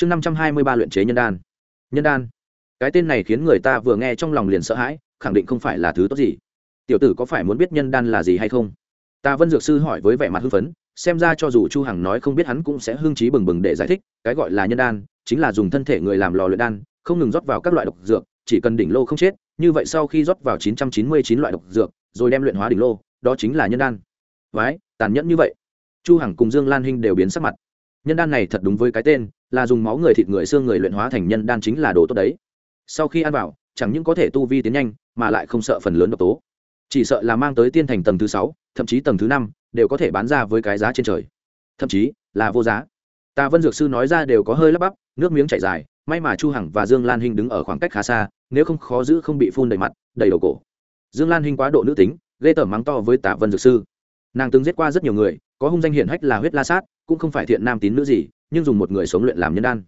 chương năm trăm hai mươi ba luyện chế nhân đan. Nhân đan. Cái tên này khiến người ta vừa nghe trong lòng liền sợ hãi, khẳng định không phải là thứ tốt gì. Tiểu tử có phải muốn biết nhân đan là gì hay không? Ta vân dược sư hỏi với vẻ mặt hưng phấn, xem ra cho dù chu hằng nói không biết hắn cũng sẽ hưng trí bừng bừng để giải thích, cái gọi là nhân đan chính là dùng thân thể người làm lò luyện đan, không ngừng rót vào các loại độc dược, chỉ cần đỉnh lô không chết, như vậy sau khi rót vào 999 loại độc dược, rồi đem luyện hóa đỉnh lô, đó chính là nhân đan. Vái, tàn nhẫn như vậy. Chu hằng cùng dương lan hinh đều biến sắc mặt. Nhân đan này thật đúng với cái tên là dùng máu người thịt người xương người luyện hóa thành nhân đan chính là đồ tốt đấy. Sau khi ăn vào, chẳng những có thể tu vi tiến nhanh, mà lại không sợ phần lớn độc tố. Chỉ sợ là mang tới tiên thành tầng thứ sáu, thậm chí tầng thứ năm, đều có thể bán ra với cái giá trên trời. Thậm chí là vô giá. Ta vân dược sư nói ra đều có hơi lắp bắp, nước miếng chảy dài, may mà chu hằng và dương lan hinh đứng ở khoảng cách khá xa, nếu không khó giữ không bị phun đầy mặt, đầy đầu cổ. Dương lan hinh quá độ nữ tính, ghê tởm mắng to với tạ vân dược sư. Nàng từng giết qua rất nhiều người, có hung danh hiển hách là huyết la sát, cũng không phải thiện nam tín nữ gì nhưng dùng một người sống luyện làm nhân đan.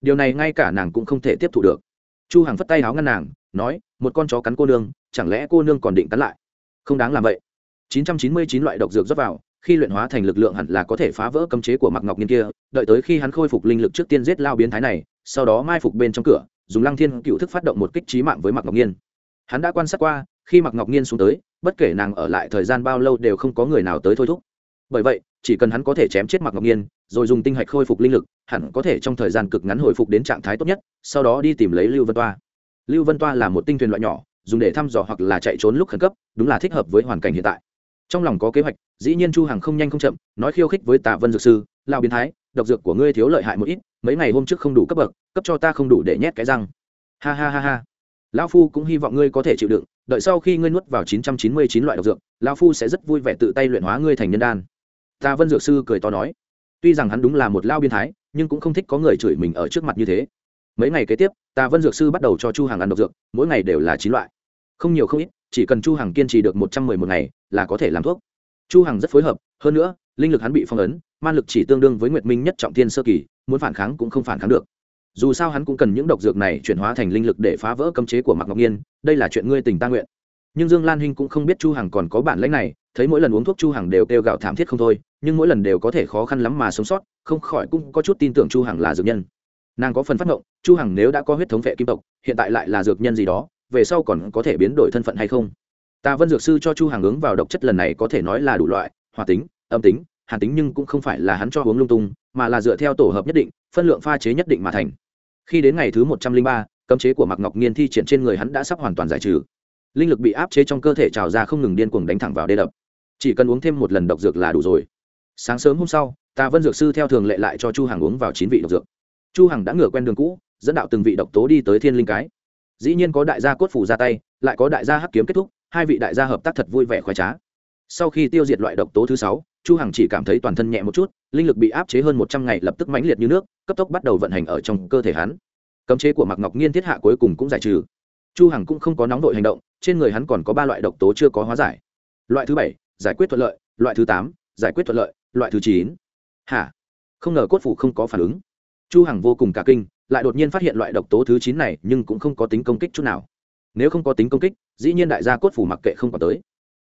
Điều này ngay cả nàng cũng không thể tiếp thu được. Chu hằng phất tay háo ngăn nàng, nói, một con chó cắn cô nương, chẳng lẽ cô nương còn định cắn lại? Không đáng làm vậy. 999 loại độc dược rót vào, khi luyện hóa thành lực lượng hẳn là có thể phá vỡ cấm chế của mặc ngọc nhiên kia. Đợi tới khi hắn khôi phục linh lực trước tiên giết lao biến thái này, sau đó mai phục bên trong cửa, dùng lăng thiên cựu thức phát động một kích trí mạng với mặc ngọc nhiên hắn đã quan sát qua, khi mặc ngọc nhiên xuống tới, bất kể nàng ở lại thời gian bao lâu đều không có người nào tới thôi thúc. Bởi vậy chỉ cần hắn có thể chém chết mặc ngọc nhiên, rồi dùng tinh hạch khôi phục linh lực, hẳn có thể trong thời gian cực ngắn hồi phục đến trạng thái tốt nhất, sau đó đi tìm lấy lưu vân toa. Lưu vân toa là một tinh thuyền loại nhỏ, dùng để thăm dò hoặc là chạy trốn lúc khẩn cấp, đúng là thích hợp với hoàn cảnh hiện tại. Trong lòng có kế hoạch, dĩ nhiên chu hằng không nhanh không chậm, nói khiêu khích với tạ vân dược sư lao biến thái, độc dược của ngươi thiếu lợi hại một ít, mấy ngày hôm trước không đủ cấp bậc, cấp cho ta không đủ để nhét cái răng. Ha ha ha ha. Lão phu cũng hy vọng ngươi có thể chịu đựng, đợi sau khi ngươi nuốt vào 999 loại độc dược, lão phu sẽ rất vui vẻ tự tay luyện hóa ngươi thành nhân đan ta vân dược sư cười to nói, tuy rằng hắn đúng là một lao biên thái, nhưng cũng không thích có người chửi mình ở trước mặt như thế. Mấy ngày kế tiếp, ta vân dược sư bắt đầu cho chu hàng ăn độc dược, mỗi ngày đều là chín loại. Không nhiều không ít, chỉ cần chu hằng kiên trì được một trăm mười một ngày là có thể làm thuốc. Chu hằng rất phối hợp, hơn nữa, linh lực hắn bị phong ấn, man lực chỉ tương đương với nguyệt minh nhất trọng thiên sơ kỳ, muốn phản kháng cũng không phản kháng được. Dù sao hắn cũng cần những độc dược này chuyển hóa thành linh lực để phá vỡ cấm chế của mạc ngọc nhiên, đây là chuyện ngươi tình ta nguyện nhưng dương lan hinh cũng không biết chu hằng còn có bản lãnh này, thấy mỗi lần uống thuốc chu hằng đều kêu gạo thảm thiết không thôi, nhưng mỗi lần đều có thể khó khăn lắm mà sống sót, không khỏi cũng có chút tin tưởng chu hằng là dược nhân. Nàng có phần phát động chu hằng nếu đã có huyết thống vệ kim tộc, hiện tại lại là dược nhân gì đó, về sau còn có thể biến đổi thân phận hay không? Ta vân dược sư cho chu Hằng ứng vào độc chất lần này có thể nói là đủ loại hòa tính, âm tính, hàn tính nhưng cũng không phải là hắn cho uống lung tung, mà là dựa theo tổ hợp nhất định, phân lượng pha chế nhất định mà thành. Khi đến ngày thứ một trăm linh ba, cấm chế của mạc ngọc nghiên thi triển trên người hắn đã sắp hoàn toàn giải trừ linh lực bị áp chế trong cơ thể trào ra không ngừng điên cuồng đánh thẳng vào đê đập. Chỉ cần uống thêm một lần độc dược là đủ rồi. Sáng sớm hôm sau, tà vân dược sư theo thường lệ lại cho chu hằng uống vào chín vị độc dược. Chu hằng đã ngửa quen đường cũ, dẫn đạo từng vị độc tố đi tới thiên linh cái. Dĩ nhiên có đại gia cốt phủ ra tay, lại có đại gia hắc kiếm kết thúc, hai vị đại gia hợp tác thật vui vẻ khoái trá. Sau khi tiêu diệt loại độc tố thứ sáu, chu hằng chỉ cảm thấy toàn thân nhẹ một chút, linh lực bị áp chế hơn một trăm ngày lập tức mãnh liệt như nước, cấp tốc bắt đầu vận hành ở trong cơ thể hắn. Cấm chế của mặc ngọc nghiên thiết hạ cuối cùng cũng giải trừ chu hằng cũng không có nóng đội hành động, trên người hắn còn có ba loại độc tố chưa có hóa giải. Loại thứ bảy, giải quyết thuận lợi, loại thứ tám, giải quyết thuận lợi, loại thứ chín. Hả? Không ngờ cốt phủ không có phản ứng. Chu hằng vô cùng cả kinh, lại đột nhiên phát hiện loại độc tố thứ chín này nhưng cũng không có tính công kích chút nào. Nếu không có tính công kích, dĩ nhiên đại gia cốt phủ mặc kệ không có tới.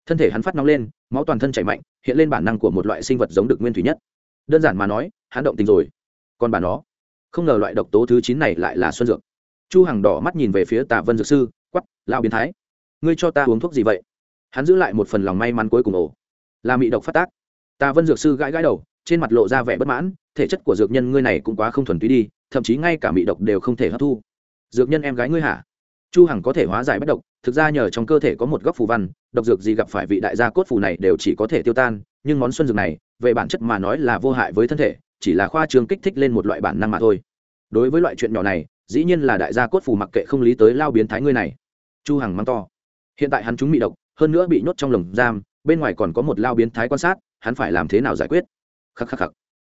Thân thể hắn phát nóng lên, máu toàn thân chảy mạnh, hiện lên bản năng của một loại sinh vật giống được nguyên thủy nhất. Đơn giản mà nói, hắn động tình rồi. Còn bà nó. Không ngờ loại độc tố thứ chín này lại là xuân dược chu hằng đỏ mắt nhìn về phía tạ vân dược sư quắp lao biến thái, ngươi cho ta uống thuốc gì vậy? Hắn giữ lại một phần lòng may mắn cuối cùng ổ. Là mị độc phát tác. Tạ vân dược sư gãi gãi đầu, trên mặt lộ ra vẻ bất mãn, thể chất của dược nhân ngươi này cũng quá không thuần túy đi, thậm chí ngay cả mị độc đều không thể hấp thu. Dược nhân em gái ngươi hả? Chu hằng có thể hóa giải bất độc, thực ra nhờ trong cơ thể có một góc phù văn, độc dược gì gặp phải vị đại gia cốt phù này đều chỉ có thể tiêu tan, nhưng món xuân dược này, về bản chất mà nói là vô hại với thân thể, chỉ là khoa trương kích thích lên một loại bản năng mà thôi. Đối với loại chuyện nhỏ này dĩ nhiên là đại gia cốt phù mặc kệ không lý tới lao biến thái ngươi này. Chu hằng mắng to. Hiện tại hắn chúng bị độc, hơn nữa bị nhốt trong lồng giam, bên ngoài còn có một lao biến thái quan sát, hắn phải làm thế nào giải quyết? Khắc khắc khắc.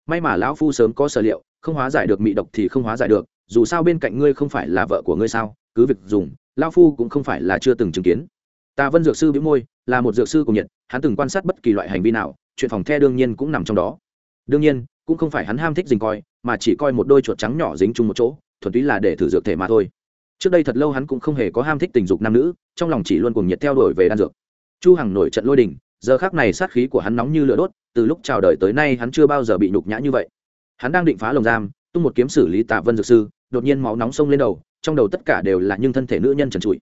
May mà lão phu sớm có sở liệu, không hóa giải được mị độc thì không hóa giải được, dù sao bên cạnh ngươi không phải là vợ của ngươi sao, cứ việc dùng, lão phu cũng không phải là chưa từng chứng kiến. Ta vân dược sư bĩu môi, là một dược sư cùng nhật, hắn từng quan sát bất kỳ loại hành vi nào, chuyện phòng the đương nhiên cũng nằm trong đó. Đương nhiên, cũng không phải hắn ham thích dình coi, mà chỉ coi một đôi chuột trắng nhỏ dính chung một chỗ thuần túy là để thử dược thể mà thôi. Trước đây thật lâu hắn cũng không hề có ham thích tình dục nam nữ, trong lòng chỉ luôn cùng nhiệt theo đuổi về đan dược. Chu hằng nổi trận lôi đình, giờ khác này sát khí của hắn nóng như lửa đốt, từ lúc chào đời tới nay hắn chưa bao giờ bị nhục nhã như vậy. Hắn đang định phá lồng giam, tung một kiếm xử lý tạ vân dược sư, đột nhiên máu nóng sông lên đầu, trong đầu tất cả đều là nhưng thân thể nữ nhân trần trụi.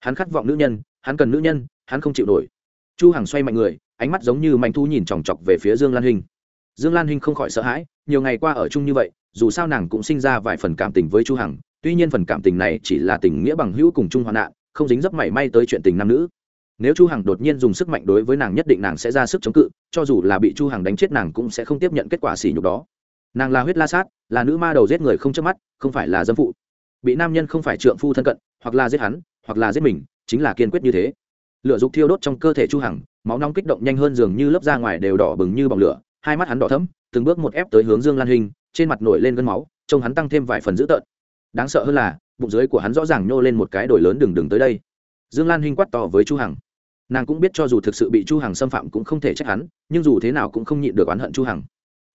Hắn khát vọng nữ nhân, hắn cần nữ nhân, hắn không chịu nổi. Chu hằng xoay mạnh người, ánh mắt giống như mạnh thu nhìn chòng chọc về phía dương lan hình dương lan hình không khỏi sợ hãi nhiều ngày qua ở chung như vậy, dù sao nàng cũng sinh ra vài phần cảm tình với chu hằng, tuy nhiên phần cảm tình này chỉ là tình nghĩa bằng hữu cùng chung hoạn nạn, không dính dấp mảy may tới chuyện tình nam nữ. Nếu chu hằng đột nhiên dùng sức mạnh đối với nàng nhất định nàng sẽ ra sức chống cự, cho dù là bị chu hằng đánh chết nàng cũng sẽ không tiếp nhận kết quả sỉ nhục đó. Nàng là huyết la sát, là nữ ma đầu giết người không chớp mắt, không phải là dâm phụ. Bị nam nhân không phải trượng phu thân cận, hoặc là giết hắn, hoặc là giết mình, chính là kiên quyết như thế. Lửa dục thiêu đốt trong cơ thể chu hằng, máu nóng kích động nhanh hơn dường như lớp da ngoài đều đỏ bừng như bỏng lửa hai mắt hắn đỏ thẫm, từng bước một ép tới hướng dương lan hình, trên mặt nổi lên gân máu, trông hắn tăng thêm vài phần dữ tợn. Đáng sợ hơn là, bụng dưới của hắn rõ ràng nhô lên một cái đổi lớn đừng đừng tới đây. Dương lan hinh quát to với chu hằng. Nàng cũng biết cho dù thực sự bị chu hằng xâm phạm cũng không thể trách hắn, nhưng dù thế nào cũng không nhịn được oán hận chu hằng.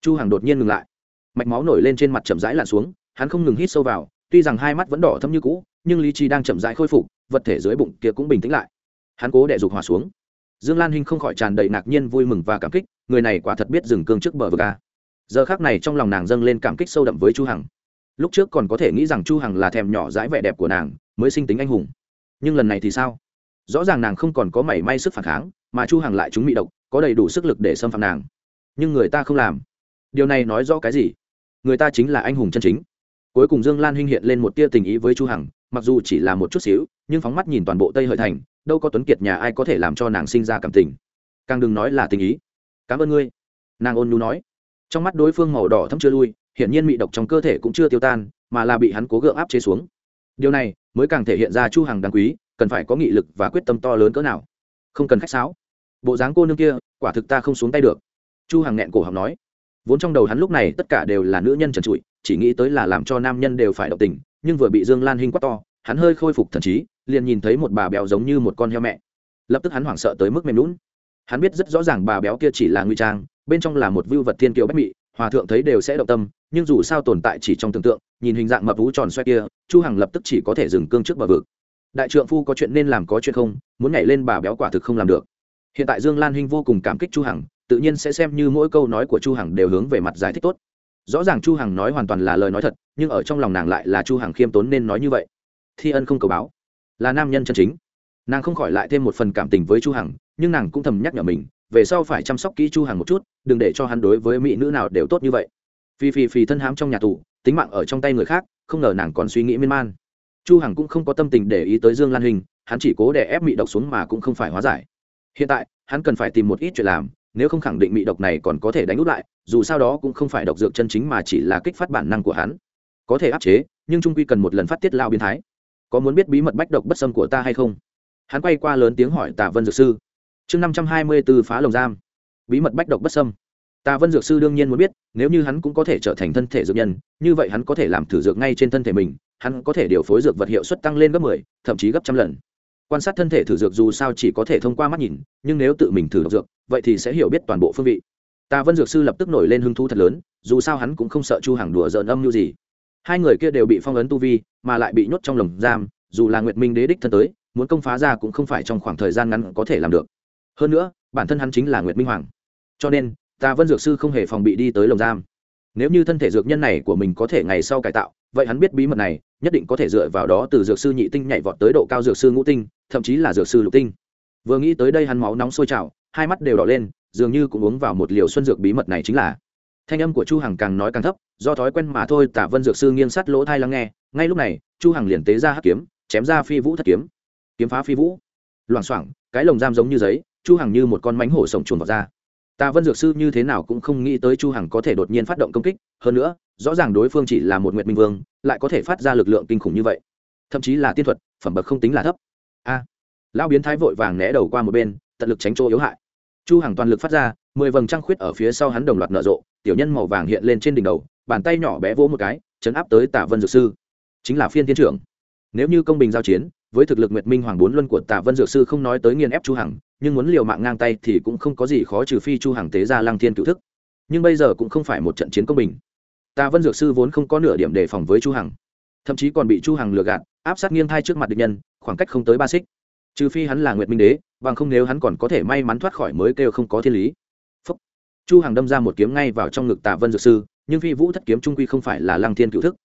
Chu hằng đột nhiên ngừng lại. Mạch máu nổi lên trên mặt chậm rãi lặn xuống, hắn không ngừng hít sâu vào, tuy rằng hai mắt vẫn đỏ thâm như cũ, nhưng lý trí đang chậm rãi khôi phục, vật thể dưới bụng kia cũng bình tĩnh lại. Hắn cố đè dục hòa xuống. Dương lan hinh không khỏi tràn đầy ngạc nhiên, vui mừng và cảm kích người này quả thật biết dừng cương trước bờ vực a. Giờ khác này trong lòng nàng dâng lên cảm kích sâu đậm với chu hằng. Lúc trước còn có thể nghĩ rằng chu hằng là thèm nhỏ dãi vẻ đẹp của nàng, mới sinh tính anh hùng. Nhưng lần này thì sao? Rõ ràng nàng không còn có mảy may sức phản kháng, mà chu hằng lại chúng bị độc, có đầy đủ sức lực để xâm phạm nàng. Nhưng người ta không làm. Điều này nói rõ cái gì? Người ta chính là anh hùng chân chính. Cuối cùng dương lan hinh hiện lên một tia tình ý với chu hằng, mặc dù chỉ là một chút xíu, nhưng phóng mắt nhìn toàn bộ tây hợi thành, đâu có tuấn kiệt nhà ai có thể làm cho nàng sinh ra cảm tình. Càng đừng nói là tình ý cảm ơn ngươi. Nàng ôn nhu nói. Trong mắt đối phương màu đỏ thấm chưa lui, hiển nhiên mị độc trong cơ thể cũng chưa tiêu tan, mà là bị hắn cố gượng áp chế xuống. Điều này mới càng thể hiện ra chu hằng đáng quý, cần phải có nghị lực và quyết tâm to lớn cỡ nào. Không cần khách sáo. Bộ dáng cô nương kia, quả thực ta không xuống tay được. Chu hằng nghẹn cổ họng nói. Vốn trong đầu hắn lúc này tất cả đều là nữ nhân trần trụi, chỉ nghĩ tới là làm cho nam nhân đều phải động tình, nhưng vừa bị dương lan hinh quát to, hắn hơi khôi phục thần trí, liền nhìn thấy một bà béo giống như một con heo mẹ. Lập tức hắn hoảng sợ tới mức mềm lún hắn biết rất rõ ràng bà béo kia chỉ là nguy trang, bên trong là một vưu vật thiên kiều bách mị, hòa thượng thấy đều sẽ động tâm, nhưng dù sao tồn tại chỉ trong tưởng tượng, nhìn hình dạng mập vú tròn xoay kia, chu hằng lập tức chỉ có thể dừng cương trước bờ vực. Đại trượng phu có chuyện nên làm có chuyện không, muốn nhảy lên bà béo quả thực không làm được. Hiện tại dương lan hinh vô cùng cảm kích chu hằng, tự nhiên sẽ xem như mỗi câu nói của chu hằng đều hướng về mặt giải thích tốt. Rõ ràng chu hằng nói hoàn toàn là lời nói thật, nhưng ở trong lòng nàng lại là chu hằng khiêm tốn nên nói như vậy. Thi ân không cầu báo. Là nam nhân chân chính. Nàng không khỏi lại thêm một phần cảm tình với chu hằng nhưng nàng cũng thầm nhắc nhở mình, về sau phải chăm sóc kỹ chu hằng một chút, đừng để cho hắn đối với mỹ nữ nào đều tốt như vậy. Phi phi phi thân hám trong nhà tù, tính mạng ở trong tay người khác, không ngờ nàng còn suy nghĩ miên man. Chu hằng cũng không có tâm tình để ý tới dương lan hình, hắn chỉ cố để ép mị độc xuống mà cũng không phải hóa giải. Hiện tại, hắn cần phải tìm một ít chuyện làm, nếu không khẳng định mị độc này còn có thể đánh út lại, dù sao đó cũng không phải độc dược chân chính mà chỉ là kích phát bản năng của hắn. Có thể áp chế, nhưng trung quy cần một lần phát tiết lao biến thái. Có muốn biết bí mật bách độc bất xâm của ta hay không? Hắn quay qua lớn tiếng hỏi tạ vân dược sư chương năm trăm hai mươi b ố phá lồng giam. Bí mật bách độc bất xâm. Tà vân dược sư đương nhiên muốn biết, nếu như hắn cũng có thể trở thành thân thể dược nhân, như vậy hắn có thể làm thử dược ngay trên thân thể mình, hắn có thể điều phối dược vật hiệu suất tăng lên gấp mười, thậm chí gấp trăm lần. Quan sát thân thể thử dược dù sao chỉ có thể thông qua mắt nhìn, nhưng nếu tự mình thử độc dược, vậy thì sẽ hiểu biết toàn bộ phương vị. Tà vân dược sư lập tức nổi lên hứng thú thật lớn, dù sao hắn cũng không sợ chu hàng đùa dợn âm như gì. Hai người kia đều bị phong ấn tu vi, mà lại bị nhốt trong lồng giam, dù là nguyệt minh đế đích thân tới, muốn công phá ra cũng không phải trong khoảng thời gian ngắn có thể làm được hơn nữa, bản thân hắn chính là nguyệt minh hoàng. Cho nên, ta vân dược sư không hề phòng bị đi tới lồng giam. Nếu như thân thể dược nhân này của mình có thể ngày sau cải tạo, vậy hắn biết bí mật này, nhất định có thể dựa vào đó từ dược sư nhị tinh nhảy vọt tới độ cao dược sư ngũ tinh, thậm chí là dược sư lục tinh. Vừa nghĩ tới đây hắn máu nóng sôi trào, hai mắt đều đỏ lên, dường như cũng uống vào một liều xuân dược bí mật này chính là. Thanh âm của chu hằng càng nói càng thấp, do thói quen mà thôi, tả vân dược sư nghiêng sát lỗ thai lắng nghe, ngay lúc này, chu hằng liền tế ra hắc kiếm, chém ra phi vũ thất kiếm. Kiếm phá phi vũ. Loảng xoảng, cái lồng giam giống như giấy chu hằng như một con mánh hổ sổng chuồn vào ra. Ta vân dược sư như thế nào cũng không nghĩ tới chu hằng có thể đột nhiên phát động công kích, hơn nữa, rõ ràng đối phương chỉ là một nguyệt minh vương, lại có thể phát ra lực lượng kinh khủng như vậy. Thậm chí là tiên thuật, phẩm bậc không tính là thấp. A! Lão biến thái vội vàng né đầu qua một bên, tận lực tránh chỗ yếu hại. Chu hằng toàn lực phát ra, mười vầng trăng khuyết ở phía sau hắn đồng loạt nở rộ, tiểu nhân màu vàng hiện lên trên đỉnh đầu, bàn tay nhỏ bé vỗ một cái, chấn áp tới tả vân dược sư. Chính là phiên thiên trưởng. Nếu như công bình giao chiến, với thực lực nguyệt minh hoàng bốn luân của tả vân dược sư không nói tới nghiền ép chu hằng nhưng muốn liều mạng ngang tay thì cũng không có gì khó trừ phi chu hằng tế ra lăng thiên cựu thức. Nhưng bây giờ cũng không phải một trận chiến công bình. Tả vân dược sư vốn không có nửa điểm đề phòng với chu hằng. Thậm chí còn bị chu hằng lừa gạt, áp sát nghiêng thai trước mặt địch nhân, khoảng cách không tới ba xích. Trừ phi hắn là nguyệt minh đế, bằng không nếu hắn còn có thể may mắn thoát khỏi mới kêu không có thiên lý. Phúc. chu hằng đâm ra một kiếm ngay vào trong ngực tạ vân dược sư, nhưng phi vũ thất kiếm trung quy không phải là lăng thiên cựu thức.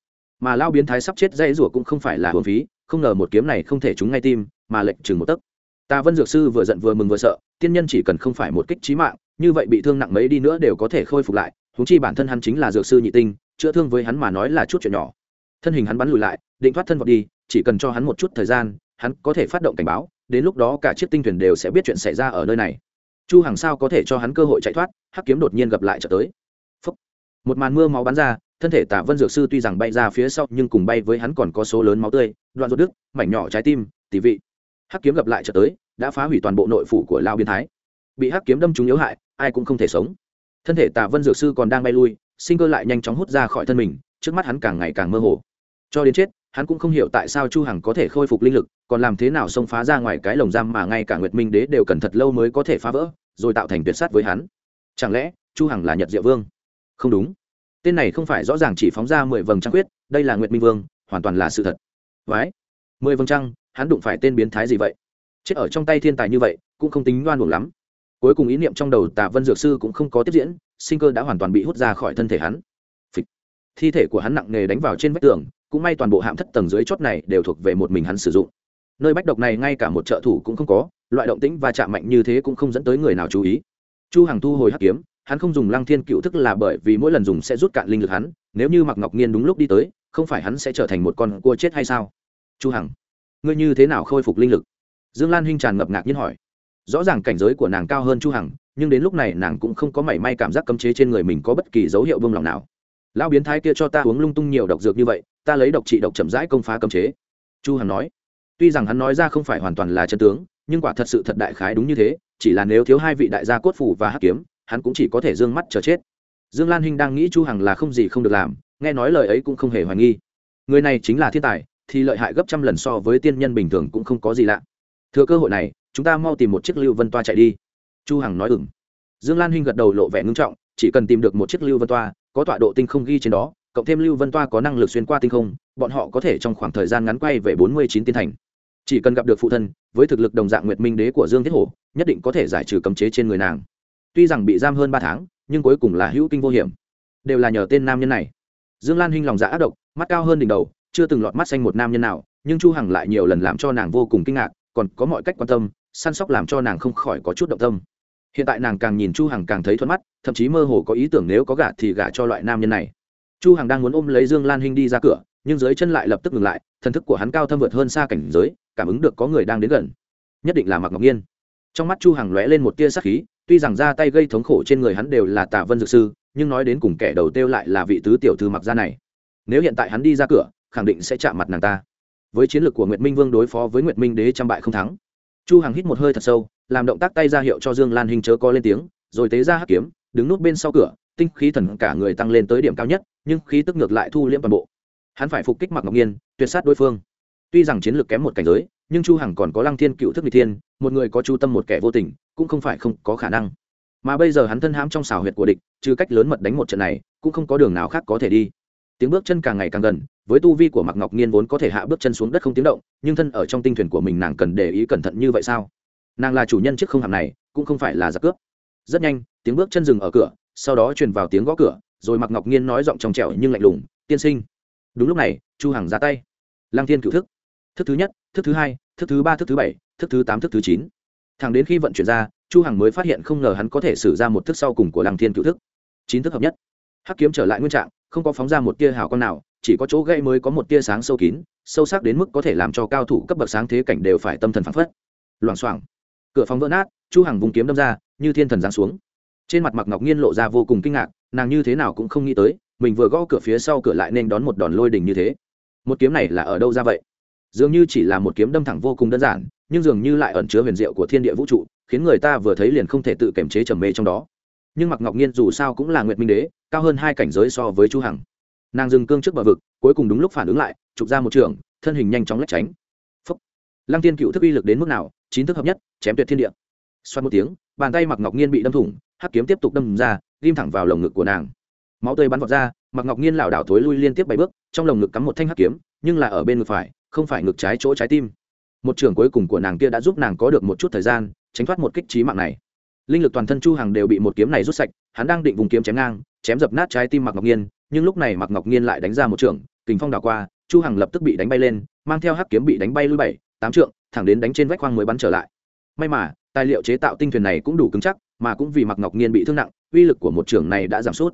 Mà lao biến thái sắp chết dây rủa cũng không phải là hồn phí, không ngờ một kiếm này không thể trúng ngay tim, mà lệnh chừng một tấc ta vân dược sư vừa giận vừa mừng vừa sợ, tiên nhân chỉ cần không phải một kích chí mạng, như vậy bị thương nặng mấy đi nữa đều có thể khôi phục lại, huống chi bản thân hắn chính là dược sư nhị tinh, chữa thương với hắn mà nói là chút chuyện nhỏ. Thân hình hắn bắn lùi lại, định thoát thân vọt đi, chỉ cần cho hắn một chút thời gian, hắn có thể phát động cảnh báo, đến lúc đó cả chiếc tinh thuyền đều sẽ biết chuyện xảy ra ở nơi này. Chu hàng sao có thể cho hắn cơ hội chạy thoát, hắc kiếm đột nhiên gặp lại trở tới. Phúc. một màn mưa máu bắn ra, thân thể Tạ vân dược sư tuy rằng bay ra phía sau, nhưng cùng bay với hắn còn có số lớn máu tươi, đoạn ruột đức mảnh nhỏ trái tim tỷ vị hắc kiếm gặp lại trở tới, đã phá hủy toàn bộ nội phủ của lao biên thái. Bị hắc kiếm đâm trúng yếu hại, ai cũng không thể sống. Thân thể tả vân dược sư còn đang bay lui, sinh cơ lại nhanh chóng hút ra khỏi thân mình, trước mắt hắn càng ngày càng mơ hồ. Cho đến chết, hắn cũng không hiểu tại sao chu hằng có thể khôi phục linh lực, còn làm thế nào xông phá ra ngoài cái lồng giam mà ngay cả nguyệt minh đế đều cần thật lâu mới có thể phá vỡ, rồi tạo thành tuyệt sát với hắn. Chẳng lẽ, chu hằng là nhật diệu vương? Không đúng. Tên này không phải rõ ràng chỉ phóng ra mười vầng trăng quyết đây là nguyệt minh vương, hoàn toàn là sự thật. Vái mười vầng trăng hắn đụng phải tên biến thái gì vậy? Chết ở trong tay thiên tài như vậy, cũng không tính ngoan buồn lắm. Cuối cùng ý niệm trong đầu tạ vân dược sư cũng không có tiếp diễn, sinh cơ đã hoàn toàn bị hút ra khỏi thân thể hắn. Phịch. thi thể của hắn nặng nề đánh vào trên vách tường, cũng may toàn bộ hạm thất tầng dưới chót này đều thuộc về một mình hắn sử dụng. Nơi bách độc này ngay cả một trợ thủ cũng không có, loại động tĩnh và chạm mạnh như thế cũng không dẫn tới người nào chú ý. Chu hằng thu hồi hắc kiếm, hắn không dùng lăng thiên cựu thức là bởi vì mỗi lần dùng sẽ rút cạn linh lực hắn, nếu như mặc ngọc nghiên đúng lúc đi tới, không phải hắn sẽ trở thành một con cua chết hay sao? Chu hằng ngươi như thế nào khôi phục linh lực? Dương lan hinh tràn ngập ngạc nhiên hỏi. Rõ ràng cảnh giới của nàng cao hơn chu hằng, nhưng đến lúc này nàng cũng không có mảy may cảm giác cấm chế trên người mình có bất kỳ dấu hiệu vương lòng nào. Lão biến thái kia cho ta uống lung tung nhiều độc dược như vậy, ta lấy độc trị độc chậm rãi công phá cấm chế. Chu hằng nói. Tuy rằng hắn nói ra không phải hoàn toàn là chân tướng, nhưng quả thật sự thật đại khái đúng như thế, chỉ là nếu thiếu hai vị đại gia cốt phủ và hắc kiếm, hắn cũng chỉ có thể dương mắt chờ chết. Dương lan hinh đang nghĩ chu hằng là không gì không được làm, nghe nói lời ấy cũng không hề hoài nghi. Người này chính là thiên tài thì lợi hại gấp trăm lần so với tiên nhân bình thường cũng không có gì lạ. Thừa cơ hội này, chúng ta mau tìm một chiếc lưu vân toa chạy đi. Chu hằng nói ừng dương lan hinh gật đầu lộ vẻ ngưng trọng, chỉ cần tìm được một chiếc lưu vân toa, có tọa độ tinh không ghi trên đó, cộng thêm lưu vân toa có năng lực xuyên qua tinh không, bọn họ có thể trong khoảng thời gian ngắn quay về bốn mươi chín tiên thành. Chỉ cần gặp được phụ thân, với thực lực đồng dạng nguyệt minh đế của dương thiết hổ, nhất định có thể giải trừ cấm chế trên người nàng. Tuy rằng bị giam hơn ba tháng, nhưng cuối cùng là hữu kinh vô hiểm. Đều là nhờ tên nam nhân này. Dương lan hinh lòng dạ ác độc, mắt cao hơn đỉnh đầu chưa từng lọt mắt xanh một nam nhân nào, nhưng chu hằng lại nhiều lần làm cho nàng vô cùng kinh ngạc, còn có mọi cách quan tâm, săn sóc làm cho nàng không khỏi có chút động tâm. Hiện tại nàng càng nhìn chu hằng càng thấy thuận mắt, thậm chí mơ hồ có ý tưởng nếu có gả thì gả cho loại nam nhân này. Chu hằng đang muốn ôm lấy dương lan hinh đi ra cửa, nhưng dưới chân lại lập tức ngừng lại, thần thức của hắn cao thâm vượt hơn xa cảnh giới, cảm ứng được có người đang đến gần. Nhất định là mặc ngọc nhiên. Trong mắt chu hằng lóe lên một tia sắc khí, tuy rằng ra tay gây thống khổ trên người hắn đều là Tả vân dược sư, nhưng nói đến cùng kẻ đầu tiêu lại là vị tứ tiểu thư mặc gia này. Nếu hiện tại hắn đi ra cửa khẳng định sẽ chạm mặt nàng ta. Với chiến lược của nguyệt minh vương đối phó với nguyệt minh đế trăm bại không thắng. Chu hằng hít một hơi thật sâu, làm động tác tay ra hiệu cho dương lan hình chớ co lên tiếng, rồi tế ra hắc kiếm, đứng nút bên sau cửa, tinh khí thần cả người tăng lên tới điểm cao nhất, nhưng khí tức ngược lại thu liễm toàn bộ. Hắn phải phục kích mặc ngọc nhiên, tuyệt sát đối phương. Tuy rằng chiến lược kém một cảnh giới, nhưng chu hằng còn có lăng thiên cựu thức n thiên, một người có chu tâm một kẻ vô tình, cũng không phải không có khả năng. Mà bây giờ hắn thân hãm trong xào huyệt của địch, trừ cách lớn mật đánh một trận này, cũng không có đường nào khác có thể đi tiếng bước chân càng ngày càng gần, với tu vi của mặc ngọc nhiên vốn có thể hạ bước chân xuống đất không tiếng động, nhưng thân ở trong tinh thuyền của mình nàng cần để ý cẩn thận như vậy sao? Nàng là chủ nhân chiếc không hàm này, cũng không phải là giặc cướp. Rất nhanh, tiếng bước chân dừng ở cửa, sau đó truyền vào tiếng gõ cửa, rồi mặc ngọc nhiên nói giọng trong trẻo nhưng lạnh lùng, tiên sinh. Đúng lúc này, chu hằng ra tay. Lang thiên cựu thức. Thức thứ nhất, thức thứ hai, thức thứ ba, thức thứ bảy, thức thứ tám, thức thứ chín. Thẳng đến khi vận chuyển ra, chu hằng mới phát hiện không ngờ hắn có thể sử ra một thức sau cùng của lang thiên cựu thức. Chín thức hợp nhất hắc kiếm trở lại nguyên trạng, không có phóng ra một tia hào quang nào, chỉ có chỗ gây mới có một tia sáng sâu kín, sâu sắc đến mức có thể làm cho cao thủ cấp bậc sáng thế cảnh đều phải tâm thần phản phất. Loảng xoảng, cửa phòng vỡ nát, chu hằng vùng kiếm đâm ra, như thiên thần giáng xuống. Trên mặt mặc ngọc nhiên lộ ra vô cùng kinh ngạc, nàng như thế nào cũng không nghĩ tới, mình vừa gõ cửa phía sau cửa lại nên đón một đòn lôi đình như thế. Một kiếm này là ở đâu ra vậy? Dường như chỉ là một kiếm đâm thẳng vô cùng đơn giản, nhưng dường như lại ẩn chứa huyền diệu của thiên địa vũ trụ, khiến người ta vừa thấy liền không thể tự kiềm chế trầm mê trong đó. Nhưng mặc ngọc nhiên dù sao cũng là nguyệt minh đế cao hơn hai cảnh giới so với chu hằng. Nàng dừng cương trước bờ vực, cuối cùng đúng lúc phản ứng lại, chụp ra một trường, thân hình nhanh chóng lách tránh. Phúc. lăng tiên cựu thức uy lực đến mức nào, chín thức hợp nhất, chém tuyệt thiên địa. Xoát một tiếng, bàn tay mặc ngọc nhiên bị đâm thủng, hắc kiếm tiếp tục đâm ra, ghim thẳng vào lồng ngực của nàng. Máu tươi bắn vọt ra mặc ngọc nhiên lảo đảo thối lui liên tiếp bảy bước, trong lồng ngực cắm một thanh hắc kiếm, nhưng là ở bên ngực phải, không phải ngực trái chỗ trái tim. Một trường cuối cùng của nàng kia đã giúp nàng có được một chút thời gian, tránh thoát một kích trí mạng này. Linh lực toàn thân chu hằng đều bị một kiếm này rút sạch, hắn đang định vùng kiếm chém ngang chém dập nát trái tim mặc ngọc nhiên nhưng lúc này mặc ngọc nhiên lại đánh ra một trường kình phong đảo qua, chu hằng lập tức bị đánh bay lên, mang theo hắc kiếm bị đánh bay lui bảy, tám trượng, thẳng đến đánh trên vách khoang mới bắn trở lại. May mà, tài liệu chế tạo tinh thuyền này cũng đủ cứng chắc, mà cũng vì mặc ngọc nhiên bị thương nặng, uy lực của một trường này đã giảm sút.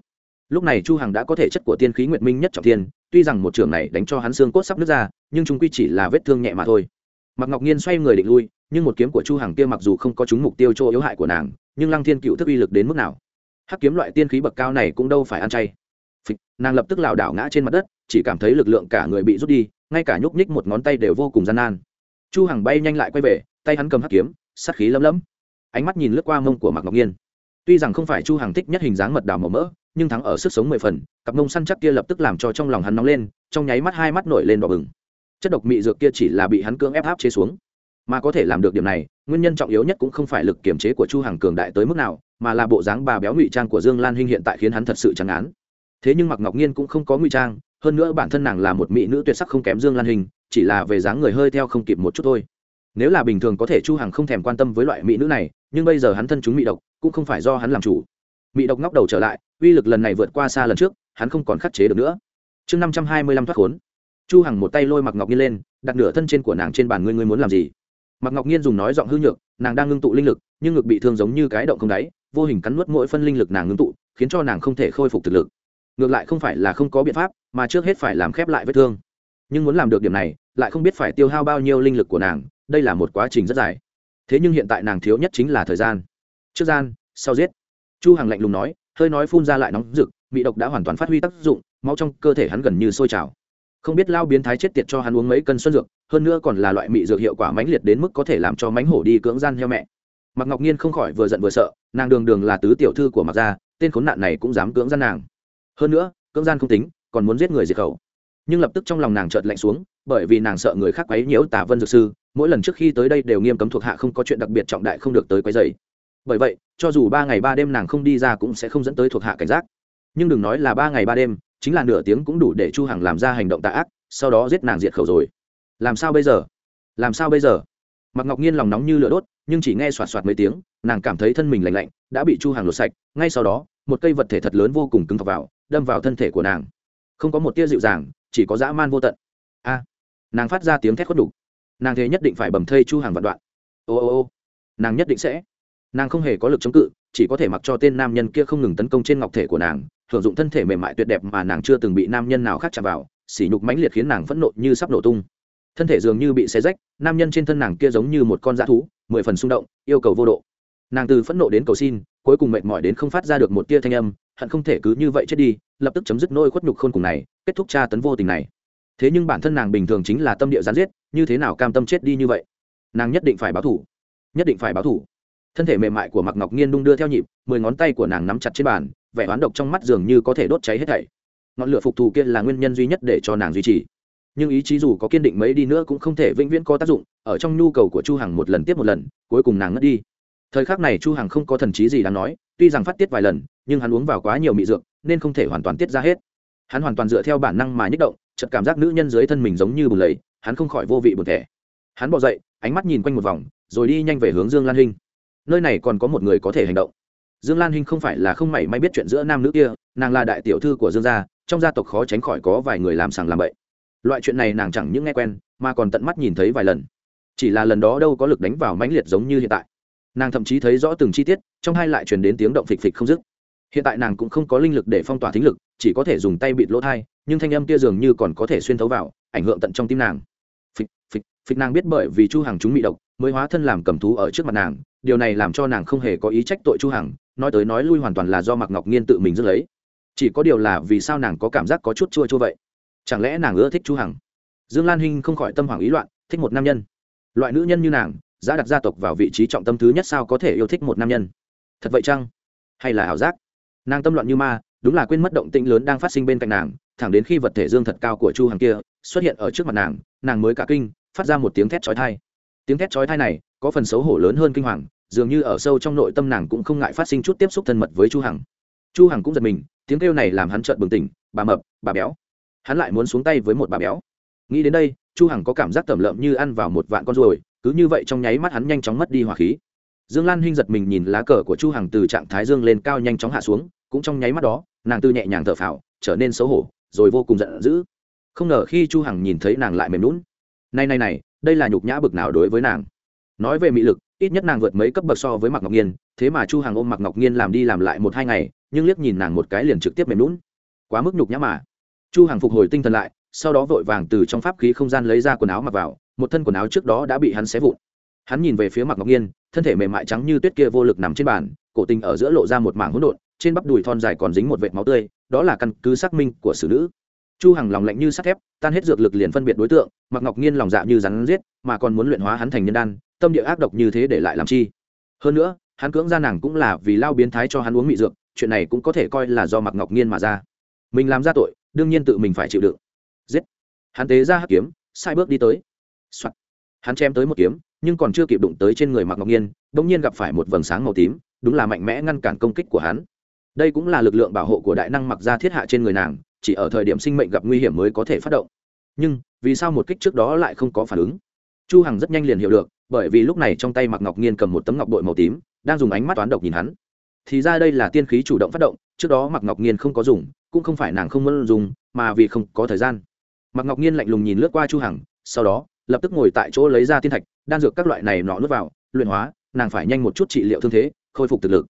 Lúc này chu hằng đã có thể chất của tiên khí nguyệt minh nhất trọng thiên, tuy rằng một trường này đánh cho hắn xương cốt sắp nứt ra, nhưng chúng quy chỉ là vết thương nhẹ mà thôi. Mặc ngọc nhiên xoay người định lui, nhưng một kiếm của chu hằng kia mặc dù không có trúng mục tiêu chỗ yếu hại của nàng, nhưng lăng thiên cựu thức uy lực đến mức nào? Hắc kiếm loại tiên khí bậc cao này cũng đâu phải ăn chay. Phịch, nàng lập tức lảo đảo ngã trên mặt đất chỉ cảm thấy lực lượng cả người bị rút đi ngay cả nhúc nhích một ngón tay đều vô cùng gian nan. Chu hằng bay nhanh lại quay về tay hắn cầm hắc kiếm sát khí lấm lấm. Ánh mắt nhìn lướt qua mông của mạc ngọc nhiên. Tuy rằng không phải chu hằng thích nhất hình dáng mật đào màu mỡ nhưng thắng ở sức sống mười phần cặp mông săn chắc kia lập tức làm cho trong lòng hắn nóng lên trong nháy mắt hai mắt nổi lên đỏ bừng. Chất độc mị dược kia chỉ là bị hắn cưỡng ép áp chế xuống. Mà có thể làm được điểm này nguyên nhân trọng yếu nhất cũng không phải lực kiểm chế của chu hằng cường đại tới mức nào, mà là bộ dáng bà béo ngụy trang của dương lan hinh hiện tại khiến hắn thật sự chán án thế nhưng mặc ngọc nhiên cũng không có ngụy trang, hơn nữa bản thân nàng là một mỹ nữ tuyệt sắc không kém dương lan hình chỉ là về dáng người hơi theo không kịp một chút thôi. Nếu là bình thường có thể chu hằng không thèm quan tâm với loại mỹ nữ này, nhưng bây giờ hắn thân chúng mỹ độc, cũng không phải do hắn làm chủ. Mỹ độc ngóc đầu trở lại, uy lực lần này vượt qua xa lần trước, hắn không còn khắc chế được nữa. Chương năm trăm hai mươi lăm thoát khốn. Chu hằng một tay lôi mặc ngọc nhiên lên, đặt nửa thân trên của nàng trên bàn, ngươi ngươi muốn làm gì? Mạc ngọc nhiên dùng nói giọng hư nhược, nàng đang ngưng tụ linh lực, nhưng ngực bị thương giống như cái động không đáy, vô hình cắn nuốt mỗi phân linh lực nàng ngưng tụ, khiến cho nàng không thể khôi phục thực lực. Ngược lại không phải là không có biện pháp, mà trước hết phải làm khép lại vết thương. Nhưng muốn làm được điểm này, lại không biết phải tiêu hao bao nhiêu linh lực của nàng, đây là một quá trình rất dài. Thế nhưng hiện tại nàng thiếu nhất chính là thời gian. Trước gian, sau giết. Chu hằng lạnh lùng nói, hơi nói phun ra lại nóng rực bị độc đã hoàn toàn phát huy tác dụng, máu trong cơ thể hắn gần như sôi trào không biết lao biến thái chết tiệt cho hắn uống mấy cân xuân dược, hơn nữa còn là loại mị dược hiệu quả mãnh liệt đến mức có thể làm cho mánh hổ đi cưỡng gian heo mẹ. Mặc ngọc nhiên không khỏi vừa giận vừa sợ, nàng đường đường là tứ tiểu thư của mặc gia, tên khốn nạn này cũng dám cưỡng gian nàng. Hơn nữa, cưỡng gian không tính, còn muốn giết người diệt khẩu. Nhưng lập tức trong lòng nàng chợt lạnh xuống, bởi vì nàng sợ người khác quấy nhiễu tả vân dược sư, mỗi lần trước khi tới đây đều nghiêm cấm thuộc hạ không có chuyện đặc biệt trọng đại không được tới quấy dày bởi vậy, cho dù ba ngày ba đêm nàng không đi ra cũng sẽ không dẫn tới thuộc hạ cảnh giác. Nhưng đừng nói là ba ngày ba đêm chính là nửa tiếng cũng đủ để chu hằng làm ra hành động tà ác, sau đó giết nàng diệt khẩu rồi. Làm sao bây giờ? Làm sao bây giờ? Mặc ngọc nhiên lòng nóng như lửa đốt, nhưng chỉ nghe xoạt xoạt mấy tiếng, nàng cảm thấy thân mình lạnh lạnh, đã bị chu hàng lột sạch, ngay sau đó, một cây vật thể thật lớn vô cùng cứng thọc vào, đâm vào thân thể của nàng. Không có một tia dịu dàng, chỉ có dã man vô tận. A! Nàng phát ra tiếng thét khuất đục nàng thế nhất định phải bầm thây chu hàng vạn đoạn. Ô ô ô! Nàng nhất định sẽ. Nàng không hề có lực chống cự, chỉ có thể mặc cho tên nam nhân kia không ngừng tấn công trên ngọc thể của nàng hưởng dụng thân thể mềm mại tuyệt đẹp mà nàng chưa từng bị nam nhân nào khác chạm vào, sỉ nhục mãnh liệt khiến nàng phẫn nộ như sắp nổ tung. Thân thể dường như bị xé rách, nam nhân trên thân nàng kia giống như một con dã thú, mười phần xung động, yêu cầu vô độ. Nàng từ phẫn nộ đến cầu xin, cuối cùng mệt mỏi đến không phát ra được một tia thanh âm, hận không thể cứ như vậy chết đi, lập tức chấm dứt nôi khuất nhục khôn cùng này, kết thúc tra tấn vô tình này. Thế nhưng bản thân nàng bình thường chính là tâm địa gián giết, như thế nào cam tâm chết đi như vậy? Nàng nhất định phải báo thủ. Nhất định phải báo thủ thân thể mềm mại của mặc ngọc nhiên đung đưa theo nhịp, mười ngón tay của nàng nắm chặt trên bàn, vẻ oán độc trong mắt dường như có thể đốt cháy hết thảy. Ngọn lửa phục thù kia là nguyên nhân duy nhất để cho nàng duy trì. Nhưng ý chí dù có kiên định mấy đi nữa cũng không thể vĩnh viễn có tác dụng, ở trong nhu cầu của chu hằng một lần tiếp một lần, cuối cùng nàng ngất đi. Thời khắc này chu hằng không có thần trí gì đáng nói, tuy rằng phát tiết vài lần, nhưng hắn uống vào quá nhiều mị dược, nên không thể hoàn toàn tiết ra hết. Hắn hoàn toàn dựa theo bản năng mà nhích động, chợt cảm giác nữ nhân dưới thân mình giống như bùn lầy, hắn không khỏi vô vị buồn thẻ hắn bò dậy, ánh mắt nhìn quanh một vòng, rồi đi nhanh về hướng dương lan hinh nơi này còn có một người có thể hành động. Dương lan hinh không phải là không mảy may biết chuyện giữa nam nữ kia, nàng là đại tiểu thư của dương gia, trong gia tộc khó tránh khỏi có vài người làm sàng làm bậy. Loại chuyện này nàng chẳng những nghe quen, mà còn tận mắt nhìn thấy vài lần. Chỉ là lần đó đâu có lực đánh vào mãnh liệt giống như hiện tại. Nàng thậm chí thấy rõ từng chi tiết, trong hai lại truyền đến tiếng động phịch phịch không dứt. Hiện tại nàng cũng không có linh lực để phong tỏa thính lực, chỉ có thể dùng tay bịt lỗ thai, nhưng thanh âm kia dường như còn có thể xuyên thấu vào, ảnh hưởng tận trong tim nàng. Phịch phịch phịch nàng biết bởi vì chu hằng chúng bị độc mới hóa thân làm cầm thú ở trước mặt nàng, điều này làm cho nàng không hề có ý trách tội chu hằng, nói tới nói lui hoàn toàn là do mặc ngọc nghiên tự mình dứt lấy. Chỉ có điều là vì sao nàng có cảm giác có chút chua chua vậy? Chẳng lẽ nàng ưa thích chu hằng? Dương lan hinh không khỏi tâm hoảng ý loạn, thích một nam nhân. Loại nữ nhân như nàng, giá đặt gia tộc vào vị trí trọng tâm thứ nhất sao có thể yêu thích một nam nhân? Thật vậy chăng? Hay là ảo giác? Nàng tâm loạn như ma, đúng là quên mất động tĩnh lớn đang phát sinh bên cạnh nàng, thẳng đến khi vật thể dương thật cao của chu hằng kia xuất hiện ở trước mặt nàng nàng mới cả kinh, phát ra một tiếng thét chói tai tiếng thét chói tai này có phần xấu hổ lớn hơn kinh hoàng, dường như ở sâu trong nội tâm nàng cũng không ngại phát sinh chút tiếp xúc thân mật với chu hằng. Chu hằng cũng giật mình, tiếng kêu này làm hắn chợt bừng tỉnh, bà mập, bà béo. Hắn lại muốn xuống tay với một bà béo. Nghĩ đến đây, chu hằng có cảm giác tẩm lợm như ăn vào một vạn con ruồi, cứ như vậy trong nháy mắt hắn nhanh chóng mất đi hỏa khí. Dương lan hinh giật mình nhìn lá cờ của chu hằng từ trạng thái dương lên cao nhanh chóng hạ xuống, cũng trong nháy mắt đó, nàng tư nhẹ nhàng thở phào, trở nên xấu hổ, rồi vô cùng giận dữ. Không ngờ khi chu hằng nhìn thấy nàng lại mềm lún này này này, đây là nhục nhã bực nào đối với nàng. Nói về mị lực, ít nhất nàng vượt mấy cấp bậc so với mặc ngọc nhiên thế mà chu Hàng ôm mặc ngọc nhiên làm đi làm lại một hai ngày, nhưng liếc nhìn nàng một cái liền trực tiếp mềm lún quá mức nhục nhã mà. Chu Hàng phục hồi tinh thần lại, sau đó vội vàng từ trong pháp khí không gian lấy ra quần áo mặc vào, một thân quần áo trước đó đã bị hắn xé vụn. Hắn nhìn về phía mặc ngọc nhiên thân thể mềm mại trắng như tuyết kia vô lực nằm trên bàn, cổ tình ở giữa lộ ra một mảng hỗn độn, trên bắp đùi thon dài còn dính một vệt máu tươi, đó là căn cứ xác minh của xử nữ chu hằng lòng lạnh như sắt thép, tan hết dược lực liền phân biệt đối tượng mặc ngọc nhiên lòng dạ như rắn giết, mà còn muốn luyện hóa hắn thành nhân đan, tâm địa ác độc như thế để lại làm chi? Hơn nữa, hắn cưỡng ra nàng cũng là vì lao biến thái cho hắn uống mị dược, chuyện này cũng có thể coi là do mặc ngọc nhiên mà ra. Mình làm ra tội, đương nhiên tự mình phải chịu đựng. Giết! Hắn tế ra hắc kiếm, sai bước đi tới. Soạn. hắn chém tới một kiếm, nhưng còn chưa kịp đụng tới trên người mặc ngọc nhiên bỗng nhiên gặp phải một vầng sáng màu tím, đúng là mạnh mẽ ngăn cản công kích của hắn. Đây cũng là lực lượng bảo hộ của đại năng mặc ra thiết hạ trên người nàng chỉ ở thời điểm sinh mệnh gặp nguy hiểm mới có thể phát động. Nhưng, vì sao một kích trước đó lại không có phản ứng? Chu hằng rất nhanh liền hiểu được, bởi vì lúc này trong tay mặc ngọc nghiên cầm một tấm ngọc bội màu tím, đang dùng ánh mắt toán độc nhìn hắn. Thì ra đây là tiên khí chủ động phát động, trước đó mặc ngọc nghiên không có dùng, cũng không phải nàng không muốn dùng, mà vì không có thời gian. Mặc ngọc nghiên lạnh lùng nhìn lướt qua chu hằng, sau đó, lập tức ngồi tại chỗ lấy ra tiên thạch, đan dược các loại này nọ nuốt vào, luyện hóa, nàng phải nhanh một chút trị liệu thương thế, khôi phục thực lực.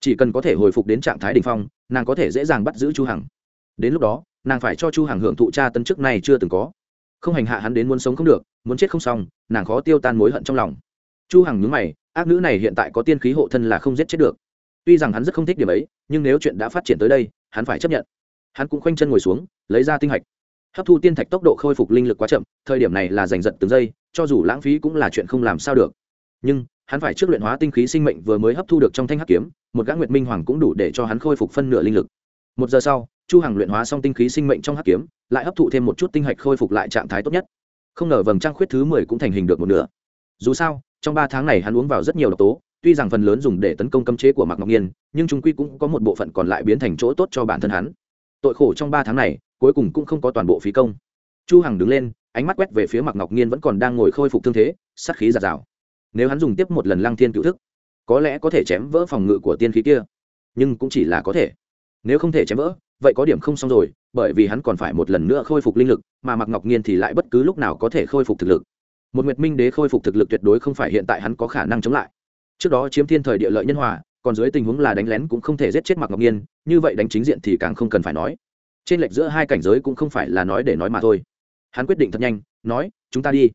Chỉ cần có thể hồi phục đến trạng thái đỉnh phong, nàng có thể dễ dàng bắt giữ chu hằng đến lúc đó, nàng phải cho chu hằng hưởng thụ cha tân trước này chưa từng có. Không hành hạ hắn đến muốn sống không được, muốn chết không xong, nàng khó tiêu tan mối hận trong lòng. Chu hằng nhướng mày, ác nữ này hiện tại có tiên khí hộ thân là không giết chết được. Tuy rằng hắn rất không thích điểm ấy, nhưng nếu chuyện đã phát triển tới đây, hắn phải chấp nhận. Hắn cũng khoanh chân ngồi xuống, lấy ra tinh hạch. Hấp thu tiên thạch tốc độ khôi phục linh lực quá chậm, thời điểm này là giành giật từng giây, cho dù lãng phí cũng là chuyện không làm sao được. Nhưng, hắn phải trước luyện hóa tinh khí sinh mệnh vừa mới hấp thu được trong thanh hắc kiếm, một gã nguyệt minh hoàng cũng đủ để cho hắn khôi phục phân nửa linh lực. Một giờ sau chu hằng luyện hóa xong tinh khí sinh mệnh trong hắc kiếm, lại hấp thụ thêm một chút tinh hạch khôi phục lại trạng thái tốt nhất. Không ngờ vầng trăng khuyết thứ mười cũng thành hình được một nửa. Dù sao, trong ba tháng này hắn uống vào rất nhiều độc tố, tuy rằng phần lớn dùng để tấn công cấm chế của mạc ngọc nhiên, nhưng chúng quy cũng có một bộ phận còn lại biến thành chỗ tốt cho bản thân hắn. Tội khổ trong ba tháng này, cuối cùng cũng không có toàn bộ phí công. Chu hằng đứng lên, ánh mắt quét về phía mạc ngọc nhiên vẫn còn đang ngồi khôi phục thương thế, sát khí giạt rào. Nếu hắn dùng tiếp một lần lăng thiên cựu thức, có lẽ có thể chém vỡ phòng ngự của tiên khí kia. Nhưng cũng chỉ là có thể. Nếu không thể chém vỡ vậy có điểm không xong rồi, bởi vì hắn còn phải một lần nữa khôi phục linh lực, mà mạc ngọc nhiên thì lại bất cứ lúc nào có thể khôi phục thực lực. Một nguyệt minh đế khôi phục thực lực tuyệt đối không phải hiện tại hắn có khả năng chống lại. Trước đó chiếm thiên thời địa lợi nhân hòa, còn dưới tình huống là đánh lén cũng không thể giết chết mạc ngọc nhiên như vậy đánh chính diện thì càng không cần phải nói. Trên lệch giữa hai cảnh giới cũng không phải là nói để nói mà thôi. Hắn quyết định thật nhanh, nói, chúng ta đi.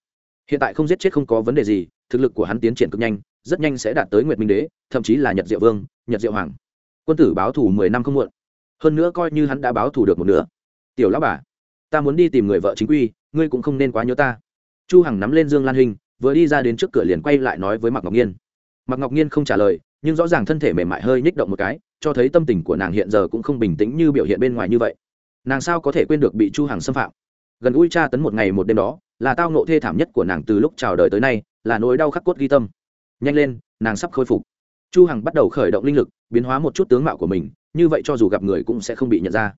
Hiện tại không giết chết không có vấn đề gì, thực lực của hắn tiến triển cực nhanh, rất nhanh sẽ đạt tới nguyệt minh đế, thậm chí là nhật diệu vương, nhật diệu hoàng. Quân tử báo thủ mười năm không muộn hơn nữa coi như hắn đã báo thù được một nửa. Tiểu lão bà, ta muốn đi tìm người vợ chính quy, ngươi cũng không nên quá nhớ ta. Chu hằng nắm lên dương lan hình, vừa đi ra đến trước cửa liền quay lại nói với mạc ngọc nhiên. Mạc ngọc nhiên không trả lời, nhưng rõ ràng thân thể mềm mại hơi nhích động một cái, cho thấy tâm tình của nàng hiện giờ cũng không bình tĩnh như biểu hiện bên ngoài như vậy. Nàng sao có thể quên được bị chu hằng xâm phạm? Gần ui tra tấn một ngày một đêm đó, là tao nộ thê thảm nhất của nàng từ lúc chào đời tới nay, là nỗi đau khắc cốt ghi tâm. Nhanh lên, nàng sắp khôi phục. Chu hằng bắt đầu khởi động linh lực, biến hóa một chút tướng mạo của mình như vậy cho dù gặp người cũng sẽ không bị nhận ra.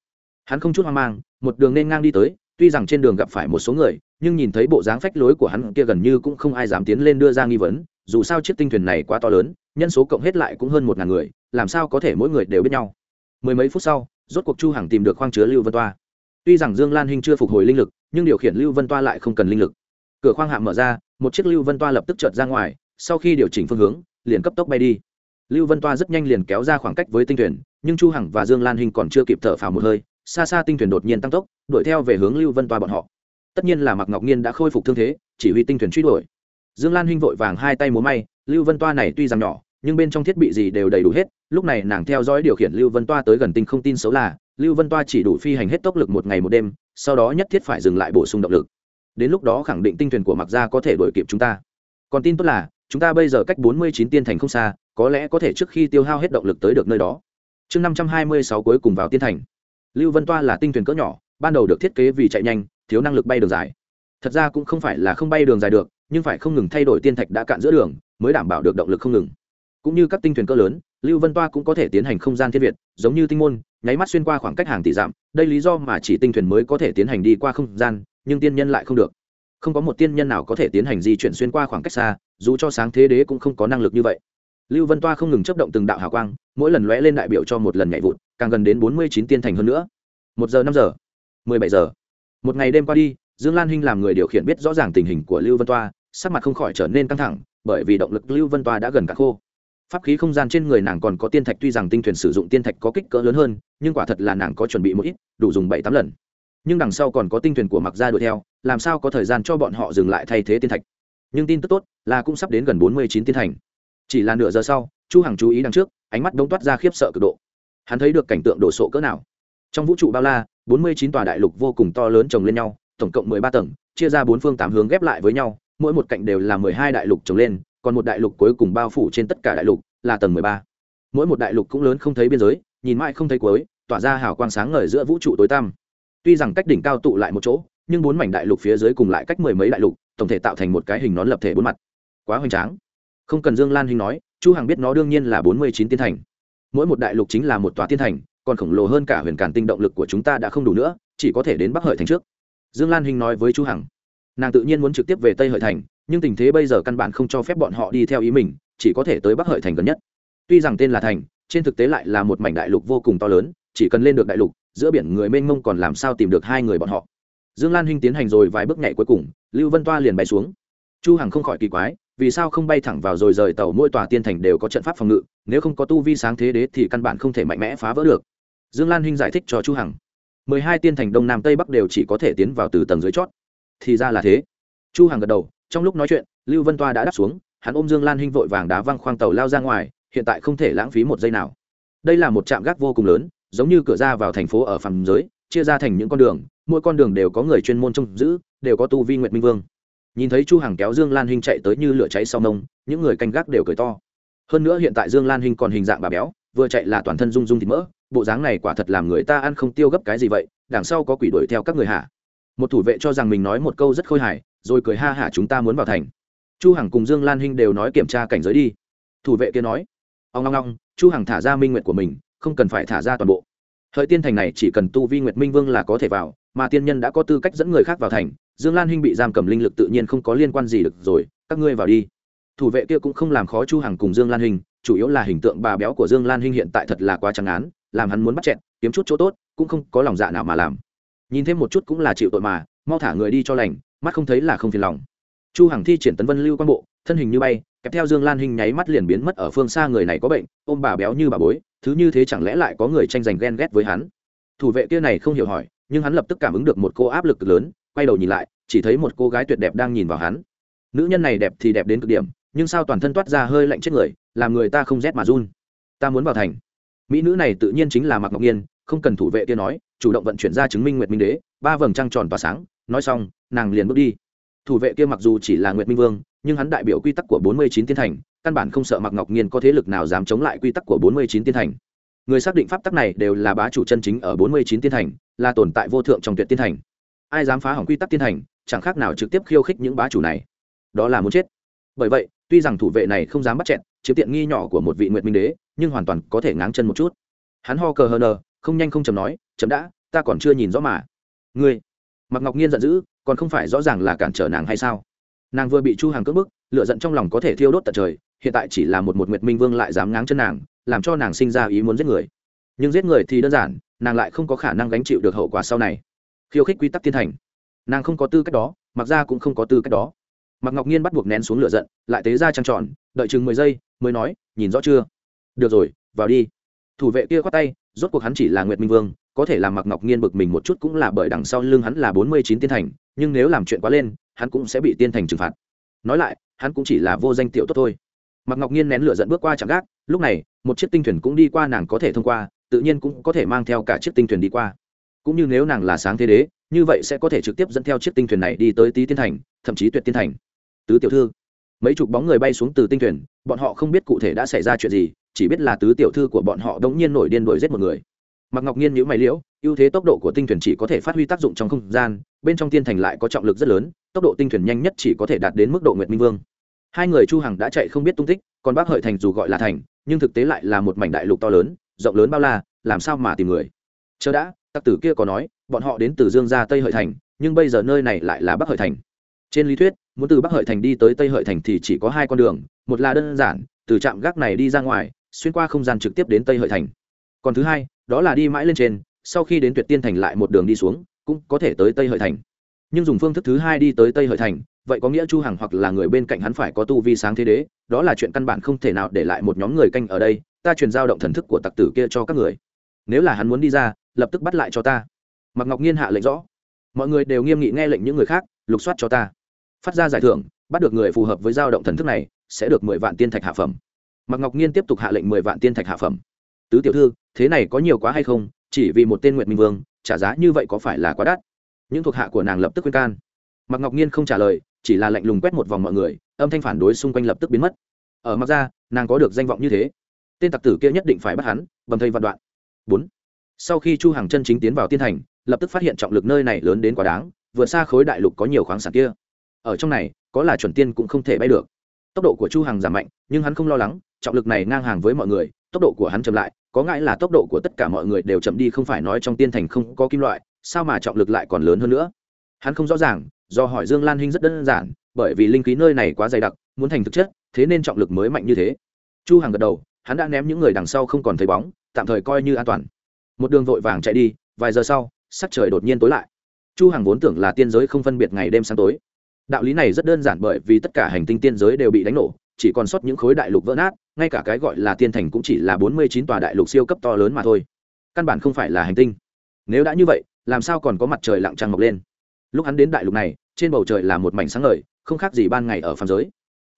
Hắn không chút hoang mang, một đường nên ngang đi tới, tuy rằng trên đường gặp phải một số người, nhưng nhìn thấy bộ dáng phách lối của hắn kia gần như cũng không ai dám tiến lên đưa ra nghi vấn, dù sao chiếc tinh thuyền này quá to lớn, nhân số cộng hết lại cũng hơn một ngàn người, làm sao có thể mỗi người đều biết nhau. Mười mấy phút sau, rốt cuộc chu hằng tìm được khoang chứa lưu vân toa. Tuy rằng dương lan hinh chưa phục hồi linh lực, nhưng điều khiển lưu vân toa lại không cần linh lực. Cửa khoang hạm mở ra, một chiếc lưu vân toa lập tức chợt ra ngoài, sau khi điều chỉnh phương hướng, liền cấp tốc bay đi. Lưu vân toa rất nhanh liền kéo ra khoảng cách với tinh thuyền nhưng chu hằng và dương lan hinh còn chưa kịp thở phào một hơi, xa xa tinh thuyền đột nhiên tăng tốc, đuổi theo về hướng lưu vân toa bọn họ. Tất nhiên là mặc ngọc nhiên đã khôi phục thương thế, chỉ huy tinh thuyền truy đuổi. Dương lan hinh vội vàng hai tay múa may, lưu vân toa này tuy rằng nhỏ, nhưng bên trong thiết bị gì đều đầy đủ hết, lúc này nàng theo dõi điều khiển lưu vân toa tới gần tinh không tin xấu là, lưu vân toa chỉ đủ phi hành hết tốc lực một ngày một đêm, sau đó nhất thiết phải dừng lại bổ sung động lực. Đến lúc đó khẳng định tinh thuyền của mặc gia có thể đuổi kịp chúng ta. Còn tin tốt là, chúng ta bây giờ cách bốn mươi chín tiên thành không xa, có lẽ có thể trước khi tiêu hao hết động lực tới được nơi đó chương năm trăm hai mươi sáu cuối cùng vào tiên thành. Lưu vân toa là tinh thuyền cỡ nhỏ, ban đầu được thiết kế vì chạy nhanh, thiếu năng lực bay đường dài. Thật ra cũng không phải là không bay đường dài được, nhưng phải không ngừng thay đổi tiên thạch đã cạn giữa đường, mới đảm bảo được động lực không ngừng. Cũng như các tinh thuyền cỡ lớn, lưu vân toa cũng có thể tiến hành không gian thiên việt, giống như tinh môn, nháy mắt xuyên qua khoảng cách hàng tỷ dặm, đây lý do mà chỉ tinh thuyền mới có thể tiến hành đi qua không gian, nhưng tiên nhân lại không được. Không có một tiên nhân nào có thể tiến hành di chuyển xuyên qua khoảng cách xa, dù cho sáng thế đế cũng không có năng lực như vậy lưu vân toa không ngừng chấp động từng đạo hào quang, mỗi lần lóe lên đại biểu cho một lần nhảy vụt, càng gần đến bốn mươi chín tiên thành hơn nữa. Một giờ năm giờ, mười bảy giờ. Một ngày đêm qua đi, dương lan hinh làm người điều khiển biết rõ ràng tình hình của lưu vân toa, sắc mặt không khỏi trở nên căng thẳng, bởi vì động lực lưu vân toa đã gần cả khô. Pháp khí không gian trên người nàng còn có tiên thạch, tuy rằng tinh thuyền sử dụng tiên thạch có kích cỡ lớn hơn, nhưng quả thật là nàng có chuẩn bị một ít, đủ dùng bảy tám lần. Nhưng đằng sau còn có tinh thuyền của mặc gia đuổi theo, làm sao có thời gian cho bọn họ dừng lại thay thế tiên thạch? Nhưng tin tức tốt là cũng sắp đến gần bốn mươi chín tiên thành chỉ là nửa giờ sau, chu hằng chú ý đằng trước, ánh mắt đống toát ra khiếp sợ cực độ. Hắn thấy được cảnh tượng đổ sộ cỡ nào. Trong vũ trụ bao la, bốn mươi chín tòa đại lục vô cùng to lớn chồng lên nhau, tổng cộng mười ba tầng, chia ra bốn phương tám hướng ghép lại với nhau, mỗi một cạnh đều là mười hai đại lục chồng lên, còn một đại lục cuối cùng bao phủ trên tất cả đại lục là tầng mười ba. Mỗi một đại lục cũng lớn không thấy biên giới, nhìn mãi không thấy cuối, tỏa ra hào quang sáng ngời giữa vũ trụ tối tăm. Tuy rằng cách đỉnh cao tụ lại một chỗ, nhưng bốn mảnh đại lục phía dưới cùng lại cách mười mấy đại lục, tổng thể tạo thành một cái hình nón lập thể bốn mặt. Quá hoành tráng không cần dương lan hình nói, chu hằng biết nó đương nhiên là bốn mươi chín tiên thành. Mỗi một đại lục chính là một tòa tiên thành, còn khổng lồ hơn cả huyền càn tinh động lực của chúng ta đã không đủ nữa, chỉ có thể đến bắc hợi thành trước. Dương lan hình nói với chu hằng. Nàng tự nhiên muốn trực tiếp về tây hợi thành, nhưng tình thế bây giờ căn bản không cho phép bọn họ đi theo ý mình, chỉ có thể tới bắc hợi thành gần nhất. Tuy rằng tên là thành, trên thực tế lại là một mảnh đại lục vô cùng to lớn, chỉ cần lên được đại lục, giữa biển người mênh mông còn làm sao tìm được hai người bọn họ. Dương lan hinh tiến hành rồi vài bước nhảy cuối cùng, lưu vân toa liền bay xuống. Chu hằng không khỏi kỳ quái vì sao không bay thẳng vào rồi rời tàu mỗi tòa tiên thành đều có trận pháp phòng ngự, nếu không có tu vi sáng thế đế thì căn bản không thể mạnh mẽ phá vỡ được. Dương lan hinh giải thích cho chu hằng. Mười hai tiên thành đông nam tây bắc đều chỉ có thể tiến vào từ tầng dưới chót. Thì ra là thế. Chu hằng gật đầu, trong lúc nói chuyện, lưu vân toa đã đáp xuống, hắn ôm dương lan hinh vội vàng đá văng khoang tàu lao ra ngoài, hiện tại không thể lãng phí một giây nào. Đây là một trạm gác vô cùng lớn, giống như cửa ra vào thành phố ở phàm giới, chia ra thành những con đường, mỗi con đường đều có người chuyên môn trông giữ, đều có tu vi nguyệt minh vương nhìn thấy chu hằng kéo dương lan hinh chạy tới như lửa cháy sau nông những người canh gác đều cười to. Hơn nữa hiện tại dương lan hinh còn hình dạng bà béo, vừa chạy là toàn thân rung rung thịt mỡ, bộ dáng này quả thật làm người ta ăn không tiêu gấp cái gì vậy, đằng sau có quỷ đuổi theo các người hả? một thủ vệ cho rằng mình nói một câu rất khôi hài, rồi cười ha hả chúng ta muốn vào thành. Chu hằng cùng dương lan hinh đều nói kiểm tra cảnh giới đi. Thủ vệ kia nói ông long long chu hằng thả ra minh nguyện của mình, không cần phải thả ra toàn bộ. Hợi tiên thành này chỉ cần tu vi nguyệt minh vương là có thể vào, mà tiên nhân đã có tư cách dẫn người khác vào thành dương lan hinh bị giam cầm linh lực tự nhiên không có liên quan gì được rồi, các ngươi vào đi. Thủ vệ kia cũng không làm khó chu hằng cùng dương lan hinh, chủ yếu là hình tượng bà béo của dương lan hinh hiện tại thật là quá trắng án, làm hắn muốn bắt chẹn kiếm chút chỗ tốt, cũng không có lòng dạ nào mà làm. Nhìn thêm một chút cũng là chịu tội mà, mau thả người đi cho lành, mắt không thấy là không phiền lòng. Chu hằng thi triển tấn vân lưu quan bộ, thân hình như bay, kẹp theo dương lan hinh nháy mắt liền biến mất ở phương xa người này có bệnh, ôm bà béo như bà bối, thứ như thế chẳng lẽ lại có người tranh giành ghen ghét với hắn? Thủ vệ kia này không hiểu hỏi, nhưng hắn lập tức cảm ứng được một cô áp lực lớn quay đầu nhìn lại, chỉ thấy một cô gái tuyệt đẹp đang nhìn vào hắn. Nữ nhân này đẹp thì đẹp đến cực điểm, nhưng sao toàn thân toát ra hơi lạnh chết người, làm người ta không rét mà run. Ta muốn vào thành. Mỹ nữ này tự nhiên chính là mạc ngọc nhiên không cần thủ vệ kia nói, chủ động vận chuyển ra chứng minh nguyệt minh đế, ba vầng trăng tròn tỏa sáng, nói xong, nàng liền bước đi. Thủ vệ kia mặc dù chỉ là nguyệt minh vương, nhưng hắn đại biểu quy tắc của bốn mươi chín tiên thành, căn bản không sợ mạc ngọc nhiên có thế lực nào dám chống lại quy tắc của bốn mươi chín tiên thành. Người xác định pháp tắc này đều là bá chủ chân chính ở bốn mươi chín tiên thành, là tồn tại vô thượng trong tuyệt tiên thành ai dám phá hỏng quy tắc tiên thành, chẳng khác nào trực tiếp khiêu khích những bá chủ này. Đó là muốn chết. Bởi vậy, tuy rằng thủ vệ này không dám bắt chẹn chiếm tiện nghi nhỏ của một vị nguyệt minh đế, nhưng hoàn toàn có thể ngáng chân một chút. Hắn ho cờ hờ nờ, không nhanh không chầm nói chấm đã, ta còn chưa nhìn rõ mà. Ngươi? Mặc ngọc nhiên giận dữ, còn không phải rõ ràng là cản trở nàng hay sao? Nàng vừa bị chu hàng cưỡng bức lựa giận trong lòng có thể thiêu đốt tận trời, hiện tại chỉ là một một nguyệt minh vương lại dám ngáng chân nàng, làm cho nàng sinh ra ý muốn giết người. Nhưng giết người thì đơn giản, nàng lại không có khả năng gánh chịu được hậu quả sau này khiêu khích quy tắc thiên thành. Nàng không có tư cách đó mặc ra cũng không có tư cách đó. Mặc ngọc nhiên bắt buộc nén xuống lửa giận, lại tế ra trăng tròn, đợi chừng mười giây, mới nói, nhìn rõ chưa? Được rồi, vào đi. Thủ vệ kia khoát tay, rốt cuộc hắn chỉ là nguyệt minh vương, có thể làm mặc ngọc nhiên bực mình một chút cũng là bởi đằng sau lưng hắn là bốn mươi chín tiên thành, nhưng nếu làm chuyện quá lên, hắn cũng sẽ bị tiên thành trừng phạt. Nói lại, hắn cũng chỉ là vô danh tiểu tốt thôi. Mặc ngọc nhiên nén lửa dẫn bước qua chẳng gác, lúc này, một chiếc tinh thuyền cũng đi qua nàng có thể thông qua, tự nhiên cũng có thể mang theo cả chiếc tinh thuyền đi qua cũng như nếu nàng là sáng thế đế, như vậy sẽ có thể trực tiếp dẫn theo chiếc tinh thuyền này đi tới tý tiên thành, thậm chí tuyệt tiên thành. Tứ tiểu thư, mấy chục bóng người bay xuống từ tinh thuyền, bọn họ không biết cụ thể đã xảy ra chuyện gì, chỉ biết là tứ tiểu thư của bọn họ đống nhiên nổi điên đuổi giết một người. Mặc ngọc nhiên nhữ mày liễu, ưu thế tốc độ của tinh thuyền chỉ có thể phát huy tác dụng trong không gian, bên trong tiên thành lại có trọng lực rất lớn, tốc độ tinh thuyền nhanh nhất chỉ có thể đạt đến mức độ nguyệt minh vương. Hai người chu hằng đã chạy không biết tung tích, còn bác hợi thành dù gọi là thành, nhưng thực tế lại là một mảnh đại lục to lớn, rộng lớn bao la, làm sao mà tìm người? Chờ đã tặc tử kia có nói, bọn họ đến từ dương gia tây hợi thành, nhưng bây giờ nơi này lại là bắc hợi thành. Trên lý thuyết, muốn từ bắc hợi thành đi tới tây hợi thành thì chỉ có hai con đường, một là đơn giản, từ trạm gác này đi ra ngoài, xuyên qua không gian trực tiếp đến tây hợi thành. Còn thứ hai, đó là đi mãi lên trên, sau khi đến tuyệt tiên thành lại một đường đi xuống, cũng có thể tới tây hợi thành. Nhưng dùng phương thức thứ hai đi tới tây hợi thành, vậy có nghĩa chu hằng hoặc là người bên cạnh hắn phải có tu vi sáng thế đế, đó là chuyện căn bản không thể nào để lại một nhóm người canh ở đây, ta truyền giao động thần thức của tặc tử kia cho các người. Nếu là hắn muốn đi ra lập tức bắt lại cho ta. Mặc ngọc nhiên hạ lệnh rõ. Mọi người đều nghiêm nghị nghe lệnh những người khác, lục soát cho ta. Phát ra giải thưởng, bắt được người phù hợp với dao động thần thức này, sẽ được mười vạn tiên thạch hạ phẩm. Mặc ngọc nhiên tiếp tục hạ lệnh mười vạn tiên thạch hạ phẩm. Tứ tiểu thư, thế này có nhiều quá hay không? Chỉ vì một tên nguyện minh vương, trả giá như vậy có phải là quá đắt? Những thuộc hạ của nàng lập tức khuyên can. Mặc ngọc nhiên không trả lời, chỉ là lạnh lùng quét một vòng mọi người, âm thanh phản đối xung quanh lập tức biến mất. Ở mặc ra nàng có được danh vọng như thế. Tên tặc tử kia nhất định phải bắt hắn, bầm thây vạn đoạn. Bốn sau khi chu hàng chân chính tiến vào tiên thành, lập tức phát hiện trọng lực nơi này lớn đến quá đáng, vượt xa khối đại lục có nhiều khoáng sản kia. Ở trong này, có là chuẩn tiên cũng không thể bay được. Tốc độ của chu hàng giảm mạnh, nhưng hắn không lo lắng, trọng lực này ngang hàng với mọi người, tốc độ của hắn chậm lại, có ngại là tốc độ của tất cả mọi người đều chậm đi không phải nói trong tiên thành không có kim loại, sao mà trọng lực lại còn lớn hơn nữa? Hắn không rõ ràng, do hỏi dương lan hinh rất đơn giản, bởi vì linh khí nơi này quá dày đặc, muốn thành thực chất, thế nên trọng lực mới mạnh như thế. Chu hàng gật đầu, hắn đã ném những người đằng sau không còn thấy bóng, tạm thời coi như an toàn một đường vội vàng chạy đi, vài giờ sau, sắc trời đột nhiên tối lại. Chu hàng vốn tưởng là tiên giới không phân biệt ngày đêm sáng tối. Đạo lý này rất đơn giản bởi vì tất cả hành tinh tiên giới đều bị đánh nổ, chỉ còn sót những khối đại lục vỡ nát, ngay cả cái gọi là tiên thành cũng chỉ là bốn mươi chín tòa đại lục siêu cấp to lớn mà thôi. Căn bản không phải là hành tinh. Nếu đã như vậy, làm sao còn có mặt trời lặng trăng mọc lên? Lúc hắn đến đại lục này, trên bầu trời là một mảnh sáng ngời, không khác gì ban ngày ở phàm giới.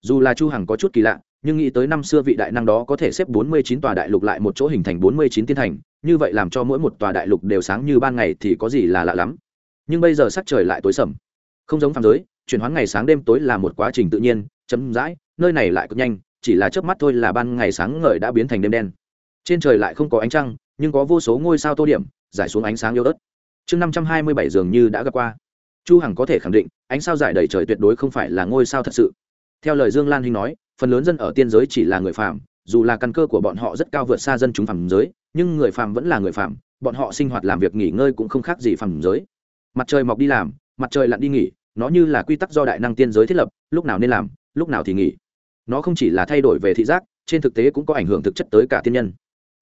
Dù là chu hằng có chút kỳ lạ nhưng nghĩ tới năm xưa vị đại năng đó có thể xếp 49 tòa đại lục lại một chỗ hình thành 49 tiên thành, như vậy làm cho mỗi một tòa đại lục đều sáng như ban ngày thì có gì là lạ lắm. Nhưng bây giờ sắc trời lại tối sầm. Không giống phàm giới, chuyển hóa ngày sáng đêm tối là một quá trình tự nhiên, chấm dãi, nơi này lại cực nhanh, chỉ là chớp mắt thôi là ban ngày sáng ngời đã biến thành đêm đen. Trên trời lại không có ánh trăng, nhưng có vô số ngôi sao tô điểm, giải xuống ánh sáng yếu ớt. Chương 527 dường như đã gặp qua. Chu Hằng có thể khẳng định, ánh sao giải đầy trời tuyệt đối không phải là ngôi sao thật sự. Theo lời Dương Lan Hinh nói, phần lớn dân ở tiên giới chỉ là người phàm, dù là căn cơ của bọn họ rất cao vượt xa dân chúng phàm giới, nhưng người phàm vẫn là người phàm, bọn họ sinh hoạt làm việc nghỉ ngơi cũng không khác gì phàm giới. Mặt trời mọc đi làm, mặt trời lặn đi nghỉ, nó như là quy tắc do đại năng tiên giới thiết lập, lúc nào nên làm, lúc nào thì nghỉ. Nó không chỉ là thay đổi về thị giác, trên thực tế cũng có ảnh hưởng thực chất tới cả tiên nhân.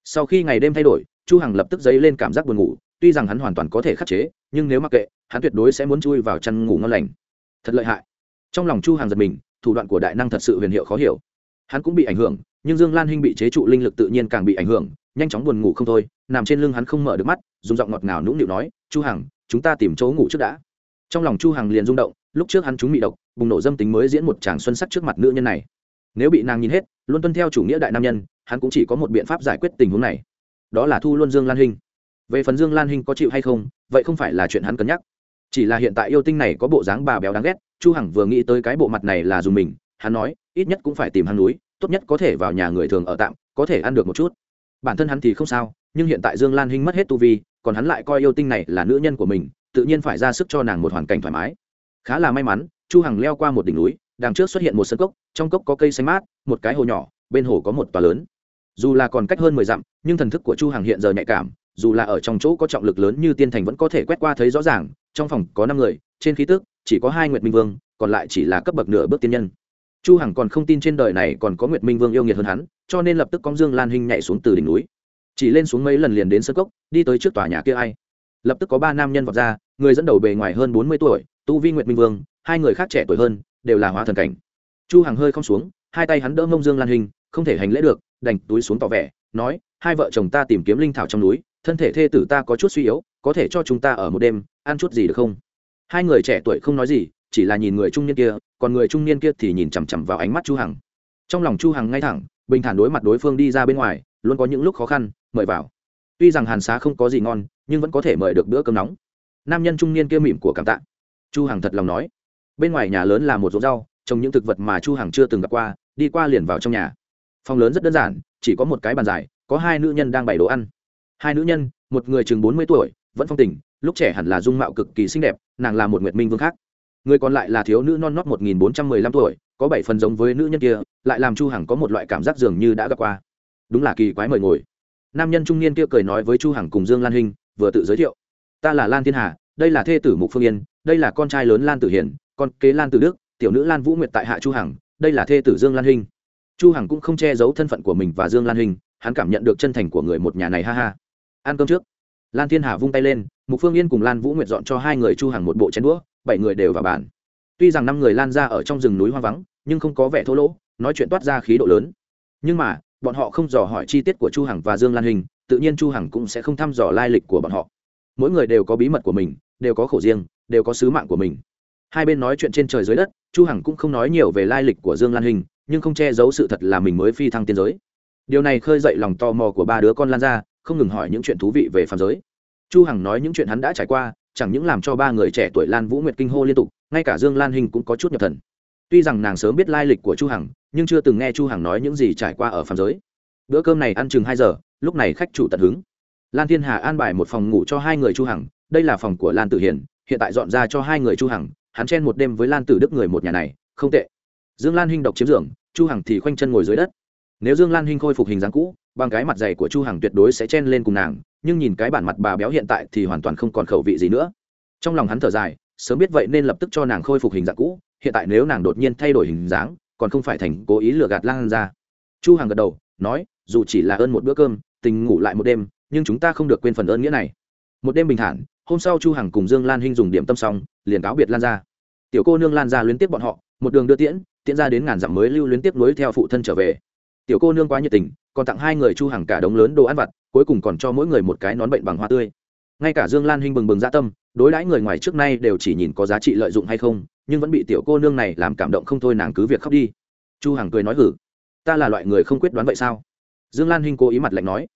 Sau khi ngày đêm thay đổi, chu hằng lập tức dấy lên cảm giác buồn ngủ, tuy rằng hắn hoàn toàn có thể khắc chế, nhưng nếu mặc kệ, hắn tuyệt đối sẽ muốn chui vào chăn ngủ ngon lành. Thật lợi hại. Trong lòng chu hằng giật mình thủ đoạn của đại năng thật sự huyền hiệu khó hiểu. Hắn cũng bị ảnh hưởng, nhưng dương lan hinh bị chế trụ linh lực tự nhiên càng bị ảnh hưởng, nhanh chóng buồn ngủ không thôi, nằm trên lưng hắn không mở được mắt, dùng giọng ngọt ngào nũng nịu nói, chu hằng, chúng ta tìm chỗ ngủ trước đã. Trong lòng chu hằng liền rung động, lúc trước hắn chúng bị độc, bùng nổ dâm tính mới diễn một tràng xuân sắc trước mặt nữ nhân này. Nếu bị nàng nhìn hết, luôn tuân theo chủ nghĩa đại nam nhân, hắn cũng chỉ có một biện pháp giải quyết tình huống này. Đó là thu luôn dương lan hinh. Về phần dương lan hinh có chịu hay không, vậy không phải là chuyện hắn cân nhắc chỉ là hiện tại yêu tinh này có bộ dáng bà béo đáng ghét, chu hằng vừa nghĩ tới cái bộ mặt này là dùng mình, hắn nói, ít nhất cũng phải tìm hang núi, tốt nhất có thể vào nhà người thường ở tạm, có thể ăn được một chút. Bản thân hắn thì không sao, nhưng hiện tại dương lan hinh mất hết tu vi, còn hắn lại coi yêu tinh này là nữ nhân của mình, tự nhiên phải ra sức cho nàng một hoàn cảnh thoải mái. Khá là may mắn, chu hằng leo qua một đỉnh núi, đằng trước xuất hiện một sân cốc, trong cốc có cây xanh mát, một cái hồ nhỏ, bên hồ có một tòa lớn. Dù là còn cách hơn mười dặm, nhưng thần thức của chu hằng hiện giờ nhạy cảm, dù là ở trong chỗ có trọng lực lớn như tiên thành vẫn có thể quét qua thấy rõ ràng trong phòng có năm người, trên khí tức, chỉ có hai nguyệt minh vương, còn lại chỉ là cấp bậc nửa bước tiên nhân. Chu hằng còn không tin trên đời này còn có nguyệt minh vương yêu nghiệt hơn hắn, cho nên lập tức con dương lan hinh nhảy xuống từ đỉnh núi. Chỉ lên xuống mấy lần liền đến sân cốc, đi tới trước tòa nhà kia ai. Lập tức có ba nam nhân vọt ra, người dẫn đầu bề ngoài hơn 40 tuổi, tu vi nguyệt minh vương, hai người khác trẻ tuổi hơn, đều là hóa thần cảnh. Chu hằng hơi không xuống, hai tay hắn đỡ mông dương lan hình, không thể hành lễ được, đành túi xuống tỏ vẻ, nói, hai vợ chồng ta tìm kiếm linh thảo trong núi, thân thể thê tử ta có chút suy yếu có thể cho chúng ta ở một đêm, ăn chút gì được không? Hai người trẻ tuổi không nói gì, chỉ là nhìn người trung niên kia, còn người trung niên kia thì nhìn chằm chằm vào ánh mắt chu hằng. Trong lòng chu hằng ngay thẳng, bình thản đối mặt đối phương đi ra bên ngoài, luôn có những lúc khó khăn, mời vào. Tuy rằng hàn xá không có gì ngon, nhưng vẫn có thể mời được bữa cơm nóng. Nam nhân trung niên kia mỉm của cảm tạ. Chu hằng thật lòng nói. Bên ngoài nhà lớn là một ruộng rau, trồng những thực vật mà chu hằng chưa từng gặp qua, đi qua liền vào trong nhà. Phòng lớn rất đơn giản, chỉ có một cái bàn dài, có hai nữ nhân đang bày đồ ăn. Hai nữ nhân, một người chừng 40 tuổi vẫn phong tình, lúc trẻ hẳn là dung mạo cực kỳ xinh đẹp, nàng là một nguyệt minh vương khác. Người còn lại là thiếu nữ non nót một nghìn bốn trăm mười lăm tuổi, có bảy phần giống với nữ nhân kia, lại làm chu hằng có một loại cảm giác dường như đã gặp qua. Đúng là kỳ quái mời ngồi. Nam nhân trung niên kia cười nói với chu hằng cùng dương lan hinh, vừa tự giới thiệu. Ta là lan thiên hà, đây là thê tử mục phương yên, đây là con trai lớn lan tử hiển, con kế lan tử đức, tiểu nữ lan vũ nguyệt tại hạ chu hằng, đây là thê tử dương lan hinh. Chu hằng cũng không che giấu thân phận của mình và dương lan hinh, hắn cảm nhận được chân thành của người một nhà này, ha ha. Ăn cơm trước lan thiên hà vung tay lên, mục phương yên cùng lan vũ nguyệt dọn cho hai người chu hàng một bộ chén đũa, bảy người đều vào bàn. Tuy rằng năm người lan ra ở trong rừng núi hoang vắng, nhưng không có vẻ thô lỗ, nói chuyện toát ra khí độ lớn. Nhưng mà, bọn họ không dò hỏi chi tiết của chu hằng và dương lan hình, tự nhiên chu hằng cũng sẽ không thăm dò lai lịch của bọn họ. Mỗi người đều có bí mật của mình, đều có khổ riêng, đều có sứ mạng của mình. Hai bên nói chuyện trên trời dưới đất, chu hằng cũng không nói nhiều về lai lịch của dương lan hình, nhưng không che giấu sự thật là mình mới phi thăng tiên giới. Điều này khơi dậy lòng tò mò của ba đứa con lan ra không ngừng hỏi những chuyện thú vị về phàm giới. Chu hằng nói những chuyện hắn đã trải qua, chẳng những làm cho ba người trẻ tuổi lan vũ nguyệt kinh hô liên tục, ngay cả dương lan hình cũng có chút nhập thần. Tuy rằng nàng sớm biết lai lịch của chu hằng, nhưng chưa từng nghe chu hằng nói những gì trải qua ở phàm giới. Bữa cơm này ăn chừng hai giờ, lúc này khách chủ tận hứng. Lan thiên hà an bài một phòng ngủ cho hai người chu hằng, đây là phòng của lan tử hiền, hiện tại dọn ra cho hai người chu hằng, hắn chen một đêm với lan tử đức người một nhà này, không tệ. Dương lan hinh độc chiếm giường, chu hằng thì khoanh chân ngồi dưới đất. Nếu dương lan hinh khôi phục hình dáng cũ bằng cái mặt dày của chu hằng tuyệt đối sẽ chen lên cùng nàng, nhưng nhìn cái bản mặt bà béo hiện tại thì hoàn toàn không còn khẩu vị gì nữa. Trong lòng hắn thở dài, sớm biết vậy nên lập tức cho nàng khôi phục hình dạng cũ, hiện tại nếu nàng đột nhiên thay đổi hình dáng, còn không phải thành cố ý lừa gạt lan ra. Chu hằng gật đầu, nói, dù chỉ là ơn một bữa cơm, tình ngủ lại một đêm, nhưng chúng ta không được quên phần ơn nghĩa này. Một đêm bình thản, hôm sau chu hằng cùng dương lan hinh dùng điểm tâm xong, liền cáo biệt lan ra. Tiểu cô nương lan ra luyến tiếp bọn họ, một đường đưa tiễn tiễn ra đến ngàn dặm mới lưu luyến tiếp nối theo phụ thân trở về. Tiểu cô nương quá nhiệt tình còn tặng hai người chu hằng cả đống lớn đồ ăn vặt, cuối cùng còn cho mỗi người một cái nón bệnh bằng hoa tươi. Ngay cả dương lan hinh bừng bừng dạ tâm, đối đãi người ngoài trước nay đều chỉ nhìn có giá trị lợi dụng hay không, nhưng vẫn bị tiểu cô nương này làm cảm động không thôi nàng cứ việc khóc đi. Chu hằng cười nói hử, ta là loại người không quyết đoán vậy sao? Dương lan hinh cố ý mặt lạnh nói.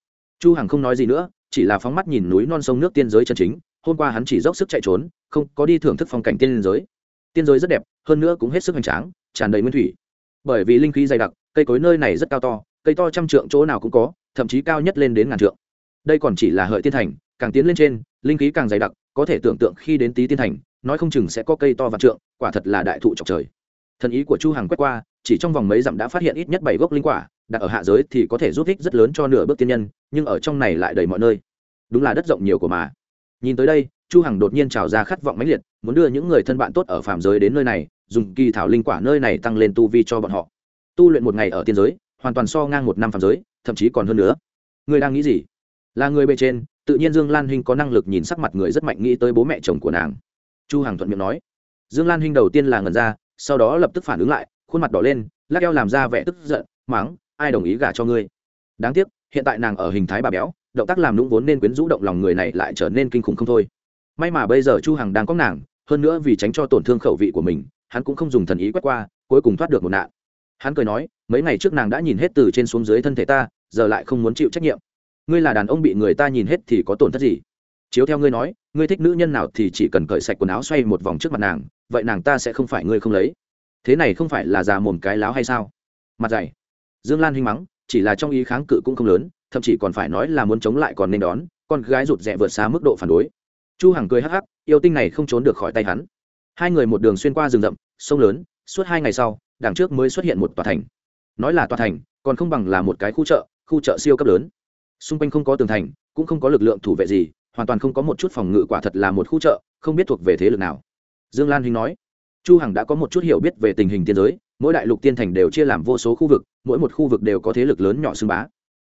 Chu hằng không nói gì nữa, chỉ là phóng mắt nhìn núi non sông nước tiên giới chân chính, hôm qua hắn chỉ dốc sức chạy trốn, không có đi thưởng thức phong cảnh tiên giới. Tiên giới rất đẹp, hơn nữa cũng hết sức hoành tráng, tràn đầy nguyên thủy. Bởi vì linh khí dày đặc, cây cối nơi này rất cao to cây to trăm trượng chỗ nào cũng có, thậm chí cao nhất lên đến ngàn trượng. Đây còn chỉ là hợi tiên thành, càng tiến lên trên, linh khí càng dày đặc, có thể tưởng tượng khi đến tý tiên thành, nói không chừng sẽ có cây to và trượng, quả thật là đại thụ trọc trời. Thần ý của chu hằng quét qua, chỉ trong vòng mấy dặm đã phát hiện ít nhất bảy gốc linh quả, đặt ở hạ giới thì có thể giúp ích rất lớn cho nửa bước tiên nhân, nhưng ở trong này lại đầy mọi nơi. Đúng là đất rộng nhiều của mà. Nhìn tới đây, chu hằng đột nhiên trào ra khát vọng mãnh liệt, muốn đưa những người thân bạn tốt ở phàm giới đến nơi này, dùng kỳ thảo linh quả nơi này tăng lên tu vi cho bọn họ. Tu luyện một ngày ở tiên giới hoàn toàn so ngang một năm phàm giới, thậm chí còn hơn nữa. Người đang nghĩ gì? Là người bề trên, tự nhiên dương lan hinh có năng lực nhìn sắc mặt người rất mạnh nghĩ tới bố mẹ chồng của nàng. Chu hằng thuận miệng nói. Dương lan hinh đầu tiên là ngẩn ra, sau đó lập tức phản ứng lại, khuôn mặt đỏ lên, lắc eo làm ra vẻ tức giận, mắng, ai đồng ý gả cho ngươi? Đáng tiếc, hiện tại nàng ở hình thái bà béo, động tác làm nũng vốn nên quyến rũ động lòng người này lại trở nên kinh khủng không thôi. May mà bây giờ chu hằng đang có nàng, hơn nữa vì tránh cho tổn thương khẩu vị của mình, hắn cũng không dùng thần ý quét qua, cuối cùng thoát được một nạn hắn cười nói, mấy ngày trước nàng đã nhìn hết từ trên xuống dưới thân thể ta, giờ lại không muốn chịu trách nhiệm. Ngươi là đàn ông bị người ta nhìn hết thì có tổn thất gì? Chiếu theo ngươi nói, ngươi thích nữ nhân nào thì chỉ cần cởi sạch quần áo xoay một vòng trước mặt nàng, vậy nàng ta sẽ không phải ngươi không lấy. Thế này không phải là già mồm cái láo hay sao? Mặt dày. Dương lan hinh mắng, chỉ là trong ý kháng cự cũng không lớn, thậm chí còn phải nói là muốn chống lại còn nên đón, con gái rụt rẽ vượt xa mức độ phản đối. Chu hằng cười hắc hắc, yêu tinh này không trốn được khỏi tay hắn. Hai người một đường xuyên qua rừng rậm, sông lớn, suốt hai ngày sau đằng trước mới xuất hiện một tòa thành. Nói là tòa thành, còn không bằng là một cái khu chợ khu chợ siêu cấp lớn. Xung quanh không có tường thành, cũng không có lực lượng thủ vệ gì, hoàn toàn không có một chút phòng ngự quả thật là một khu chợ, không biết thuộc về thế lực nào. Dương lan hinh nói, chu hằng đã có một chút hiểu biết về tình hình tiên giới, mỗi đại lục tiên thành đều chia làm vô số khu vực, mỗi một khu vực đều có thế lực lớn nhỏ xưng bá.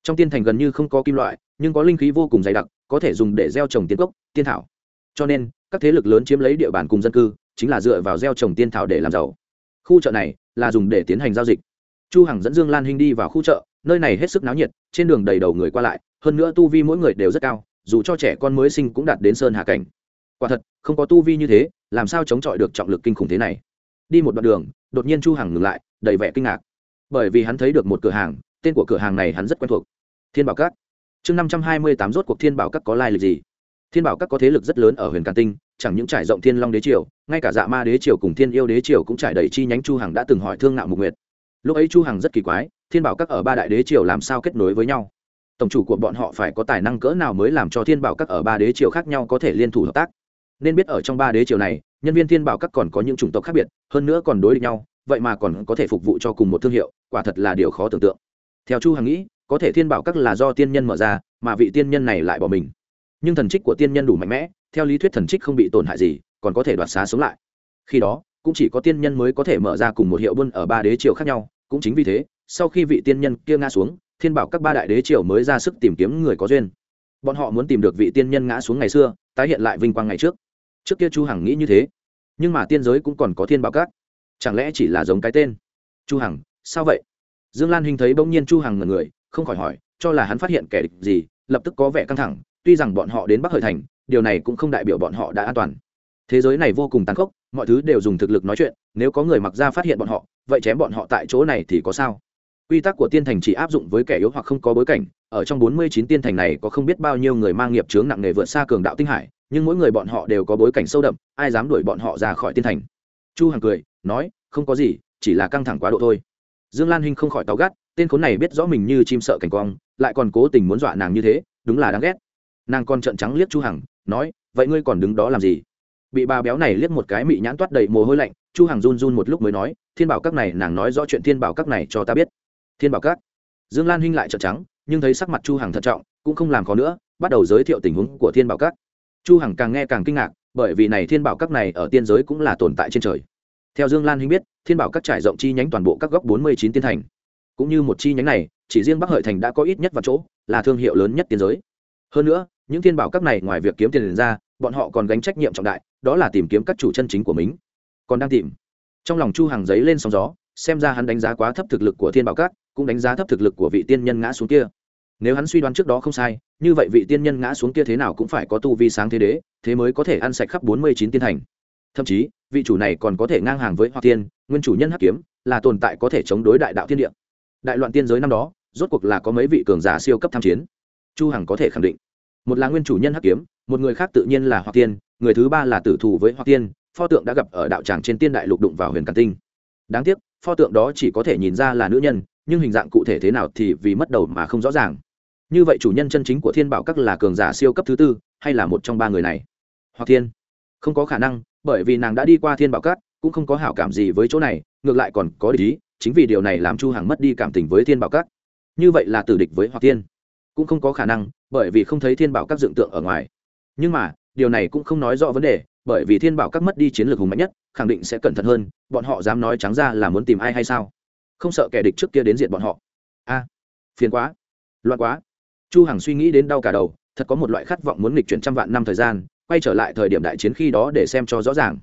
Trong tiên thành gần như không có kim loại, nhưng có linh khí vô cùng dày đặc, có thể dùng để gieo trồng tiên cốc, tiên thảo. Cho nên, các thế lực lớn chiếm lấy địa bàn cùng dân cư, chính là dựa vào gieo trồng tiên thảo để làm giàu khu chợ này là dùng để tiến hành giao dịch. Chu hằng dẫn dương lan hinh đi vào khu chợ, nơi này hết sức náo nhiệt, trên đường đầy đầu người qua lại, hơn nữa tu vi mỗi người đều rất cao, dù cho trẻ con mới sinh cũng đạt đến sơn hạ cảnh. Quả thật, không có tu vi như thế, làm sao chống chọi được trọng lực kinh khủng thế này? Đi một đoạn đường, đột nhiên chu hằng ngừng lại, đầy vẻ kinh ngạc. Bởi vì hắn thấy được một cửa hàng, tên của cửa hàng này hắn rất quen thuộc. Thiên bảo các. Chương năm trăm hai mươi tám rốt cuộc thiên bảo các có lai lịch gì? Thiên bảo các có thế lực rất lớn ở huyền càn tinh chẳng những trải rộng thiên long đế triều, ngay cả dạ ma đế triều cùng thiên yêu đế triều cũng trải đầy chi nhánh chu hằng đã từng hỏi thương ngạo mục nguyệt. Lúc ấy chu hằng rất kỳ quái, thiên bảo các ở ba đại đế triều làm sao kết nối với nhau? Tổng chủ của bọn họ phải có tài năng cỡ nào mới làm cho thiên bảo các ở ba đế triều khác nhau có thể liên thủ hợp tác? Nên biết ở trong ba đế triều này, nhân viên thiên bảo các còn có những chủng tộc khác biệt, hơn nữa còn đối địch nhau, vậy mà còn có thể phục vụ cho cùng một thương hiệu, quả thật là điều khó tưởng tượng. Theo chu hằng nghĩ, có thể thiên bảo các là do tiên nhân mở ra, mà vị tiên nhân này lại bỏ mình nhưng thần trích của tiên nhân đủ mạnh mẽ, theo lý thuyết thần trích không bị tổn hại gì, còn có thể đoạt xá sống lại. Khi đó, cũng chỉ có tiên nhân mới có thể mở ra cùng một hiệu buôn ở ba đế triều khác nhau, cũng chính vì thế, sau khi vị tiên nhân kia ngã xuống, thiên bảo các ba đại đế triều mới ra sức tìm kiếm người có duyên. Bọn họ muốn tìm được vị tiên nhân ngã xuống ngày xưa, tái hiện lại vinh quang ngày trước. Trước kia chu hằng nghĩ như thế, nhưng mà tiên giới cũng còn có thiên bảo các. Chẳng lẽ chỉ là giống cái tên? Chu hằng, sao vậy? Dương lan hình thấy bỗng nhiên chu hằng ngẩn người, không khỏi hỏi, cho là hắn phát hiện kẻ địch gì, lập tức có vẻ căng thẳng tuy rằng bọn họ đến bắc hợi thành, điều này cũng không đại biểu bọn họ đã an toàn. Thế giới này vô cùng tàn khốc, mọi thứ đều dùng thực lực nói chuyện, nếu có người mặc ra phát hiện bọn họ, vậy chém bọn họ tại chỗ này thì có sao? Quy tắc của tiên thành chỉ áp dụng với kẻ yếu hoặc không có bối cảnh, ở trong bốn mươi chín tiên thành này có không biết bao nhiêu người mang nghiệp chướng nặng nề vượt xa cường đạo tinh hải, nhưng mỗi người bọn họ đều có bối cảnh sâu đậm, ai dám đuổi bọn họ ra khỏi tiên thành? Chu hằng cười, nói, không có gì, chỉ là căng thẳng quá độ thôi. Dương lan hinh không khỏi táo gắt, tên khốn này biết rõ mình như chim sợ cảnh quang, lại còn cố tình muốn dọa nàng như thế, đúng là đáng ghét nàng còn trợn trắng liếc chu hằng, nói, vậy ngươi còn đứng đó làm gì? Bị bà béo này liếc một cái mị nhãn toát đầy mồ hôi lạnh, chu hằng run run một lúc mới nói, thiên bảo các này, nàng nói rõ chuyện thiên bảo các này cho ta biết. Thiên bảo các? Dương lan huynh lại trợn trắng, nhưng thấy sắc mặt chu hằng thận trọng, cũng không làm khó nữa, bắt đầu giới thiệu tình huống của thiên bảo các. Chu hằng càng nghe càng kinh ngạc, bởi vì này thiên bảo các này ở tiên giới cũng là tồn tại trên trời. Theo dương lan huynh biết, thiên bảo các trải rộng chi nhánh toàn bộ các góc 49 tiên thành. Cũng như một chi nhánh này, chỉ riêng bắc hợi thành đã có ít nhất vào chỗ, là thương hiệu lớn nhất tiên giới. Hơn nữa những thiên bảo các này ngoài việc kiếm tiền ra, bọn họ còn gánh trách nhiệm trọng đại, đó là tìm kiếm các chủ chân chính của mình. Còn đang tìm. Trong lòng chu hàng giấy lên sóng gió, xem ra hắn đánh giá quá thấp thực lực của thiên bảo các, cũng đánh giá thấp thực lực của vị tiên nhân ngã xuống kia. Nếu hắn suy đoán trước đó không sai, như vậy vị tiên nhân ngã xuống kia thế nào cũng phải có tu vi sáng thế đế, thế mới có thể ăn sạch khắp bốn mươi chín tiên thành. Thậm chí, vị chủ này còn có thể ngang hàng với hoa tiên, nguyên chủ nhân hắc kiếm, là tồn tại có thể chống đối đại đạo thiên địa. Đại loạn tiên giới năm đó, rốt cuộc là có mấy vị cường giả siêu cấp tham chiến. Chu hằng có thể khẳng định một là nguyên chủ nhân hắc kiếm, một người khác tự nhiên là hoa tiên, người thứ ba là tử thủ với hoa tiên, pho tượng đã gặp ở đạo tràng trên tiên đại lục đụng vào huyền càn tinh. Đáng tiếc, pho tượng đó chỉ có thể nhìn ra là nữ nhân, nhưng hình dạng cụ thể thế nào thì vì mất đầu mà không rõ ràng. Như vậy chủ nhân chân chính của thiên bảo các là cường giả siêu cấp thứ tư, hay là một trong ba người này? Hoặc thiên không có khả năng, bởi vì nàng đã đi qua thiên bảo các, cũng không có hảo cảm gì với chỗ này, ngược lại còn có lý chính vì điều này làm chu hằng mất đi cảm tình với thiên bảo các. Như vậy là tử địch với hoặc thiên cũng không có khả năng, bởi vì không thấy thiên bảo các dựng tượng ở ngoài. Nhưng mà, điều này cũng không nói rõ vấn đề, bởi vì thiên bảo các mất đi chiến lược hùng mạnh nhất, khẳng định sẽ cẩn thận hơn, bọn họ dám nói trắng ra là muốn tìm ai hay sao? Không sợ kẻ địch trước kia đến diện bọn họ. A, phiền quá, loạn quá. Chu hằng suy nghĩ đến đau cả đầu, thật có một loại khát vọng muốn nghịch chuyển trăm vạn năm thời gian, quay trở lại thời điểm đại chiến khi đó để xem cho rõ ràng.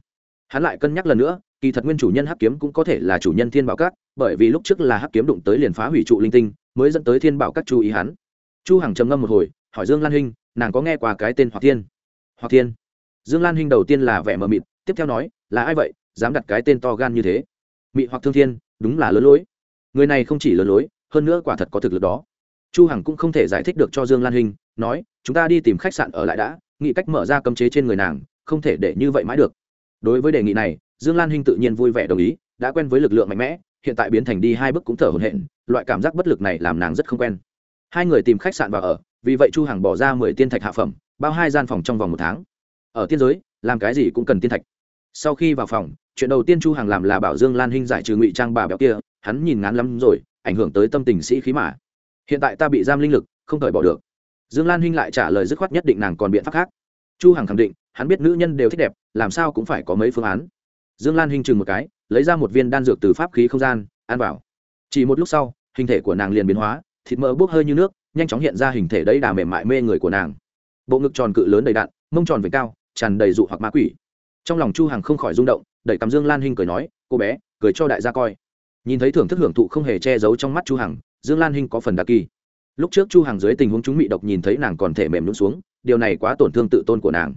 Hắn lại cân nhắc lần nữa, kỳ thật nguyên chủ nhân hắc kiếm cũng có thể là chủ nhân thiên bảo các, bởi vì lúc trước là hắc kiếm đụng tới liền phá hủy trụ linh tinh, mới dẫn tới thiên bảo các chú ý hắn chu hằng trầm ngâm một hồi, hỏi dương lan hinh, nàng có nghe qua cái tên hoặc thiên? Hoặc thiên. Dương lan hinh đầu tiên là vẻ mờ mịt, tiếp theo nói, là ai vậy, dám đặt cái tên to gan như thế? Mị hoặc thương thiên, đúng là lớn lối. Người này không chỉ lớn lối, hơn nữa quả thật có thực lực đó. Chu hằng cũng không thể giải thích được cho dương lan hinh, nói, chúng ta đi tìm khách sạn ở lại đã, nghĩ cách mở ra cấm chế trên người nàng, không thể để như vậy mãi được. Đối với đề nghị này, dương lan hinh tự nhiên vui vẻ đồng ý, đã quen với lực lượng mạnh mẽ, hiện tại biến thành đi hai bước cũng thở hổn hển, loại cảm giác bất lực này làm nàng rất không quen hai người tìm khách sạn vào ở, vì vậy chu hằng bỏ ra mười tiên thạch hạ phẩm, bao hai gian phòng trong vòng một tháng. Ở tiên giới, làm cái gì cũng cần tiên thạch. Sau khi vào phòng, chuyện đầu tiên chu hằng làm là bảo dương lan hinh giải trừ ngụy trang bà béo kia, hắn nhìn ngán lắm rồi, ảnh hưởng tới tâm tình sĩ khí mà. Hiện tại ta bị giam linh lực, không thể bỏ được. Dương lan hinh lại trả lời dứt khoát nhất định nàng còn biện pháp khác. Chu hằng khẳng định, hắn biết nữ nhân đều thích đẹp, làm sao cũng phải có mấy phương án. Dương lan hinh chừng một cái, lấy ra một viên đan dược từ pháp khí không gian, ăn vào. Chỉ một lúc sau, hình thể của nàng liền biến hóa thịt mỡ bốc hơi như nước, nhanh chóng hiện ra hình thể đầy đà mềm mại mê người của nàng. Bộ ngực tròn cự lớn đầy đạn, mông tròn về cao, tràn đầy dụ hoặc ma quỷ. Trong lòng chu hằng không khỏi rung động, đẩy cầm dương lan hinh cười nói, cô bé, cười cho đại gia coi. Nhìn thấy thưởng thức hưởng thụ không hề che giấu trong mắt chu hằng, dương lan hinh có phần đặc kỳ. Lúc trước chu hằng dưới tình huống chúng bị độc nhìn thấy nàng còn thể mềm nhũn xuống, điều này quá tổn thương tự tôn của nàng.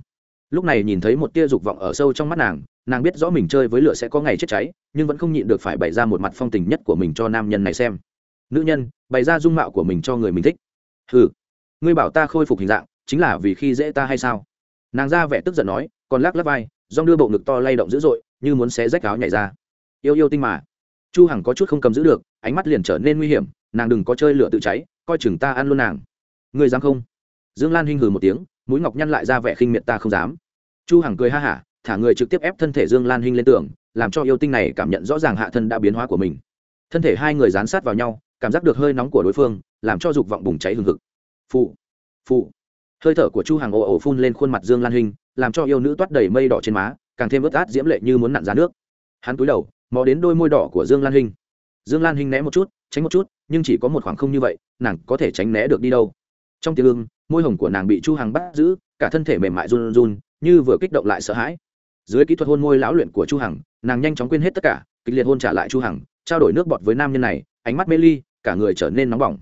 Lúc này nhìn thấy một tia dục vọng ở sâu trong mắt nàng nàng biết rõ mình chơi với lửa sẽ có ngày chết cháy, nhưng vẫn không nhịn được phải bày ra một mặt phong tình nhất của mình cho nam nhân này xem nữ nhân, bày ra dung mạo của mình cho người mình thích. Ừ ngươi bảo ta khôi phục hình dạng, chính là vì khi dễ ta hay sao? Nàng ra vẻ tức giận nói, còn lắc lắc vai dong đưa bộ ngực to lay động dữ dội, như muốn xé rách áo nhảy ra. Yêu yêu tinh mà. Chu hằng có chút không cầm giữ được, ánh mắt liền trở nên nguy hiểm, nàng đừng có chơi lửa tự cháy, coi chừng ta ăn luôn nàng. Ngươi dám không? Dương lan hinh hừ một tiếng, mũi ngọc nhăn lại ra vẻ khinh miệt ta không dám. Chu hằng cười ha hả, thả người trực tiếp ép thân thể dương lan hinh lên tường, làm cho yêu tinh này cảm nhận rõ ràng hạ thân đã biến hóa của mình. Thân thể hai người dán sát vào nhau cảm giác được hơi nóng của đối phương, làm cho dục vọng bùng cháy hừng hực. Phụ phụ hơi thở của chu hằng ồ ồ phun lên khuôn mặt dương lan hinh, làm cho yêu nữ toát đầy mây đỏ trên má, càng thêm ướt át diễm lệ như muốn nặn ra nước. Hắn cúi đầu, mò đến đôi môi đỏ của dương lan hinh. Dương lan hinh né một chút, tránh một chút, nhưng chỉ có một khoảng không như vậy, nàng có thể tránh né được đi đâu. Trong tiếng ưng, môi hồng của nàng bị chu hằng bắt giữ, cả thân thể mềm mại run run, như vừa kích động lại sợ hãi. Dưới kỹ thuật hôn môi lão luyện của chu hằng, nàng nhanh chóng quên hết tất cả, kịch liệt hôn trả lại chu hằng, trao đổi nước bọt với nam nhân này, ánh mắt mê ly cả người trở nên nóng bỏng.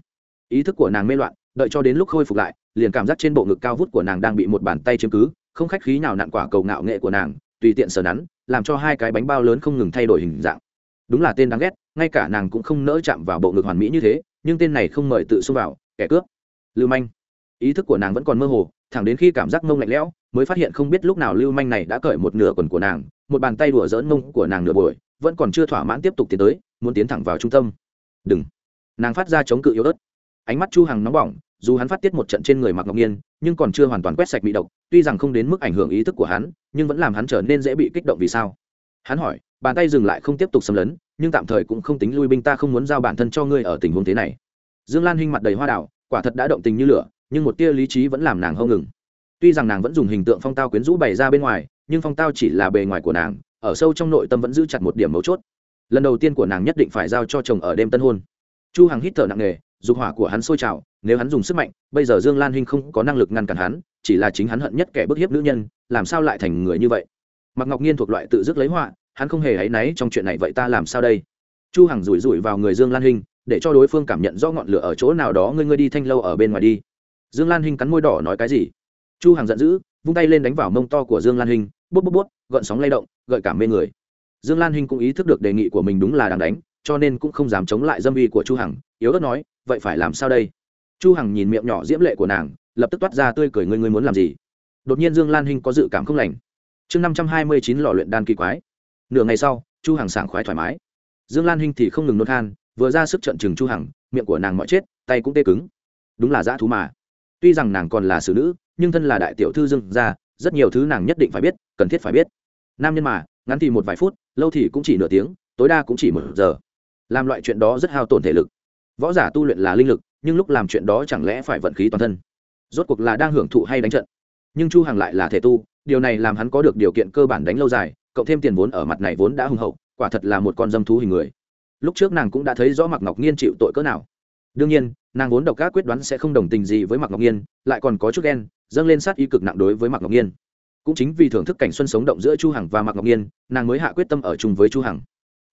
Ý thức của nàng mê loạn, đợi cho đến lúc khôi phục lại, liền cảm giác trên bộ ngực cao vút của nàng đang bị một bàn tay chiếm cứ, không khách khí nào nặn quả cầu ngạo nghệ của nàng, tùy tiện sờ nắn, làm cho hai cái bánh bao lớn không ngừng thay đổi hình dạng. Đúng là tên đáng ghét, ngay cả nàng cũng không nỡ chạm vào bộ ngực hoàn mỹ như thế, nhưng tên này không mời tự xông vào, kẻ cướp. Lưu manh. Ý thức của nàng vẫn còn mơ hồ, thẳng đến khi cảm giác mông lạnh lẽo, mới phát hiện không biết lúc nào lưu manh này đã cởi một nửa quần của nàng, một bàn tay đùa dỡn mông của nàng nửa buổi, vẫn còn chưa thỏa mãn tiếp tục tiến tới, muốn tiến thẳng vào trung tâm. Đừng nàng phát ra chống cự yếu ớt. Ánh mắt chu hằng nóng bỏng, dù hắn phát tiết một trận trên người mặc ngọc nhiên, nhưng còn chưa hoàn toàn quét sạch bị độc, tuy rằng không đến mức ảnh hưởng ý thức của hắn, nhưng vẫn làm hắn trở nên dễ bị kích động vì sao. Hắn hỏi, bàn tay dừng lại không tiếp tục xâm lấn, nhưng tạm thời cũng không tính lui binh ta không muốn giao bản thân cho ngươi ở tình huống thế này. Dương lan hinh mặt đầy hoa đảo, quả thật đã động tình như lửa, nhưng một tia lý trí vẫn làm nàng hâu ngừng. Tuy rằng nàng vẫn dùng hình tượng phong tao quyến rũ bày ra bên ngoài, nhưng phong tao chỉ là bề ngoài của nàng, ở sâu trong nội tâm vẫn giữ chặt một điểm mấu chốt. Lần đầu tiên của nàng nhất định phải giao cho chồng ở đêm tân hôn chu hằng hít thở nặng nề, dục hỏa của hắn sôi trào, nếu hắn dùng sức mạnh, bây giờ dương lan hinh không có năng lực ngăn cản hắn, chỉ là chính hắn hận nhất kẻ bức hiếp nữ nhân, làm sao lại thành người như vậy? Mặc ngọc nhiên thuộc loại tự dứt lấy họa, hắn không hề áy náy trong chuyện này, vậy ta làm sao đây? Chu hằng rủi rủi vào người dương lan hinh, để cho đối phương cảm nhận rõ ngọn lửa ở chỗ nào đó, ngươi ngươi đi thanh lâu ở bên ngoài đi. Dương lan hinh cắn môi đỏ nói cái gì? Chu hằng giận dữ, vung tay lên đánh vào mông to của dương lan hinh, bút bút bút gợn sóng lay động, gợi cảm mê người. Dương lan hinh cũng ý thức được đề nghị của mình đúng là đang đánh cho nên cũng không dám chống lại dâm uy của chu hằng, yếu ớt nói, vậy phải làm sao đây? Chu hằng nhìn miệng nhỏ diễm lệ của nàng, lập tức toát ra tươi cười, ngươi ngươi muốn làm gì? Đột nhiên dương lan hinh có dự cảm không lành. Chương năm trăm hai mươi chín lò luyện đan kỳ quái. Nửa ngày sau, chu hằng sảng khoái thoải mái. Dương lan hinh thì không ngừng nôn khan, vừa ra sức trận chừng chu hằng, miệng của nàng mọi chết, tay cũng tê cứng. Đúng là dã thú mà. Tuy rằng nàng còn là xử nữ, nhưng thân là đại tiểu thư dương gia, rất nhiều thứ nàng nhất định phải biết, cần thiết phải biết. Nam nhân mà, ngắn thì một vài phút, lâu thì cũng chỉ nửa tiếng, tối đa cũng chỉ một giờ làm loại chuyện đó rất hao tổn thể lực. Võ giả tu luyện là linh lực, nhưng lúc làm chuyện đó chẳng lẽ phải vận khí toàn thân? Rốt cuộc là đang hưởng thụ hay đánh trận? Nhưng chu hằng lại là thể tu, điều này làm hắn có được điều kiện cơ bản đánh lâu dài, cộng thêm tiền vốn ở mặt này vốn đã hùng hậu, quả thật là một con dâm thú hình người. Lúc trước nàng cũng đã thấy rõ mặc ngọc nghiên chịu tội cỡ nào. Đương nhiên, nàng vốn độc ác quyết đoán sẽ không đồng tình gì với mặc ngọc nghiên, lại còn có chút ghen, dâng lên sát ý cực nặng đối với mặc ngọc nghiên. Cũng chính vì thưởng thức cảnh xuân sống động giữa chu hằng và mặc ngọc nghiên, nàng mới hạ quyết tâm ở chung với chu hằng.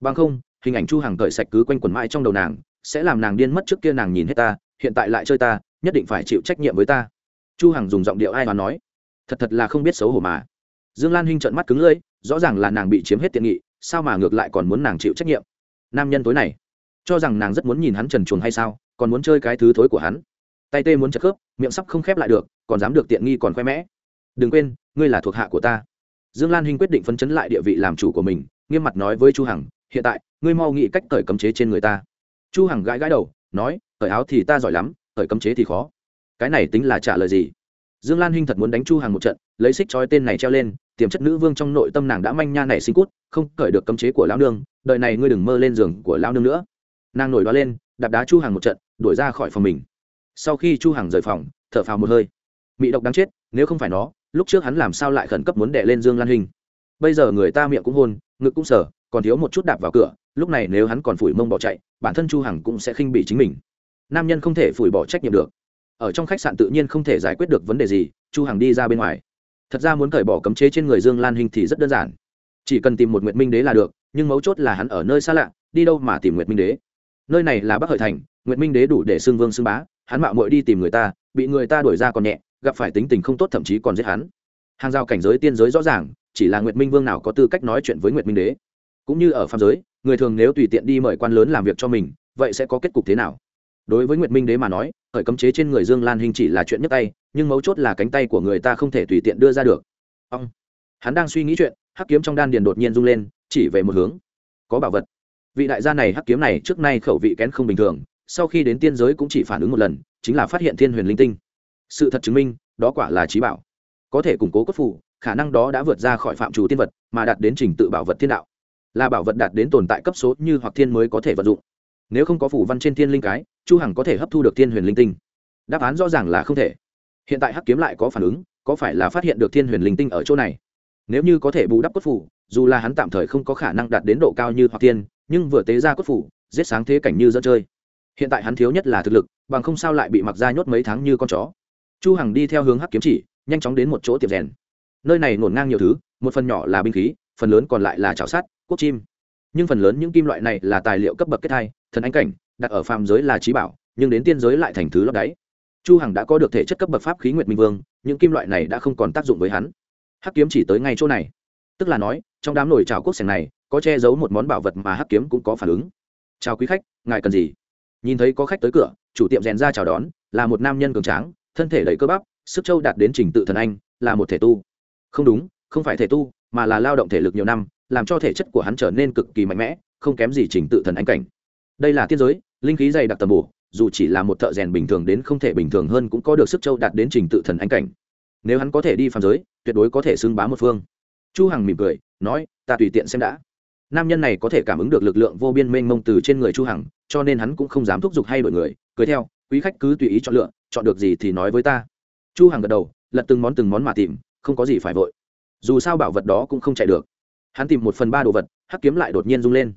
Bằng không hình ảnh chu hằng cởi sạch cứ quanh quẩn mãi trong đầu nàng, sẽ làm nàng điên mất trước kia nàng nhìn hết ta, hiện tại lại chơi ta, nhất định phải chịu trách nhiệm với ta. Chu hằng dùng giọng điệu ai mà nói, thật thật là không biết xấu hổ mà. Dương lan hinh trợn mắt cứng lưỡi, rõ ràng là nàng bị chiếm hết tiện nghị, sao mà ngược lại còn muốn nàng chịu trách nhiệm? Nam nhân tối này, cho rằng nàng rất muốn nhìn hắn trần chuồng hay sao, còn muốn chơi cái thứ thối của hắn. Tay tê muốn chật khớp, miệng sắp không khép lại được, còn dám được tiện nghi còn khoe mẽ. Đừng quên, ngươi là thuộc hạ của ta. Dương lan hinh quyết định phấn chấn lại địa vị làm chủ của mình, nghiêm mặt nói với chu hằng hiện tại, ngươi mau nghĩ cách cởi cấm chế trên người ta. Chu hằng gãi gãi đầu, nói, cởi áo thì ta giỏi lắm, cởi cấm chế thì khó. Cái này tính là trả lời gì? Dương lan hinh thật muốn đánh chu hằng một trận, lấy xích chói tên này treo lên, tiềm chất nữ vương trong nội tâm nàng đã manh nha này sinh cút, không cởi được cấm chế của lão nương đợi này ngươi đừng mơ lên giường của lão nương nữa. Nàng nổi đó lên, đạp đá chu hằng một trận, đuổi ra khỏi phòng mình. Sau khi chu hằng rời phòng, thở phào một hơi. Mị độc đáng chết, nếu không phải nó, lúc trước hắn làm sao lại khẩn cấp muốn đè lên dương lan Hinh? bây giờ người ta miệng cũng hôn, ngực cũng sờ còn thiếu một chút đạp vào cửa, lúc này nếu hắn còn phủi mông bỏ chạy, bản thân chu hằng cũng sẽ khinh bị chính mình. Nam nhân không thể phủi bỏ trách nhiệm được. Ở trong khách sạn tự nhiên không thể giải quyết được vấn đề gì, chu hằng đi ra bên ngoài. Thật ra muốn cởi bỏ cấm chế trên người dương lan hình thì rất đơn giản. Chỉ cần tìm một nguyệt minh đế là được, nhưng mấu chốt là hắn ở nơi xa lạ, đi đâu mà tìm nguyệt minh đế. Nơi này là bắc hợi thành, nguyệt minh đế đủ để xưng vương xưng bá, hắn mạo muội đi tìm người ta, bị người ta đuổi ra còn nhẹ, gặp phải tính tình không tốt thậm chí còn giết hắn. Hàng rào cảnh giới tiên giới rõ ràng, chỉ là nguyệt minh vương nào có tư cách nói chuyện với nguyệt minh đế cũng như ở phạm giới, người thường nếu tùy tiện đi mời quan lớn làm việc cho mình, vậy sẽ có kết cục thế nào? Đối với nguyệt minh đế mà nói, khởi cấm chế trên người dương lan hình chỉ là chuyện nhấp tay, nhưng mấu chốt là cánh tay của người ta không thể tùy tiện đưa ra được. Ông, hắn đang suy nghĩ chuyện, hắc kiếm trong đan điền đột nhiên rung lên, chỉ về một hướng. Có bảo vật. Vị đại gia này hắc kiếm này trước nay khẩu vị kén không bình thường, sau khi đến tiên giới cũng chỉ phản ứng một lần, chính là phát hiện thiên huyền linh tinh. Sự thật chứng minh, đó quả là trí bảo. Có thể củng cố cốt phủ khả năng đó đã vượt ra khỏi phạm trù tiên vật, mà đạt đến trình tự bảo vật thiên đạo là bảo vật đạt đến tồn tại cấp số như hoặc thiên mới có thể vận dụng. Nếu không có phủ văn trên thiên linh cái, chu hằng có thể hấp thu được thiên huyền linh tinh. Đáp án rõ ràng là không thể. Hiện tại hắc kiếm lại có phản ứng, có phải là phát hiện được thiên huyền linh tinh ở chỗ này? Nếu như có thể bù đắp cốt phủ, dù là hắn tạm thời không có khả năng đạt đến độ cao như hoặc tiên nhưng vừa tế ra cốt phủ, giết sáng thế cảnh như dân chơi. Hiện tại hắn thiếu nhất là thực lực, bằng không sao lại bị mặc ra nhốt mấy tháng như con chó. Chu hằng đi theo hướng hắc kiếm chỉ, nhanh chóng đến một chỗ tiệm rèn. Nơi này ngổn ngang nhiều thứ, một phần nhỏ là binh khí phần lớn còn lại là chảo sắt, quốc chim. Nhưng phần lớn những kim loại này là tài liệu cấp bậc kết thai thần anh cảnh, đặt ở phàm giới là trí bảo, nhưng đến tiên giới lại thành thứ lấp đáy. Chu hằng đã có được thể chất cấp bậc pháp khí nguyệt minh vương, những kim loại này đã không còn tác dụng với hắn. Hắc kiếm chỉ tới ngay chỗ này. Tức là nói, trong đám nồi trào quốc sẻng này, có che giấu một món bảo vật mà hắc kiếm cũng có phản ứng. Chào quý khách, ngài cần gì? Nhìn thấy có khách tới cửa, chủ tiệm rèn ra chào đón, là một nam nhân cường tráng, thân thể đầy cơ bắp, sức châu đạt đến trình tự thần anh, là một thể tu. Không đúng, không phải thể tu mà là lao động thể lực nhiều năm, làm cho thể chất của hắn trở nên cực kỳ mạnh mẽ, không kém gì trình tự thần anh cảnh. Đây là tiên giới, linh khí dày đặc tầm bổ, dù chỉ là một thợ rèn bình thường đến không thể bình thường hơn cũng có được sức châu đạt đến trình tự thần anh cảnh. Nếu hắn có thể đi phàm giới, tuyệt đối có thể xưng bá một phương. Chu hằng mỉm cười, nói, ta tùy tiện xem đã. Nam nhân này có thể cảm ứng được lực lượng vô biên mênh mông từ trên người chu hằng, cho nên hắn cũng không dám thúc giục hay đổi người, cười theo, quý khách cứ tùy ý chọn lựa, chọn được gì thì nói với ta. Chu hằng gật đầu, lật từng món từng món mà tìm, không có gì phải vội dù sao bảo vật đó cũng không chạy được. Hắn tìm một phần ba đồ vật, hắc kiếm lại đột nhiên rung lên.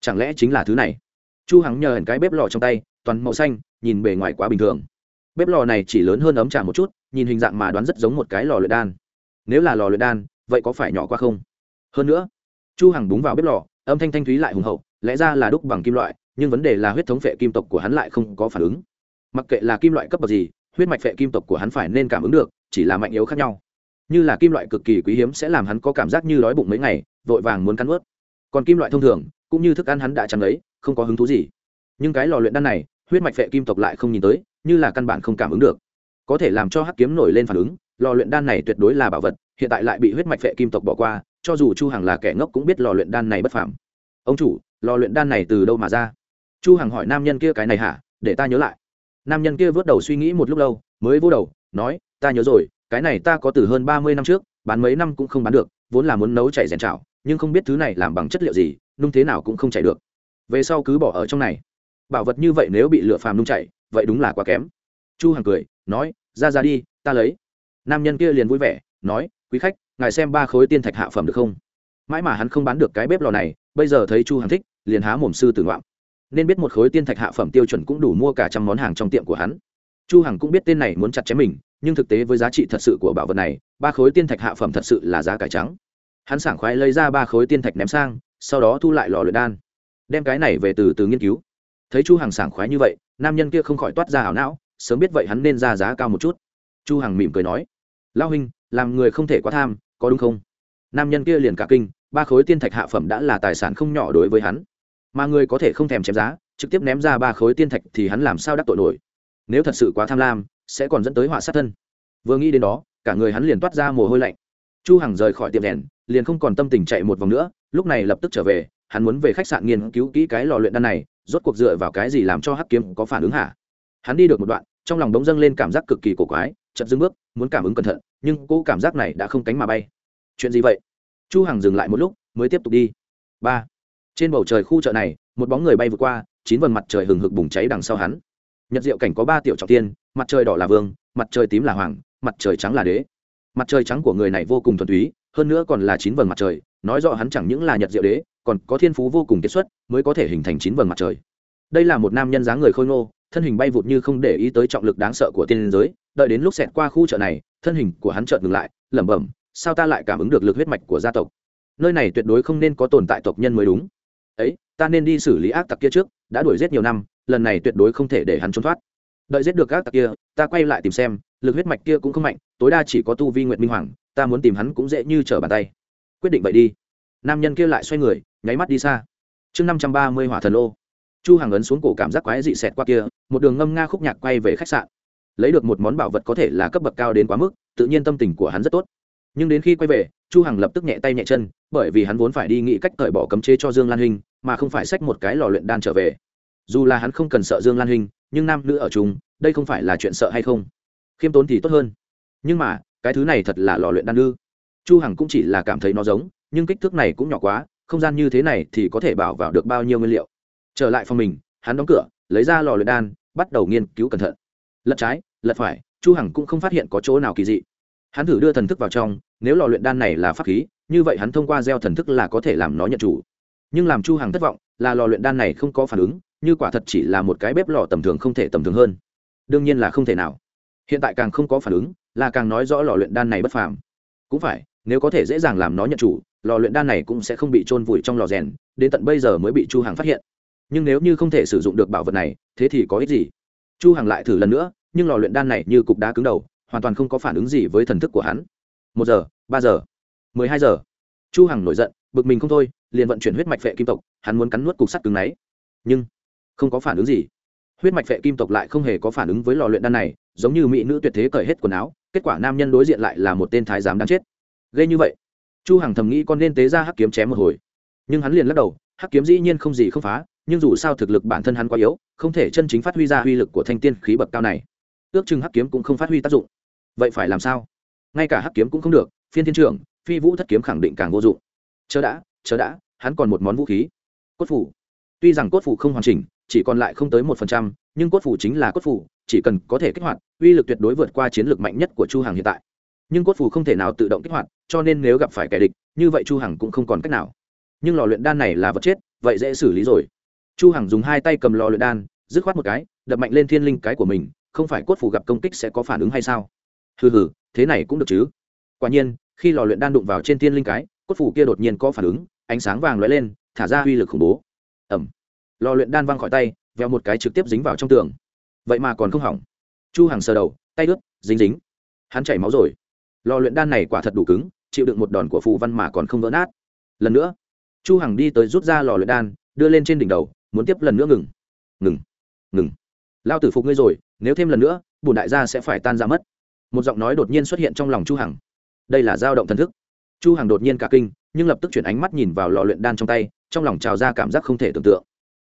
Chẳng lẽ chính là thứ này? Chu hằng nhờ hẳn cái bếp lò trong tay, toàn màu xanh, nhìn bề ngoài quá bình thường. Bếp lò này chỉ lớn hơn ấm trà một chút, nhìn hình dạng mà đoán rất giống một cái lò luyện đan. Nếu là lò luyện đan, vậy có phải nhỏ quá không? Hơn nữa, chu hằng búng vào bếp lò, âm thanh thanh thúy lại hùng hậu, lẽ ra là đúc bằng kim loại, nhưng vấn đề là huyết thống phệ kim tộc của hắn lại không có phản ứng. Mặc kệ là kim loại cấp bậc gì, huyết mạch phệ kim tộc của hắn phải nên cảm ứng được, chỉ là mạnh yếu khác nhau như là kim loại cực kỳ quý hiếm sẽ làm hắn có cảm giác như đói bụng mấy ngày, vội vàng muốn cắn ướt. Còn kim loại thông thường, cũng như thức ăn hắn đã chắn lấy, không có hứng thú gì. Nhưng cái lò luyện đan này, huyết mạch phệ kim tộc lại không nhìn tới, như là căn bản không cảm ứng được. Có thể làm cho hắc kiếm nổi lên phản ứng, lò luyện đan này tuyệt đối là bảo vật, hiện tại lại bị huyết mạch phệ kim tộc bỏ qua, cho dù chu hằng là kẻ ngốc cũng biết lò luyện đan này bất phàm. Ông chủ, lò luyện đan này từ đâu mà ra? Chu hằng hỏi nam nhân kia cái này hả? Để ta nhớ lại. Nam nhân kia vớt đầu suy nghĩ một lúc lâu, mới vô đầu, nói, ta nhớ rồi cái này ta có từ hơn ba mươi năm trước, bán mấy năm cũng không bán được, vốn là muốn nấu chảy rèn chảo nhưng không biết thứ này làm bằng chất liệu gì, nung thế nào cũng không chảy được. Về sau cứ bỏ ở trong này. Bảo vật như vậy nếu bị lửa phàm nung chảy, vậy đúng là quá kém. Chu hằng cười, nói, ra ra đi, ta lấy. Nam nhân kia liền vui vẻ, nói, quý khách, ngài xem ba khối tiên thạch hạ phẩm được không? Mãi mà hắn không bán được cái bếp lò này, bây giờ thấy chu hằng thích, liền há mồm sư tử ngoạm. Nên biết một khối tiên thạch hạ phẩm tiêu chuẩn cũng đủ mua cả trăm món hàng trong tiệm của hắn. Chu hằng cũng biết tên này muốn chặt chém mình nhưng thực tế với giá trị thật sự của bảo vật này, ba khối tiên thạch hạ phẩm thật sự là giá cải trắng. Hắn sảng khoái lấy ra ba khối tiên thạch ném sang, sau đó thu lại lò luyện đan. Đem cái này về từ từ nghiên cứu. Thấy chu hằng sảng khoái như vậy, nam nhân kia không khỏi toát ra ảo não, sớm biết vậy hắn nên ra giá cao một chút. Chu hằng mỉm cười nói lao huynh, làm người không thể quá tham, có đúng không? Nam nhân kia liền cả kinh, ba khối tiên thạch hạ phẩm đã là tài sản không nhỏ đối với hắn. Mà người có thể không thèm chém giá, trực tiếp ném ra ba khối tiên thạch thì hắn làm sao đắc tội nổi? Nếu thật sự quá tham lam sẽ còn dẫn tới họa sát thân. Vừa nghĩ đến đó, cả người hắn liền toát ra mồ hôi lạnh. Chu hằng rời khỏi tiệm đèn, liền không còn tâm tình chạy một vòng nữa, lúc này lập tức trở về, hắn muốn về khách sạn nghiên cứu kỹ cái lò luyện đan này, rốt cuộc dựa vào cái gì làm cho hắc kiếm có phản ứng hả? Hắn đi được một đoạn, trong lòng đống dâng lên cảm giác cực kỳ cổ quái chậm dưng bước, muốn cảm ứng cẩn thận, nhưng cô cảm giác này đã không cánh mà bay. Chuyện gì vậy? Chu hằng dừng lại một lúc, mới tiếp tục đi. Ba. Trên bầu trời khu chợ này, một bóng người bay vượt qua, chín vầng mặt trời hừng hực bùng cháy đằng sau hắn nhật diệu cảnh có ba tiểu trọng tiên, mặt trời đỏ là vương, mặt trời tím là hoàng, mặt trời trắng là đế. Mặt trời trắng của người này vô cùng thuần túy, hơn nữa còn là chín vầng mặt trời, nói rõ hắn chẳng những là nhật diệu đế, còn có thiên phú vô cùng kiệt xuất mới có thể hình thành chín vầng mặt trời. Đây là một nam nhân dáng người khôi ngô, thân hình bay vụt như không để ý tới trọng lực đáng sợ của tiên giới, đợi đến lúc xẹt qua khu chợ này, thân hình của hắn chợt ngừng lại, lẩm bẩm, sao ta lại cảm ứng được lực huyết mạch của gia tộc? Nơi này tuyệt đối không nên có tồn tại tộc nhân mới đúng. Ấy, ta nên đi xử lý ác tặc kia trước, đã đuổi giết nhiều năm lần này tuyệt đối không thể để hắn trốn thoát. Đợi giết được các tặc kia, ta quay lại tìm xem, lực huyết mạch kia cũng không mạnh, tối đa chỉ có tu vi nguyện minh hoàng, ta muốn tìm hắn cũng dễ như trở bàn tay. Quyết định vậy đi. Nam nhân kia lại xoay người, nháy mắt đi xa. Chương năm trăm ba mươi hỏa thần lô chu hàng ấn xuống cổ cảm giác quái dị xẹt qua kia, một đường ngâm nga khúc nhạc quay về khách sạn. Lấy được một món bảo vật có thể là cấp bậc cao đến quá mức, tự nhiên tâm tình của hắn rất tốt. Nhưng đến khi quay về, chu hằng lập tức nhẹ tay nhẹ chân, bởi vì hắn vốn phải đi nghĩ cách cởi bỏ cấm chế cho dương lan hình, mà không phải xách một cái lò luyện đan trở về dù là hắn không cần sợ dương lan hình nhưng nam nữ ở chung, đây không phải là chuyện sợ hay không? Khiêm tốn thì tốt hơn. Nhưng mà, cái thứ này thật là lò luyện đan ư. Chu hằng cũng chỉ là cảm thấy nó giống, nhưng kích thước này cũng nhỏ quá, không gian như thế này thì có thể bảo vào được bao nhiêu nguyên liệu. Trở lại phòng mình, hắn đóng cửa, lấy ra lò luyện đan, bắt đầu nghiên cứu cẩn thận. Lật trái, lật phải, chu hằng cũng không phát hiện có chỗ nào kỳ dị. Hắn thử đưa thần thức vào trong, nếu lò luyện đan này là pháp khí, như vậy hắn thông qua gieo thần thức là có thể làm nó nhận chủ. Nhưng làm chu hằng thất vọng, là lò luyện đan này không có phản ứng như quả thật chỉ là một cái bếp lò tầm thường không thể tầm thường hơn. Đương nhiên là không thể nào. Hiện tại càng không có phản ứng, là càng nói rõ lò luyện đan này bất phàm. Cũng phải, nếu có thể dễ dàng làm nó nhận chủ, lò luyện đan này cũng sẽ không bị trôn vùi trong lò rèn, đến tận bây giờ mới bị chu hằng phát hiện. Nhưng nếu như không thể sử dụng được bảo vật này, thế thì có ích gì? Chu hằng lại thử lần nữa, nhưng lò luyện đan này như cục đá cứng đầu, hoàn toàn không có phản ứng gì với thần thức của hắn. Một giờ, ba giờ, mười hai giờ. Chu hằng nổi giận, bực mình không thôi, liền vận chuyển huyết mạch vệ kim tộc, hắn muốn cắn nuốt cục sắt cứng nấy. nhưng không có phản ứng gì. Huyết mạch vệ kim tộc lại không hề có phản ứng với lò luyện đan này, giống như mỹ nữ tuyệt thế cởi hết quần áo, kết quả nam nhân đối diện lại là một tên thái giám đáng chết. Ghê như vậy, chu hằng thầm nghĩ con nên tế ra hắc kiếm chém một hồi. Nhưng hắn liền lắc đầu, hắc kiếm dĩ nhiên không gì không phá, nhưng dù sao thực lực bản thân hắn quá yếu, không thể chân chính phát huy ra uy lực của thanh tiên khí bậc cao này. Ước chừng hắc kiếm cũng không phát huy tác dụng. Vậy phải làm sao? Ngay cả hắc kiếm cũng không được, phiên thiên trưởng, phi vũ thất kiếm khẳng định càng vô dụng. Chớ đã chớ đã, hắn còn một món vũ khí. Cốt phủ. Tuy rằng cốt phủ không hoàn chỉnh chỉ còn lại không tới một phần trăm, nhưng cốt phủ chính là cốt phủ, chỉ cần có thể kích hoạt, uy lực tuyệt đối vượt qua chiến lược mạnh nhất của chu hằng hiện tại. Nhưng cốt phủ không thể nào tự động kích hoạt, cho nên nếu gặp phải kẻ địch, như vậy chu hằng cũng không còn cách nào. Nhưng lò luyện đan này là vật chết, vậy dễ xử lý rồi. Chu hằng dùng hai tay cầm lò luyện đan, dứt khoát một cái, đập mạnh lên thiên linh cái của mình, không phải cốt phủ gặp công kích sẽ có phản ứng hay sao? Hừ hừ, thế này cũng được chứ. Quả nhiên, khi lò luyện đan đụng vào trên thiên linh cái, cốt phủ kia đột nhiên có phản ứng, ánh sáng vàng lóe lên, thả ra uy lực khủng bố. Ẩm lò luyện đan văng khỏi tay, veo một cái trực tiếp dính vào trong tường. Vậy mà còn không hỏng. Chu Hằng sờ đầu, tay ướt, dính dính. Hắn chảy máu rồi. Lò luyện đan này quả thật đủ cứng, chịu đựng một đòn của phù văn mà còn không vỡ nát. Lần nữa, chu hằng đi tới rút ra lò luyện đan, đưa lên trên đỉnh đầu, muốn tiếp lần nữa ngừng. Ngừng. Ngừng. Lao tử phục ngươi rồi, nếu thêm lần nữa bùn đại gia sẽ phải tan ra mất. Một giọng nói đột nhiên xuất hiện trong lòng chu hằng. Đây là dao động thần thức. Chu hằng đột nhiên cả kinh, nhưng lập tức chuyển ánh mắt nhìn vào lò luyện đan trong tay, trong lòng trào ra cảm giác không thể tưởng tượng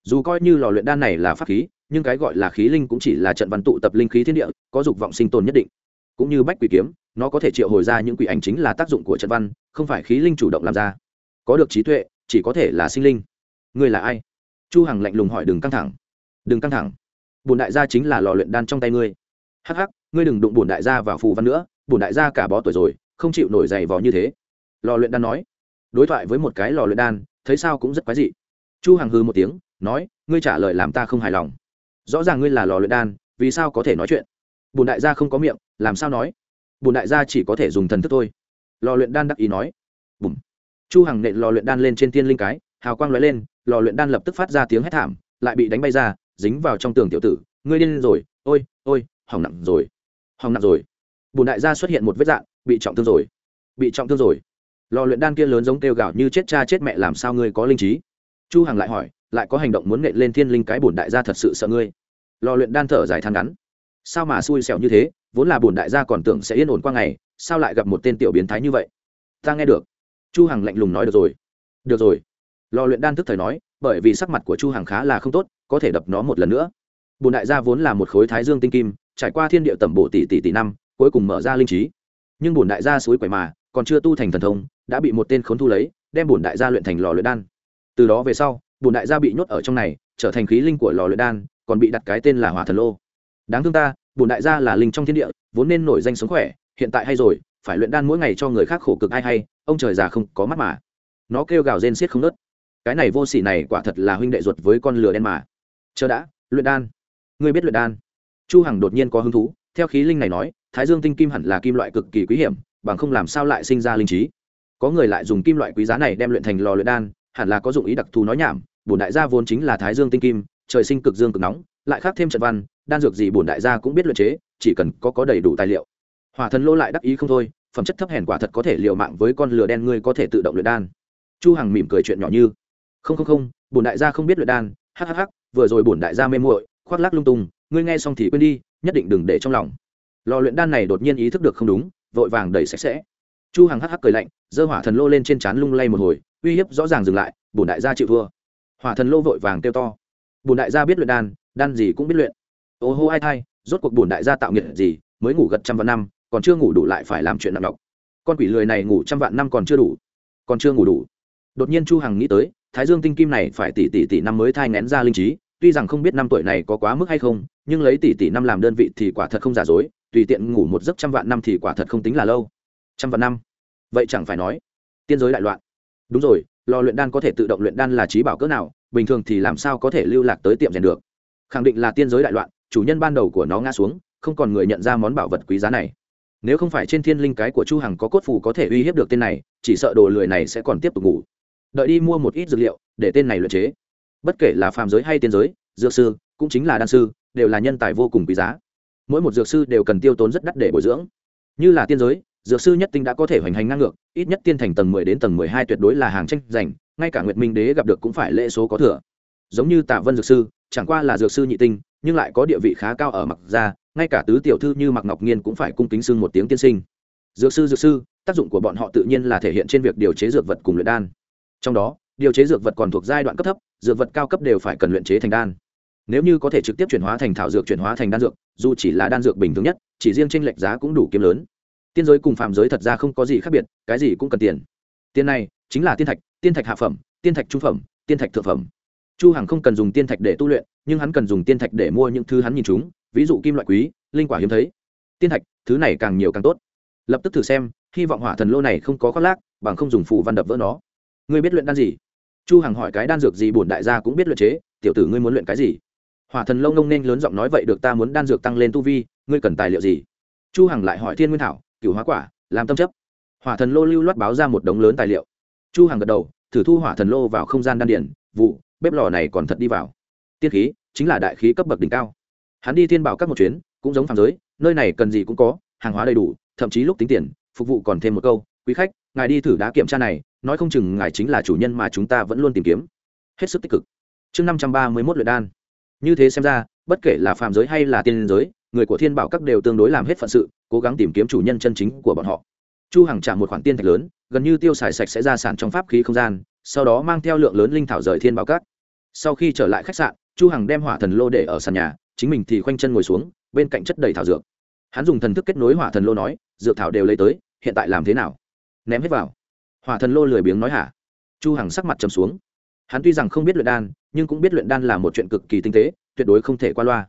dù coi như lò luyện đan này là pháp khí, nhưng cái gọi là khí linh cũng chỉ là trận văn tụ tập linh khí thiên địa, có dục vọng sinh tồn nhất định. Cũng như bách quỷ kiếm, nó có thể triệu hồi ra những quỷ ảnh chính là tác dụng của trận văn, không phải khí linh chủ động làm ra. Có được trí tuệ, chỉ có thể là sinh linh. Ngươi là ai? Chu hằng lạnh lùng hỏi đừng căng thẳng. Đừng căng thẳng bùn đại gia chính là lò luyện đan trong tay ngươi. Hắc hắc, ngươi đừng đụng bùn đại gia vào phù văn nữa bùn đại gia cả bó tuổi rồi, không chịu nổi dày vò như thế. Lò luyện đan nói. Đối thoại với một cái lò luyện đan, thấy sao cũng rất quái dị. Chu hằng hư một tiếng nói ngươi trả lời làm ta không hài lòng. Rõ ràng ngươi là lò luyện đan vì sao có thể nói chuyện? Bùn đại gia không có miệng làm sao nói? Bùn đại gia chỉ có thể dùng thần thức thôi. Lò luyện đan đắc ý nói. Bùm. Chu hằng nện lò luyện đan lên trên tiên linh cái hào quang lóe lên lò luyện đan lập tức phát ra tiếng hét thảm lại bị đánh bay ra dính vào trong tường tiểu tử. Ngươi điên rồi ôi ôi hỏng nặng rồi hỏng nặng rồi. Bùn đại gia xuất hiện một vết dạng, bị trọng thương rồi. Bị trọng thương rồi. Lò luyện đan kia lớn giống kêu gạo như chết cha chết mẹ làm sao ngươi có linh trí? Chu hằng lại hỏi lại có hành động muốn nện lên thiên linh cái bổn đại gia thật sự sợ ngươi. Lò luyện đan thở dài than ngắn. Sao mà xui xẻo như thế, vốn là bổn đại gia còn tưởng sẽ yên ổn qua ngày, sao lại gặp một tên tiểu biến thái như vậy? Ta nghe được. Chu hằng lạnh lùng nói được rồi. Được rồi. Lò luyện đan tức thời nói, bởi vì sắc mặt của chu hằng khá là không tốt, có thể đập nó một lần nữa. Bùn đại gia vốn là một khối thái dương tinh kim, trải qua thiên địa tẩm bổ tỷ tỷ tỷ năm, cuối cùng mở ra linh trí. Nhưng bùn đại gia suối quẩy mà, còn chưa tu thành thần thông, đã bị một tên khốn thu lấy, đem bùn đại gia luyện thành lò luyện đan. Từ đó về sau bùn đại gia bị nhốt ở trong này, trở thành khí linh của lò luyện đan, còn bị đặt cái tên là hỏa thần lô. Đáng thương ta, bùn đại gia là linh trong thiên địa, vốn nên nổi danh sống khỏe, hiện tại hay rồi, phải luyện đan mỗi ngày cho người khác khổ cực ai hay, ông trời già không có mắt mà. Nó kêu gào rên xiết không nớt cái này vô sỉ này quả thật là huynh đệ ruột với con lửa đen mà. Chờ đã, luyện đan. Ngươi biết luyện đan. Chu hằng đột nhiên có hứng thú, theo khí linh này nói, thái dương tinh kim hẳn là kim loại cực kỳ quý hiểm, bằng không làm sao lại sinh ra linh trí. Có người lại dùng kim loại quý giá này đem luyện thành lò luyện đan, hẳn là có dụng ý đặc thù nói nhảm bổn đại gia vốn chính là thái dương tinh kim, trời sinh cực dương cực nóng, lại khác thêm trận văn, đan dược gì bổn đại gia cũng biết luyện chế, chỉ cần có có đầy đủ tài liệu. Hỏa thần lô lại đắc ý không thôi, phẩm chất thấp hèn quả thật có thể liều mạng với con lửa đen, ngươi có thể tự động luyện đan. Chu hằng mỉm cười chuyện nhỏ như, không không không, bổn đại gia không biết luyện đan hhh vừa rồi bổn đại gia mê muội, khoác lác lung tung, ngươi nghe xong thì quên đi, nhất định đừng để trong lòng. Lò luyện đan này đột nhiên ý thức được không đúng, vội vàng đẩy sạch sẽ. Chu hằng hắc hắc cười lạnh, giơ hỏa thần lô lên trên trán lung lay một hồi, uy hiếp rõ ràng dừng lại, bổn đại gia chịu thua hỏa thần lô vội vàng kêu to. Bùn đại gia biết luyện đan đan gì cũng biết luyện. Ô hô ai thai, rốt cuộc bùn đại gia tạo nghiệt gì, mới ngủ gật trăm vạn năm, còn chưa ngủ đủ lại phải làm chuyện nặng nhọc. Con quỷ lười này ngủ trăm vạn năm còn chưa đủ. Còn chưa ngủ đủ. Đột nhiên chu hằng nghĩ tới, thái dương tinh kim này phải tỷ tỷ tỷ năm mới thai ngén ra linh trí, tuy rằng không biết năm tuổi này có quá mức hay không, nhưng lấy tỷ tỷ năm làm đơn vị thì quả thật không giả dối, tùy tiện ngủ một giấc trăm vạn năm thì quả thật không tính là lâu. Trăm vạn năm? Vậy chẳng phải nói, tiên giới đại loạn. Đúng rồi lò luyện đan có thể tự động luyện đan là trí bảo cỡ nào, bình thường thì làm sao có thể lưu lạc tới tiệm rèn được. Khẳng định là tiên giới đại loạn, chủ nhân ban đầu của nó ngã xuống, không còn người nhận ra món bảo vật quý giá này. Nếu không phải trên thiên linh cái của chu hằng có cốt phù có thể uy hiếp được tên này, chỉ sợ đồ lười này sẽ còn tiếp tục ngủ. Đợi đi mua một ít dược liệu, để tên này luyện chế. Bất kể là phàm giới hay tiên giới, dược sư, cũng chính là đan sư, đều là nhân tài vô cùng quý giá. Mỗi một dược sư đều cần tiêu tốn rất đắt để bồi dưỡng. Như là tiên giới dược sư nhất tinh đã có thể hoành hành ngang ngược, ít nhất tiên thành tầng mười đến tầng mười hai tuyệt đối là hàng tranh giành, ngay cả nguyệt minh đế gặp được cũng phải lễ số có thừa. Giống như tạ vân dược sư, chẳng qua là dược sư nhị tinh, nhưng lại có địa vị khá cao ở mặc gia, ngay cả tứ tiểu thư như mặc ngọc nhiên cũng phải cung kính xưng một tiếng tiên sinh. Dược sư dược sư, tác dụng của bọn họ tự nhiên là thể hiện trên việc điều chế dược vật cùng luyện đan. Trong đó, điều chế dược vật còn thuộc giai đoạn cấp thấp, dược vật cao cấp đều phải cần luyện chế thành đan. Nếu như có thể trực tiếp chuyển hóa thành thảo dược, chuyển hóa thành đan dược, dù chỉ là đan dược bình thường nhất, chỉ riêng tranh lệch giá cũng đủ kiếm lớn tiên giới cùng phạm giới thật ra không có gì khác biệt, cái gì cũng cần tiền. Tiền này chính là tiên thạch tiên thạch hạ phẩm, tiên thạch trung phẩm, tiên thạch thượng phẩm. Chu hằng không cần dùng tiên thạch để tu luyện, nhưng hắn cần dùng tiên thạch để mua những thứ hắn nhìn chúng, ví dụ kim loại quý, linh quả hiếm thấy. Tiên thạch, thứ này càng nhiều càng tốt. Lập tức thử xem, hy vọng hỏa thần lô này không có khoác lác, bằng không dùng phù văn đập vỡ nó. Ngươi biết luyện đan gì? Chu hằng hỏi cái đan dược gì bổn đại gia cũng biết luyện chế, tiểu tử ngươi muốn luyện cái gì? Hỏa thần lâu nông nên lớn giọng nói vậy được ta muốn đan dược tăng lên tu vi, ngươi cần tài liệu gì? Chu hằng lại hỏi thiên nguyên thảo cửu hóa quả, làm tâm chấp. Hỏa thần lô lưu loát báo ra một đống lớn tài liệu. Chu hằng gật đầu, thử thu hỏa thần lô vào không gian đan điển vụ, bếp lò này còn thật đi vào. Tiên khí chính là đại khí cấp bậc đỉnh cao. Hắn đi thiên bảo các một chuyến, cũng giống phàm giới, nơi này cần gì cũng có, hàng hóa đầy đủ, thậm chí lúc tính tiền, phục vụ còn thêm một câu, quý khách, ngài đi thử đá kiểm tra này, nói không chừng ngài chính là chủ nhân mà chúng ta vẫn luôn tìm kiếm. Hết sức tích cực. Chương năm trăm ba mươi mốt luyện đan. Như thế xem ra, bất kể là phàm giới hay là tiên giới, người của thiên bảo các đều tương đối làm hết phận sự cố gắng tìm kiếm chủ nhân chân chính của bọn họ. Chu hằng trả một khoản tiền thạch lớn, gần như tiêu xài sạch sẽ ra sản trong pháp khí không gian, sau đó mang theo lượng lớn linh thảo rời thiên bảo cát. sau khi trở lại khách sạn, chu hằng đem hỏa thần lô để ở sàn nhà, chính mình thì khoanh chân ngồi xuống, bên cạnh chất đầy thảo dược. Hắn dùng thần thức kết nối hỏa thần lô nói, dược thảo đều lấy tới, hiện tại làm thế nào? Ném hết vào. Hỏa thần lô lười biếng nói, hả? Chu hằng sắc mặt trầm xuống. Hắn tuy rằng không biết luyện đan, nhưng cũng biết luyện đan là một chuyện cực kỳ tinh tế, tuyệt đối không thể qua loa.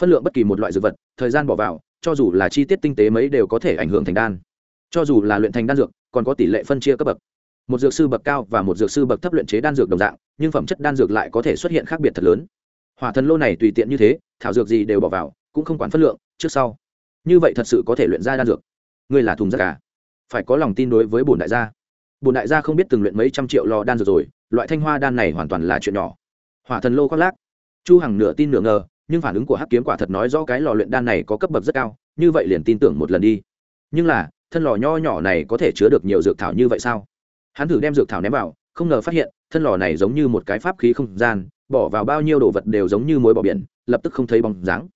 Phân lượng bất kỳ một loại dược vật, thời gian bỏ vào cho dù là chi tiết tinh tế mấy đều có thể ảnh hưởng thành đan. Cho dù là luyện thành đan dược, còn có tỷ lệ phân chia cấp bậc. Một dược sư bậc cao và một dược sư bậc thấp luyện chế đan dược đồng dạng, nhưng phẩm chất đan dược lại có thể xuất hiện khác biệt thật lớn. Hỏa thần lô này tùy tiện như thế, thảo dược gì đều bỏ vào, cũng không quản phân lượng, trước sau. Như vậy thật sự có thể luyện ra đan dược. Ngươi là thùng rác cả à? phải có lòng tin đối với bổn đại gia. Bổn đại gia không biết từng luyện mấy trăm triệu lò đan dược rồi, loại thanh hoa đan này hoàn toàn là chuyện nhỏ. Hỏa thần lô khoác lác. Chu hằng nửa tin nửa ngờ nhưng phản ứng của hắc kiếm quả thật nói rõ cái lò luyện đan này có cấp bậc rất cao, như vậy liền tin tưởng một lần đi. Nhưng là, thân lò nho nhỏ này có thể chứa được nhiều dược thảo như vậy sao? Hắn thử đem dược thảo ném vào, không ngờ phát hiện, thân lò này giống như một cái pháp khí không gian, bỏ vào bao nhiêu đồ vật đều giống như mối bỏ biển, lập tức không thấy bóng dáng.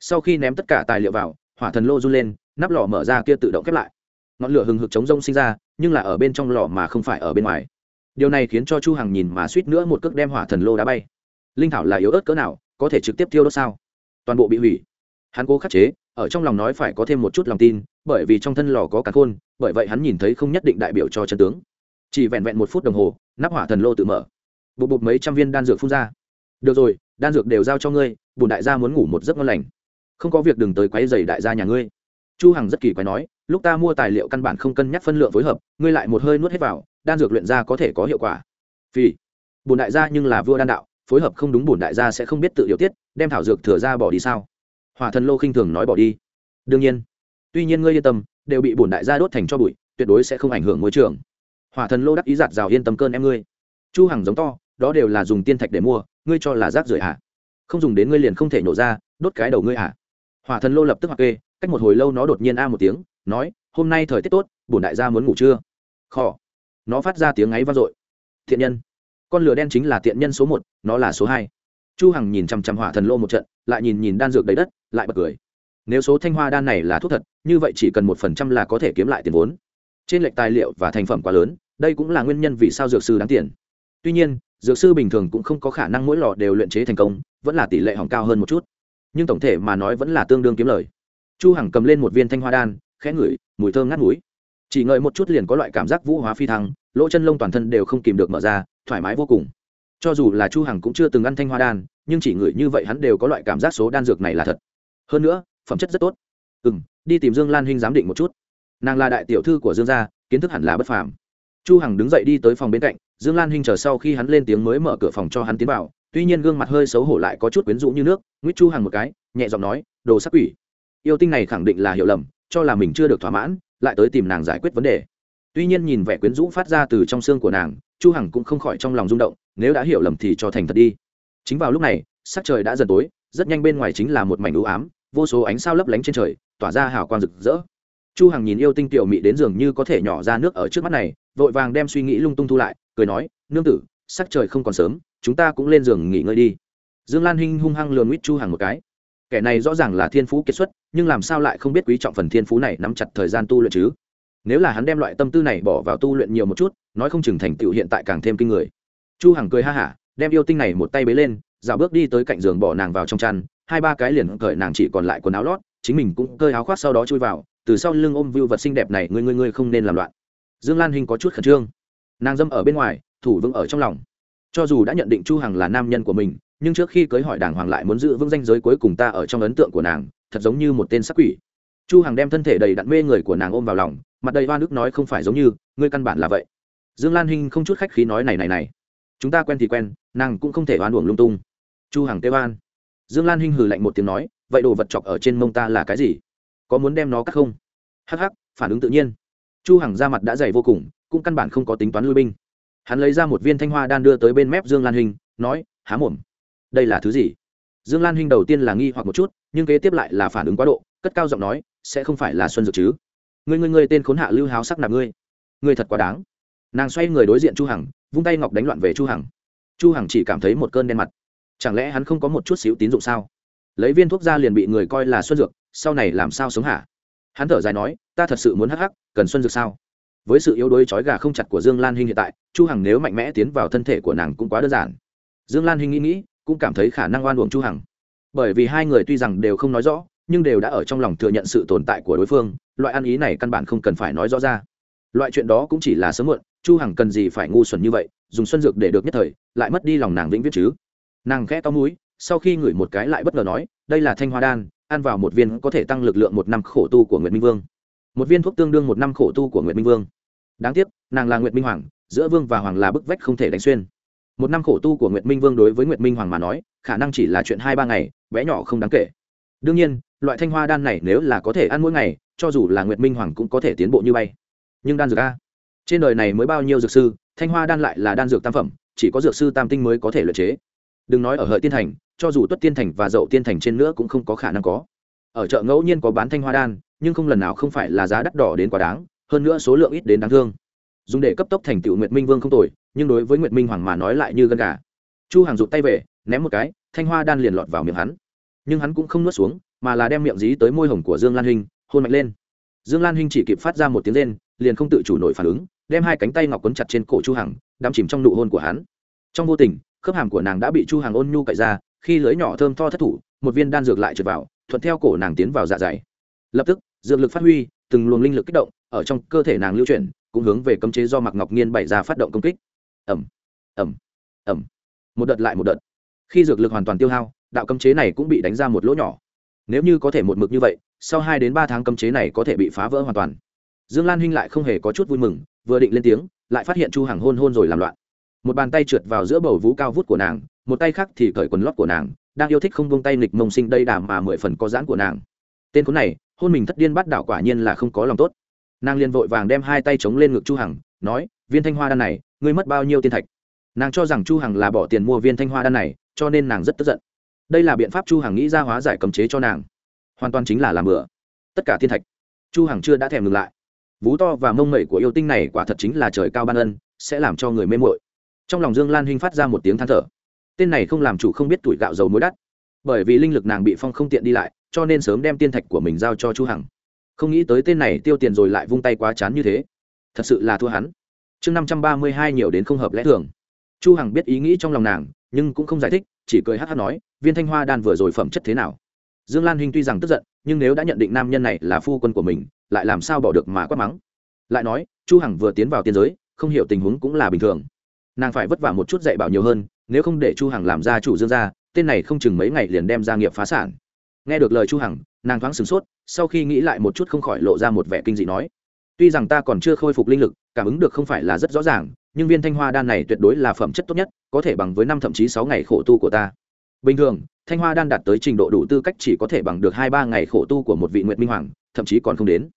Sau khi ném tất cả tài liệu vào, hỏa thần lô run lên, nắp lò mở ra kia tự động khép lại. Ngọn lửa hừng hực chống rông sinh ra, nhưng là ở bên trong lò mà không phải ở bên ngoài. Điều này khiến cho chu hằng nhìn mà suýt nữa một cước đem hỏa thần lô đá bay. Linh thảo là yếu ớt cỡ nào có thể trực tiếp tiêu đốt sao? Toàn bộ bị hủy. Hắn cố khắc chế, ở trong lòng nói phải có thêm một chút lòng tin, bởi vì trong thân lò có cả khôn, bởi vậy hắn nhìn thấy không nhất định đại biểu cho chân tướng. Chỉ vẹn vẹn một phút đồng hồ, nắp hỏa thần lô tự mở. Bụp bụt mấy trăm viên đan dược phun ra. Được rồi, đan dược đều giao cho ngươi bùn đại gia muốn ngủ một giấc ngon lành. Không có việc đừng tới quấy rầy đại gia nhà ngươi. Chu hằng rất kỳ quái nói, lúc ta mua tài liệu căn bản không cân nhắc phân lượng phối hợp, ngươi lại một hơi nuốt hết vào, đan dược luyện ra có thể có hiệu quả. Vì bùn đại gia nhưng là vua đan đạo phối hợp không đúng bổn đại gia sẽ không biết tự điều tiết, đem thảo dược thừa ra bỏ đi sao? Hỏa thần lô khinh thường nói bỏ đi. Đương nhiên. Tuy nhiên ngươi yên tâm, đều bị bổn đại gia đốt thành cho bụi, tuyệt đối sẽ không ảnh hưởng môi trường. Hỏa thần lô đắc ý giạt rào yên tâm cơn em ngươi. Chu hằng giống to, đó đều là dùng tiên thạch để mua, ngươi cho là rác rưởi hả? Không dùng đến ngươi liền không thể nổ ra, đốt cái đầu ngươi hả? Hỏa thần lô lập tức hoặc kê, cách một hồi lâu nó đột nhiên a một tiếng, nói, hôm nay thời tiết tốt, bổn đại gia muốn ngủ chưa? Khò. Nó phát ra tiếng ngáy vang dội. Thiện nhân con lửa đen chính là tiện nhân số một, nó là số hai. Chu hằng nhìn chăm chăm hỏa thần lô một trận, lại nhìn nhìn đan dược đầy đất, lại bật cười. Nếu số thanh hoa đan này là thuốc thật, như vậy chỉ cần một phần trăm là có thể kiếm lại tiền vốn. Trên lệch tài liệu và thành phẩm quá lớn, đây cũng là nguyên nhân vì sao dược sư đáng tiền. Tuy nhiên, dược sư bình thường cũng không có khả năng mỗi lò đều luyện chế thành công, vẫn là tỷ lệ hỏng cao hơn một chút. Nhưng tổng thể mà nói vẫn là tương đương kiếm lời. Chu hằng cầm lên một viên thanh hoa đan, khẽ ngửi, mùi thơm ngát mũi chỉ ngợi một chút liền có loại cảm giác vũ hóa phi thăng, lỗ chân lông toàn thân đều không kìm được mở ra thoải mái vô cùng. Cho dù là chu hằng cũng chưa từng ăn thanh hoa đan, nhưng chỉ ngửi như vậy hắn đều có loại cảm giác số đan dược này là thật. Hơn nữa, phẩm chất rất tốt. Ừm, đi tìm dương lan huynh giám định một chút. Nàng là đại tiểu thư của dương gia, kiến thức hẳn là bất phàm. Chu hằng đứng dậy đi tới phòng bên cạnh, dương lan huynh chờ sau khi hắn lên tiếng mới mở cửa phòng cho hắn tiến vào, tuy nhiên gương mặt hơi xấu hổ lại có chút quyến rũ như nước nguyễn chu Hằng một cái, nhẹ giọng nói, đồ sắc quỷ. Yêu tinh này khẳng định là hiểu lầm, cho là mình chưa được thỏa mãn, lại tới tìm nàng giải quyết vấn đề tuy nhiên nhìn vẻ quyến rũ phát ra từ trong xương của nàng, chu hằng cũng không khỏi trong lòng rung động, nếu đã hiểu lầm thì cho thành thật đi. Chính vào lúc này, sắc trời đã dần tối, rất nhanh bên ngoài chính là một mảnh u ám, vô số ánh sao lấp lánh trên trời, tỏa ra hào quang rực rỡ. Chu hằng nhìn yêu tinh tiểu mỹ đến giường như có thể nhỏ ra nước ở trước mắt này, vội vàng đem suy nghĩ lung tung thu lại, cười nói, nương tử, sắc trời không còn sớm, chúng ta cũng lên giường nghỉ ngơi đi. Dương lan hinh hung hăng lườm mít chu hằng một cái. Kẻ này rõ ràng là thiên phú kiệt xuất, nhưng làm sao lại không biết quý trọng phần thiên phú này nắm chặt thời gian tu luyện chứ? Nếu là hắn đem loại tâm tư này bỏ vào tu luyện nhiều một chút, nói không chừng thành tựu hiện tại càng thêm kinh người. Chu hằng cười ha hả, đem yêu tinh này một tay bế lên, dạo bước đi tới cạnh giường bỏ nàng vào trong chăn, hai ba cái liền cởi nàng chỉ còn lại quần áo lót, chính mình cũng cơi áo khoác sau đó chui vào, từ sau lưng ôm vưu vật xinh đẹp này, ngươi ngươi ngươi không nên làm loạn. Dương lan Hình có chút khẩn trương. Nàng dâm ở bên ngoài, thủ vững ở trong lòng. Cho dù đã nhận định chu hằng là nam nhân của mình, nhưng trước khi cưới hỏi đàng hoàng lại muốn giữ vững danh giới cuối cùng ta ở trong ấn tượng của nàng, thật giống như một tên sắc quỷ chu hằng đem thân thể đầy đặn mê người của nàng ôm vào lòng, mặt đầy hoa nước nói không phải giống như, ngươi căn bản là vậy. Dương lan hinh không chút khách khí nói này này này. Chúng ta quen thì quen, nàng cũng không thể oan uổng lung tung. Chu hằng tê oan. Dương lan hinh hừ lạnh một tiếng nói, vậy đồ vật chọc ở trên mông ta là cái gì? Có muốn đem nó cắt không? Hắc hắc, phản ứng tự nhiên. Chu hằng ra mặt đã dày vô cùng, cũng căn bản không có tính toán lui binh. Hắn lấy ra một viên thanh hoa đan đưa tới bên mép dương lan hinh, nói, há mồm. Đây là thứ gì? Dương lan hinh đầu tiên là nghi hoặc một chút, nhưng kế tiếp lại là phản ứng quá độ, cất cao giọng nói sẽ không phải là xuân dược chứ? Ngươi ngươi ngươi, tên khốn hạ lưu háo sắc nạp ngươi. Ngươi thật quá đáng. Nàng xoay người đối diện chu hằng, vung tay ngọc đánh loạn về chu hằng. Chu hằng chỉ cảm thấy một cơn đen mặt. Chẳng lẽ hắn không có một chút xíu tín dụng sao? Lấy viên thuốc ra liền bị người coi là xuân dược, sau này làm sao sống hả? Hắn thở dài nói, ta thật sự muốn hắc hắc, cần xuân dược sao? Với sự yếu đuối chói gà không chặt của dương lan hinh hiện tại, chu hằng nếu mạnh mẽ tiến vào thân thể của nàng cũng quá đơn giản. Dương lan hinh nghĩ nghĩ, cũng cảm thấy khả năng oan uổng chu hằng. Bởi vì hai người tuy rằng đều không nói rõ nhưng đều đã ở trong lòng thừa nhận sự tồn tại của đối phương, loại ăn ý này căn bản không cần phải nói rõ ra. Loại chuyện đó cũng chỉ là sớm muộn, chu hằng cần gì phải ngu xuẩn như vậy, dùng xuân dược để được nhất thời, lại mất đi lòng nàng vĩnh viễn chứ. Nàng khẽ to mũi, sau khi ngửi một cái lại bất ngờ nói, đây là thanh hoa đan, ăn vào một viên có thể tăng lực lượng một năm khổ tu của nguyệt minh vương. Một viên thuốc tương đương một năm khổ tu của nguyệt minh vương. Đáng tiếc, nàng là nguyệt minh hoàng, giữa vương và hoàng là bức vách không thể đánh xuyên. Một năm khổ tu của nguyệt minh vương đối với nguyệt minh hoàng mà nói, khả năng chỉ là chuyện hai ba ngày, bé nhỏ không đáng kể. Đương nhiên loại thanh hoa đan này nếu là có thể ăn mỗi ngày, cho dù là nguyệt minh hoàng cũng có thể tiến bộ như bay. Nhưng đan dược a? Trên đời này mới bao nhiêu dược sư, thanh hoa đan lại là đan dược tam phẩm, chỉ có dược sư tam tinh mới có thể luyện chế. Đừng nói ở hợi tiên thành, cho dù tuất tiên thành và dậu tiên thành trên nữa cũng không có khả năng có. Ở chợ ngẫu nhiên có bán thanh hoa đan, nhưng không lần nào không phải là giá đắt đỏ đến quá đáng, hơn nữa số lượng ít đến đáng thương. Dùng để cấp tốc thành tựu nguyệt minh vương không tồi, nhưng đối với nguyệt minh hoàng mà nói lại như gân gà. Chu hàng rụt tay về, ném một cái, thanh hoa đan liền lọt vào miệng hắn. Nhưng hắn cũng không nuốt xuống mà là đem miệng dí tới môi hồng của dương lan hinh, hôn mạnh lên. Dương lan hinh chỉ kịp phát ra một tiếng lên liền không tự chủ nổi phản ứng, đem hai cánh tay ngọc quấn chặt trên cổ chu hằng, đắm chìm trong nụ hôn của hắn. Trong vô tình, khớp hàm của nàng đã bị chu hằng ôn nhu cậy ra, khi lưỡi nhỏ thơm tho thất thủ, một viên đan dược lại trượt vào, thuận theo cổ nàng tiến vào dạ dày. Lập tức, dược lực phát huy, từng luồng linh lực kích động, ở trong cơ thể nàng lưu chuyển, cũng hướng về cấm chế do mặc ngọc nghiên bày ra phát động công kích. Ẩm ẩm ẩm một đợt lại một đợt. Khi dược lực hoàn toàn tiêu hao, đạo cấm chế này cũng bị đánh ra một lỗ nhỏ nếu như có thể một mực như vậy, sau hai đến ba tháng cấm chế này có thể bị phá vỡ hoàn toàn. Dương lan hinh lại không hề có chút vui mừng, vừa định lên tiếng, lại phát hiện chu hằng hôn hôn rồi làm loạn. Một bàn tay trượt vào giữa bầu vú cao vút của nàng, một tay khác thì cởi quần lót của nàng, đang yêu thích không buông tay nghịch mông sinh đây đàm mà mười phần có giãn của nàng. Tên khốn này, hôn mình thất điên bắt đảo quả nhiên là không có lòng tốt. Nàng liền vội vàng đem hai tay chống lên ngực chu hằng, nói, viên thanh hoa đan này, ngươi mất bao nhiêu tiền thạch? Nàng cho rằng chu hằng là bỏ tiền mua viên thanh hoa đan này, cho nên nàng rất tức giận đây là biện pháp chu hằng nghĩ ra hóa giải cấm chế cho nàng. Hoàn toàn chính là làm bừa. Tất cả thiên thạch, chu hằng chưa đã thèm ngừng lại. Vú to và mông mẩy của yêu tinh này quả thật chính là trời cao ban ân, sẽ làm cho người mê muội. Trong lòng dương lan hinh phát ra một tiếng than thở. Tên này không làm chủ không biết tuổi gạo dầu muối đắt. Bởi vì linh lực nàng bị phong không tiện đi lại, cho nên sớm đem tiên thạch của mình giao cho chu hằng. Không nghĩ tới tên này tiêu tiền rồi lại vung tay quá chán như thế. Thật sự là thua hắn. Chương năm trăm ba mươi hai nhiều đến không hợp lẽ thường. Chu hằng biết ý nghĩ trong lòng nàng, nhưng cũng không giải thích chỉ cười hát hát nói, viên thanh hoa đan vừa rồi phẩm chất thế nào? Dương lan hinh tuy rằng tức giận, nhưng nếu đã nhận định nam nhân này là phu quân của mình, lại làm sao bỏ được mà quát mắng. Lại nói, chu hằng vừa tiến vào tiên giới, không hiểu tình huống cũng là bình thường. Nàng phải vất vả một chút dạy bảo nhiều hơn, nếu không để chu hằng làm gia chủ dương gia, tên này không chừng mấy ngày liền đem gia nghiệp phá sản. Nghe được lời chu hằng, nàng thoáng sửng sốt, sau khi nghĩ lại một chút không khỏi lộ ra một vẻ kinh dị nói, tuy rằng ta còn chưa khôi phục linh lực, cảm ứng được không phải là rất rõ ràng nhưng viên thanh hoa đan này tuyệt đối là phẩm chất tốt nhất, có thể bằng với năm thậm chí sáu ngày khổ tu của ta. Bình thường, thanh hoa đan đạt tới trình độ đủ tư cách chỉ có thể bằng được hai ba ngày khổ tu của một vị nguyệt minh hoàng, thậm chí còn không đến.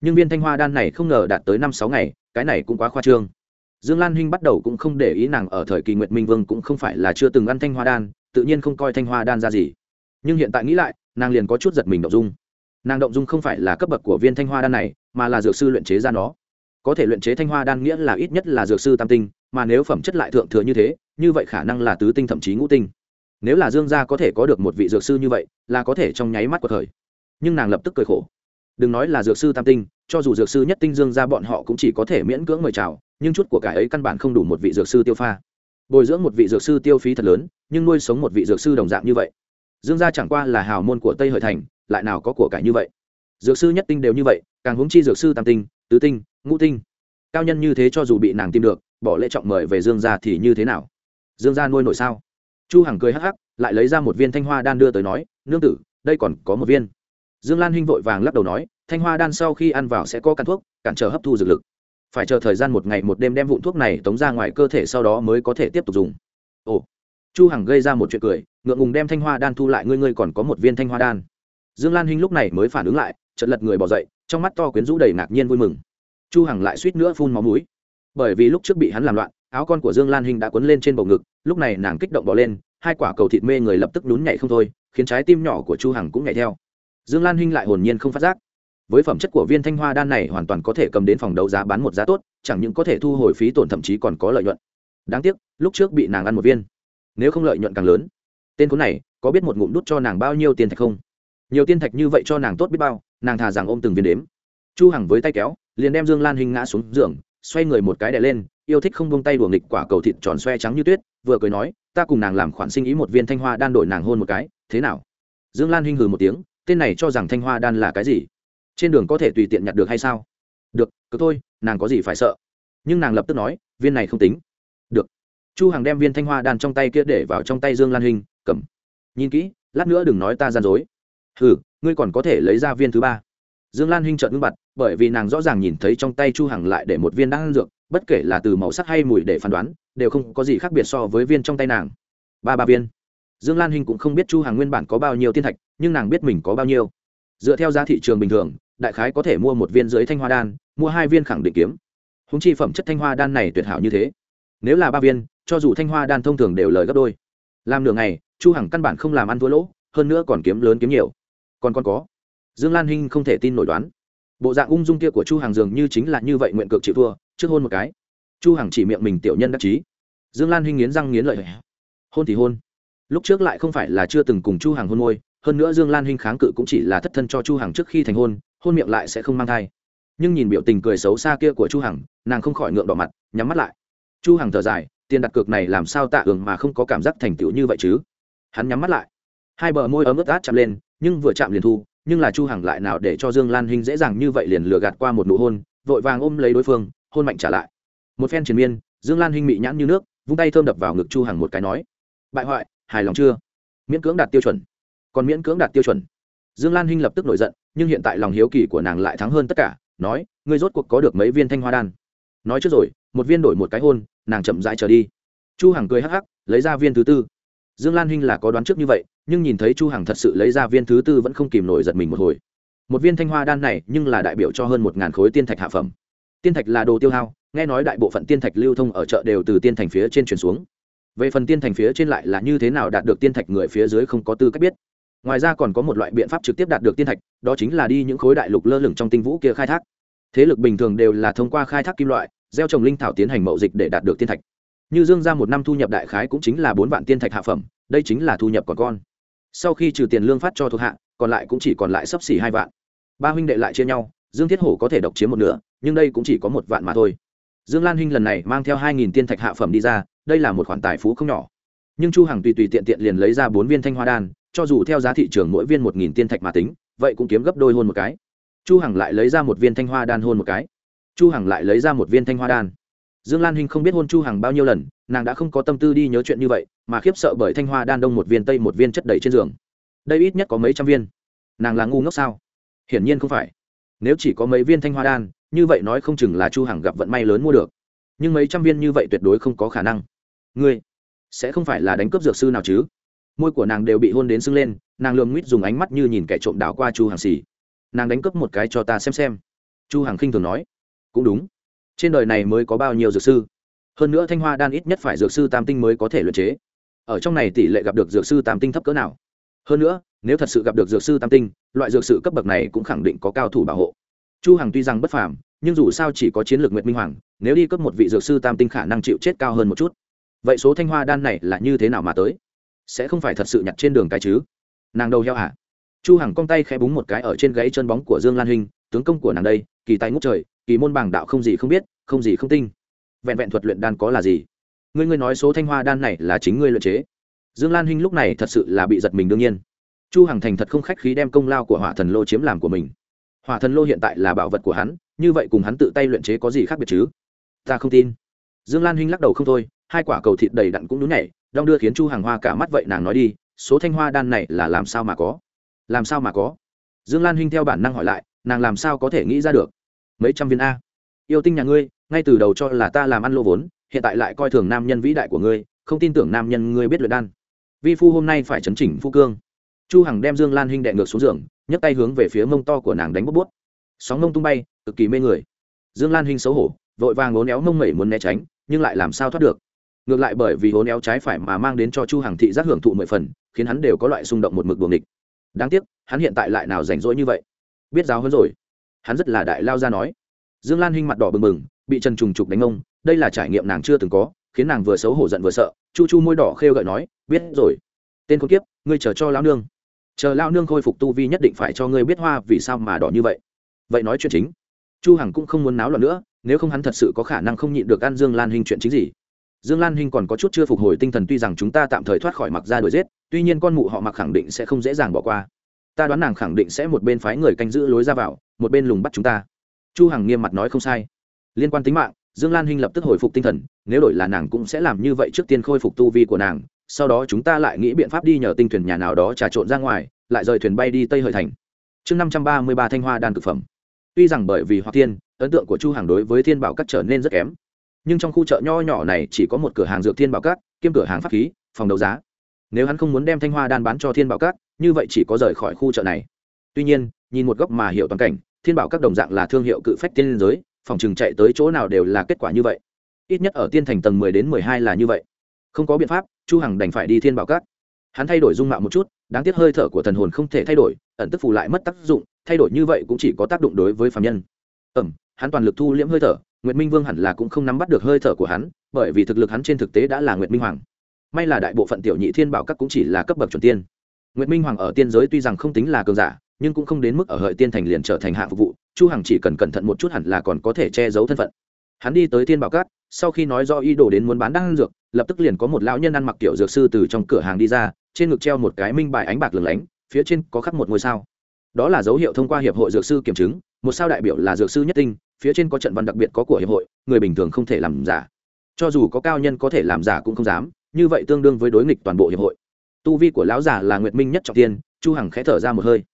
Nhưng viên thanh hoa đan này không ngờ đạt tới năm sáu ngày, cái này cũng quá khoa trương. Dương lan hinh bắt đầu cũng không để ý nàng ở thời kỳ nguyệt minh vương cũng không phải là chưa từng ăn thanh hoa đan, tự nhiên không coi thanh hoa đan ra gì. Nhưng hiện tại nghĩ lại, nàng liền có chút giật mình động dung. Nàng động dung không phải là cấp bậc của viên thanh hoa đan này, mà là dược sư luyện chế ra nó có thể luyện chế thanh hoa đan nghĩa là ít nhất là dược sư tam tinh, mà nếu phẩm chất lại thượng thừa như thế, như vậy khả năng là tứ tinh thậm chí ngũ tinh. Nếu là dương gia có thể có được một vị dược sư như vậy, là có thể trong nháy mắt của thời nhưng nàng lập tức cười khổ. Đừng nói là dược sư tam tinh, cho dù dược sư nhất tinh dương gia bọn họ cũng chỉ có thể miễn cưỡng mời chào, nhưng chút của cải ấy căn bản không đủ một vị dược sư tiêu pha. Bồi dưỡng một vị dược sư tiêu phí thật lớn, nhưng nuôi sống một vị dược sư đồng dạng như vậy, dương gia chẳng qua là hào môn của tây hợi thành, lại nào có của cải như vậy. Dược sư nhất tinh đều như vậy, càng huống chi dược sư tam tinh, tứ tinh ngũ tinh. Cao nhân như thế cho dù bị nàng tìm được, bỏ lễ trọng mời về dương gia thì như thế nào? Dương gia nuôi nổi sao? Chu hằng cười hắc hắc, lại lấy ra một viên thanh hoa đan đưa tới nói, nương tử, đây còn có một viên. Dương lan hinh vội vàng lắc đầu nói, thanh hoa đan sau khi ăn vào sẽ có cắn thuốc, cản trở hấp thu dược lực. Phải chờ thời gian một ngày một đêm đem vụn thuốc này tống ra ngoài cơ thể sau đó mới có thể tiếp tục dùng. Ồ. Chu hằng gây ra một chuyện cười, ngượng ngùng đem thanh hoa đan thu lại, ngươi ngươi còn có một viên thanh hoa đan. Dương lan hinh lúc này mới phản ứng lại, chợt lật người bỏ dậy, trong mắt to quyến rũ đầy ngạc nhiên vui mừng chu hằng lại suýt nữa phun máu mũi. Bởi vì lúc trước bị hắn làm loạn, áo con của dương lan hinh đã quấn lên trên bầu ngực, lúc này nàng kích động bỏ lên, hai quả cầu thịt mê người lập tức nhún nhảy không thôi, khiến trái tim nhỏ của chu hằng cũng nhảy theo. Dương lan hinh lại hồn nhiên không phát giác. Với phẩm chất của viên thanh hoa đan này hoàn toàn có thể cầm đến phòng đấu giá bán một giá tốt, chẳng những có thể thu hồi phí tổn thậm chí còn có lợi nhuận. Đáng tiếc, lúc trước bị nàng ăn một viên. Nếu không lợi nhuận càng lớn, tên khốn này có biết một ngụm đút cho nàng bao nhiêu tiền thạch không? Nhiều tiên thạch như vậy cho nàng tốt biết bao, nàng thà rằng ôm từng viên đếm. Chu hằng với tay kéo liền đem dương lan hinh ngã xuống giường, xoay người một cái đè lên, yêu thích không buông tay đùa nghịch quả cầu thịt tròn xoe trắng như tuyết, vừa cười nói, ta cùng nàng làm khoản sinh ý một viên thanh hoa đan đổi nàng hôn một cái, thế nào? Dương lan hinh hừ một tiếng, tên này cho rằng thanh hoa đan là cái gì? Trên đường có thể tùy tiện nhặt được hay sao? Được, cứ thôi, nàng có gì phải sợ? Nhưng nàng lập tức nói, viên này không tính. Được. Chu hằng đem viên thanh hoa đan trong tay kia để vào trong tay dương lan hinh cầm. Nhìn kỹ, lát nữa đừng nói ta gian dối. Hừ, ngươi còn có thể lấy ra viên thứ ba dương lan hinh trợn ngưng bặt, bởi vì nàng rõ ràng nhìn thấy trong tay chu hằng lại để một viên đan dược, bất kể là từ màu sắc hay mùi để phán đoán, đều không có gì khác biệt so với viên trong tay nàng. Ba ba viên. Dương lan hinh cũng không biết chu hằng nguyên bản có bao nhiêu tiên thạch, nhưng nàng biết mình có bao nhiêu. Dựa theo giá thị trường bình thường, đại khái có thể mua một viên dưới thanh hoa đan, mua hai viên khẳng định kiếm. Húng chi phẩm chất thanh hoa đan này tuyệt hảo như thế. Nếu là ba viên, cho dù thanh hoa đan thông thường đều lời gấp đôi. Làm nửa ngày, chu hằng căn bản không làm ăn thua lỗ, hơn nữa còn kiếm lớn kiếm nhiều. Còn còn có dương lan hinh không thể tin nổi đoán. Bộ dạng ung dung kia của chu hằng dường như chính là như vậy nguyện cực chịu thua, trước hôn một cái. Chu hằng chỉ miệng mình tiểu nhân đắc chí. Dương lan hinh nghiến răng nghiến lợi. Hôn thì hôn. Lúc trước lại không phải là chưa từng cùng chu hằng hôn môi, hơn nữa dương lan hinh kháng cự cũng chỉ là thất thân cho chu hằng trước khi thành hôn hôn miệng lại sẽ không mang thai. Nhưng nhìn biểu tình cười xấu xa kia của chu hằng, nàng không khỏi ngượng đỏ mặt, nhắm mắt lại. Chu hằng thở dài, tiền đặt cược này làm sao tạ ường mà không có cảm giác thành tựu như vậy chứ? Hắn nhắm mắt lại. Hai bờ môi ấm ướt át chạm lên, nhưng vừa chạm liền thu nhưng là chu hằng lại nào để cho dương lan hinh dễ dàng như vậy liền lừa gạt qua một nụ hôn, vội vàng ôm lấy đối phương, hôn mạnh trả lại. Một phen triền miên, dương lan hinh mị nhãn như nước, vung tay thơm đập vào ngực chu hằng một cái nói, bại hoại, hài lòng chưa? Miễn cưỡng đạt tiêu chuẩn. Còn miễn cưỡng đạt tiêu chuẩn. Dương lan hinh lập tức nổi giận, nhưng hiện tại lòng hiếu kỳ của nàng lại thắng hơn tất cả, nói, ngươi rốt cuộc có được mấy viên thanh hoa đan? Nói trước rồi, một viên đổi một cái hôn, nàng chậm rãi trở đi. Chu hằng cười hắc hắc, lấy ra viên thứ tư dương lan hinh là có đoán trước như vậy, nhưng nhìn thấy chu hằng thật sự lấy ra viên thứ tư vẫn không kìm nổi giật mình một hồi. Một viên thanh hoa đan này, nhưng là đại biểu cho hơn một ngàn khối tiên thạch hạ phẩm. Tiên thạch là đồ tiêu hao, nghe nói đại bộ phận tiên thạch lưu thông ở chợ đều từ tiên thành phía trên chuyển xuống. Về phần tiên thành phía trên lại là như thế nào đạt được tiên thạch người phía dưới không có tư cách biết. Ngoài ra còn có một loại biện pháp trực tiếp đạt được tiên thạch, đó chính là đi những khối đại lục lơ lửng trong tinh vũ kia khai thác. Thế lực bình thường đều là thông qua khai thác kim loại, gieo trồng linh thảo tiến hành mậu dịch để đạt được tiên thạch như dương ra một năm thu nhập đại khái cũng chính là bốn vạn tiên thạch hạ phẩm, đây chính là thu nhập còn con. Sau khi trừ tiền lương phát cho thuộc hạ, còn lại cũng chỉ còn lại sấp xỉ hai vạn. Ba huynh đệ lại chia nhau, dương thiết hổ có thể độc chiếm một nửa, nhưng đây cũng chỉ có một vạn mà thôi. Dương lan huynh lần này mang theo hai nghìn tiên thạch hạ phẩm đi ra, đây là một khoản tài phú không nhỏ. Nhưng chu hằng tùy tùy tiện tiện liền lấy ra bốn viên thanh hoa đan, cho dù theo giá thị trường mỗi viên một nghìn tiên thạch mà tính, vậy cũng kiếm gấp đôi hôn một cái. Chu hằng lại lấy ra một viên thanh hoa đan hôn một cái. Chu hằng lại lấy ra một viên thanh hoa đan dương lan hinh không biết hôn chu hằng bao nhiêu lần, nàng đã không có tâm tư đi nhớ chuyện như vậy, mà khiếp sợ bởi thanh hoa đan đông một viên tây một viên chất đầy trên giường. Đây ít nhất có mấy trăm viên. Nàng là ngu ngốc sao? Hiển nhiên không phải. Nếu chỉ có mấy viên thanh hoa đan, như vậy nói không chừng là chu hằng gặp vận may lớn mua được. Nhưng mấy trăm viên như vậy tuyệt đối không có khả năng. Ngươi, sẽ không phải là đánh cướp dược sư nào chứ? Môi của nàng đều bị hôn đến sưng lên, nàng lườm nguyết dùng ánh mắt như nhìn kẻ trộm đảo qua chu hàng xì. Nàng đánh cướp một cái cho ta xem xem. Chu hàng khinh thường nói. Cũng đúng trên đời này mới có bao nhiêu dược sư? Hơn nữa thanh hoa đan ít nhất phải dược sư tam tinh mới có thể luyện chế. Ở trong này tỷ lệ gặp được dược sư tam tinh thấp cỡ nào? Hơn nữa, nếu thật sự gặp được dược sư tam tinh, loại dược sự cấp bậc này cũng khẳng định có cao thủ bảo hộ. Chu hằng tuy rằng bất phàm, nhưng dù sao chỉ có chiến lược nguyệt minh hoàng, nếu đi cấp một vị dược sư tam tinh khả năng chịu chết cao hơn một chút. Vậy số thanh hoa đan này là như thế nào mà tới? Sẽ không phải thật sự nhặt trên đường cái chứ? Nàng đâu heo hả? Chu hằng cong tay khẽ búng một cái ở trên gáy chân bóng của dương lan hình tướng công của nàng đây, kỳ tài ngút trời kỳ môn bảng đạo không gì không biết, không gì không tinh vẹn vẹn thuật luyện đan có là gì? Ngươi ngươi nói số thanh hoa đan này là chính ngươi luyện chế. Dương lan hinh lúc này thật sự là bị giật mình đương nhiên. Chu hằng thành thật không khách khí đem công lao của hỏa thần lô chiếm làm của mình. Hỏa thần lô hiện tại là bảo vật của hắn, như vậy cùng hắn tự tay luyện chế có gì khác biệt chứ? Ta không tin. Dương lan hinh lắc đầu không thôi, hai quả cầu thịt đầy đặn cũng nhún nhảy, đong đưa khiến chu hàng hoa cả mắt vậy nàng nói đi, số thanh hoa đan này là làm sao mà có? Làm sao mà có? Dương lan hinh theo bản năng hỏi lại, nàng làm sao có thể nghĩ ra được? Mấy trăm viên a. Yêu tinh nhà ngươi, ngay từ đầu cho là ta làm ăn lô vốn, hiện tại lại coi thường nam nhân vĩ đại của ngươi, không tin tưởng nam nhân ngươi biết luyện đan. Vi phu hôm nay phải chấn chỉnh phu cương. Chu hằng đem dương lan hinh đệ ngược xuống giường, nhấc tay hướng về phía mông to của nàng đánh bút bút. Sóng mông tung bay, cực kỳ mê người. Dương lan hinh xấu hổ, vội vàng ngốn éo mông mẩy muốn né tránh, nhưng lại làm sao thoát được. Ngược lại bởi vì hố éo trái phải mà mang đến cho chu hằng thị giác hưởng thụ mười phần, khiến hắn đều có loại xung động một mực buồng địch đáng tiếc, hắn hiện tại lại nào rảnh rỗi như vậy. Biết giáo hơn rồi hắn rất là đại lao ra nói. Dương lan hinh mặt đỏ bừng bừng, bị trần trùng trục đánh ông, đây là trải nghiệm nàng chưa từng có, khiến nàng vừa xấu hổ giận vừa sợ, chu chu môi đỏ khêu gợi nói, biết rồi. Tên con kiếp, ngươi chờ cho lao nương. Chờ lao nương khôi phục tu vi nhất định phải cho ngươi biết hoa vì sao mà đỏ như vậy. Vậy nói chuyện chính. Chu hằng cũng không muốn náo loạn nữa, nếu không hắn thật sự có khả năng không nhịn được ăn dương lan hình chuyện chính gì. Dương lan hình còn có chút chưa phục hồi tinh thần tuy rằng chúng ta tạm thời thoát khỏi mặc ra đuổi giết, tuy nhiên con mụ họ mặc khẳng định sẽ không dễ dàng bỏ qua ta đoán nàng khẳng định sẽ một bên phái người canh giữ lối ra vào, một bên lùng bắt chúng ta. Chu hằng nghiêm mặt nói không sai. Liên quan tính mạng, dương lan hinh lập tức hồi phục tinh thần, nếu đổi là nàng cũng sẽ làm như vậy trước tiên khôi phục tu vi của nàng, sau đó chúng ta lại nghĩ biện pháp đi nhờ tinh thuyền nhà nào đó trà trộn ra ngoài, lại rời thuyền bay đi tây hợi thành. Chương năm trăm ba mươi ba thanh hoa đan thực phẩm. Tuy rằng bởi vì hoa thiên ấn tượng của chu hàng đối với thiên bảo các trở nên rất kém, nhưng trong khu chợ nho nhỏ này chỉ có một cửa hàng dược thiên bảo các, kiêm cửa hàng pháp khí, phòng đấu giá. Nếu hắn không muốn đem thanh hoa đan bán cho thiên bảo các như vậy chỉ có rời khỏi khu chợ này. Tuy nhiên, nhìn một góc mà hiểu toàn cảnh, thiên bảo các đồng dạng là thương hiệu cự phách tiên giới, phòng chừng chạy tới chỗ nào đều là kết quả như vậy. Ít nhất ở tiên thành tầng mười đến mười hai là như vậy. Không có biện pháp, chu hằng đành phải đi thiên bảo các. Hắn thay đổi dung mạo một chút, đáng tiếc hơi thở của thần hồn không thể thay đổi, ẩn tức phù lại mất tác dụng, thay đổi như vậy cũng chỉ có tác dụng đối với phàm nhân. Ẩm hắn toàn lực thu liễm hơi thở, nguyệt minh vương hẳn là cũng không nắm bắt được hơi thở của hắn, bởi vì thực lực hắn trên thực tế đã là nguyệt minh hoàng. May là đại bộ phận tiểu nhị thiên bảo các cũng chỉ là cấp bậc chuẩn tiên nguyệt minh hoàng ở tiên giới tuy rằng không tính là cường giả, nhưng cũng không đến mức ở hợi tiên thành liền trở thành hạ phục vụ, chu hằng chỉ cần cẩn thận một chút hẳn là còn có thể che giấu thân phận. Hắn đi tới Tiên bảo cát, sau khi nói do ý đồ đến muốn bán đan dược, lập tức liền có một lão nhân ăn mặc kiểu dược sư từ trong cửa hàng đi ra, trên ngực treo một cái minh bài ánh bạc lửng lánh, phía trên có khắc một ngôi sao. Đó là dấu hiệu thông qua hiệp hội dược sư kiểm chứng, một sao đại biểu là dược sư nhất tinh, phía trên có trận văn đặc biệt có của hiệp hội, người bình thường không thể làm giả. Cho dù có cao nhân có thể làm giả cũng không dám, như vậy tương đương với đối nghịch toàn bộ hiệp hội tu vi của lão giả là nguyệt minh nhất trọng tiên, chu hằng khẽ thở ra một hơi.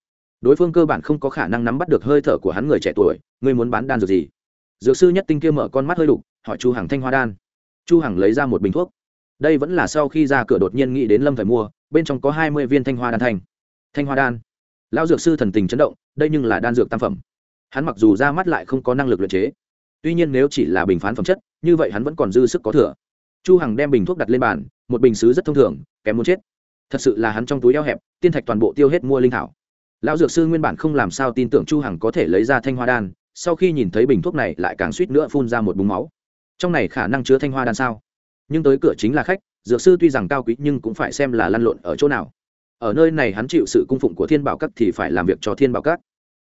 Đối phương cơ bản không có khả năng nắm bắt được hơi thở của hắn người trẻ tuổi, ngươi muốn bán đan dược gì? Dược sư nhất tinh kia mở con mắt hơi đục, hỏi chu hằng thanh hoa đan. Chu hằng lấy ra một bình thuốc. Đây vẫn là sau khi ra cửa đột nhiên nghĩ đến lâm phải mua, bên trong có hai mươi viên thanh hoa đan thành. thanh hoa đan. Lão dược sư thần tình chấn động, đây nhưng là đan dược tam phẩm. Hắn mặc dù ra mắt lại không có năng lực luyện chế, tuy nhiên nếu chỉ là bình phán phẩm chất, như vậy hắn vẫn còn dư sức có thừa. Chu hằng đem bình thuốc đặt lên bàn, một bình sứ rất thông thường, kém muốn chết thật sự là hắn trong túi eo hẹp, tiên thạch toàn bộ tiêu hết mua linh thảo. Lão dược sư nguyên bản không làm sao tin tưởng chu hằng có thể lấy ra thanh hoa đan, sau khi nhìn thấy bình thuốc này lại càng suýt nữa phun ra một búng máu. Trong này khả năng chứa thanh hoa đan sao? Nhưng tới cửa chính là khách, dược sư tuy rằng cao quý nhưng cũng phải xem là lăn lộn ở chỗ nào. Ở nơi này hắn chịu sự cung phụng của thiên bảo các thì phải làm việc cho thiên bảo các.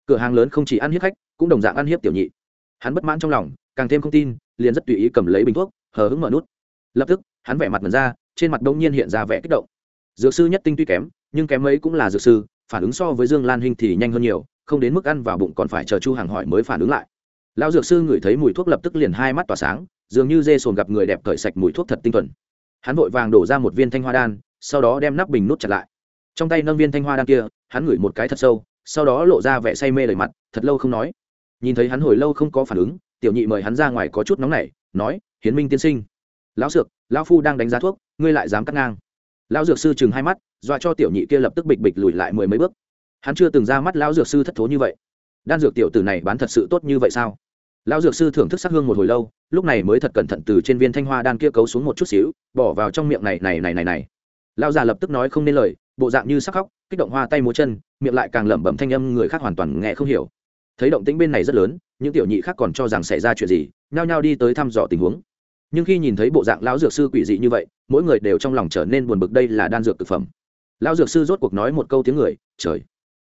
Cửa hàng lớn không chỉ ăn hiếp khách, cũng đồng dạng ăn hiếp tiểu nhị. Hắn bất mãn trong lòng, càng thêm không tin, liền rất tùy ý cầm lấy bình thuốc, hờ hững mở nút. Lập tức, hắn vẻ mặt mật ra, trên mặt đông nhiên hiện ra vẻ kích động dược sư nhất tinh tuy kém nhưng kém ấy cũng là dược sư phản ứng so với dương lan hinh thì nhanh hơn nhiều không đến mức ăn vào bụng còn phải chờ chu hàng hỏi mới phản ứng lại. Lão dược sư ngửi thấy mùi thuốc lập tức liền hai mắt tỏa sáng dường như dê sồn gặp người đẹp cởi sạch mùi thuốc thật tinh thuần. Hắn vội vàng đổ ra một viên thanh hoa đan sau đó đem nắp bình nút chặt lại. Trong tay nâng viên thanh hoa đan kia hắn ngửi một cái thật sâu sau đó lộ ra vẻ say mê lời mặt thật lâu không nói. Nhìn thấy hắn hồi lâu không có phản ứng tiểu nhị mời hắn ra ngoài có chút nóng nảy nói hiến minh tiên sinh lão sược, lão phu đang đánh giá thuốc ngươi lại dám cắt ngang lão dược sư chừng hai mắt, dọa cho tiểu nhị kia lập tức bịch bịch lùi lại mười mấy bước. Hắn chưa từng ra mắt lão dược sư thất thố như vậy. Đan dược tiểu tử này bán thật sự tốt như vậy sao? Lão dược sư thưởng thức sắc hương một hồi lâu, lúc này mới thật cẩn thận từ trên viên thanh hoa đan kia cấu xuống một chút xíu, bỏ vào trong miệng này này này này này. Lão già lập tức nói không nên lời, bộ dạng như sắc khóc, kích động hoa tay múa chân, miệng lại càng lẩm bẩm thanh âm người khác hoàn toàn nghe không hiểu. Thấy động tĩnh bên này rất lớn, những tiểu nhị khác còn cho rằng xảy ra chuyện gì, nhao nhao đi tới thăm dò tình huống nhưng khi nhìn thấy bộ dạng lão dược sư quỷ dị như vậy, mỗi người đều trong lòng trở nên buồn bực đây là đan dược thực phẩm. Lão dược sư rốt cuộc nói một câu tiếng người, trời.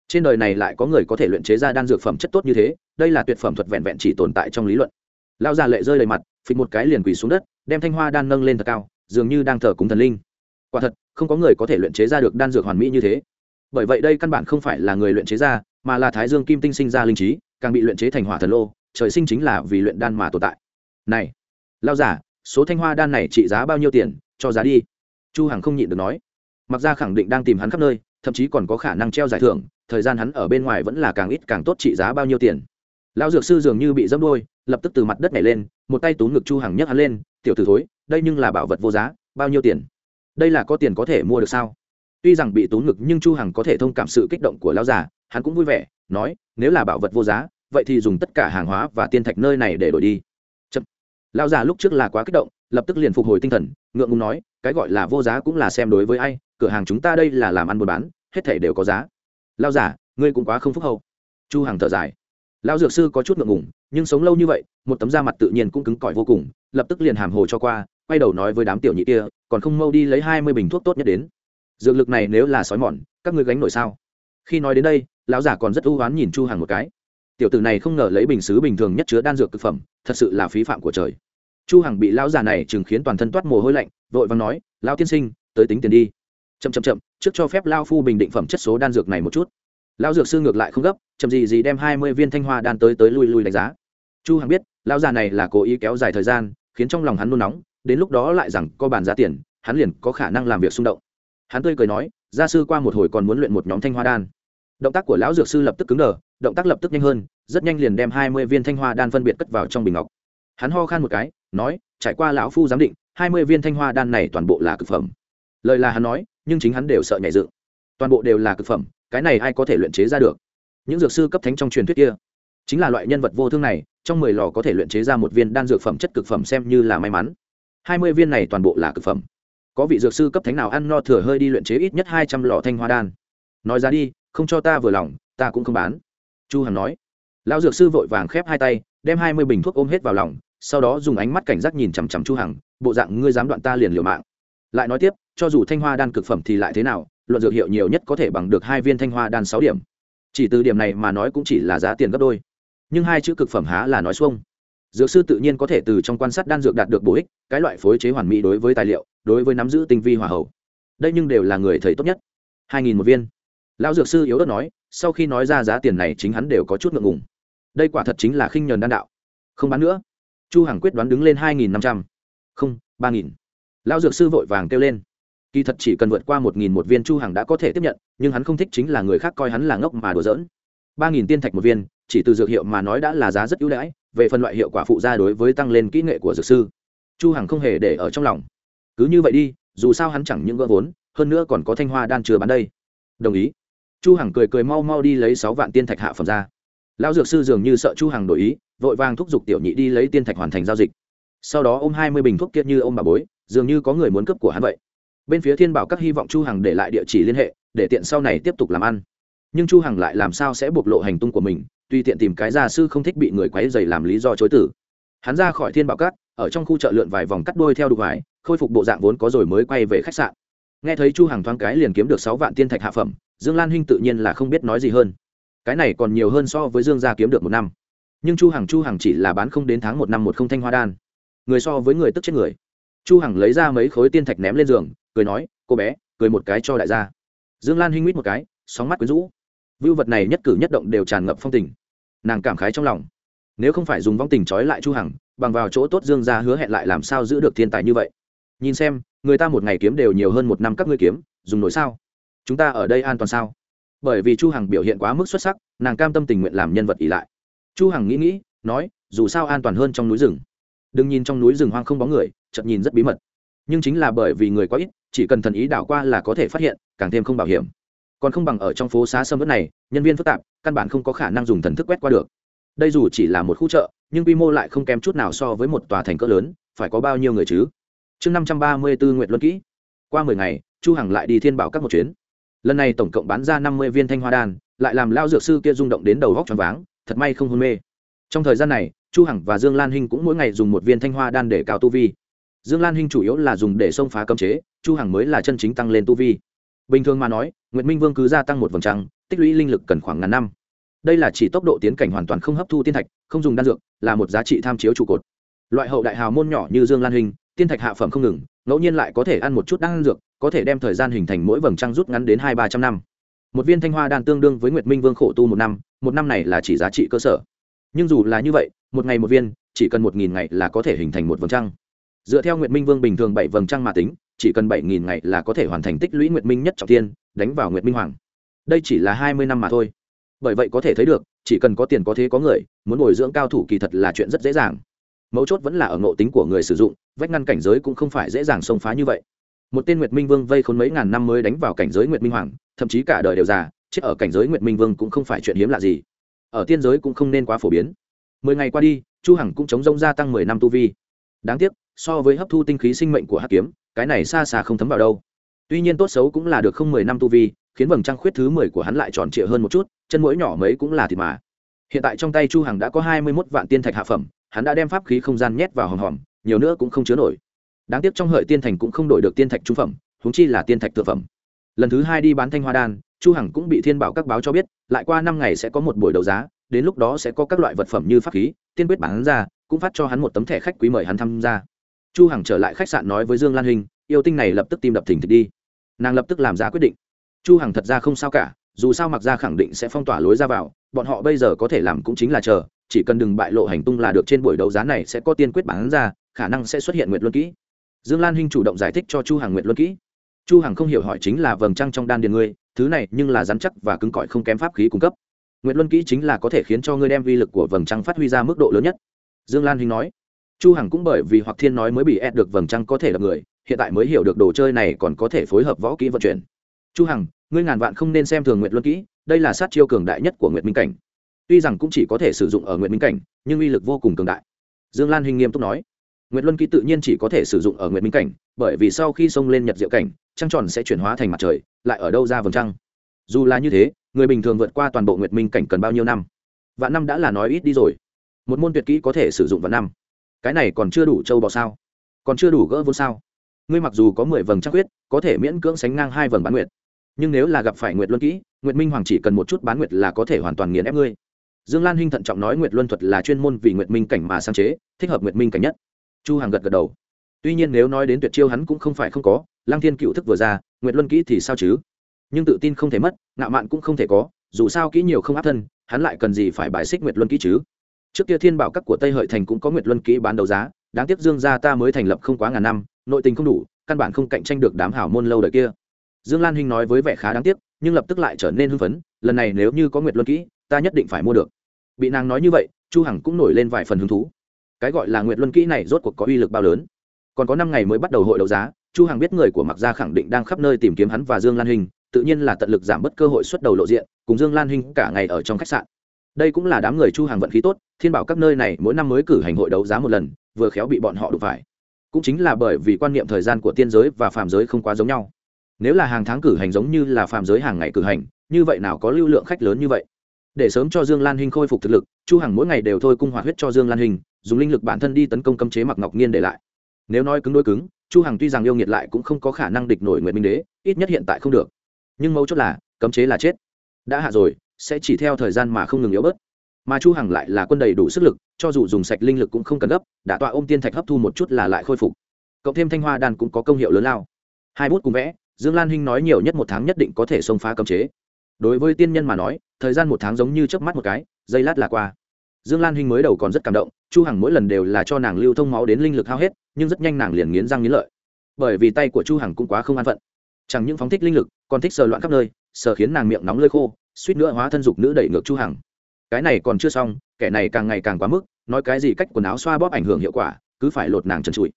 Trên đời này lại có người có thể luyện chế ra đan dược phẩm chất tốt như thế, đây là tuyệt phẩm thuật vẹn vẹn chỉ tồn tại trong lý luận. Lão già lệ rơi đầy mặt, phịch một cái liền quỳ xuống đất, đem thanh hoa đan nâng lên thật cao, dường như đang thờ cúng thần linh. Quả thật, không có người có thể luyện chế ra được đan dược hoàn mỹ như thế. Bởi vậy đây căn bản không phải là người luyện chế ra, mà là thái dương kim tinh sinh ra linh trí, càng bị luyện chế thành hỏa thần lô, trời sinh chính là vì luyện đan mà tồn tại. Này lao giả số thanh hoa đan này trị giá bao nhiêu tiền, cho giá đi. Chu hằng không nhịn được nói. Mặc ra khẳng định đang tìm hắn khắp nơi, thậm chí còn có khả năng treo giải thưởng, thời gian hắn ở bên ngoài vẫn là càng ít càng tốt trị giá bao nhiêu tiền. Lão dược sư dường như bị dẫm đôi lập tức từ mặt đất nhảy lên, một tay túm ngực chu hằng nhấc hắn lên, tiểu tử thối, đây nhưng là bảo vật vô giá, bao nhiêu tiền? Đây là có tiền có thể mua được sao? Tuy rằng bị túm ngực nhưng chu hằng có thể thông cảm sự kích động của lão già, hắn cũng vui vẻ, nói, nếu là bảo vật vô giá, vậy thì dùng tất cả hàng hóa và tiên thạch nơi này để đổi đi lão già lúc trước là quá kích động, lập tức liền phục hồi tinh thần, ngượng ngùng nói, cái gọi là vô giá cũng là xem đối với ai, cửa hàng chúng ta đây là làm ăn buôn bán, hết thể đều có giá. Lão già, ngươi cũng quá không phúc hậu. Chu hằng thở dài. Lão dược sư có chút ngượng ngùng, nhưng sống lâu như vậy, một tấm da mặt tự nhiên cũng cứng cỏi vô cùng, lập tức liền hàm hồ cho qua, quay đầu nói với đám tiểu nhị kia, còn không mau đi lấy hai mươi bình thuốc tốt nhất đến. Dược lực này nếu là sói mòn, các ngươi gánh nổi sao? Khi nói đến đây, lão giả còn rất ưu oán nhìn chu hằng một cái tiểu tử này không ngờ lấy bình xứ bình thường nhất chứa đan dược thực phẩm, thật sự là phí phạm của trời. Chu hằng bị lão già này chừng khiến toàn thân toát mồ hôi lạnh, vội vàng nói, lão tiên sinh, tới tính tiền đi. Chậm chậm chậm, trước cho phép lão phu bình định phẩm chất số đan dược này một chút. Lão dược sư ngược lại không gấp, chậm gì gì đem hai mươi viên thanh hoa đan tới tới lui lui đánh giá. Chu hằng biết, lão già này là cố ý kéo dài thời gian, khiến trong lòng hắn nôn nóng, đến lúc đó lại rằng có bàn giá tiền, hắn liền có khả năng làm việc xung động. Hắn tươi cười nói, gia sư qua một hồi còn muốn luyện một nhóm thanh hoa đan. Động tác của lão dược sư lập tức cứng đờ động tác lập tức nhanh hơn, rất nhanh liền đem hai mươi viên thanh hoa đan phân biệt cất vào trong bình ngọc. Hắn ho khan một cái, nói, trải qua lão phu giám định, hai mươi viên thanh hoa đan này toàn bộ là cực phẩm. Lời là hắn nói, nhưng chính hắn đều sợ nhảy dựng. Toàn bộ đều là cực phẩm, cái này ai có thể luyện chế ra được? Những dược sư cấp thánh trong truyền thuyết kia, chính là loại nhân vật vô thương này, trong mười lò có thể luyện chế ra một viên đan dược phẩm chất cực phẩm xem như là may mắn. Hai mươi viên này toàn bộ là cực phẩm. Có vị dược sư cấp thánh nào ăn no thừa hơi đi luyện chế ít nhất hai trăm lọ thanh hoa đan. Nói ra đi, không cho ta vừa lòng, ta cũng không bán chu hằng nói. Lão dược sư vội vàng khép hai tay, đem hai mươi bình thuốc ôm hết vào lòng, sau đó dùng ánh mắt cảnh giác nhìn chằm chằm chu hằng, bộ dạng ngươi dám đoạn ta liền liều mạng. Lại nói tiếp, cho dù thanh hoa đan cực phẩm thì lại thế nào, luận dược hiệu nhiều nhất có thể bằng được hai viên thanh hoa đan sáu điểm. Chỉ từ điểm này mà nói cũng chỉ là giá tiền gấp đôi. Nhưng hai chữ cực phẩm há là nói xuông. Dược sư tự nhiên có thể từ trong quan sát đan dược đạt được bổ ích, cái loại phối chế hoàn mỹ đối với tài liệu, đối với nắm giữ tinh vi hỏa hậu. Đây nhưng đều là người thầy tốt nhất. Hai nghìn một viên. Lão dược sư yếu ớt nói sau khi nói ra giá tiền này chính hắn đều có chút ngượng ngùng. Đây quả thật chính là khinh nhờn đan đạo. Không bán nữa. Chu hằng quyết đoán đứng lên hai nghìn năm trăm. Không, ba nghìn. Lão dược sư vội vàng kêu lên. Kỳ thật chỉ cần vượt qua một nghìn một viên chu hằng đã có thể tiếp nhận, nhưng hắn không thích chính là người khác coi hắn là ngốc mà đùa giỡn. ba nghìn tiên thạch một viên, chỉ từ dược hiệu mà nói đã là giá rất ưu đãi, về phần loại hiệu quả phụ ra đối với tăng lên kỹ nghệ của dược sư, chu hằng không hề để ở trong lòng. Cứ như vậy đi, dù sao hắn chẳng những gỡ vốn, hơn nữa còn có thanh hoa đan chưa bán đây. Đồng ý chu hằng cười cười mau mau đi lấy sáu vạn tiên thạch hạ phẩm ra. Lão dược sư dường như sợ chu hằng đổi ý, vội vàng thúc giục tiểu nhị đi lấy tiên thạch hoàn thành giao dịch. Sau đó ôm hai mươi bình thuốc kiệt như ôm bà bối, dường như có người muốn cướp của hắn vậy. Bên phía thiên bảo các hy vọng chu hằng để lại địa chỉ liên hệ, để tiện sau này tiếp tục làm ăn. Nhưng chu hằng lại làm sao sẽ bộc lộ hành tung của mình Tuy tiện tìm cái gia sư không thích bị người quấy rầy làm lý do chối tử. Hắn ra khỏi thiên bảo cát ở trong khu chợ lượn vài vòng cắt đuôi theo đục vải khôi phục bộ dạng vốn có rồi mới quay về khách sạn. Nghe thấy chu hằng thoáng cái liền kiếm được sáu vạn tiên thạch hạ phẩm dương lan huynh tự nhiên là không biết nói gì hơn. Cái này còn nhiều hơn so với dương gia kiếm được một năm. Nhưng chu hằng chu hằng chỉ là bán không đến tháng một năm một không thanh hoa đan. Người so với người tức chết người. Chu hằng lấy ra mấy khối tiên thạch ném lên giường, cười nói, cô bé, cười một cái cho đại gia. Dương lan huynh mít một cái, sóng mắt quyến rũ. Vưu vật này nhất cử nhất động đều tràn ngập phong tình. Nàng cảm khái trong lòng. Nếu không phải dùng vong tình trói lại chu hằng, bằng vào chỗ tốt dương gia hứa hẹn lại làm sao giữ được thiên tài như vậy? Nhìn xem, người ta một ngày kiếm đều nhiều hơn một năm các ngươi kiếm, dùng nổi sao? Chúng ta ở đây an toàn sao? Bởi vì chu hằng biểu hiện quá mức xuất sắc, nàng cam tâm tình nguyện làm nhân vật ỷ lại. Chu hằng nghĩ nghĩ, nói, dù sao an toàn hơn trong núi rừng. Đừng nhìn trong núi rừng hoang không bóng người, chợt nhìn rất bí mật. Nhưng chính là bởi vì người quá ít, chỉ cần thần ý đảo qua là có thể phát hiện, càng thêm không bảo hiểm. Còn không bằng ở trong phố xá sâm vất này, nhân viên phức tạp, căn bản không có khả năng dùng thần thức quét qua được. Đây dù chỉ là một khu chợ, nhưng quy mô lại không kém chút nào so với một tòa thành cỡ lớn, phải có bao nhiêu người chứ? Chương năm trăm ba mươi bốn nguyện luân kỹ. Qua mười ngày, chu hằng lại đi thiên bảo các một chuyến lần này tổng cộng bán ra năm mươi viên thanh hoa đan, lại làm lao dược sư kia rung động đến đầu góc tròn váng, thật may không hôn mê. Trong thời gian này, chu hằng và dương lan hinh cũng mỗi ngày dùng một viên thanh hoa đan để cao tu vi. Dương lan hinh chủ yếu là dùng để xông phá cấm chế, chu hằng mới là chân chính tăng lên tu vi. Bình thường mà nói, nguyệt minh vương cứ gia tăng một vòng trăng, tích lũy linh lực cần khoảng ngàn năm. Đây là chỉ tốc độ tiến cảnh hoàn toàn không hấp thu tiên thạch, không dùng đan dược, là một giá trị tham chiếu trụ cột. Loại hậu đại hào môn nhỏ như dương lan hình tiên thạch hạ phẩm không ngừng, ngẫu nhiên lại có thể ăn một chút đan dược có thể đem thời gian hình thành mỗi vầng trăng rút ngắn đến hai ba trăm năm. Một viên thanh hoa đan tương đương với nguyệt minh vương khổ tu một năm một năm này là chỉ giá trị cơ sở. Nhưng dù là như vậy, một ngày một viên, chỉ cần một nghìn ngày là có thể hình thành một vầng trăng. Dựa theo nguyệt minh vương bình thường bảy vầng trăng mà tính, chỉ cần bảy nghìn ngày là có thể hoàn thành tích lũy nguyệt minh nhất trọng tiên đánh vào nguyệt minh hoàng. Đây chỉ là hai mươi năm mà thôi. Bởi vậy có thể thấy được, chỉ cần có tiền có thế có người, muốn bồi dưỡng cao thủ kỳ thật là chuyện rất dễ dàng. Mấu chốt vẫn là ở ngộ tính của người sử dụng, vách ngăn cảnh giới cũng không phải dễ dàng xông phá như vậy một tên nguyệt minh vương vây khốn mấy ngàn năm mới đánh vào cảnh giới nguyệt minh hoàng, thậm chí cả đời đều già, chết ở cảnh giới nguyệt minh vương cũng không phải chuyện hiếm lạ gì. Ở tiên giới cũng không nên quá phổ biến. Mười ngày qua đi, chu hằng cũng chống rông gia tăng mười năm tu vi. Đáng tiếc, so với hấp thu tinh khí sinh mệnh của hắc kiếm, cái này xa xa không thấm vào đâu. Tuy nhiên tốt xấu cũng là được không mười năm tu vi, khiến vầng trăng khuyết thứ mười của hắn lại tròn trịa hơn một chút, chân mũi nhỏ mấy cũng là thịt mà. Hiện tại trong tay chu hằng đã có hai mươi 21 vạn tiên thạch hạ phẩm, hắn đã đem pháp khí không gian nhét vào hòm hòm, nhiều nữa cũng không chứa nổi đáng tiếc trong hợi tiên thành cũng không đổi được tiên thạch trung phẩm húng chi là tiên thạch tự phẩm. Lần thứ hai đi bán thanh hoa đan, chu hằng cũng bị thiên bảo các báo cho biết, lại qua năm ngày sẽ có một buổi đấu giá, đến lúc đó sẽ có các loại vật phẩm như pháp khí, tiên quyết bán ra, cũng phát cho hắn một tấm thẻ khách quý mời hắn tham gia. Chu hằng trở lại khách sạn nói với dương lan hình, yêu tinh này lập tức tim đập thình thịch đi. Nàng lập tức làm ra quyết định. Chu hằng thật ra không sao cả, dù sao mặc ra khẳng định sẽ phong tỏa lối ra vào, bọn họ bây giờ có thể làm cũng chính là chờ, chỉ cần đừng bại lộ hành tung là được, trên buổi đấu giá này sẽ có tiên quyết bán ra, khả năng sẽ xuất hiện nguyệt luân kỹ dương lan hinh chủ động giải thích cho chu hằng nguyệt luân kỹ. Chu hằng không hiểu hỏi chính là vầng trăng trong đan điền ngươi, thứ này nhưng là rắn chắc và cứng cỏi không kém pháp khí cung cấp. Nguyệt luân kỹ chính là có thể khiến cho ngươi đem vi lực của vầng trăng phát huy ra mức độ lớn nhất. Dương lan hinh nói. Chu hằng cũng bởi vì hoặc thiên nói mới bị ép được vầng trăng có thể là người, hiện tại mới hiểu được đồ chơi này còn có thể phối hợp võ kỹ vận chuyển. Chu hằng, ngươi ngàn vạn không nên xem thường nguyệt luân kỹ, đây là sát chiêu cường đại nhất của nguyệt minh cảnh. Tuy rằng cũng chỉ có thể sử dụng ở nguyệt minh cảnh, nhưng uy lực vô cùng cường đại. Dương lan Hinh nghiêm túc nói nguyệt luân kỹ tự nhiên chỉ có thể sử dụng ở nguyệt minh cảnh, bởi vì sau khi xông lên nhật diệu cảnh, trăng tròn sẽ chuyển hóa thành mặt trời, lại ở đâu ra vầng trăng? Dù là như thế, người bình thường vượt qua toàn bộ nguyệt minh cảnh cần bao nhiêu năm? Vạn năm đã là nói ít đi rồi. Một môn tuyệt kỹ có thể sử dụng vạn năm. Cái này còn chưa đủ châu bò sao? Còn chưa đủ gỡ vốn sao? Ngươi mặc dù có mười vầng trăng quyết có thể miễn cưỡng sánh ngang hai vầng bán nguyệt. Nhưng nếu là gặp phải nguyệt luân kỹ nguyệt minh hoàng chỉ cần một chút bán nguyệt là có thể hoàn toàn nghiền ép ngươi. Dương lan hinh thận trọng nói nguyệt luân thuật là chuyên môn vì nguyệt minh cảnh mà sáng chế, thích hợp nguyệt minh cảnh nhất chu hằng gật gật đầu. Tuy nhiên nếu nói đến tuyệt chiêu hắn cũng không phải không có, lăng thiên cựu thức vừa ra, nguyệt luân kỹ thì sao chứ? Nhưng tự tin không thể mất, ngạo mạn cũng không thể có, dù sao kỹ nhiều không áp thân, hắn lại cần gì phải bài xích nguyệt luân kỹ chứ? Trước kia thiên bảo các của tây hợi thành cũng có nguyệt luân kỹ bán đấu giá, đáng tiếc dương gia ta mới thành lập không quá ngàn năm, nội tình không đủ, căn bản không cạnh tranh được đám hảo môn lâu đời kia. Dương lan hinh nói với vẻ khá đáng tiếc, nhưng lập tức lại trở nên hưng phấn, lần này nếu như có nguyệt luân kỹ, ta nhất định phải mua được. Bị nàng nói như vậy, chu hằng cũng nổi lên vài phần hứng thú cái gọi là nguyệt luân kỹ này rốt cuộc có uy lực bao lớn. Còn có năm ngày mới bắt đầu hội đấu giá, chu hằng biết người của mặc gia khẳng định đang khắp nơi tìm kiếm hắn và dương lan hinh tự nhiên là tận lực giảm bớt cơ hội xuất đầu lộ diện, cùng dương lan hinh cả ngày ở trong khách sạn. Đây cũng là đám người chu hàng vận khí tốt, thiên bảo các nơi này mỗi năm mới cử hành hội đấu giá một lần, vừa khéo bị bọn họ đụng phải. Cũng chính là bởi vì quan niệm thời gian của tiên giới và phàm giới không quá giống nhau. Nếu là hàng tháng cử hành giống như là phàm giới hàng ngày cử hành, như vậy nào có lưu lượng khách lớn như vậy? Để sớm cho dương lan hinh khôi phục thực lực, chu hằng mỗi ngày đều thôi cung hoạt huyết cho dương lan hinh dùng linh lực bản thân đi tấn công cấm chế mặc ngọc nhiên để lại. Nếu nói cứng đối cứng, chu hằng tuy rằng yêu nghiệt lại cũng không có khả năng địch nổi nguyệt minh đế, ít nhất hiện tại không được. Nhưng mấu chốt là, cấm chế là chết. Đã hạ rồi, sẽ chỉ theo thời gian mà không ngừng yếu bớt. Mà chu hằng lại là quân đầy đủ sức lực, cho dù dùng sạch linh lực cũng không cần gấp, đã tọa ôm tiên thạch hấp thu một chút là lại khôi phục. Cộng thêm thanh hoa đan cũng có công hiệu lớn lao. Hai bút cùng vẽ, dương lan hinh nói nhiều nhất một tháng nhất định có thể xông phá cấm chế. Đối với tiên nhân mà nói, thời gian một tháng giống như chớp mắt một cái, giây lát là qua. Dương lan hinh mới đầu còn rất cảm động chu hằng mỗi lần đều là cho nàng lưu thông máu đến linh lực hao hết, nhưng rất nhanh nàng liền nghiến răng nghiến lợi. Bởi vì tay của chu hằng cũng quá không an phận. Chẳng những phóng thích linh lực, còn thích sờ loạn khắp nơi, sờ khiến nàng miệng nóng lơi khô, suýt nữa hóa thân dục nữ đẩy ngược chu hằng. Cái này còn chưa xong, kẻ này càng ngày càng quá mức, nói cái gì cách quần áo xoa bóp ảnh hưởng hiệu quả, cứ phải lột nàng trần trụi.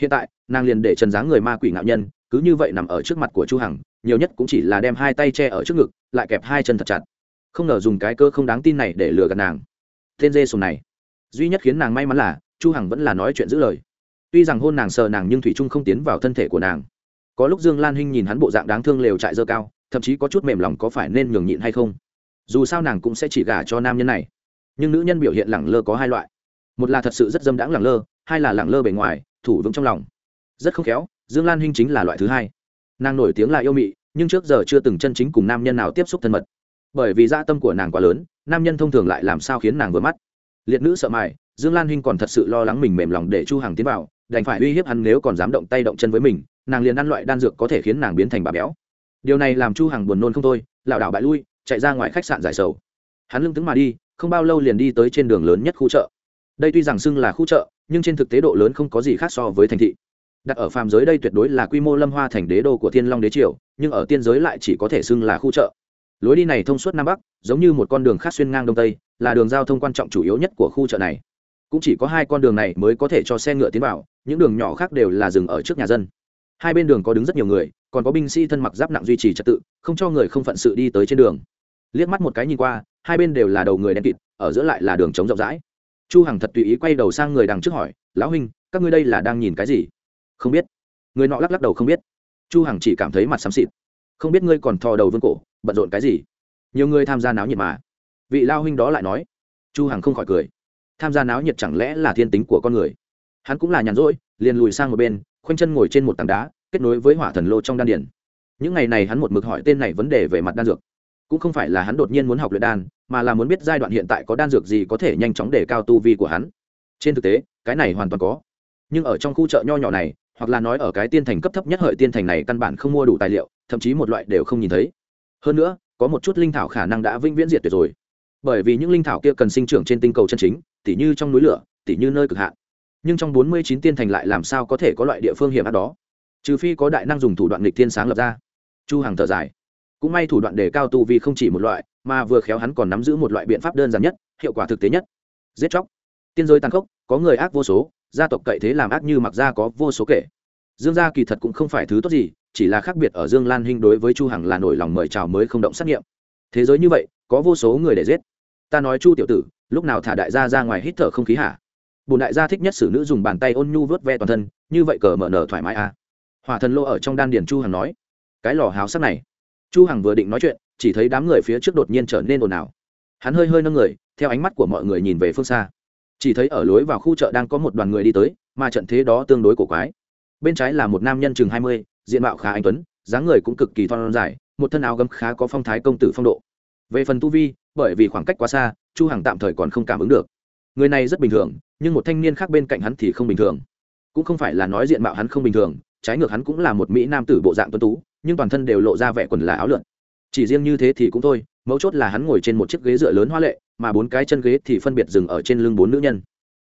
Hiện tại, nàng liền để trần dáng người ma quỷ ngạo nhân, cứ như vậy nằm ở trước mặt của chu hằng, nhiều nhất cũng chỉ là đem hai tay che ở trước ngực, lại kẹp hai chân thật chặt. Không ngờ dùng cái cơ không đáng tin này để lừa gạt nàng. Tên dê sùng này duy nhất khiến nàng may mắn là, chu hằng vẫn là nói chuyện giữ lời. Tuy rằng hôn nàng sờ nàng nhưng thủy trung không tiến vào thân thể của nàng. Có lúc dương lan hinh nhìn hắn bộ dạng đáng thương lều trại dơ cao, thậm chí có chút mềm lòng có phải nên nhường nhịn hay không. Dù sao nàng cũng sẽ chỉ gả cho nam nhân này. Nhưng nữ nhân biểu hiện lẳng lơ có hai loại. Một là thật sự rất dâm đãng lẳng lơ, hai là lẳng lơ bề ngoài, thủ vững trong lòng. Rất không khéo, dương lan hinh chính là loại thứ hai. Nàng nổi tiếng là yêu mị, nhưng trước giờ chưa từng chân chính cùng nam nhân nào tiếp xúc thân mật. Bởi vì gia tâm của nàng quá lớn, nam nhân thông thường lại làm sao khiến nàng vừa mắt? Liệt nữ sợ mài, dương lan hinh còn thật sự lo lắng mình mềm lòng để chu hằng tiến vào, đành phải uy hiếp hắn nếu còn dám động tay động chân với mình, nàng liền ăn loại đan dược có thể khiến nàng biến thành bà béo. Điều này làm chu hằng buồn nôn không thôi, lảo đảo bại lui, chạy ra ngoài khách sạn giải sầu. Hắn lưng tướng mà đi, không bao lâu liền đi tới trên đường lớn nhất khu chợ. Đây tuy rằng xưng là khu chợ, nhưng trên thực tế độ lớn không có gì khác so với thành thị. Đặt ở phàm giới đây tuyệt đối là quy mô lâm hoa thành đế đô của thiên long đế triều, nhưng ở tiên giới lại chỉ có thể xưng là khu chợ lối đi này thông suốt nam bắc, giống như một con đường khác xuyên ngang đông tây, là đường giao thông quan trọng chủ yếu nhất của khu chợ này. Cũng chỉ có hai con đường này mới có thể cho xe ngựa tiến vào, những đường nhỏ khác đều là dừng ở trước nhà dân. Hai bên đường có đứng rất nhiều người, còn có binh sĩ thân mặc giáp nặng duy trì trật tự, không cho người không phận sự đi tới trên đường. Liếc mắt một cái nhìn qua, hai bên đều là đầu người đen kịt, ở giữa lại là đường trống rộng rãi. Chu hằng thật tùy ý quay đầu sang người đằng trước hỏi, lão huynh, các ngươi đây là đang nhìn cái gì? Không biết. Người nọ lắc lắc đầu không biết. Chu hằng chỉ cảm thấy mặt xám xịt không biết ngươi còn thò đầu vương cổ, bận rộn cái gì? Nhiều người tham gia náo nhiệt mà. Vị lao huynh đó lại nói. Chu hằng không khỏi cười. Tham gia náo nhiệt chẳng lẽ là thiên tính của con người? Hắn cũng là nhàn rỗi, liền lùi sang một bên, khoanh chân ngồi trên một tảng đá, kết nối với hỏa thần lô trong đan điển những ngày này hắn một mực hỏi tên này vấn đề về mặt đan dược. Cũng không phải là hắn đột nhiên muốn học luyện đan, mà là muốn biết giai đoạn hiện tại có đan dược gì có thể nhanh chóng để cao tu vi của hắn. Trên thực tế, cái này hoàn toàn có. Nhưng ở trong khu chợ nho nhỏ này hoặc là nói ở cái tiên thành cấp thấp nhất hợi tiên thành này căn bản không mua đủ tài liệu, thậm chí một loại đều không nhìn thấy. Hơn nữa, có một chút linh thảo khả năng đã vĩnh viễn diệt tuyệt rồi. Bởi vì những linh thảo kia cần sinh trưởng trên tinh cầu chân chính, tỉ như trong núi lửa, tỉ như nơi cực hạn. Nhưng trong bốn mươi chín tiên thành lại làm sao có thể có loại địa phương hiểm ác đó? Trừ phi có đại năng dùng thủ đoạn lịch thiên sáng lập ra. Chu hằng thở dài. Cũng may thủ đoạn đề cao tu vi không chỉ một loại, mà vừa khéo hắn còn nắm giữ một loại biện pháp đơn giản nhất, hiệu quả thực tế nhất. Giết chóc tiên giới tàn khốc, có người ác vô số, gia tộc cậy thế làm ác như mặc gia có vô số kể. Dương gia kỳ thật cũng không phải thứ tốt gì, chỉ là khác biệt ở dương lan hinh đối với chu hằng là nổi lòng mời chào mới không động xét nghiệm. Thế giới như vậy, có vô số người để giết. Ta nói chu tiểu tử, lúc nào thả đại gia ra ngoài hít thở không khí hả? Bùn đại gia thích nhất xử nữ dùng bàn tay ôn nhu vớt ve toàn thân, như vậy cờ mở nở thoải mái à? Hỏa thần lô ở trong đan điền chu hằng nói. Cái lò háo sắc này. Chu hằng vừa định nói chuyện, chỉ thấy đám người phía trước đột nhiên trở nên ồn ào. Hắn hơi hơi nâng người, theo ánh mắt của mọi người nhìn về phương xa chỉ thấy ở lối vào khu chợ đang có một đoàn người đi tới, mà trận thế đó tương đối cổ quái. Bên trái là một nam nhân chừng hai mươi, diện mạo khá anh tuấn, dáng người cũng cực kỳ thon dài, một thân áo gấm khá có phong thái công tử phong độ. Về phần tu vi, bởi vì khoảng cách quá xa, chu hằng tạm thời còn không cảm ứng được. Người này rất bình thường, nhưng một thanh niên khác bên cạnh hắn thì không bình thường. Cũng không phải là nói diện mạo hắn không bình thường, trái ngược hắn cũng là một mỹ nam tử bộ dạng tuấn tú, nhưng toàn thân đều lộ ra vẻ quần là áo lượn. Chỉ riêng như thế thì cũng thôi mấu chốt là hắn ngồi trên một chiếc ghế dựa lớn hoa lệ, mà bốn cái chân ghế thì phân biệt dừng ở trên lưng bốn nữ nhân.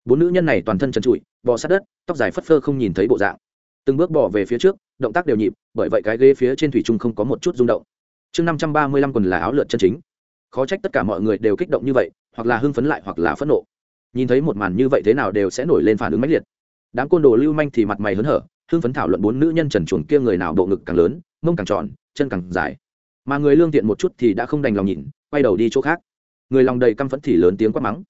Bốn nữ nhân này toàn thân trần trụi, bò sát đất, tóc dài phất phơ không nhìn thấy bộ dạng. Từng bước bỏ về phía trước, động tác đều nhịp, bởi vậy cái ghế phía trên thủy trung không có một chút rung động. Chương năm trăm ba mươi lăm quần là áo lượn chân chính. Khó trách tất cả mọi người đều kích động như vậy, hoặc là hưng phấn lại hoặc là phẫn nộ. Nhìn thấy một màn như vậy thế nào đều sẽ nổi lên phản ứng mãnh liệt. Đám côn đồ lưu manh thì mặt mày hớn hở, hưng phấn thảo luận bốn nữ nhân trần chuồn kia người nào bộ ngực càng lớn, mông càng tròn, chân càng dài mà người lương thiện một chút thì đã không đành lòng nhìn, quay đầu đi chỗ khác. Người lòng đầy căm phẫn thì lớn tiếng quát mắng.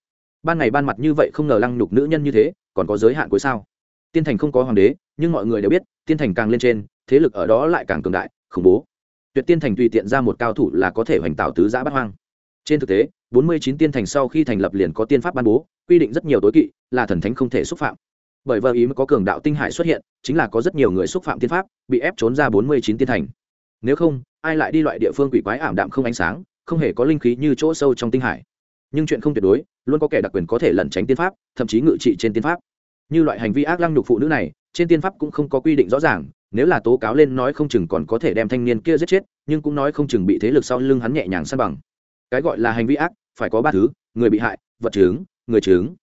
Ban ngày ban mặt như vậy không ngờ lăng nhục nữ nhân như thế, còn có giới hạn cuối sao? Tiên thành không có hoàng đế, nhưng mọi người đều biết, tiên thành càng lên trên, thế lực ở đó lại càng cường đại, khủng bố. Tuyệt tiên thành tùy tiện ra một cao thủ là có thể hoành tạo tứ giã bắt hoang. Trên thực tế, bốn mươi chín tiên thành sau khi thành lập liền có tiên pháp ban bố, quy định rất nhiều tối kỵ, là thần thánh không thể xúc phạm. Bởi vợ ý mới có cường đạo tinh hải xuất hiện, chính là có rất nhiều người xúc phạm tiên pháp, bị ép trốn ra bốn mươi chín tiên thành nếu không, ai lại đi loại địa phương quỷ quái ảm đạm không ánh sáng, không hề có linh khí như chỗ sâu trong tinh hải. Nhưng chuyện không tuyệt đối, luôn có kẻ đặc quyền có thể lẩn tránh tiên pháp, thậm chí ngự trị trên tiên pháp. Như loại hành vi ác lăng nhục phụ nữ này, trên tiên pháp cũng không có quy định rõ ràng, nếu là tố cáo lên nói không chừng còn có thể đem thanh niên kia giết chết, nhưng cũng nói không chừng bị thế lực sau lưng hắn nhẹ nhàng san bằng. Cái gọi là hành vi ác, phải có ba thứ, người bị hại, vật chứng, người chứng.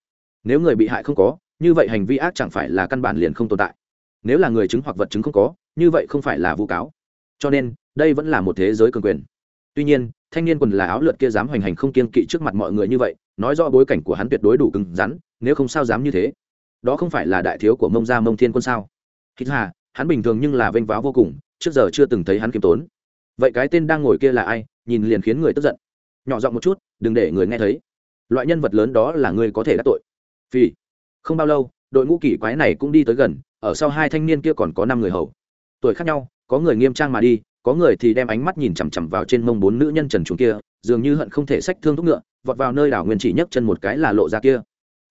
Nếu người bị hại không có, như vậy hành vi ác chẳng phải là căn bản liền không tồn tại. Nếu là người chứng hoặc vật chứng không có, như vậy không phải là vu cáo cho nên, đây vẫn là một thế giới cường quyền. Tuy nhiên, thanh niên quần là áo lượt kia dám hoành hành không kiên kỵ trước mặt mọi người như vậy, nói rõ bối cảnh của hắn tuyệt đối đủ cứng rắn, nếu không sao dám như thế. Đó không phải là đại thiếu của mông gia mông thiên quân sao? Hít hà, hắn bình thường nhưng là vênh váo vô cùng, trước giờ chưa từng thấy hắn kiêm tốn. Vậy cái tên đang ngồi kia là ai? Nhìn liền khiến người tức giận. Nhỏ giọng một chút, đừng để người nghe thấy. Loại nhân vật lớn đó là người có thể đắc tội. Vì không bao lâu, đội ngũ kỳ quái này cũng đi tới gần, ở sau hai thanh niên kia còn có năm người hầu. Tuổi khác nhau có người nghiêm trang mà đi, có người thì đem ánh mắt nhìn chằm chằm vào trên mông bốn nữ nhân trần chuồng kia, dường như hận không thể sách thương thúc ngựa, vọt vào nơi đảo nguyên chỉ nhấc chân một cái là lộ ra kia.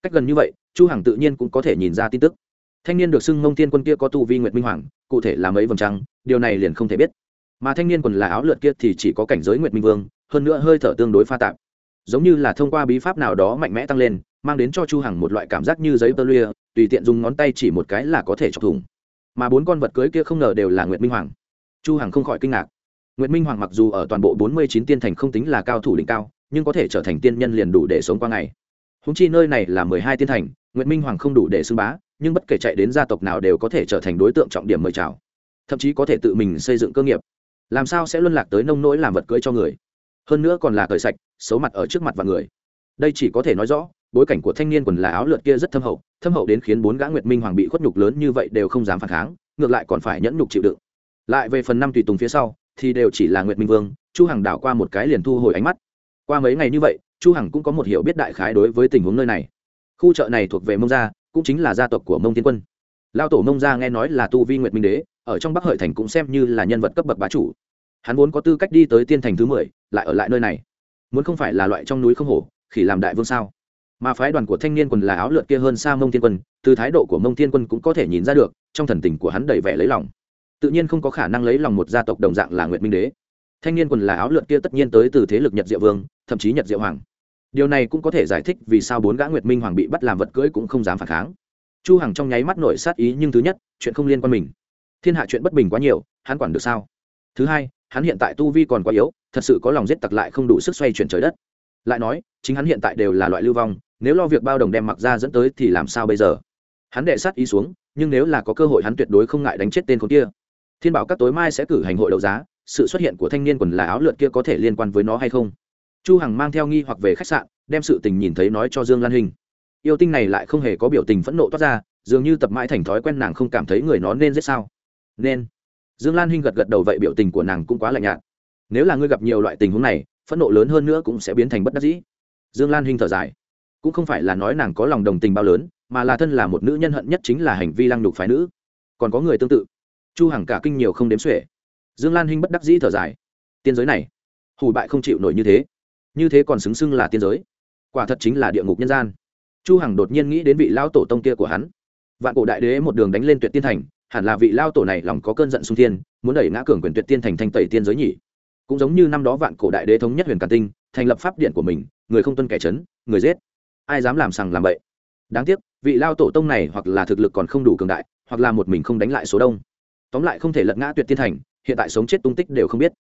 Cách gần như vậy, chu hằng tự nhiên cũng có thể nhìn ra tin tức. Thanh niên được xưng mông thiên quân kia có tu vi nguyệt minh hoàng, cụ thể là mấy vầng trăng, điều này liền không thể biết. Mà thanh niên quần là áo lượt kia thì chỉ có cảnh giới nguyệt minh vương, hơn nữa hơi thở tương đối pha tạp. Giống như là thông qua bí pháp nào đó mạnh mẽ tăng lên, mang đến cho chu hằng một loại cảm giác như giấy tơ lia tùy tiện dùng ngón tay chỉ một cái là có thể chọc thủng mà bốn con vật cưới kia không ngờ đều là nguyệt minh hoàng. Chu hằng không khỏi kinh ngạc. Nguyệt minh hoàng mặc dù ở toàn bộ 49 tiên thành không tính là cao thủ đỉnh cao, nhưng có thể trở thành tiên nhân liền đủ để sống qua ngày. Húng chi nơi này là 12 tiên thành, nguyệt minh hoàng không đủ để xưng bá, nhưng bất kể chạy đến gia tộc nào đều có thể trở thành đối tượng trọng điểm mời chào. Thậm chí có thể tự mình xây dựng cơ nghiệp. Làm sao sẽ luân lạc tới nông nỗi làm vật cưới cho người? Hơn nữa còn là cởi sạch, xấu mặt ở trước mặt và người. Đây chỉ có thể nói rõ, bối cảnh của thanh niên quần là áo lượt kia rất thâm hậu thâm hậu đến khiến bốn gã nguyệt minh hoàng bị khuất nhục lớn như vậy đều không dám phản kháng, ngược lại còn phải nhẫn nhục chịu đựng. Lại về phần năm tùy tùng phía sau, thì đều chỉ là nguyệt minh vương, chu hằng đảo qua một cái liền thu hồi ánh mắt. Qua mấy ngày như vậy, chu hằng cũng có một hiểu biết đại khái đối với tình huống nơi này. Khu chợ này thuộc về mông gia, cũng chính là gia tộc của mông thiên quân. Lao tổ mông gia nghe nói là tu vi nguyệt minh đế, ở trong bắc hợi thành cũng xem như là nhân vật cấp bậc bá chủ. Hắn vốn có tư cách đi tới tiên thành thứ mười, lại ở lại nơi này. Muốn không phải là loại trong núi không hổ, khỉ làm đại vương sao? Mà phái đoàn của thanh niên quần là áo lượt kia hơn xa mông thiên quân, từ thái độ của mông thiên quân cũng có thể nhìn ra được, trong thần tình của hắn đầy vẻ lấy lòng. Tự nhiên không có khả năng lấy lòng một gia tộc đồng dạng là nguyệt minh đế. Thanh niên quần là áo lượt kia tất nhiên tới từ thế lực nhật diệu vương, thậm chí nhật diệu hoàng. Điều này cũng có thể giải thích vì sao bốn gã nguyệt minh hoàng bị bắt làm vật cưỡi cũng không dám phản kháng. Chu hằng trong nháy mắt nổi sát ý nhưng thứ nhất, chuyện không liên quan mình. Thiên hạ chuyện bất bình quá nhiều, hắn quản được sao? Thứ hai, hắn hiện tại tu vi còn quá yếu, thật sự có lòng giết tặc lại không đủ sức xoay chuyển trời đất. Lại nói, chính hắn hiện tại đều là loại lưu vong nếu lo việc bao đồng đem mặc ra dẫn tới thì làm sao bây giờ? Hắn đệ sát ý xuống, nhưng nếu là có cơ hội hắn tuyệt đối không ngại đánh chết tên con kia. Thiên bảo các tối mai sẽ cử hành hội đấu giá, sự xuất hiện của thanh niên quần là áo lượt kia có thể liên quan với nó hay không? Chu hằng mang theo nghi hoặc về khách sạn, đem sự tình nhìn thấy nói cho dương lan hình. Yêu tinh này lại không hề có biểu tình phẫn nộ toát ra, dường như tập mãi thành thói quen nàng không cảm thấy người nó nên giết sao? Nên. Dương lan hinh gật gật đầu vậy biểu tình của nàng cũng quá lạnh nhạt. Nếu là ngươi gặp nhiều loại tình huống này, phẫn nộ lớn hơn nữa cũng sẽ biến thành bất đắc dĩ. Dương lan hinh thở dài cũng không phải là nói nàng có lòng đồng tình bao lớn, mà là thân là một nữ nhân hận nhất chính là hành vi lăng đục phái nữ. Còn có người tương tự. Chu hằng cả kinh nhiều không đếm xuể. Dương lan hinh bất đắc dĩ thở dài. Tiên giới này, hủ bại không chịu nổi như thế. Như thế còn xứng xưng là tiên giới. Quả thật chính là địa ngục nhân gian. Chu hằng đột nhiên nghĩ đến vị lao tổ tông kia của hắn. Vạn cổ đại đế một đường đánh lên tuyệt tiên thành, hẳn là vị lao tổ này lòng có cơn giận xung thiên, muốn đẩy ngã cường quyền tuyệt tiên thành thanh tẩy tiên giới nhỉ. Cũng giống như năm đó vạn cổ đại đế thống nhất huyền càn tinh, thành lập pháp điện của mình, người không tuân kẻ chấn, người giết ai dám làm sằng làm bậy. Đáng tiếc, vị lao tổ tông này hoặc là thực lực còn không đủ cường đại, hoặc là một mình không đánh lại số đông. Tóm lại không thể lật ngã tuyệt tiên thành, hiện tại sống chết tung tích đều không biết.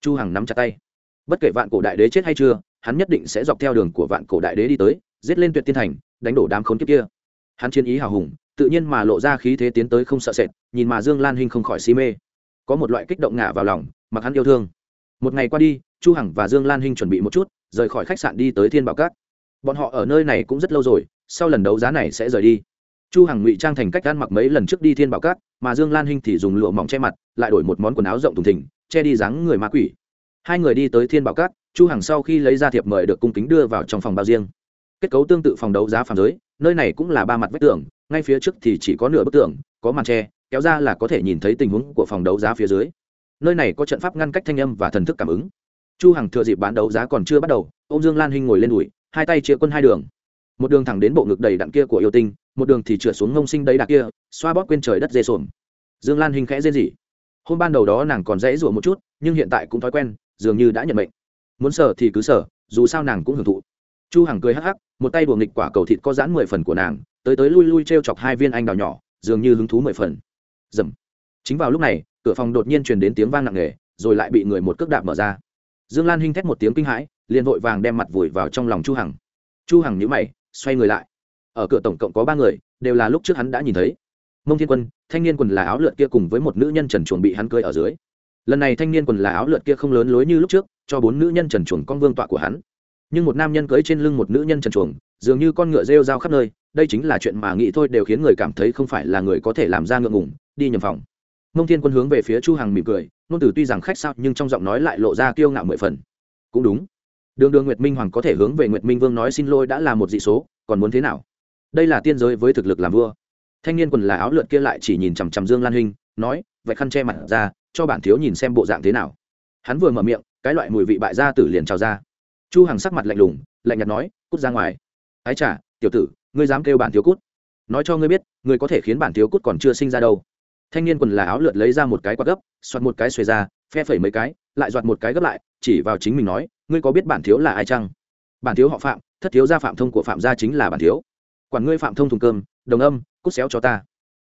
Chu hằng nắm chặt tay. Bất kể vạn cổ đại đế chết hay chưa, hắn nhất định sẽ dọc theo đường của vạn cổ đại đế đi tới, giết lên tuyệt tiên thành, đánh đổ đám khốn kiếp kia. Hắn chiến ý hào hùng, tự nhiên mà lộ ra khí thế tiến tới không sợ sệt, nhìn mà dương lan hinh không khỏi si mê. Có một loại kích động ngả vào lòng, mặc hắn yêu thương. Một ngày qua đi, chu hằng và dương lan hinh chuẩn bị một chút, rời khỏi khách sạn đi tới thiên bảo cát bọn họ ở nơi này cũng rất lâu rồi, sau lần đấu giá này sẽ rời đi. Chu hằng ngụy trang thành cách ăn mặc mấy lần trước đi thiên bảo cát mà dương lan hinh thì dùng lụa mỏng che mặt, lại đổi một món quần áo rộng thùng thình, che đi dáng người ma quỷ. Hai người đi tới thiên bảo cát chu hằng sau khi lấy ra thiệp mời được cung kính đưa vào trong phòng bao riêng. Kết cấu tương tự phòng đấu giá phàm giới, nơi này cũng là ba mặt vách tường, ngay phía trước thì chỉ có nửa bức tường, có màn tre, kéo ra là có thể nhìn thấy tình huống của phòng đấu giá phía dưới. Nơi này có trận pháp ngăn cách thanh âm và thần thức cảm ứng. Chu hằng thừa dịp bán đấu giá còn chưa bắt đầu ông dương lan hinh ngồi lên đùi hai tay chia quân hai đường. Một đường thẳng đến bộ ngực đầy đặn kia của yêu tinh, một đường thì trượt xuống ngông sinh đầy đạc kia, xoa bóp quên trời đất dê sồn. Dương lan hình khẽ dê gì? hôm ban đầu đó nàng còn dễ rủa một chút, nhưng hiện tại cũng thói quen, dường như đã nhận mệnh. Muốn sở thì cứ sở dù sao nàng cũng hưởng thụ. Chu hằng cười hắc hắc, một tay đùa nghịch quả cầu thịt có dán mười phần của nàng, tới tới lui lui t chọc hai viên anh đào nhỏ, dường như hứng thú mười phần. Dầm. Chính vào lúc này, cửa phòng đột nhiên truyền đến tiếng vang nặng nề, rồi lại bị người một cước đạp mở ra. Dương lan hinh thét một tiếng kinh hãi liền vội vàng đem mặt vùi vào trong lòng chu hằng. Chu hằng nhíu mày, xoay người lại. Ở cửa tổng cộng có ba người, đều là lúc trước hắn đã nhìn thấy. Mông thiên quân, thanh niên quần là áo lượn kia cùng với một nữ nhân trần chuồng bị hắn cưới ở dưới. Lần này thanh niên quần là áo lượn kia không lớn lối như lúc trước, cho bốn nữ nhân trần chuồng con vương tọa của hắn. Nhưng một nam nhân cưới trên lưng một nữ nhân trần chuồng, dường như con ngựa rêu rao khắp nơi, đây chính là chuyện mà nghĩ thôi đều khiến người cảm thấy không phải là người có thể làm ra ngượng ngùng, đi nhầm phòng. Mông thiên quân hướng về phía chu hằng mỉm cười, nôn từ tuy rằng khách sao nhưng trong giọng nói lại lộ ra kiêu ngạo mười phần. Cũng đúng đường đường nguyệt minh hoàng có thể hướng về nguyệt minh vương nói xin lỗi đã là một dị số, còn muốn thế nào? Đây là tiên giới với thực lực làm vua. Thanh niên quần là áo lượn kia lại chỉ nhìn chằm chằm dương lan hinh nói vậy khăn che mặt ra, cho bản thiếu nhìn xem bộ dạng thế nào. Hắn vừa mở miệng, cái loại mùi vị bại gia tử liền trào ra. Chu hằng sắc mặt lạnh lùng, lạnh nhạt nói, cút ra ngoài. Ái chả tiểu tử, ngươi dám kêu bản thiếu cút. Nói cho ngươi biết, ngươi có thể khiến bản thiếu cút còn chưa sinh ra đâu. Thanh niên quần là áo lượt lấy ra một cái quạt gấp xoát một cái xuề ra, phe phẩy mấy cái lại đoạt một cái gấp lại, chỉ vào chính mình nói, ngươi có biết bản thiếu là ai chăng? Bản thiếu họ phạm, thất thiếu gia phạm thông của phạm gia chính là bản thiếu. Quản ngươi phạm thông thùng cơm, đồng âm, cút xéo cho ta.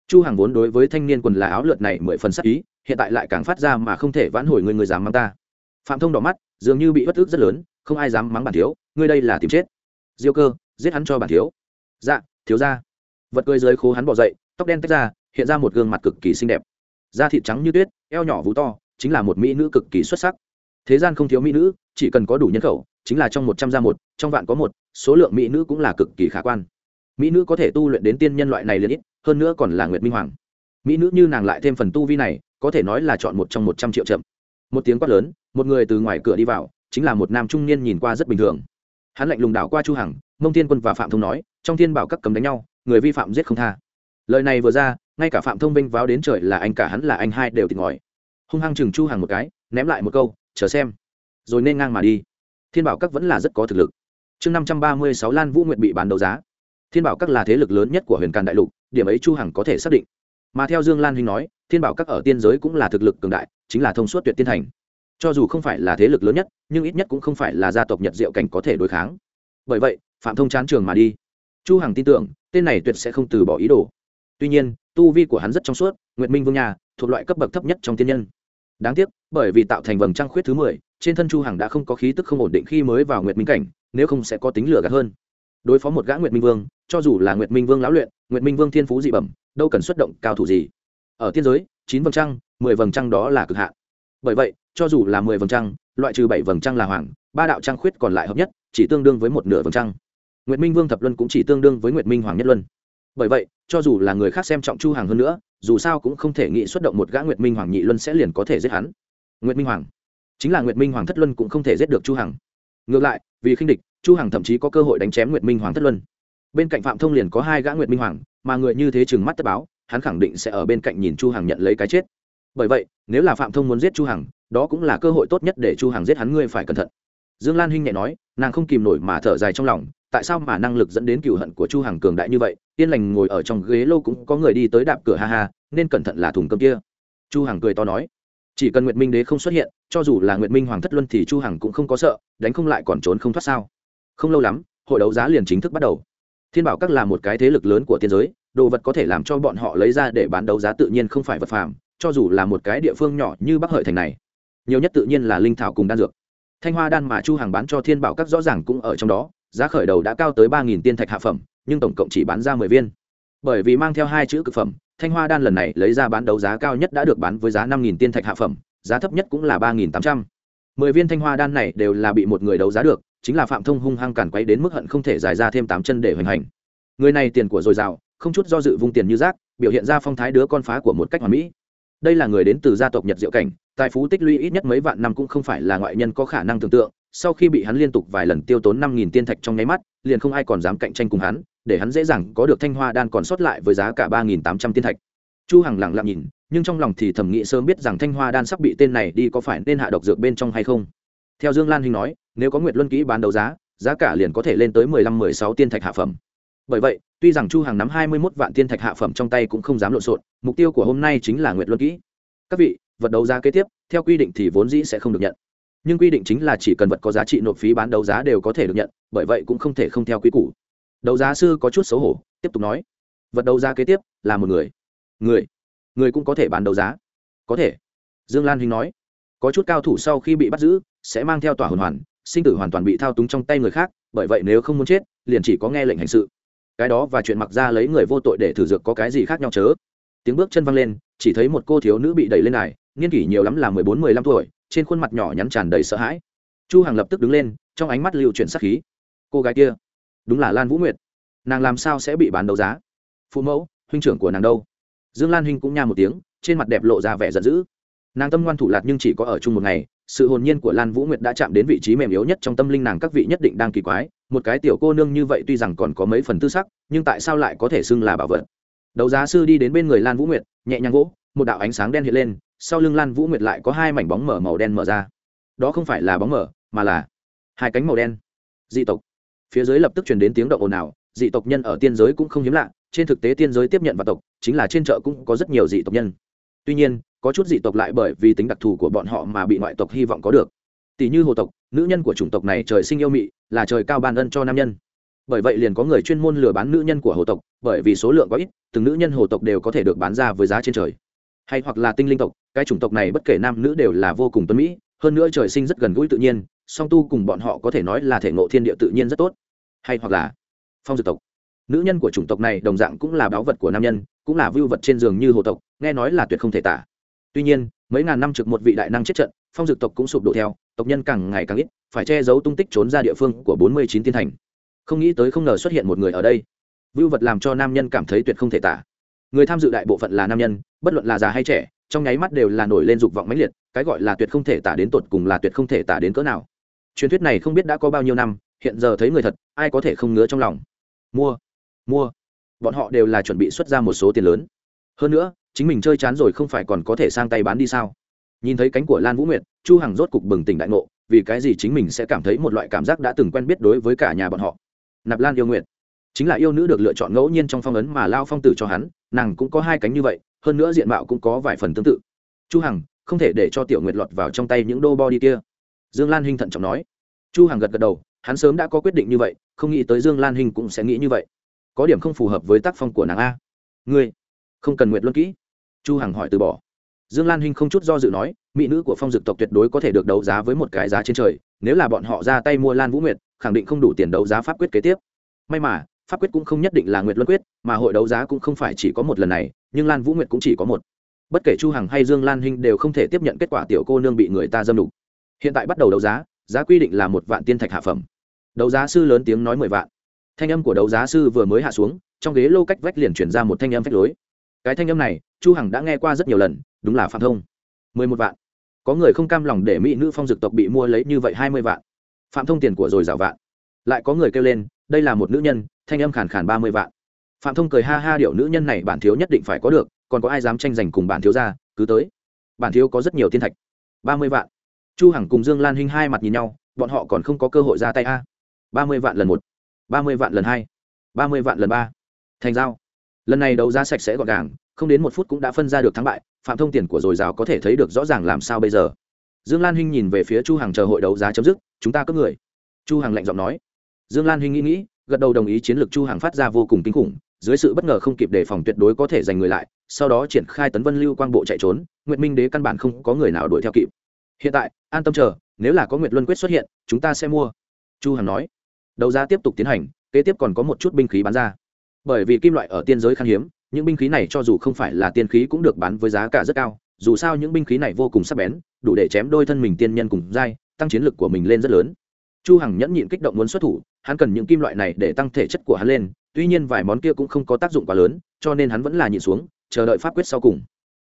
Chu hàng vốn đối với thanh niên quần là áo lượt này mười phần sắc ý, hiện tại lại càng phát ra mà không thể vãn hồi người người dám mắng ta. Phạm thông đỏ mắt, dường như bị bất ức rất lớn, không ai dám mắng bản thiếu, ngươi đây là tìm chết. Diêu cơ, giết hắn cho bản thiếu. Dạ thiếu ra vật cười dưới khố hắn bỏ dậy, tóc đen tách ra, hiện ra một gương mặt cực kỳ xinh đẹp. Da thịt trắng như tuyết, eo nhỏ vú to chính là một mỹ nữ cực kỳ xuất sắc. Thế gian không thiếu mỹ nữ, chỉ cần có đủ nhân khẩu, chính là trong một trăm gia một, trong vạn có một, số lượng mỹ nữ cũng là cực kỳ khả quan. Mỹ nữ có thể tu luyện đến tiên nhân loại này liền ít, hơn nữa còn là nguyệt minh hoàng. Mỹ nữ như nàng lại thêm phần tu vi này, có thể nói là chọn một trong một trăm triệu chậm. Một tiếng quát lớn, một người từ ngoài cửa đi vào, chính là một nam trung niên nhìn qua rất bình thường. Hắn lạnh lùng đảo qua chu hằng, mông thiên quân và phạm thông nói, trong thiên bảo các cấm đánh nhau, người vi phạm giết không tha. Lời này vừa ra, ngay cả phạm thông vinh váo đến trời là anh cả hắn là anh hai đều tỉnh ngòi hung hăng chừng chu hằng một cái, ném lại một câu, chờ xem. Rồi nên ngang mà đi. Thiên bảo các vẫn là rất có thực lực. Chương năm trăm ba mươi sáu lan vũ nguyệt bị bán đấu giá. Thiên bảo các là thế lực lớn nhất của huyền càn đại lục, điểm ấy chu hằng có thể xác định. Mà theo dương lan huynh nói, thiên bảo các ở tiên giới cũng là thực lực cường đại, chính là thông suốt tuyệt tiên thành. Cho dù không phải là thế lực lớn nhất, nhưng ít nhất cũng không phải là gia tộc nhật diệu cảnh có thể đối kháng. Bởi vậy, phạm thông chán trường mà đi. Chu hằng tin tưởng, tên này tuyệt sẽ không từ bỏ ý đồ. Tuy nhiên, tu vi của hắn rất trong suốt, nguyệt minh vương nhà thuộc loại cấp bậc thấp nhất trong tiên nhân đáng tiếc, bởi vì tạo thành vầng trăng khuyết thứ mười, trên thân chu hằng đã không có khí tức không ổn định khi mới vào nguyệt minh cảnh, nếu không sẽ có tính lửa gạt hơn. Đối phó một gã nguyệt minh vương, cho dù là nguyệt minh vương lão luyện, nguyệt minh vương thiên phú dị bẩm, đâu cần xuất động cao thủ gì. Ở tiên giới, chín vầng trăng, mười vầng trăng đó là cực hạn. Bởi vậy, cho dù là mười vầng trăng, loại trừ bảy vầng trăng là hoàng, ba đạo trăng khuyết còn lại hợp nhất, chỉ tương đương với một nửa vầng trăng. Nguyệt minh vương thập luân cũng chỉ tương đương với nguyệt minh hoàng nhất luân. Bởi vậy, cho dù là người khác xem trọng chu hàng hơn nữa dù sao cũng không thể nghĩ xuất động một gã nguyệt minh hoàng nhị luân sẽ liền có thể giết hắn. Nguyệt minh hoàng? Chính là nguyệt minh hoàng thất luân cũng không thể giết được chu hằng. Ngược lại, vì khinh địch, chu hằng thậm chí có cơ hội đánh chém nguyệt minh hoàng thất luân. Bên cạnh phạm thông liền có hai gã nguyệt minh hoàng, mà người như thế chừng mắt tất báo, hắn khẳng định sẽ ở bên cạnh nhìn chu hằng nhận lấy cái chết. Bởi vậy, nếu là phạm thông muốn giết chu hằng, đó cũng là cơ hội tốt nhất để chu hằng giết hắn, ngươi phải cẩn thận. Dương lan huynh nhẹ nói, nàng không kìm nổi mà thở dài trong lòng tại sao mà năng lực dẫn đến cựu hận của chu hằng cường đại như vậy? Yên lành ngồi ở trong ghế lâu cũng có người đi tới đạp cửa, ha ha, nên cẩn thận là thùng cơm kia. Chu hằng cười to nói. Chỉ cần nguyệt minh đế không xuất hiện, cho dù là nguyệt minh hoàng thất luân thì chu hằng cũng không có sợ, đánh không lại còn trốn không thoát sao? Không lâu lắm, hội đấu giá liền chính thức bắt đầu. Thiên bảo các là một cái thế lực lớn của tiên giới, đồ vật có thể làm cho bọn họ lấy ra để bán đấu giá tự nhiên không phải vật phàm, cho dù là một cái địa phương nhỏ như bắc hợi thành này. Nhiều nhất tự nhiên là linh thảo cùng đan dược. Thanh hoa đan mà chu hàng bán cho thiên bảo các rõ ràng cũng ở trong đó giá khởi đầu đã cao tới ba nghìn tiên thạch hạ phẩm, nhưng tổng cộng chỉ bán ra mười viên. Bởi vì mang theo hai chữ cực phẩm, thanh hoa đan lần này lấy ra bán đấu giá cao nhất đã được bán với giá năm nghìn tiên thạch hạ phẩm, giá thấp nhất cũng là ba nghìn tám trăm. Mười viên thanh hoa đan này đều là bị một người đấu giá được, chính là phạm thông hung hăng càn quấy đến mức hận không thể giải ra thêm tám chân để hoành hành. Người này tiền của dồi dào, không chút do dự vung tiền như rác, biểu hiện ra phong thái đứa con phá của một cách hoàn mỹ đây là người đến từ gia tộc nhật diệu cảnh, tài phú tích lũy ít nhất mấy vạn năm cũng không phải là ngoại nhân có khả năng tưởng tượng, sau khi bị hắn liên tục vài lần tiêu tốn năm nghìn tiên thạch trong nháy mắt, liền không ai còn dám cạnh tranh cùng hắn, để hắn dễ dàng có được thanh hoa đan còn sót lại với giá cả ba nghìn tám trăm tiên thạch. Chu hằng lặng lặng nhìn, nhưng trong lòng thì thẩm nghĩ sớm biết rằng thanh hoa đan sắp bị tên này đi có phải nên hạ độc dược bên trong hay không. Theo dương lan hình nói, nếu có nguyệt luân kỹ bán đấu giá giá cả liền có thể lên tới mười lăm, mười sáu tiên thạch hạ phẩm. Bởi vậy tuy rằng chu hàng nắm hai mươi mốt vạn tiên thạch hạ phẩm trong tay cũng không dám lộn xộn, mục tiêu của hôm nay chính là nguyệt luân kỹ. Các vị, vật đấu giá kế tiếp, theo quy định thì vốn dĩ sẽ không được nhận. Nhưng quy định chính là chỉ cần vật có giá trị nộp phí bán đấu giá đều có thể được nhận, bởi vậy cũng không thể không theo quy củ. Đấu giá sư có chút xấu hổ, tiếp tục nói. Vật đấu giá kế tiếp là một người. Người. Người cũng có thể bán đấu giá. Có thể. Dương lan huynh nói. Có chút cao thủ sau khi bị bắt giữ, sẽ mang theo tòa hồn hoàn, sinh tử hoàn toàn bị thao túng trong tay người khác, bởi vậy nếu không muốn chết, liền chỉ có nghe lệnh hành sự cái đó và chuyện mặc ra lấy người vô tội để thử dược có cái gì khác nhau chớ? Tiếng bước chân văng lên, chỉ thấy một cô thiếu nữ bị đẩy lên này, niên kỷ nhiều lắm là mười bốn, mười lăm tuổi, trên khuôn mặt nhỏ nhắn tràn đầy sợ hãi. Chu hằng lập tức đứng lên, trong ánh mắt lưu chuyển sắc khí. Cô gái kia, đúng là lan vũ nguyệt. Nàng làm sao sẽ bị bán đấu giá? Phụ mẫu, huynh trưởng của nàng đâu? Dương lan huynh cũng nha một tiếng, trên mặt đẹp lộ ra vẻ giận dữ. Nàng tâm ngoan thủ lạc nhưng chỉ có ở chung một ngày, sự hồn nhiên của lan vũ nguyệt đã chạm đến vị trí mềm yếu nhất trong tâm linh nàng các vị nhất định đang kỳ quái một cái tiểu cô nương như vậy tuy rằng còn có mấy phần tư sắc, nhưng tại sao lại có thể xưng là bảo vật? Đấu giá sư đi đến bên người lan vũ nguyệt, nhẹ nhàng gỗ một đạo ánh sáng đen hiện lên, sau lưng lan vũ nguyệt lại có hai mảnh bóng mở màu đen mở ra. Đó không phải là bóng mở mà là hai cánh màu đen. Dị tộc. Phía dưới lập tức truyền đến tiếng động ồn ào, dị tộc nhân ở tiên giới cũng không hiếm lạ, trên thực tế tiên giới tiếp nhận và tộc, chính là trên chợ cũng có rất nhiều dị tộc nhân. Tuy nhiên, có chút dị tộc lại bởi vì tính đặc thù của bọn họ mà bị ngoại tộc hy vọng có được tỷ như hồ tộc, nữ nhân của chủng tộc này trời sinh yêu mị, là trời cao ban ân cho nam nhân. Bởi vậy liền có người chuyên môn lừa bán nữ nhân của hồ tộc, bởi vì số lượng có ít, từng nữ nhân hồ tộc đều có thể được bán ra với giá trên trời. Hay hoặc là tinh linh tộc, cái chủng tộc này bất kể nam nữ đều là vô cùng tuân mỹ, hơn nữa trời sinh rất gần gũi tự nhiên, song tu cùng bọn họ có thể nói là thể ngộ thiên địa tự nhiên rất tốt. Hay hoặc là phong dược tộc. Nữ nhân của chủng tộc này đồng dạng cũng là báu vật của nam nhân, cũng là vưu vật trên giường như hồ tộc, nghe nói là tuyệt không thể tả. Tuy nhiên, mấy ngàn năm trực một vị đại năng chết trận, phong dược tộc cũng sụp đổ theo tộc nhân càng ngày càng ít, phải che giấu tung tích trốn ra địa phương của bốn mươi chín tiên thành. Không nghĩ tới không ngờ xuất hiện một người ở đây. Vưu vật làm cho nam nhân cảm thấy tuyệt không thể tả. Người tham dự đại bộ phận là nam nhân, bất luận là già hay trẻ, trong nháy mắt đều là nổi lên dục vọng mãnh liệt, cái gọi là tuyệt không thể tả đến tột cùng là tuyệt không thể tả đến cỡ nào. Truyền thuyết này không biết đã có bao nhiêu năm, hiện giờ thấy người thật, ai có thể không ngứa trong lòng. Mua mua. Bọn họ đều là chuẩn bị xuất ra một số tiền lớn. Hơn nữa, chính mình chơi chán rồi không phải còn có thể sang tay bán đi sao? Nhìn thấy cánh của lan vũ nguyệt, chu hằng rốt cục bừng tỉnh đại ngộ, vì cái gì chính mình sẽ cảm thấy một loại cảm giác đã từng quen biết đối với cả nhà bọn họ. Nạp lan yêu nguyệt. Chính là yêu nữ được lựa chọn ngẫu nhiên trong phong ấn mà lao phong tử cho hắn, nàng cũng có hai cánh như vậy, hơn nữa diện mạo cũng có vài phần tương tự. Chu hằng, không thể để cho tiểu nguyệt lọt vào trong tay những đô bo đi kia. Dương lan hinh thận trọng nói. Chu hằng gật gật đầu, hắn sớm đã có quyết định như vậy, không nghĩ tới dương lan hinh cũng sẽ nghĩ như vậy. Có điểm không phù hợp với tác phong của nàng a. Ngươi, không cần nguyệt luân kỹ. Chu hằng hỏi từ bỏ dương lan hinh không chút do dự nói, mỹ nữ của phong dực tộc tuyệt đối có thể được đấu giá với một cái giá trên trời, nếu là bọn họ ra tay mua lan vũ nguyệt, khẳng định không đủ tiền đấu giá pháp quyết kế tiếp. May mà, pháp quyết cũng không nhất định là nguyệt luân quyết, mà hội đấu giá cũng không phải chỉ có một lần này, nhưng lan vũ nguyệt cũng chỉ có một. Bất kể chu hằng hay dương lan hinh đều không thể tiếp nhận kết quả tiểu cô nương bị người ta dâm đục. Hiện tại bắt đầu đấu giá giá quy định là một vạn tiên thạch hạ phẩm. Đấu giá sư lớn tiếng nói mười vạn. Thanh âm của đấu giá sư vừa mới hạ xuống, trong ghế lô cách vách liền chuyển ra một thanh âm phách lối cái thanh âm này, chu hằng đã nghe qua rất nhiều lần, đúng là phạm thông. Mười một vạn. Có người không cam lòng để mỹ nữ phong dực tộc bị mua lấy như vậy hai mươi vạn. Phạm thông tiền của rồi rào vạn. Lại có người kêu lên, đây là một nữ nhân, thanh âm khàn khàn ba mươi vạn. Phạm thông cười ha ha điệu nữ nhân này bản thiếu nhất định phải có được, còn có ai dám tranh giành cùng bản thiếu ra, cứ tới. Bản thiếu có rất nhiều thiên thạch. ba mươi vạn. Chu hằng cùng dương lan hinh hai mặt nhìn nhau, bọn họ còn không có cơ hội ra tay a. ba mươi vạn lần một, ba mươi vạn lần hai, ba mươi vạn lần ba. Thành giao lần này đấu giá sạch sẽ gọn gàng, không đến một phút cũng đã phân ra được thắng bại, phạm thông tiền của dồi dào có thể thấy được rõ ràng làm sao bây giờ. Dương lan hinh nhìn về phía chu hằng chờ hội đấu giá chấm dứt, chúng ta cướp người. Chu hằng lạnh giọng nói. Dương lan hinh nghĩ nghĩ, gật đầu đồng ý chiến lược chu hằng phát ra vô cùng kinh khủng, dưới sự bất ngờ không kịp đề phòng tuyệt đối có thể giành người lại, sau đó triển khai tấn vân lưu quang bộ chạy trốn, nguyệt minh đế căn bản không có người nào đuổi theo kịp. Hiện tại, an tâm chờ, nếu là có nguyệt luân quyết xuất hiện, chúng ta sẽ mua. Chu hằng nói. Đấu giá tiếp tục tiến hành, kế tiếp còn có một chút binh khí bán ra bởi vì kim loại ở tiên giới khan hiếm, những binh khí này cho dù không phải là tiên khí cũng được bán với giá cả rất cao, dù sao những binh khí này vô cùng sắc bén, đủ để chém đôi thân mình tiên nhân cùng dai tăng chiến lực của mình lên rất lớn. Chu hằng nhẫn nhịn kích động muốn xuất thủ, hắn cần những kim loại này để tăng thể chất của hắn lên, tuy nhiên vài món kia cũng không có tác dụng quá lớn, cho nên hắn vẫn là nhịn xuống, chờ đợi pháp quyết sau cùng.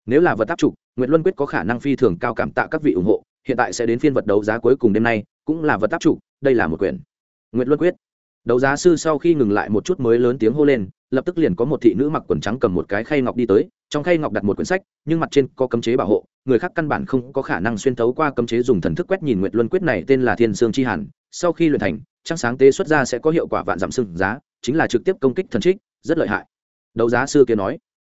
Nếu là vật tác trục, nguyệt luân quyết có khả năng phi thường cao cảm tạ các vị ủng hộ, hiện tại sẽ đến phiên vật đấu giá cuối cùng đêm nay, cũng là vật tác trục, đây là một quyển. Nguyệt luân quyết đấu giá sư sau khi ngừng lại một chút mới lớn tiếng hô lên, lập tức liền có một thị nữ mặc quần trắng cầm một cái khay ngọc đi tới, trong khay ngọc đặt một quyển sách, nhưng mặt trên có cấm chế bảo hộ, người khác căn bản không có khả năng xuyên thấu qua cấm chế dùng thần thức quét nhìn nguyệt luân quyết này tên là thiên sương chi hàn. Sau khi luyện thành, trăng sáng tế xuất ra sẽ có hiệu quả vạn giảm sưng giá, chính là trực tiếp công kích thần trích, rất lợi hại. Đấu giá sư kia nói,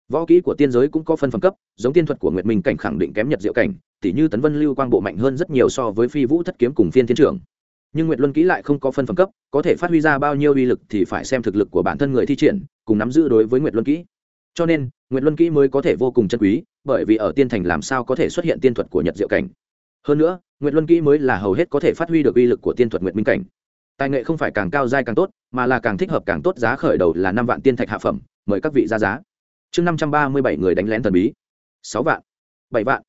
võ kỹ của tiên giới cũng có phân phẩm cấp, giống tiên thuật của nguyệt minh cảnh khẳng định kém nhật diệu cảnh, tỉ như tấn vân lưu quang bộ mạnh hơn rất nhiều so với phi vũ thất kiếm cùng phiên thiên trưởng nhưng nguyệt luân kỹ lại không có phân phẩm cấp, có thể phát huy ra bao nhiêu uy lực thì phải xem thực lực của bản thân người thi triển, cùng nắm giữ đối với nguyệt luân kỹ. Cho nên, nguyệt luân kỹ mới có thể vô cùng chân quý, bởi vì ở tiên thành làm sao có thể xuất hiện tiên thuật của nhật diệu cảnh. Hơn nữa, nguyệt luân kỹ mới là hầu hết có thể phát huy được uy lực của tiên thuật nguyệt minh cảnh. Tài nghệ không phải càng cao dai càng tốt, mà là càng thích hợp càng tốt, giá khởi đầu là năm vạn tiên thạch hạ phẩm. Mời các vị ra giá. Chương năm trăm ba mươi bảy người đánh lén thần bí. Sáu vạn, bảy vạn,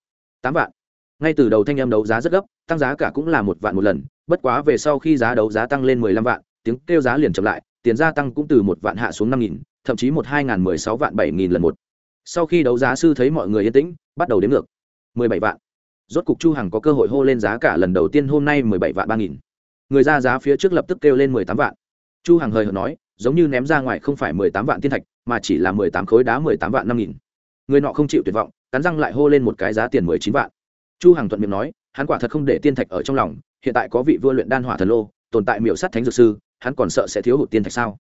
tám vạn. Ngay từ đầu thanh em đấu giá rất gấp, tăng giá cả cũng là một vạn một lần bất quá về sau khi giá đấu giá tăng lên mười lăm vạn, tiếng kêu giá liền chậm lại, tiền gia tăng cũng từ một vạn hạ xuống năm nghìn, thậm chí một hai n g h n mười sáu vạn bảy nghìn lần một. Sau khi đấu giá sư thấy mọi người yên tĩnh, bắt đầu đếm ngược. mười bảy vạn. Rốt cục chu hằng có cơ hội hô lên giá cả lần đầu tiên hôm nay mười bảy vạn ba nghìn. Người ra giá phía trước lập tức kêu lên mười tám vạn. Chu hằng hơi hợt nói, giống như ném ra ngoài không phải mười tám vạn tiên thạch, mà chỉ là mười tám khối đá mười tám vạn năm nghìn. Người nọ không chịu tuyệt vọng, cắn răng lại hô lên một cái giá tiền mười chín vạn. Chu hằng thuận miệng nói hắn quả thật không để tiên thạch ở trong lòng, hiện tại có vị vua luyện đan hỏa thần lô, tồn tại miểu sát thánh dược sư, hắn còn sợ sẽ thiếu hụt tiên thạch sao?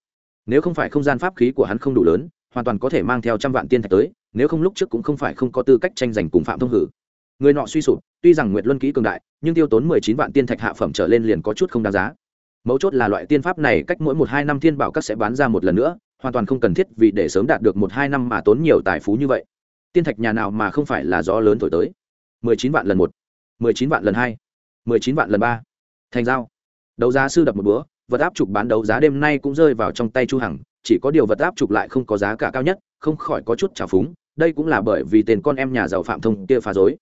Nếu không phải không gian pháp khí của hắn không đủ lớn, hoàn toàn có thể mang theo trăm vạn tiên thạch tới, nếu không lúc trước cũng không phải không có tư cách tranh giành cùng phạm thông hử. Người nọ suy sụp, tuy rằng nguyệt luân kỹ cường đại, nhưng tiêu tốn mười chín vạn tiên thạch hạ phẩm trở lên liền có chút không đáng giá. Mấu chốt là loại tiên pháp này cách mỗi một hai năm thiên bảo các sẽ bán ra một lần nữa, hoàn toàn không cần thiết vì để sớm đạt được một hai năm mà tốn nhiều tài phú như vậy. Tiên thạch nhà nào mà không phải là gió lớn thổi tới. mười chín vạn lần một mười chín vạn lần hai, mười chín vạn lần ba. Thành giao. Đấu giá sư đập một búa vật áp trục bán đấu giá đêm nay cũng rơi vào trong tay chu hằng, chỉ có điều vật áp trục lại không có giá cả cao nhất, không khỏi có chút trào phúng, đây cũng là bởi vì tên con em nhà giàu phạm thông kia phá dối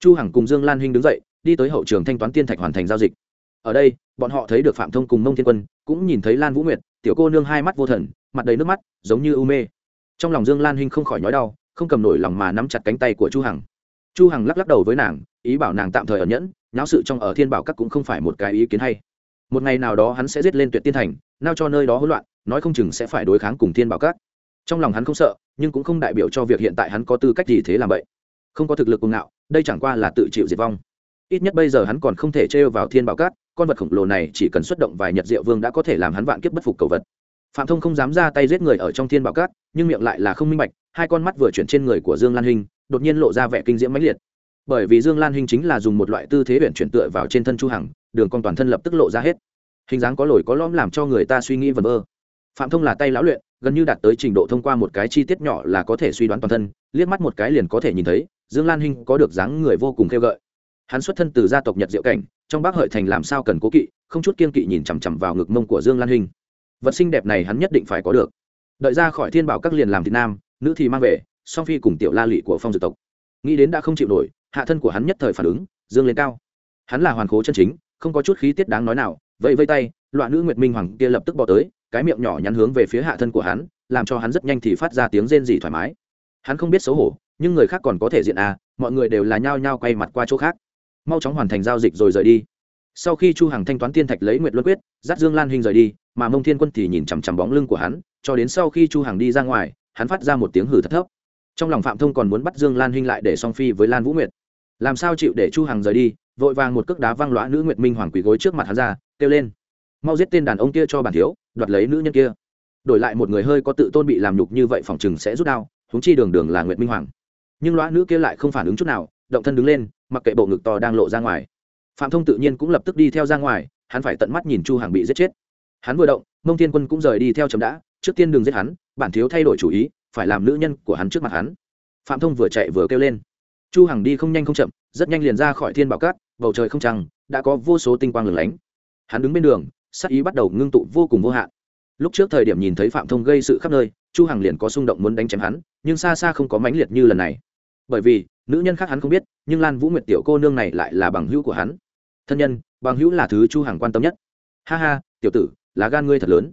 chu hằng cùng dương lan hinh đứng dậy, đi tới hậu trường thanh toán tiên thạch hoàn thành giao dịch. Ở đây, bọn họ thấy được phạm thông cùng mông thiên quân, cũng nhìn thấy lan vũ nguyệt, tiểu cô nương hai mắt vô thần, mặt đầy nước mắt, giống như u mê. Trong lòng dương lan hinh không khỏi nhói đau, không cầm nổi lòng mà nắm chặt cánh tay của chu hằng chu hằng lắc lắc đầu với nàng, ý bảo nàng tạm thời ở nhẫn, nháo sự trong ở thiên bảo các cũng không phải một cái ý kiến hay. Một ngày nào đó hắn sẽ giết lên tuyệt tiên thành, nao cho nơi đó hỗn loạn, nói không chừng sẽ phải đối kháng cùng thiên bảo các. Trong lòng hắn không sợ, nhưng cũng không đại biểu cho việc hiện tại hắn có tư cách gì thế làm vậy. Không có thực lực cùng ngạo, đây chẳng qua là tự chịu diệt vong. Ít nhất bây giờ hắn còn không thể trêu vào thiên bảo cát con vật khổng lồ này chỉ cần xuất động vài nhật diệu vương đã có thể làm hắn vạn kiếp bất phục cầu vật. Phạm thông không dám ra tay giết người ở trong thiên bảo cát nhưng miệng lại là không minh bạch, hai con mắt vừa chuyển trên người của dương lan hinh đột nhiên lộ ra vẻ kinh diễm mãnh liệt. Bởi vì dương lan hinh chính là dùng một loại tư thế biển chuyển tựa vào trên thân chu hằng, đường con toàn thân lập tức lộ ra hết. Hình dáng có lồi có lõm làm cho người ta suy nghĩ vần vơ. Phạm thông là tay lão luyện, gần như đạt tới trình độ thông qua một cái chi tiết nhỏ là có thể suy đoán toàn thân, liếc mắt một cái liền có thể nhìn thấy, dương lan hinh có được dáng người vô cùng khêu gợi. Hắn xuất thân từ gia tộc nhật diệu cảnh, trong bác hợi thành làm sao cần cố kỵ, không chút kiên kỵ nhìn chằm chằm vào ngực mông của dương lan hinh. Vật xinh đẹp này hắn nhất định phải có được. Đợi ra khỏi thiên bảo các liền làm thị nam, nữ thì mang về song phi cùng tiểu la lụy của phong dược tộc. Nghĩ đến đã không chịu nổi, hạ thân của hắn nhất thời phản ứng, dương lên cao. Hắn là hoàn khố chân chính, không có chút khí tiết đáng nói nào vậy vây tay loạn nữ nguyệt minh hoàng kia lập tức bỏ tới, cái miệng nhỏ nhắn hướng về phía hạ thân của hắn, làm cho hắn rất nhanh thì phát ra tiếng rên rỉ thoải mái. Hắn không biết xấu hổ, nhưng người khác còn có thể diện à mọi người đều là nhao nhao quay mặt qua chỗ khác. Mau chóng hoàn thành giao dịch rồi rời đi. Sau khi chu hằng thanh toán tiên thạch lấy nguyệt luân quyết, dắt dương lan hình rời đi, mà mông thiên quân thì nhìn chằm chằm bóng lưng của hắn, cho đến sau khi chu hằng đi ra ngoài, hắn phát ra một tiếng hử thật thấp trong lòng phạm thông còn muốn bắt dương lan hinh lại để song phi với lan vũ nguyệt. Làm sao chịu để chu hằng rời đi, vội vàng một cước đá văng lõa nữ nguyệt minh hoàng quỳ gối trước mặt hắn ra, kêu lên. Mau giết tên đàn ông kia cho bản thiếu, đoạt lấy nữ nhân kia. Đổi lại một người hơi có tự tôn bị làm nhục như vậy phòng chừng sẽ rút đao, huống chi đường đường là nguyệt minh hoàng. Nhưng lõa nữ kia lại không phản ứng chút nào, động thân đứng lên, mặc kệ bộ ngực to đang lộ ra ngoài. Phạm thông tự nhiên cũng lập tức đi theo ra ngoài, hắn phải tận mắt nhìn chu hàng bị giết chết. Hắn vừa động, mông thiên quân cũng rời đi theo chấm đã, trước tiên đừng giết hắn, bản thiếu thay đổi chủ ý phải làm nữ nhân của hắn trước mặt hắn. Phạm thông vừa chạy vừa kêu lên. Chu hằng đi không nhanh không chậm, rất nhanh liền ra khỏi thiên bảo cát, bầu trời không trăng, đã có vô số tinh quang lửng lánh. Hắn đứng bên đường, sắc ý bắt đầu ngưng tụ vô cùng vô hạn. Lúc trước thời điểm nhìn thấy phạm thông gây sự khắp nơi, chu hằng liền có xung động muốn đánh chém hắn, nhưng xa xa không có mãnh liệt như lần này. Bởi vì, nữ nhân khác hắn không biết, nhưng lan vũ nguyệt tiểu cô nương này lại là bằng hữu của hắn. Thân nhân, bằng hữu là thứ chu hằng quan tâm nhất. Ha ha, tiểu tử, lá gan ngươi thật lớn.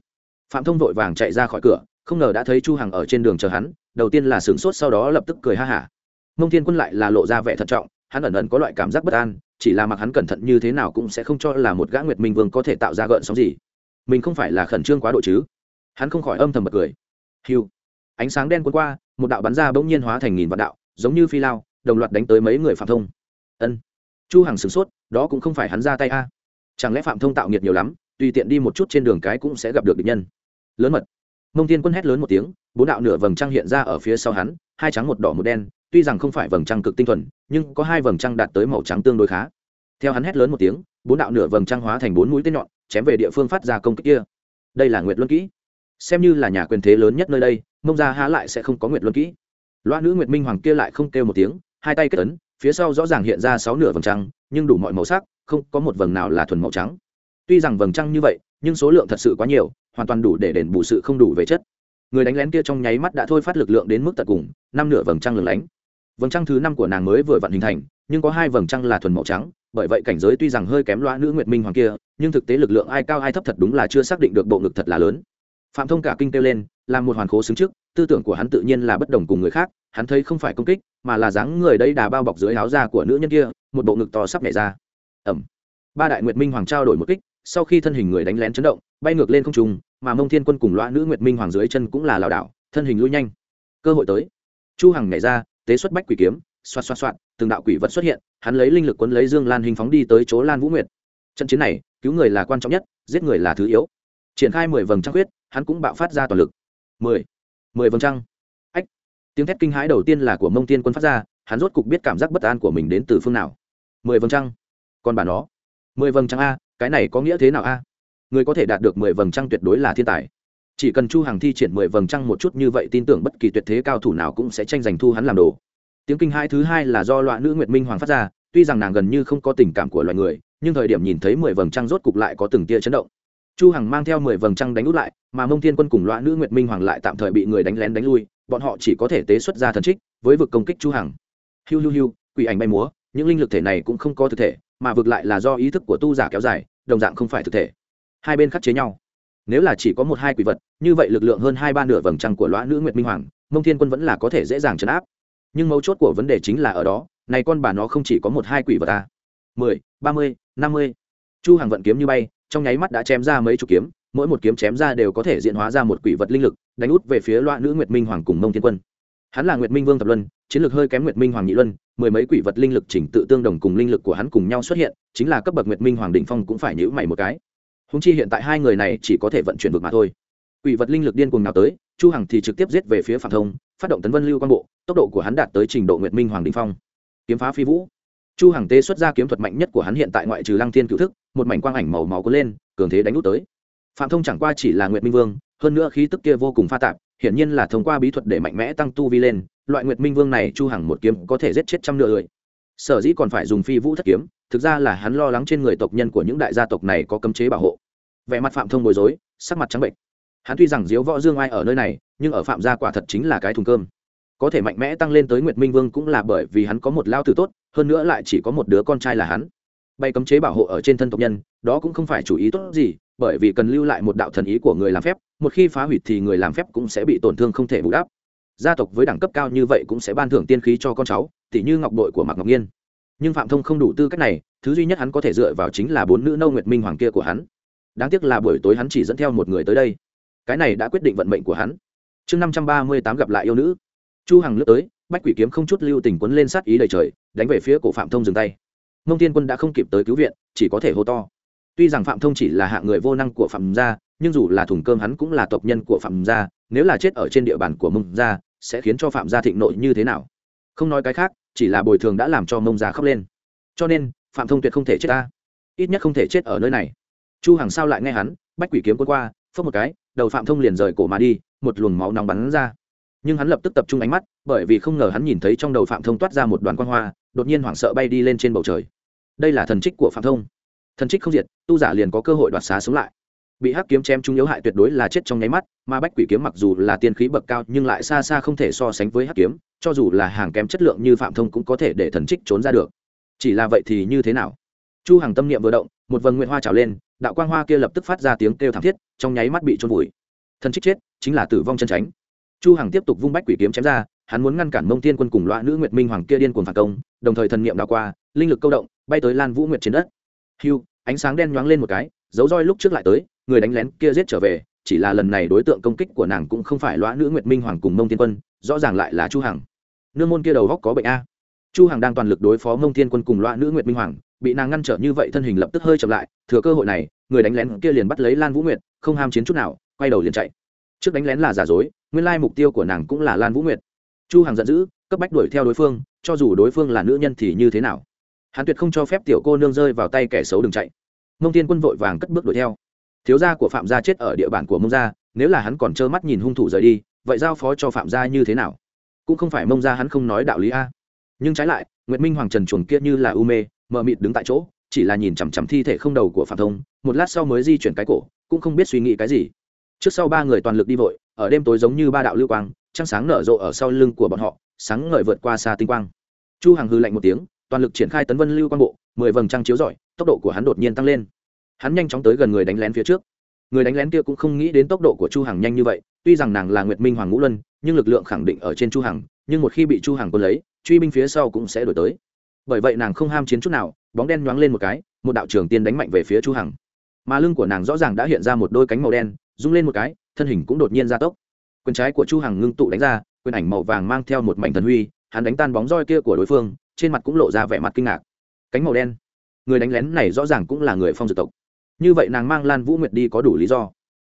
Phạm thông vội vàng chạy ra khỏi cửa không ngờ đã thấy chu hằng ở trên đường chờ hắn, đầu tiên là sửng sốt sau đó lập tức cười ha hả. Mông thiên quân lại là lộ ra vẻ thận trọng, hắn ẩn ẩn có loại cảm giác bất an, chỉ là mặc hắn cẩn thận như thế nào cũng sẽ không cho là một gã nguyệt minh vương có thể tạo ra gợn sóng gì. Mình không phải là khẩn trương quá độ chứ? Hắn không khỏi âm thầm bật cười. Hiu ánh sáng đen cuốn qua, một đạo bắn ra bỗng nhiên hóa thành nghìn vạn đạo, giống như phi lao, đồng loạt đánh tới mấy người phạm thông. Ân. Chu hằng sửng sốt, đó cũng không phải hắn ra tay a. Chẳng lẽ phạm thông tạo nghiệt nhiều lắm, tùy tiện đi một chút trên đường cái cũng sẽ gặp được địch nhân. Lớn mật mông thiên quân hét lớn một tiếng, bốn đạo nửa vầng trăng hiện ra ở phía sau hắn, hai trắng một đỏ một đen, tuy rằng không phải vầng trăng cực tinh thuần, nhưng có hai vầng trăng đạt tới màu trắng tương đối khá. Theo hắn hét lớn một tiếng, bốn đạo nửa vầng trăng hóa thành bốn mũi tên nhọn, chém về địa phương phát ra công kích kia. Đây là nguyệt luân kỹ. Xem như là nhà quyền thế lớn nhất nơi đây, mông ra há lại sẽ không có nguyệt luân kỹ. Loa nữ nguyệt minh hoàng kia lại không kêu một tiếng, hai tay kết ấn, phía sau rõ ràng hiện ra sáu nửa vầng trăng, nhưng đủ mọi màu sắc, không có một vầng nào là thuần màu trắng. Tuy rằng vầng trăng như vậy, nhưng số lượng thật sự quá nhiều hoàn toàn đủ để đền bù sự không đủ về chất. Người đánh lén kia trong nháy mắt đã thôi phát lực lượng đến mức tận cùng, năm nửa vầng trăng lửng lánh. Vầng trăng thứ năm của nàng mới vừa vặn hình thành, nhưng có hai vầng trăng là thuần màu trắng, bởi vậy cảnh giới tuy rằng hơi kém loa nữ nguyệt minh hoàng kia, nhưng thực tế lực lượng ai cao ai thấp thật đúng là chưa xác định được bộ ngực thật là lớn. Phạm thông cả kinh kêu lên, làm một hoàn khố xứng trước, tư tưởng của hắn tự nhiên là bất đồng cùng người khác, hắn thấy không phải công kích, mà là dáng người đây đà bao bọc dưới áo da của nữ nhân kia, một bộ ngực to sắp nhảy ra. Ẩm. Ba đại nguyệt minh hoàng trao đổi một kích, sau khi thân hình người đánh lén chấn động bay ngược lên không trung, mà mông thiên quân cùng loa nữ nguyệt minh hoàng dưới chân cũng là lảo đảo, thân hình lui nhanh. Cơ hội tới. Chu hằng nhảy ra, tế xuất bách quỷ kiếm, xoạt xoạt xoạt, từng đạo quỷ vật xuất hiện, hắn lấy linh lực quấn lấy dương lan hình phóng đi tới chỗ lan vũ nguyệt. Trận chiến này, cứu người là quan trọng nhất, giết người là thứ yếu. Triển khai mười vầng trăng huyết, hắn cũng bạo phát ra toàn lực. Mười. Mười vầng trăng. Ách. Tiếng thét kinh hãi đầu tiên là của mông tiên quân phát ra, hắn rốt cục biết cảm giác bất an của mình đến từ phương nào. Mười vầng trăng. Còn bà nó. Mười vầng trăng a, cái này có nghĩa thế nào a? Người có thể đạt được mười vầng trăng tuyệt đối là thiên tài. Chỉ cần chu Hằng thi triển mười vầng trăng một chút như vậy tin tưởng bất kỳ tuyệt thế cao thủ nào cũng sẽ tranh giành thu hắn làm đồ. Tiếng kinh hai thứ hai là do loại nữ nguyệt minh hoàng phát ra, tuy rằng nàng gần như không có tình cảm của loài người, nhưng thời điểm nhìn thấy mười vầng trăng rốt cục lại có từng tia chấn động. Chu hằng mang theo mười vầng trăng đánh út lại, mà mông thiên quân cùng loại nữ nguyệt minh hoàng lại tạm thời bị người đánh lén đánh lui, bọn họ chỉ có thể tế xuất ra thần trích, với vực công kích chu hằng. Hiu hiu hiu, quỷ ảnh bay múa, những linh lực thể này cũng không có thực thể, mà vực lại là do ý thức của tu giả kéo dài, đồng dạng không phải thực thể hai bên khắc chế nhau. Nếu là chỉ có một hai quỷ vật, như vậy lực lượng hơn hai ba nửa vầng trăng của lão nữ nguyệt minh hoàng, mông thiên quân vẫn là có thể dễ dàng chấn áp. Nhưng mấu chốt của vấn đề chính là ở đó, này con bà nó không chỉ có một hai quỷ vật ta mười, ba mươi, năm mươi. Chu hàng vận kiếm như bay, trong nháy mắt đã chém ra mấy chục kiếm, mỗi một kiếm chém ra đều có thể diễn hóa ra một quỷ vật linh lực, đánh út về phía loa nữ nguyệt minh hoàng cùng mông thiên quân. Hắn là nguyệt minh vương tập luân, chiến lược hơi kém nguyệt minh hoàng nhị luân, mười mấy quỷ vật linh lực chỉnh tự tương đồng cùng linh lực của hắn cùng nhau xuất hiện, chính là cấp bậc nguyệt minh hoàng đỉnh phong cũng phải nhữ mày một cái húng chi hiện tại hai người này chỉ có thể vận chuyển vực mà thôi. Quỷ vật linh lực điên cùng nào tới, chu hằng thì trực tiếp giết về phía phạm thông, phát động tấn vân lưu quan bộ, tốc độ của hắn đạt tới trình độ nguyệt minh hoàng đỉnh phong. Kiếm phá phi vũ. Chu hằng tế xuất ra kiếm thuật mạnh nhất của hắn hiện tại ngoại trừ lăng thiên cựu thức, một mảnh quang ảnh màu máu cuốn lên, cường thế đánh út tới. Phạm thông chẳng qua chỉ là nguyệt minh vương, hơn nữa khí tức kia vô cùng pha tạp, hiển nhiên là thông qua bí thuật để mạnh mẽ tăng tu vi lên, loại nguyệt minh vương này chu hằng một kiếm có thể giết chết trăm nửa người. Sở dĩ còn phải dùng phi vũ thất kiếm thực ra là hắn lo lắng trên người tộc nhân của những đại gia tộc này có cấm chế bảo hộ. Vẻ mặt phạm thông bối rối, sắc mặt trắng bệnh. Hắn tuy rằng diếu võ dương ai ở nơi này, nhưng ở phạm gia quả thật chính là cái thùng cơm. Có thể mạnh mẽ tăng lên tới nguyệt minh vương cũng là bởi vì hắn có một lao tử tốt, hơn nữa lại chỉ có một đứa con trai là hắn. Bay cấm chế bảo hộ ở trên thân tộc nhân, đó cũng không phải chủ ý tốt gì, bởi vì cần lưu lại một đạo thần ý của người làm phép, một khi phá hủy thì người làm phép cũng sẽ bị tổn thương không thể bù đắp. Gia tộc với đẳng cấp cao như vậy cũng sẽ ban thưởng tiên khí cho con cháu, tỉ như ngọc đội của mạc ngọc nhiên nhưng phạm thông không đủ tư cách này, thứ duy nhất hắn có thể dựa vào chính là bốn nữ nâu nguyệt minh hoàng kia của hắn. Đáng tiếc là buổi tối hắn chỉ dẫn theo một người tới đây. Cái này đã quyết định vận mệnh của hắn. Chương năm trăm ba mươi tám gặp lại yêu nữ. Chu hằng lướt tới, bách quỷ kiếm không chút lưu tình quấn lên sát ý đầy trời, đánh về phía cổ phạm thông dừng tay. Mông tiên quân đã không kịp tới cứu viện, chỉ có thể hô to. Tuy rằng phạm thông chỉ là hạng người vô năng của phạm gia, nhưng dù là thùng cơm hắn cũng là tộc nhân của phạm gia, nếu là chết ở trên địa bàn của mông gia, sẽ khiến cho phạm gia thịnh nội như thế nào? Không nói cái khác chỉ là bồi thường đã làm cho mông già khóc lên. Cho nên, phạm thông tuyệt không thể chết ta. Ít nhất không thể chết ở nơi này. Chu hằng sao lại nghe hắn, bách quỷ kiếm quân qua phất một cái, đầu phạm thông liền rời cổ mà đi, một luồng máu nóng bắn ra. Nhưng hắn lập tức tập trung ánh mắt, bởi vì không ngờ hắn nhìn thấy trong đầu phạm thông toát ra một đoàn quan hoa, đột nhiên hoảng sợ bay đi lên trên bầu trời. Đây là thần trích của phạm thông. Thần trích không diệt, tu giả liền có cơ hội đoạt xá sống lại. Bị hắc kiếm chém chúng yếu hại tuyệt đối là chết trong nháy mắt, mà bách quỷ kiếm mặc dù là tiên khí bậc cao nhưng lại xa xa không thể so sánh với hắc kiếm cho dù là hàng kém chất lượng như phạm thông cũng có thể để thần trích trốn ra được. Chỉ là vậy thì như thế nào? Chu hàng tâm niệm vừa động, một vần nguyện hoa trào lên, đạo quang hoa kia lập tức phát ra tiếng kêu thảm thiết, trong nháy mắt bị trôn vùi. Thần trích chết, chính là tử vong chân tránh chu hằng tiếp tục vung bách quỷ kiếm chém ra, hắn muốn ngăn cản mông tiên quân cùng loạ nữ nguyệt minh hoàng kia điên cuồng phản công, đồng thời thần niệm đảo qua, linh lực câu động, bay tới lan vũ nguyệt trên đất. Hưu, ánh sáng đen nhoáng lên một cái, dấu roi lúc trước lại tới, người đánh lén kia giết trở về chỉ là lần này đối tượng công kích của nàng cũng không phải loa nữ nguyệt minh hoàng cùng mông tiên quân, rõ ràng lại là chu hằng. Nương môn kia đầu góc có bệnh a. Chu hằng đang toàn lực đối phó mông tiên quân cùng loa nữ nguyệt minh hoàng, bị nàng ngăn trở như vậy thân hình lập tức hơi chậm lại, thừa cơ hội này, người đánh lén kia liền bắt lấy lan vũ nguyệt, không ham chiến chút nào, quay đầu liền chạy. Trước đánh lén là giả dối, nguyên lai mục tiêu của nàng cũng là lan vũ nguyệt. Chu hằng giận dữ, cấp bách đuổi theo đối phương, cho dù đối phương là nữ nhân thì như thế nào? Hắn tuyệt không cho phép tiểu cô nương rơi vào tay kẻ xấu đừng chạy. Mông tiên quân vội vàng cất bước đuổi theo thiếu gia của phạm gia chết ở địa bàn của mông gia, nếu là hắn còn trơ mắt nhìn hung thủ rời đi, vậy giao phó cho phạm gia như thế nào? Cũng không phải mông gia hắn không nói đạo lý a. Nhưng trái lại, nguyệt minh hoàng trần chuồng kia như là u mê, mờ mịt đứng tại chỗ, chỉ là nhìn chằm chằm thi thể không đầu của phạm thông, một lát sau mới di chuyển cái cổ, cũng không biết suy nghĩ cái gì. Trước sau ba người toàn lực đi vội, ở đêm tối giống như ba đạo lưu quang, trăng sáng nở rộ ở sau lưng của bọn họ, sáng ngời vượt qua xa tinh quang. Chu hằng hư lạnh một tiếng, toàn lực triển khai tấn vân lưu quang bộ, mười vầng trăng chiếu rọi, tốc độ của hắn đột nhiên tăng lên hắn nhanh chóng tới gần người đánh lén phía trước. Người đánh lén kia cũng không nghĩ đến tốc độ của chu hằng nhanh như vậy, tuy rằng nàng là nguyệt minh hoàng ngũ luân, nhưng lực lượng khẳng định ở trên chu hằng, nhưng một khi bị chu hằng quân lấy, truy binh phía sau cũng sẽ đổi tới. Bởi vậy nàng không ham chiến chút nào, bóng đen nhoáng lên một cái, một đạo trường tiên đánh mạnh về phía chu hằng. Mà lưng của nàng rõ ràng đã hiện ra một đôi cánh màu đen, rung lên một cái, thân hình cũng đột nhiên gia tốc. Quyền trái của chu hằng ngưng tụ đánh ra, quyền ảnh màu vàng mang theo một mảnh thần huy, hắn đánh tan bóng roi kia của đối phương, trên mặt cũng lộ ra vẻ mặt kinh ngạc. Cánh màu đen. Người đánh lén này rõ ràng cũng là người phong dược tộc như vậy nàng mang lan vũ nguyệt đi có đủ lý do.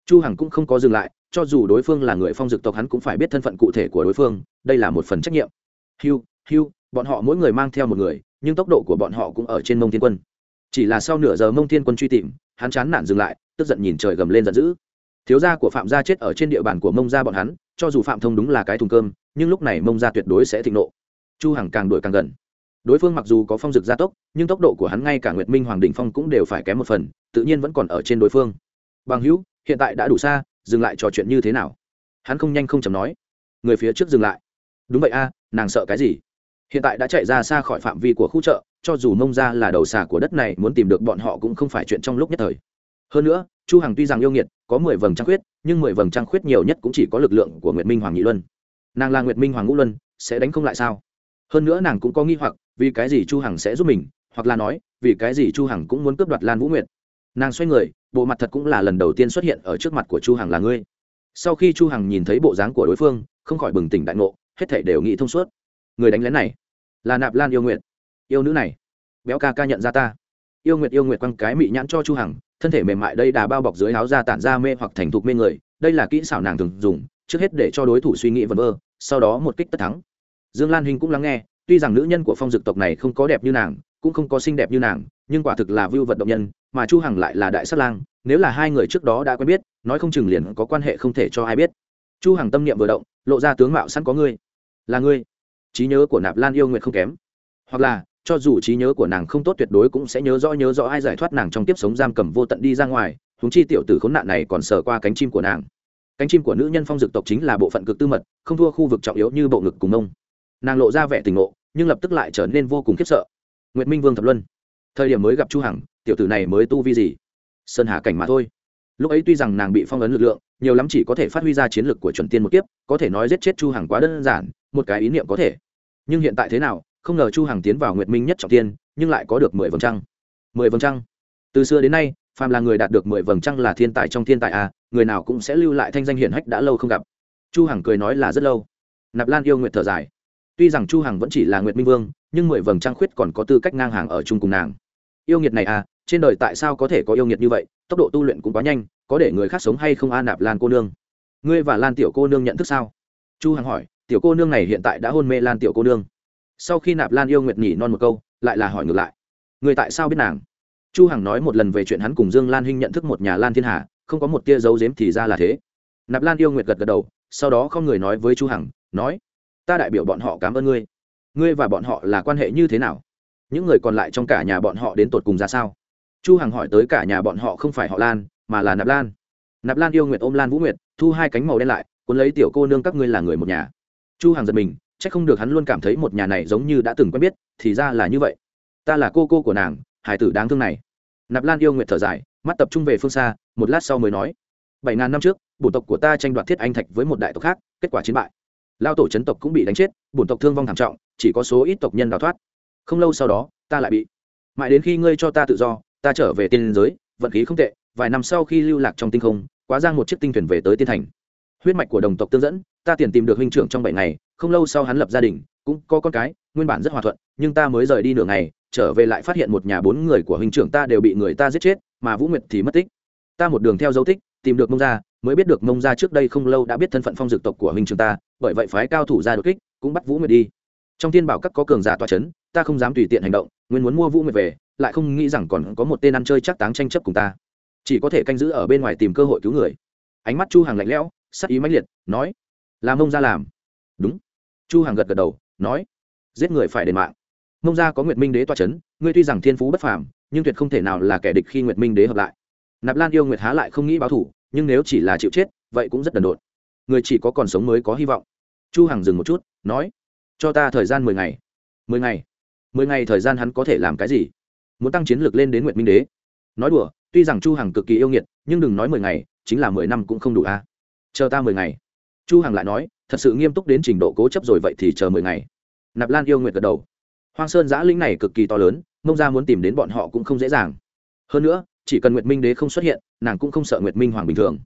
Chu hằng cũng không có dừng lại, cho dù đối phương là người phong dực tộc hắn cũng phải biết thân phận cụ thể của đối phương, đây là một phần trách nhiệm. Hiu hiu bọn họ mỗi người mang theo một người, nhưng tốc độ của bọn họ cũng ở trên mông thiên quân. Chỉ là sau nửa giờ mông thiên quân truy tìm, hắn chán nản dừng lại, tức giận nhìn trời gầm lên giận dữ. Thiếu gia của phạm gia chết ở trên địa bàn của mông gia bọn hắn, cho dù phạm thông đúng là cái thùng cơm, nhưng lúc này mông gia tuyệt đối sẽ thịnh nộ. Chu hằng càng đuổi càng gần đối phương mặc dù có phong dực gia tốc, nhưng tốc độ của hắn ngay cả nguyệt minh hoàng đình phong cũng đều phải kém một phần, tự nhiên vẫn còn ở trên đối phương. Bằng hữu, hiện tại đã đủ xa, dừng lại trò chuyện như thế nào? Hắn không nhanh không chầm nói. Người phía trước dừng lại. Đúng vậy a, nàng sợ cái gì? Hiện tại đã chạy ra xa khỏi phạm vi của khu chợ, cho dù mông ra là đầu xà của đất này, muốn tìm được bọn họ cũng không phải chuyện trong lúc nhất thời. Hơn nữa, chu hằng tuy rằng yêu nghiệt, có mười vầng trăng khuyết, nhưng mười vầng trăng khuyết nhiều nhất cũng chỉ có lực lượng của nguyệt minh hoàng nhị luân. Nàng là nguyệt minh hoàng ngũ luân, sẽ đánh không lại sao? Hơn nữa nàng cũng có nghi hoặc vì cái gì chu hằng sẽ giúp mình, hoặc là nói, vì cái gì chu hằng cũng muốn cướp đoạt lan vũ nguyệt. Nàng xoay người, bộ mặt thật cũng là lần đầu tiên xuất hiện ở trước mặt của chu hằng là ngươi. Sau khi chu hằng nhìn thấy bộ dáng của đối phương, không khỏi bừng tỉnh đại ngộ, hết thảy đều nghĩ thông suốt. Người đánh lén này, là nạp lan yêu nguyệt. Yêu nữ này, béo ca ca nhận ra ta. Yêu nguyệt yêu nguyệt quăng cái mị nhãn cho chu hằng, thân thể mềm mại đây đà bao bọc dưới áo ra tản ra mê hoặc thành thục mê người, đây là kỹ xảo nàng thường dùng, trước hết để cho đối thủ suy nghĩ vẩn vơ, sau đó một kích tất thắng. Dương lan hình cũng lắng nghe tuy rằng nữ nhân của phong dực tộc này không có đẹp như nàng, cũng không có xinh đẹp như nàng, nhưng quả thực là vưu vật động nhân, mà chu hằng lại là đại sát lang, nếu là hai người trước đó đã quen biết, nói không chừng liền có quan hệ không thể cho ai biết. Chu hằng tâm niệm vừa động, lộ ra tướng mạo sẵn có ngươi. Là ngươi. Trí nhớ của nạp lan yêu nguyện không kém. Hoặc là, cho dù trí nhớ của nàng không tốt tuyệt đối cũng sẽ nhớ rõ nhớ rõ ai giải thoát nàng trong tiếp sống giam cầm vô tận đi ra ngoài húng chi tiểu tử khốn nạn này còn sờ qua cánh chim của nàng. Cánh chim của nữ nhân phong dực tộc chính là bộ phận cực tư mật, không thua khu vực trọng yếu như bộ ngực cùng ông nàng lộ ra vẻ tình ngộ, nhưng lập tức lại trở nên vô cùng khiếp sợ. Nguyệt minh vương thập luân, thời điểm mới gặp chu hằng, tiểu tử này mới tu vi gì? Sơn hà cảnh mà thôi. Lúc ấy tuy rằng nàng bị phong ấn lực lượng, nhiều lắm chỉ có thể phát huy ra chiến lược của chuẩn tiên một kiếp, có thể nói giết chết chu hằng quá đơn giản, một cái ý niệm có thể. Nhưng hiện tại thế nào, không ngờ chu hằng tiến vào nguyệt minh nhất trọng tiên, nhưng lại có được mười vầng trăng. Mười vầng trăng? Từ xưa đến nay, phàm là người đạt được mười vầng trăng là thiên tài trong thiên tài à người nào cũng sẽ lưu lại thanh danh hiển hách đã lâu không gặp. Chu hằng cười nói là rất lâu. Nạp lan yêu nguyệt thở dài tuy rằng chu hằng vẫn chỉ là nguyệt minh vương, nhưng mười vầng trăng khuyết còn có tư cách ngang hàng ở chung cùng nàng. Yêu nghiệt này à trên đời tại sao có thể có yêu nghiệt như vậy? Tốc độ tu luyện cũng quá nhanh, có để người khác sống hay không a nạp lan cô nương? Ngươi và lan tiểu cô nương nhận thức sao? Chu hằng hỏi, tiểu cô nương này hiện tại đã hôn mê lan tiểu cô nương. Sau khi nạp lan yêu nguyệt nhỉ non một câu, lại là hỏi ngược lại. Người tại sao biết nàng? Chu hằng nói một lần về chuyện hắn cùng dương lan hinh nhận thức một nhà lan thiên hà, không có một tia dấu dếm thì ra là thế. Nạp lan yêu nguyệt gật gật đầu, sau đó không người nói với chu hằng, nói ta đại biểu bọn họ cảm ơn ngươi. Ngươi và bọn họ là quan hệ như thế nào? Những người còn lại trong cả nhà bọn họ đến tột cùng ra sao? Chu hằng hỏi tới cả nhà bọn họ không phải họ lan, mà là nạp lan. Nạp lan yêu nguyệt ôm lan vũ nguyệt, thu hai cánh màu đen lại, cuốn lấy tiểu cô nương các ngươi là người một nhà. Chu hằng giật mình, chắc không được hắn luôn cảm thấy một nhà này giống như đã từng quen biết, thì ra là như vậy. Ta là cô cô của nàng, hải tử đáng thương này. Nạp lan yêu nguyệt thở dài, mắt tập trung về phương xa, một lát sau mới nói. Bảy ngàn năm trước, bộ tộc của ta tranh đoạt thiết anh thạch với một đại tộc khác, kết quả chiến bại lao tổ chấn tộc cũng bị đánh chết, bổn tộc thương vong thảm trọng, chỉ có số ít tộc nhân đào thoát. Không lâu sau đó, ta lại bị mãi đến khi ngươi cho ta tự do, ta trở về tiên giới, vận khí không tệ, vài năm sau khi lưu lạc trong tinh không, quá giang một chiếc tinh thuyền về tới tiên thành. Huyết mạch của đồng tộc tương dẫn, ta tiền tìm được huynh trưởng trong bảy ngày, không lâu sau hắn lập gia đình, cũng có con cái, nguyên bản rất hòa thuận, nhưng ta mới rời đi nửa ngày, trở về lại phát hiện một nhà bốn người của huynh trưởng ta đều bị người ta giết chết, mà vũ nguyệt thì mất tích ta một đường theo dấu tích tìm được mông gia mới biết được mông gia trước đây không lâu đã biết thân phận phong dực tộc của huynh trường ta bởi vậy phái cao thủ ra đột kích cũng bắt vũ nguyệt đi. Trong thiên bảo các có cường giả tòa c h ấ n ta không dám tùy tiện hành động nguyên muốn mua vũ nguyệt về lại không nghĩ rằng còn có một tên ăn chơi chắc táng tranh chấp cùng ta. Chỉ có thể canh giữ ở bên ngoài tìm cơ hội cứu người. Ánh mắt chu hàng lạnh lẽo sắc ý mãnh liệt nói làm mông gia làm. Đúng. Chu hàng gật gật đầu nói giết người phải đền mạng. Mông gia có nguyệt minh đế toa chấn, ngươi tuy rằng thiên phú bất phàm nhưng tuyệt không thể nào là kẻ địch khi nguyệt minh đế hợp lại nạp lan yêu nguyệt há lại không nghĩ báo thủ nhưng nếu chỉ là chịu chết, vậy cũng rất đần độn. Người chỉ có còn sống mới có hy vọng. Chu hằng dừng một chút, nói, cho ta thời gian mười ngày. Mười ngày? Mười ngày thời gian hắn có thể làm cái gì? Muốn tăng chiến lược lên đến Nguyệt minh đế. Nói đùa, tuy rằng chu hằng cực kỳ yêu nghiệt, nhưng đừng nói mười ngày, chính là mười năm cũng không đủ a. Chờ ta mười ngày. Chu hằng lại nói, thật sự nghiêm túc đến trình độ cố chấp rồi vậy thì chờ mười ngày. Nạp lan yêu nguyệt gật đầu. Hoang sơn giã lĩnh này cực kỳ to lớn, mông ra muốn tìm đến bọn họ cũng không dễ dàng. Hơn nữa chỉ cần nguyệt minh đế không xuất hiện nàng cũng không sợ nguyệt minh hoàng bình thường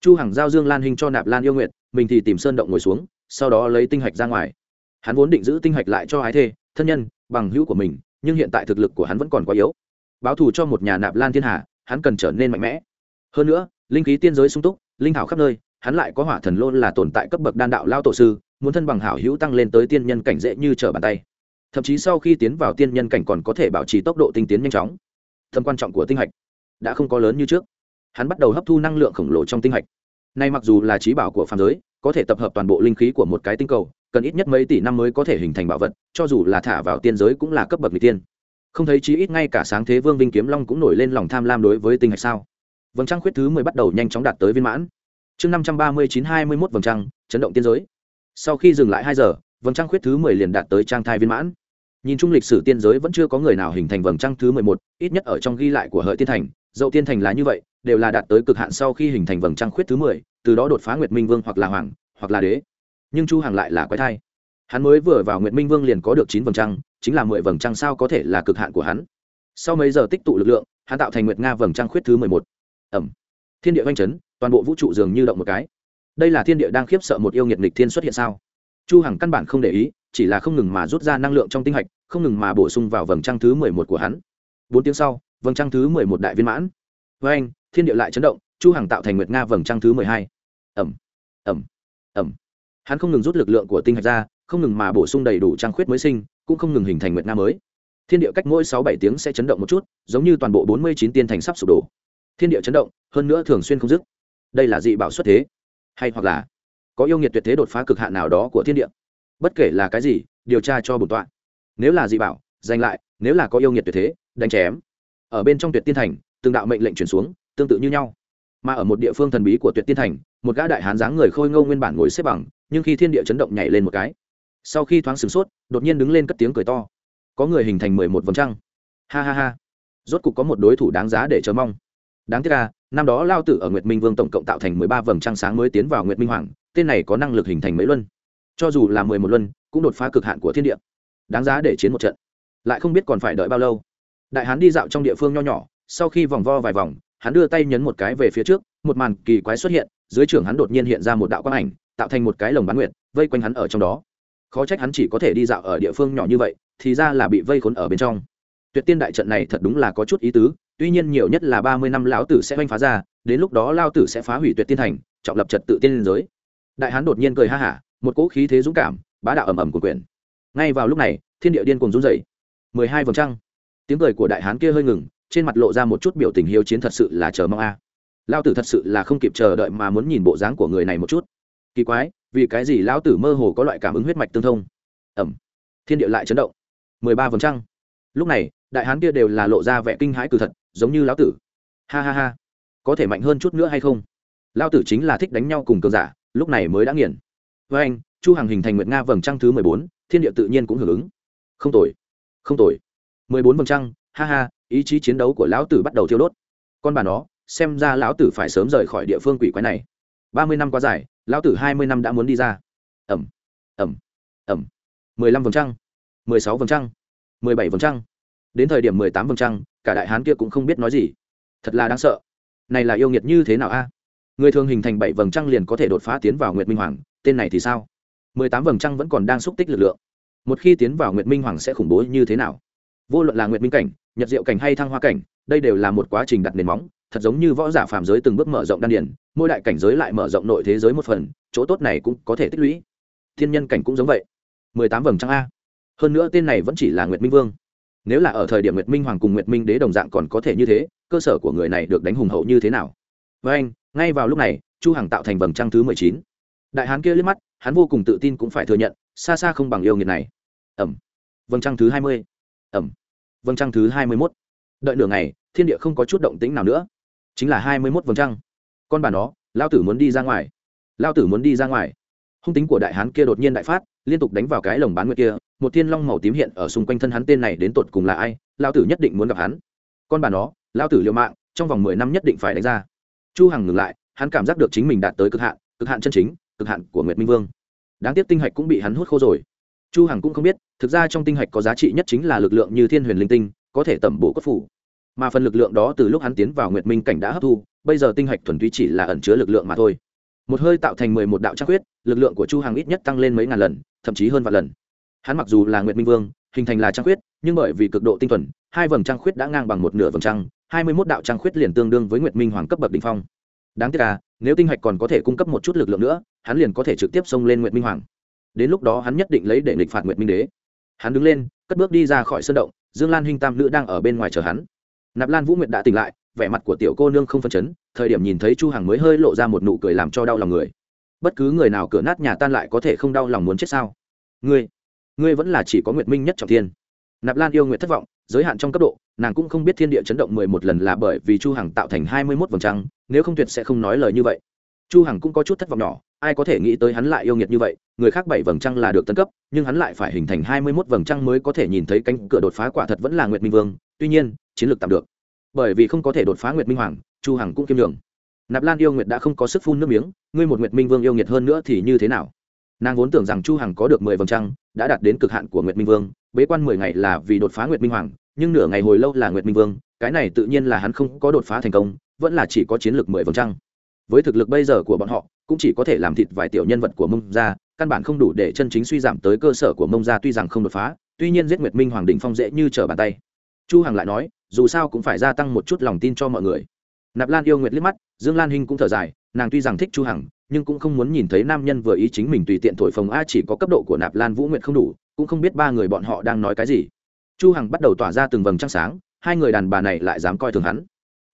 chu hằng giao dương lan hình cho nạp lan yêu nguyệt mình thì tìm sơn động ngồi xuống sau đó lấy tinh hạch ra ngoài hắn vốn định giữ tinh hạch lại cho ái thê thân nhân bằng hữu của mình nhưng hiện tại thực lực của hắn vẫn còn quá yếu báo thù cho một nhà nạp lan thiên hà hắn cần trở nên mạnh mẽ hơn nữa linh khí tiên giới sung túc linh thảo khắp nơi hắn lại có hỏa thần lôn là tồn tại cấp bậc đan đạo lao tổ sư muốn thân bằng hảo hữu tăng lên tới tiên nhân cảnh dễ như trở bàn tay thậm chí sau khi tiến vào tiên nhân cảnh còn có thể bảo trì tốc độ tinh tiến nhanh chóng tầm quan trọng của tinh hạch đã không có lớn như trước. Hắn bắt đầu hấp thu năng lượng khổng lồ trong tinh hạch. Nay mặc dù là trí bảo của phàm giới, có thể tập hợp toàn bộ linh khí của một cái tinh cầu, cần ít nhất mấy tỷ năm mới có thể hình thành bảo vật, cho dù là thả vào tiên giới cũng là cấp bậc n tiên. Không thấy chí ít ngay cả sáng thế vương vinh kiếm long cũng nổi lên lòng tham lam đối với tinh hạch sao? Vầng trăng khuyết thứ mười bắt đầu nhanh chóng đạt tới viên mãn. Chương năm trăm ba mươi chín hai mươi mốt vầng trăng, chấn động tiên giới. Sau khi dừng lại hai giờ, vầng trăng khuyết thứ mười liền đạt tới trang thai viên mãn. Nhìn chung lịch sử tiên giới vẫn chưa có người nào hình thành vầng trăng thứ mười một, ít nhất ở trong ghi lại của hợi tiên thành dậu tiên thành là như vậy, đều là đạt tới cực hạn sau khi hình thành vầng trăng khuyết thứ mười, từ đó đột phá nguyệt minh vương hoặc là hoàng, hoặc là đế. Nhưng chu hằng lại là quái thai. Hắn mới vừa vào nguyệt minh vương liền có được chín vầng trăng, chính là mười vầng trăng sao có thể là cực hạn của hắn. Sau mấy giờ tích tụ lực lượng, hắn tạo thành nguyệt nga vầng trăng khuyết thứ mười một. Ẩm. Thiên địa vanh chấn, toàn bộ vũ trụ dường như động một cái. Đây là thiên địa đang khiếp sợ một yêu nghiệt nghịch thiên xuất hiện sao? Chu hằng căn bản không để ý, chỉ là không ngừng mà rút ra năng lượng trong tinh hạch, không ngừng mà bổ sung vào vầng trăng thứ mười một của hắn. Bốn tiếng sau vầng trăng thứ mười một đại viên mãn. Với anh, thiên địa lại chấn động, chu hằng tạo thành nguyệt nga vầng trăng thứ mười hai. Ẩm ẩm ẩm. Hắn không ngừng rút lực lượng của tinh hạch ra, không ngừng mà bổ sung đầy đủ trang khuyết mới sinh, cũng không ngừng hình thành nguyệt nga mới. Thiên địa cách mỗi sáu bảy tiếng sẽ chấn động một chút, giống như toàn bộ bốn mươi chín tiên thành sắp sụp đổ. Thiên địa chấn động, hơn nữa thường xuyên không dứt. Đây là dị bảo xuất thế. Hay hoặc là, có yêu nghiệt tuyệt thế đột phá cực hạn nào đó của thiên địa. Bất kể là cái gì, điều tra cho bổn tọa. Nếu là dị bảo, giành lại, nếu là có yêu nghiệt tuyệt thế, đánh chém ở bên trong tuyệt tiên thành, từng đạo mệnh lệnh chuyển xuống, tương tự như nhau. Mà ở một địa phương thần bí của tuyệt tiên thành, một gã đại hán dáng người khôi ngâu nguyên bản ngồi xếp bằng, nhưng khi thiên địa chấn động nhảy lên một cái. Sau khi thoáng sửng sốt, đột nhiên đứng lên cất tiếng cười to. Có người hình thành mười một vòng trăng. Ha ha ha. Rốt cục có một đối thủ đáng giá để chờ mong. Đáng tiếc là năm đó lao tử ở nguyệt minh vương tổng cộng tạo thành mười ba vầng trăng sáng mới tiến vào nguyệt minh hoàng, tên này có năng lực hình thành mấy luân. Cho dù là mười một luân, cũng đột phá cực hạn của thiên địa. Đáng giá để chiến một trận. Lại không biết còn phải đợi bao lâu đại hán đi dạo trong địa phương nho nhỏ, sau khi vòng vo vài vòng, hắn đưa tay nhấn một cái về phía trước, một màn kỳ quái xuất hiện, dưới trưởng hắn đột nhiên hiện ra một đạo quang ảnh, tạo thành một cái lồng bán nguyệt, vây quanh hắn ở trong đó. Khó trách hắn chỉ có thể đi dạo ở địa phương nhỏ như vậy, thì ra là bị vây khốn ở bên trong. Tuyệt tiên đại trận này thật đúng là có chút ý tứ, tuy nhiên nhiều nhất là ba mươi năm lão tử sẽ oanh phá ra, đến lúc đó lao tử sẽ phá hủy tuyệt tiên thành, trọng lập trật tự tiên liên giới. Đại hán đột nhiên cười ha hả, một cỗ khí thế dũng cảm, bá đạo ầm ầm của quyền. Ngay vào lúc này, thiên địa điên cùng run dậy mười hai vầng trăng tiếng cười của đại hán kia hơi ngừng, trên mặt lộ ra một chút biểu tình hiếu chiến thật sự là chờ mong a. Lao tử thật sự là không kịp chờ đợi mà muốn nhìn bộ dáng của người này một chút. Kỳ quái, vì cái gì lão tử mơ hồ có loại cảm ứng huyết mạch tương thông? Ẩm. Thiên địa lại chấn động. Mười ba vầng trăng. Lúc này, đại hán kia đều là lộ ra vẻ kinh hãi cử thật, giống như lão tử. Ha ha ha. Có thể mạnh hơn chút nữa hay không? Lão tử chính là thích đánh nhau cùng cường giả, lúc này mới đã nghiền. Với anh chu hằng hình thành nguyệt nga vầng trăng thứ mười bốn, thiên địa tự nhiên cũng hưởng ứng. Không tồi. Không tồi mười bốn vầng trăng, ha ha, ý chí chiến đấu của lão tử bắt đầu thiêu đốt. Con bà nó, xem ra lão tử phải sớm rời khỏi địa phương quỷ quái này. Ba mươi năm quá dài, lão tử hai mươi năm đã muốn đi ra. Ẩm ẩm ẩm. mười lăm vầng trăng, mười sáu vầng trăng, mười bảy vầng trăng. Đến thời điểm mười tám vầng trăng, cả đại hán kia cũng không biết nói gì. Thật là đáng sợ. Này là yêu nghiệt như thế nào a? Người thường hình thành bảy vầng trăng liền có thể đột phá tiến vào nguyệt minh hoàng, tên này thì sao? mười tám vầng trăng vẫn còn đang xúc tích lực lượng. Một khi tiến vào nguyệt minh hoàng sẽ khủng bố như thế nào? Vô luận là nguyệt minh cảnh, nhật diệu cảnh hay thăng hoa cảnh, đây đều là một quá trình đặt nền móng, thật giống như võ giả phàm giới từng bước mở rộng đan điển mỗi đại cảnh giới lại mở rộng nội thế giới một phần, chỗ tốt này cũng có thể tích lũy. Thiên nhân cảnh cũng giống vậy. Mười tám vầng trăng a. Hơn nữa tên này vẫn chỉ là nguyệt minh vương. Nếu là ở thời điểm nguyệt minh hoàng cùng nguyệt minh đế đồng dạng còn có thể như thế, cơ sở của người này được đánh hùng hậu như thế nào? Với anh, ngay vào lúc này, chu hằng tạo thành vầng trăng thứ mười chín. Đại hán kia liếc mắt, hắn vô cùng tự tin cũng phải thừa nhận, xa xa không bằng yêu nghiệt này. Ẩm. Vầng trăng thứ hai mươi. Ẩm vầng trăng thứ hai mươi mốt. Đợi nửa ngày, thiên địa không có chút động tĩnh nào nữa. Chính là hai mươi mốt vầng trăng. Con bà nó lao tử muốn đi ra ngoài. Lao tử muốn đi ra ngoài. Hung tính của đại hán kia đột nhiên đại phát, liên tục đánh vào cái lồng bán nguyệt kia, một thiên long màu tím hiện ở xung quanh thân hắn tên này đến tột cùng là ai lao tử nhất định muốn gặp hắn. Con bà nó lao tử liều mạng, trong vòng mười năm nhất định phải đánh ra. Chu hằng ngừng lại, hắn cảm giác được chính mình đạt tới cực hạn cực hạn chân chính, cực hạn của nguyệt minh vương. Đáng tiếc tinh hạch cũng bị hắn hút khô rồi chu hằng cũng không biết, thực ra trong tinh hạch có giá trị nhất chính là lực lượng như thiên huyền linh tinh, có thể tẩm bổ cốt phủ. Mà phần lực lượng đó từ lúc hắn tiến vào nguyệt minh cảnh đã hấp thu, bây giờ tinh hạch thuần túy chỉ là ẩn chứa lực lượng mà thôi. Một hơi tạo thành mười một đạo trắc huyết lực lượng của chu hằng ít nhất tăng lên mấy ngàn lần, thậm chí hơn vạn lần. Hắn mặc dù là nguyệt minh vương, hình thành là trăng huyết nhưng bởi vì cực độ tinh thuần, hai vầng trăng huyết đã ngang bằng một nửa vầng trăng, hai mươi 21 đạo trăng huyết liền tương đương với nguyệt minh hoàng cấp bậc đỉnh phong. Đáng tiếc là nếu tinh hạch còn có thể cung cấp một chút lực lượng nữa, hắn liền có thể trực tiếp xông lên nguyệt minh hoàng đến lúc đó hắn nhất định lấy để nghịch phạt nguyệt minh đế hắn đứng lên cất bước đi ra khỏi sân động dương lan hinh tam nữ đang ở bên ngoài chờ hắn nạp lan vũ nguyệt đã tỉnh lại vẻ mặt của tiểu cô nương không phân chấn thời điểm nhìn thấy chu hằng mới hơi lộ ra một nụ cười làm cho đau lòng người bất cứ người nào cửa nát nhà tan lại có thể không đau lòng muốn chết sao ngươi ngươi vẫn là chỉ có nguyệt minh nhất trọng thiên nạp lan yêu nguyệt thất vọng giới hạn trong cấp độ nàng cũng không biết thiên địa chấn động mười một lần là bởi vì chu hằng tạo thành hai mươi 21 vầng trăng nếu không tuyệt sẽ không nói lời như vậy chu hằng cũng có chút thất vọng nhỏ ai có thể nghĩ tới hắn lại yêu nghiệt như vậy, người khác bảy vầng trăng là được tân cấp, nhưng hắn lại phải hình thành hai mươi mốt vầng trăng mới có thể nhìn thấy cánh cửa đột phá quả thật vẫn là nguyệt minh vương, tuy nhiên, chiến lược tạm được. Bởi vì không có thể đột phá nguyệt minh hoàng, chu hằng cũng kiêm đường nạp lan yêu nguyệt đã không có sức phun nước miếng, ngươi một nguyệt minh vương yêu nghiệt hơn nữa thì như thế nào? Nàng vốn tưởng rằng chu hằng có được mười vầng trăng, đã đạt đến cực hạn của nguyệt minh vương, bế quan mười ngày là vì đột phá nguyệt minh hoàng, nhưng nửa ngày hồi lâu là nguyệt minh vương, cái này tự nhiên là hắn không có đột phá thành công, vẫn là chỉ có chiến lược mười vầng trăng với thực lực bây giờ của bọn họ, cũng chỉ có thể làm thịt vài tiểu nhân vật của mông gia, căn bản không đủ để chân chính suy giảm tới cơ sở của mông gia tuy rằng không đột phá, tuy nhiên giết nguyệt minh hoàng đỉnh phong dễ như trở bàn tay. Chu hằng lại nói, dù sao cũng phải gia tăng một chút lòng tin cho mọi người. Nạp lan yêu nguyệt liếc mắt, dương lan hinh cũng thở dài, nàng tuy rằng thích chu hằng, nhưng cũng không muốn nhìn thấy nam nhân vừa ý chính mình tùy tiện thổi phồng a chỉ có cấp độ của nạp lan vũ nguyệt không đủ, cũng không biết ba người bọn họ đang nói cái gì. Chu hằng bắt đầu tỏa ra từng vầng trăng sáng, hai người đàn bà này lại dám coi thường hắn.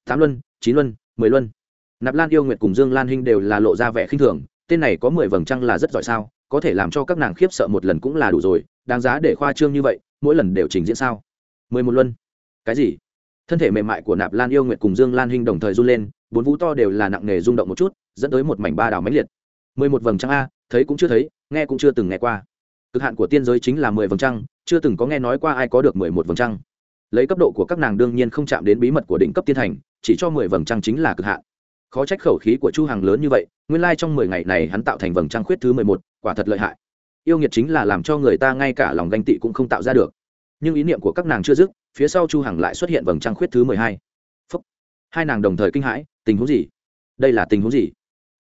Tám luân, chín luân, mười luân nạp lan yêu nguyệt cùng dương lan hinh đều là lộ ra vẻ khinh thường, tên này có mười vầng trăng là rất giỏi sao, có thể làm cho các nàng khiếp sợ một lần cũng là đủ rồi, đáng giá để khoa trương như vậy, mỗi lần đều trình diễn sao? Mười một luân. Cái gì? Thân thể mềm mại của nạp lan yêu nguyệt cùng dương lan hinh đồng thời run lên, bốn vũ to đều là nặng nề rung động một chút, dẫn tới một mảnh ba đảo máy liệt. Mười một vầng trăng a, thấy cũng chưa thấy, nghe cũng chưa từng nghe qua. Cực hạn của tiên giới chính là mười vầng trăng, chưa từng có nghe nói qua ai có được mười một vầng trăng. Lấy cấp độ của các nàng đương nhiên không chạm đến bí mật của đỉnh cấp tiên thành, chỉ cho mười vầng trăng chính là cực hạn khó trách khẩu khí của chu hằng lớn như vậy, nguyên lai trong mười ngày này hắn tạo thành vầng trăng khuyết thứ mười một, quả thật lợi hại. Yêu nghiệt chính là làm cho người ta ngay cả lòng ganh tị cũng không tạo ra được. Nhưng ý niệm của các nàng chưa dứt, phía sau chu hằng lại xuất hiện vầng trăng khuyết thứ mười hai. Phúc. Hai nàng đồng thời kinh hãi, tình huống gì? Đây là tình huống gì?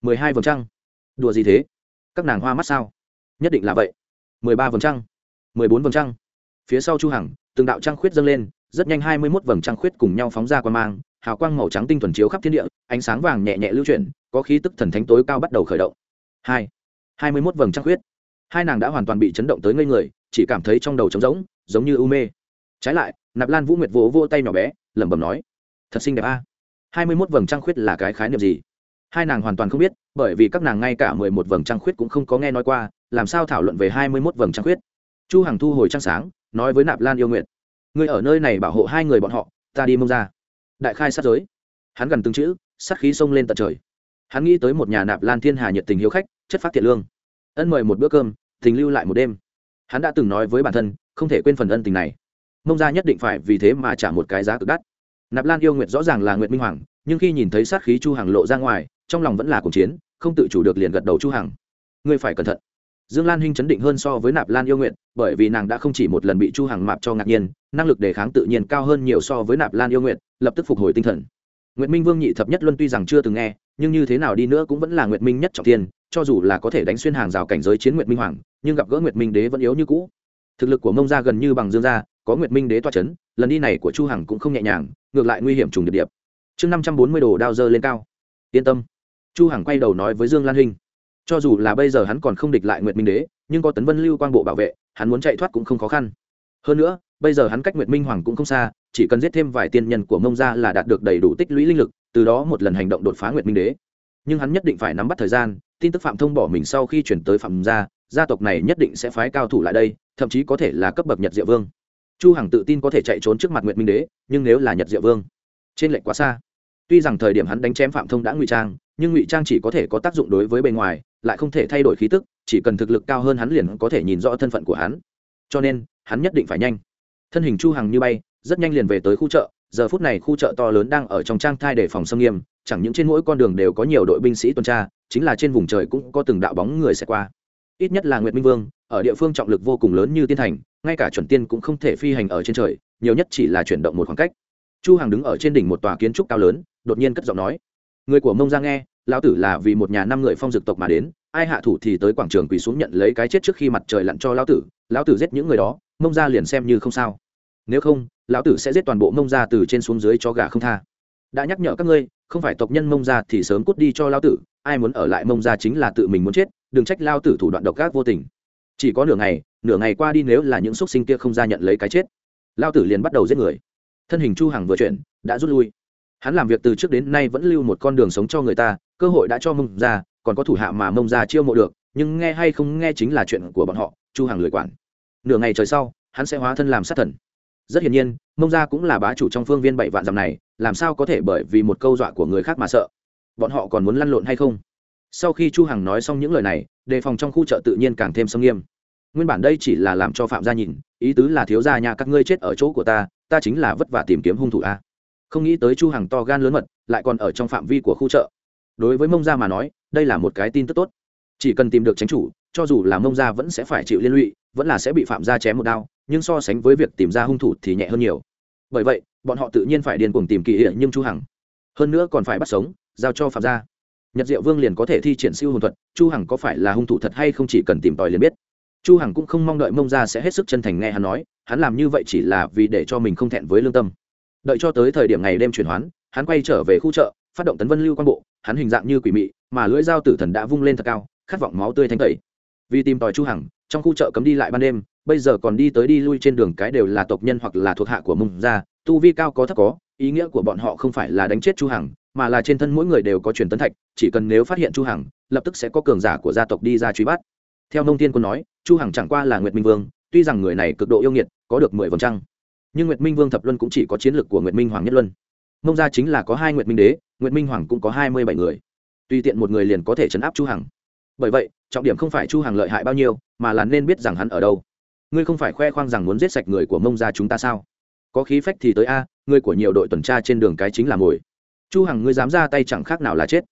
mười hai vầng trăng. Đùa gì thế? Các nàng hoa mắt sao? Nhất định là vậy. mười ba vầng trăng. mười bốn vầng trăng. Phía sau chu hằng, từng đạo trăng khuyết dâng lên, rất nhanh hai mươi 21 vầng trăng khuyết cùng nhau phóng ra qua mang hào quang màu trắng tinh thuần chiếu khắp thiên địa, ánh sáng vàng nhẹ nhẹ lưu chuyển, có khí tức thần thánh tối cao bắt đầu khởi động. Hai hai mươi 21 vầng trăng khuyết. Hai nàng đã hoàn toàn bị chấn động tới ngây người, chỉ cảm thấy trong đầu trống rỗng, giống như u mê. Trái lại, nạp lan vũ nguyệt vỗ vô tay nhỏ bé, lẩm bẩm nói, thật xinh đẹp a. Hai mươi mốt vầng trăng khuyết là cái khái niệm gì? Hai nàng hoàn toàn không biết, bởi vì các nàng ngay cả mười một vầng trăng khuyết cũng không có nghe nói qua, làm sao thảo luận về hai mươi mốt vầng trăng khuyết? Chu hằng thu hồi trăng sáng, nói với nạp lan yêu nguyện ngươi ở nơi này bảo hộ hai người bọn họ, ta đi mông ra đại khai sát giới. Hắn gần từng chữ, sát khí xông lên tận trời. Hắn nghĩ tới một nhà nạp lan thiên hà nhiệt tình hiếu khách, chất phát thiện lương. Ân mời một bữa cơm, tình lưu lại một đêm. Hắn đã từng nói với bản thân, không thể quên phần ân tình này. Mông ra nhất định phải vì thế mà trả một cái giá cực đắt. Nạp lan yêu nguyệt rõ ràng là nguyệt minh hoàng, nhưng khi nhìn thấy sát khí chu hằng lộ ra ngoài, trong lòng vẫn là cuộc chiến, không tự chủ được liền gật đầu chu hằng. Ngươi phải cẩn thận dương lan hinh chấn định hơn so với nạp lan yêu nguyện bởi vì nàng đã không chỉ một lần bị chu hằng mạp cho ngạc nhiên, năng lực đề kháng tự nhiên cao hơn nhiều so với nạp lan yêu nguyện lập tức phục hồi tinh thần. Nguyệt minh vương nhị thập nhất luân tuy rằng chưa từng nghe, nhưng như thế nào đi nữa cũng vẫn là nguyệt minh nhất trọng thiên, cho dù là có thể đánh xuyên hàng rào cảnh giới chiến nguyệt minh hoàng, nhưng gặp gỡ nguyệt minh đế vẫn yếu như cũ. Thực lực của mông gia gần như bằng dương gia, có nguyệt minh đế toa c h ấ n lần đi này của chu hằng cũng không nhẹ nhàng, ngược lại nguy hiểm trùng điệp điệp. Chương năm trăm bốn mươi đồ đao dơ lên cao. Yên tâm. Chu hằng quay đầu nói với dương lan hinh cho dù là bây giờ hắn còn không địch lại nguyệt minh đế, nhưng có tấn vân lưu quang bộ bảo vệ, hắn muốn chạy thoát cũng không khó khăn. Hơn nữa, bây giờ hắn cách nguyệt minh hoàng cũng không xa, chỉ cần giết thêm vài tiên nhân của mông gia là đạt được đầy đủ tích lũy linh lực, từ đó một lần hành động đột phá nguyệt minh đế. Nhưng hắn nhất định phải nắm bắt thời gian, tin tức phạm thông bỏ mình sau khi chuyển tới phạm gia gia tộc này nhất định sẽ phái cao thủ lại đây, thậm chí có thể là cấp bậc nhật diệu vương. Chu hằng tự tin có thể chạy trốn trước mặt nguyệt minh đế, nhưng nếu là nhật diệu vương, trên lệnh quá xa. Tuy rằng thời điểm hắn đánh chém phạm thông đã ngụy trang nhưng ngụy trang chỉ có thể có tác dụng đối với bề ngoài, lại không thể thay đổi khí tức, chỉ cần thực lực cao hơn hắn liền có thể nhìn rõ thân phận của hắn. Cho nên, hắn nhất định phải nhanh. Thân hình chu hằng như bay, rất nhanh liền về tới khu chợ, giờ phút này khu chợ to lớn đang ở trong trang thai để phòng xâm nghiêm, chẳng những trên mỗi con đường đều có nhiều đội binh sĩ tuần tra, chính là trên vùng trời cũng có từng đạo bóng người sẽ qua. Ít nhất là nguyệt minh vương, ở địa phương trọng lực vô cùng lớn như tiên thành, ngay cả chuẩn tiên cũng không thể phi hành ở trên trời, nhiều nhất chỉ là chuyển động một khoảng cách. Chu hằng đứng ở trên đỉnh một tòa kiến trúc cao lớn, đột nhiên cất giọng nói người của mông ra nghe, lão tử là vì một nhà năm người phong dực tộc mà đến, ai hạ thủ thì tới quảng trường quỳ xuống nhận lấy cái chết trước khi mặt trời lặn cho lão tử lão tử giết những người đó, mông ra liền xem như không sao. Nếu không, lão tử sẽ giết toàn bộ mông ra từ trên xuống dưới cho gà không tha. Đã nhắc nhở các ngươi, không phải tộc nhân mông ra thì sớm cút đi cho lão tử, ai muốn ở lại mông ra chính là tự mình muốn chết, đừng trách lao tử thủ đoạn độc ác vô tình. Chỉ có nửa ngày nửa ngày qua đi nếu là những xúc sinh kia không ra nhận lấy cái chết lao tử liền bắt đầu giết người. Thân hình chu hằng vừa chuyển, đã rút lui hắn làm việc từ trước đến nay vẫn lưu một con đường sống cho người ta, cơ hội đã cho mông ra, còn có thủ hạ mà mông ra chiêu mộ được, nhưng nghe hay không nghe chính là chuyện của bọn họ, chu hằng lười quản. Nửa ngày trời sau, hắn sẽ hóa thân làm sát thần. Rất hiển nhiên, mông ra cũng là bá chủ trong phương viên bảy vạn dặm này, làm sao có thể bởi vì một câu dọa của người khác mà sợ? Bọn họ còn muốn lăn lộn hay không? Sau khi chu hằng nói xong những lời này, đề phòng trong khu chợ tự nhiên càng thêm sông nghiêm. Nguyên bản đây chỉ là làm cho phạm gia nhìn, ý tứ là thiếu gia nhà các ngươi chết ở chỗ của ta ta chính là vất vả tìm kiếm hung thủ a không nghĩ tới chu hằng to gan lớn mật, lại còn ở trong phạm vi của khu chợ. Đối với mông gia mà nói, đây là một cái tin tức tốt. Chỉ cần tìm được tránh chủ, cho dù là mông gia vẫn sẽ phải chịu liên lụy, vẫn là sẽ bị phạm gia chém một đao, nhưng so sánh với việc tìm ra hung thủ thì nhẹ hơn nhiều. Bởi vậy, bọn họ tự nhiên phải điên cuồng tìm kỳ hiện nhưng chu hằng. Hơn nữa còn phải bắt sống, giao cho phạm gia. Nhật diệu vương liền có thể thi triển siêu hồn thuật, chu hằng có phải là hung thủ thật hay không chỉ cần tìm tòi liền biết. Chu hằng cũng không mong đợi mông gia sẽ hết sức chân thành nghe hắn nói, hắn làm như vậy chỉ là vì để cho mình không thẹn với lương tâm đợi cho tới thời điểm ngày đêm chuyển hoán, hắn quay trở về khu chợ, phát động tấn vân lưu quan bộ, hắn hình dạng như quỷ mị, mà lưỡi dao tử thần đã vung lên thật cao, khát vọng máu tươi thanh tẩy. Vì tìm tòi chu hằng, trong khu chợ cấm đi lại ban đêm, bây giờ còn đi tới đi lui trên đường cái đều là tộc nhân hoặc là thuộc hạ của mông gia, tu vi cao có thấp có, ý nghĩa của bọn họ không phải là đánh chết chu hằng, mà là trên thân mỗi người đều có truyền tấn thạch, chỉ cần nếu phát hiện chu hằng, lập tức sẽ có cường giả của gia tộc đi ra truy bắt. Theo nông thiên quân nói, chu hằng chẳng qua là nguyệt minh vương, tuy rằng người này cực độ yêu nghiệt, có được mười vầng trăng nhưng nguyệt minh vương thập luân cũng chỉ có chiến lược của nguyệt minh hoàng nhất luân mông gia chính là có hai nguyệt minh đế nguyệt minh hoàng cũng có hai mươi bảy người tùy tiện một người liền có thể chấn áp chu hằng bởi vậy trọng điểm không phải chu hằng lợi hại bao nhiêu mà là nên biết rằng hắn ở đâu ngươi không phải khoe khoang rằng muốn giết sạch người của mông gia chúng ta sao có khí phách thì tới a ngươi của nhiều đội tuần tra trên đường cái chính là mồi chu hằng ngươi dám ra tay chẳng khác nào là chết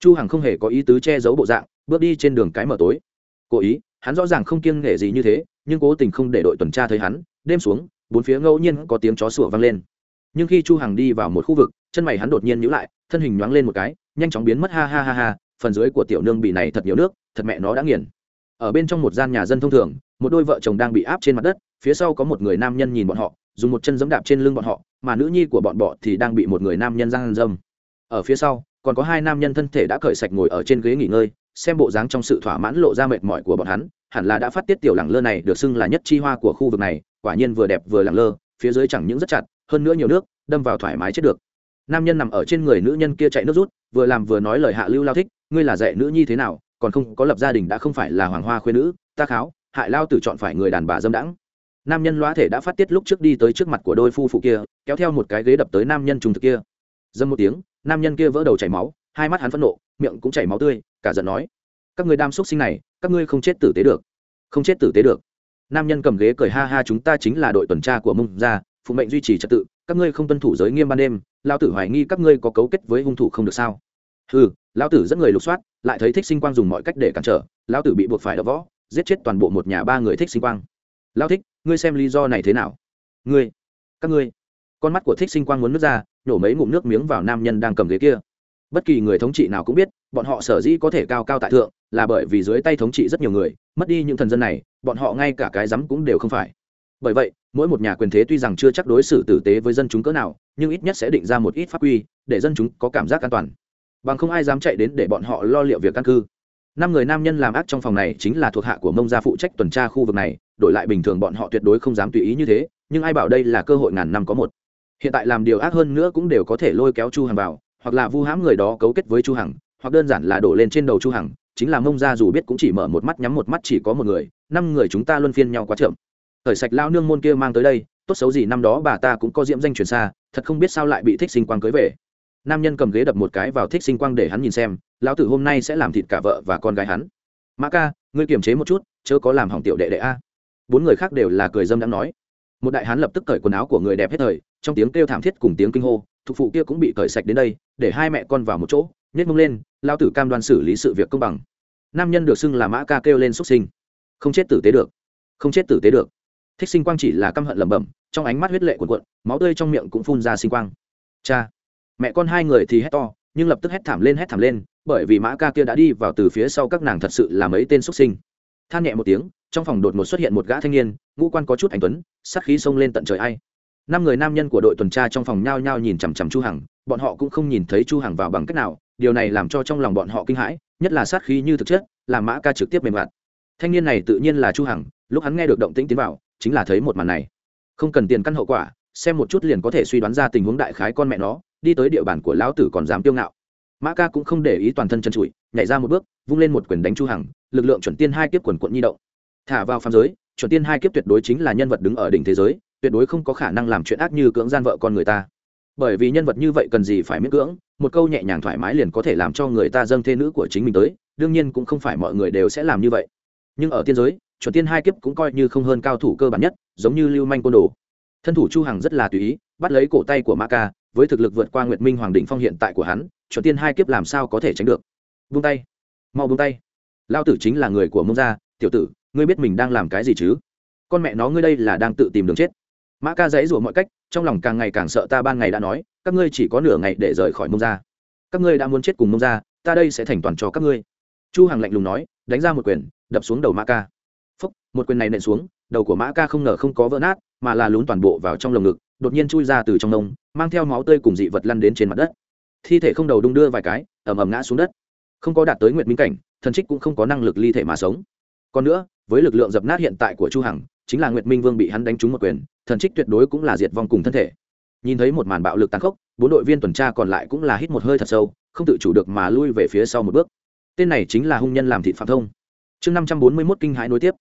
chu hằng không hề có ý tứ che giấu bộ dạng bước đi trên đường cái mở tối cố ý hắn rõ ràng không kiêng nể gì như thế nhưng cố tình không để đội tuần tra thấy hắn đêm xuống bốn phía ngẫu nhiên có tiếng chó sủa vang lên. Nhưng khi chu hằng đi vào một khu vực, chân mày hắn đột nhiên nhíu lại, thân hình nhoáng lên một cái, nhanh chóng biến mất, ha ha ha ha, phần dưới của tiểu nương bị này thật nhiều nước, thật mẹ nó đã nghiền. Ở bên trong một gian nhà dân thông thường, một đôi vợ chồng đang bị áp trên mặt đất, phía sau có một người nam nhân nhìn bọn họ, dùng một chân giẫm đạp trên lưng bọn họ, mà nữ nhi của bọn bọ thì đang bị một người nam nhân giang dâm. Ở phía sau, còn có hai nam nhân thân thể đã cởi sạch ngồi ở trên ghế nghỉ ngơi, xem bộ dáng trong sự thỏa mãn lộ ra mệt mỏi của bọn hắn, hẳn là đã phát tiết tiểu lẳng lơ này được xưng là nhất chi hoa của khu vực này quả nhiên vừa đẹp vừa lẳng lơ, phía dưới chẳng những rất chặt, hơn nữa nhiều nước, đâm vào thoải mái chết được. Nam nhân nằm ở trên người nữ nhân kia chạy nước rút, vừa làm vừa nói lời hạ lưu lao thích, ngươi là dạy nữ nhi thế nào, còn không có lập gia đình đã không phải là hoàng hoa khuyên nữ, ta kháo, hại lao tử chọn phải người đàn bà dâm đãng. Nam nhân loa thể đã phát tiết lúc trước đi tới trước mặt của đôi phu phụ kia, kéo theo một cái ghế đập tới nam nhân trùng thực kia. Dâm một tiếng, nam nhân kia vỡ đầu chảy máu, hai mắt hắn phẫn nộ, miệng cũng chảy máu tươi, cả giận nói, các người đam xúc sinh này, các ngươi không chết tử tế được, không chết tử tế được nam nhân cầm ghế cười ha ha, chúng ta chính là đội tuần tra của mông gia, phụ mệnh duy trì trật tự, các ngươi không tuân thủ giới nghiêm ban đêm lao tử hoài nghi các ngươi có cấu kết với hung thủ không được sao? Ừ lao tử dẫn người lục soát, lại thấy thích sinh quang dùng mọi cách để cản trở lao tử bị buộc phải đập võ, giết chết toàn bộ một nhà ba người thích sinh quang. Lao thích, ngươi xem lý do này thế nào? Ngươi, các ngươi. Con mắt của thích sinh quang muốn nước ra, nhổ mấy ngụm nước miếng vào nam nhân đang cầm ghế kia bất kỳ người thống trị nào cũng biết, bọn họ sở dĩ có thể cao cao tại thượng, là bởi vì dưới tay thống trị rất nhiều người, mất đi những thần dân này, bọn họ ngay cả cái rắm cũng đều không phải. Bởi vậy, mỗi một nhà quyền thế tuy rằng chưa chắc đối xử tử tế với dân chúng cỡ nào, nhưng ít nhất sẽ định ra một ít pháp quy, để dân chúng có cảm giác an toàn. Bằng không ai dám chạy đến để bọn họ lo liệu việc căn cư. Năm người nam nhân làm ác trong phòng này chính là thuộc hạ của mông gia phụ trách tuần tra khu vực này, đổi lại bình thường bọn họ tuyệt đối không dám tùy ý như thế, nhưng ai bảo đây là cơ hội ngàn năm có một. Hiện tại làm điều ác hơn nữa cũng đều có thể lôi kéo chu hằng vào hoặc là vu hãm người đó cấu kết với chu hằng, hoặc đơn giản là đổ lên trên đầu chu hằng, chính là mông gia dù biết cũng chỉ mở một mắt nhắm một mắt chỉ có một người, năm người chúng ta luân phiên nhau quá chậm. Thời sạch lao nương môn kia mang tới đây, tốt xấu gì năm đó bà ta cũng có diễm danh truyền xa, thật không biết sao lại bị thích sinh quang cưới về. Nam nhân cầm ghế đập một cái vào thích sinh quang để hắn nhìn xem, lão tử hôm nay sẽ làm thịt cả vợ và con gái hắn. Mã ca, ngươi kiềm chế một chút, chớ có làm hỏng tiểu đệ đệ a. Bốn người khác đều là cười dâm đang nói. Một đại hán lập tức cởi quần áo của người đẹp hết thời, trong tiếng kêu thảm thiết cùng tiếng kinh hô thục phụ kia cũng bị cởi sạch đến đây, để hai mẹ con vào một chỗ nhét mông lên, lao tử cam đoan xử lý sự việc công bằng. Nam nhân được xưng là mã ca kêu lên xuất sinh. Không chết tử tế được. Không chết tử tế được. Thích sinh quang chỉ là căm hận lẩm bẩm, trong ánh mắt huyết lệ cuộn cuộn, máu tươi trong miệng cũng phun ra sinh quang. Cha. Mẹ con hai người thì hét to, nhưng lập tức hét thảm lên hét thảm lên, bởi vì mã ca kia đã đi vào từ phía sau các nàng thật sự là mấy tên xuất sinh. Than nhẹ một tiếng, trong phòng đột ngột xuất hiện một gã thanh niên, ngũ quan có chút anh tuấn sắc khí xông lên tận trời ai năm người nam nhân của đội tuần tra trong phòng nhao nhao nhìn chằm chằm chu hằng, bọn họ cũng không nhìn thấy chu hằng vào bằng cách nào, điều này làm cho trong lòng bọn họ kinh hãi, nhất là sát khí như thực chất làm mã ca trực tiếp mềm mặt. Thanh niên này tự nhiên là chu hằng, lúc hắn nghe được động tĩnh tiến vào, chính là thấy một màn này. Không cần tiền căn hậu quả, xem một chút liền có thể suy đoán ra tình huống đại khái con mẹ nó, đi tới địa bàn của lão tử còn dám tiêu ngạo. Mã ca cũng không để ý toàn thân chân trụi, nhảy ra một bước, vung lên một quyền đánh chu hằng, lực lượng chuẩn tiên hai kiếp quần quận nhi động. Thả vào phàm giới, chuẩn tiên hai kiếp tuyệt đối chính là nhân vật đứng ở đỉnh thế giới tuyệt đối không có khả năng làm chuyện ác như cưỡng gian vợ con người ta. Bởi vì nhân vật như vậy cần gì phải miễn cưỡng, một câu nhẹ nhàng thoải mái liền có thể làm cho người ta dâng thê nữ của chính mình tới, đương nhiên cũng không phải mọi người đều sẽ làm như vậy. Nhưng ở tiên giới, chuẩn tiên hai kiếp cũng coi như không hơn cao thủ cơ bản nhất, giống như lưu manh côn đồ. Thân thủ chu hằng rất là tùy ý, bắt lấy cổ tay của ma ca, với thực lực vượt qua nguyệt minh hoàng đỉnh phong hiện tại của hắn, chuẩn tiên hai kiếp làm sao có thể tránh được. Buông tay. Mau buông tay. Lao tử chính là người của mông gia, tiểu tử, ngươi biết mình đang làm cái gì chứ? Con mẹ nó ngươi đây là đang tự tìm đường chết mã ca dãy rủa mọi cách, trong lòng càng ngày càng sợ ta ban ngày đã nói, các ngươi chỉ có nửa ngày để rời khỏi mông ra các ngươi đã muốn chết cùng mông ra ta đây sẽ thành toàn cho các ngươi. Chu hằng lạnh lùng nói, đánh ra một quyền, đập xuống đầu mã ca. Phúc, một quyền này nện xuống, đầu của mã ca không ngờ không có vỡ nát, mà là lún toàn bộ vào trong lồng ngực, đột nhiên chui ra từ trong nông mang theo máu tươi cùng dị vật lăn đến trên mặt đất. Thi thể không đầu đung đưa vài cái, ầm ầm ngã xuống đất. Không có đạt tới nguyện minh cảnh, thần trích cũng không có năng lực ly thể mà sống. Còn nữa, với lực lượng dập nát hiện tại của chu hằng chính là nguyệt minh vương bị hắn đánh trúng một quyền, thần trích tuyệt đối cũng là diệt vong cùng thân thể. Nhìn thấy một màn bạo lực tàn khốc, bốn đội viên tuần tra còn lại cũng là hít một hơi thật sâu, không tự chủ được mà lui về phía sau một bước. Tên này chính là hung nhân làm thịt phạm thông. Chương năm trăm bốn mươi mốt kinh hãi nối tiếp.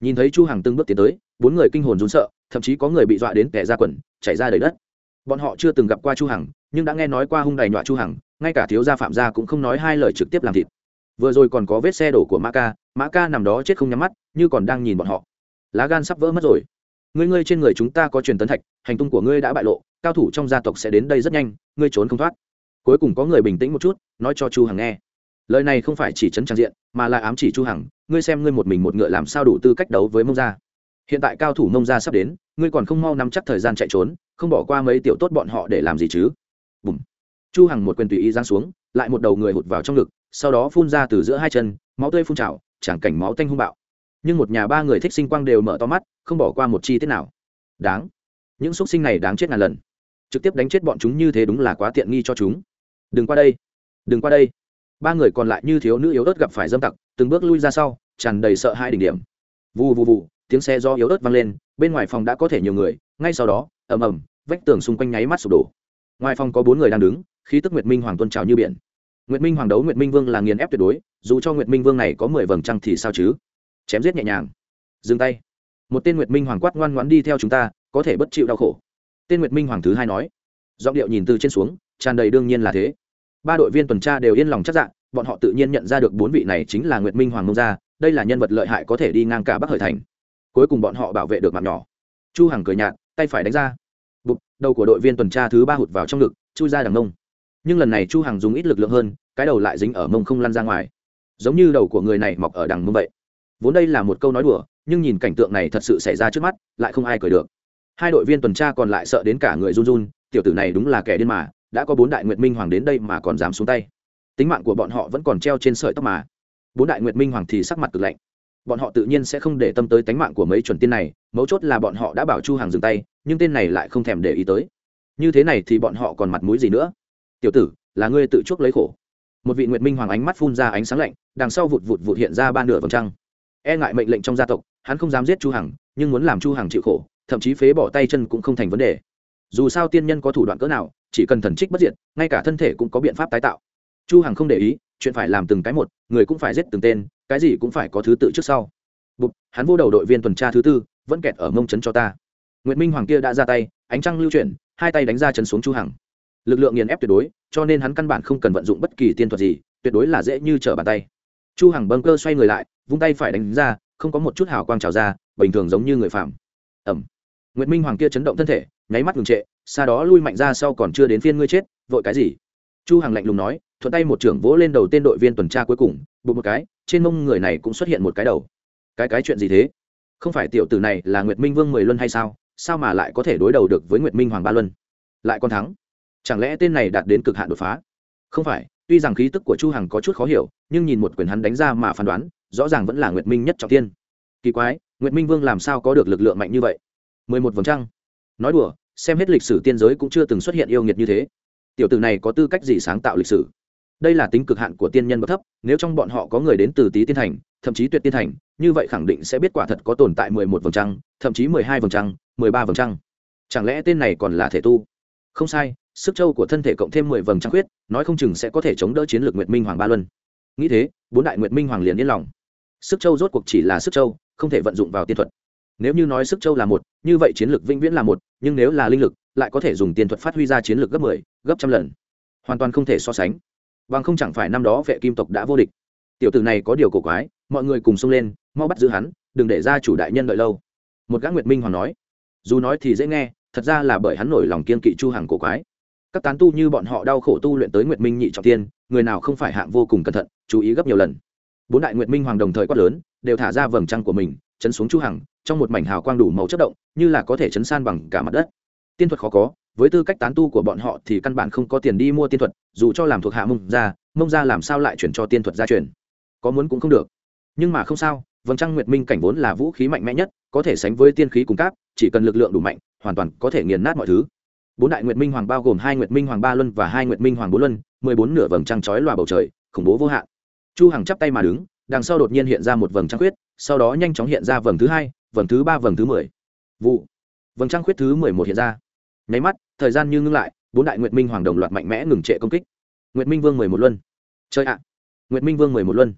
Nhìn thấy chu hằng từng bước tiến tới, bốn người kinh hồn run sợ, thậm chí có người bị dọa đến kẻ ra quần, chảy ra đầy đất. Bọn họ chưa từng gặp qua chu hằng, nhưng đã nghe nói qua hung đầy nhọa chu hằng, ngay cả thiếu gia phạm gia cũng không nói hai lời trực tiếp làm thịt. Vừa rồi còn có vết xe đổ của mã ca mã ca nằm đó chết không nhắm mắt, như còn đang nhìn bọn họ lá gan sắp vỡ mất rồi. Ngươi ngươi trên người chúng ta có truyền tấn thạch, hành tung của ngươi đã bại lộ, cao thủ trong gia tộc sẽ đến đây rất nhanh, ngươi trốn không thoát. Cuối cùng có người bình tĩnh một chút, nói cho chu hằng nghe. Lời này không phải chỉ chấn trang diện, mà là ám chỉ chu hằng, ngươi xem ngươi một mình một ngựa làm sao đủ tư cách đấu với mông gia. Hiện tại cao thủ mông gia sắp đến, ngươi còn không mau nắm chắc thời gian chạy trốn, không bỏ qua mấy tiểu tốt bọn họ để làm gì chứ? Bùm. Chu hằng một quyền tùy ý giáng xuống, lại một đầu người hụt vào trong ngực, sau đó phun ra từ giữa hai chân, máu tươi phun trào, chẳng cảnh máu tanh hung bạo nhưng một nhà ba người thích sinh quang đều mở to mắt, không bỏ qua một chi tiết nào. Đáng. Những xuất sinh này đáng chết ngàn lần. Trực tiếp đánh chết bọn chúng như thế đúng là quá tiện nghi cho chúng. Đừng qua đây. Đừng qua đây. Ba người còn lại như thiếu nữ yếu ớt gặp phải dâm tặc, từng bước lui ra sau, tràn đầy sợ hai đỉnh điểm. Vù vù vù, tiếng xe do yếu ớt vang lên, bên ngoài phòng đã có thể nhiều người, ngay sau đó, ầm ầm, vách tường xung quanh nháy mắt sụp đổ. Ngoài phòng có bốn người đang đứng, khí tức nguyệt minh hoàng tuân trào như biển. Nguyệt minh hoàng đấu nguyệt minh vương là nghiền ép tuyệt đối, dù cho nguyệt minh vương này có mười vầng trăng thì sao chứ? Chém giết nhẹ nhàng. Dừng tay. Một tên nguyệt minh hoàng quát ngoan ngoãn đi theo chúng ta, có thể bất chịu đau khổ. Tên nguyệt minh hoàng thứ hai nói. Giọng điệu nhìn từ trên xuống, tràn đầy đương nhiên là thế. Ba đội viên tuần tra đều yên lòng chắc dạng bọn họ tự nhiên nhận ra được bốn vị này chính là nguyệt minh hoàng mông gia, đây là nhân vật lợi hại có thể đi ngang cả bắc Hợi thành. Cuối cùng bọn họ bảo vệ được mặt nhỏ. Chu hằng cười nhạt, tay phải đánh ra. Bụp, đầu của đội viên tuần tra thứ ba hụt vào trong ngực, chui ra đằng mông. Nhưng lần này chu hằng dùng ít lực lượng hơn, cái đầu lại dính ở mông không lăn ra ngoài. Giống như đầu của người này mọc ở đằng mông vậy vốn đây là một câu nói đùa, nhưng nhìn cảnh tượng này thật sự xảy ra trước mắt, lại không ai cười được. Hai đội viên tuần tra còn lại sợ đến cả người run run, tiểu tử này đúng là kẻ điên mà, đã có bốn đại nguyệt minh hoàng đến đây mà còn dám xuống tay. Tính mạng của bọn họ vẫn còn treo trên sợi tóc mà. Bốn đại nguyệt minh hoàng thì sắc mặt cực lạnh. Bọn họ tự nhiên sẽ không để tâm tới tánh mạng của mấy chuẩn tiên này, mấu chốt là bọn họ đã bảo chu hàng dừng tay, nhưng tên này lại không thèm để ý tới. Như thế này thì bọn họ còn mặt mũi gì nữa? Tiểu tử, là ngươi tự chuốc lấy khổ. Một vị nguyệt minh hoàng ánh mắt phun ra ánh sáng lạnh, đằng sau vụt vụt vụt hiện ra ba nửa vầng trăng e ngại mệnh lệnh trong gia tộc, hắn không dám giết chu hằng, nhưng muốn làm chu hằng chịu khổ, thậm chí phế bỏ tay chân cũng không thành vấn đề. Dù sao tiên nhân có thủ đoạn cỡ nào, chỉ cần thần trích bất diệt, ngay cả thân thể cũng có biện pháp tái tạo. Chu hằng không để ý, chuyện phải làm từng cái một, người cũng phải giết từng tên, cái gì cũng phải có thứ tự trước sau. Bụp, hắn vô đầu đội viên tuần tra thứ tư, vẫn kẹt ở mông chấn cho ta. Nguyễn minh hoàng kia đã ra tay, ánh trăng lưu chuyển, hai tay đánh ra chấn xuống chu hằng. Lực lượng nghiền ép tuyệt đối, cho nên hắn căn bản không cần vận dụng bất kỳ tiên thuật gì, tuyệt đối là dễ như trở bàn tay chu hằng bâng cơ xoay người lại, vung tay phải đánh ra, không có một chút hào quang trào ra, bình thường giống như người phạm ẩm. Nguyễn minh hoàng kia chấn động thân thể, nháy mắt ngừng trệ, xa đó lui mạnh ra sau còn chưa đến phiên ngươi chết, vội cái gì? Chu hằng lạnh lùng nói, thuận tay một trưởng vỗ lên đầu tên đội viên tuần tra cuối cùng bụng một cái, trên mông người này cũng xuất hiện một cái đầu. Cái cái chuyện gì thế? Không phải tiểu tử này là nguyệt minh vương mười luân hay sao? Sao mà lại có thể đối đầu được với nguyệt minh hoàng ba luân? Lại còn thắng. Chẳng lẽ tên này đạt đến cực hạn đột phá? Không phải tuy rằng khí tức của chu hằng có chút khó hiểu, nhưng nhìn một quyền hắn đánh ra mà phán đoán, rõ ràng vẫn là nguyệt minh nhất trọng tiên. Kỳ quái, nguyệt minh vương làm sao có được lực lượng mạnh như vậy? Mười một vầng trăng. Nói đùa, xem hết lịch sử tiên giới cũng chưa từng xuất hiện yêu nghiệt như thế. Tiểu tử này có tư cách gì sáng tạo lịch sử? Đây là tính cực hạn của tiên nhân bậc thấp, nếu trong bọn họ có người đến từ tý tiên thành, thậm chí tuyệt tiên thành, như vậy khẳng định sẽ biết quả thật có tồn tại mười một vầng trăng, thậm chí mười hai vầng trăng, mười ba vầng trăng. Chẳng lẽ tên này còn là thể tu? Không sai sức châu của thân thể cộng thêm mười vầng trăng khuyết nói không chừng sẽ có thể chống đỡ chiến lược nguyệt minh hoàng ba luân. Nghĩ thế bốn đại nguyệt minh hoàng liền yên lòng. Sức châu rốt cuộc chỉ là sức châu không thể vận dụng vào tiên thuật. Nếu như nói sức châu là một như vậy chiến lược vĩnh viễn là một nhưng nếu là linh lực lại có thể dùng tiên thuật phát huy ra chiến lược gấp mười 10, gấp trăm lần. Hoàn toàn không thể so sánh. Bằng không chẳng phải năm đó vệ kim tộc đã vô địch. Tiểu tử này có điều cổ quái mọi người cùng xông lên mau bắt giữ hắn đừng để ra chủ đại nhân đợi lâu. Một gã nguyệt minh hoàng nói. Dù nói thì dễ nghe thật ra là bởi hắn nổi lòng kiên kỵ chu hàng cổ quái. Các tán tu như bọn họ đau khổ tu luyện tới nguyệt minh nhị trọng tiên người nào không phải hạng vô cùng cẩn thận, chú ý gấp nhiều lần. Bốn đại nguyệt minh hoàng đồng thời quát lớn, đều thả ra vầng trăng của mình, chấn xuống chu hằng, trong một mảnh hào quang đủ màu chất động, như là có thể chấn san bằng cả mặt đất. Tiên thuật khó có, với tư cách tán tu của bọn họ thì căn bản không có tiền đi mua tiên thuật, dù cho làm thuộc hạ mông ra mông ra làm sao lại chuyển cho tiên thuật gia truyền? Có muốn cũng không được. Nhưng mà không sao, vầng trăng nguyệt minh cảnh vốn là vũ khí mạnh mẽ nhất, có thể sánh với tiên khí cùng cáp, chỉ cần lực lượng đủ mạnh hoàn toàn có thể nghiền nát mọi thứ. Bốn đại nguyệt minh hoàng bao gồm hai nguyệt minh hoàng ba luân và hai nguyệt minh hoàng bốn luân, mười bốn nửa vầng trăng chói lòa bầu trời, khủng bố vô hạn. Chu hằng chắp tay mà đứng, đằng sau đột nhiên hiện ra một vầng trăng khuyết, sau đó nhanh chóng hiện ra vầng thứ hai, vầng thứ ba, vầng thứ mười. Vụ. Vầng trăng khuyết thứ mười một hiện ra. Nháy mắt, thời gian như ngưng lại, bốn đại nguyệt minh hoàng đồng loạt mạnh mẽ ngừng trệ công kích. Nguyệt minh vương mười một luân. Chơi ạ! Nguyệt minh vương mười một luân.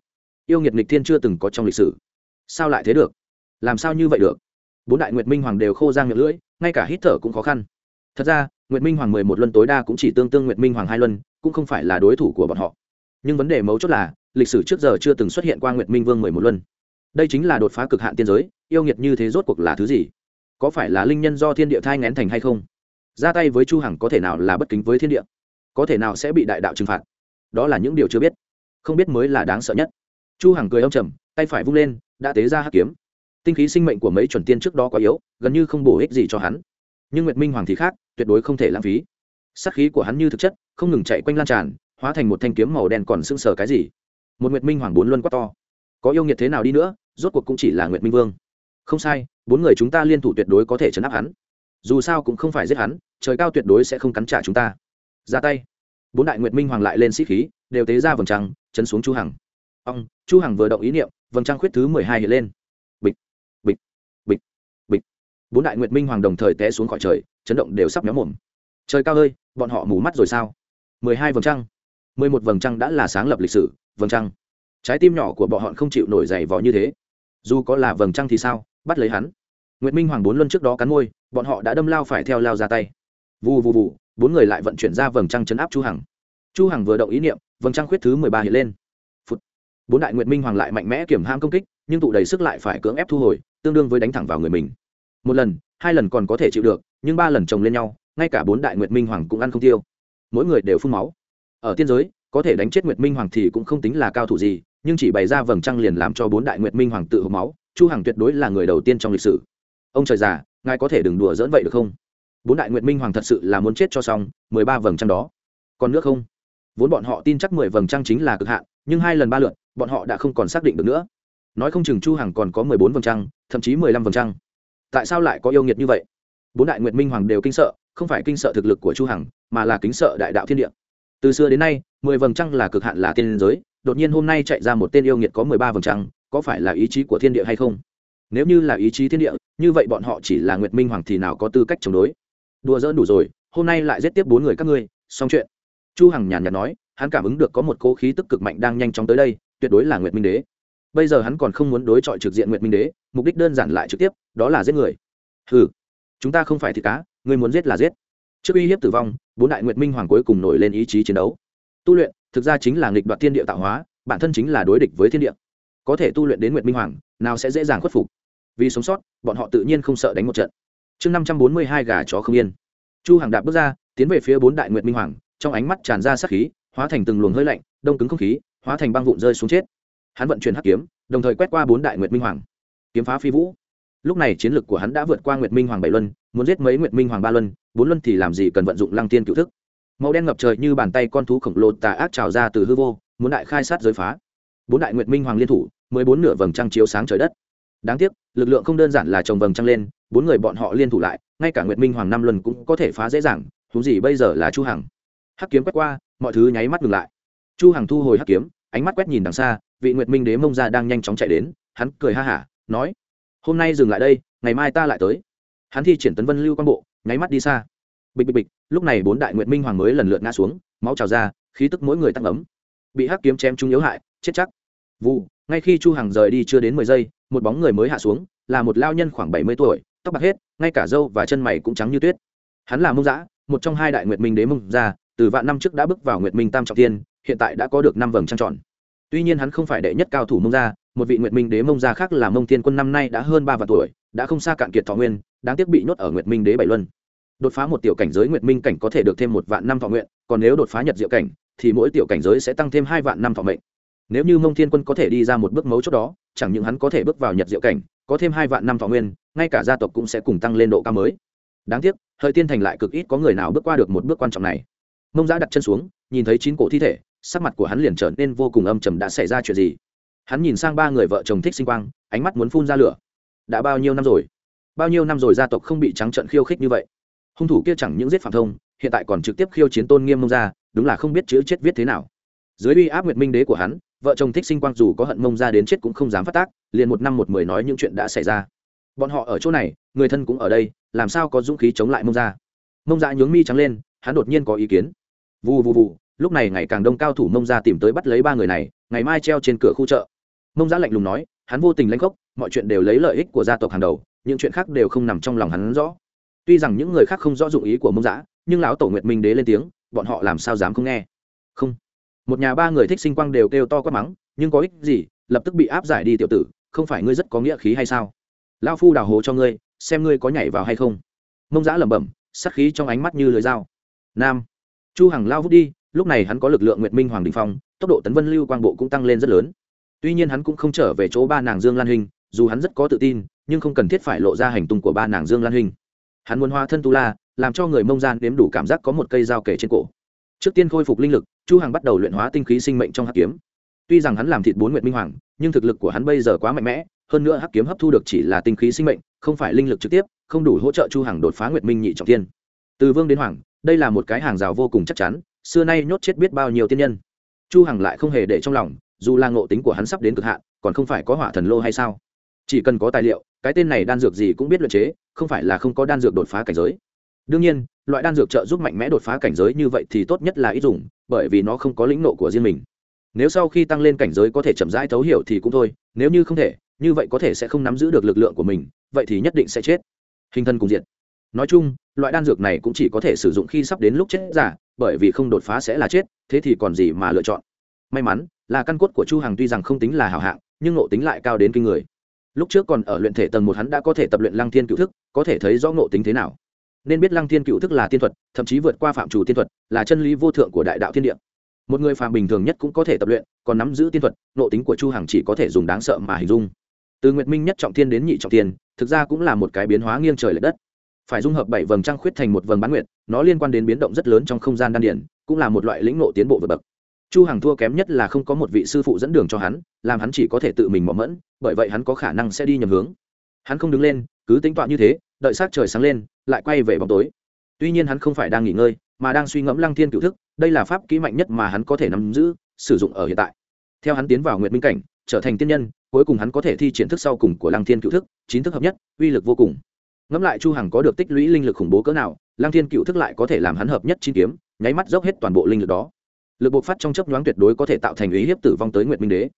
Yêu nghiệt nghịch thiên chưa từng có trong lịch sử. Sao lại thế được? Làm sao như vậy được? Bốn đại nguyệt minh hoàng đều khô giang miệng lưỡi, ngay cả hít thở cũng khó khăn. Thật ra, nguyệt minh hoàng mười một luân tối đa cũng chỉ tương tương nguyệt minh hoàng hai luân, cũng không phải là đối thủ của bọn họ. Nhưng vấn đề mấu chốt là, lịch sử trước giờ chưa từng xuất hiện qua nguyệt minh vương mười một luân. Đây chính là đột phá cực hạn tiên giới, yêu nghiệt như thế rốt cuộc là thứ gì? Có phải là linh nhân do thiên địa thai ngén thành hay không? Ra tay với chu hằng có thể nào là bất kính với thiên địa? Có thể nào sẽ bị đại đạo trừng phạt? Đó là những điều chưa biết. Không biết mới là đáng sợ nhất. Chu hằng cười âm trầm, tay phải vung lên, đã tế ra hắc kiếm tinh khí sinh mệnh của mấy chuẩn tiên trước đó quá yếu, gần như không bổ ích gì cho hắn. Nhưng nguyệt minh hoàng thì khác, tuyệt đối không thể lãng phí. Sát khí của hắn như thực chất, không ngừng chạy quanh lan tràn, hóa thành một thanh kiếm màu đen còn sưng sờ cái gì. Một nguyệt minh hoàng bốn luân quá to. Có yêu nghiệt thế nào đi nữa, rốt cuộc cũng chỉ là nguyệt minh vương. Không sai, bốn người chúng ta liên thủ tuyệt đối có thể chấn áp hắn. Dù sao cũng không phải giết hắn, trời cao tuyệt đối sẽ không cắn trả chúng ta. Ra tay. Bốn đại nguyệt minh hoàng lại lên sĩ khí, đều tế ra vầng trăng, chấn xuống chu hằng. Ông, chu hằng vừa động ý niệm, vầng trăng khuyết thứ mười hai hiện lên bịch bịch bịch bịch bốn đại nguyệt minh hoàng đồng thời té xuống khỏi trời, chấn động đều sắp méo mồm. Trời cao ơi, bọn họ mù mắt rồi sao? Mười hai vầng trăng. Mười một vầng trăng đã là sáng lập lịch sử, vầng trăng. Trái tim nhỏ của bọn họ không chịu nổi dày vò như thế. Dù có là vầng trăng thì sao? Bắt lấy hắn. Nguyệt minh hoàng bốn luân trước đó cắn môi, bọn họ đã đâm lao phải theo lao ra tay. Vù vù vù, bốn người lại vận chuyển ra vầng trăng chấn áp chu hằng. Chu hằng vừa động ý niệm, vầng trăng khuyết thứ mười ba hiện lên. Phụt. bốn đại nguyệt minh hoàng lại mạnh mẽ kiểm ham công kích, nhưng tụ đầy sức lại phải cưỡng ép thu hồi, tương đương với đánh thẳng vào người mình một lần, hai lần còn có thể chịu được, nhưng ba lần chồng lên nhau, ngay cả bốn đại nguyệt minh hoàng cũng ăn không tiêu. Mỗi người đều phun máu. Ở tiên giới, có thể đánh chết nguyệt minh hoàng thì cũng không tính là cao thủ gì, nhưng chỉ bày ra vầng trăng liền làm cho bốn đại nguyệt minh hoàng tự hộp máu, chu hằng tuyệt đối là người đầu tiên trong lịch sử. Ông trời già, ngài có thể đừng đùa dỡn vậy được không? Bốn đại nguyệt minh hoàng thật sự là muốn chết cho xong, mười ba vầng trăng đó. Còn nước không? Vốn bọn họ tin chắc mười vầng trăng chính là cực hạn, nhưng hai lần ba lượt, bọn họ đã không còn xác định được nữa. Nói không chừng chu hằng còn có mười bốn vầng trăng, thậm chí mười lăm vầng trăng tại sao lại có yêu nghiệt như vậy? Bốn đại nguyệt minh hoàng đều kinh sợ, không phải kinh sợ thực lực của chu hằng, mà là kính sợ đại đạo thiên địa. Từ xưa đến nay, mười vầng trăng là cực hạn là tiên giới, đột nhiên hôm nay chạy ra một tên yêu nghiệt có mười ba vầng trăng, có phải là ý chí của thiên địa hay không? Nếu như là ý chí thiên địa, như vậy bọn họ chỉ là nguyệt minh hoàng thì nào có tư cách chống đối? Đùa dỡ đủ rồi, hôm nay lại giết tiếp bốn người các ngươi, xong chuyện. Chu hằng nhàn nhạt nói, hắn cảm ứng được có một cố khí tức cực mạnh đang nhanh chóng tới đây, tuyệt đối là nguyệt minh đế. Bây giờ hắn còn không muốn đối chọi trực diện nguyệt minh đế mục đích đơn giản lại trực tiếp, đó là giết người. Hừ, chúng ta không phải thịt cá, người muốn giết là giết. Trước uy hiếp tử vong, bốn đại nguyệt minh hoàng cuối cùng nổi lên ý chí chiến đấu. Tu luyện, thực ra chính là nghịch đoạt thiên địa tạo hóa, bản thân chính là đối địch với thiên địa. Có thể tu luyện đến nguyệt minh hoàng, nào sẽ dễ dàng khuất phục. Vì sống sót, bọn họ tự nhiên không sợ đánh một trận. Chương năm trăm bốn mươi hai gà chó không yên. Chu hằng đạp bước ra, tiến về phía bốn đại nguyệt minh hoàng, trong ánh mắt tràn ra sát khí, hóa thành từng luồng hơi lạnh, đông cứng không khí, hóa thành băng vụn rơi xuống chết. Hắn vận chuyển hắc kiếm, đồng thời quét qua bốn đại nguyệt minh hoàng kiếm phá phi vũ. Lúc này chiến lược của hắn đã vượt qua nguyệt minh hoàng bảy luân, muốn giết mấy nguyệt minh hoàng ba luân, bốn luân thì làm gì cần vận dụng lăng tiên cựu thức? Màu đen ngập trời như bàn tay con thú khổng lồ tà ác trào ra từ hư vô, muốn đại khai sát giới phá. Bốn đại nguyệt minh hoàng liên thủ, mười bốn nửa vầng trăng chiếu sáng trời đất. Đáng tiếc, lực lượng không đơn giản là trồng vầng trăng lên, bốn người bọn họ liên thủ lại, ngay cả nguyệt minh hoàng năm luân cũng có thể phá dễ dàng thú gì bây giờ là chu hằng. Hắc kiếm quét qua, mọi thứ nháy mắt ngừng lại. Chu hằng thu hồi hắc kiếm, ánh mắt quét nhìn đằng xa, vị nguyệt minh đế mông ra đang nhanh chóng chạy đến, hắn cười ha hả nói, hôm nay dừng lại đây, ngày mai ta lại tới. Hắn thi triển tấn vân lưu quan bộ, nháy mắt đi xa. Bịch bịch bịch, lúc này bốn đại nguyệt minh hoàng mới lần lượt ngã xuống, máu trào ra, khí tức mỗi người tăng ấm. Bị hắc kiếm chém trung yếu hại, chết chắc. Vụ, ngay khi chu hằng rời đi chưa đến mười giây, một bóng người mới hạ xuống, là một lao nhân khoảng bảy mươi tuổi, tóc bạc hết, ngay cả râu và chân mày cũng trắng như tuyết. Hắn là mông dã, một trong hai đại nguyệt minh đế mông gia, từ vạn năm trước đã bước vào nguyệt minh tam trọng thiên, hiện tại đã có được năm vầng trăng tròn. Tuy nhiên hắn không phải đệ nhất cao thủ mông gia một vị nguyệt minh đế mông gia khác là mông thiên quân năm nay đã hơn ba vạn tuổi, đã không xa cạn kiệt thọ nguyên, đáng tiếc bị nhốt ở nguyệt minh đế bảy luân. Đột phá một tiểu cảnh giới nguyệt minh cảnh có thể được thêm một vạn năm thọ nguyện, còn nếu đột phá nhật diệu cảnh, thì mỗi tiểu cảnh giới sẽ tăng thêm hai vạn năm thọ mệnh. Nếu như mông thiên quân có thể đi ra một bước mấu chốt đó, chẳng những hắn có thể bước vào nhật diệu cảnh, có thêm hai vạn năm thọ nguyên, ngay cả gia tộc cũng sẽ cùng tăng lên độ cao mới. Đáng tiếc, hợi tiên thành lại cực ít có người nào bước qua được một bước quan trọng này. Mông giã đặt chân xuống, nhìn thấy chín cổ thi thể, sắc mặt của hắn liền trở nên vô cùng âm trầm, đã xảy ra chuyện gì? Hắn nhìn sang ba người vợ chồng thích sinh quang, ánh mắt muốn phun ra lửa. Đã bao nhiêu năm rồi? Bao nhiêu năm rồi gia tộc không bị trắng trận khiêu khích như vậy? Hung thủ kia chẳng những giết phạm thông, hiện tại còn trực tiếp khiêu chiến tôn nghiêm mông ra đúng là không biết chữ chết viết thế nào. Dưới uy áp nguyệt minh đế của hắn, vợ chồng thích sinh quang dù có hận mông ra đến chết cũng không dám phát tác, liền một năm một mười nói những chuyện đã xảy ra. Bọn họ ở chỗ này, người thân cũng ở đây, làm sao có dũng khí chống lại mông ra mông ra nhướng mi trắng lên, hắn đột nhiên có ý kiến. Vù vù vù, lúc này ngày càng đông cao thủ mông ra tìm tới bắt lấy ba người này ngày mai treo trên cửa khu chợ. Mông giã lạnh lùng nói, hắn vô tình lãnh gốc mọi chuyện đều lấy lợi ích của gia tộc hàng đầu, những chuyện khác đều không nằm trong lòng hắn rõ. Tuy rằng những người khác không rõ dụng ý của mông giã, nhưng lão tổ nguyệt minh đế lên tiếng, bọn họ làm sao dám không nghe? Không. Một nhà ba người thích sinh quang đều kêu to quát mắng, nhưng có ích gì, lập tức bị áp giải đi tiểu tử, không phải ngươi rất có nghĩa khí hay sao? Lao phu đào hố cho ngươi, xem ngươi có nhảy vào hay không. Mông giã lẩm bẩm sắc khí trong ánh mắt như lưới dao. Nam. Chu hằng lao vút đi, lúc này hắn có lực lượng nguyệt minh hoàng đình phong tốc độ tấn vân lưu quang bộ cũng tăng lên rất lớn. Tuy nhiên hắn cũng không trở về chỗ ba nàng dương lan hình, dù hắn rất có tự tin, nhưng không cần thiết phải lộ ra hành tung của ba nàng dương lan hình. Hắn muốn hóa thân tu la, làm cho người mông gian đếm đủ cảm giác có một cây dao kể trên cổ. Trước tiên khôi phục linh lực, chu hằng bắt đầu luyện hóa tinh khí sinh mệnh trong hắc kiếm. Tuy rằng hắn làm thịt bốn nguyệt minh hoàng, nhưng thực lực của hắn bây giờ quá mạnh mẽ, hơn nữa hắc kiếm hấp thu được chỉ là tinh khí sinh mệnh, không phải linh lực trực tiếp, không đủ hỗ trợ chu hằng đột phá nguyệt minh nhị trọng thiên. Từ vương đến hoàng, đây là một cái hàng rào vô cùng chắc chắn, xưa nay nhốt chết biết bao nhiêu tiên nhân chu hằng lại không hề để trong lòng, dù là ngộ tính của hắn sắp đến cực hạn, còn không phải có hỏa thần lô hay sao? Chỉ cần có tài liệu, cái tên này đan dược gì cũng biết luyện chế, không phải là không có đan dược đột phá cảnh giới. Đương nhiên, loại đan dược trợ giúp mạnh mẽ đột phá cảnh giới như vậy thì tốt nhất là ít dùng, bởi vì nó không có lĩnh nộ của riêng mình. Nếu sau khi tăng lên cảnh giới có thể chậm rãi thấu hiểu thì cũng thôi, nếu như không thể, như vậy có thể sẽ không nắm giữ được lực lượng của mình, vậy thì nhất định sẽ chết. Hình thân cùng diện nói chung, loại đan dược này cũng chỉ có thể sử dụng khi sắp đến lúc chết giả, bởi vì không đột phá sẽ là chết, thế thì còn gì mà lựa chọn. May mắn, là căn cốt của chu hằng tuy rằng không tính là hảo hạng, nhưng ngộ tính lại cao đến kinh người. Lúc trước còn ở luyện thể tầng một hắn đã có thể tập luyện lăng thiên cựu thức, có thể thấy rõ ngộ tính thế nào. Nên biết lăng thiên cựu thức là tiên thuật, thậm chí vượt qua phạm chủ tiên thuật, là chân lý vô thượng của đại đạo thiên địa. Một người phàm bình thường nhất cũng có thể tập luyện, còn nắm giữ tiên thuật, ngộ tính của chu hằng chỉ có thể dùng đáng sợ mà hình dung. Từ nguyệt minh nhất trọng thiên đến nhị trọng thiên, thực ra cũng là một cái biến hóa nghiêng trời lệch đất phải dung hợp bảy vầng trăng khuyết thành một vầng bán nguyệt, nó liên quan đến biến động rất lớn trong không gian đan điển cũng là một loại lĩnh ngộ tiến bộ vượt bậc. Chu hằng thua kém nhất là không có một vị sư phụ dẫn đường cho hắn, làm hắn chỉ có thể tự mình mò mẫn bởi vậy hắn có khả năng sẽ đi nhầm hướng. Hắn không đứng lên, cứ tính toán như thế, đợi sát trời sáng lên, lại quay về bóng tối. Tuy nhiên hắn không phải đang nghỉ ngơi, mà đang suy ngẫm lăng thiên cựu thức, đây là pháp kỹ mạnh nhất mà hắn có thể nắm giữ, sử dụng ở hiện tại. Theo hắn tiến vào nguyệt minh cảnh, trở thành tiên nhân, cuối cùng hắn có thể thi triển thức sau cùng của lăng thiên cựu thức, chín thức hợp nhất, uy lực vô cùng ngẫm lại chu hằng có được tích lũy linh lực khủng bố cỡ nào Lang thiên cựu thức lại có thể làm hắn hợp nhất chi kiếm, nháy mắt dốc hết toàn bộ linh lực đó. Lực bộc phát trong chớp nhoáng tuyệt đối có thể tạo thành ý hiếp tử vong tới nguyệt minh đế.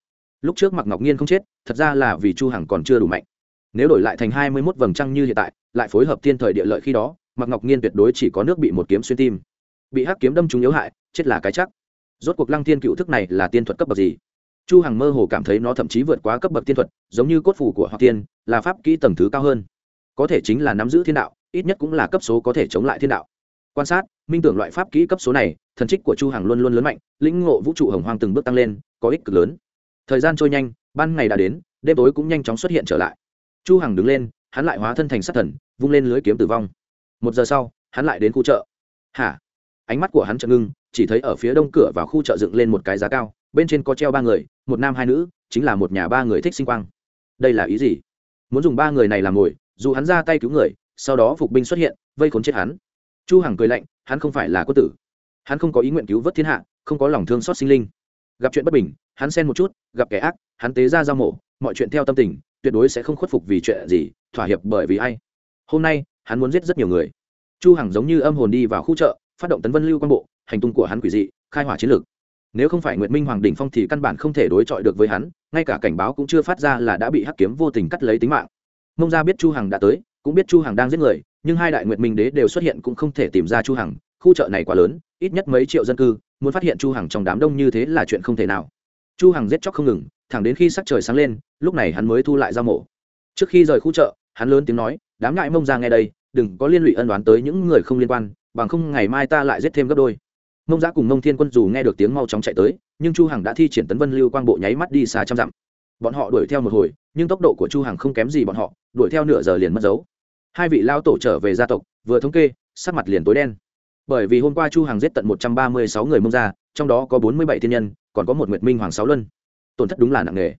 Lúc trước mặc ngọc nhiên không chết, thật ra là vì chu hằng còn chưa đủ mạnh. Nếu đổi lại thành hai mươi 21 vầng trăng như hiện tại, lại phối hợp thiên thời địa lợi khi đó mặc ngọc nhiên tuyệt đối chỉ có nước bị một kiếm xuyên tim. Bị hắc kiếm đâm trúng yếu hại, chết là cái chắc. Rốt cuộc lăng thiên cựu thức này là tiên thuật cấp bậc gì? Chu hằng mơ hồ cảm thấy nó thậm chí vượt quá cấp bậc tiên thuật, giống như cốt phủ của hoặc tiên, là pháp kỹ tầng thứ cao hơn có thể chính là nắm giữ thiên đạo, ít nhất cũng là cấp số có thể chống lại thiên đạo. Quan sát, minh tưởng loại pháp kỹ cấp số này, thần trích của chu hằng luôn luôn lớn mạnh, lĩnh ngộ vũ trụ hồng hoang từng bước tăng lên, có ích cực lớn. Thời gian trôi nhanh, ban ngày đã đến, đêm tối cũng nhanh chóng xuất hiện trở lại. Chu hằng đứng lên, hắn lại hóa thân thành sát thần, vung lên lưới kiếm tử vong. Một giờ sau, hắn lại đến khu chợ. Hả? Ánh mắt của hắn chợt ngưng, chỉ thấy ở phía đông cửa vào khu chợ dựng lên một cái giá cao, bên trên có treo ba người, một nam hai nữ, chính là một nhà ba người thích sinh quang. Đây là ý gì? Muốn dùng ba người này làm ngồi dù hắn ra tay cứu người, sau đó phục binh xuất hiện, vây khốn chết hắn. Chu hằng cười lạnh, hắn không phải là quân tử. Hắn không có ý nguyện cứu vớt thiên hạ, không có lòng thương xót sinh linh. Gặp chuyện bất bình, hắn xen một chút, gặp kẻ ác, hắn tế ra giao mổ, mọi chuyện theo tâm tình, tuyệt đối sẽ không khuất phục vì chuyện gì, thỏa hiệp bởi vì ai. Hôm nay, hắn muốn giết rất nhiều người. Chu hằng giống như âm hồn đi vào khu chợ, phát động tấn vân lưu quan bộ, hành tung của hắn quỷ dị, khai hỏa chiến lược. Nếu không phải nguyệt minh hoàng đỉnh phong thì căn bản không thể đối chọi được với hắn, ngay cả cảnh báo cũng chưa phát ra là đã bị hắc kiếm vô tình cắt lấy tính mạng mông gia biết chu hằng đã tới, cũng biết chu hằng đang giết người, nhưng hai đại nguyệt minh đế đều xuất hiện cũng không thể tìm ra chu hằng, khu chợ này quá lớn, ít nhất mấy triệu dân cư, muốn phát hiện chu hằng trong đám đông như thế là chuyện không thể nào. Chu hằng giết chóc không ngừng, thẳng đến khi sắc trời sáng lên, lúc này hắn mới thu lại dao mổ trước khi rời khu chợ, hắn lớn tiếng nói, đám ngại mông ra nghe đây, đừng có liên lụy ân đoán tới những người không liên quan, bằng không ngày mai ta lại giết thêm gấp đôi. Mông giã cùng mông thiên quân dù nghe được tiếng mau chóng chạy tới, nhưng chu hằng đã thi triển tấn vân lưu quang bộ nháy mắt đi xa trăm dặm. Bọn họ đuổi theo một hồi, nhưng tốc độ của chu hằng không kém gì bọn họ đuổi theo nửa giờ liền mất dấu. Hai vị lao tổ trở về gia tộc, vừa thống kê, sắc mặt liền tối đen. Bởi vì hôm qua chu hằng giết tận 136 người mông ra trong đó có 47 thiên nhân, còn có một nguyệt minh hoàng sáu luân. Tổn thất đúng là nặng nề.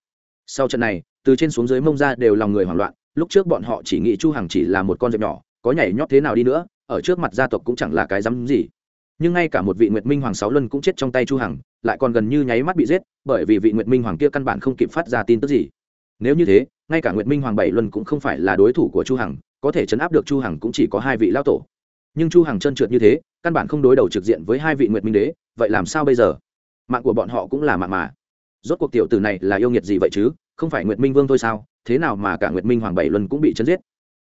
Sau trận này, từ trên xuống dưới mông ra đều lòng người hoảng loạn, lúc trước bọn họ chỉ nghĩ chu hằng chỉ là một con dẹp nhỏ, có nhảy nhót thế nào đi nữa, ở trước mặt gia tộc cũng chẳng là cái dám gì. Nhưng ngay cả một vị nguyệt minh hoàng sáu luân cũng chết trong tay chu hằng, lại còn gần như nháy mắt bị giết, bởi vì vị nguyệt minh hoàng kia căn bản không kịp phát ra tin tức gì. Nếu như thế ngay cả nguyệt minh hoàng bảy luân cũng không phải là đối thủ của chu hằng, có thể chấn áp được chu hằng cũng chỉ có hai vị lão tổ. Nhưng chu hằng trơn trượt như thế, căn bản không đối đầu trực diện với hai vị nguyệt minh đế, vậy làm sao bây giờ? Mạng của bọn họ cũng là mạng mà. Rốt cuộc tiểu tử này là yêu nghiệt gì vậy chứ? Không phải nguyệt minh vương thôi sao? Thế nào mà cả nguyệt minh hoàng bảy luân cũng bị chấn giết?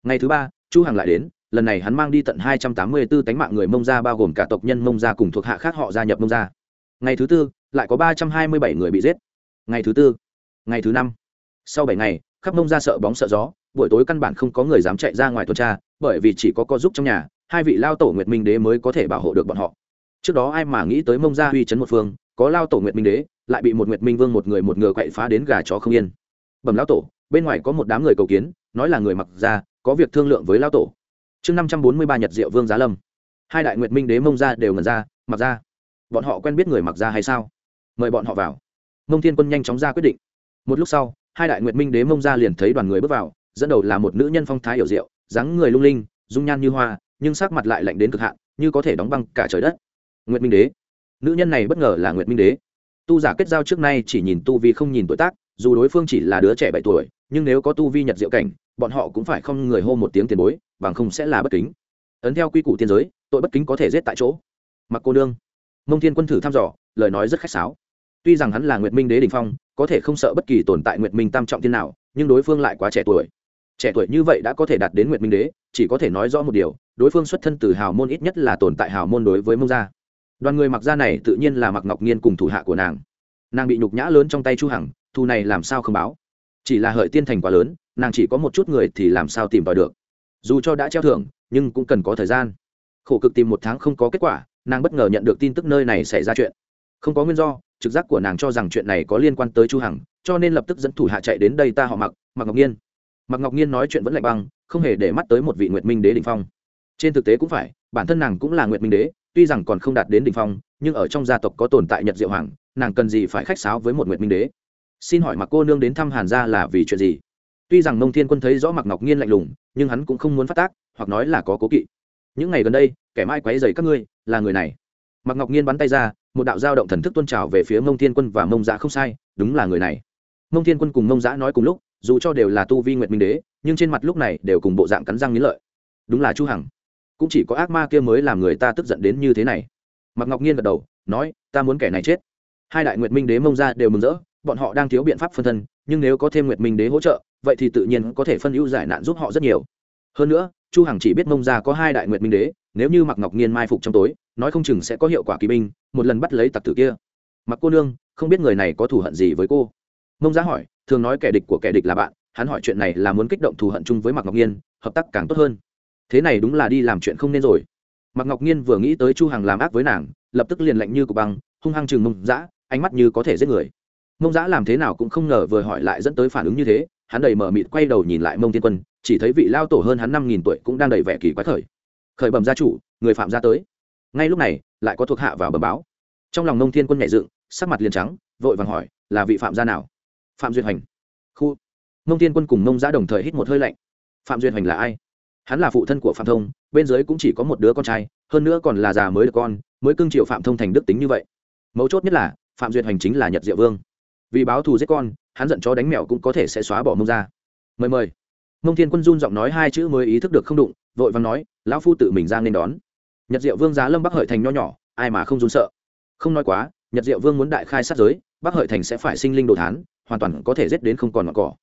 Ngày thứ ba, chu hằng lại đến, lần này hắn mang đi tận hai trăm tám mươi 284 tánh mạng người mông gia bao gồm cả tộc nhân mông gia cùng thuộc hạ khác họ gia nhập mông gia. Ngày thứ tư, lại có ba trăm hai mươi bảy người bị giết. Ngày thứ tư, ngày thứ năm, sau bảy ngày khắp mông gia sợ bóng sợ gió, buổi tối căn bản không có người dám chạy ra ngoài tuần tra, bởi vì chỉ có co giúp trong nhà, hai vị lao tổ nguyệt minh đế mới có thể bảo hộ được bọn họ. Trước đó ai mà nghĩ tới mông gia uy chấn một phương, có lao tổ nguyệt minh đế, lại bị một nguyệt minh vương một người một ngựa quậy phá đến gà chó không yên. Bẩm lao tổ, bên ngoài có một đám người cầu kiến, nói là người mặc ra có việc thương lượng với lao tổ. Chương năm trăm bốn mươi ba nhật diệu vương giá lâm. Hai đại nguyệt minh đế mông ra đều ngần ra, mặc ra bọn họ quen biết người mặc ra hay sao? Mời bọn họ vào. Mông thiên quân nhanh chóng ra quyết định. Một lúc sau hai đại nguyệt minh đế mông ra liền thấy đoàn người bước vào, dẫn đầu là một nữ nhân phong thái hiểu diệu, dáng người lung linh, dung nhan như hoa, nhưng sắc mặt lại lạnh đến cực hạn, như có thể đóng băng cả trời đất. Nguyệt minh đế. Nữ nhân này bất ngờ là nguyệt minh đế. Tu giả kết giao trước nay chỉ nhìn tu vi không nhìn tuổi tác, dù đối phương chỉ là đứa trẻ bảy tuổi, nhưng nếu có tu vi nhật diệu cảnh, bọn họ cũng phải không người hô một tiếng tiền bối, bằng không sẽ là bất kính. Ấn theo quy củ tiên giới, tội bất kính có thể giết tại chỗ. Mặc cô nương. Mông thiên quân thử thăm dò, lời nói rất khách sáo tuy rằng hắn là nguyệt minh đế đình phong, có thể không sợ bất kỳ tồn tại nguyệt minh tam trọng thiên nào, nhưng đối phương lại quá trẻ tuổi. Trẻ tuổi như vậy đã có thể đạt đến nguyệt minh đế, chỉ có thể nói rõ một điều, đối phương xuất thân từ hào môn ít nhất là tồn tại hào môn đối với mông gia. Đoàn người mặc gia này tự nhiên là mặc ngọc nhiên cùng thủ hạ của nàng. Nàng bị nhục nhã lớn trong tay chu hằng thu này làm sao không báo? Chỉ là hợi tiên thành quá lớn, nàng chỉ có một chút người thì làm sao tìm vào được. Dù cho đã treo thưởng, nhưng cũng cần có thời gian. Khổ cực tìm một tháng không có kết quả, nàng bất ngờ nhận được tin tức nơi này xảy ra chuyện. Không có nguyên do trực giác của nàng cho rằng chuyện này có liên quan tới chu hằng, cho nên lập tức dẫn thủ hạ chạy đến đây ta họ mặc mặc ngọc nhiên mặc ngọc nhiên nói chuyện vẫn lạnh băng, không hề để mắt tới một vị nguyệt minh đế đỉnh phong. Trên thực tế cũng phải, bản thân nàng cũng là nguyệt minh đế, tuy rằng còn không đạt đến đỉnh phong, nhưng ở trong gia tộc có tồn tại nhật diệu hoàng, nàng cần gì phải khách sáo với một nguyệt minh đế? Xin hỏi mặc cô nương đến thăm hàn gia là vì chuyện gì? Tuy rằng mông thiên quân thấy rõ mặc ngọc nhiên lạnh lùng, nhưng hắn cũng không muốn phát tác, hoặc nói là có cố kỵ. Những ngày gần đây, kẻ mai quấy dày các ngươi, là người này. Mặc ngọc nhiên bắn tay ra một đạo dao động thần thức tuôn trào về phía mông thiên quân và mông giã không sai, đúng là người này. Mông thiên quân cùng mông giã nói cùng lúc, dù cho đều là tu vi nguyệt minh đế, nhưng trên mặt lúc này đều cùng bộ dạng cắn răng nghĩ lợi. Đúng là chu hằng. Cũng chỉ có ác ma kia mới làm người ta tức giận đến như thế này. Mặc ngọc nhiên gật đầu, nói, ta muốn kẻ này chết. Hai đại nguyệt minh đế mông ra đều mừng rỡ, bọn họ đang thiếu biện pháp phân thân, nhưng nếu có thêm nguyệt minh đế hỗ trợ, vậy thì tự nhiên có thể phân ưu giải nạn giúp họ rất nhiều. Hơn nữa chu hằng chỉ biết mông ra có hai đại nguyệt minh đế, nếu như mặc ngọc nghiên mai phục trong tối, nói không chừng sẽ có hiệu quả kỳ binh, một lần bắt lấy tặc tử kia. Mặc cô nương, không biết người này có thù hận gì với cô? Mông ra hỏi, thường nói kẻ địch của kẻ địch là bạn, hắn hỏi chuyện này là muốn kích động thù hận chung với mặc ngọc nghiên, hợp tác càng tốt hơn. Thế này đúng là đi làm chuyện không nên rồi. Mặc ngọc nhiên vừa nghĩ tới chu hằng làm ác với nàng, lập tức liền lạnh như cục băng, hung hăng chừng mông dã ánh mắt như có thể giết người. Mông dã làm thế nào cũng không ngờ vừa hỏi lại dẫn tới phản ứng như thế, hắn đầy mở mịt quay đầu nhìn lại mông thiên quân chỉ thấy vị lao tổ hơn hắn năm nghìn tuổi cũng đang đầy vẻ kỳ quái khởi. Khởi bẩm gia chủ, người phạm gia tới. Ngay lúc này, lại có thuộc hạ vào bờ báo. Trong lòng nông thiên quân nhảy dựng, sắc mặt liền trắng, vội vàng hỏi, là vị phạm gia nào? Phạm duyệt hoành. Khu. Nông thiên quân cùng nông giã đồng thời hít một hơi lạnh. Phạm duyệt hoành là ai? Hắn là phụ thân của phạm thông, bên dưới cũng chỉ có một đứa con trai, hơn nữa còn là già mới được con, mới cưng triệu phạm thông thành đức tính như vậy. Mấu chốt nhất là, phạm duyệt hoành chính là nhật diệu vương. Vì báo thù giết con, hắn giận chó đánh mèo cũng có thể sẽ xóa bỏ mông ra mời mời mông thiên quân run giọng nói hai chữ mới ý thức được không đụng, vội vàng nói, lão phu tự mình ra nên đón. Nhật diệu vương giá lâm bắc hợi thành nho nhỏ, ai mà không run sợ? Không nói quá, nhật diệu vương muốn đại khai sát giới, bắc hợi thành sẽ phải sinh linh đồ thán, hoàn toàn có thể giết đến không còn ngọn cỏ.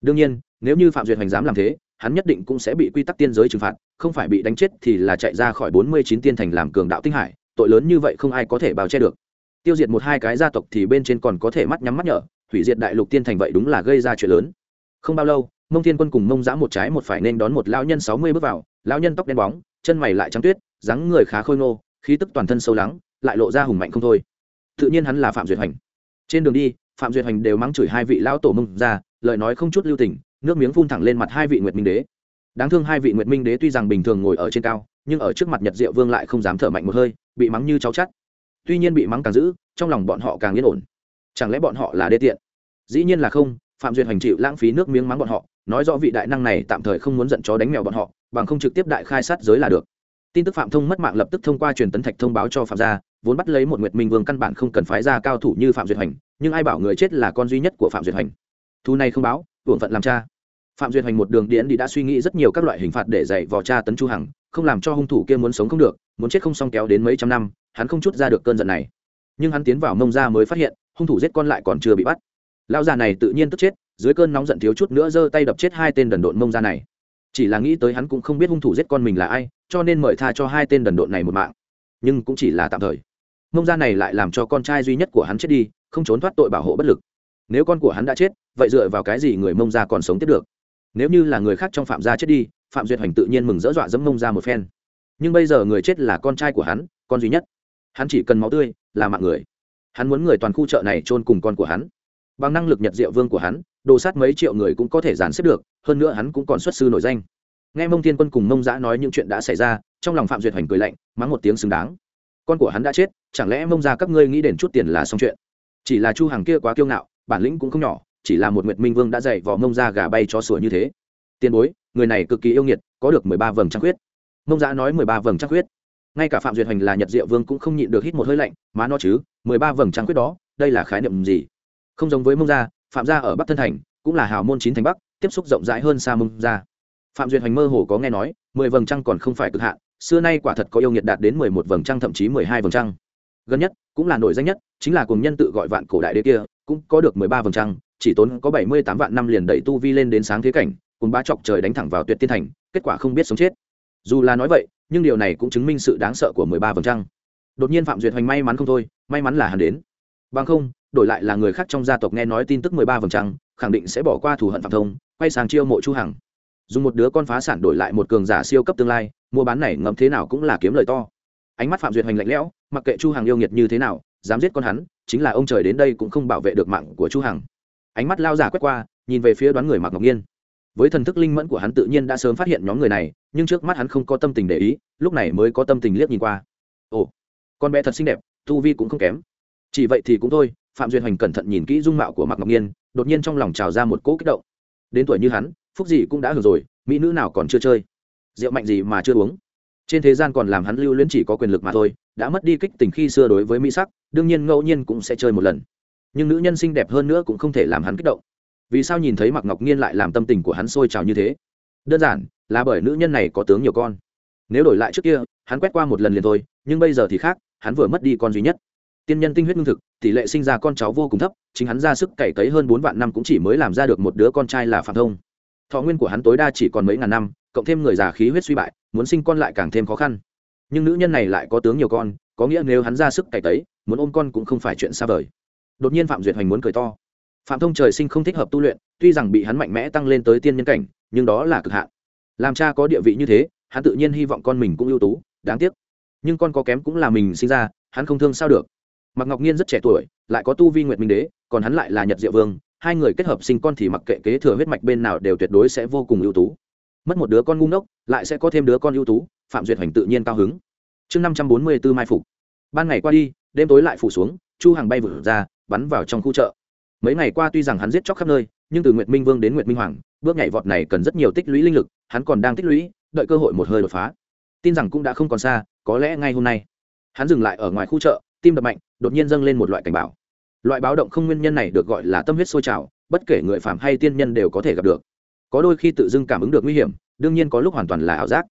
Đương nhiên, nếu như phạm duyệt hoành dám làm thế, hắn nhất định cũng sẽ bị quy tắc tiên giới trừng phạt, không phải bị đánh chết thì là chạy ra khỏi bốn mươi chín tiên thành làm cường đạo tinh hải, tội lớn như vậy không ai có thể bào che được. Tiêu diệt một hai cái gia tộc thì bên trên còn có thể mắt nhắm mắt nhở, hủy diệt đại lục tiên thành vậy đúng là gây ra chuyện lớn. Không bao lâu mông thiên quân cùng mông giã một trái một phải nên đón một lão nhân sáu mươi bước vào, lão nhân tóc đen bóng, chân mày lại trắng tuyết, dáng người khá khôi ngô, khí tức toàn thân sâu lắng, lại lộ ra hùng mạnh không thôi. Tự nhiên hắn là phạm duyệt Hoành. trên đường đi, phạm duyệt Hoành đều mắng chửi hai vị lão tổ mông ra, lời nói không chút lưu tình, nước miếng phun thẳng lên mặt hai vị nguyệt minh đế. Đáng thương hai vị nguyệt minh đế tuy rằng bình thường ngồi ở trên cao, nhưng ở trước mặt nhật diệu vương lại không dám thở mạnh một hơi, bị mắng như cháu chắt tuy nhiên bị mắng càng dữ, trong lòng bọn họ càng yên ổn. Chẳng lẽ bọn họ là đê tiện? Dĩ nhiên là không phạm duyệt hành chịu lãng phí nước miếng mắng bọn họ, nói rõ vị đại năng này tạm thời không muốn giận chó đánh mèo bọn họ, bằng không trực tiếp đại khai sát giới là được. Tin tức phạm thông mất mạng lập tức thông qua truyền tấn thạch thông báo cho phạm gia, vốn bắt lấy một nguyệt minh vương căn bản không cần phái ra cao thủ như phạm duyệt hành nhưng ai bảo người chết là con duy nhất của phạm duyệt hành thu này không báo, uổng phận làm cha. Phạm duyệt hành một đường điễn đi đã suy nghĩ rất nhiều các loại hình phạt để dạy vò cha tấn chu hằng, không làm cho hung thủ kia muốn sống không được, muốn chết không xong kéo đến mấy trăm năm, hắn không chút ra được cơn giận này. Nhưng hắn tiến vào mông ra mới phát hiện, hung thủ giết con lại còn chưa bị bắt lão già này tự nhiên tức chết, dưới cơn nóng giận thiếu chút nữa giơ tay đập chết hai tên đần độn mông ra này. Chỉ là nghĩ tới hắn cũng không biết hung thủ giết con mình là ai, cho nên mời tha cho hai tên đần độn này một mạng. Nhưng cũng chỉ là tạm thời. Mông ra này lại làm cho con trai duy nhất của hắn chết đi, không trốn thoát tội bảo hộ bất lực. Nếu con của hắn đã chết, vậy dựa vào cái gì người mông ra còn sống tiếp được? Nếu như là người khác trong phạm gia chết đi, phạm duyệt hoành tự nhiên mừng dỡ dọa dẫm mông ra một phen. Nhưng bây giờ người chết là con trai của hắn, con duy nhất. Hắn chỉ cần máu tươi, là mạng người. Hắn muốn người toàn khu chợ này chôn cùng con của hắn bằng năng lực nhật diệu vương của hắn, đồ sát mấy triệu người cũng có thể dàn xếp được, hơn nữa hắn cũng còn xuất sư nổi danh. Nghe mông thiên quân cùng mông giã nói những chuyện đã xảy ra, trong lòng phạm duyệt hoành cười lạnh, mắng một tiếng xứng đáng. Con của hắn đã chết, chẳng lẽ mông ra các ngươi nghĩ đến chút tiền là xong chuyện? Chỉ là chu hàng kia quá kiêu ngạo, bản lĩnh cũng không nhỏ, chỉ là một nguyệt minh vương đã dạy vò mông ra gà bay cho sủa như thế. Tiền bối, người này cực kỳ yêu nghiệt, có được mười ba vầng trăng huyết mông giã nói mười ba vầng trăng huyết ngay cả phạm duyệt hoành là nhật diệu vương cũng không nhịn được hít một hơi lạnh, má nó chứ, mười ba vầng trăng huyết đó, đây là khái niệm gì? Không giống với mông gia, phạm gia ở bắc thân thành, cũng là hào môn chín thành bắc, tiếp xúc rộng rãi hơn xa mông gia. Phạm duyệt hoành mơ hồ có nghe nói, mười vầng trăng còn không phải cực hạn, xưa nay quả thật có yêu nghiệt đạt đến mười một vầng trăng thậm chí mười hai vầng trăng. Gần nhất, cũng là nổi danh nhất, chính là cùng nhân tự gọi vạn cổ đại đế kia, cũng có được mười ba vầng trăng, chỉ tốn có bảy mươi tám vạn năm liền đẩy tu vi lên đến sáng thế cảnh cùng ba chọc trời đánh thẳng vào tuyệt tiên thành, kết quả không biết sống chết. Dù là nói vậy, nhưng điều này cũng chứng minh sự đáng sợ của mười ba vầng trăng. Đột nhiên phạm duyệt hoành may mắn không thôi, may mắn là hắn đến bằng không, đổi lại là người khác trong gia tộc nghe nói tin tức mười ba vầng trăng, khẳng định sẽ bỏ qua thù hận phạm thông, quay sang chiêu mộ chu hằng. Dùng một đứa con phá sản đổi lại một cường giả siêu cấp tương lai, mua bán này ngẫm thế nào cũng là kiếm lời to. Ánh mắt phạm duyệt hành lạnh lẽo, mặc kệ chu hằng yêu nghiệt như thế nào, dám giết con hắn, chính là ông trời đến đây cũng không bảo vệ được mạng của chu hằng. Ánh mắt lao giả quét qua, nhìn về phía đoán người mặc ngọc nhiên. Với thần thức linh mẫn của hắn tự nhiên đã sớm phát hiện nhóm người này, nhưng trước mắt hắn không có tâm tình để ý, lúc này mới có tâm tình liếc nhìn qua. Ồ, con bé thật xinh đẹp, tu vi cũng không kém chỉ vậy thì cũng thôi, phạm duyên hoành cẩn thận nhìn kỹ dung mạo của mạc ngọc nhiên đột nhiên trong lòng trào ra một cỗ kích động. Đến tuổi như hắn, phúc gì cũng đã hưởng rồi, mỹ nữ nào còn chưa chơi. Rượu mạnh gì mà chưa uống. Trên thế gian còn làm hắn lưu luyến chỉ có quyền lực mà thôi, đã mất đi kích tình khi xưa đối với mỹ sắc, đương nhiên ngẫu nhiên cũng sẽ chơi một lần. Nhưng nữ nhân xinh đẹp hơn nữa cũng không thể làm hắn kích động. Vì sao nhìn thấy mạc ngọc nhiên lại làm tâm tình của hắn sôi trào như thế? Đơn giản, là bởi nữ nhân này có tướng nhiều con. Nếu đổi lại trước kia, hắn quét qua một lần liền thôi, nhưng bây giờ thì khác, hắn vừa mất đi con duy nhất tiên nhân tinh huyết ngưng thực, tỷ lệ sinh ra con cháu vô cùng thấp, chính hắn ra sức cày cấy hơn bốn vạn năm cũng chỉ mới làm ra được một đứa con trai là phạm thông. Thọ nguyên của hắn tối đa chỉ còn mấy ngàn năm, cộng thêm người già khí huyết suy bại, muốn sinh con lại càng thêm khó khăn. Nhưng nữ nhân này lại có tướng nhiều con, có nghĩa nếu hắn ra sức cày cấy, muốn ôm con cũng không phải chuyện xa vời. Đột nhiên phạm duyệt hoành muốn cười to. Phạm thông trời sinh không thích hợp tu luyện, tuy rằng bị hắn mạnh mẽ tăng lên tới tiên nhân cảnh, nhưng đó là cực hạn. Làm cha có địa vị như thế, hắn tự nhiên hy vọng con mình cũng ưu tú, đáng tiếc. Nhưng con có kém cũng là mình sinh ra, hắn không thương sao được mặc ngọc nhiên rất trẻ tuổi, lại có tu vi nguyệt minh đế, còn hắn lại là nhật diệu vương, hai người kết hợp sinh con thì mặc kệ kế thừa huyết mạch bên nào đều tuyệt đối sẽ vô cùng ưu tú. Mất một đứa con ngu ngốc, lại sẽ có thêm đứa con ưu tú, phạm duyệt hoành tự nhiên cao hứng. Chương năm trăm bốn mươi b ố mai phục. Ban ngày qua đi, đêm tối lại phủ xuống, chu hàng bay vụt ra, bắn vào trong khu chợ. Mấy ngày qua tuy rằng hắn giết chóc khắp nơi, nhưng từ nguyệt minh vương đến nguyệt minh hoàng, bước nhảy vọt này cần rất nhiều tích lũy linh lực, hắn còn đang tích lũy, đợi cơ hội một hơi đột phá. Tin rằng cũng đã không còn xa, có lẽ ngay hôm nay. Hắn dừng lại ở ngoài khu chợ tim đập mạnh, đột nhiên dâng lên một loại cảnh báo. Loại báo động không nguyên nhân này được gọi là tâm huyết sôi trào, bất kể người phạm hay tiên nhân đều có thể gặp được. Có đôi khi tự dưng cảm ứng được nguy hiểm, đương nhiên có lúc hoàn toàn là ảo giác.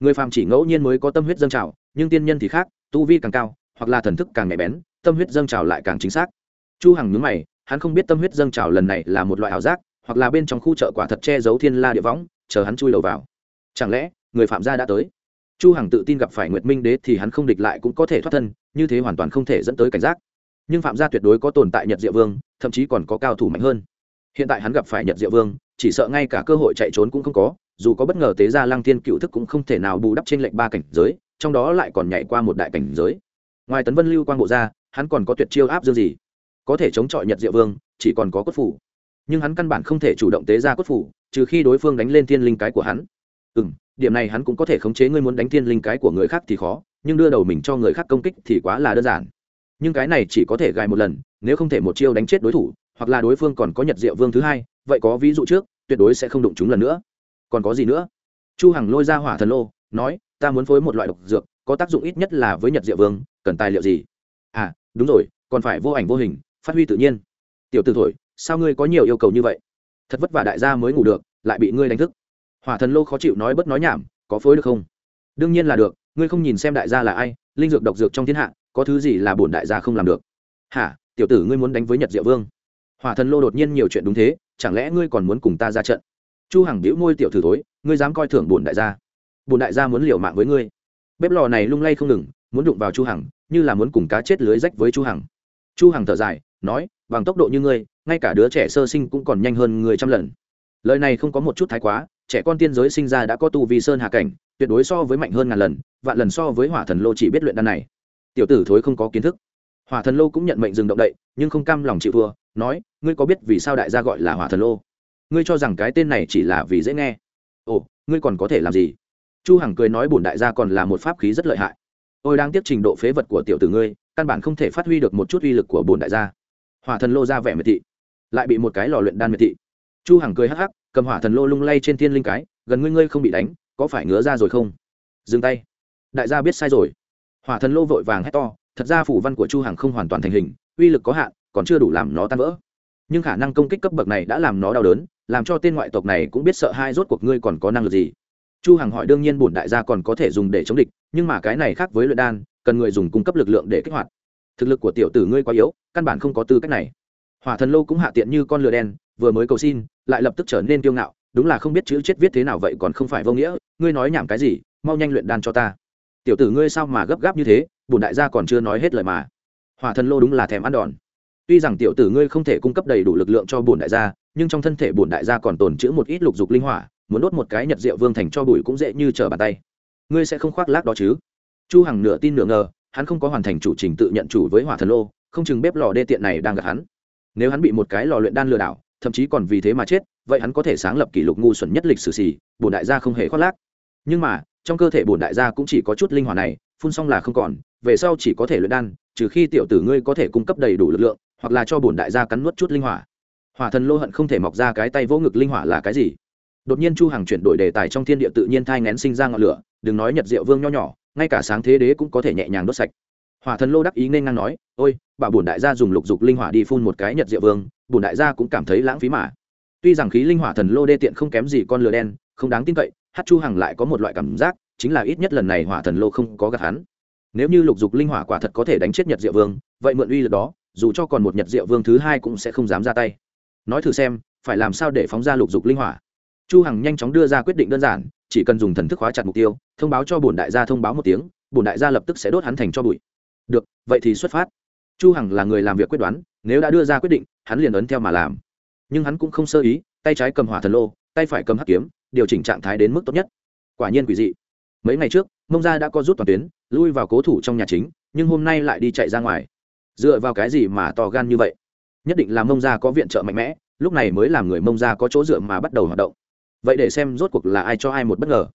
Người phạm chỉ ngẫu nhiên mới có tâm huyết dâng trào, nhưng tiên nhân thì khác, tu vi càng cao, hoặc là thần thức càng nhạy bén, tâm huyết dâng trào lại càng chính xác. Chu hằng nhướng mày, hắn không biết tâm huyết dâng trào lần này là một loại ảo giác, hoặc là bên trong khu chợ quả thật che giấu thiên la địa võng, chờ hắn chui đầu vào. Chẳng lẽ, người phạm gia đã tới? Chu hằng tự tin gặp phải nguyệt minh đế thì hắn không địch lại cũng có thể thoát thân, như thế hoàn toàn không thể dẫn tới cảnh giác. Nhưng phạm gia tuyệt đối có tồn tại nhật diệu vương, thậm chí còn có cao thủ mạnh hơn. Hiện tại hắn gặp phải nhật diệu vương, chỉ sợ ngay cả cơ hội chạy trốn cũng không có, dù có bất ngờ tế gia lăng thiên cựu thức cũng không thể nào bù đắp trên lệnh ba cảnh giới, trong đó lại còn nhảy qua một đại cảnh giới. Ngoài tấn vân lưu quang bộ ra, hắn còn có tuyệt chiêu áp dương gì? Có thể chống chọi nhật diệu vương, chỉ còn có cốt phủ. Nhưng hắn căn bản không thể chủ động tế ra cốt phủ, trừ khi đối phương đánh lên thiên linh cái của hắn. Ừ m điểm này hắn cũng có thể khống chế ngươi muốn đánh thiên linh cái của người khác thì khó, nhưng đưa đầu mình cho người khác công kích thì quá là đơn giản. Nhưng cái này chỉ có thể gài một lần, nếu không thể một chiêu đánh chết đối thủ, hoặc là đối phương còn có nhật diệu vương thứ hai, vậy có ví dụ trước, tuyệt đối sẽ không đụng chúng lần nữa. Còn có gì nữa? Chu hằng lôi ra hỏa thần lô, nói, ta muốn phối một loại độc dược, có tác dụng ít nhất là với nhật diệu vương, cần tài liệu gì? À đúng rồi, còn phải vô ảnh vô hình, phát huy tự nhiên. Tiểu tử thổi, sao ngươi có nhiều yêu cầu như vậy? Thật vất vả đại gia mới ngủ được, lại bị ngươi đánh thức hỏa thần lô khó chịu nói bất nói nhảm, có phối được không? Đương nhiên là được, ngươi không nhìn xem đại gia là ai, linh dược độc dược trong thiên hạ, có thứ gì là bổn đại gia không làm được? Hả, tiểu tử ngươi muốn đánh với nhật diệu vương? Hỏa thần lô đột nhiên nhiều chuyện đúng thế, chẳng lẽ ngươi còn muốn cùng ta ra trận? Chu hằng đĩu môi tiểu tử thối, ngươi dám coi thường bổn đại gia? Bổn đại gia muốn liều mạng với ngươi. Bếp lò này lung lay không ngừng, muốn đụng vào chu hằng, như là muốn cùng cá chết lưới rách với chu hằng. Chu hằng thở dài, nói, bằng tốc độ như ngươi, ngay cả đứa trẻ sơ sinh cũng còn nhanh hơn người trăm lần. Lời này không có một chút thái quá trẻ con tiên giới sinh ra đã có tu vi sơn hạ cảnh, tuyệt đối so với mạnh hơn ngàn lần, vạn lần so với hỏa thần lô chỉ biết luyện đan này. Tiểu tử thối không có kiến thức. Hỏa thần lô cũng nhận mệnh dừng động đậy, nhưng không cam lòng chịu thua, nói, ngươi có biết vì sao đại gia gọi là hỏa thần lô? Ngươi cho rằng cái tên này chỉ là vì dễ nghe. Ồ, ngươi còn có thể làm gì? Chu hằng cười nói, bổn đại gia còn là một pháp khí rất lợi hại. Ôi đang tiếp trình độ phế vật của tiểu tử ngươi, căn bản không thể phát huy được một chút uy lực của bổn đại gia. Hỏa thần lô ra vẻ miệt thị, lại bị một cái lò luyện đan miệt thị. Chu hằng cười hắc hắc cầm hỏa thần lô lung lay trên thiên linh cái, gần ngươi ngươi không bị đánh, có phải ngứa ra rồi không? Dừng tay. Đại gia biết sai rồi. Hỏa thần lô vội vàng hét to, thật ra phủ văn của chu hằng không hoàn toàn thành hình, uy lực có hạn, còn chưa đủ làm nó tan vỡ. Nhưng khả năng công kích cấp bậc này đã làm nó đau đớn, làm cho tên ngoại tộc này cũng biết sợ hai rốt cuộc ngươi còn có năng lực gì. Chu hằng hỏi đương nhiên bổn đại gia còn có thể dùng để chống địch, nhưng mà cái này khác với luyện đan, cần người dùng cung cấp lực lượng để kích hoạt. Thực lực của tiểu tử ngươi quá yếu, căn bản không có tư cách này. Hỏa thần lô cũng hạ tiện như con lừa đen vừa mới cầu xin, lại lập tức trở nên kiêu ngạo, đúng là không biết chữ chết viết thế nào vậy còn không phải vô nghĩa, ngươi nói nhảm cái gì, mau nhanh luyện đan cho ta. Tiểu tử ngươi sao mà gấp gáp như thế bùn đại gia còn chưa nói hết lời mà. Hỏa thần lô đúng là thèm ăn đòn. Tuy rằng tiểu tử ngươi không thể cung cấp đầy đủ lực lượng cho bùn đại gia, nhưng trong thân thể bùn đại gia còn tồn chữ một ít lục dục linh hỏa, muốn đốt một cái nhật diệu vương thành cho bụi cũng dễ như trở bàn tay. Ngươi sẽ không khoác lác đó chứ? Chu hằng nửa tin nửa ngờ, hắn không có hoàn thành chủ trình tự nhận chủ với hỏa thần lô, không chừng bếp lò đê tiện này đang gặp hắn. Nếu hắn bị một cái lò luyện đan lừa đảo thậm chí còn vì thế mà chết, vậy hắn có thể sáng lập kỷ lục ngu xuẩn nhất lịch sử xì bổn đại gia không hề khoác lác. Nhưng mà, trong cơ thể bổn đại gia cũng chỉ có chút linh hỏa này, phun xong là không còn, về sau chỉ có thể luyện đan, trừ khi tiểu tử ngươi có thể cung cấp đầy đủ lực lượng, hoặc là cho bổn đại gia cắn nuốt chút linh hỏa. Hỏa thần lô hận không thể mọc ra cái tay vỗ ngực linh hỏa là cái gì? Đột nhiên chu hằng chuyển đổi đề tài trong thiên địa tự nhiên thai ngén sinh ra ngọn lửa, đừng nói nhật diệu vương nho nhỏ, ngay cả sáng thế đế cũng có thể nhẹ nhàng đốt sạch. Hỏa thần lô đắc ý nên ngang nói, ôi, bảo bổn đại gia dùng lục dục linh hỏa đi phun một cái nhật diệu vương bổn đại gia cũng cảm thấy lãng phí mà. Tuy rằng khí linh hỏa thần lô đê tiện không kém gì con lửa đen, không đáng tin cậy, hát chu hằng lại có một loại cảm giác, chính là ít nhất lần này hỏa thần lô không có gạt hắn. Nếu như lục dục linh hỏa quả thật có thể đánh chết nhật diệu vương, vậy mượn uy lực đó, dù cho còn một nhật diệu vương thứ hai cũng sẽ không dám ra tay. Nói thử xem, phải làm sao để phóng ra lục dục linh hỏa? Chu hằng nhanh chóng đưa ra quyết định đơn giản, chỉ cần dùng thần thức hóa chặt mục tiêu, thông báo cho bổn đại gia thông báo một tiếng, bổn đại gia lập tức sẽ đốt hắn thành cho bụi. Được, vậy thì xuất phát. Chu hằng là người làm việc quyết đoán nếu đã đưa ra quyết định, hắn liền ấn theo mà làm. Nhưng hắn cũng không sơ ý, tay trái cầm hỏa thần lô, tay phải cầm hắc kiếm, điều chỉnh trạng thái đến mức tốt nhất. Quả nhiên quỷ dị. Mấy ngày trước, mông gia đã có rút toàn tuyến, lui vào cố thủ trong nhà chính, nhưng hôm nay lại đi chạy ra ngoài. Dựa vào cái gì mà to gan như vậy? Nhất định là mông gia có viện trợ mạnh mẽ, lúc này mới làm người mông gia có chỗ dựa mà bắt đầu hoạt động. Vậy để xem rốt cuộc là ai cho ai một bất ngờ.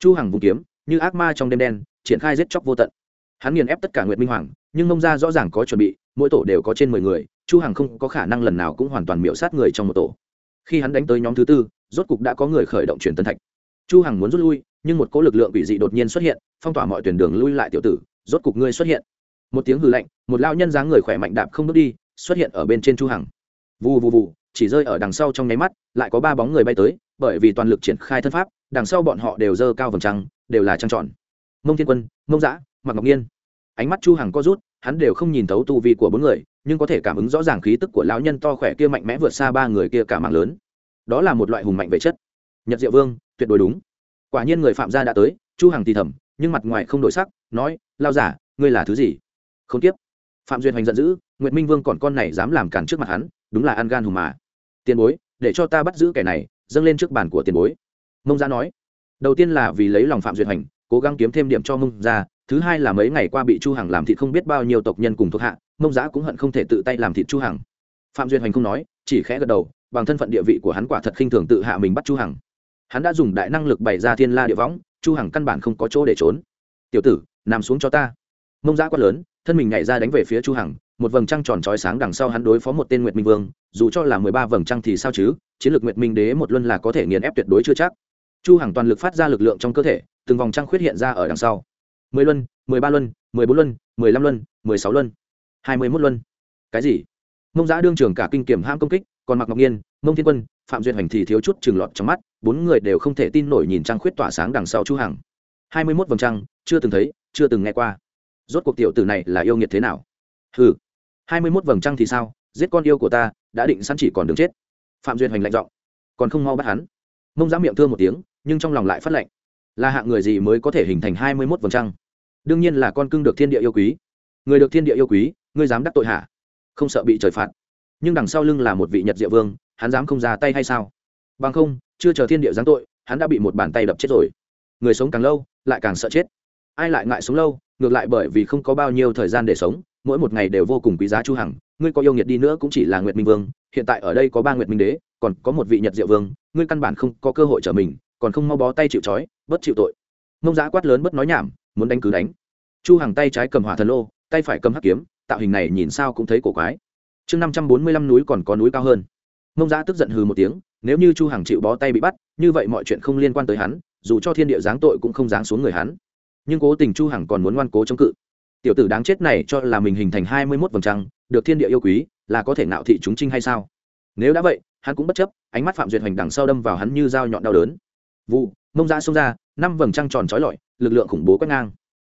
Chu hằng vùng kiếm, như ác ma trong đêm đen, triển khai giết chóc vô tận. Hắn nghiền ép tất cả nguyệt minh hoàng, nhưng mông gia rõ ràng có chuẩn bị mỗi tổ đều có trên mười người, chu hằng không có khả năng lần nào cũng hoàn toàn miễu sát người trong một tổ. Khi hắn đánh tới nhóm thứ tư, rốt cục đã có người khởi động truyền tân thạch. Chu hằng muốn rút lui, nhưng một cỗ lực lượng bị dị đột nhiên xuất hiện, phong tỏa mọi tuyển đường lui lại tiểu tử, rốt cục ngươi xuất hiện. Một tiếng hừ lạnh, một lao nhân dáng người khỏe mạnh đạp không bước đi, xuất hiện ở bên trên chu hằng. Vù vù vù, chỉ rơi ở đằng sau trong nháy mắt, lại có ba bóng người bay tới, bởi vì toàn lực triển khai thân pháp, đằng sau bọn họ đều dơ cao vầng trăng, đều là trăng tròn. Mông thiên quân, mông dã mặc ngọc nhiên. Ánh mắt chu hằng co rút hắn đều không nhìn thấu tu vi của bốn người, nhưng có thể cảm ứng rõ ràng khí tức của lão nhân to khỏe kia mạnh mẽ vượt xa ba người kia cả mạng lớn. Đó là một loại hùng mạnh về chất. Nhật diệu vương, tuyệt đối đúng. Quả nhiên người phạm gia đã tới, chu hằng thì thầm, nhưng mặt ngoài không đổi sắc, nói lao giả, ngươi là thứ gì? Không tiếp. Phạm duyệt hoành giận dữ, nguyệt minh vương còn con này dám làm cản trước mặt hắn, đúng là ăn gan hùng mà. Tiền bối, để cho ta bắt giữ kẻ này, dâng lên trước bàn của tiền bối. Mông gia nói. Đầu tiên là vì lấy lòng phạm duyệt hoành, cố gắng kiếm thêm điểm cho mông gia thứ hai là mấy ngày qua bị chu hằng làm thịt không biết bao nhiêu tộc nhân cùng thuộc hạ, mông giã cũng hận không thể tự tay làm thịt chu hằng. Phạm duyệt hoành không nói, chỉ khẽ gật đầu, bằng thân phận địa vị của hắn quả thật khinh thường tự hạ mình bắt chu hằng. Hắn đã dùng đại năng lực bày ra thiên la địa võng, chu hằng căn bản không có chỗ để trốn. Tiểu tử, nằm xuống cho ta. Mông giã quát lớn, thân mình nhảy ra đánh về phía chu hằng, một vầng trăng tròn trói sáng đằng sau hắn đối phó một tên nguyệt minh vương, dù cho là mười ba vầng trăng thì sao chứ, chiến lược nguyệt minh đế một luân là có thể nghiền ép tuyệt đối chưa chắc. Chu hằng toàn lực phát ra lực lượng trong cơ thể, từng vòng trăng khuyết hiện ra ở đằng sau mười luân, mười ba luân, mười bốn luân, mười lăm luân, mười sáu luân, hai mươi mốt luân. Cái gì? Mông giã đương trưởng cả kinh kiểm ham công kích, còn mặc ngọc nhiên mông thiên quân, phạm duyệt hoành thì thiếu chút chừng lọt trong mắt, bốn người đều không thể tin nổi nhìn trăng khuyết tỏa sáng đằng sau chu hằng. Hai mươi mốt vầng trăng, chưa từng thấy, chưa từng nghe qua. Rốt cuộc tiểu tử này là yêu nghiệt thế nào? Hừ. Hai mươi mốt vầng trăng thì sao? Giết con yêu của ta, đã định sẵn chỉ còn đường chết. Phạm duyệt hoành lạnh giọng. Còn không mau bắt hắn. Mông giã miệng thương một tiếng, nhưng trong lòng lại phát lạnh là hạng người gì mới có thể hình thành hai mươi mốt vầng trăng? Đương nhiên là con cưng được thiên địa yêu quý. Người được thiên địa yêu quý, ngươi dám đắc tội hạ không sợ bị trời phạt. Nhưng đằng sau lưng là một vị nhật diệu vương, hắn dám không ra tay hay sao? Bằng không, chưa chờ thiên địa giáng tội, hắn đã bị một bàn tay đập chết rồi. Người sống càng lâu, lại càng sợ chết. Ai lại ngại sống lâu, ngược lại bởi vì không có bao nhiêu thời gian để sống, mỗi một ngày đều vô cùng quý giá chu hằng. Ngươi có yêu nghiệt đi nữa cũng chỉ là nguyệt minh vương, hiện tại ở đây có ba nguyệt minh đế, còn có một vị nhật diệu vương, ngươi căn bản không có cơ hội trở mình, còn không mau bó tay chịu trói bất chịu tội. Mông giã quát lớn bất nói nhảm muốn đánh cứ đánh. Chu hàng tay trái cầm hỏa thần lô, tay phải cầm hắc kiếm, tạo hình này nhìn sao cũng thấy cổ quái. Chương năm trăm bốn mươi lăm núi còn có núi cao hơn. Mông giã tức giận hừ một tiếng, nếu như chu hàng chịu bó tay bị bắt, như vậy mọi chuyện không liên quan tới hắn, dù cho thiên địa giáng tội cũng không giáng xuống người hắn. Nhưng cố tình chu hằng còn muốn ngoan cố chống cự. Tiểu tử đáng chết này cho là mình hình thành hai mươi mốt vầng trăng, được thiên địa yêu quý, là có thể nạo thị chúng trinh hay sao? Nếu đã vậy, hắn cũng bất chấp, ánh mắt phạm duyệt hoành đằng sau đâm vào hắn như dao nhọn đau đớn vụ, mông ra xông ra, năm vầng trăng tròn trói lọi, lực lượng khủng bố quét ngang.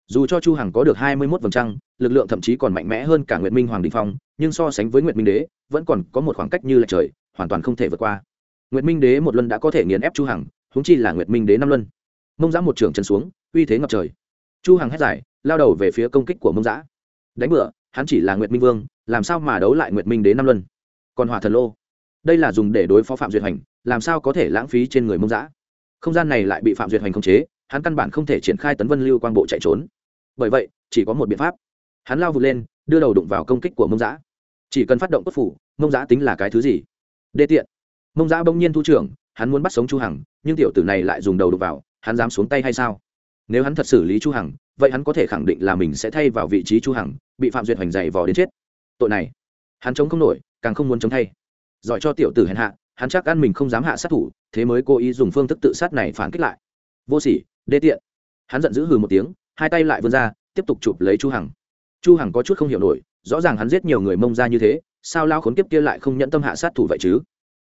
Dù cho chu hằng có được hai mươi mốt vầng trăng, lực lượng thậm chí còn mạnh mẽ hơn cả nguyệt minh hoàng đình phong, nhưng so sánh với nguyệt minh đế, vẫn còn có một khoảng cách như là trời, hoàn toàn không thể vượt qua. Nguyệt minh đế một luân đã có thể nghiền ép chu hằng, huống chi là nguyệt minh đế năm luân. Mông giã một trường chân xuống, uy thế ngập trời. Chu hằng hét giải lao đầu về phía công kích của mông giã đánh bựa hắn chỉ là nguyệt minh vương, làm sao mà đấu lại nguyệt minh đế năm luân? Còn hỏa thần lô. Đây là dùng để đối phó phạm duyệt hành làm sao có thể lãng phí trên người mông giã không gian này lại bị phạm duyệt Hoành khống chế, hắn căn bản không thể triển khai tấn vân lưu quang bộ chạy trốn. Bởi vậy, chỉ có một biện pháp. Hắn lao vụt lên, đưa đầu đụng vào công kích của mông giã chỉ cần phát động cốt phủ, mông giã tính là cái thứ gì? Đê tiện. Mông giã bỗng nhiên thu trưởng, hắn muốn bắt sống chu hằng, nhưng tiểu tử này lại dùng đầu đụng vào, hắn dám xuống tay hay sao? Nếu hắn thật xử lý chu hằng, vậy hắn có thể khẳng định là mình sẽ thay vào vị trí chu hằng, bị phạm duyệt hoành dày vò đến chết. Tội này, hắn chống không nổi, càng không muốn chống thay. Giỏi cho tiểu tử hèn hạ hắn chắc ăn mình không dám hạ sát thủ, thế mới cố ý dùng phương thức tự sát này phản kích lại. Vô sỉ, đê tiện. Hắn giận dữ hừ một tiếng, hai tay lại vươn ra, tiếp tục chụp lấy chu hằng. Chu hằng có chút không hiểu nổi, rõ ràng hắn giết nhiều người mông ra như thế, sao lao khốn kiếp kia lại không nhận tâm hạ sát thủ vậy chứ?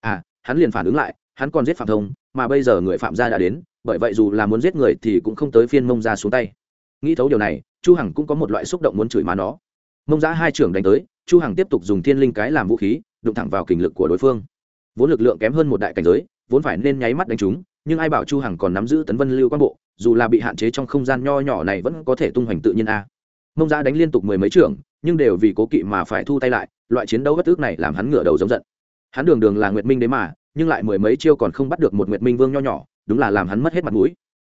À hắn liền phản ứng lại, hắn còn giết phạm thông, mà bây giờ người phạm gia đã đến, bởi vậy dù là muốn giết người thì cũng không tới phiên mông ra xuống tay. Nghĩ thấu điều này, chu hằng cũng có một loại xúc động muốn chửi má nó. Mông ra hai trưởng đánh tới, chu hằng tiếp tục dùng thiên linh cái làm vũ khí, đụng thẳng vào kình lực của đối phương vốn lực lượng kém hơn một đại cảnh giới, vốn phải nên nháy mắt đánh chúng, nhưng ai bảo chu hằng còn nắm giữ tấn vân lưu quan bộ, dù là bị hạn chế trong không gian nho nhỏ này vẫn có thể tung hoành tự nhiên a. Mông giã đánh liên tục mười mấy trưởng, nhưng đều vì cố kỵ mà phải thu tay lại, loại chiến đấu bất ước này làm hắn ngửa đầu giống giận. Hắn đường đường là nguyệt minh đấy mà, nhưng lại mười mấy chiêu còn không bắt được một nguyệt minh vương nho nhỏ, đúng là làm hắn mất hết mặt mũi.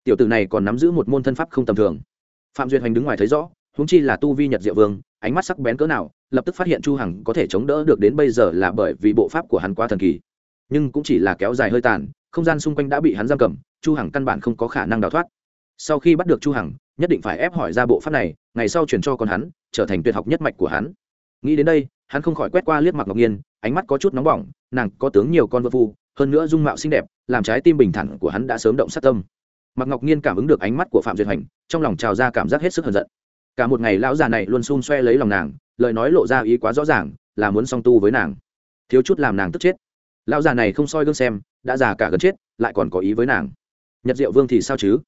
Tiểu tử này còn nắm giữ một môn thân pháp không tầm thường. Phạm duyệt hoành đứng ngoài thấy rõ, huống chi là tu vi nhật diệu vương, ánh mắt sắc bén cỡ nào, lập tức phát hiện chu hằng có thể chống đỡ được đến bây giờ là bởi vì bộ pháp của hắn quá thần kỳ nhưng cũng chỉ là kéo dài hơi tàn, không gian xung quanh đã bị hắn giam cầm, chu hằng căn bản không có khả năng đào thoát. Sau khi bắt được chu hằng, nhất định phải ép hỏi ra bộ pháp này, ngày sau chuyển cho con hắn, trở thành tuyệt học nhất mạch của hắn. Nghĩ đến đây, hắn không khỏi quét qua liếc mặt ngọc nhiên, ánh mắt có chút nóng bỏng, nàng có tướng nhiều con vợ phu, hơn nữa dung mạo xinh đẹp, làm trái tim bình thản của hắn đã sớm động sát tâm. Mặc ngọc nhiên cảm ứng được ánh mắt của phạm duyệt hành trong lòng trào ra cảm giác hết sức hờn giận. Cả một ngày lão già này luôn xun xoe lấy lòng nàng, lời nói lộ ra ý quá rõ ràng, là muốn song tu với nàng. Thiếu chút làm nàng tức chết lão già này không soi gương xem, đã già cả gần chết, lại còn có ý với nàng. Nhật diệu vương thì sao chứ?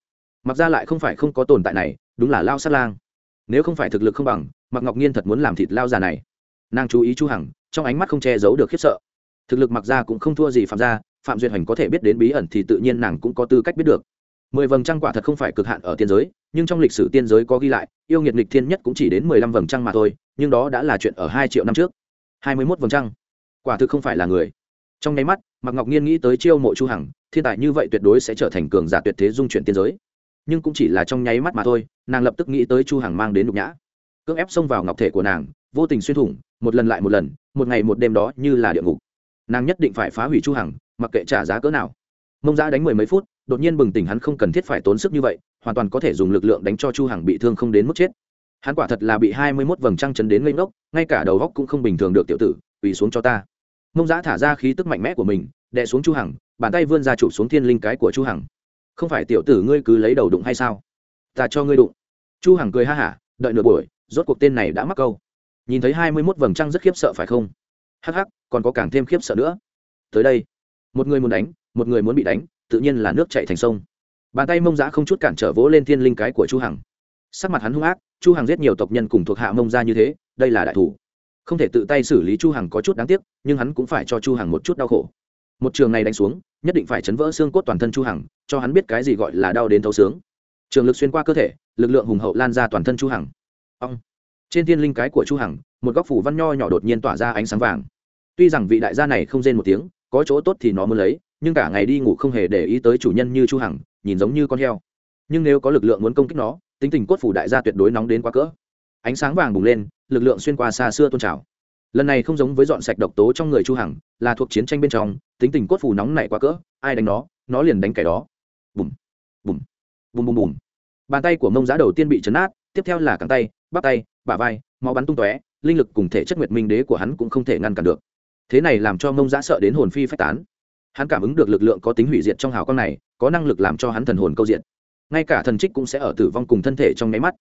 Mặc ra lại không phải không có tồn tại này, đúng là lao sát lang. Nếu không phải thực lực không bằng mặc ngọc nhiên thật muốn làm thịt lao già này. Nàng chú ý chu hằng, trong ánh mắt không che giấu được khiếp sợ. Thực lực mặc ra cũng không thua gì phạm gia, phạm duyệt hoành có thể biết đến bí ẩn thì tự nhiên nàng cũng có tư cách biết được. Mười vầng trăng quả thật không phải cực hạn ở tiên giới, nhưng trong lịch sử tiên giới có ghi lại, yêu nghiệt nghịch thiên nhất cũng chỉ đến mười lăm vầng trăng mà thôi, nhưng đó đã là chuyện ở hai triệu năm trước. Hai mươi mốt vầng trăng. Quả thực không phải là người trong nháy mắt, mạc ngọc nhiên nghĩ tới chiêu mộ chu hằng, thiên tài như vậy tuyệt đối sẽ trở thành cường giả tuyệt thế dung chuyển tiên giới. Nhưng cũng chỉ là trong nháy mắt mà thôi, nàng lập tức nghĩ tới chu hằng mang đến nhục nhã. Cưỡng ép xông vào ngọc thể của nàng, vô tình xuyên thủng, một lần lại một lần, một ngày một đêm đó như là địa ngục. Nàng nhất định phải phá hủy chu hằng, mặc kệ trả giá cỡ nào. Mông giã đánh mười mấy phút, đột nhiên bừng tỉnh hắn không cần thiết phải tốn sức như vậy, hoàn toàn có thể dùng lực lượng đánh cho chu hằng bị thương không đến mức chết. Hắn quả thật là bị hai mươi 21 vầng trăng chấn đến ngây ngốc, ngay cả đầu góc cũng không bình thường được tiểu tử, quỳ xuống cho ta mông giã thả ra khí tức mạnh mẽ của mình, đè xuống chu hằng, bàn tay vươn ra chụp xuống thiên linh cái của chu hằng. Không phải tiểu tử ngươi cứ lấy đầu đụng hay sao? Ta cho ngươi đụng. Chu hằng cười ha hả, đợi nửa buổi, rốt cuộc tên này đã mắc câu. Nhìn thấy hai mươi 21 vầng trăng rất khiếp sợ phải không? Hắc hắc, còn có càng thêm khiếp sợ nữa. Tới đây. Một người muốn đánh, một người muốn bị đánh, tự nhiên là nước chảy thành sông. Bàn tay mông giã không chút cản trở vỗ lên thiên linh cái của chu hằng. Sắc mặt hắn hung ác, chu hằng giết nhiều tộc nhân cùng thuộc hạ mông ra như thế, đây là đại thủ không thể tự tay xử lý chu hằng có chút đáng tiếc, nhưng hắn cũng phải cho chu hằng một chút đau khổ. Một trường này đánh xuống, nhất định phải chấn vỡ xương cốt toàn thân chu hằng, cho hắn biết cái gì gọi là đau đến thấu sướng. Trường lực xuyên qua cơ thể, lực lượng hùng hậu lan ra toàn thân chu hằng. Ông trên thiên linh cái của chu hằng, một góc phủ văn nho nhỏ đột nhiên tỏa ra ánh sáng vàng. Tuy rằng vị đại gia này không rên một tiếng, có chỗ tốt thì nó muốn lấy, nhưng cả ngày đi ngủ không hề để ý tới chủ nhân như chu hằng, nhìn giống như con heo. Nhưng nếu có lực lượng muốn công kích nó, tính tình cốt phủ đại gia tuyệt đối nóng đến quá cỡ ánh sáng vàng bùng lên, lực lượng xuyên qua xa xưa tôn trào. Lần này không giống với dọn sạch độc tố trong người chu hằng, là thuộc chiến tranh bên trong, tính tình cốt phù nóng nảy quá cỡ, ai đánh nó nó liền đánh kẻ đó. Bùm bùm bùm bùm bùm. Bàn tay của mông giá đầu tiên bị chấn át tiếp theo là cẳng tay, bắp tay, bả vai, máu bắn tung tóe, linh lực cùng thể chất nguyệt minh đế của hắn cũng không thể ngăn cản được. Thế này làm cho mông giá sợ đến hồn phi phách tán. Hắn cảm ứng được lực lượng có tính hủy diệt trong hào quang này, có năng lực làm cho hắn thần hồn câu diện. Ngay cả thần trích cũng sẽ ở tử vong cùng thân thể trong nháy mắt.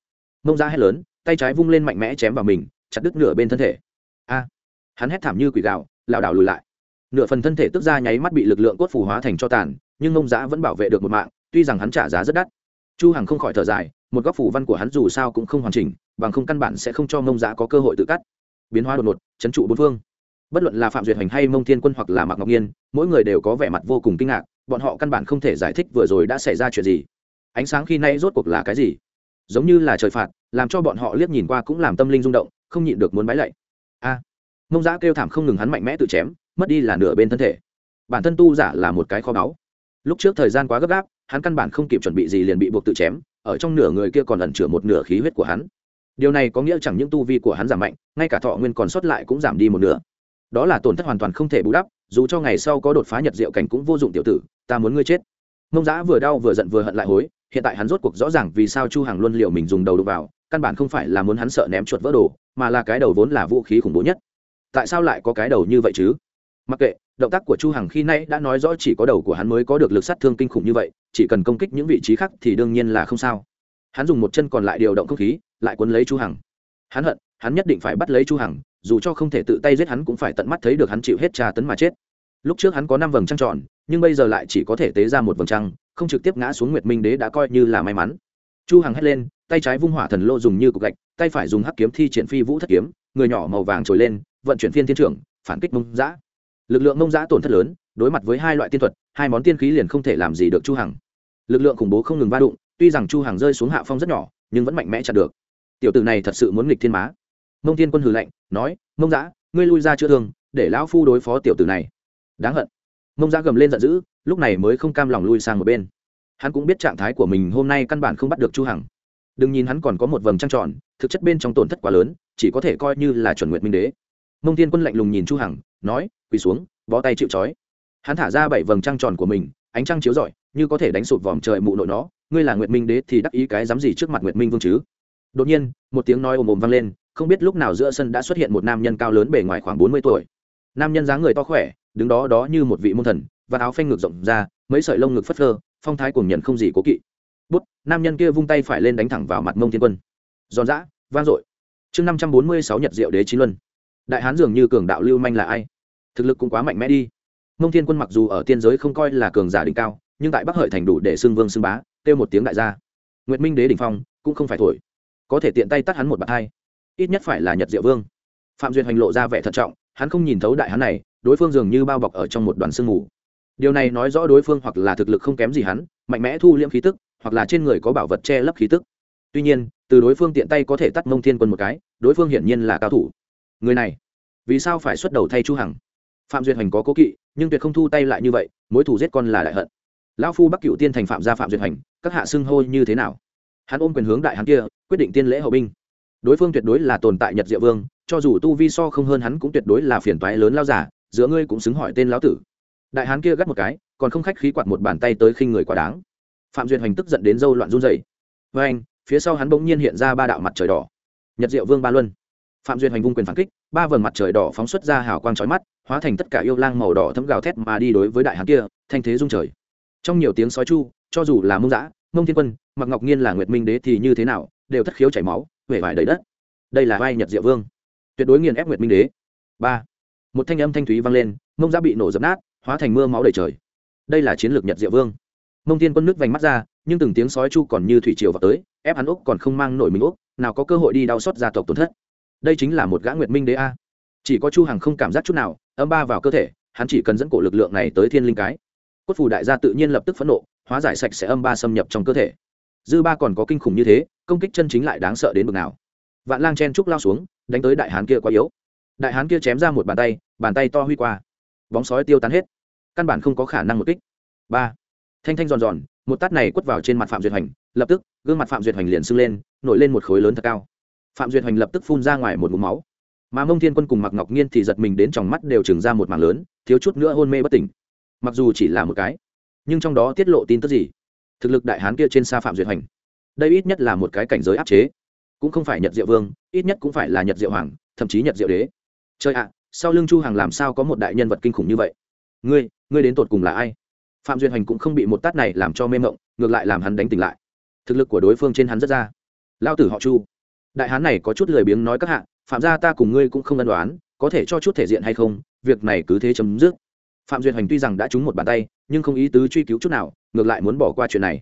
Mông giá hét lớn tay trái vung lên mạnh mẽ chém vào mình, chặt đứt nửa bên thân thể. A! Hắn hét thảm như quỷ gạo lảo đảo lùi lại. Nửa phần thân thể tức ra nháy mắt bị lực lượng cốt phù hóa thành cho tàn, nhưng mông giã vẫn bảo vệ được một mạng, tuy rằng hắn trả giá rất đắt. Chu hằng không khỏi thở dài, một góc phủ văn của hắn dù sao cũng không hoàn chỉnh, bằng không căn bản sẽ không cho mông giã có cơ hội tự cắt. Biến hóa đột ngột, chấn trụ bốn phương. Bất luận là phạm duyệt hành hay mông thiên quân hoặc là mạc ngọc nhiên, mỗi người đều có vẻ mặt vô cùng kinh ngạc, bọn họ căn bản không thể giải thích vừa rồi đã xảy ra chuyện gì. Ánh sáng khi nay rốt cuộc là cái gì? Giống như là trời phạt làm cho bọn họ liếc nhìn qua cũng làm tâm linh rung động, không nhịn được muốn bái lạy. A, mông giã kêu thảm không ngừng hắn mạnh mẽ tự chém, mất đi là nửa bên thân thể. Bản thân tu giả là một cái kho báu. Lúc trước thời gian quá gấp gáp, hắn căn bản không kịp chuẩn bị gì liền bị buộc tự chém, ở trong nửa người kia còn ẩn chứa một nửa khí huyết của hắn. Điều này có nghĩa chẳng những tu vi của hắn giảm mạnh, ngay cả thọ nguyên còn sót lại cũng giảm đi một nửa. Đó là tổn thất hoàn toàn không thể bù đắp, dù cho ngày sau có đột phá nhật diệu cảnh cũng vô dụng tiểu tử, ta muốn ngươi chết. Mông giã vừa đau vừa giận vừa hận lại hối, hiện tại hắn rốt cuộc rõ ràng vì sao chu Hằng luôn liệu mình dùng đầu đục vào căn bản không phải là muốn hắn sợ ném chuột vỡ đồ, mà là cái đầu vốn là vũ khí khủng bố nhất. Tại sao lại có cái đầu như vậy chứ? Mặc kệ, động tác của chu hằng khi nay đã nói rõ chỉ có đầu của hắn mới có được lực sát thương kinh khủng như vậy, chỉ cần công kích những vị trí khác thì đương nhiên là không sao. Hắn dùng một chân còn lại điều động không khí, lại cuốn lấy chu hằng. Hắn hận, hắn nhất định phải bắt lấy chu hằng, dù cho không thể tự tay giết hắn cũng phải tận mắt thấy được hắn chịu hết tra tấn mà chết. Lúc trước hắn có năm vầng trăng tròn, nhưng bây giờ lại chỉ có thể tế ra một vầng trăng, không trực tiếp ngã xuống nguyệt minh đế đã coi như là may mắn. Chu hằng hét lên tay trái vung hỏa thần lô dùng như cục gạch, tay phải dùng hắc kiếm thi triển phi vũ thất kiếm, người nhỏ màu vàng trồi lên, vận chuyển phiên thiên trưởng, phản kích mông giã lực lượng mông giã tổn thất lớn, đối mặt với hai loại tiên thuật, hai món tiên khí liền không thể làm gì được chu hằng. Lực lượng khủng bố không ngừng va đụng, tuy rằng chu hằng rơi xuống hạ phong rất nhỏ, nhưng vẫn mạnh mẽ chặt được. Tiểu tử này thật sự muốn nghịch thiên má. Mông thiên quân hừ lạnh, nói, mông giã ngươi lui ra chữa thương, để lão phu đối phó tiểu tử này. Đáng hận. Mông giã gầm lên giận dữ, lúc này mới không cam lòng lui sang một bên. Hắn cũng biết trạng thái của mình hôm nay căn bản không bắt được chu hằng đừng nhìn hắn còn có một vầng trăng tròn, thực chất bên trong tổn thất quá lớn, chỉ có thể coi như là chuẩn nguyện minh đế. Mông thiên quân lạnh lùng nhìn chu hằng, nói, quỳ xuống, bó tay chịu chói hắn thả ra bảy vầng trăng tròn của mình, ánh trăng chiếu rọi, như có thể đánh sụp vòm trời mụ nội nó, ngươi là nguyệt minh đế thì đắc ý cái dám gì trước mặt nguyệt minh vương chứ? Đột nhiên, một tiếng nói ồm ồm vang lên, không biết lúc nào giữa sân đã xuất hiện một nam nhân cao lớn bề ngoài khoảng bốn mươi tuổi. Nam nhân dáng người to khỏe, đứng đó đó như một vị môn thần, và áo phanh ngực rộng ra, mấy sợi lông ngực phất phơ, phong thái cùng nhận không gì cố kỵ bút, nam nhân kia vung tay phải lên đánh thẳng vào mặt mông thiên quân. Giòn giã, vang dội. Chương năm trăm bốn mươi sáu nhật diệu đế chín luân. Đại hán dường như cường đạo lưu manh là ai? Thực lực cũng quá mạnh mẽ đi. Mông thiên quân mặc dù ở tiên giới không coi là cường giả đỉnh cao, nhưng tại bắc hợi thành đủ để xưng vương xưng bá, kêu một tiếng đại gia. Nguyệt minh đế đỉnh phong, cũng không phải thổi. Có thể tiện tay tắt hắn một bạt hai. Ít nhất phải là nhật diệu vương. Phạm duyệt hành lộ ra vẻ thận trọng, hắn không nhìn thấu đại hắn này, đối phương dường như bao bọc ở trong một đoàn sương mù. Điều này nói rõ đối phương hoặc là thực lực không kém gì hắn, mạnh mẽ thu liễm khí tức hoặc là trên người có bảo vật che lấp khí tức. Tuy nhiên, từ đối phương tiện tay có thể tắt mông thiên quân một cái, đối phương hiển nhiên là cao thủ. Người này, vì sao phải xuất đầu thay chu hằng? Phạm duyệt hành có cố kỵ, nhưng tuyệt không thu tay lại như vậy, mối thù giết con là đại hận. Lão phu bắc cựu tiên thành phạm gia phạm duyệt hành các hạ xưng hô như thế nào? Hắn ôm quyền hướng đại hắn kia, quyết định tiên lễ hậu binh. Đối phương tuyệt đối là tồn tại nhật diệu vương, cho dù tu vi so không hơn hắn cũng tuyệt đối là phiền toái lớn lao giả, giữa ngươi cũng xứng hỏi tên lão tử. Đại hán kia gắt một cái, còn không khách khí quạt một bàn tay tới khinh người quá đáng phạm duyệt hành tức giận đến dâu loạn run dày với anh, phía sau hắn bỗng nhiên hiện ra ba đạo mặt trời đỏ. Nhật diệu vương ba luân. Phạm duyệt hành vung quyền phản kích, ba vầng mặt trời đỏ phóng xuất ra hào quang trói mắt, hóa thành tất cả yêu lang màu đỏ thấm gào thét mà đi đối với đại hán kia, thanh thế dung trời. Trong nhiều tiếng sói chu, cho dù là mông dã, mông thiên quân, mặc ngọc nhiên là nguyệt minh đế thì như thế nào, đều thất khiếu chảy máu huệ vải đầy đất. Đây là vai nhật diệu vương. Tuyệt đối nghiền ép nguyệt minh đế. Ba. Một thanh âm thanh thúy vang lên, mông giã bị nổ dập nát, hóa thành mưa máu đầy trời. Đây là chiến lược nhật diệu vương mông thiên quân nước vành mắt ra, nhưng từng tiếng sói chu còn như thủy triều vào tới, ép hắn úc còn không mang nổi mình úc nào có cơ hội đi đau xót gia tộc tổn thất. Đây chính là một gã nguyệt minh đế a. Chỉ có chu hằng không cảm giác chút nào, âm ba vào cơ thể, hắn chỉ cần dẫn cổ lực lượng này tới thiên linh cái. Cốt phù đại gia tự nhiên lập tức phẫn nộ, hóa giải sạch sẽ âm ba xâm nhập trong cơ thể. Dư ba còn có kinh khủng như thế, công kích chân chính lại đáng sợ đến bực nào. Vạn lang chen trúc lao xuống, đánh tới đại hán kia quá yếu. Đại hán kia chém ra một bàn tay bàn tay to huy qua. Bóng sói tiêu tán hết. Căn bản không có khả năng một kích. Ba thanh thanh giòn giòn, một tát này quất vào trên mặt phạm duyệt hoành, lập tức, gương mặt phạm duyệt hoành liền sưng lên, nổi lên một khối lớn thật cao. Phạm duyệt hoành lập tức phun ra ngoài một mũ máu. Mà mông thiên quân cùng mặc ngọc nhiên thì giật mình đến trong mắt đều trừng ra một mảng lớn, thiếu chút nữa hôn mê bất tỉnh. Mặc dù chỉ là một cái, nhưng trong đó tiết lộ tin tức gì? Thực lực đại hán kia trên xa phạm duyệt hoành. Đây ít nhất là một cái cảnh giới áp chế. Cũng không phải nhật diệu vương, ít nhất cũng phải là nhật diệu hoàng, thậm chí nhật diệu đế. Trời ạ, sau lưng chu hàng làm sao có một đại nhân vật kinh khủng như vậy? Ngươi ngươi đến tột cùng là ai? Phạm duyên hoành cũng không bị một tát này làm cho mê mộng, ngược lại làm hắn đánh tỉnh lại. Thực lực của đối phương trên hắn rất ra. Lao tử họ chu. Đại hán này có chút lười biếng nói các hạ, phạm gia ta cùng ngươi cũng không ân đoán có thể cho chút thể diện hay không, việc này cứ thế chấm dứt. Phạm duyên hoành tuy rằng đã trúng một bàn tay, nhưng không ý tứ truy cứu chút nào, ngược lại muốn bỏ qua chuyện này.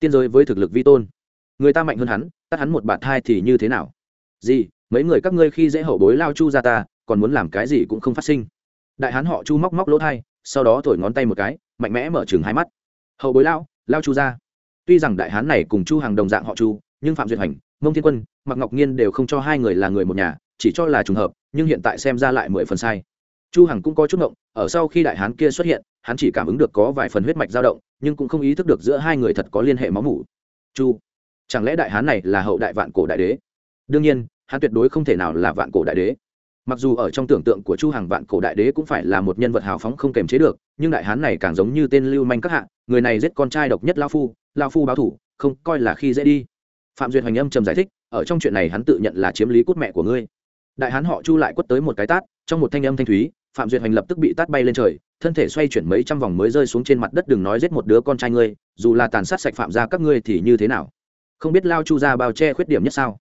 Tiên giới với thực lực vi tôn. Người ta mạnh hơn hắn tắt hắn một bạt thai thì như thế nào? Gì, mấy người các ngươi khi dễ hậu bối lao chu ra ta, còn muốn làm cái gì cũng không phát sinh. Đại hán họ chu móc móc lỗ thai, sau đó thổi ngón tay một cái mạnh mẽ mở chừng hai mắt. Hậu bối lao lao chu ra tuy rằng đại hán này cùng chu hàng đồng dạng họ chu, nhưng phạm duyệt hành mông thiên quân mặc ngọc nhiên đều không cho hai người là người một nhà, chỉ cho là trùng hợp, nhưng hiện tại xem ra lại mười phần sai. Chu hằng cũng có chút ngộng, ở sau khi đại hán kia xuất hiện, hắn chỉ cảm ứng được có vài phần huyết mạch dao động, nhưng cũng không ý thức được giữa hai người thật có liên hệ máu mủ. Chu, chẳng lẽ đại hán này là hậu đại vạn cổ đại đế? Đương nhiên, hắn tuyệt đối không thể nào là vạn cổ đại đế mặc dù ở trong tưởng tượng của chu hàng vạn cổ đại đế cũng phải là một nhân vật hào phóng không kềm chế được, nhưng đại hán này càng giống như tên lưu manh các hạ, người này giết con trai độc nhất lao phu lao phu báo thủ, không coi là khi dễ đi. Phạm duyệt hoành âm trầm giải thích, ở trong chuyện này hắn tự nhận là chiếm lý cốt mẹ của ngươi. Đại hán họ chu lại quất tới một cái tát, trong một thanh âm thanh thúy, phạm duyệt hoành lập tức bị tát bay lên trời, thân thể xoay chuyển mấy trăm vòng mới rơi xuống trên mặt đất đừng nói giết một đứa con trai ngươi, dù là tàn sát sạch phạm ra các ngươi thì như thế nào? Không biết lao chu ra bao che khuyết điểm nhất sao?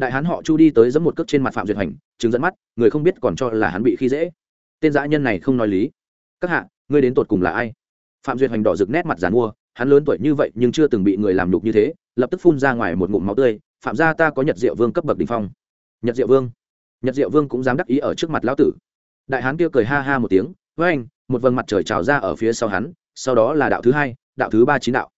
Đại hán họ chu đi tới giẫm một cước trên mặt phạm duyệt hành chứng dẫn mắt người không biết còn cho là hắn bị khi dễ tên dã nhân này không nói lý các hạ ngươi đến tột cùng là ai phạm duyệt hành đỏ rực nét mặt giàn mua hắn lớn tuổi như vậy nhưng chưa từng bị người làm nhục như thế lập tức phun ra ngoài một ngụm máu tươi phạm gia ta có nhật diệu vương cấp bậc đ ỉ n h phong nhật diệu vương nhật diệu vương cũng dám đắc ý ở trước mặt lão tử đại hán kia cười ha ha một tiếng với anh một vầng mặt trời trào ra ở phía sau hắn sau đó là đạo thứ hai đạo thứ ba chín đạo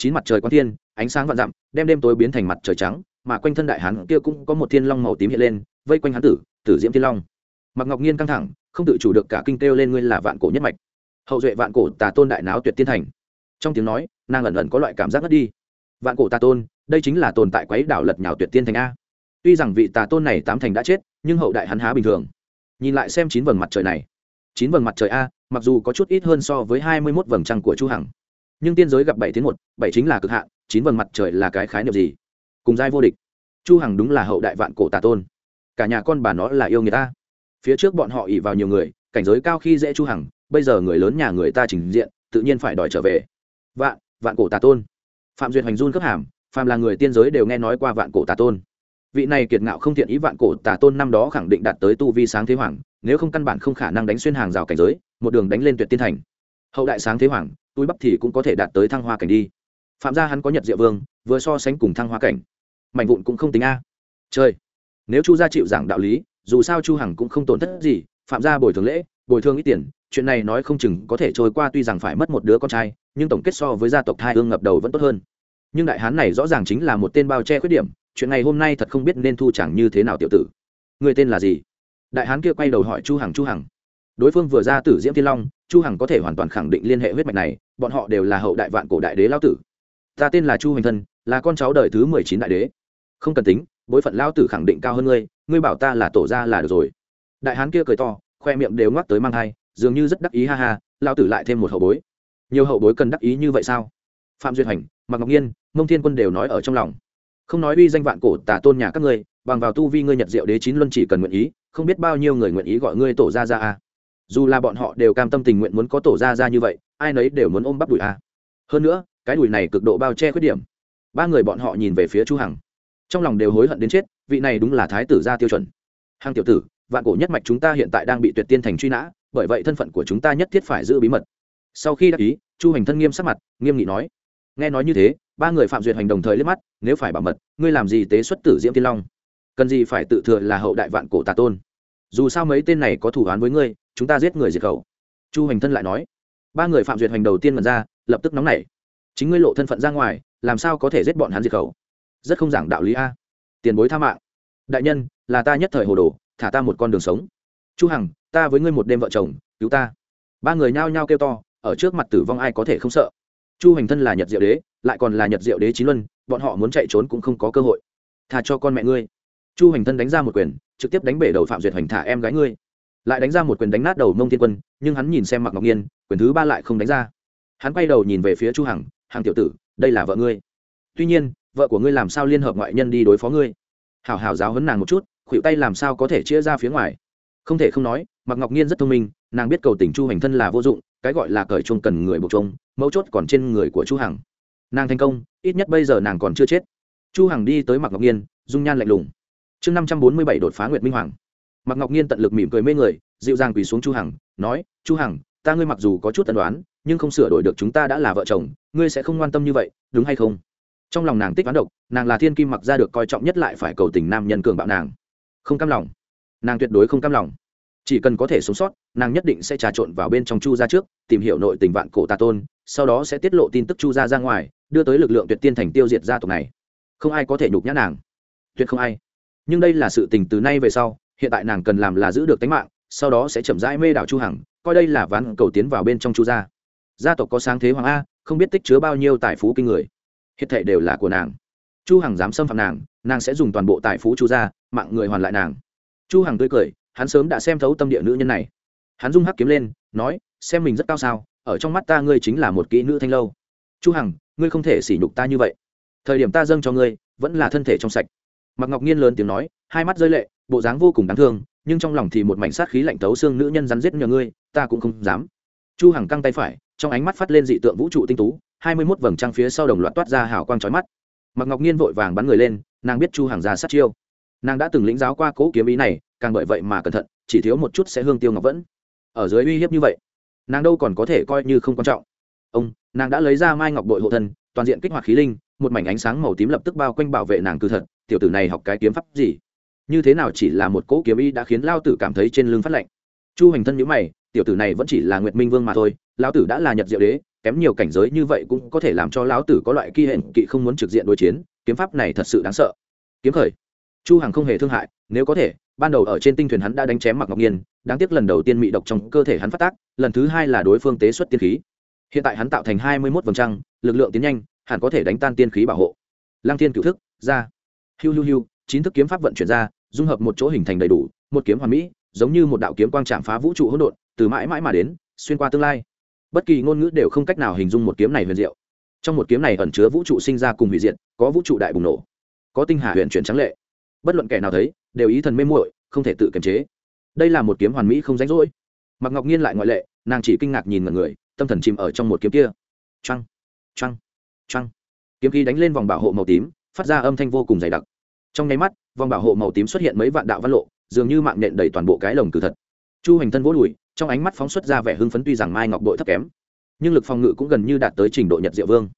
chín mặt trời quan thiên ánh sáng vạn dặm đem đêm tối biến thành mặt trời trắng mà quanh thân đại hán kia cũng có một thiên long màu tím hiện lên, vây quanh hán tử tử diễm thiên long. Mặc ngọc nhiên căng thẳng, không tự chủ được cả kinh kêu lên ngươi là vạn cổ nhất mạch. Hậu duệ vạn cổ tà tôn đại náo tuyệt tiên thành. Trong tiếng nói, nàng ẩn ẩn có loại cảm giác ngất đi. Vạn cổ tà tôn, đây chính là tồn tại quấy đảo lật nhào tuyệt tiên thành a. Tuy rằng vị tà tôn này tám thành đã chết, nhưng hậu đại hắn há bình thường. Nhìn lại xem chín vầng mặt trời này. Chín vầng mặt trời a, mặc dù có chút ít hơn so với hai mươi mốt vầng trăng của chu hằng. Nhưng tiên giới gặp bảy tiếng một, bảy chính là cực hạn, chín vầng mặt trời là cái khái niệm gì? Cùng giai vô địch. Chu hằng đúng là hậu đại vạn cổ tà tôn. Cả nhà con bà nó là yêu người ta. Phía trước bọn họ ỉ vào nhiều người, cảnh giới cao khi dễ chu hằng, bây giờ người lớn nhà người ta trình diện, tự nhiên phải đòi trở về. Vạn vạn cổ tà tôn. Phạm duyệt hoành run cấp hàm, phàm là người tiên giới đều nghe nói qua vạn cổ tà tôn. Vị này kiệt ngạo không thiện ý vạn cổ tà tôn năm đó khẳng định đạt tới tu vi sáng thế hoàng, nếu không căn bản không khả năng đánh xuyên hàng rào cảnh giới, một đường đánh lên tuyệt tiên thành. Hậu đại sáng thế hoàng, túi bắp thì cũng có thể đạt tới thăng hoa cảnh đi. Phạm gia hắn có nhật diệu vương, vừa so sánh cùng thăng hoa cảnh mạnh vụn cũng không tính a. Chơi nếu chu gia chịu giảng đạo lý, dù sao chu hằng cũng không tổn thất gì, phạm gia bồi thường lễ, bồi thường ít tiền, chuyện này nói không chừng có thể trôi qua tuy rằng phải mất một đứa con trai, nhưng tổng kết so với gia tộc thai hương ngập đầu vẫn tốt hơn. Nhưng đại hán này rõ ràng chính là một tên bao che khuyết điểm, chuyện này hôm nay thật không biết nên thu chẳng như thế nào tiểu tử. Người tên là gì? Đại hán kia quay đầu hỏi chu hằng chu hằng. Đối phương vừa ra tử diễm thiên long, chu hằng có thể hoàn toàn khẳng định liên hệ huyết mạch này, bọn họ đều là hậu đại vạn cổ đại đế lao tử. Ta tên là chu hành thân, là con cháu đời thứ mười chín đại đế không cần tính, bối phận lao tử khẳng định cao hơn ngươi ngươi bảo ta là tổ gia là được rồi. Đại hán kia cười to, khoe miệng đều ngoắc tới mang thai, dường như rất đắc ý, ha ha lao tử lại thêm một hậu bối. Nhiều hậu bối cần đắc ý như vậy sao? Phạm duyệt hành, mạc ngọc nhiên, mông thiên quân đều nói ở trong lòng. Không nói uy danh vạn cổ tả tôn nhà các ngươi, bằng vào tu vi ngươi nhật diệu đế chín luân chỉ cần nguyện ý, không biết bao nhiêu người nguyện ý gọi ngươi tổ ra ra a. Dù là bọn họ đều cam tâm tình nguyện muốn có tổ ra ra như vậy, ai nấy đều muốn ôm bắp đùi a. Hơn nữa, cái đùi này cực độ bao che khuyết điểm. Ba người bọn họ nhìn về phía chu hằng trong lòng đều hối hận đến chết, vị này đúng là thái tử gia tiêu chuẩn. Hàng tiểu tử, vạn cổ nhất mạch chúng ta hiện tại đang bị tuyệt tiên thành truy nã, bởi vậy thân phận của chúng ta nhất thiết phải giữ bí mật. Sau khi đáp ý, chu hành thân nghiêm sắc mặt, nghiêm nghị nói, nghe nói như thế, ba người phạm duyệt hành đồng thời liếc mắt, nếu phải bảo mật, ngươi làm gì tế xuất tử diễm tiên long? Cần gì phải tự thừa là hậu đại vạn cổ tà tôn? Dù sao mấy tên này có thủ án với ngươi, chúng ta giết người diệt khẩu. Chu hành thân lại nói. Ba người phạm duyệt hành đầu tiên mật ra, lập tức nóng nảy. Chính ngươi lộ thân phận ra ngoài, làm sao có thể giết bọn hắn diệt khẩu? Rất không giảng đạo lý a. Tiền bối tha mạng. Đại nhân, là ta nhất thời hồ đồ, thả ta một con đường sống. Chu hằng, ta với ngươi một đêm vợ chồng, cứu ta. Ba người nhao nhao kêu to, ở trước mặt tử vong ai có thể không sợ. Chu hành thân là nhật diệu đế, lại còn là nhật diệu đế chín luân, bọn họ muốn chạy trốn cũng không có cơ hội. Thà cho con mẹ ngươi. Chu hành thân đánh ra một quyền, trực tiếp đánh bể đầu phạm duyệt hoành thả em gái ngươi. Lại đánh ra một quyền đánh nát đầu mông thiên quân, nhưng hắn nhìn xem mặc ngọc nhiên, quyền thứ ba lại không đánh ra. Hắn quay đầu nhìn về phía chu hằng hàng tiểu tử, đây là vợ ngươi. Tuy nhiên vợ của ngươi làm sao liên hợp ngoại nhân đi đối phó ngươi? Hảo hảo giáo hấn nàng một chút khuỵu tay làm sao có thể chia ra phía ngoài? Không thể không nói mặc ngọc nhiên rất thông minh, nàng biết cầu tình chu hành thân là vô dụng, cái gọi là cởi chung cần người buộc chung mấu chốt còn trên người của chu hằng. Nàng thành công, ít nhất bây giờ nàng còn chưa chết. Chu hằng đi tới mặc ngọc nhiên dung nhan lạnh lùng. Chương năm trăm bốn mươi bảy đột phá nguyệt minh hoàng. Mặc ngọc nhiên tận lực mỉm cười mê người, dịu dàng quỳ xuống chu hằng, nói, chu hằng, ta ngươi mặc dù có chút tần đoán nhưng không sửa đổi được chúng ta đã là vợ chồng, ngươi sẽ không quan tâm như vậy, đúng hay không? Trong lòng nàng tích toán độc, nàng là thiên kim mặc ra được coi trọng nhất lại phải cầu tình nam nhân cường bạo nàng. Không cam lòng. Nàng tuyệt đối không cam lòng. Chỉ cần có thể sống sót, nàng nhất định sẽ trà trộn vào bên trong chu gia trước, tìm hiểu nội tình vạn cổ tà tôn, sau đó sẽ tiết lộ tin tức chu gia ra ngoài, đưa tới lực lượng tuyệt tiên thành tiêu diệt gia tộc này. Không ai có thể nhục nhã nàng. Tuyệt không ai. Nhưng đây là sự tình từ nay về sau, hiện tại nàng cần làm là giữ được tính mạng, sau đó sẽ chậm rãi mê đảo chu hằng, coi đây là ván cầu tiến vào bên trong chu gia. Gia tộc có sáng thế hoàng a, không biết tích chứa bao nhiêu tài phú kinh người hết thảy đều là của nàng. Chu hằng dám xâm phạm nàng nàng sẽ dùng toàn bộ tài phú chu gia, mạng người hoàn lại nàng. Chu hằng tươi cười, hắn sớm đã xem thấu tâm địa nữ nhân này. Hắn dung hắc kiếm lên, nói, xem mình rất cao sao, ở trong mắt ta ngươi chính là một kỹ nữ thanh lâu. Chu hằng, ngươi không thể sỉ nhục ta như vậy. Thời điểm ta dâng cho ngươi, vẫn là thân thể trong sạch. Mặc ngọc nhiên lớn tiếng nói, hai mắt rơi lệ, bộ dáng vô cùng đáng thương, nhưng trong lòng thì một mảnh sát khí lạnh tấu xương nữ nhân rắn giết nhờ ngươi, ta cũng không dám. Chu hằng căng tay phải, trong ánh mắt phát lên dị tượng vũ trụ tinh tú hai mươi 21 vầng trăng phía sau đồng loạt toát ra hào quang chói mắt. Mặc ngọc nhiên vội vàng bắn người lên, nàng biết chu hằng ra sát chiêu. Nàng đã từng lĩnh giáo qua cố kiếm ý này, càng bởi vậy mà cẩn thận, chỉ thiếu một chút sẽ hương tiêu ngọc vẫn. Ở dưới uy hiếp như vậy, nàng đâu còn có thể coi như không quan trọng. Ông, nàng đã lấy ra mai ngọc bội hộ thân, toàn diện kích hoạt khí linh, một mảnh ánh sáng màu tím lập tức bao quanh bảo vệ nàng cư thật. Tiểu tử này học cái kiếm pháp gì? Như thế nào chỉ là một cỗ kiếm ý đã khiến lao tử cảm thấy trên lưng phát lạnh? Chu hành thân nhữ mày, tiểu tử này vẫn chỉ là nguyệt minh vương mà thôi, lão tử đã là nhật diệu đế kém nhiều cảnh giới như vậy cũng có thể làm cho lão tử có loại kỳ hẹn kỵ không muốn trực diện đối chiến, kiếm pháp này thật sự đáng sợ. Kiếm khởi. Chu hằng không hề thương hại, nếu có thể, ban đầu ở trên tinh thuyền hắn đã đánh chém mặc ngọc nhiên, đáng tiếc lần đầu tiên mị độc trong cơ thể hắn phát tác, lần thứ hai là đối phương tế xuất tiên khí. Hiện tại hắn tạo thành hai mươi mốt vầng trăng, lực lượng tiến nhanh, hẳn có thể đánh tan tiên khí bảo hộ. Lăng thiên cửu thức, ra. Hiu hiu hiu, chín thức kiếm pháp vận chuyển ra, dung hợp một chỗ hình thành đầy đủ, một kiếm hoàn mỹ, giống như một đạo kiếm quang chạm phá vũ trụ hỗn độn, từ mãi mãi mà đến, xuyên qua tương lai bất kỳ ngôn ngữ đều không cách nào hình dung một kiếm này huyền diệu. Trong một kiếm này ẩn chứa vũ trụ sinh ra cùng hủy diệt, có vũ trụ đại bùng nổ, có tinh hà huyền chuyển trắng lệ. Bất luận kẻ nào thấy, đều ý thần mê muội, không thể tự kiềm chế. Đây là một kiếm hoàn mỹ không ránh rỗi. Mặc ngọc nhiên lại ngoại lệ, nàng chỉ kinh ngạc nhìn mọi người, tâm thần chìm ở trong một kiếm kia. Trăng trăng trăng kiếm khí đánh lên vòng bảo hộ màu tím, phát ra âm thanh vô cùng dày đặc. Trong nháy mắt, vòng bảo hộ màu tím xuất hiện mấy vạn đạo văn lộ, dường như mạng nện đầy toàn bộ cái lồng cử thật. Chu hành thân vỗ đùi trong ánh mắt phóng xuất ra vẻ hưng phấn tuy rằng mai ngọc đội thấp kém, nhưng lực phòng ngự cũng gần như đạt tới trình độ nhật diệu vương.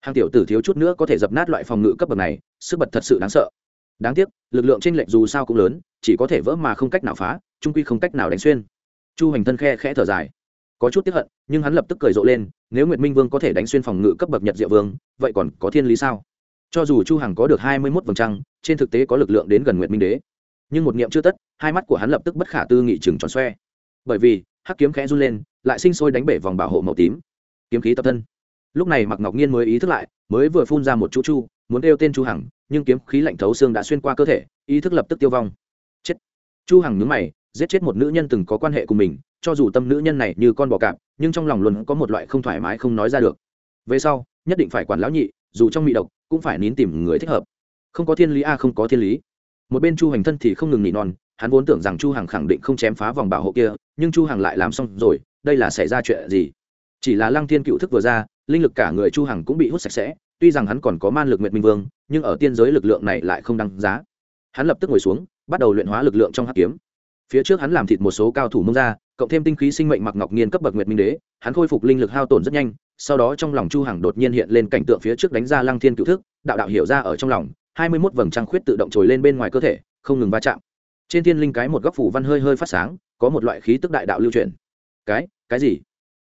Hàng tiểu tử thiếu chút nữa có thể dập nát loại phòng ngự cấp bậc này, sức bật thật sự đáng sợ. Đáng tiếc, lực lượng trên lệch dù sao cũng lớn, chỉ có thể vỡ mà không cách nào phá, trung quy không cách nào đánh xuyên. Chu hành thân khe khẽ thở dài. Có chút tiếp hận, nhưng hắn lập tức cười rộ lên, nếu nguyệt minh vương có thể đánh xuyên phòng ngự cấp bậc nhật diệu vương, vậy còn có thiên lý sao? Cho dù chu hằng có được hai mươi mốt vầng trăng, trên thực tế có lực lượng đến gần nguyệt minh đế. Nhưng một niệm chưa tất, hai mắt của hắn lập tức bất khả tư nghị chừng tròn xoe bởi vì hắc kiếm khẽ run lên, lại sinh sôi đánh bể vòng bảo hộ màu tím. Kiếm khí tập thân. Lúc này mặc ngọc nhiên mới ý thức lại, mới vừa phun ra một chú chu, muốn kêu tên chu hằng, nhưng kiếm khí lạnh thấu xương đã xuyên qua cơ thể, ý thức lập tức tiêu vong. Chết. Chu hằng nhướng mày, giết chết một nữ nhân từng có quan hệ cùng mình, cho dù tâm nữ nhân này như con bò cạp, nhưng trong lòng luôn có một loại không thoải mái không nói ra được. Về sau, nhất định phải quản lão nhị, dù trong mị độc, cũng phải nín tìm người thích hợp. Không có thiên lý a, không có thiên lý. Một bên chu hành thân thì không ngừng nỉ non, hắn vốn tưởng rằng chu hằng khẳng định không chém phá vòng bảo hộ kia nhưng chu hằng lại làm xong rồi, đây là xảy ra chuyện gì? Chỉ là lăng thiên cựu thức vừa ra, linh lực cả người chu hằng cũng bị hút sạch sẽ, tuy rằng hắn còn có man lực nguyệt minh vương, nhưng ở tiên giới lực lượng này lại không đăng giá. Hắn lập tức ngồi xuống, bắt đầu luyện hóa lực lượng trong hắc kiếm. Phía trước hắn làm thịt một số cao thủ mông ra, cộng thêm tinh khí sinh mệnh mặc ngọc nghiên cấp bậc nguyệt minh đế, hắn khôi phục linh lực hao tổn rất nhanh, sau đó trong lòng chu hằng đột nhiên hiện lên cảnh tượng phía trước đánh ra lăng thiên cựu thức, đạo đạo hiểu ra ở trong lòng, hai mươi 21 vầng trăng khuyết tự động trồi lên bên ngoài cơ thể, không ngừng va chạm. Trên thiên linh cái một góc phủ văn hơi hơi phát sáng có một loại khí tức đại đạo lưu truyền. Cái cái gì?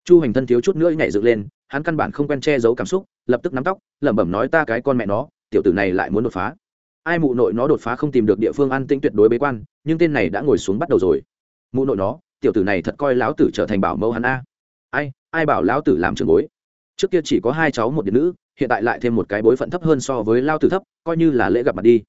Chu hành thân thiếu chút nữa nhảy dựng lên, hắn căn bản không quen che giấu cảm xúc, lập tức nắm tóc, lẩm bẩm nói ta cái con mẹ nó, tiểu tử này lại muốn đột phá. Ai mụ nội nó đột phá không tìm được địa phương an tĩnh tuyệt đối bế quan, nhưng tên này đã ngồi xuống bắt đầu rồi. Mụ nội nó, tiểu tử này thật coi lão tử trở thành bảo mẫu hắn a. Ai ai bảo lão tử làm trường bối? Trước kia chỉ có hai cháu một điện nữ, hiện tại lại thêm một cái bối phận thấp hơn so với lao tử thấp, coi như là lễ gặp mặt đi.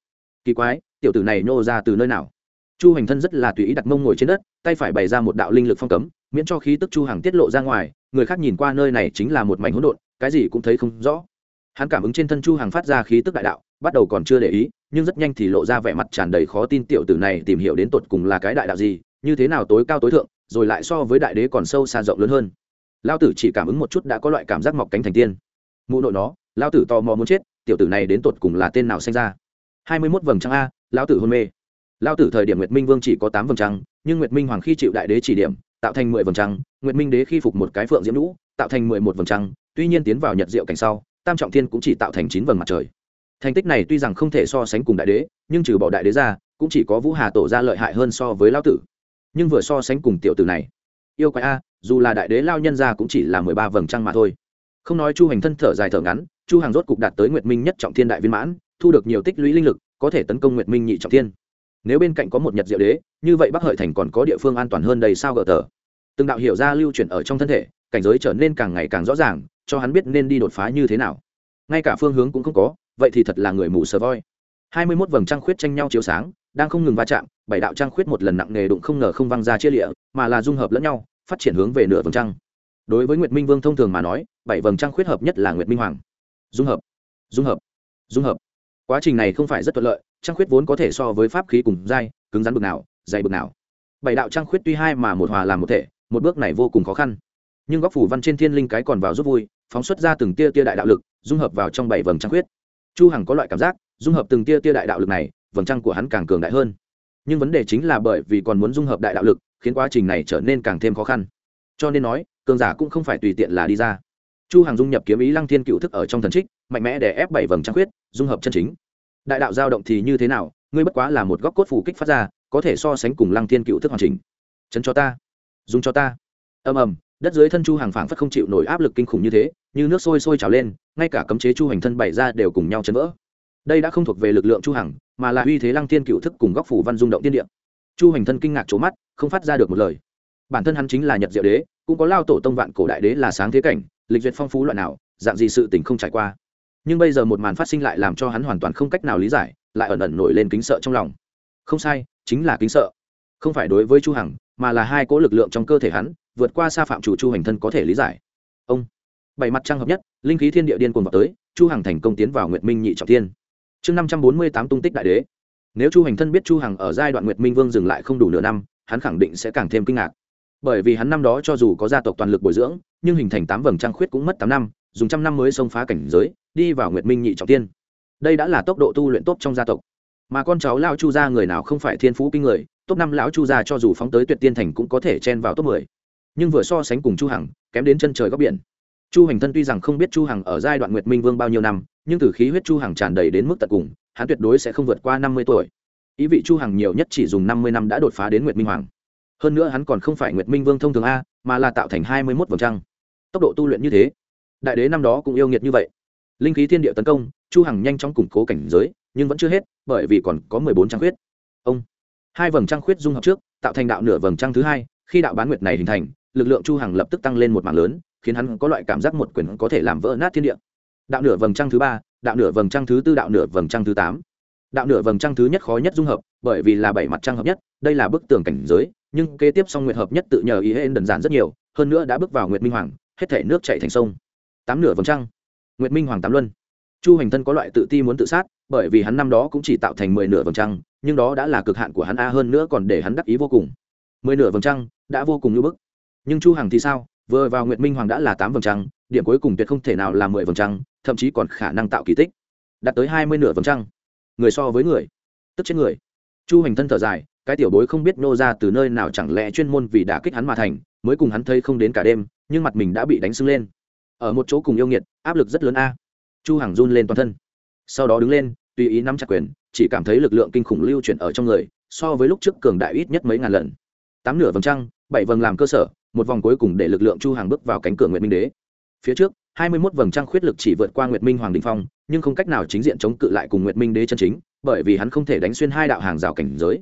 Kỳ quái, tiểu tử này nhô ra từ nơi nào? Chu hành thân rất là tùy ý đặt mông ngồi trên đất, tay phải bày ra một đạo linh lực phong cấm, miễn cho khí tức chu hàng tiết lộ ra ngoài, người khác nhìn qua nơi này chính là một mảnh hỗn độn, cái gì cũng thấy không rõ. Hắn cảm ứng trên thân chu hàng phát ra khí tức đại đạo, bắt đầu còn chưa để ý, nhưng rất nhanh thì lộ ra vẻ mặt tràn đầy khó tin tiểu tử này tìm hiểu đến tột cùng là cái đại đạo gì, như thế nào tối cao tối thượng, rồi lại so với đại đế còn sâu xa rộng lớn hơn. Lao tử chỉ cảm ứng một chút đã có loại cảm giác mọc cánh thành tiên. Mụ nội nó lao tử tò mò muốn chết, tiểu tử này đến tột cùng là tên nào sinh ra? Hai mươi mốt vầng trăng a lao tử hôn mê lao tử thời điểm nguyệt minh vương chỉ có tám vầng trăng, nhưng nguyệt minh hoàng khi chịu đại đế chỉ điểm, tạo thành mười vầng trăng, nguyệt minh đế khi phục một cái phượng diễm lũ tạo thành mười một vầng trăng, tuy nhiên tiến vào nhật diệu cảnh sau, tam trọng thiên cũng chỉ tạo thành chín vầng mặt trời. Thành tích này tuy rằng không thể so sánh cùng đại đế, nhưng trừ bỏ đại đế ra, cũng chỉ có vũ hà tổ ra lợi hại hơn so với lao tử. Nhưng vừa so sánh cùng tiểu tử này, yêu quái a, dù là đại đế lao nhân ra cũng chỉ là mười ba vầng trăng mà thôi. Không nói chu hành thân thở dài thở ngắn, chu hàng rốt cục đạt tới nguyệt minh nhất trọng thiên đại viên mãn, thu được nhiều tích lũy linh lực, có thể tấn công nguyệt minh nhị trọng thiên nếu bên cạnh có một nhật diệu đế, như vậy bắc hợi thành còn có địa phương an toàn hơn đầy sao gỡ tờ? Từng đạo hiểu ra lưu chuyển ở trong thân thể, cảnh giới trở nên càng ngày càng rõ ràng, cho hắn biết nên đi đột phá như thế nào. Ngay cả phương hướng cũng không có, vậy thì thật là người mù sờ voi. Hai mươi mốt vầng trăng khuyết tranh nhau chiếu sáng, đang không ngừng va chạm, bảy đạo trăng khuyết một lần nặng nề đụng không ngờ không văng ra chia lịa, mà là dung hợp lẫn nhau, phát triển hướng về nửa vầng trăng. Đối với nguyệt minh vương thông thường mà nói, bảy vầng trăng khuyết hợp nhất là nguyệt minh hoàng. Dung hợp dung hợp dung hợp quá trình này không phải rất thuận lợi, trăng khuyết vốn có thể so với pháp khí cùng dai cứng rắn bực nào, dày bực nào. Bảy đạo trăng khuyết tuy hai mà một hòa làm một thể, một bước này vô cùng khó khăn. Nhưng góc phủ văn trên thiên linh cái còn vào giúp vui, phóng xuất ra từng tia tia đại đạo lực, dung hợp vào trong bảy vầng trăng khuyết. Chu hằng có loại cảm giác, dung hợp từng tia tia đại đạo lực này, vầng trăng của hắn càng cường đại hơn. Nhưng vấn đề chính là bởi vì còn muốn dung hợp đại đạo lực, khiến quá trình này trở nên càng thêm khó khăn. Cho nên nói, cường giả cũng không phải tùy tiện là đi ra chu Hàng dung nhập kiếm ý lăng thiên cựu thức ở trong thần trích, mạnh mẽ để ép bảy vầng trăng khuyết, dung hợp chân chính. Đại đạo dao động thì như thế nào, ngươi bất quá là một góc cốt phủ kích phát ra, có thể so sánh cùng lăng thiên cựu thức hoàn chỉnh. Chấn cho ta, dùng cho ta. Ầm ầm, đất dưới thân chu hàng phảng phất không chịu nổi áp lực kinh khủng như thế, như nước sôi sôi trào lên, ngay cả cấm chế chu hành thân bày ra đều cùng nhau chấn vỡ. Đây đã không thuộc về lực lượng chu hằng, mà là uy thế lăng thiên cựu thức cùng góc phủ văn dung động tiên địa. Chu hành thân kinh ngạc trố mắt, không phát ra được một lời. Bản thân hắn chính là nhật diệu đế, cũng có lao tổ tông vạn cổ đại đế là sáng thế cảnh lịch duyệt phong phú loại nào, dạng gì sự tình không trải qua. Nhưng bây giờ một màn phát sinh lại làm cho hắn hoàn toàn không cách nào lý giải, lại ẩn ẩn nổi lên kính sợ trong lòng. Không sai, chính là kính sợ. Không phải đối với chu hằng, mà là hai cỗ lực lượng trong cơ thể hắn, vượt qua xa phạm chủ chu hành thân có thể lý giải. Ông, bảy mặt trăng hợp nhất, linh khí thiên địa điên cuồng vào tới, chu hằng thành công tiến vào nguyệt minh nhị trọng thiên. Chương năm trăm bốn mươi tám tung tích đại đế. Nếu chu hành thân biết chu hằng ở giai đoạn nguyệt minh vương dừng lại không đủ nửa năm, hắn khẳng định sẽ càng thêm kinh ngạc bởi vì hắn năm đó cho dù có gia tộc toàn lực bồi dưỡng, nhưng hình thành tám vầng trăng khuyết cũng mất tám năm, dùng trăm năm mới xông phá cảnh giới, đi vào nguyệt minh nhị trọng tiên. Đây đã là tốc độ tu luyện tốt trong gia tộc. Mà con cháu lao chu gia người nào không phải thiên phú kinh người, top năm lão chu gia cho dù phóng tới tuyệt tiên thành cũng có thể chen vào top mười. Nhưng vừa so sánh cùng chu hằng, kém đến chân trời góc biển. Chu hành thân tuy rằng không biết chu hằng ở giai đoạn nguyệt minh vương bao nhiêu năm, nhưng từ khí huyết chu hằng tràn đầy đến mức tận cùng, hắn tuyệt đối sẽ không vượt qua năm mươi tuổi. Ý vị chu hằng nhiều nhất chỉ dùng năm mươi năm đã đột phá đến nguyệt minh hoàng hơn nữa hắn còn không phải nguyệt minh vương thông thường a, mà là tạo thành hai mươi mốt vầng trăng. Tốc độ tu luyện như thế, đại đế năm đó cũng yêu nghiệt như vậy. Linh khí thiên địa tấn công, chu hằng nhanh chóng củng cố cảnh giới, nhưng vẫn chưa hết, bởi vì còn có mười bốn trăng khuyết. Ông, hai vầng trăng khuyết dung hợp trước, tạo thành đạo nửa vầng trăng thứ hai, khi đạo bán nguyệt này hình thành, lực lượng chu hằng lập tức tăng lên một mạng lớn, khiến hắn có loại cảm giác một quyền có thể làm vỡ nát thiên địa. Đạo nửa vầng trăng thứ ba, đạo nửa vầng trăng thứ tư, đạo nửa vầng trăng thứ tám. Đạo nửa vầng trăng thứ nhất khó nhất dung hợp, bởi vì là bảy mặt trăng hợp nhất, đây là bức tường cảnh giới nhưng kế tiếp song nguyệt hợp nhất tự nhờ ý hên đơn giản rất nhiều, hơn nữa đã bước vào nguyệt minh hoàng, hết thể nước chảy thành sông. Tám nửa vầng trăng, nguyệt minh hoàng tám luân. Chu hành thân có loại tự ti muốn tự sát, bởi vì hắn năm đó cũng chỉ tạo thành mười nửa vầng trăng, nhưng đó đã là cực hạn của hắn a hơn nữa còn để hắn đắc ý vô cùng. Mười nửa vầng trăng, đã vô cùng như bức. Nhưng chu hằng thì sao? Vừa vào nguyệt minh hoàng đã là tám vầng trăng, điểm cuối cùng tuyệt không thể nào là mười vầng trăng, thậm chí còn khả năng tạo kỳ tích. Đạt tới hai mươi nửa vầng trăng. Người so với người, tức chết người. Chu hành thân thở dài cái tiểu bối không biết nô ra từ nơi nào chẳng lẽ chuyên môn vì đã kích hắn mà thành, mới cùng hắn thấy không đến cả đêm, nhưng mặt mình đã bị đánh sưng lên. Ở một chỗ cùng yêu nghiệt, áp lực rất lớn a. Chu hằng run lên toàn thân. Sau đó đứng lên, tùy ý nắm chặt quyền, chỉ cảm thấy lực lượng kinh khủng lưu chuyển ở trong người, so với lúc trước cường đại ít nhất mấy ngàn lần. Tám nửa vầng trăng, bảy vầng làm cơ sở, một vòng cuối cùng để lực lượng chu hàng bước vào cánh cửa nguyệt minh đế. Phía trước, hai mươi 21 vầng trăng khuyết lực chỉ vượt qua nguyệt minh hoàng đình phong, nhưng không cách nào chính diện chống cự lại cùng nguyệt minh đế chân chính, bởi vì hắn không thể đánh xuyên hai đạo hàng rào cảnh giới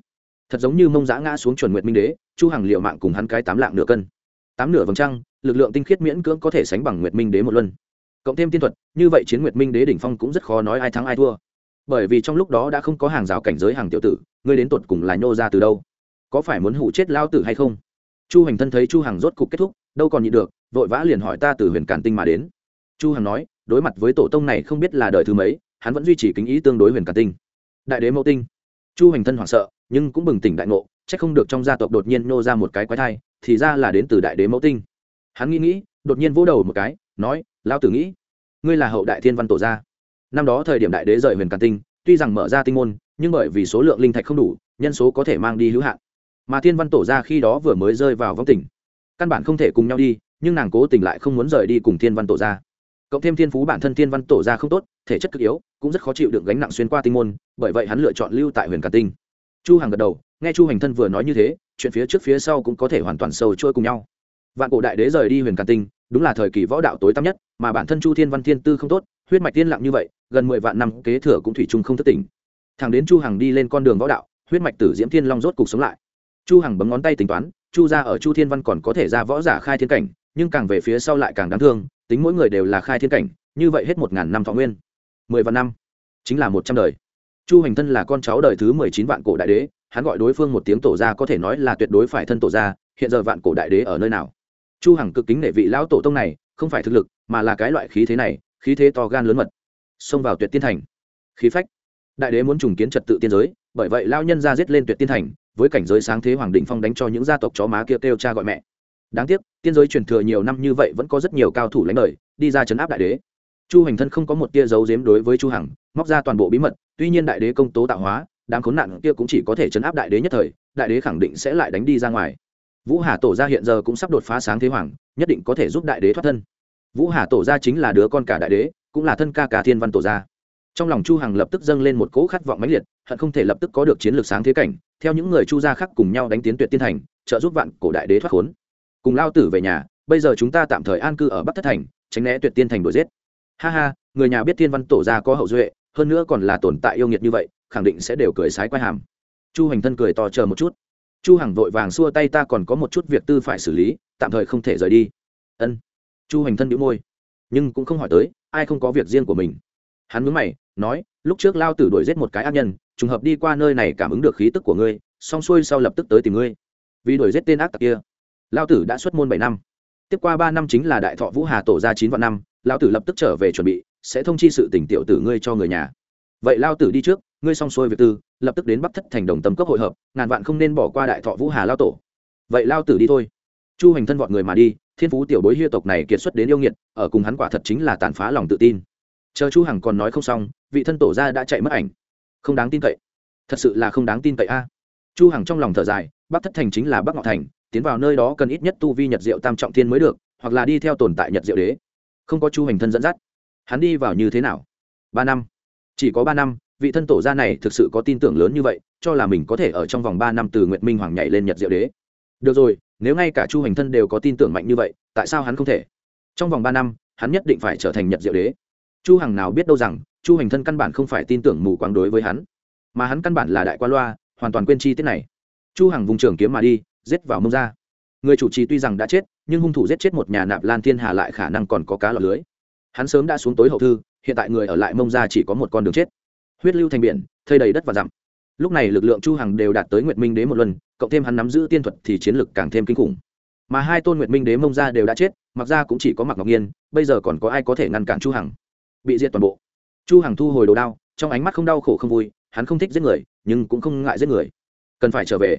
thật giống như mông giã ngã xuống chuẩn nguyệt minh đế, chu Hằng liệu mạng cùng hắn cái tám lạng nửa cân. Tám nửa vầng trăng, lực lượng tinh khiết miễn cưỡng có thể sánh bằng nguyệt minh đế một luân. Cộng thêm tiên thuật, như vậy chiến nguyệt minh đế đỉnh phong cũng rất khó nói ai thắng ai thua. Bởi vì trong lúc đó đã không có hàng rào cảnh giới hàng tiểu tử, ngươi đến tột cùng là nhô ra từ đâu? Có phải muốn hụ chết lao tử hay không? Chu hành thân thấy chu hằng rốt cục kết thúc, đâu còn nhịn được, vội vã liền hỏi ta từ huyền càn tinh mà đến. Chu hằng nói, đối mặt với tổ tông này không biết là đời thứ mấy, hắn vẫn duy trì kính ý tương đối huyền càn tinh. Đại đế mẫu tinh chu hành thân hoảng sợ, nhưng cũng bừng tỉnh đại ngộ, chắc không được trong gia tộc đột nhiên nô ra một cái quái thai, thì ra là đến từ đại đế mẫu tinh. Hắn nghĩ nghĩ, đột nhiên vỗ đầu một cái, nói lao tử nghĩ, ngươi là hậu đại thiên văn tổ gia. Năm đó thời điểm đại đế rời huyền càn tinh, tuy rằng mở ra tinh môn, nhưng bởi vì số lượng linh thạch không đủ, nhân số có thể mang đi hữu hạn. Mà thiên văn tổ gia khi đó vừa mới rơi vào vong tỉnh, căn bản không thể cùng nhau đi, nhưng nàng cố tình lại không muốn rời đi cùng thiên văn tổ gia cộng thêm thiên phú bản thân thiên văn tổ ra không tốt, thể chất cực yếu, cũng rất khó chịu được gánh nặng xuyên qua tinh môn, bởi vậy hắn lựa chọn lưu tại huyền càn tinh. Chu Hằng gật đầu, nghe chu hành thân vừa nói như thế, chuyện phía trước phía sau cũng có thể hoàn toàn sâu trôi cùng nhau. Vạn cổ đại đế rời đi huyền càn tinh, đúng là thời kỳ võ đạo tối tăm nhất, mà bản thân chu thiên văn thiên tư không tốt, huyết mạch tiên lặng như vậy, gần mười vạn năm kế thừa cũng thủy chung không thất tỉnh. Thằng đến chu hằng đi lên con đường võ đạo, huyết mạch tử diễm thiên long rốt cục sống lại. Chu hằng bấm ngón tay tính toán, chu gia ở chu thiên văn còn có thể ra võ giả khai thiên cảnh nhưng càng về phía sau lại càng đáng thương, tính mỗi người đều là khai thiên cảnh, như vậy hết một ngàn năm thọ nguyên. Mười vạn năm, chính là một trăm đời. Chu hành thân là con cháu đời thứ mười chín vạn cổ đại đế, hắn gọi đối phương một tiếng tổ gia có thể nói là tuyệt đối phải thân tổ gia, hiện giờ vạn cổ đại đế ở nơi nào? Chu hằng cực kính nể vị lão tổ tông này, không phải thực lực, mà là cái loại khí thế này, khí thế to gan lớn mật. Xông vào tuyệt tiên thành. Khí phách. Đại đế muốn trùng kiến trật tự tiên giới, bởi vậy lao nhân ra giết lên tuyệt tiên thành, với cảnh giới sáng thế hoàng định phong đánh cho những gia tộc chó má kia kêu cha gọi mẹ đáng tiếc, tiên giới truyền thừa nhiều năm như vậy vẫn có rất nhiều cao thủ lãnh đời, đi ra chấn áp đại đế. Chu hành thân không có một tia giấu giếm đối với chu hằng, móc ra toàn bộ bí mật, tuy nhiên đại đế công tố tạo hóa, đám khốn nạn kia cũng chỉ có thể chấn áp đại đế nhất thời, đại đế khẳng định sẽ lại đánh đi ra ngoài. Vũ hà tổ gia hiện giờ cũng sắp đột phá sáng thế hoàng, nhất định có thể giúp đại đế thoát thân. Vũ hà tổ gia chính là đứa con cả đại đế, cũng là thân ca cả thiên văn tổ gia. Trong lòng chu hằng lập tức dâng lên một cỗ khát vọng mãnh liệt, hận không thể lập tức có được chiến lược sáng thế cảnh, theo những người chu gia khác cùng nhau đánh tiến tuyệt tiên thành, trợ giúp vạn cổ đại đế thoát khốn cùng lao tử về nhà, bây giờ chúng ta tạm thời an cư ở bắc thất thành, tránh né tuyệt tiên thành đuổi giết. Ha ha, người nhà biết thiên văn tổ gia có hậu duệ, hơn nữa còn là tồn tại yêu nghiệt như vậy, khẳng định sẽ đều cười sái quay hàm. Chu hành thân cười to chờ một chút. Chu hằng vội vàng xua tay, ta còn có một chút việc tư phải xử lý, tạm thời không thể rời đi. Ân. Chu hành thân nhíu môi, nhưng cũng không hỏi tới, ai không có việc riêng của mình. Hắn mướn mày, nói, lúc trước lao tử đuổi giết một cái ác nhân, trùng hợp đi qua nơi này cảm ứng được khí tức của ngươi, xong xuôi sau lập tức tới tìm ngươi. Vì đuổi giết tên ác tặc kia lao tử đã xuất môn bảy năm. Tiếp qua ba năm chính là đại thọ vũ hà tổ ra chín vạn năm lao tử lập tức trở về chuẩn bị, sẽ thông chi sự tỉnh tiểu tử ngươi cho người nhà. Vậy lao tử đi trước, ngươi xong xuôi việc tư, lập tức đến bắc thất thành đồng tâm cấp hội hợp, ngàn vạn không nên bỏ qua đại thọ vũ hà lao tổ. Vậy lao tử đi thôi. Chu hành thân vọt người mà đi, thiên phú tiểu bối hia tộc này kiệt xuất đến yêu nghiệt, ở cùng hắn quả thật chính là tàn phá lòng tự tin. Chờ chu hằng còn nói không xong, vị thân tổ ra đã chạy mất ảnh. Không đáng tin cậy. Thật sự là không đáng tin cậy a. Chu hằng trong lòng thở dài, bắc thất thành chính là bắc ngọ thành tiến vào nơi đó cần ít nhất tu vi nhật diệu tam trọng thiên mới được, hoặc là đi theo tồn tại nhật diệu đế. Không có chu hành thân dẫn dắt. Hắn đi vào như thế nào? Ba năm. Chỉ có ba năm, vị thân tổ gia này thực sự có tin tưởng lớn như vậy, cho là mình có thể ở trong vòng ba năm từ nguyệt minh hoàng nhảy lên nhật diệu đế. Được rồi, nếu ngay cả chu hành thân đều có tin tưởng mạnh như vậy, tại sao hắn không thể? Trong vòng ba năm, hắn nhất định phải trở thành nhật diệu đế. Chu hằng nào biết đâu rằng, chu hành thân căn bản không phải tin tưởng mù quáng đối với hắn. Mà hắn căn bản là đại quan loa, hoàn toàn quên chi tiết này. Chu hằng vùng trường kiếm mà đi giết vào mông ra. Người chủ trì tuy rằng đã chết, nhưng hung thủ giết chết một nhà nạp lan thiên hà lại khả năng còn có cá lọt lưới. Hắn sớm đã xuống tối hậu thư, hiện tại người ở lại mông ra chỉ có một con đường chết. Huyết lưu thành biển, thây đầy đất và dặm. Lúc này lực lượng chu hằng đều đạt tới nguyệt minh đế một lần, cộng thêm hắn nắm giữ tiên thuật thì chiến lực càng thêm kinh khủng. Mà hai tôn nguyệt minh đế mông ra đều đã chết, mặc ra cũng chỉ có mặc ngọc nhiên, bây giờ còn có ai có thể ngăn cản chu hằng? Bị diệt toàn bộ. Chu hằng thu hồi đồ đao, trong ánh mắt không đau khổ không vui, hắn không thích giết người, nhưng cũng không ngại giết người. Cần phải trở về.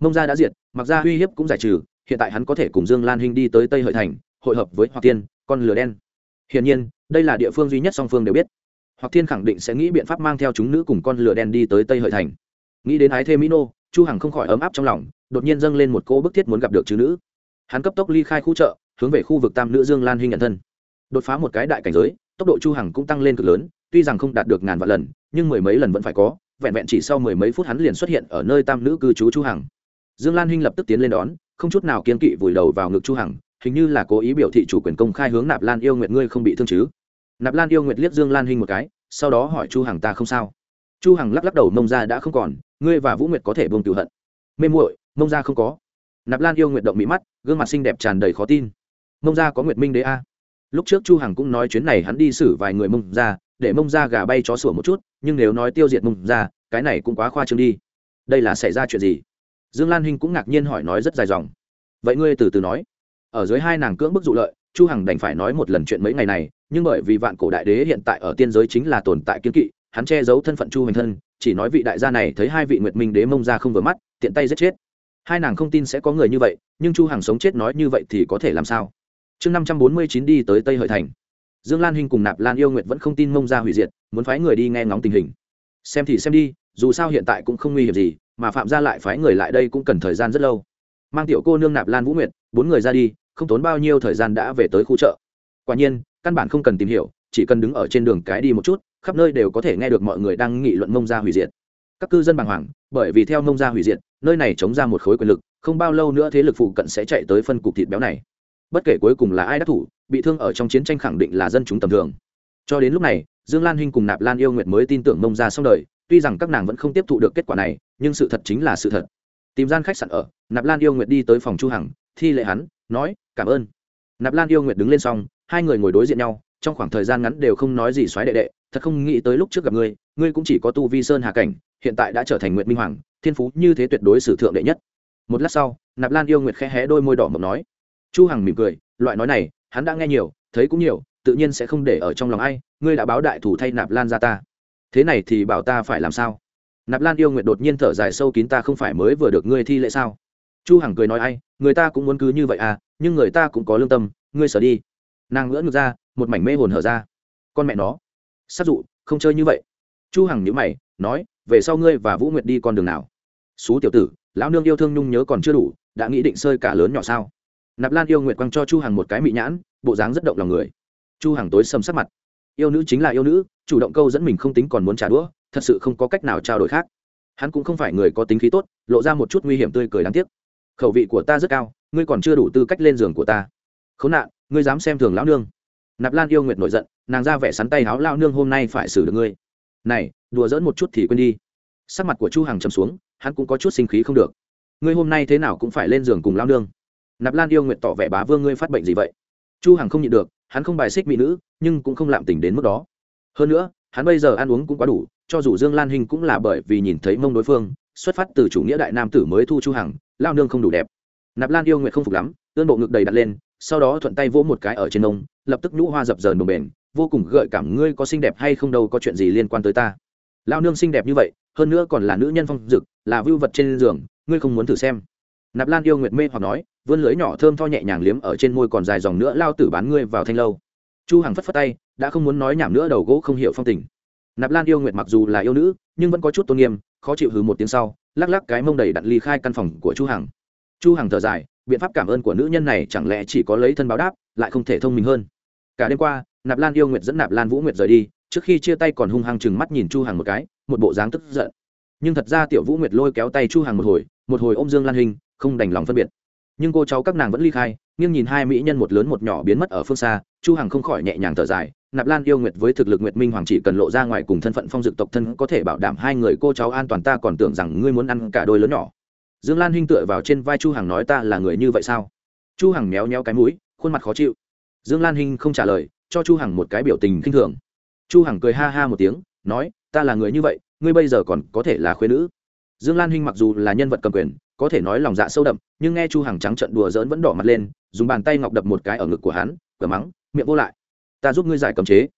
Mông gia đã diệt mặc ra uy hiếp cũng giải trừ, hiện tại hắn có thể cùng dương lan hinh đi tới tây hợi thành, hội hợp với hoặc tiên, con lửa đen. Hiển nhiên, đây là địa phương duy nhất song phương đều biết. Hoặc thiên khẳng định sẽ nghĩ biện pháp mang theo chúng nữ cùng con lửa đen đi tới tây hợi thành. Nghĩ đến ái thê mỹ nô, chu hằng không khỏi ấm áp trong lòng, đột nhiên dâng lên một cô bức thiết muốn gặp được chứ nữ. Hắn cấp tốc ly khai khu chợ, hướng về khu vực tam nữ dương lan hinh nhận thân. Đột phá một cái đại cảnh giới, tốc độ chu hằng cũng tăng lên cực lớn, tuy rằng không đạt được ngàn vạn lần, nhưng mười mấy lần vẫn phải có, vẹn vẹn chỉ sau mười mấy phút hắn liền xuất hiện ở nơi tam nữ cư trú chu hằng dương lan hinh lập tức tiến lên đón, không chút nào kiên kỵ vùi đầu vào ngực chu hằng, hình như là cố ý biểu thị chủ quyền công khai hướng nạp lan yêu nguyệt ngươi không bị thương chứ. Nạp lan yêu nguyệt liếc dương lan hinh một cái, sau đó hỏi chu hằng ta không sao. Chu hằng lắc lắc đầu, mông ra đã không còn, ngươi và vũ nguyệt có thể buông cửu hận. Mê muội, mông ra không có. Nạp lan yêu nguyệt động mỹ mắt, gương mặt xinh đẹp tràn đầy khó tin. Mông ra có nguyệt minh đế a. Lúc trước chu hằng cũng nói chuyến này hắn đi xử vài người mông ra để mông ra gà bay chó sủa một chút, nhưng nếu nói tiêu diệt mông ra cái này cũng quá khoa trương đi. Đây là xảy ra chuyện gì? Dương lan hinh cũng ngạc nhiên hỏi nói rất dài dòng. Vậy ngươi từ từ nói. Ở dưới hai nàng cưỡng bức dụ lợi, chu hằng đành phải nói một lần chuyện mấy ngày này, nhưng bởi vì vạn cổ đại đế hiện tại ở tiên giới chính là tồn tại kiên kỵ, hắn che giấu thân phận chu hành thân, chỉ nói vị đại gia này thấy hai vị nguyệt minh đế mông ra không vừa mắt, tiện tay giết chết. Hai nàng không tin sẽ có người như vậy, nhưng chu hằng sống chết nói như vậy thì có thể làm sao? Chương năm trăm bốn mươi chín đi tới tây hợi thành. Dương lan hinh cùng nạp lan yêu nguyệt vẫn không tin mông ra hủy diệt, muốn phái người đi nghe ngóng tình hình. Xem thì xem đi, dù sao hiện tại cũng không nguy hiểm gì mà phạm gia lại phái người lại đây cũng cần thời gian rất lâu. Mang tiểu cô nương nạp lan vũ nguyệt, bốn người ra đi, không tốn bao nhiêu thời gian đã về tới khu chợ. Quả nhiên, căn bản không cần tìm hiểu, chỉ cần đứng ở trên đường cái đi một chút, khắp nơi đều có thể nghe được mọi người đang nghị luận mông gia hủy diệt. Các cư dân bàng hoàng, bởi vì theo mông gia hủy diệt, nơi này chống ra một khối quyền lực, không bao lâu nữa thế lực phụ cận sẽ chạy tới phân cục thịt béo này. Bất kể cuối cùng là ai đắc thủ, bị thương ở trong chiến tranh khẳng định là dân chúng tầm thường. Cho đến lúc này, dương lan hinh cùng nạp lan yêu nguyệt mới tin tưởng mông ra xong đời, tuy rằng các nàng vẫn không tiếp thụ được kết quả này nhưng sự thật chính là sự thật. Tìm gian khách sạn ở, nạp lan yêu nguyệt đi tới phòng chu hằng, thi lệ hắn, nói, cảm ơn. Nạp lan yêu nguyệt đứng lên xong, hai người ngồi đối diện nhau, trong khoảng thời gian ngắn đều không nói gì xoáy đệ đệ, thật không nghĩ tới lúc trước gặp ngươi ngươi cũng chỉ có tu vi sơn hà cảnh, hiện tại đã trở thành nguyệt minh hoàng, thiên phú như thế tuyệt đối sử thượng đệ nhất. Một lát sau, nạp lan yêu nguyệt khẽ hé đôi môi đỏ mộng nói, chu hằng mỉm cười, loại nói này, hắn đã nghe nhiều, thấy cũng nhiều, tự nhiên sẽ không để ở trong lòng ai, ngươi đã báo đại thủ thay nạp lan ra ta. Thế này thì bảo ta phải làm sao? Nạp lan yêu nguyệt đột nhiên thở dài sâu kín ta không phải mới vừa được ngươi thi lễ sao? Chu hằng cười nói ai, người ta cũng muốn cứ như vậy à nhưng người ta cũng có lương tâm, ngươi sở đi. Nàng ngỡ ngược ra, một mảnh mê hồn hở ra. Con mẹ nó. Sát dụ, không chơi như vậy. Chu hằng nhíu mày, nói, về sau ngươi và vũ nguyệt đi con đường nào? Xú tiểu tử, lão nương yêu thương nhung nhớ còn chưa đủ, đã nghĩ định sơi cả lớn nhỏ sao? Nạp lan yêu nguyệt quăng cho chu hằng một cái mị nhãn, bộ dáng rất động lòng người. Chu hằng tối sầm sắc mặt. Yêu nữ chính là yêu nữ, chủ động câu dẫn mình không tính còn muốn trả đũa thật sự không có cách nào trao đổi khác. Hắn cũng không phải người có tính khí tốt, lộ ra một chút nguy hiểm tươi cười đáng tiếc. Khẩu vị của ta rất cao, ngươi còn chưa đủ tư cách lên giường của ta. Khốn nạn, ngươi dám xem thường lão nương. Nạp lan yêu nguyệt nổi giận, nàng ra vẻ sắn tay háo lao nương hôm nay phải xử được ngươi. Này, đùa dỡn một chút thì quên đi. Sắc mặt của chu hằng trầm xuống, hắn cũng có chút sinh khí không được. Ngươi hôm nay thế nào cũng phải lên giường cùng lao nương. Nạp lan yêu nguyệt tỏ vẻ bá vương, ngươi phát bệnh gì vậy? Chu hằng không nhịn được, hắn không bài xích mỹ nữ, nhưng cũng không lạm tình đến mức đó. Hơn nữa, hắn bây giờ ăn uống cũng quá đủ cho dù dương lan hình cũng là bởi vì nhìn thấy mông đối phương xuất phát từ chủ nghĩa đại nam tử mới thu chu hằng lao nương không đủ đẹp. Nạp lan yêu nguyện không phục lắm ươn bộ ngực đầy đặt lên sau đó thuận tay vỗ một cái ở trên ông, lập tức nhũ hoa dập dờn đồng bền vô cùng gợi cảm ngươi có xinh đẹp hay không đâu có chuyện gì liên quan tới ta. Lao nương xinh đẹp như vậy hơn nữa còn là nữ nhân phong dực là vưu vật trên giường ngươi không muốn thử xem. Nạp lan yêu nguyệt mê hoặc nói vươn lưới nhỏ thơm tho nhẹ nhàng liếm ở trên môi còn dài dòng nữa lao tử bán ngươi vào thanh lâu. Chu hằng phất phất tay đã không muốn nói nhảm nữa đầu gỗ không hiểu phong tình nạp lan yêu nguyệt mặc dù là yêu nữ, nhưng vẫn có chút tôn nghiêm, khó chịu hừ một tiếng sau, lắc lắc cái mông đầy đặn ly khai căn phòng của chu hằng. Chu hằng thở dài, biện pháp cảm ơn của nữ nhân này chẳng lẽ chỉ có lấy thân báo đáp, lại không thể thông minh hơn. Cả đêm qua, nạp lan yêu nguyệt dẫn nạp lan vũ nguyệt rời đi, trước khi chia tay còn hung hăng chừng mắt nhìn chu hằng một cái, một bộ dáng tức giận. Nhưng thật ra tiểu vũ nguyệt lôi kéo tay chu hằng một hồi một hồi ôm dương lan hình, không đành lòng phân biệt. Nhưng cô cháu các nàng vẫn ly khai, nghiêng nhìn hai mỹ nhân một lớn một nhỏ biến mất ở phương xa, chu hằng không khỏi nhẹ nhàng thở dài nạp lan yêu nguyệt với thực lực nguyệt minh hoàng chỉ cần lộ ra ngoài cùng thân phận phong dực tộc thân có thể bảo đảm hai người cô cháu an toàn, ta còn tưởng rằng ngươi muốn ăn cả đôi lớn nhỏ. Dương lan hinh tựa vào trên vai chu hằng nói ta là người như vậy sao? Chu hằng méo méo cái mũi, khuôn mặt khó chịu. Dương lan hinh không trả lời, cho chu hằng một cái biểu tình kinh thường. Chu hằng cười ha ha một tiếng, nói, ta là người như vậy, ngươi bây giờ còn có thể là khuê nữ. Dương lan hinh mặc dù là nhân vật cầm quyền, có thể nói lòng dạ sâu đậm, nhưng nghe chu hằng trắng trận đùa giỡn vẫn đỏ mặt lên, dùng bàn tay ngọc đập một cái ở ngực của hắn, cửa mắng, miệng vô lại ta giúp ngươi giải cấm chế.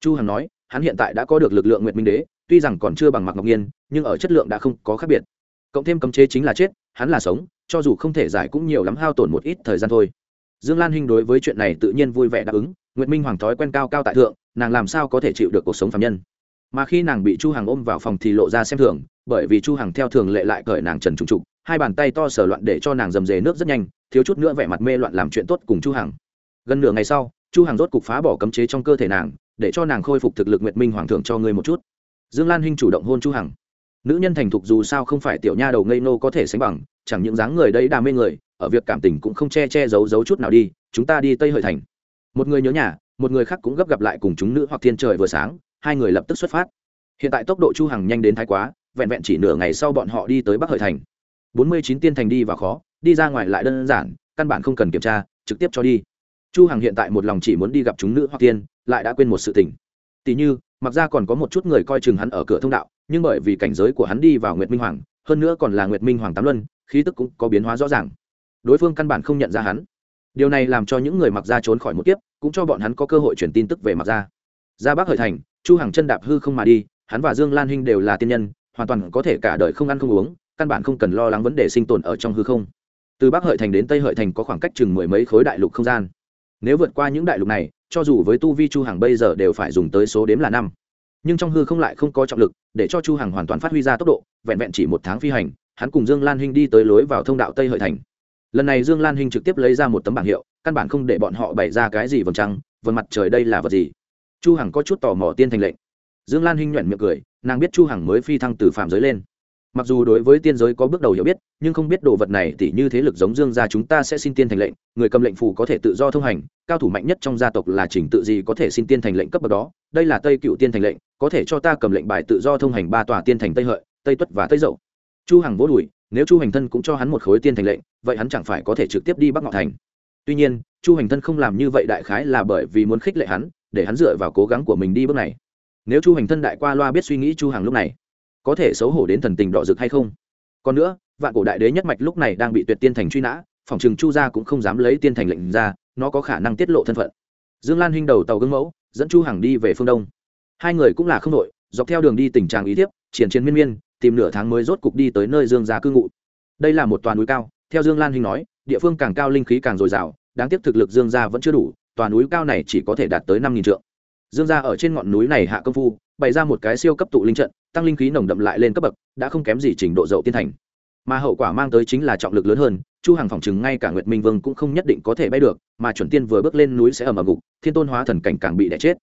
Chu hằng nói, hắn hiện tại đã có được lực lượng nguyệt minh đế, tuy rằng còn chưa bằng mặc ngọc nhiên, nhưng ở chất lượng đã không có khác biệt. Cộng thêm cấm chế chính là chết, hắn là sống, cho dù không thể giải cũng nhiều lắm hao tổn một ít thời gian thôi. Dương lan hinh đối với chuyện này tự nhiên vui vẻ đáp ứng, nguyệt minh hoàng thói quen cao cao tại thượng, nàng làm sao có thể chịu được cuộc sống phạm nhân? Mà khi nàng bị chu hằng ôm vào phòng thì lộ ra xem thường, bởi vì chu hằng theo thường lệ lại cởi nàng trần trùng trục, hai bàn tay to sở loạn để cho nàng dầm dề nước rất nhanh, thiếu chút nữa vẻ mặt mê loạn làm chuyện tốt cùng chu hằng. Gần nửa ngày sau chu hằng rốt cục phá bỏ cấm chế trong cơ thể nàng, để cho nàng khôi phục thực lực nguyệt minh hoàng thượng cho ngươi một chút. Dương lan hinh chủ động hôn chu hằng. Nữ nhân thành thục dù sao không phải tiểu nha đầu ngây nô có thể sánh bằng, chẳng những dáng người đấy đam mê người, ở việc cảm tình cũng không che che giấu giấu chút nào đi, chúng ta đi tây hợi thành. Một người nhớ nhà, một người khác cũng gấp gặp lại cùng chúng nữ hoặc thiên trời vừa sáng, hai người lập tức xuất phát. Hiện tại tốc độ chu hằng nhanh đến thái quá, vẹn vẹn chỉ nửa ngày sau bọn họ đi tới bắc hợi thành. Bốn mươi chín tiên thành đi và khó, đi ra ngoài lại đơn giản, căn bản không cần kiểm tra, trực tiếp cho đi chu hằng hiện tại một lòng chỉ muốn đi gặp chúng nữ hoặc tiên lại đã quên một sự tình. Tỷ như, mặc ra còn có một chút người coi chừng hắn ở cửa thông đạo, nhưng bởi vì cảnh giới của hắn đi vào nguyệt minh hoàng, hơn nữa còn là nguyệt minh hoàng tám luân, khí tức cũng có biến hóa rõ ràng. Đối phương căn bản không nhận ra hắn. Điều này làm cho những người mặc ra trốn khỏi một kiếp, cũng cho bọn hắn có cơ hội truyền tin tức về mặc ra. Ra bắc hợi thành, chu hằng chân đạp hư không mà đi, hắn và dương lan hinh đều là tiên nhân, hoàn toàn có thể cả đời không ăn không uống, căn bản không cần lo lắng vấn đề sinh tồn ở trong hư không. Từ bắc hợi thành đến tây hợi thành có khoảng cách chừng mười mấy khối đại lục không gian nếu vượt qua những đại lục này, cho dù với tu vi chu hằng bây giờ đều phải dùng tới số đếm là năm. Nhưng trong hư không lại không có trọng lực, để cho chu hằng hoàn toàn phát huy ra tốc độ, vẹn vẹn chỉ một tháng phi hành, hắn cùng dương lan hinh đi tới lối vào thông đạo tây hợi thành. Lần này dương lan hinh trực tiếp lấy ra một tấm bảng hiệu, căn bản không để bọn họ bày ra cái gì vầng trăng, vầng mặt trời đây là vật gì? Chu hằng có chút tò mò tiên thành lệnh. Dương lan hinh nhuận miệng cười, nàng biết chu hằng mới phi thăng từ phạm giới lên mặc dù đối với tiên giới có bước đầu hiểu biết, nhưng không biết đồ vật này tỉ như thế lực giống dương gia chúng ta sẽ xin tiên thành lệnh, người cầm lệnh phù có thể tự do thông hành, cao thủ mạnh nhất trong gia tộc là trình tự gì có thể xin tiên thành lệnh cấp bậc đó, đây là tây cựu tiên thành lệnh, có thể cho ta cầm lệnh bài tự do thông hành ba tòa tiên thành tây hợi, tây tuất và tây dậu. Chu hằng vỗ đùi, nếu chu hành thân cũng cho hắn một khối tiên thành lệnh, vậy hắn chẳng phải có thể trực tiếp đi bắc ngọ thành. Tuy nhiên, chu hành thân không làm như vậy đại khái là bởi vì muốn khích lệ hắn, để hắn dựa vào cố gắng của mình đi bước này. Nếu chu hành thân đại qua loa biết suy nghĩ chu Hằng lúc này có thể xấu hổ đến thần tình đỏ rực hay không? Còn nữa, vạn cổ đại đế nhất mạch lúc này đang bị tuyệt tiên thành truy nã, phòng chừng chu gia cũng không dám lấy tiên thành lệnh ra, nó có khả năng tiết lộ thân phận. Dương lan hinh đầu tàu gương mẫu, dẫn chu hằng đi về phương đông. Hai người cũng là không đội, dọc theo đường đi tình trạng ý thiếp, triển chiến miên miên, tìm nửa tháng mới rốt cục đi tới nơi dương gia cư ngụ. Đây là một toàn núi cao, theo dương lan hinh nói, địa phương càng cao linh khí càng dồi dào, đáng tiếc thực lực dương gia vẫn chưa đủ toàn núi cao này chỉ có thể đạt tới năm nghìn trượng. Dương gia ở trên ngọn núi này hạ công phu bày ra một cái siêu cấp tụ linh trận, tăng linh khí nồng đậm lại lên cấp bậc, đã không kém gì trình độ dậu tiên thành. Mà hậu quả mang tới chính là trọng lực lớn hơn, chu hàng phòng chừng ngay cả nguyệt minh vương cũng không nhất định có thể bay được, mà chuẩn tiên vừa bước lên núi sẽ ẩm ẩm gục, thiên tôn hóa thần cảnh càng bị đẻ chết.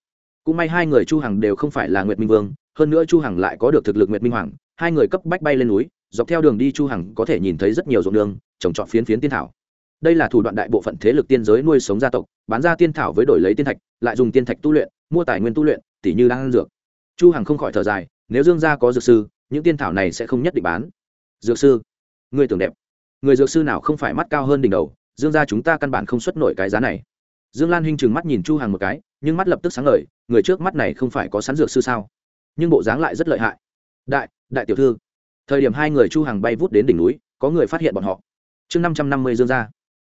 Cũng may hai người chu hằng đều không phải là nguyệt minh vương, hơn nữa chu hằng lại có được thực lực nguyệt minh hoàng, hai người cấp bách bay lên núi, dọc theo đường đi chu hằng có thể nhìn thấy rất nhiều ruộng đường, trồng trọt phiến phiến tiên thảo. Đây là thủ đoạn đại bộ phận thế lực tiên giới nuôi sống gia tộc, bán ra tiên thảo với đổi lấy tiên thạch, lại dùng tiên thạch tu luyện, mua tài nguyên tu luyện tỷ như đang ăn dược chu hằng không khỏi thở dài, nếu dương gia có dược sư, những tiên thảo này sẽ không nhất định bán. Dược sư? Người tưởng đẹp. Người dược sư nào không phải mắt cao hơn đỉnh đầu, dương gia chúng ta căn bản không xuất nổi cái giá này. Dương lan hinh trừng mắt nhìn chu hằng một cái, nhưng mắt lập tức sáng ngời, người trước mắt này không phải có sẵn dược sư sao? Nhưng bộ dáng lại rất lợi hại. Đại đại tiểu thư. Thời điểm hai người chu hằng bay vút đến đỉnh núi, có người phát hiện bọn họ. Chương năm trăm năm mươi dương gia.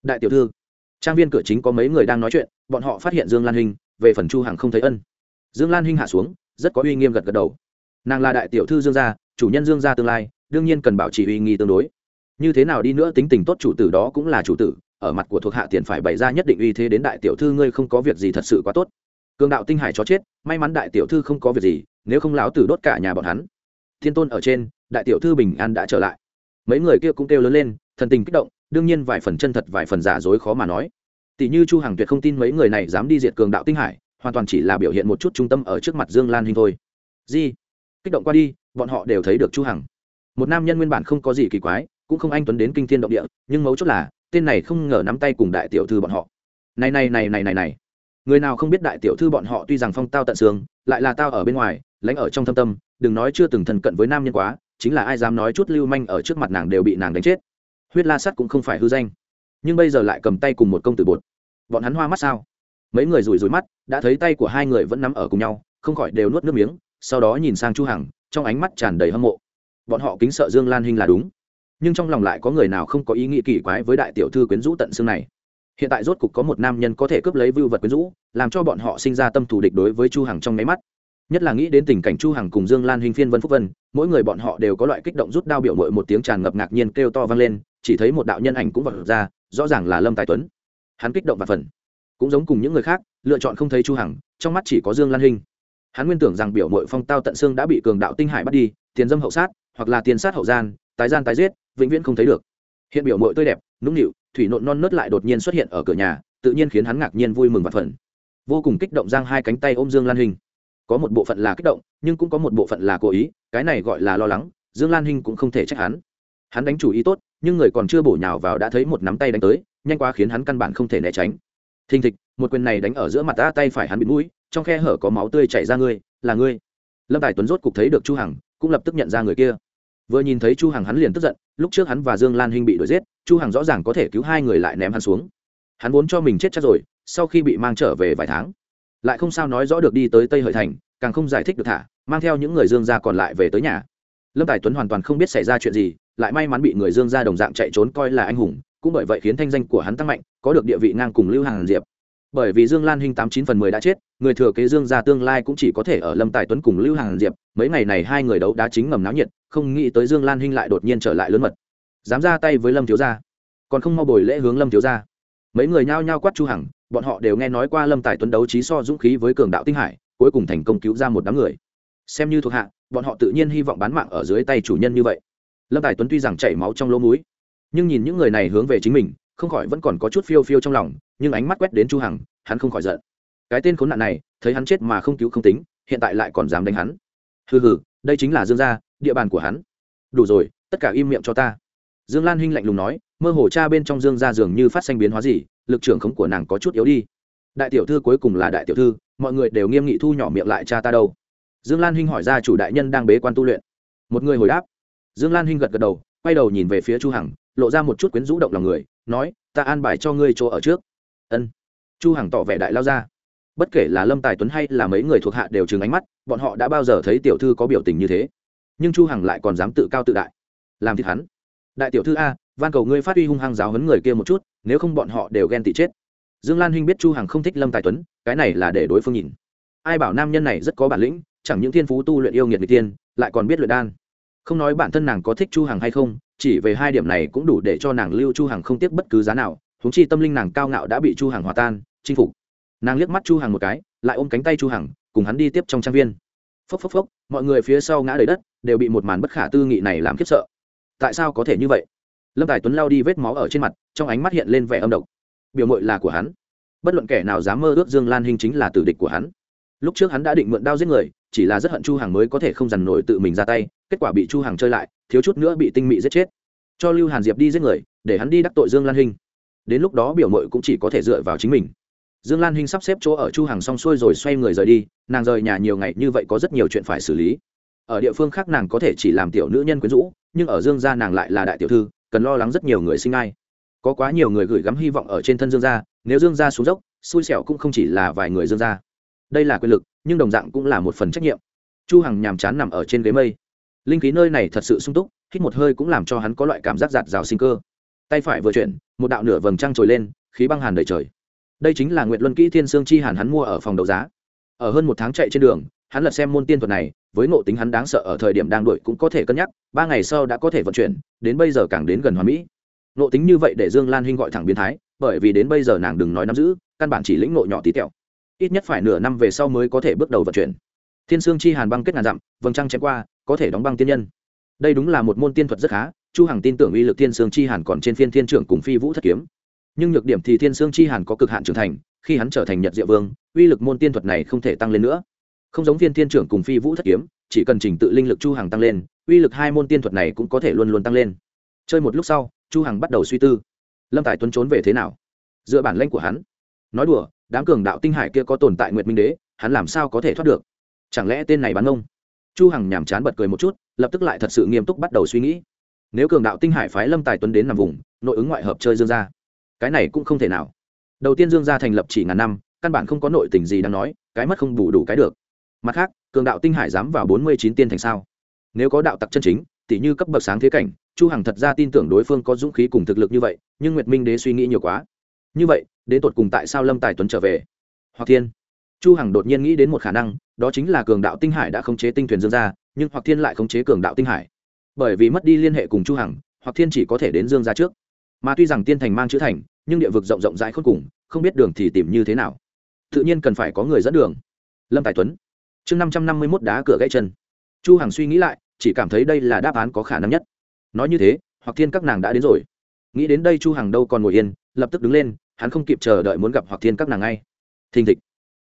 Đại tiểu thư. Trang viên cửa chính có mấy người đang nói chuyện, bọn họ phát hiện dương lan hinh, về phần chu hằng không thấy ân. Dương lan hinh hạ xuống rất có uy nghiêm gật gật đầu. Nàng là đại tiểu thư dương gia, chủ nhân dương gia tương lai, đương nhiên cần bảo trì uy nghi tương đối. Như thế nào đi nữa tính tình tốt chủ tử đó cũng là chủ tử, ở mặt của thuộc hạ tiền phải bày ra nhất định uy thế đến đại tiểu thư ngươi không có việc gì thật sự quá tốt. Cường đạo tinh hải chó chết, may mắn đại tiểu thư không có việc gì, nếu không láo tử đốt cả nhà bọn hắn. Thiên tôn ở trên, đại tiểu thư bình an đã trở lại. Mấy người kia cũng kêu lớn lên, thần tình kích động, đương nhiên vài phần chân thật vài phần giả dối khó mà nói. Tỷ như chu hằng tuyệt không tin mấy người này dám đi diệt cường đạo tinh hải hoàn toàn chỉ là biểu hiện một chút trung tâm ở trước mặt dương lan hinh thôi. Di, kích động qua đi, bọn họ đều thấy được chu hằng. Một nam nhân nguyên bản không có gì kỳ quái, cũng không anh tuấn đến kinh thiên động địa, nhưng mấu chốt là, tên này không ngờ nắm tay cùng đại tiểu thư bọn họ. Này này này này này này. Người nào không biết đại tiểu thư bọn họ tuy rằng phong tao tận xương, lại là tao ở bên ngoài lãnh ở trong thâm tâm, đừng nói chưa từng thần cận với nam nhân quá, chính là ai dám nói chút lưu manh ở trước mặt nàng đều bị nàng đánh chết. Huyết la sắt cũng không phải hư danh. Nhưng bây giờ lại cầm tay cùng một công tử bột. Bọn hắn hoa mắt sao? Mấy người rủi rủi mắt, đã thấy tay của hai người vẫn nắm ở cùng nhau, không khỏi đều nuốt nước miếng, sau đó nhìn sang chu hằng, trong ánh mắt tràn đầy hâm mộ. Bọn họ kính sợ dương lan hinh là đúng, nhưng trong lòng lại có người nào không có ý nghĩ kỳ quái với đại tiểu thư quyến rũ tận xương này. Hiện tại rốt cục có một nam nhân có thể cướp lấy vưu vật quyến rũ, làm cho bọn họ sinh ra tâm thù địch đối với chu hằng trong máy mắt. Nhất là nghĩ đến tình cảnh chu hằng cùng dương lan hình phiên vân phúc vân, mỗi người bọn họ đều có loại kích động rút đao biểu mội một tiếng tràn ngập ngạc nhiên kêu to vang lên, chỉ thấy một đạo nhân ảnh cũng vọt ra, rõ ràng là lâm tài tuấn. Hắn kích động và phần cũng giống cùng những người khác, lựa chọn không thấy chu hằng, trong mắt chỉ có dương lan hình hắn nguyên tưởng rằng biểu mội phong tao tận xương đã bị cường đạo tinh hải bắt đi, tiền dâm hậu sát, hoặc là tiền sát hậu gian, tái gian tái giết, vĩnh viễn không thấy được. Hiện biểu mội tươi đẹp, nũng nịu, thủy nộn non nớt lại đột nhiên xuất hiện ở cửa nhà, tự nhiên khiến hắn ngạc nhiên vui mừng và phần vô cùng kích động giang hai cánh tay ôm dương lan hình có một bộ phận là kích động, nhưng cũng có một bộ phận là cố ý, cái này gọi là lo lắng, dương lan hình cũng không thể trách hắn. Hắn đánh chủ ý tốt, nhưng người còn chưa bổ nhào vào đã thấy một nắm tay đánh tới, nhanh quá khiến hắn căn bản không thể né tránh thình thịch, một quyền này đánh ở giữa mặt ta tay phải hắn bị mũi, trong khe hở có máu tươi chảy ra ngươi, là ngươi. Lâm tài tuấn rốt cục thấy được chu hằng, cũng lập tức nhận ra người kia. Vừa nhìn thấy chu hằng hắn liền tức giận, lúc trước hắn và dương lan hinh bị đuổi giết, chu hằng rõ ràng có thể cứu hai người lại ném hắn xuống. Hắn vốn cho mình chết chắc rồi, sau khi bị mang trở về vài tháng, lại không sao nói rõ được đi tới tây hợi thành, càng không giải thích được thả, mang theo những người dương gia còn lại về tới nhà. Lâm tài tuấn hoàn toàn không biết xảy ra chuyện gì, lại may mắn bị người dương gia đồng dạng chạy trốn coi là anh hùng cũng bởi vậy khiến thanh danh của hắn tăng mạnh, có được địa vị ngang cùng lưu hàng diệp. Bởi vì dương lan hinh tám chín phần mười đã chết, người thừa kế dương gia tương lai cũng chỉ có thể ở lâm tài tuấn cùng lưu hàng diệp, mấy ngày này hai người đấu đá chính ngầm náo nhiệt, không nghĩ tới dương lan hinh lại đột nhiên trở lại lớn mật. Dám ra tay với lâm thiếu gia, còn không mau bồi lễ hướng lâm thiếu gia. Mấy người nhao nhao quát chu hằng, bọn họ đều nghe nói qua lâm tài tuấn đấu trí so dũng khí với cường đạo tinh hải, cuối cùng thành công cứu ra một đám người. Xem như thuộc hạ, bọn họ tự nhiên hy vọng bán mạng ở dưới tay chủ nhân như vậy. Lâm tài tuấn tuy rằng chảy máu trong lỗ mũi nhưng nhìn những người này hướng về chính mình, không khỏi vẫn còn có chút phiêu phiêu trong lòng, nhưng ánh mắt quét đến chu hằng, hắn không khỏi giận. Cái tên khốn nạn này, thấy hắn chết mà không cứu không tính, hiện tại lại còn dám đánh hắn. Hừ hừ, đây chính là dương gia, địa bàn của hắn. Đủ rồi, tất cả im miệng cho ta. Dương lan hinh lạnh lùng nói, mơ hồ cha bên trong dương gia dường như phát sinh biến hóa gì, lực trưởng khống của nàng có chút yếu đi. Đại tiểu thư cuối cùng là đại tiểu thư, mọi người đều nghiêm nghị thu nhỏ miệng lại cha ta đâu. Dương lan hinh hỏi ra chủ đại nhân đang bế quan tu luyện. Một người hồi đáp. Dương lan hinh gật gật đầu, quay đầu nhìn về phía chu hằng lộ ra một chút quyến rũ động lòng người, nói, ta an bài cho ngươi chỗ ở trước. Ân. Chu hằng tỏ vẻ đại lao ra. Bất kể là lâm tài tuấn hay là mấy người thuộc hạ đều chừng ánh mắt, bọn họ đã bao giờ thấy tiểu thư có biểu tình như thế. Nhưng chu hằng lại còn dám tự cao tự đại. Làm thịt hắn. Đại tiểu thư a, van cầu ngươi phát huy hung hăng giáo huấn người kia một chút, nếu không bọn họ đều ghen tị chết. Dương lan huynh biết chu hằng không thích lâm tài tuấn, cái này là để đối phương nhìn. Ai bảo nam nhân này rất có bản lĩnh, chẳng những thiên phú tu luyện yêu nghiệt người tiên lại còn biết luyện đan. Không nói bản thân nàng có thích chu hằng hay không chỉ về hai điểm này cũng đủ để cho nàng lưu chu hằng không tiếc bất cứ giá nào, huống chi tâm linh nàng cao ngạo đã bị chu hằng hòa tan, chinh phục. Nàng liếc mắt chu hằng một cái, lại ôm cánh tay chu hằng, cùng hắn đi tiếp trong trang viên. Phốc phốc phốc, mọi người phía sau ngã đầy đất, đều bị một màn bất khả tư nghị này làm khiếp sợ. Tại sao có thể như vậy? Lâm tài tuấn lao đi vết máu ở trên mặt, trong ánh mắt hiện lên vẻ âm độc. Biểu mội là của hắn. Bất luận kẻ nào dám mơ ước dương lan hinh chính là tử địch của hắn. Lúc trước hắn đã định mượn đao giết người chỉ là rất hận chu hàng mới có thể không dằn nổi tự mình ra tay, kết quả bị chu hàng chơi lại, thiếu chút nữa bị tinh mị giết chết. Cho lưu hàn diệp đi giết người, để hắn đi đắc tội dương lan hinh. Đến lúc đó biểu mội cũng chỉ có thể dựa vào chính mình. Dương lan hinh sắp xếp chỗ ở chu hàng xong xuôi rồi xoay người rời đi, nàng rời nhà nhiều ngày như vậy có rất nhiều chuyện phải xử lý. Ở địa phương khác nàng có thể chỉ làm tiểu nữ nhân quyến rũ, nhưng ở dương gia nàng lại là đại tiểu thư, cần lo lắng rất nhiều người sinh ai. Có quá nhiều người gửi gắm hy vọng ở trên thân dương gia, nếu dương gia xuống dốc, xui xẻo cũng không chỉ là vài người dương gia. đây là quyền lực nhưng đồng dạng cũng là một phần trách nhiệm. Chu hằng nhàm chán nằm ở trên ghế mây. Linh khí nơi này thật sự sung túc, hít một hơi cũng làm cho hắn có loại cảm giác giạt rào sinh cơ. Tay phải vừa chuyển, một đạo nửa vầng trăng trồi lên, khí băng hàn đầy trời. Đây chính là nguyệt luân kỹ thiên sương chi hàn hắn mua ở phòng đấu giá. Ở hơn một tháng chạy trên đường, hắn lật xem môn tiên thuật này, với ngộ tính hắn đáng sợ ở thời điểm đang đuổi cũng có thể cân nhắc, ba ngày sau đã có thể vận chuyển, đến bây giờ càng đến gần hoàn mỹ. Ngộ tính như vậy để dương lan hinh gọi thẳng biến thái, bởi vì đến bây giờ nàng đừng nói nắm giữ, căn bản chỉ lĩnh ngộ nhỏ tí tẹo ít nhất phải nửa năm về sau mới có thể bước đầu vận chuyển. Thiên sương chi hàn băng kết ngàn dặm, vầng trăng chém qua, có thể đóng băng tiên nhân. Đây đúng là một môn tiên thuật rất khá, chu hằng tin tưởng uy lực thiên sương chi hàn còn trên phiên thiên trưởng cùng phi vũ thất kiếm. Nhưng nhược điểm thì thiên sương chi hàn có cực hạn trưởng thành, khi hắn trở thành nhật diệu vương, uy lực môn tiên thuật này không thể tăng lên nữa. Không giống phiên thiên trưởng cùng phi vũ thất kiếm, chỉ cần trình tự linh lực chu hằng tăng lên, uy lực hai môn tiên thuật này cũng có thể luôn luôn tăng lên. Chơi một lúc sau, chu hằng bắt đầu suy tư. Lâm tài tuấn trốn về thế nào? Dựa bản lĩnh của hắn. Nói đùa đám cường đạo tinh hải kia có tồn tại nguyệt minh đế, hắn làm sao có thể thoát được? Chẳng lẽ tên này bán ông chu hằng nhàm chán bật cười một chút, lập tức lại thật sự nghiêm túc bắt đầu suy nghĩ. Nếu cường đạo tinh hải phái lâm tài tuấn đến nằm vùng, nội ứng ngoại hợp chơi dương gia, cái này cũng không thể nào. Đầu tiên dương gia thành lập chỉ ngàn năm, căn bản không có nội tình gì đang nói, cái mất không bù đủ cái được. Mặt khác, cường đạo tinh hải dám vào bốn mươi chín tiên thành sao? Nếu có đạo tặc chân chính tỷ như cấp bậc sáng thế cảnh, chu hằng thật ra tin tưởng đối phương có dũng khí cùng thực lực như vậy, nhưng nguyệt minh đế suy nghĩ nhiều quá như vậy, đến tột cùng tại sao lâm tài tuấn trở về? Hoặc thiên. Chu hằng đột nhiên nghĩ đến một khả năng, đó chính là cường đạo tinh hải đã khống chế tinh thuyền dương gia, nhưng hoặc thiên lại khống chế cường đạo tinh hải. Bởi vì mất đi liên hệ cùng chu hằng, hoặc thiên chỉ có thể đến dương gia trước. Mà tuy rằng tiên thành mang chữ thành, nhưng địa vực rộng rộng rãi khôn cùng, không biết đường thì tìm như thế nào. Tự nhiên cần phải có người dẫn đường. Lâm tài tuấn. Chương năm trăm năm mươi mốt đá cửa gãy chân. Chu hằng suy nghĩ lại, chỉ cảm thấy đây là đáp án có khả năng nhất. Nói như thế, hoặc thiên các nàng đã đến rồi. Nghĩ đến đây chu hằng đâu còn ngồi yên lập tức đứng lên, hắn không kịp chờ đợi muốn gặp hoặc thiên các nàng ngay. Thình thịch.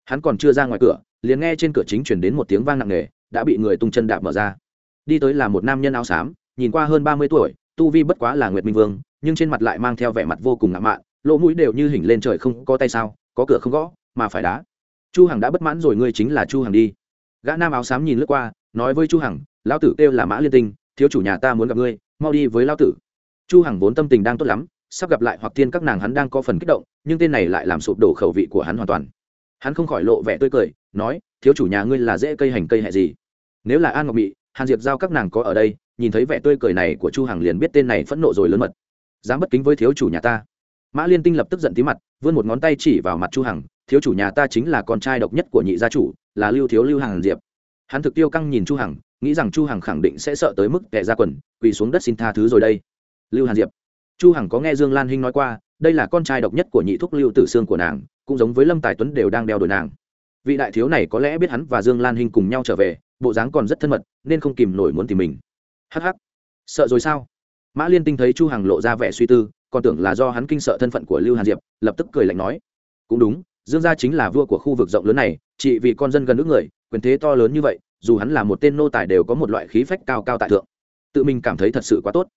Hắn còn chưa ra ngoài cửa, liền nghe trên cửa chính chuyển đến một tiếng vang nặng nề, đã bị người tung chân đạp mở ra. Đi tới là một nam nhân áo xám, nhìn qua hơn ba mươi tuổi, tu vi bất quá là nguyệt minh vương, nhưng trên mặt lại mang theo vẻ mặt vô cùng ngạo mạn, lỗ mũi đều như hình lên trời không có tay sao, có cửa không gõ, mà phải đá. Chu hằng đã bất mãn rồi, ngươi chính là chu hằng đi. Gã nam áo xám nhìn lướt qua, nói với chu hằng, lão tử kêu là mã liên tinh, thiếu chủ nhà ta muốn gặp ngươi, mau đi với lão tử. Chu hằng vốn tâm tình đang tốt lắm sắp gặp lại hoặc tiên các nàng hắn đang có phần kích động, nhưng tên này lại làm sụp đổ khẩu vị của hắn hoàn toàn. Hắn không khỏi lộ vẻ tươi cười, nói, thiếu chủ nhà ngươi là dễ cây hành cây hẹ gì? Nếu là an ngọc mị, hàn diệp giao các nàng có ở đây, nhìn thấy vẻ tươi cười này của chu hằng liền biết tên này phẫn nộ rồi lớn mật. Dám bất kính với thiếu chủ nhà ta. Mã liên tinh lập tức giận tí mặt, vươn một ngón tay chỉ vào mặt chu hằng, thiếu chủ nhà ta chính là con trai độc nhất của nhị gia chủ, là lưu thiếu lưu hằng diệp. Hắn thực tiêu căng nhìn chu hằng, nghĩ rằng chu hằng khẳng định sẽ sợ tới mức kẻ ra quần, quỳ xuống đất xin tha thứ rồi đây. Lưu hàn diệp chu hằng có nghe dương lan hinh nói qua, đây là con trai độc nhất của nhị thúc lưu tử xương của nàng, cũng giống với lâm tài tuấn đều đang đeo đuổi nàng. Vị đại thiếu này có lẽ biết hắn và dương lan hinh cùng nhau trở về, bộ dáng còn rất thân mật, nên không kìm nổi muốn tìm mình. Hắc hắc. Sợ rồi sao? Mã liên tinh thấy chu hằng lộ ra vẻ suy tư, còn tưởng là do hắn kinh sợ thân phận của lưu hàn diệp, lập tức cười lạnh nói. Cũng đúng, dương gia chính là vua của khu vực rộng lớn này chỉ vì con dân gần nước người, quyền thế to lớn như vậy, dù hắn là một tên nô tài đều có một loại khí phách cao cao tại thượng. Tự mình cảm thấy thật sự quá tốt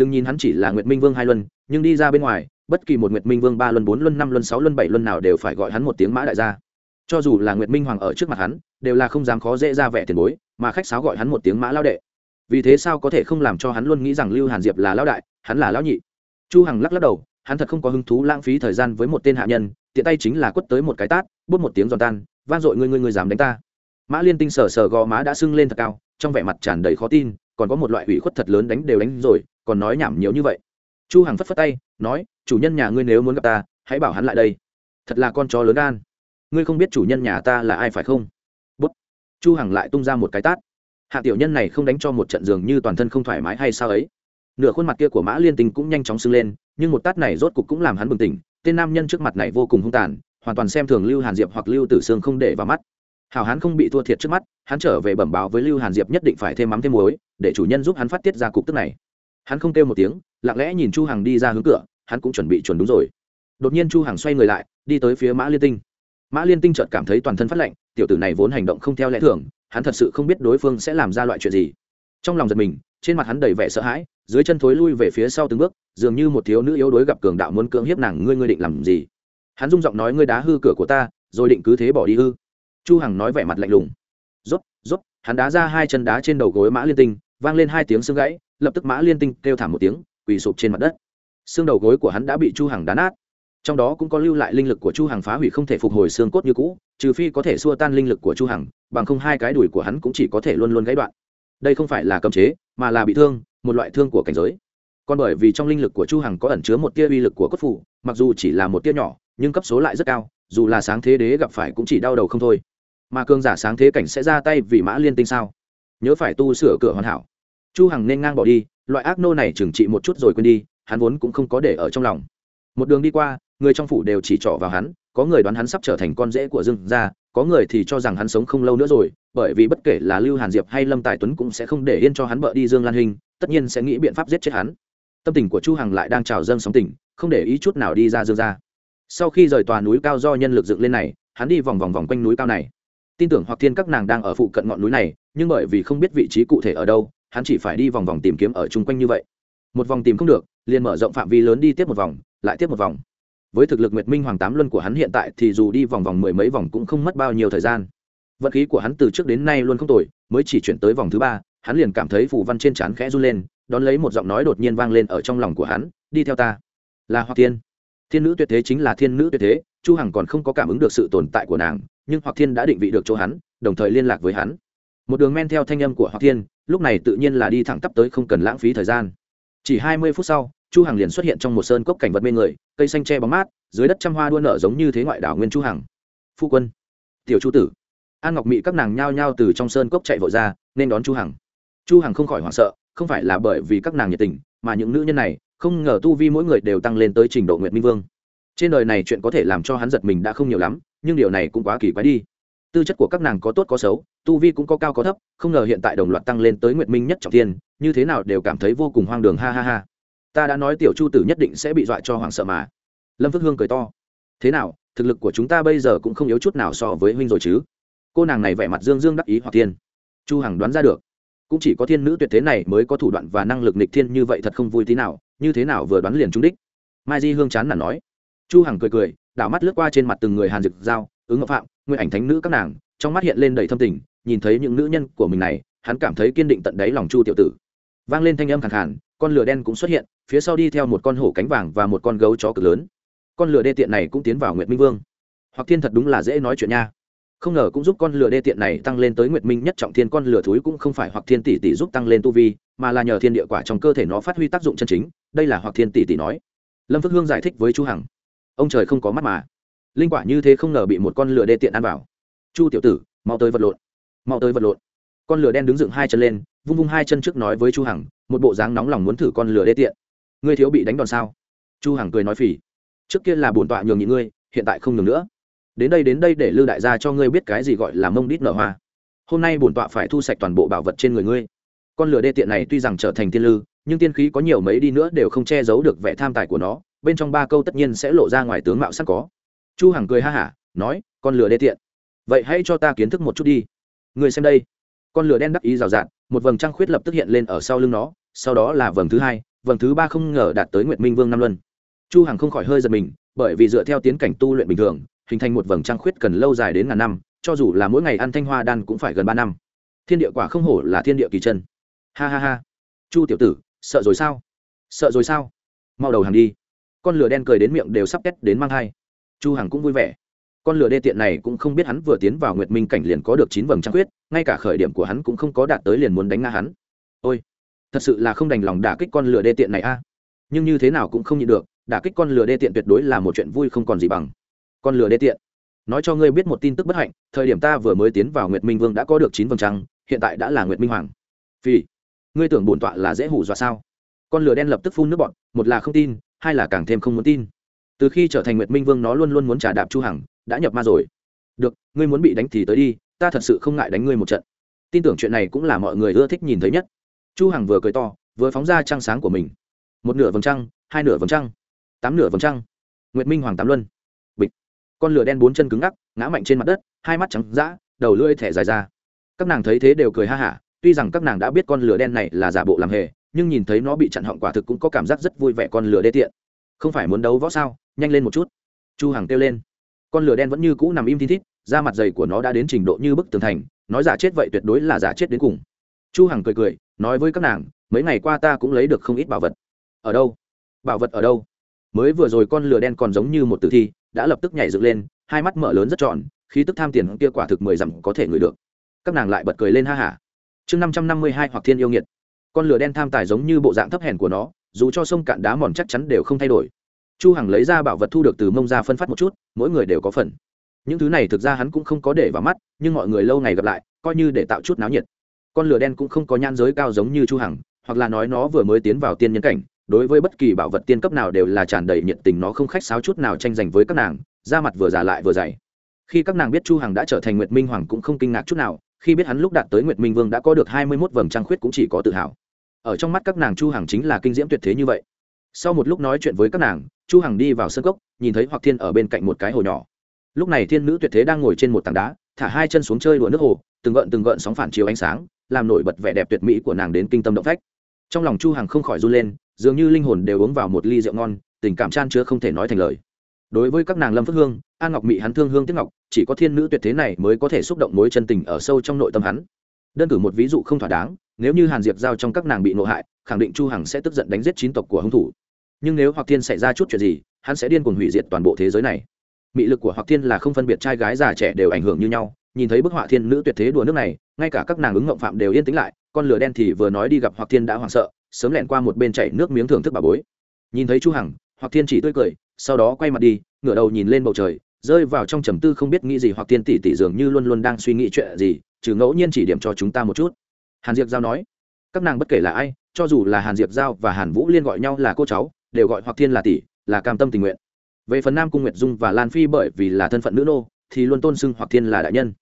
đừng nhìn hắn chỉ là nguyệt minh vương hai luân, nhưng đi ra bên ngoài, bất kỳ một nguyệt minh vương ba luân, bốn luân, năm luân, sáu luân, bảy luân nào đều phải gọi hắn một tiếng mã đại gia. Cho dù là nguyệt minh hoàng ở trước mặt hắn, đều là không dám khó dễ ra vẻ tiền bối, mà khách sáo gọi hắn một tiếng mã lao đệ. Vì thế sao có thể không làm cho hắn luôn nghĩ rằng lưu hàn diệp là lão đại, hắn là lão nhị? Chu hằng lắc lắc đầu, hắn thật không có hứng thú lãng phí thời gian với một tên hạ nhân, tiện tay chính là quất tới một cái tát, bút một tiếng giòn tan van dội ngươi ngươi ngươi dám đánh ta. Mã liên tinh sờ sờ gò má đã sưng lên thật cao, trong vẻ mặt tràn đầy khó tin, còn có một loại ủy khuất thật lớn đánh đều đánh rồi còn nói nhảm nhiều như vậy. Chu hằng phất phất tay, nói, chủ nhân nhà ngươi nếu muốn gặp ta, hãy bảo hắn lại đây. Thật là con chó lớn gan. Ngươi không biết chủ nhân nhà ta là ai phải không? Bút. Chu hằng lại tung ra một cái tát. Hạ tiểu nhân này không đánh cho một trận giường như toàn thân không thoải mái hay sao ấy. Nửa khuôn mặt kia của mã liên tinh cũng nhanh chóng sưng lên, nhưng một tát này rốt cục cũng làm hắn bừng tỉnh. Tên nam nhân trước mặt này vô cùng hung tàn, hoàn toàn xem thường lưu hàn diệp hoặc lưu tử sương không để vào mắt. Hào hán không bị thua thiệt trước mắt, hắn trở về bẩm báo với lưu hàn diệp nhất định phải thêm mắm thêm muối, để chủ nhân giúp hắn phát tiết ra cục tức này hắn không kêu một tiếng, lặng lẽ nhìn chu hằng đi ra hướng cửa, hắn cũng chuẩn bị chuẩn đúng rồi. Đột nhiên chu hằng xoay người lại, đi tới phía mã liên tinh. Mã liên tinh chợt cảm thấy toàn thân phát lạnh, tiểu tử này vốn hành động không theo lẽ thường, hắn thật sự không biết đối phương sẽ làm ra loại chuyện gì. Trong lòng giật mình, trên mặt hắn đầy vẻ sợ hãi, dưới chân thối lui về phía sau từng bước, dường như một thiếu nữ yếu đuối gặp cường đạo muốn cưỡng hiếp nàng, ngươi ngươi định làm gì? Hắn rung giọng nói, ngươi đá hư cửa của ta, rồi định cứ thế bỏ đi hư. Chu hằng nói vẻ mặt lạnh lùng. Rốt rốt, hắn đá ra hai chân đá trên đầu gối mã liên tinh, vang lên hai tiếng xương gãy lập tức mã liên tinh kêu thảm một tiếng, quỳ sụp trên mặt đất. Xương đầu gối của hắn đã bị chu hằng đá nát. Trong đó cũng có lưu lại linh lực của chu hằng phá hủy không thể phục hồi xương cốt như cũ, trừ phi có thể xua tan linh lực của chu hằng, bằng không hai cái đùi của hắn cũng chỉ có thể luôn luôn gãy đoạn. Đây không phải là cấm chế, mà là bị thương, một loại thương của cảnh giới. Còn bởi vì trong linh lực của chu hằng có ẩn chứa một tia uy lực của cốt phủ, mặc dù chỉ là một tia nhỏ, nhưng cấp số lại rất cao, dù là sáng thế đế gặp phải cũng chỉ đau đầu không thôi. Mà cường giả sáng thế cảnh sẽ ra tay vì mã liên tinh sao? Nhớ phải tu sửa cửa hoàn hảo chu hằng nên ngang bỏ đi, loại ác nô này trừng trị một chút rồi quên đi, hắn vốn cũng không có để ở trong lòng. Một đường đi qua, người trong phủ đều chỉ trỏ vào hắn, có người đoán hắn sắp trở thành con rể của dương gia, có người thì cho rằng hắn sống không lâu nữa rồi, bởi vì bất kể là lưu hàn diệp hay lâm tài tuấn cũng sẽ không để yên cho hắn bợ đi dương lan hình, tất nhiên sẽ nghĩ biện pháp giết chết hắn. Tâm tình của chu hằng lại đang trào dâng sóng tỉnh không để ý chút nào đi ra dương gia. Sau khi rời tòa núi cao do nhân lực dựng lên này, hắn đi vòng vòng vòng quanh núi cao này. Tin tưởng hoặc thiên các nàng đang ở phụ cận ngọn núi này, nhưng bởi vì không biết vị trí cụ thể ở đâu hắn chỉ phải đi vòng vòng tìm kiếm ở chung quanh như vậy. Một vòng tìm không được, liền mở rộng phạm vi lớn đi tiếp một vòng, lại tiếp một vòng. Với thực lực nguyệt minh hoàng tám luân của hắn hiện tại thì dù đi vòng vòng mười mấy vòng cũng không mất bao nhiêu thời gian. Vận khí của hắn từ trước đến nay luôn không tồi, mới chỉ chuyển tới vòng thứ ba, hắn liền cảm thấy phù văn trên trán khẽ run lên, đón lấy một giọng nói đột nhiên vang lên ở trong lòng của hắn, đi theo ta. Là hoặc thiên. Thiên nữ tuyệt thế chính là thiên nữ tuyệt thế, chu hằng còn không có cảm ứng được sự tồn tại của nàng, nhưng hoặc thiên đã định vị được chỗ hắn, đồng thời liên lạc với hắn. Một đường men theo thanh âm của hoặc thiên lúc này tự nhiên là đi thẳng tắp tới không cần lãng phí thời gian. Chỉ hai mươi phút sau, chu hằng liền xuất hiện trong một sơn cốc cảnh vật bên người, cây xanh che bóng mát, dưới đất trăm hoa đua nở giống như thế ngoại đảo nguyên chu hằng. Phu quân, tiểu chu tử. An ngọc mị các nàng nhao nhao từ trong sơn cốc chạy vội ra, nên đón chu hằng. Chu hằng không khỏi hoảng sợ, không phải là bởi vì các nàng nhiệt tình, mà những nữ nhân này, không ngờ tu vi mỗi người đều tăng lên tới trình độ nguyệt minh vương. Trên đời này chuyện có thể làm cho hắn giật mình đã không nhiều lắm, nhưng điều này cũng quá kỳ quái đi. Tư chất của các nàng có tốt có xấu tu vi cũng có cao có thấp, không ngờ hiện tại đồng loạt tăng lên tới nguyệt minh nhất trọng thiên, như thế nào đều cảm thấy vô cùng hoang đường, ha ha ha. Ta đã nói tiểu chu tử nhất định sẽ bị dọa cho hoảng sợ mà. Lâm phước hương cười to. Thế nào, thực lực của chúng ta bây giờ cũng không yếu chút nào so với huynh rồi chứ? Cô nàng này vẻ mặt dương dương đắc ý hoặc thiên. Chu hằng đoán ra được. Cũng chỉ có thiên nữ tuyệt thế này mới có thủ đoạn và năng lực nịch thiên như vậy thật không vui tí nào, như thế nào vừa đoán liền trúng đích. Mai di hương chán là nói. Chu hằng cười cười, đảo mắt lướt qua trên mặt từng người hàn dực giao, ứng ngọc phạm nguyên ảnh thánh nữ các nàng, trong mắt hiện lên đầy thâm tình nhìn thấy những nữ nhân của mình này, hắn cảm thấy kiên định tận đáy lòng chu tiểu tử. Vang lên thanh âm khàn khàn, con lửa đen cũng xuất hiện, phía sau đi theo một con hổ cánh vàng và một con gấu chó cực lớn. Con lửa đê tiện này cũng tiến vào nguyệt minh vương. Hoặc thiên thật đúng là dễ nói chuyện nha. Không ngờ cũng giúp con lửa đê tiện này tăng lên tới nguyệt minh nhất trọng thiên, con lửa thúi cũng không phải hoặc thiên tỷ tỷ giúp tăng lên tu vi, mà là nhờ thiên địa quả trong cơ thể nó phát huy tác dụng chân chính, đây là hoặc thiên tỷ tỷ nói. Lâm phước hương giải thích với chu hằng. Ông trời không có mắt mà. Linh quả như thế không ngờ bị một con lửa đê tiện ăn vào. Chu tiểu tử, mau tới vật lộn mau tới vật lộn. Con lửa đen đứng dựng hai chân lên, vung vung hai chân trước nói với chu hằng, một bộ dáng nóng lòng muốn thử con lửa đê tiện. Ngươi thiếu bị đánh đòn sao? Chu hằng cười nói phỉ trước kia là bổn tọa nhường nhị ngươi, hiện tại không nhường nữa. Đến đây đến đây để lưu đại gia cho ngươi biết cái gì gọi là mông đít nở hoa. Hôm nay bổn tọa phải thu sạch toàn bộ bảo vật trên người ngươi. Con lửa đê tiện này tuy rằng trở thành tiên lư, nhưng tiên khí có nhiều mấy đi nữa đều không che giấu được vẻ tham tài của nó, bên trong ba câu tất nhiên sẽ lộ ra ngoài tướng mạo sắc có. Chu hằng cười ha hả, nói, con lửa đê tiện, vậy hãy cho ta kiến thức một chút đi người xem đây. Con lửa đen đắc ý rào rạt, một vầng trăng khuyết lập tức hiện lên ở sau lưng nó, sau đó là vầng thứ hai, vầng thứ ba không ngờ đạt tới nguyệt minh vương năm luân. Chu hằng không khỏi hơi giật mình, bởi vì dựa theo tiến cảnh tu luyện bình thường, hình thành một vầng trăng khuyết cần lâu dài đến ngàn năm, cho dù là mỗi ngày ăn thanh hoa đan cũng phải gần ba năm. Thiên địa quả không hổ là thiên địa kỳ chân. Ha ha ha. Chu tiểu tử, sợ rồi sao? Sợ rồi sao? Mau đầu hàng đi. Con lửa đen cười đến miệng đều sắp tét đến mang hai chu hằng cũng vui vẻ con lửa đê tiện này cũng không biết hắn vừa tiến vào nguyệt minh cảnh liền có được chín vầng trăng khuyết, ngay cả khởi điểm của hắn cũng không có đạt tới liền muốn đánh ngã hắn. Ôi, thật sự là không đành lòng đả kích con lửa đê tiện này a. Nhưng như thế nào cũng không nhịn được, đả kích con lửa đê tiện tuyệt đối là một chuyện vui không còn gì bằng. Con lửa đê tiện. Nói cho ngươi biết một tin tức bất hạnh, thời điểm ta vừa mới tiến vào nguyệt minh vương đã có được chín vầng trăng, hiện tại đã là nguyệt minh hoàng. Vì ngươi tưởng bổn tọa là dễ hủ dọa sao? Con lửa đen lập tức phun nước bọn một là không tin, hai là càng thêm không muốn tin. Từ khi trở thành nguyệt minh vương nó luôn luôn muốn trả đạp chu hằng đã nhập ma rồi. Được, ngươi muốn bị đánh thì tới đi, ta thật sự không ngại đánh ngươi một trận. Tin tưởng chuyện này cũng là mọi người ưa thích nhìn thấy nhất. Chu hằng vừa cười to, vừa phóng ra trăng sáng của mình. Một nửa vầng trăng, hai nửa vầng trăng, tám nửa vầng trăng. Nguyệt minh hoàng tám luân. Bịch. Con lửa đen bốn chân cứng ngắc, ngã mạnh trên mặt đất, hai mắt trắng dã, đầu lưỡi thẻ dài ra. Các nàng thấy thế đều cười ha hả, tuy rằng các nàng đã biết con lửa đen này là giả bộ làm hề, nhưng nhìn thấy nó bị chặn họng quả thực cũng có cảm giác rất vui vẻ con lửa đê tiện. Không phải muốn đấu võ sao? Nhanh lên một chút. Chu hằng kêu lên con lửa đen vẫn như cũ nằm im thi thít, da mặt dày của nó đã đến trình độ như bức tường thành nói giả chết vậy tuyệt đối là giả chết đến cùng. Chu hằng cười cười, nói với các nàng, mấy ngày qua ta cũng lấy được không ít bảo vật. Ở đâu? Bảo vật ở đâu? Mới vừa rồi con lửa đen còn giống như một tử thi, đã lập tức nhảy dựng lên, hai mắt mở lớn rất tròn, khí tức tham tiền kia quả thực mười dặm có thể ngửi được. Các nàng lại bật cười lên ha hả chương năm trăm năm mươi hai hoặc thiên yêu nghiệt. Con lửa đen tham tài giống như bộ dạng thấp hèn của nó, dù cho sông cạn đá mòn chắc chắn đều không thay đổi. Chu hằng lấy ra bảo vật thu được từ mông ra phân phát một chút mỗi người đều có phần. Những thứ này thực ra hắn cũng không có để vào mắt, nhưng mọi người lâu ngày gặp lại, coi như để tạo chút náo nhiệt. Con lửa đen cũng không có nhan giới cao giống như chu hằng, hoặc là nói nó vừa mới tiến vào tiên nhân cảnh, đối với bất kỳ bảo vật tiên cấp nào đều là tràn đầy nhiệt tình, nó không khách sáo chút nào tranh giành với các nàng, da mặt vừa già lại vừa dày. Khi các nàng biết chu hằng đã trở thành nguyệt minh hoàng cũng không kinh ngạc chút nào, khi biết hắn lúc đạt tới nguyệt minh vương đã có được hai mươi 21 vầng trăng khuyết cũng chỉ có tự hào. Ở trong mắt các nàng chu hằng chính là kinh diễm tuyệt thế như vậy. Sau một lúc nói chuyện với các nàng chu hằng đi vào sân cốc, nhìn thấy hoặc thiên ở bên cạnh một cái hồ nhỏ. Lúc này thiên nữ tuyệt thế đang ngồi trên một tảng đá, thả hai chân xuống chơi đùa nước hồ, từng gợn từng gợn sóng phản chiếu ánh sáng, làm nổi bật vẻ đẹp tuyệt mỹ của nàng đến kinh tâm động phách. Trong lòng chu hằng không khỏi run lên, dường như linh hồn đều uống vào một ly rượu ngon, tình cảm chan chứa không thể nói thành lời. Đối với các nàng lâm phước hương an ngọc mỹ hắn thương hương tiếc ngọc, chỉ có thiên nữ tuyệt thế này mới có thể xúc động mối chân tình ở sâu trong nội tâm hắn. Đơn cử một ví dụ không thỏa đáng, nếu như hàn diệp giao trong các nàng bị nộ hại, khẳng định chu hằng sẽ tức giận đánh giết chín tộc của hung thủ nhưng nếu hoặc thiên xảy ra chút chuyện gì, hắn sẽ điên cuồng hủy diệt toàn bộ thế giới này. Mị lực của hoặc thiên là không phân biệt trai gái già trẻ đều ảnh hưởng như nhau. Nhìn thấy bức họa thiên nữ tuyệt thế đùa nước này, ngay cả các nàng ứng ngộng phạm đều yên tĩnh lại, con lửa đen thì vừa nói đi gặp hoặc thiên đã hoảng sợ, sớm lẹn qua một bên chảy nước miếng thưởng thức bà bối. Nhìn thấy chu hằng hoặc thiên chỉ tươi cười, sau đó quay mặt đi, ngửa đầu nhìn lên bầu trời, rơi vào trong trầm tư không biết nghĩ gì hoặc thiên tỷ tỷ dường như luôn luôn đang suy nghĩ chuyện gì, trừ ngẫu nhiên chỉ điểm cho chúng ta một chút. Hàn diệp giao nói, các nàng bất kể là ai, cho dù là hàn diệp giao và hàn vũ liên gọi nhau là cô cháu đều gọi hoặc thiên là tỷ, là cam tâm tình nguyện. Về phần nam cung nguyệt dung và lan phi bởi vì là thân phận nữ nô, thì luôn tôn xưng hoặc thiên là đại nhân.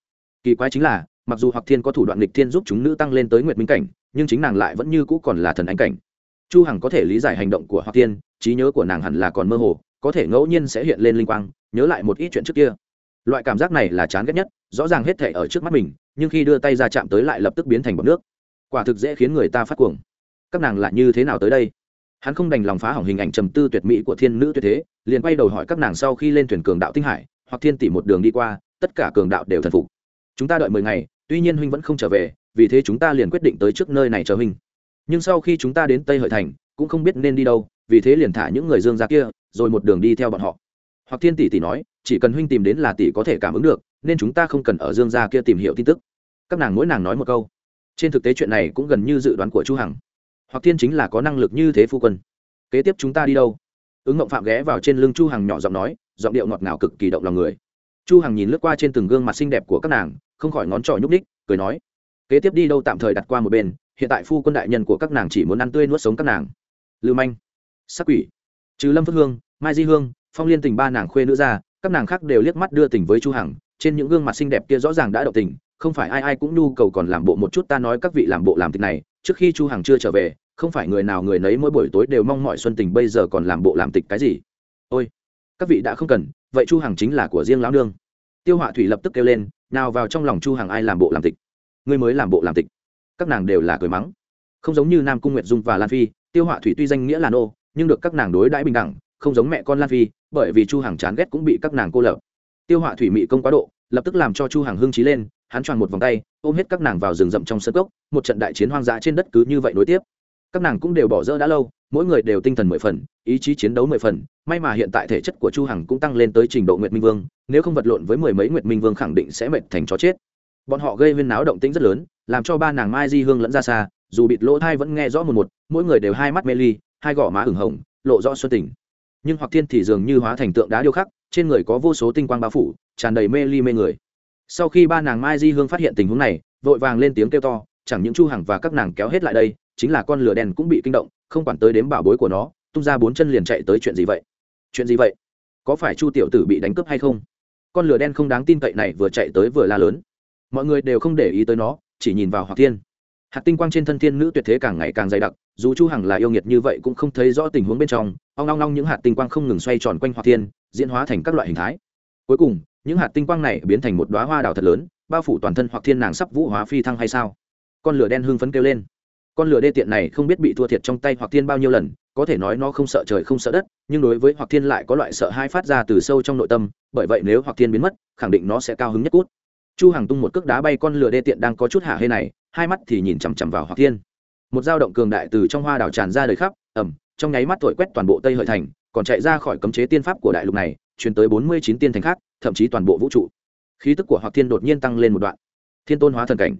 Kỳ quái chính là, mặc dù hoặc thiên có thủ đoạn lịch thiên giúp chúng nữ tăng lên tới nguyệt minh cảnh, nhưng chính nàng lại vẫn như cũ còn là thần ánh cảnh. Chu hằng có thể lý giải hành động của hoặc thiên, trí nhớ của nàng hẳn là còn mơ hồ, có thể ngẫu nhiên sẽ hiện lên linh quang, nhớ lại một ít chuyện trước kia. Loại cảm giác này là chán ghét nhất, rõ ràng hết thể ở trước mắt mình, nhưng khi đưa tay ra chạm tới lại lập tức biến thành bọt nước. Quả thực dễ khiến người ta phát cuồng. Các nàng lại như thế nào tới đây? Hắn không đành lòng phá hỏng hình ảnh trầm tư tuyệt mỹ của thiên nữ tuyệt thế, liền quay đầu hỏi các nàng sau khi lên thuyền cường đạo tinh hải, hoặc thiên tỷ một đường đi qua, tất cả cường đạo đều thần phục. Chúng ta đợi mười ngày, tuy nhiên huynh vẫn không trở về, vì thế chúng ta liền quyết định tới trước nơi này chờ huynh. Nhưng sau khi chúng ta đến tây hợi thành, cũng không biết nên đi đâu, vì thế liền thả những người dương ra kia, rồi một đường đi theo bọn họ. Hoặc thiên tỷ tỷ nói, chỉ cần huynh tìm đến là tỷ có thể cảm ứng được, nên chúng ta không cần ở dương gia kia tìm hiểu tin tức. Các nàng mỗi nàng nói một câu. Trên thực tế chuyện này cũng gần như dự đoán của chu hằng hoặc thiên chính là có năng lực như thế phu quân. Kế tiếp chúng ta đi đâu? Ứng ngộng phạm ghé vào trên lưng chu hằng nhỏ giọng nói, giọng điệu ngọt ngào cực kỳ động lòng người. Chu hằng nhìn lướt qua trên từng gương mặt xinh đẹp của các nàng, không khỏi ngón trỏ nhúc ních cười nói, kế tiếp đi đâu tạm thời đặt qua một bên, hiện tại phu quân đại nhân của các nàng chỉ muốn ăn tươi nuốt sống các nàng. Lưu manh, sắc quỷ, trừ lâm phước hương, mai di hương, phong liên tình ba nàng khuê nữ ra, các nàng khác đều liếc mắt đưa tình với chu hằng, trên những gương mặt xinh đẹp kia rõ ràng đã động tình, không phải ai ai cũng nhu cầu còn làm bộ một chút ta nói các vị làm bộ làm tình này trước khi chu hằng chưa trở về, không phải người nào người nấy mỗi buổi tối đều mong mọi xuân tình bây giờ còn làm bộ làm tịch cái gì. Ôi, các vị đã không cần, vậy chu hằng chính là của riêng lão nương. Tiêu họa thủy lập tức kêu lên, nào vào trong lòng chu hằng ai làm bộ làm tịch? Ngươi mới làm bộ làm tịch. Các nàng đều là cười mắng. Không giống như nam cung nguyệt dung và lan phi, tiêu họa thủy tuy danh nghĩa là nô, nhưng được các nàng đối đãi bình đẳng, không giống mẹ con lan phi, bởi vì chu hằng chán ghét cũng bị các nàng cô lập. Tiêu họa thủy mị công quá độ, lập tức làm cho chu hằng hưng trí lên hắn choàng một vòng tay, ôm hết các nàng vào rừng rậm trong sân cốc, một trận đại chiến hoang dã trên đất cứ như vậy nối tiếp. Các nàng cũng đều bỏ dỡ đã lâu, mỗi người đều tinh thần mười phần, ý chí chiến đấu mười phần, may mà hiện tại thể chất của chu hằng cũng tăng lên tới trình độ nguyệt minh vương, nếu không vật lộn với mười mấy nguyệt minh vương khẳng định sẽ mệt thành chó chết. Bọn họ gây huyên náo động tĩnh rất lớn, làm cho ba nàng mai di hương lẫn ra xa, dù bịt lỗ thai vẫn nghe rõ một một, mỗi người đều hai mắt mê ly, hai gò má ửng hồng, lộ rõ xuân tình. Nhưng hoặc thiên thì dường như hóa thành tượng đá điêu khắc, trên người có vô số tinh quang bao phủ, tràn đầy mê ly mê người sau khi ba nàng mai di hương phát hiện tình huống này, vội vàng lên tiếng kêu to, chẳng những chu hằng và các nàng kéo hết lại đây, chính là con lửa đen cũng bị kinh động, không quản tới đếm bảo bối của nó, tung ra bốn chân liền chạy tới chuyện gì vậy? Chuyện gì vậy? Có phải chu tiểu tử bị đánh cướp hay không? Con lửa đen không đáng tin cậy này vừa chạy tới vừa la lớn. Mọi người đều không để ý tới nó, chỉ nhìn vào hoặc thiên. Hạt tinh quang trên thân thiên nữ tuyệt thế càng ngày càng dày đặc, dù chu hằng là yêu nghiệt như vậy cũng không thấy rõ tình huống bên trong, ong long long những hạt tinh quang không ngừng xoay tròn quanh hoặc thiên, diễn hóa thành các loại hình thái. Cuối cùng những hạt tinh quang này biến thành một đóa hoa đào thật lớn, bao phủ toàn thân hoặc thiên nàng sắp vũ hóa phi thăng hay sao? Con lửa đen hưng phấn kêu lên. Con lửa đê tiện này không biết bị thua thiệt trong tay hoặc thiên bao nhiêu lần, có thể nói nó không sợ trời không sợ đất, nhưng đối với hoặc thiên lại có loại sợ hai phát ra từ sâu trong nội tâm, bởi vậy nếu hoặc thiên biến mất, khẳng định nó sẽ cao hứng nhất cút. Chu hằng tung một cước đá bay con lửa đê tiện đang có chút hạ hê này, hai mắt thì nhìn chằm chằm vào hoặc thiên. Một dao động cường đại từ trong hoa đảo tràn ra đời khắp ẩm trong nháy mắt thổi quét toàn bộ tây hợi thành, còn chạy ra khỏi cấm chế tiên pháp của đại lục này truyền tới bốn mươi chín tiên thành khác, thậm chí toàn bộ vũ trụ. Khí tức của hoặc thiên đột nhiên tăng lên một đoạn. Thiên tôn hóa thần cảnh.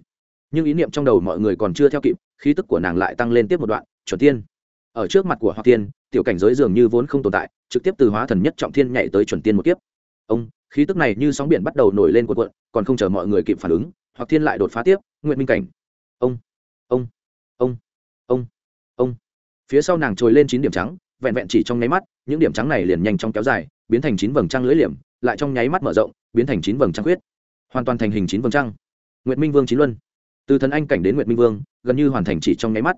Nhưng ý niệm trong đầu mọi người còn chưa theo kịp, khí tức của nàng lại tăng lên tiếp một đoạn, chuẩn tiên. Ở trước mặt của hoặc tiên tiểu cảnh giới dường như vốn không tồn tại, trực tiếp từ hóa thần nhất trọng thiên nhảy tới chuẩn tiên một kiếp. Ông, khí tức này như sóng biển bắt đầu nổi lên cuộn cuộn, còn không chờ mọi người kịp phản ứng hoặc thiên lại đột phá tiếp, nguyện minh cảnh. Ông ông ông ông ông. Phía sau nàng trồi lên chín điểm trắng, vẹn vẹn chỉ trong nháy mắt những điểm trắng này liền nhanh chóng kéo dài, biến thành chín vầng trăng lưỡi liềm, lại trong nháy mắt mở rộng, biến thành chín vầng trăng huyết hoàn toàn thành hình chín vầng trăng. Nguyệt minh vương chín luân. Từ thần anh cảnh đến Nguyệt minh vương, gần như hoàn thành chỉ trong nháy mắt.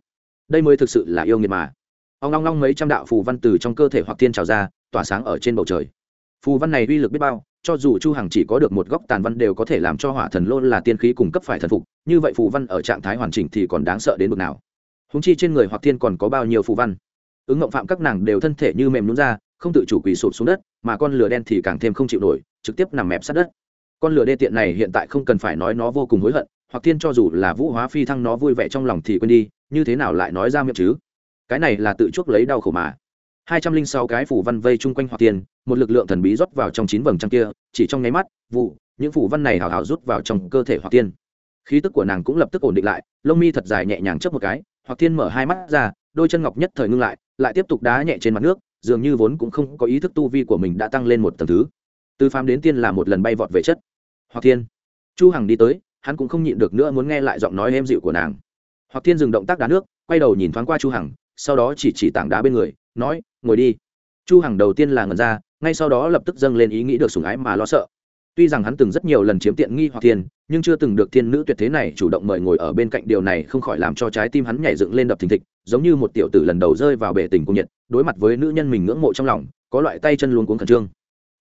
Đây mới thực sự là yêu nghiệt mà. Ông long long mấy trăm đạo phù văn từ trong cơ thể hoặc thiên trào ra, tỏa sáng ở trên bầu trời. Phù văn này uy lực biết bao, cho dù chu hằng chỉ có được một góc tàn văn đều có thể làm cho hỏa thần lôn là tiên khí cung cấp phải thần phục, như vậy phù văn ở trạng thái hoàn chỉnh thì còn đáng sợ đến mức nào? Húng chi trên người hoặc thiên còn có bao nhiêu phù văn? Ứng ngộng phạm các nàng đều thân thể như mềm nhún ra, không tự chủ quỳ sụp xuống đất, mà con lửa đen thì càng thêm không chịu nổi, trực tiếp nằm mẹp sát đất. Con lửa đê tiện này hiện tại không cần phải nói nó vô cùng hối hận, hoặc thiên cho dù là vũ hóa phi thăng nó vui vẻ trong lòng thì quên đi, như thế nào lại nói ra miệng chứ? Cái này là tự chuốc lấy đau khổ mà. Hai trăm linh sáu cái phủ văn vây chung quanh hoặc tiền một lực lượng thần bí rót vào trong chín vầng trăng kia, chỉ trong nháy mắt, vụ, những phủ văn này hào hào rút vào trong cơ thể hoặc tiên. Khí tức của nàng cũng lập tức ổn định lại, lông mi thật dài nhẹ nhàng chớp một cái hoặc thiên mở hai mắt ra đôi chân ngọc nhất thời ngưng lại lại tiếp tục đá nhẹ trên mặt nước, dường như vốn cũng không có ý thức tu vi của mình đã tăng lên một tầng thứ. Từ phàm đến tiên là một lần bay vọt về chất. Hoặc thiên. Chu hằng đi tới, hắn cũng không nhịn được nữa muốn nghe lại giọng nói êm dịu của nàng. Hoặc thiên dừng động tác đá nước, quay đầu nhìn thoáng qua chu hằng, sau đó chỉ chỉ tảng đá bên người, nói, ngồi đi. Chu hằng đầu tiên là ngẩn ra, ngay sau đó lập tức dâng lên ý nghĩ được sủng ái mà lo sợ tuy rằng hắn từng rất nhiều lần chiếm tiện nghi hoặc thiên, nhưng chưa từng được thiên nữ tuyệt thế này chủ động mời ngồi ở bên cạnh điều này không khỏi làm cho trái tim hắn nhảy dựng lên đập thình thịch, giống như một tiểu tử lần đầu rơi vào bể tình cung nhiệt đối mặt với nữ nhân mình ngưỡng mộ trong lòng, có loại tay chân luôn cuống khẩn trương.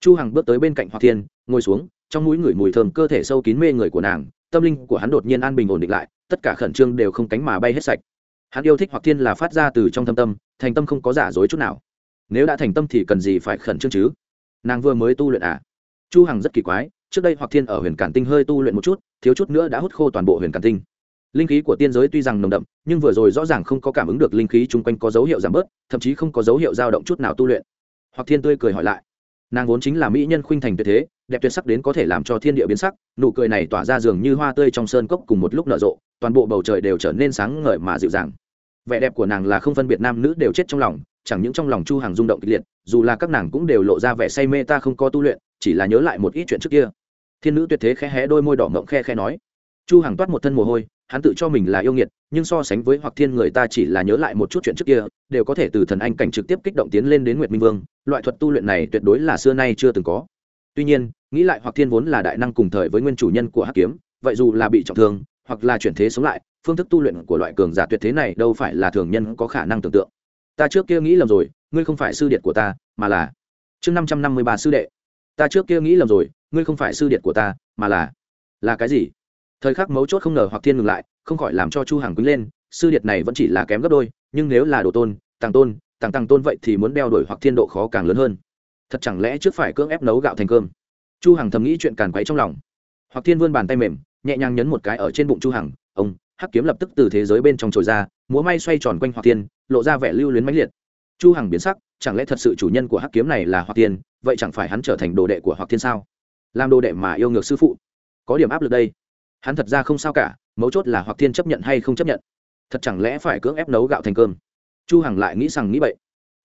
Chu hằng bước tới bên cạnh hoặc thiên, ngồi xuống, trong mũi người mùi thơm cơ thể sâu kín mê người của nàng, tâm linh của hắn đột nhiên an bình ổn định lại, tất cả khẩn trương đều không cánh mà bay hết sạch. Hắn yêu thích hoặc thiên là phát ra từ trong thâm tâm, thành tâm không có giả dối chút nào. Nếu đã thành tâm thì cần gì phải khẩn trương chứ? Nàng vừa mới tu luyện à? Chu hằng rất kỳ quái, trước đây hoặc thiên ở huyền cản tinh hơi tu luyện một chút, thiếu chút nữa đã hút khô toàn bộ huyền cản tinh. Linh khí của tiên giới tuy rằng nồng đậm, nhưng vừa rồi rõ ràng không có cảm ứng được linh khí chung quanh có dấu hiệu giảm bớt, thậm chí không có dấu hiệu dao động chút nào tu luyện. Hoặc thiên tươi cười hỏi lại. Nàng vốn chính là mỹ nhân khuynh thành tuyệt thế, đẹp tuyệt sắc đến có thể làm cho thiên địa biến sắc, nụ cười này tỏa ra dường như hoa tươi trong sơn cốc cùng một lúc nở rộ, toàn bộ bầu trời đều trở nên sáng ngời mà dịu dàng. Vẻ đẹp của nàng là không phân biệt nam nữ đều chết trong lòng chẳng những trong lòng chu hàng rung động kịch liệt, dù là các nàng cũng đều lộ ra vẻ say mê ta không có tu luyện, chỉ là nhớ lại một ít chuyện trước kia. Thiên nữ tuyệt thế khẽ hé đôi môi đỏ ngọng khe khe nói. Chu hàng toát một thân mồ hôi, hắn tự cho mình là yêu nghiệt, nhưng so sánh với hoặc thiên người ta chỉ là nhớ lại một chút chuyện trước kia, đều có thể từ thần anh cảnh trực tiếp kích động tiến lên đến nguyệt minh vương, loại thuật tu luyện này tuyệt đối là xưa nay chưa từng có. Tuy nhiên, nghĩ lại hoặc thiên vốn là đại năng cùng thời với nguyên chủ nhân của hắc kiếm, vậy dù là bị trọng thương, hoặc là chuyển thế sống lại, phương thức tu luyện của loại cường giả tuyệt thế này đâu phải là thường nhân có khả năng tưởng tượng ta trước kia nghĩ lầm rồi, ngươi không phải sư điện của ta, mà là chương năm trăm năm mươi ba sư đệ. Ta trước kia nghĩ lầm rồi, ngươi không phải sư điện của ta, mà là là cái gì? Thời khắc mấu chốt không ngờ hoặc thiên ngừng lại, không khỏi làm cho chu hàng quýnh lên, sư điện này vẫn chỉ là kém gấp đôi, nhưng nếu là đồ tôn, tàng tôn, tàng tàng tôn vậy thì muốn đeo đổi hoặc thiên độ khó càng lớn hơn. Thật chẳng lẽ trước phải cưỡng ép nấu gạo thành cơm? Chu hằng thầm nghĩ chuyện càn quấy trong lòng. Hoặc thiên vươn bàn tay mềm, nhẹ nhàng nhấn một cái ở trên bụng chu hằng, ông, hắc kiếm lập tức từ thế giới bên trong trồi ra, múa may xoay tròn quanh hoặc thiên lộ ra vẻ lưu luyến mãnh liệt. Chu hằng biến sắc, chẳng lẽ thật sự chủ nhân của hắc kiếm này là hoặc thiên vậy chẳng phải hắn trở thành đồ đệ của hoặc thiên sao? Làm đồ đệ mà yêu ngược sư phụ. Có điểm áp lực đây. Hắn thật ra không sao cả, mấu chốt là hoặc thiên chấp nhận hay không chấp nhận. Thật chẳng lẽ phải cưỡng ép nấu gạo thành cơm? Chu hằng lại nghĩ rằng nghĩ vậy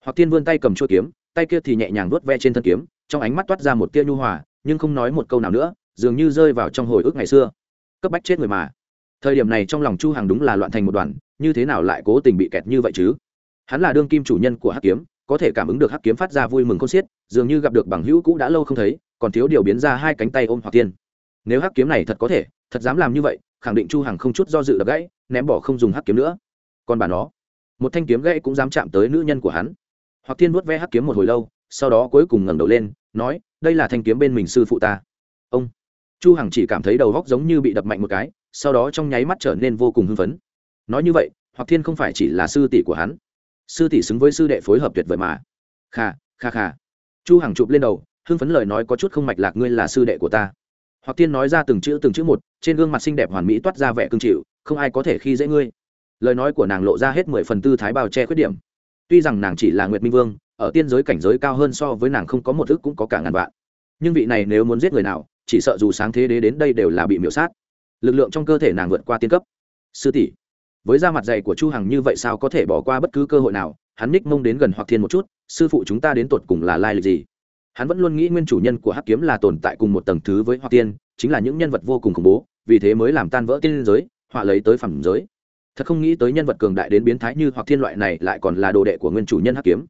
hoặc thiên vươn tay cầm chuôi kiếm, tay kia thì nhẹ nhàng vuốt ve trên thân kiếm, trong ánh mắt toát ra một tia nhu hòa, nhưng không nói một câu nào nữa, dường như rơi vào trong hồi ức ngày xưa. Cấp bách chết người mà. Thời điểm này trong lòng chu hằng đúng là loạn thành một đoàn như thế nào lại cố tình bị kẹt như vậy chứ? Hắn là đương kim chủ nhân của hắc kiếm, có thể cảm ứng được hắc kiếm phát ra vui mừng con xiết, dường như gặp được bằng hữu cũ đã lâu không thấy, còn thiếu điều biến ra hai cánh tay ôm hoặc tiên. Nếu hắc kiếm này thật có thể, thật dám làm như vậy, khẳng định chu hằng không chút do dự đập gãy, ném bỏ không dùng hắc kiếm nữa. Còn bà nó, một thanh kiếm gãy cũng dám chạm tới nữ nhân của hắn. Hoặc tiên vuốt ve hắc kiếm một hồi lâu, sau đó cuối cùng ngẩng đầu lên, nói, đây là thanh kiếm bên mình sư phụ ta. Ông. Chu hằng chỉ cảm thấy đầu góc giống như bị đập mạnh một cái, sau đó trong nháy mắt trở nên vô cùng hưng phấn nói như vậy hoặc thiên không phải chỉ là sư tỷ của hắn. Sư tỷ xứng với sư đệ phối hợp tuyệt vời mà. Kha kha kha. Chu hằng chụp lên đầu, hưng phấn lời nói có chút không mạch lạc ngươi là sư đệ của ta. Hoặc Thiên nói ra từng chữ từng chữ một, trên gương mặt xinh đẹp hoàn mỹ toát ra vẻ cương chịu, không ai có thể khi dễ ngươi. Lời nói của nàng lộ ra hết mười phần tư thái bào che khuyết điểm. Tuy rằng nàng chỉ là nguyệt minh vương, ở tiên giới cảnh giới cao hơn so với nàng không có một ức cũng có cả ngàn vạn. Nhưng vị này nếu muốn giết người nào, chỉ sợ dù sáng thế đế đến đây đều là bị miễu sát. Lực lượng trong cơ thể nàng vượt qua tiên cấp. Sư tỷ với da mặt dày của chu hằng như vậy sao có thể bỏ qua bất cứ cơ hội nào? Hắn ních mông đến gần hoặc thiên một chút, sư phụ chúng ta đến tột cùng là lai lịch gì? Hắn vẫn luôn nghĩ nguyên chủ nhân của hắc kiếm là tồn tại cùng một tầng thứ với hoặc tiên chính là những nhân vật vô cùng khủng bố, vì thế mới làm tan vỡ tiên giới, họa lấy tới phẩm giới. Thật không nghĩ tới nhân vật cường đại đến biến thái như hoặc thiên loại này lại còn là đồ đệ của nguyên chủ nhân hắc kiếm.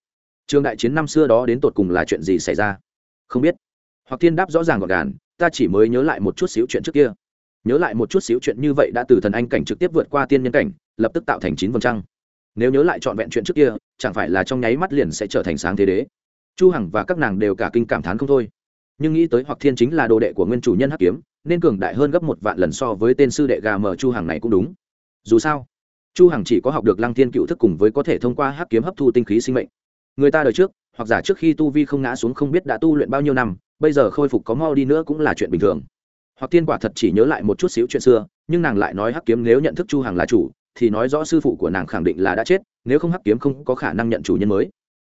Trường đại chiến năm xưa đó đến tột cùng là chuyện gì xảy ra? Không biết. Hoặc thiên đáp rõ ràng gọn gàng, ta chỉ mới nhớ lại một chút xíu chuyện trước kia. Nhớ lại một chút xíu chuyện như vậy đã từ thần anh cảnh trực tiếp vượt qua tiên nhân cảnh lập tức tạo thành chín vầng trăng. Nếu nhớ lại trọn vẹn chuyện trước kia, chẳng phải là trong nháy mắt liền sẽ trở thành sáng thế đế. Chu hằng và các nàng đều cả kinh cảm thán không thôi. Nhưng nghĩ tới hoặc thiên chính là đồ đệ của nguyên chủ nhân hắc kiếm, nên cường đại hơn gấp một vạn lần so với tên sư đệ gà mờ chu hằng này cũng đúng. Dù sao, chu hằng chỉ có học được lăng thiên cựu thức cùng với có thể thông qua hắc kiếm hấp thu tinh khí sinh mệnh. Người ta đời trước, hoặc giả trước khi tu vi không ngã xuống không biết đã tu luyện bao nhiêu năm, bây giờ khôi phục có mau đi nữa cũng là chuyện bình thường. Hoặc thiên quả thật chỉ nhớ lại một chút xíu chuyện xưa, nhưng nàng lại nói hắc kiếm nếu nhận thức chu hằng là chủ thì nói rõ sư phụ của nàng khẳng định là đã chết, nếu không hắc kiếm không có khả năng nhận chủ nhân mới.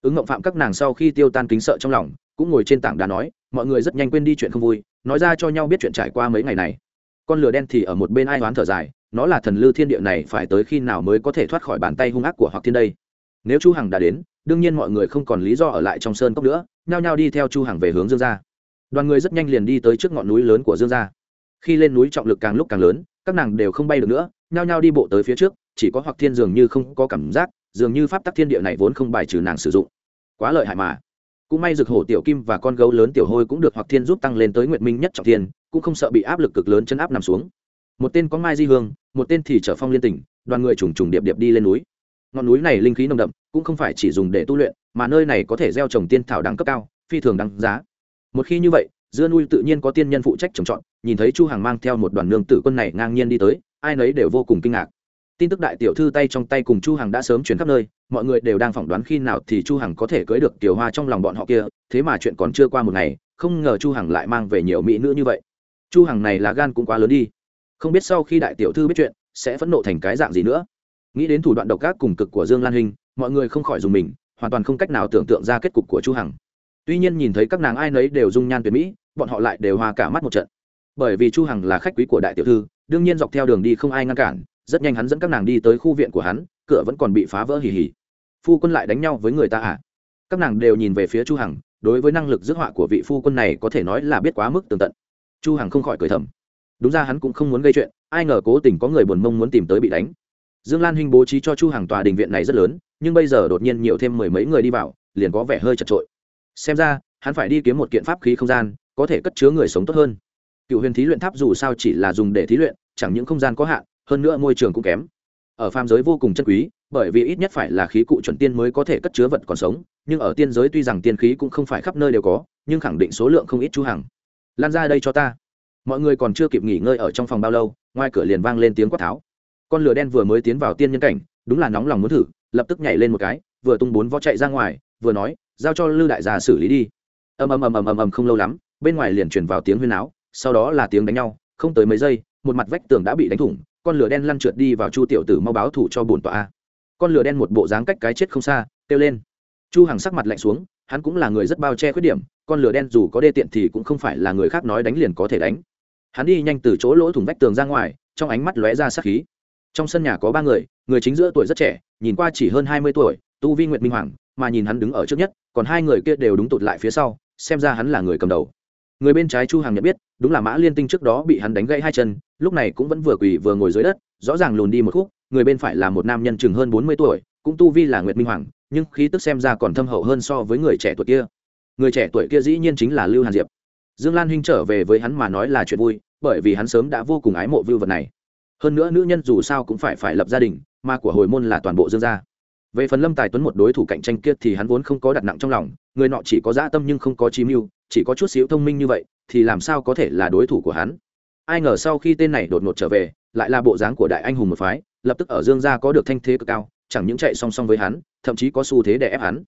Ứng ngộng phạm các nàng sau khi tiêu tan kính sợ trong lòng, cũng ngồi trên tảng đá nói, mọi người rất nhanh quên đi chuyện không vui, nói ra cho nhau biết chuyện trải qua mấy ngày này. Con lửa đen thì ở một bên ai oán thở dài, nó là thần lư thiên địa này phải tới khi nào mới có thể thoát khỏi bàn tay hung ác của hoặc thiên đây? Nếu chu hằng đã đến, đương nhiên mọi người không còn lý do ở lại trong sơn cốc nữa, nhao nhao đi theo chu hằng về hướng dương gia. Đoàn người rất nhanh liền đi tới trước ngọn núi lớn của dương gia. Khi lên núi trọng lực càng lúc càng lớn, các nàng đều không bay được nữa nhao nhao đi bộ tới phía trước, chỉ có hoặc thiên dường như không có cảm giác, dường như pháp tắc thiên địa này vốn không bài trừ nàng sử dụng. Quá lợi hại mà. Cũng may rực hổ tiểu kim và con gấu lớn tiểu hôi cũng được hoặc thiên giúp tăng lên tới nguyện minh nhất trọng thiên, cũng không sợ bị áp lực cực lớn chân áp nằm xuống. Một tên có mai di hương, một tên thì trở phong liên tỉnh, đoàn người trùng trùng điệp điệp đi lên núi. Ngọn núi này linh khí nồng đậm, cũng không phải chỉ dùng để tu luyện, mà nơi này có thể gieo trồng tiên thảo đẳng cấp cao, phi thường đáng giá. Một khi như vậy, dưa nuôi tự nhiên có tiên nhân phụ trách trồng trọt, nhìn thấy chu hàng mang theo một đoàn nương tử quân này ngang nhiên đi tới ai nấy đều vô cùng kinh ngạc. Tin tức đại tiểu thư tay trong tay cùng chu hằng đã sớm chuyển khắp nơi, mọi người đều đang phỏng đoán khi nào thì chu hằng có thể cưới được tiểu hoa trong lòng bọn họ kia, thế mà chuyện còn chưa qua một ngày, không ngờ chu hằng lại mang về nhiều mỹ nữ như vậy. Chu hằng này là gan cũng quá lớn đi. Không biết sau khi đại tiểu thư biết chuyện, sẽ phẫn nộ thành cái dạng gì nữa. Nghĩ đến thủ đoạn độc ác cùng cực của dương lan hình, mọi người không khỏi dùng mình, hoàn toàn không cách nào tưởng tượng ra kết cục của chu hằng. Tuy nhiên nhìn thấy các nàng ai nấy đều dung nhan tuyệt mỹ, bọn họ lại đều hoa cả mắt một trận. Bởi vì chu hằng là khách quý của đại tiểu thư đương nhiên dọc theo đường đi không ai ngăn cản, rất nhanh hắn dẫn các nàng đi tới khu viện của hắn, cửa vẫn còn bị phá vỡ hì hì. Phu quân lại đánh nhau với người ta à? Các nàng đều nhìn về phía chu hằng, đối với năng lực dứt họa của vị phu quân này có thể nói là biết quá mức tường tận. Chu hằng không khỏi cười thầm. Đúng ra hắn cũng không muốn gây chuyện, ai ngờ cố tình có người buồn mông muốn tìm tới bị đánh. Dương lan huynh bố trí cho chu hằng tòa đình viện này rất lớn, nhưng bây giờ đột nhiên nhiều thêm mười mấy người đi vào, liền có vẻ hơi chật trội xem ra, hắn phải đi kiếm một kiện pháp khí không gian, có thể cất chứa người sống tốt hơn cựu huyền thí luyện tháp dù sao chỉ là dùng để thí luyện, chẳng những không gian có hạn, hơn nữa môi trường cũng kém. Ở phàm giới vô cùng chân quý, bởi vì ít nhất phải là khí cụ chuẩn tiên mới có thể cất chứa vật còn sống, nhưng ở tiên giới tuy rằng tiên khí cũng không phải khắp nơi đều có, nhưng khẳng định số lượng không ít chú hàng lan ra đây cho ta. Mọi người còn chưa kịp nghỉ ngơi ở trong phòng bao lâu, ngoài cửa liền vang lên tiếng quát tháo. Con lửa đen vừa mới tiến vào tiên nhân cảnh, đúng là nóng lòng muốn thử, lập tức nhảy lên một cái, vừa tung bốn vó chạy ra ngoài, vừa nói, giao cho lư đại gia xử lý đi. Ầm ầm ầm ầm ầm ầm không lâu lắm, bên ngoài liền truyền vào tiếng huyên áo sau đó là tiếng đánh nhau, không tới mấy giây, một mặt vách tường đã bị đánh thủng, con lửa đen lăn trượt đi vào chu tiểu tử mau báo thủ cho bổn tọa a. Con lửa đen một bộ dáng cách cái chết không xa, kêu lên. Chu hằng sắc mặt lạnh xuống, hắn cũng là người rất bao che khuyết điểm, con lửa đen dù có đê tiện thì cũng không phải là người khác nói đánh liền có thể đánh. Hắn đi nhanh từ chỗ lỗ thủng vách tường ra ngoài, trong ánh mắt lóe ra sát khí. Trong sân nhà có ba người người chính giữa tuổi rất trẻ, nhìn qua chỉ hơn hai mươi tuổi, tu vi nguyệt minh hoàng, mà nhìn hắn đứng ở trước nhất, còn hai người kia đều đúng tụt lại phía sau, xem ra hắn là người cầm đầu người bên trái chu hằng nhận biết, đúng là mã liên tinh trước đó bị hắn đánh gãy hai chân, lúc này cũng vẫn vừa quỳ vừa ngồi dưới đất, rõ ràng lùn đi một khúc, người bên phải là một nam nhân chừng hơn bốn mươi tuổi, cũng tu vi là nguyệt minh hoàng, nhưng khí tức xem ra còn thâm hậu hơn so với người trẻ tuổi kia. Người trẻ tuổi kia dĩ nhiên chính là lưu hàn diệp. Dương lan huynh trở về với hắn mà nói là chuyện vui, bởi vì hắn sớm đã vô cùng ái mộ vưu vật này. Hơn nữa nữ nhân dù sao cũng phải phải lập gia đình, mà của hồi môn là toàn bộ dương gia. Về phần lâm tài tuấn một đối thủ cạnh tranh kia thì hắn vốn không có đặt nặng trong lòng, người nọ chỉ có dã tâm nhưng không có chí mưu chỉ có chút xíu thông minh như vậy, thì làm sao có thể là đối thủ của hắn? Ai ngờ sau khi tên này đột ngột trở về, lại là bộ dáng của đại anh hùng một phái, lập tức ở dương gia có được thanh thế cực cao, chẳng những chạy song song với hắn, thậm chí có xu thế để ép hắn.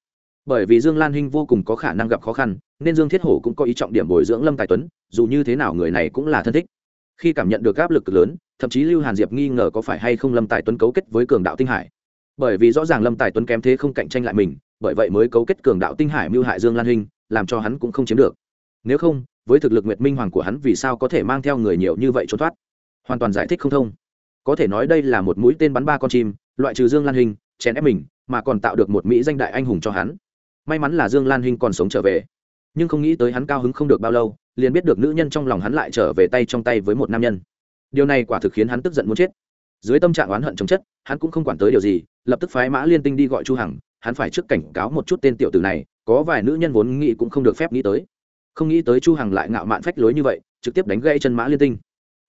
Bởi vì dương lan hinh vô cùng có khả năng gặp khó khăn, nên dương thiết hổ cũng có ý trọng điểm bồi dưỡng lâm tài tuấn, dù như thế nào người này cũng là thân thích. Khi cảm nhận được áp lực lớn, thậm chí lưu hàn diệp nghi ngờ có phải hay không lâm tài tuấn cấu kết với cường đạo tinh hải. Bởi vì rõ ràng lâm tài tuấn kém thế không cạnh tranh lại mình, bởi vậy mới cấu kết cường đạo tinh hải mưu hại dương lan hinh làm cho hắn cũng không chiếm được. Nếu không với thực lực nguyệt minh hoàng của hắn vì sao có thể mang theo người nhiều như vậy trốn thoát? Hoàn toàn giải thích không thông. Có thể nói đây là một mũi tên bắn ba con chim loại trừ dương lan hình, chèn ép mình mà còn tạo được một mỹ danh đại anh hùng cho hắn. May mắn là dương lan hình còn sống trở về. Nhưng không nghĩ tới hắn cao hứng không được bao lâu liền biết được nữ nhân trong lòng hắn lại trở về tay trong tay với một nam nhân. Điều này quả thực khiến hắn tức giận muốn chết. Dưới tâm trạng oán hận chống chất hắn cũng không quản tới điều gì lập tức phái mã liên tinh đi gọi chu hằng hắn phải trước cảnh cáo một chút tên tiểu tử này, có vài nữ nhân vốn nghĩ cũng không được phép nghĩ tới. Không nghĩ tới chu hằng lại ngạo mạn phách lối như vậy, trực tiếp đánh gãy chân mã liên tinh.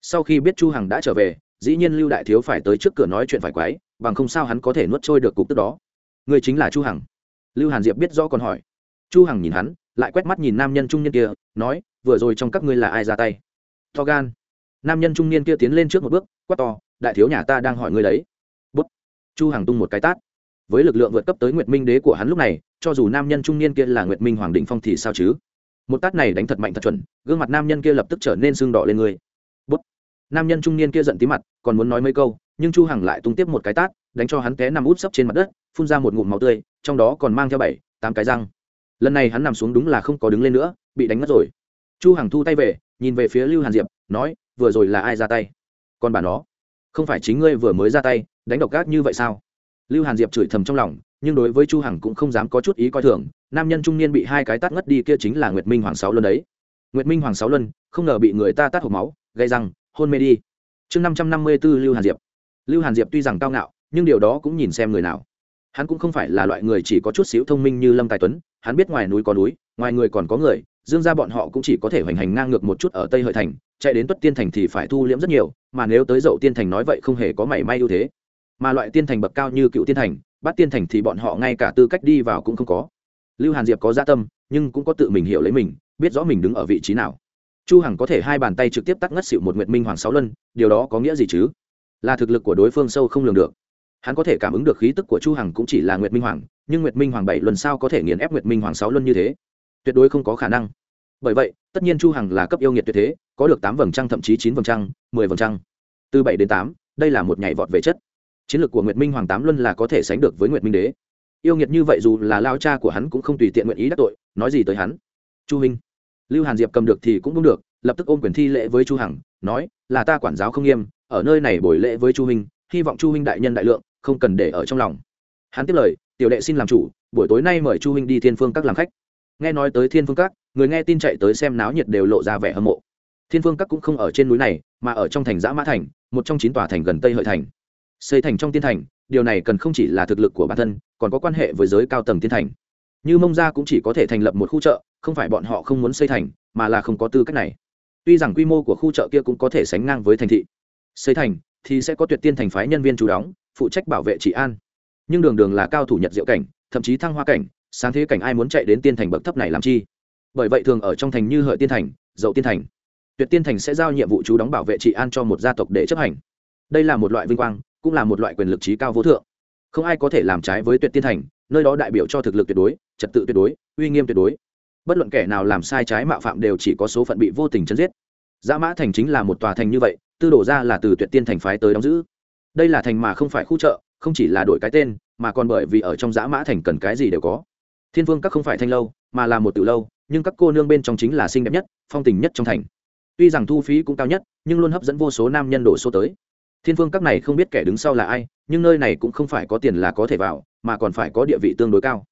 Sau khi biết chu hằng đã trở về, dĩ nhiên lưu đại thiếu phải tới trước cửa nói chuyện phải quái bằng không sao hắn có thể nuốt trôi được cục tức đó. Người chính là chu hằng. Lưu hàn diệp biết rõ còn hỏi. Chu hằng nhìn hắn, lại quét mắt nhìn nam nhân trung niên kia, nói, vừa rồi trong các ngươi là ai ra tay? To gan. Nam nhân trung niên kia tiến lên trước một bước, quát to, đại thiếu nhà ta đang hỏi ngươi đấy. Bút. Chu hằng tung một cái tát với lực lượng vượt cấp tới nguyệt minh đế của hắn lúc này, cho dù nam nhân trung niên kia là nguyệt minh hoàng định phong thì sao chứ? Một tát này đánh thật mạnh thật chuẩn, gương mặt nam nhân kia lập tức trở nên sưng đỏ lên người. Bút. Nam nhân trung niên kia giận tí mặt, còn muốn nói mấy câu, nhưng chu hằng lại tung tiếp một cái tát, đánh cho hắn té nằm út sấp trên mặt đất, phun ra một ngụm máu tươi, trong đó còn mang theo bảy, tám cái răng. Lần này hắn nằm xuống đúng là không có đứng lên nữa, bị đánh mất rồi. Chu hằng thu tay về, nhìn về phía lưu hàn diệp, nói, vừa rồi là ai ra tay? Còn bà nó. Không phải chính ngươi vừa mới ra tay, đánh độc gác như vậy sao? Lưu hàn diệp chửi thầm trong lòng, nhưng đối với chu hằng cũng không dám có chút ý coi thường, nam nhân trung niên bị hai cái tát ngất đi kia chính là nguyệt minh hoàng sáu luân đấy. Nguyệt minh hoàng sáu luân, không ngờ bị người ta tát hộc máu, gây răng, hôn mê đi. Chương năm trăm năm mươi 554 lưu hàn diệp. Lưu hàn diệp tuy rằng cao ngạo, nhưng điều đó cũng nhìn xem người nào. Hắn cũng không phải là loại người chỉ có chút xíu thông minh như lâm tài tuấn, hắn biết ngoài núi có núi, ngoài người còn có người, dương ra bọn họ cũng chỉ có thể hoành hành ngang ngược một chút ở tây hợi thành, chạy đến tuất tiên thành thì phải thu liễm rất nhiều, mà nếu tới dậu tiên thành nói vậy không hề có mảy may ưu thế mà loại tiên thành bậc cao như cựu tiên thành bắt tiên thành thì bọn họ ngay cả tư cách đi vào cũng không có. Lưu hàn diệp có gia tâm, nhưng cũng có tự mình hiểu lấy mình, biết rõ mình đứng ở vị trí nào. Chu hằng có thể hai bàn tay trực tiếp tắt ngất xịu một nguyệt minh hoàng sáu luân, điều đó có nghĩa gì chứ? Là thực lực của đối phương sâu không lường được. Hắn có thể cảm ứng được khí tức của chu hằng cũng chỉ là nguyệt minh hoàng, nhưng nguyệt minh hoàng bảy luân sao có thể nghiền ép nguyệt minh hoàng sáu luân như thế? Tuyệt đối không có khả năng. Bởi vậy, tất nhiên chu hằng là cấp yêu nghiệt tuyệt thế, có được tám vầng trăng, thậm chí chín vầng trăng, mười vầng trăng. Từ bảy đến tám, đây là một nhảy vọt về chất chiến lược của nguyệt minh hoàng tám luân là có thể sánh được với nguyệt minh đế. Yêu nghiệt như vậy dù là lao cha của hắn cũng không tùy tiện nguyện ý đắc tội, nói gì tới hắn. Chu minh lưu hàn diệp cầm được thì cũng không được, lập tức ôm quyền thi lễ với chu hằng, nói, là ta quản giáo không nghiêm, ở nơi này buổi lễ với chu minh hy vọng chu minh đại nhân đại lượng, không cần để ở trong lòng. Hắn tiếp lời, tiểu đệ xin làm chủ, buổi tối nay mời chu minh đi thiên phương các làm khách. Nghe nói tới thiên phương các, người nghe tin chạy tới xem náo nhiệt đều lộ ra vẻ hâm mộ. Thiên phương các cũng không ở trên núi này, mà ở trong thành giã mã thành, một trong chín tòa thành gần tây hợi thành xây thành trong tiên thành, điều này cần không chỉ là thực lực của bản thân, còn có quan hệ với giới cao tầng tiên thành. Như mông gia cũng chỉ có thể thành lập một khu chợ, không phải bọn họ không muốn xây thành, mà là không có tư cách này. Tuy rằng quy mô của khu chợ kia cũng có thể sánh ngang với thành thị. Xây thành thì sẽ có tuyệt tiên thành phái nhân viên chú đóng, phụ trách bảo vệ trị an. Nhưng đường đường là cao thủ nhật diệu cảnh, thậm chí thăng hoa cảnh, sáng thế cảnh ai muốn chạy đến tiên thành bậc thấp này làm chi? Bởi vậy thường ở trong thành như hợi tiên thành, dậu tiên thành, tuyệt tiên thành sẽ giao nhiệm vụ chú đóng bảo vệ trị an cho một gia tộc để chấp hành. Đây là một loại vinh quang cũng là một loại quyền lực trí cao vô thượng. Không ai có thể làm trái với tuyệt tiên thành, nơi đó đại biểu cho thực lực tuyệt đối, trật tự tuyệt đối, uy nghiêm tuyệt đối. Bất luận kẻ nào làm sai trái mạo phạm đều chỉ có số phận bị vô tình chấn giết. Giã mã thành chính là một tòa thành như vậy, tư đổ ra là từ tuyệt tiên thành phái tới đóng giữ. Đây là thành mà không phải khu chợ, không chỉ là đổi cái tên, mà còn bởi vì ở trong giã mã thành cần cái gì đều có. Thiên vương các không phải thanh lâu, mà là một từ lâu, nhưng các cô nương bên trong chính là xinh đẹp nhất, phong tình nhất trong thành. Tuy rằng thu phí cũng cao nhất, nhưng luôn hấp dẫn vô số nam nhân đổ số tới thiên phương các này không biết kẻ đứng sau là ai, nhưng nơi này cũng không phải có tiền là có thể vào, mà còn phải có địa vị tương đối cao.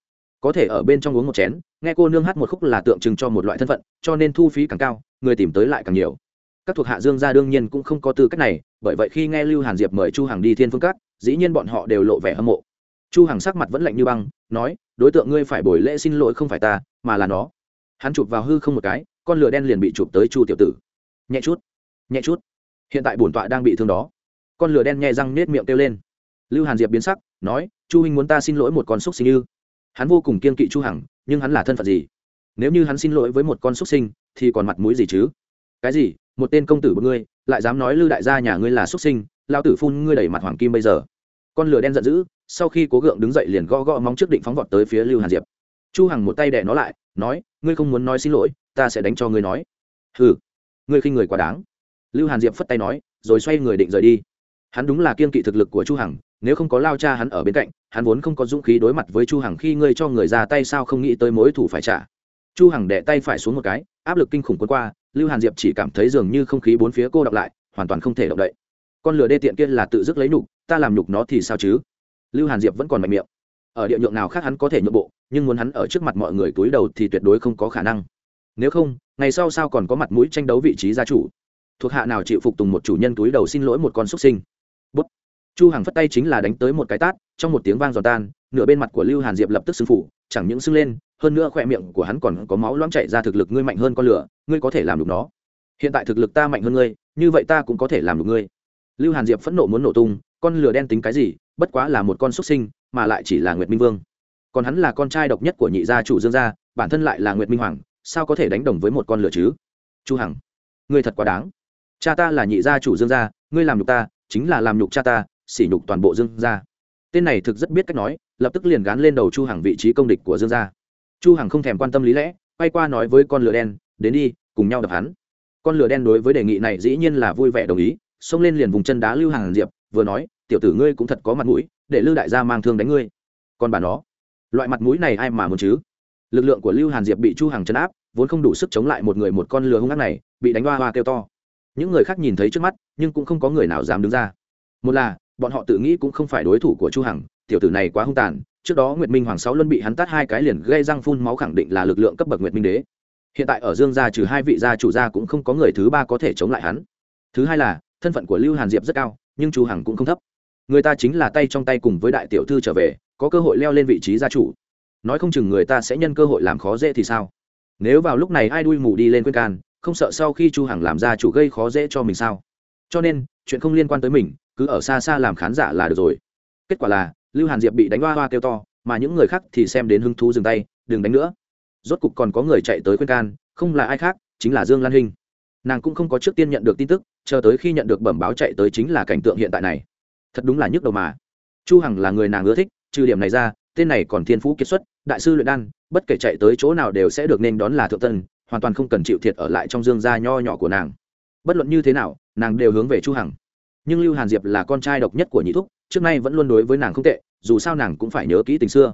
Có thể ở bên trong uống một chén, nghe cô nương hát một khúc là tượng trưng cho một loại thân phận, cho nên thu phí càng cao, người tìm tới lại càng nhiều. Các thuộc hạ dương gia đương nhiên cũng không có tư cách này, bởi vậy khi nghe lưu hàn diệp mời chu hằng đi thiên phương các, dĩ nhiên bọn họ đều lộ vẻ hâm mộ. Chu hằng sắc mặt vẫn lạnh như băng, nói, đối tượng ngươi phải bồi lễ xin lỗi không phải ta, mà là nó. Hắn chụp vào hư không một cái, con lửa đen liền bị chụp tới chu tiểu tử. Nhẹ chút nhẹ chút. Hiện tại bổn tọa đang bị thương đó con lửa đen nhẹ răng nết miệng kêu lên. Lưu hàn diệp biến sắc, nói, chu huynh muốn ta xin lỗi một con xúc sinh ư? Hắn vô cùng kiên kỵ chu hằng, nhưng hắn là thân phận gì? Nếu như hắn xin lỗi với một con xúc sinh, thì còn mặt mũi gì chứ? Cái gì? Một tên công tử của ngươi, lại dám nói lưu đại gia nhà ngươi là xúc sinh lao tử phun ngươi đẩy mặt hoàng kim bây giờ? Con lửa đen giận dữ, sau khi cố gượng đứng dậy liền gõ gõ móng trước định phóng vọt tới phía lưu hàn diệp. Chu hằng một tay đè nó lại, nói, ngươi không muốn nói xin lỗi, ta sẽ đánh cho ngươi nói. Hừ, ngươi khinh người quá đáng. Lưu hàn diệp phất tay nói, rồi xoay người định rời đi hắn đúng là kiên kỵ thực lực của chu hằng, nếu không có lao cha hắn ở bên cạnh, hắn vốn không có dũng khí đối mặt với chu hằng khi ngươi cho người ra tay sao không nghĩ tới mối thủ phải trả. Chu hằng đè tay phải xuống một cái, áp lực kinh khủng cuốn qua, lưu hàn diệp chỉ cảm thấy dường như không khí bốn phía cô đọc lại, hoàn toàn không thể động đậy. Con lửa đê tiện kia là tự dứt lấy nhục, ta làm nhục nó thì sao chứ? Lưu hàn diệp vẫn còn mạnh miệng. Ở địa nhượng nào khác hắn có thể nhượng bộ, nhưng muốn hắn ở trước mặt mọi người túi đầu thì tuyệt đối không có khả năng. Nếu không, ngày sau sao còn có mặt mũi tranh đấu vị trí gia chủ? Thuộc hạ nào chịu phục tùng một chủ nhân túi đầu xin lỗi một con xuất sinh? Bút. Chu hằng phất tay chính là đánh tới một cái tát, trong một tiếng vang giòn tan, nửa bên mặt của lưu hàn diệp lập tức sưng phủ, chẳng những sưng lên, hơn nữa khỏe miệng của hắn còn có máu loãng chảy ra thực lực ngươi mạnh hơn con lửa, ngươi có thể làm được nó. Hiện tại thực lực ta mạnh hơn ngươi, như vậy ta cũng có thể làm được ngươi. Lưu hàn diệp phẫn nộ muốn nổ tung, con lửa đen tính cái gì, bất quá là một con xuất sinh, mà lại chỉ là nguyệt minh vương. Còn hắn là con trai độc nhất của nhị gia chủ dương gia, bản thân lại là nguyệt minh hoàng, sao có thể đánh đồng với một con lửa chứ? Chu hằng, ngươi thật quá đáng. Cha ta là nhị gia chủ dương gia, ngươi làm được ta chính là làm nhục cha ta, sỉ nhục toàn bộ dương gia. Tên này thực rất biết cách nói, lập tức liền gán lên đầu chu hằng vị trí công địch của dương gia. Chu hằng không thèm quan tâm lý lẽ, quay qua nói với con lửa đen, đến đi, cùng nhau đập hắn. Con lửa đen đối với đề nghị này dĩ nhiên là vui vẻ đồng ý, xông lên liền vùng chân đá lưu hàng diệp, vừa nói, tiểu tử ngươi cũng thật có mặt mũi, để lưu đại gia mang thương đánh ngươi. Còn bà nó, loại mặt mũi này ai mà muốn chứ? Lực lượng của lưu hàn diệp bị chu hằng chấn áp, vốn không đủ sức chống lại một người một con lừa hung ác này, bị đánh hoa hoa kêu to những người khác nhìn thấy trước mắt, nhưng cũng không có người nào dám đứng ra. Một là, bọn họ tự nghĩ cũng không phải đối thủ của chu hằng, tiểu tử này quá hung tàn, trước đó nguyệt minh hoàng sáu luân bị hắn tát hai cái liền gây răng phun máu khẳng định là lực lượng cấp bậc nguyệt minh đế. Hiện tại ở dương gia trừ hai vị gia chủ gia cũng không có người thứ ba có thể chống lại hắn. Thứ hai là, thân phận của lưu hàn diệp rất cao, nhưng chu hằng cũng không thấp. Người ta chính là tay trong tay cùng với đại tiểu thư trở về, có cơ hội leo lên vị trí gia chủ. Nói không chừng người ta sẽ nhân cơ hội làm khó dễ thì sao? Nếu vào lúc này ai đuôi mù đi lên quên can không sợ sau khi chu hằng làm ra chủ gây khó dễ cho mình sao? Cho nên, chuyện không liên quan tới mình, cứ ở xa xa làm khán giả là được rồi. Kết quả là, lưu hàn diệp bị đánh hoa hoa kêu to, mà những người khác thì xem đến hứng thú dừng tay, đừng đánh nữa. Rốt cục còn có người chạy tới khuyên can, không là ai khác, chính là dương lan hinh. Nàng cũng không có trước tiên nhận được tin tức, chờ tới khi nhận được bẩm báo chạy tới chính là cảnh tượng hiện tại này. Thật đúng là nhức đầu mà. Chu hằng là người nàng ưa thích, trừ điểm này ra, tên này còn thiên phú kiệt xuất, đại sư luyện đan, bất kể chạy tới chỗ nào đều sẽ được nên đón là thượng tân hoàn toàn không cần chịu thiệt ở lại trong dương gia nho nhỏ của nàng. Bất luận như thế nào, nàng đều hướng về chu hằng. Nhưng lưu hàn diệp là con trai độc nhất của nhị thúc, trước nay vẫn luôn đối với nàng không tệ, dù sao nàng cũng phải nhớ kỹ tình xưa.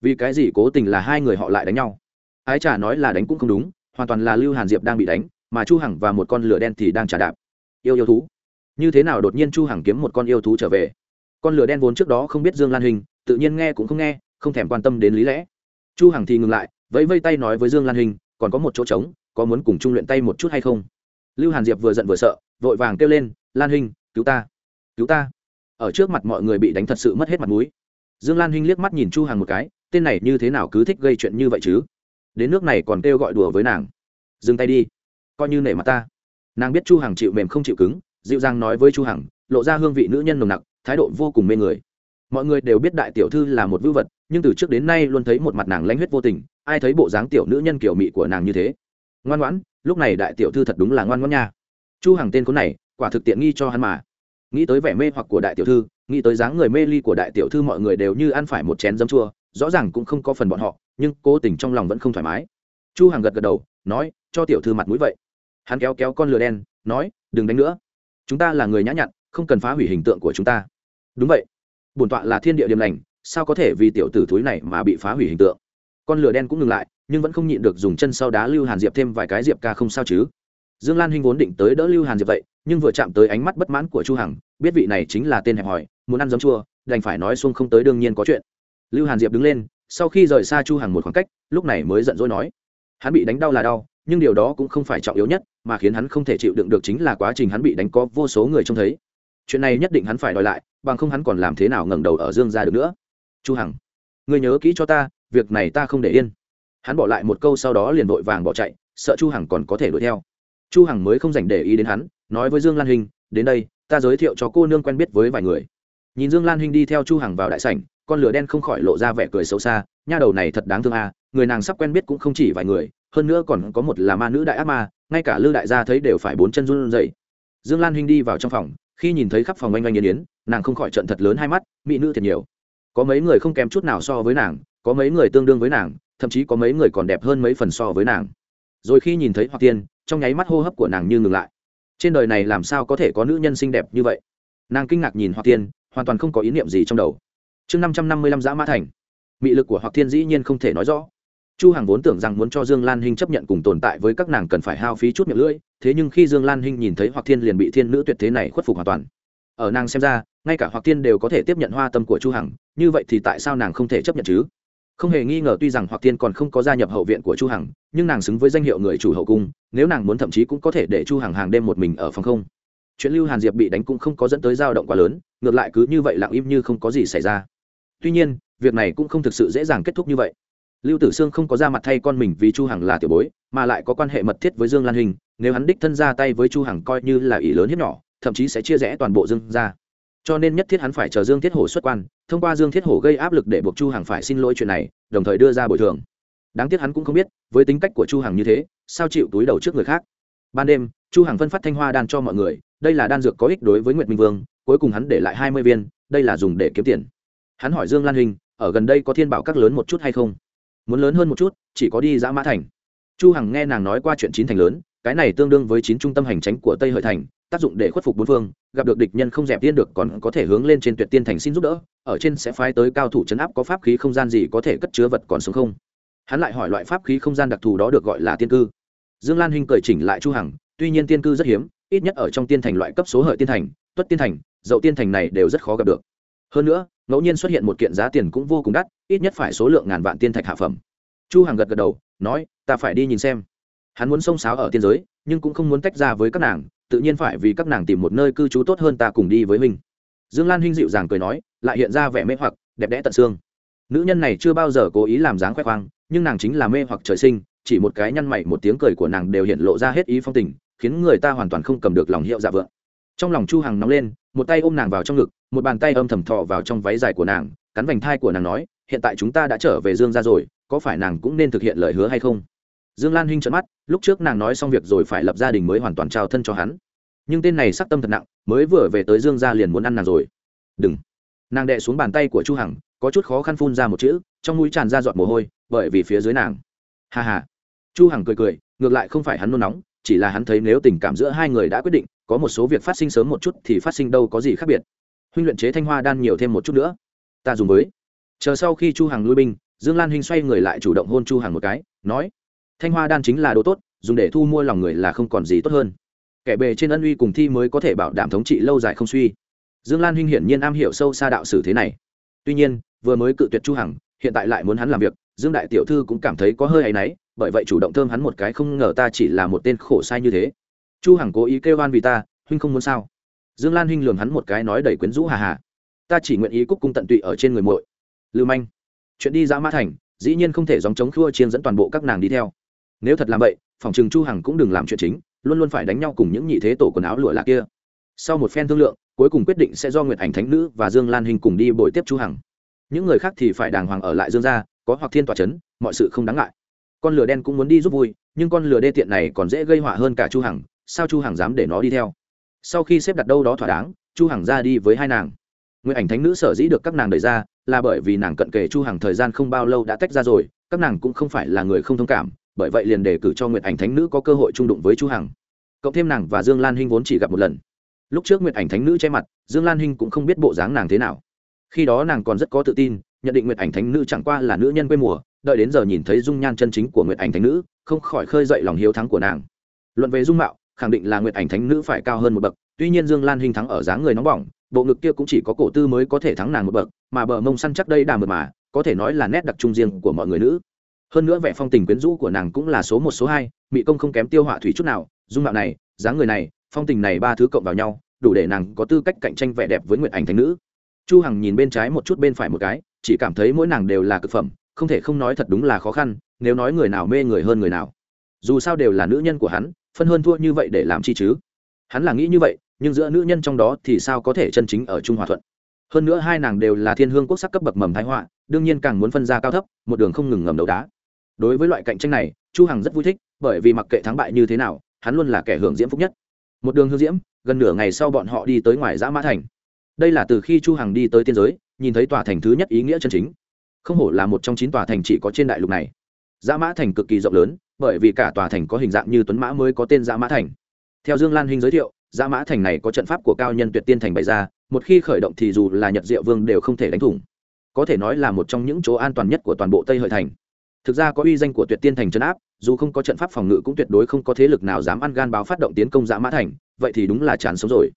Vì cái gì cố tình là hai người họ lại đánh nhau? Ái trà nói là đánh cũng không đúng, hoàn toàn là lưu hàn diệp đang bị đánh, mà chu hằng và một con lửa đen thì đang trả đạp. Yêu yêu thú. Như thế nào đột nhiên chu hằng kiếm một con yêu thú trở về? Con lửa đen vốn trước đó không biết dương lan hình, tự nhiên nghe cũng không nghe, không thèm quan tâm đến lý lẽ. Chu hằng thì ngừng lại, vẫy vây tay nói với dương lan hình còn có một chỗ trống, có muốn cùng chung luyện tay một chút hay không? Lưu hàn diệp vừa giận vừa sợ, vội vàng kêu lên, lan huynh, cứu ta cứu ta. Ở trước mặt mọi người bị đánh thật sự mất hết mặt mũi. Dương lan hinh liếc mắt nhìn chu hằng một cái, tên này như thế nào cứ thích gây chuyện như vậy chứ? Đến nước này còn kêu gọi đùa với nàng. Dừng tay đi, coi như nể mặt ta. Nàng biết chu hằng chịu mềm không chịu cứng, dịu dàng nói với chu hằng, lộ ra hương vị nữ nhân nồng nặc, thái độ vô cùng mê người. Mọi người đều biết đại tiểu thư là một vưu vật nhưng từ trước đến nay luôn thấy một mặt nàng lãnh huyết vô tình, ai thấy bộ dáng tiểu nữ nhân kiểu mị của nàng như thế. Ngoan ngoãn, lúc này đại tiểu thư thật đúng là ngoan ngoãn nha. Chu hằng tên khốn này, quả thực tiện nghi cho hắn mà. Nghĩ tới vẻ mê hoặc của đại tiểu thư, nghĩ tới dáng người mê ly của đại tiểu thư mọi người đều như ăn phải một chén dấm chua, rõ ràng cũng không có phần bọn họ, nhưng cố tình trong lòng vẫn không thoải mái. Chu hằng gật gật đầu, nói, cho tiểu thư mặt mũi vậy. Hắn kéo kéo con lừa đen, nói, đừng đánh nữa. Chúng ta là người nhã nhặn, không cần phá hủy hình tượng của chúng ta. Đúng vậy. Bổn tọa là thiên địa điểm lành sao có thể vì tiểu tử thúi này mà bị phá hủy hình tượng? Con lừa đen cũng ngừng lại, nhưng vẫn không nhịn được dùng chân sau đá lưu hàn diệp thêm vài cái diệp ca không sao chứ? Dương lan hinh vốn định tới đỡ lưu hàn diệp vậy, nhưng vừa chạm tới ánh mắt bất mãn của chu hằng, biết vị này chính là tên hẹp hòi, muốn ăn giấm chua, đành phải nói xuông không tới đương nhiên có chuyện. Lưu hàn diệp đứng lên, sau khi rời xa chu hằng một khoảng cách, lúc này mới giận dỗi nói, hắn bị đánh đau là đau, nhưng điều đó cũng không phải trọng yếu nhất, mà khiến hắn không thể chịu đựng được chính là quá trình hắn bị đánh có vô số người trông thấy. Chuyện này nhất định hắn phải đòi lại, bằng không hắn còn làm thế nào ngẩng đầu ở dương ra được nữa? Chu hằng, ngươi nhớ kỹ cho ta, việc này ta không để yên. Hắn bỏ lại một câu sau đó liền vội vàng bỏ chạy, sợ chu hằng còn có thể đuổi theo. Chu hằng mới không dành để ý đến hắn, nói với dương lan hình, đến đây, ta giới thiệu cho cô nương quen biết với vài người. Nhìn dương lan hình đi theo chu hằng vào đại sảnh, con lửa đen không khỏi lộ ra vẻ cười xấu xa, nha đầu này thật đáng thương à người nàng sắp quen biết cũng không chỉ vài người, hơn nữa còn có một là ma nữ đại ác ma, ngay cả lư đại gia thấy đều phải bốn chân run rẩy. Dương lan hình đi vào trong phòng, khi nhìn thấy khắp phòng oanh oanh yên yến, nàng không khỏi trận thật lớn hai mắt, mỹ nữ thật nhiều có mấy người không kém chút nào so với nàng, có mấy người tương đương với nàng, thậm chí có mấy người còn đẹp hơn mấy phần so với nàng. Rồi khi nhìn thấy hoặc tiên, trong nháy mắt hô hấp của nàng như ngừng lại. Trên đời này làm sao có thể có nữ nhân xinh đẹp như vậy? Nàng kinh ngạc nhìn hoặc tiên, hoàn toàn không có ý niệm gì trong đầu. Chương năm trăm năm mươi lăm giã mã thành. Mị lực của hoặc thiên dĩ nhiên không thể nói rõ. Chu hằng vốn tưởng rằng muốn cho dương lan hinh chấp nhận cùng tồn tại với các nàng cần phải hao phí chút miệng lưỡi, thế nhưng khi dương lan hinh nhìn thấy hoặc thiên liền bị thiên nữ tuyệt thế này khuất phục hoàn toàn. Ở nàng xem ra ngay cả hoặc Tiên đều có thể tiếp nhận hoa tâm của chu hằng, như vậy thì tại sao nàng không thể chấp nhận chứ? Không hề nghi ngờ tuy rằng hoặc Tiên còn không có gia nhập hậu viện của chu hằng, nhưng nàng xứng với danh hiệu người chủ hậu cung, nếu nàng muốn thậm chí cũng có thể để chu hằng hàng đêm một mình ở phòng không. Chuyện lưu hàn diệp bị đánh cũng không có dẫn tới dao động quá lớn, ngược lại cứ như vậy lặng im như không có gì xảy ra. Tuy nhiên, việc này cũng không thực sự dễ dàng kết thúc như vậy. Lưu tử sương không có ra mặt thay con mình vì chu hằng là tiểu bối, mà lại có quan hệ mật thiết với dương lan hình, nếu hắn đích thân ra tay với chu hằng coi như là ỷ lớn hiếp nhỏ, thậm chí sẽ chia rẽ toàn bộ dương ra cho nên nhất thiết hắn phải chờ dương thiết hổ xuất quan, thông qua dương thiết hổ gây áp lực để buộc chu hằng phải xin lỗi chuyện này, đồng thời đưa ra bồi thường. Đáng tiếc hắn cũng không biết, với tính cách của chu hằng như thế, sao chịu túi đầu trước người khác? Ban đêm, chu hằng phân phát thanh hoa đan cho mọi người, đây là đan dược có ích đối với nguyệt minh vương, cuối cùng hắn để lại hai mươi viên, đây là dùng để kiếm tiền. Hắn hỏi dương lan hình, ở gần đây có thiên bảo các lớn một chút hay không? Muốn lớn hơn một chút, chỉ có đi dã mã thành. Chu hằng nghe nàng nói qua chuyện chín thành lớn, cái này tương đương với chín trung tâm hành tránh của tây hợi thành tác dụng để khuất phục bốn phương, gặp được địch nhân không dẹp tiên được còn có thể hướng lên trên tuyệt tiên thành xin giúp đỡ, ở trên sẽ phái tới cao thủ chấn áp có pháp khí không gian gì có thể cất chứa vật còn sống không? Hắn lại hỏi loại pháp khí không gian đặc thù đó được gọi là tiên cư. Dương lan hinh cởi chỉnh lại chu hằng, tuy nhiên tiên cư rất hiếm, ít nhất ở trong tiên thành loại cấp số hợi tiên thành, tuất tiên thành, dậu tiên thành này đều rất khó gặp được. Hơn nữa, ngẫu nhiên xuất hiện một kiện giá tiền cũng vô cùng đắt, ít nhất phải số lượng ngàn vạn tiên thạch hạ phẩm. Chu hằng gật gật đầu, nói, ta phải đi nhìn xem. Hắn muốn xông xáo ở tiên giới, nhưng cũng không muốn tách ra với các nàng tự nhiên phải vì các nàng tìm một nơi cư trú tốt hơn ta cùng đi với mình dương lan hinh dịu dàng cười nói, lại hiện ra vẻ mê hoặc, đẹp đẽ tận xương. Nữ nhân này chưa bao giờ cố ý làm dáng khoe khoang, nhưng nàng chính là mê hoặc trời sinh, chỉ một cái nhăn mày một tiếng cười của nàng đều hiện lộ ra hết ý phong tình, khiến người ta hoàn toàn không cầm được lòng hiệu dạ vượng. Trong lòng chu hằng nóng lên, một tay ôm nàng vào trong ngực, một bàn tay âm thầm thọ vào trong váy dài của nàng, cắn vành thai của nàng nói, hiện tại chúng ta đã trở về dương ra rồi, có phải nàng cũng nên thực hiện lời hứa hay không? Dương lan hinh trợn mắt, lúc trước nàng nói xong việc rồi phải lập gia đình mới hoàn toàn trao thân cho hắn. Nhưng tên này sắc tâm thật nặng, mới vừa về tới dương gia liền muốn ăn nàng rồi. Đừng. Nàng đệ xuống bàn tay của chu hằng, có chút khó khăn phun ra một chữ, trong mũi tràn ra giọt mồ hôi, bởi vì phía dưới nàng. Hà hà chu hằng cười cười, ngược lại không phải hắn nôn nóng, chỉ là hắn thấy nếu tình cảm giữa hai người đã quyết định, có một số việc phát sinh sớm một chút thì phát sinh đâu có gì khác biệt. Huynh luyện chế thanh hoa đan nhiều thêm một chút nữa. Ta dùng với. Chờ sau khi chu hằng lui binh, dương lan hinh xoay người lại chủ động hôn chu hằng một cái, nói thanh hoa đan chính là đồ tốt, dùng để thu mua lòng người là không còn gì tốt hơn. Kẻ bề trên ân uy cùng thi mới có thể bảo đảm thống trị lâu dài không suy. Dương lan huynh hiển nhiên am hiểu sâu xa đạo sử thế này. Tuy nhiên, vừa mới cự tuyệt chu hằng, hiện tại lại muốn hắn làm việc, dương đại tiểu thư cũng cảm thấy có hơi áy náy, bởi vậy chủ động thơm hắn một cái không ngờ ta chỉ là một tên khổ sai như thế. Chu hằng cố ý kêu oan vì ta, huynh không muốn sao? Dương lan huynh lường hắn một cái nói đầy quyến rũ hà hà. Ta chỉ nguyện ý cúc cung tận tụy ở trên người muội. Lưu manh. Chuyện đi dã mã thành, dĩ nhiên không thể dòng chống khua chiên dẫn toàn bộ các nàng đi theo nếu thật làm vậy, phòng trừng chu hằng cũng đừng làm chuyện chính, luôn luôn phải đánh nhau cùng những nhị thế tổ quần áo lụa lạc kia. Sau một phen thương lượng, cuối cùng quyết định sẽ do nguyệt ảnh thánh nữ và dương lan hình cùng đi bồi tiếp chu hằng. Những người khác thì phải đàng hoàng ở lại dương gia, có hoặc thiên tòa chấn, mọi sự không đáng ngại. Con lửa đen cũng muốn đi giúp vui, nhưng con lửa đê tiện này còn dễ gây họa hơn cả chu hằng, sao chu hằng dám để nó đi theo? Sau khi xếp đặt đâu đó thỏa đáng, chu hằng ra đi với hai nàng. Nguyệt ảnh thánh nữ sở dĩ được các nàng đẩy ra, là bởi vì nàng cận kề chu hằng thời gian không bao lâu đã tách ra rồi, các nàng cũng không phải là người không thông cảm bởi vậy liền đề cử cho nguyệt ảnh thánh nữ có cơ hội trung đụng với chu hằng. Cộng thêm nàng và dương lan hinh vốn chỉ gặp một lần. Lúc trước nguyệt ảnh thánh nữ che mặt, dương lan hinh cũng không biết bộ dáng nàng thế nào. Khi đó nàng còn rất có tự tin, nhận định nguyệt ảnh thánh nữ chẳng qua là nữ nhân quê mùa, đợi đến giờ nhìn thấy dung nhan chân chính của nguyệt ảnh thánh nữ, không khỏi khơi dậy lòng hiếu thắng của nàng. Luận về dung mạo, khẳng định là nguyệt ảnh thánh nữ phải cao hơn một bậc, tuy nhiên dương lan hinh thắng ở dáng người nóng bỏng, bộ ngực kia cũng chỉ có cổ tư mới có thể thắng nàng một bậc, mà bờ mông săn chắc đây đà mượt mà, có thể nói là nét đặc trưng riêng của mọi người nữ hơn nữa vẻ phong tình quyến rũ của nàng cũng là số một, số hai mỹ công không kém tiêu họa thủy chút nào, dung mạo này, dáng người này, phong tình này ba thứ cộng vào nhau, đủ để nàng có tư cách cạnh tranh vẻ đẹp với nguyệt ảnh thánh nữ. Chu hằng nhìn bên trái một chút bên phải một cái, chỉ cảm thấy mỗi nàng đều là cực phẩm, không thể không nói thật đúng là khó khăn, nếu nói người nào mê người hơn người nào. Dù sao đều là nữ nhân của hắn, phân hơn thua như vậy để làm chi chứ? Hắn là nghĩ như vậy, nhưng giữa nữ nhân trong đó thì sao có thể chân chính ở trung hòa thuận? Hơn nữa hai nàng đều là thiên hương quốc sắc cấp bậc mầm thái họa, đương nhiên càng muốn phân ra cao thấp, một đường không ngừng ngầm đấu đá đối với loại cạnh tranh này, chu hằng rất vui thích, bởi vì mặc kệ thắng bại như thế nào, hắn luôn là kẻ hưởng diễm phúc nhất. Một đường hương diễm, gần nửa ngày sau bọn họ đi tới ngoài dã mã thành. Đây là từ khi chu hằng đi tới tiên giới, nhìn thấy tòa thành thứ nhất ý nghĩa chân chính. Không hổ là một trong chín tòa thành chỉ có trên đại lục này. Dã mã thành cực kỳ rộng lớn, bởi vì cả tòa thành có hình dạng như tuấn mã mới có tên dã mã thành. Theo dương lan hinh giới thiệu dã mã thành này có trận pháp của cao nhân tuyệt tiên thành bày ra, một khi khởi động thì dù là nhật diệu vương đều không thể đánh thủng. Có thể nói là một trong những chỗ an toàn nhất của toàn bộ tây hợi thành thực ra có uy danh của tuyệt tiên thành trấn áp, dù không có trận pháp phòng ngự cũng tuyệt đối không có thế lực nào dám ăn gan báo phát động tiến công dã mã thành, vậy thì đúng là chán sống rồi.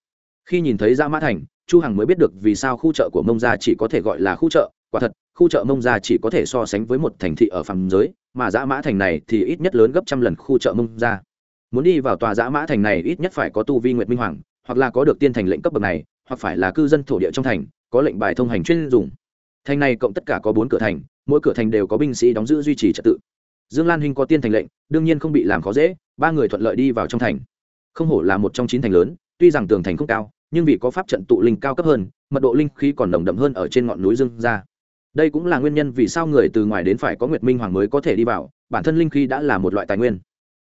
Khi nhìn thấy dã mã thành, chu hằng mới biết được vì sao khu chợ của mông gia chỉ có thể gọi là khu chợ, quả thật, khu chợ mông gia chỉ có thể so sánh với một thành thị ở phàm giới, mà dã mã thành này thì ít nhất lớn gấp trăm lần khu chợ mông gia. Muốn đi vào tòa dã mã thành này ít nhất phải có tu vi nguyệt minh hoàng, hoặc là có được tiên thành lệnh cấp bậc này, hoặc phải là cư dân thổ địa trong thành, có lệnh bài thông hành chuyên dùng. Thành này cộng tất cả có bốn cửa thành mỗi cửa thành đều có binh sĩ đóng giữ duy trì trật tự. Dương lan hinh có tiên thành lệnh, đương nhiên không bị làm khó dễ, ba người thuận lợi đi vào trong thành. Không hổ là một trong chín thành lớn, tuy rằng tường thành không cao, nhưng vì có pháp trận tụ linh cao cấp hơn, mật độ linh khí còn nồng đậm hơn ở trên ngọn núi dương ra đây cũng là nguyên nhân vì sao người từ ngoài đến phải có nguyệt minh hoàng mới có thể đi vào, bản thân linh khí đã là một loại tài nguyên.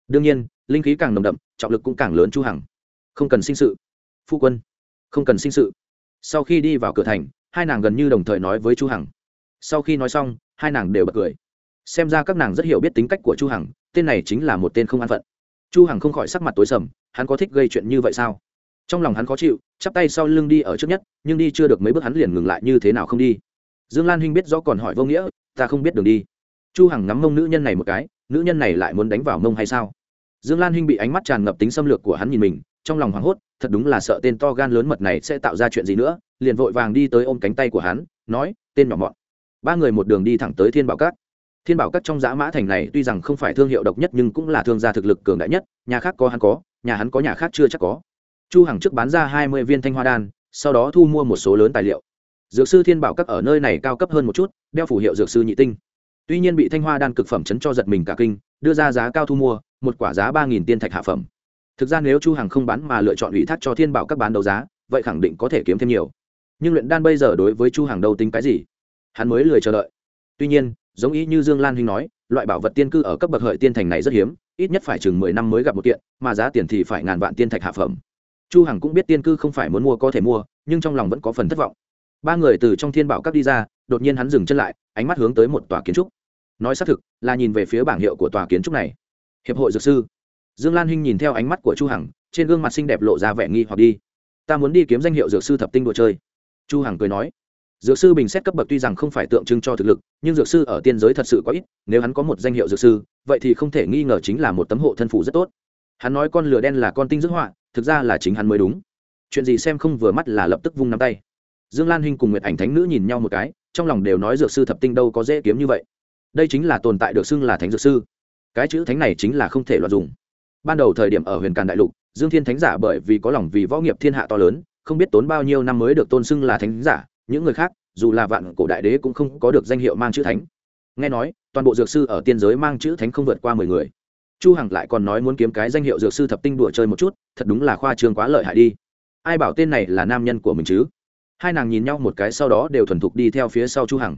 Đương nhiên, linh khí càng nồng đậm, trọng lực cũng càng lớn chu hằng. Không cần sinh sự. Phu quân. Không cần sinh sự. Sau khi đi vào cửa thành, hai nàng gần như đồng thời nói với chu hằng. Sau khi nói xong hai nàng đều bật cười. Xem ra các nàng rất hiểu biết tính cách của chu hằng, tên này chính là một tên không an phận. Chu hằng không khỏi sắc mặt tối sầm, hắn có thích gây chuyện như vậy sao? Trong lòng hắn khó chịu, chắp tay sau lưng đi ở trước nhất, nhưng đi chưa được mấy bước hắn liền ngừng lại như thế nào không đi. Dương lan hinh biết rõ còn hỏi vô nghĩa, ta không biết đường đi. Chu hằng ngắm mông nữ nhân này một cái, nữ nhân này lại muốn đánh vào mông hay sao? Dương lan hinh bị ánh mắt tràn ngập tính xâm lược của hắn nhìn mình, trong lòng hoảng hốt, thật đúng là sợ tên to gan lớn mật này sẽ tạo ra chuyện gì nữa. Liền vội vàng đi tới ôm cánh tay của hắn, nói, tên nhỏ mọn ba người một đường đi thẳng tới thiên bảo Các. thiên bảo Các trong giã mã thành này tuy rằng không phải thương hiệu độc nhất nhưng cũng là thương gia thực lực cường đại nhất, nhà khác có hắn có, nhà hắn có nhà khác chưa chắc có. Chu hằng trước bán ra hai mươi viên thanh hoa đan, sau đó thu mua một số lớn tài liệu. Dược sư thiên bảo các ở nơi này cao cấp hơn một chút, đeo phủ hiệu dược sư nhị tinh. Tuy nhiên bị thanh hoa đan cực phẩm chấn cho giật mình cả kinh, đưa ra giá cao thu mua, một quả giá ba nghìn tiên thạch hạ phẩm. Thực ra nếu chu hằng không bán mà lựa chọn ủy thác cho thiên bảo các bán đấu giá, vậy khẳng định có thể kiếm thêm nhiều. Nhưng luyện đan bây giờ đối với chu hằng đâu tính cái gì? Hắn mới lười chờ đợi. Tuy nhiên, giống ý như dương lan huynh nói, loại bảo vật tiên cư ở cấp bậc hợi tiên thành này rất hiếm, ít nhất phải chừng mười năm mới gặp một kiện, mà giá tiền thì phải ngàn vạn tiên thạch hạ phẩm. Chu hằng cũng biết tiên cư không phải muốn mua có thể mua, nhưng trong lòng vẫn có phần thất vọng. Ba người từ trong thiên bảo các đi ra, đột nhiên hắn dừng chân lại, ánh mắt hướng tới một tòa kiến trúc. Nói xác thực, là nhìn về phía bảng hiệu của tòa kiến trúc này. Hiệp hội dược sư. Dương lan hinh nhìn theo ánh mắt của chu hằng, trên gương mặt xinh đẹp lộ ra vẻ nghi hoặc đi. Ta muốn đi kiếm danh hiệu dược sư thập tinh đùa chơi. Chu hằng cười nói dược sư bình xét cấp bậc tuy rằng không phải tượng trưng cho thực lực, nhưng dược sư ở tiên giới thật sự có ít, nếu hắn có một danh hiệu dược sư, vậy thì không thể nghi ngờ chính là một tấm hộ thân phủ rất tốt. Hắn nói con lửa đen là con tinh dứt họa, thực ra là chính hắn mới đúng. Chuyện gì xem không vừa mắt là lập tức vung nắm tay. Dương lan hinh cùng nguyệt ảnh thánh nữ nhìn nhau một cái, trong lòng đều nói dược sư thập tinh đâu có dễ kiếm như vậy. Đây chính là tồn tại được xưng là thánh dược sư. Cái chữ thánh này chính là không thể loạt dùng. Ban đầu thời điểm ở huyền càn đại lục, dương thiên thánh giả bởi vì có lòng vì võ nghiệp thiên hạ to lớn, không biết tốn bao nhiêu năm mới được tôn xưng là thánh giả những người khác, dù là vạn cổ đại đế cũng không có được danh hiệu mang chữ thánh. Nghe nói, toàn bộ dược sư ở tiên giới mang chữ thánh không vượt qua mười người. Chu hằng lại còn nói muốn kiếm cái danh hiệu dược sư thập tinh đùa chơi một chút, thật đúng là khoa trương quá lợi hại đi. Ai bảo tên này là nam nhân của mình chứ? Hai nàng nhìn nhau một cái sau đó đều thuần thục đi theo phía sau chu hằng.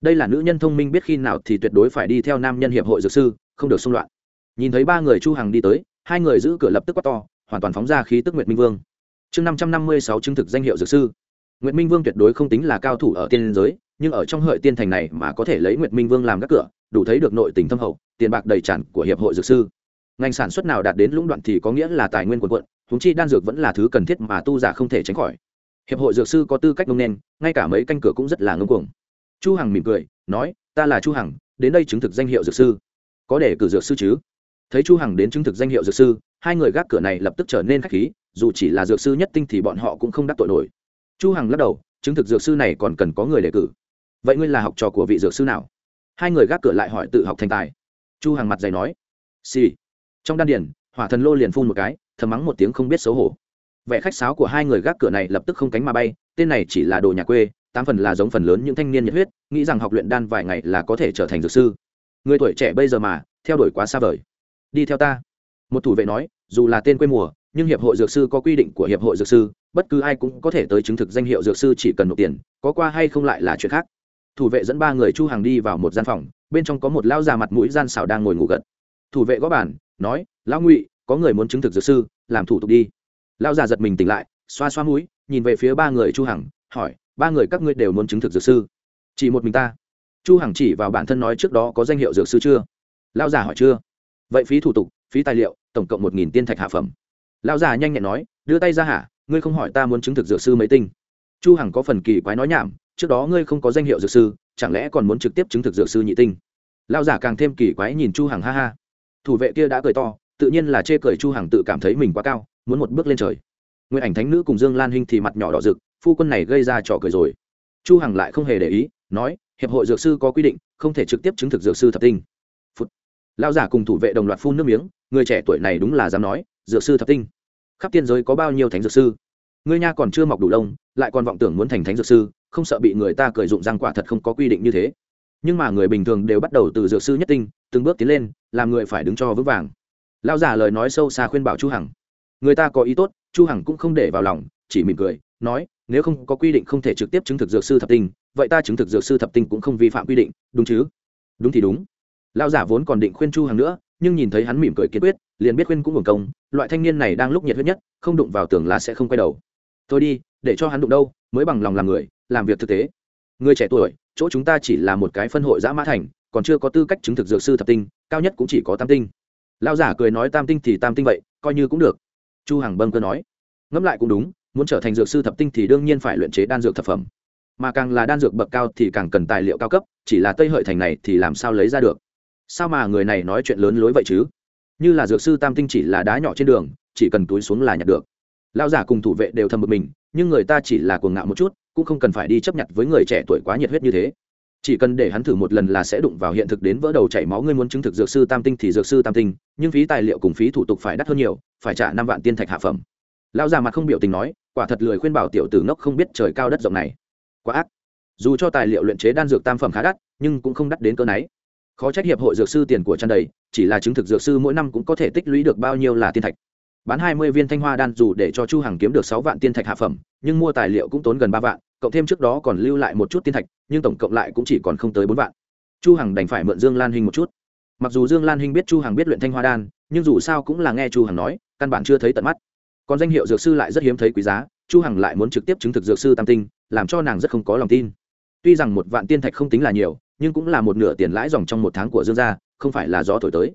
Đây là nữ nhân thông minh biết khi nào thì tuyệt đối phải đi theo nam nhân hiệp hội dược sư, không được xung loạn. Nhìn thấy ba người chu hằng đi tới, hai người giữ cửa lập tức quát to, hoàn toàn phóng ra khí tức nguyệt minh vương. Chương năm trăm năm mươi sáu chứng thực danh hiệu dược sư nguyệt minh vương tuyệt đối không tính là cao thủ ở tiên giới nhưng ở trong hợi tiên thành này mà có thể lấy nguyệt minh vương làm gác cửa đủ thấy được nội tình thâm hậu tiền bạc đầy tràn của hiệp hội dược sư. Ngành sản xuất nào đạt đến lũng đoạn thì có nghĩa là tài nguyên quần cuộn, huống chi đan dược vẫn là thứ cần thiết mà tu giả không thể tránh khỏi. Hiệp hội dược sư có tư cách ngông nên ngay cả mấy canh cửa cũng rất là ngông cuồng. Chu hằng mỉm cười nói ta là chu hằng đến đây chứng thực danh hiệu dược sư. Có để cử dược sư chứ? Thấy chu hằng đến chứng thực danh hiệu dược sư hai người gác cửa này lập tức trở nên khách khí dù chỉ là dược sư nhất tinh thì bọn họ cũng không đắc tội nổi chu hằng lắc đầu, chứng thực dược sư này còn cần có người đề cử. Vậy ngươi là học trò của vị dược sư nào? Hai người gác cửa lại hỏi tự học thành tài. Chu hằng mặt dày nói, xì、sì. trong đan điển hỏa thần lô liền phun một cái, thầm mắng một tiếng không biết xấu hổ. Vẻ khách sáo của hai người gác cửa này lập tức không cánh mà bay, tên này chỉ là đồ nhà quê, tám phần là giống phần lớn những thanh niên nhiệt huyết, nghĩ rằng học luyện đan vài ngày là có thể trở thành dược sư. Người tuổi trẻ bây giờ mà, theo đuổi quá xa vời. Đi theo ta. Một thủ vệ nói, dù là tên quê mùa nhưng hiệp hội dược sư có quy định của hiệp hội dược sư, bất cứ ai cũng có thể tới chứng thực danh hiệu dược sư chỉ cần nộp tiền, có qua hay không lại là chuyện khác. Thủ vệ dẫn ba người chu hàng đi vào một gian phòng, bên trong có một lão già mặt mũi gian xảo đang ngồi ngủ gật. Thủ vệ gõ bản nói, lão ngụy, có người muốn chứng thực dược sư, làm thủ tục đi. Lão già giật mình tỉnh lại, xoa xoa mũi, nhìn về phía ba người chu hằng, hỏi, ba người các ngươi đều muốn chứng thực dược sư? Chỉ một mình ta. Chu hằng chỉ vào bản thân nói trước đó có danh hiệu dược sư chưa? Lão già hỏi, chưa. Vậy phí thủ tục, phí tài liệu, tổng cộng một nghìn tiên thạch hạ phẩm lão già nhanh nhẹn nói, đưa tay ra hả, ngươi không hỏi ta muốn chứng thực dược sư mấy tinh. Chu hằng có phần kỳ quái nói nhảm, trước đó ngươi không có danh hiệu dược sư, chẳng lẽ còn muốn trực tiếp chứng thực dược sư nhị tinh? Lão giả càng thêm kỳ quái nhìn chu hằng ha ha. Thủ vệ kia đã cười to, tự nhiên là chê cười chu hằng tự cảm thấy mình quá cao, muốn một bước lên trời. Nguyên ảnh thánh nữ cùng dương lan hinh thì mặt nhỏ đỏ rực, phu quân này gây ra trò cười rồi. Chu hằng lại không hề để ý, nói, hiệp hội dược sư có quy định, không thể trực tiếp chứng thực dược sư thập tinh. Lão già giả cùng thủ vệ đồng loạt phun nước miếng, người trẻ tuổi này đúng là dám nói, dược sư thập tinh khắp tiên giới có bao nhiêu thánh dược sư? Ngươi nha còn chưa mọc đủ lông, lại còn vọng tưởng muốn thành thánh dược sư, không sợ bị người ta cười dụng răng quả thật không có quy định như thế. Nhưng mà người bình thường đều bắt đầu từ dược sư nhất tinh, từng bước tiến lên, làm người phải đứng cho vững vàng. Lao giả lời nói sâu xa khuyên bảo chu hằng. Người ta có ý tốt, chu hằng cũng không để vào lòng, chỉ mỉm cười, nói, nếu không có quy định không thể trực tiếp chứng thực dược sư thập tinh, vậy ta chứng thực dược sư thập tinh cũng không vi phạm quy định, đúng chứ? Đúng thì đúng. Lao giả vốn còn định khuyên chu hằng nữa, nhưng nhìn thấy hắn mỉm cười kiên quyết liền biết khuyên cũng hưởng công, loại thanh niên này đang lúc nhiệt huyết nhất, không đụng vào tường là sẽ không quay đầu. Tôi đi, để cho hắn đụng đâu, mới bằng lòng làm người, làm việc thực tế. Người trẻ tuổi, chỗ chúng ta chỉ là một cái phân hội giã mã thành, còn chưa có tư cách chứng thực dược sư thập tinh, cao nhất cũng chỉ có tam tinh. Lao giả cười nói tam tinh thì tam tinh vậy, coi như cũng được. Chu hằng bâng cơ nói. Ngẫm lại cũng đúng, muốn trở thành dược sư thập tinh thì đương nhiên phải luyện chế đan dược thập phẩm. Mà càng là đan dược bậc cao thì càng cần tài liệu cao cấp, chỉ là tây hợi thành này thì làm sao lấy ra được? Sao mà người này nói chuyện lớn lối vậy chứ? Như là dược sư tam tinh chỉ là đá nhỏ trên đường, chỉ cần túi xuống là nhặt được. Lao giả cùng thủ vệ đều thầm bực mình, nhưng người ta chỉ là cuồng ngạo một chút, cũng không cần phải đi chấp nhận với người trẻ tuổi quá nhiệt huyết như thế. Chỉ cần để hắn thử một lần là sẽ đụng vào hiện thực đến vỡ đầu chảy máu. Ngươi muốn chứng thực dược sư tam tinh thì dược sư tam tinh, nhưng phí tài liệu cùng phí thủ tục phải đắt hơn nhiều, phải trả năm vạn tiên thạch hạ phẩm. Lão già mặt không biểu tình nói, quả thật lười khuyên bảo tiểu tử ngốc không biết trời cao đất rộng này. Quá ác. Dù cho tài liệu luyện chế đan dược tam phẩm khá đắt, nhưng cũng không đắt đến cỡ náy khó trách hiệp hội dược sư tiền của tràn đầy, chỉ là chứng thực dược sư mỗi năm cũng có thể tích lũy được bao nhiêu là tiên thạch. Bán hai mươi viên thanh hoa đan dù để cho chu hằng kiếm được sáu vạn tiên thạch hạ phẩm, nhưng mua tài liệu cũng tốn gần ba vạn, cộng thêm trước đó còn lưu lại một chút tiên thạch, nhưng tổng cộng lại cũng chỉ còn không tới bốn vạn. Chu hằng đành phải mượn dương lan hình một chút. Mặc dù dương lan hình biết chu hằng biết luyện thanh hoa đan, nhưng dù sao cũng là nghe chu hằng nói, căn bản chưa thấy tận mắt. Còn danh hiệu dược sư lại rất hiếm thấy quý giá, chu hằng lại muốn trực tiếp chứng thực dược sư tam tinh, làm cho nàng rất không có lòng tin. Tuy rằng một vạn tiên thạch không tính là nhiều nhưng cũng là một nửa tiền lãi dòng trong một tháng của dương gia, không phải là gió thổi tới.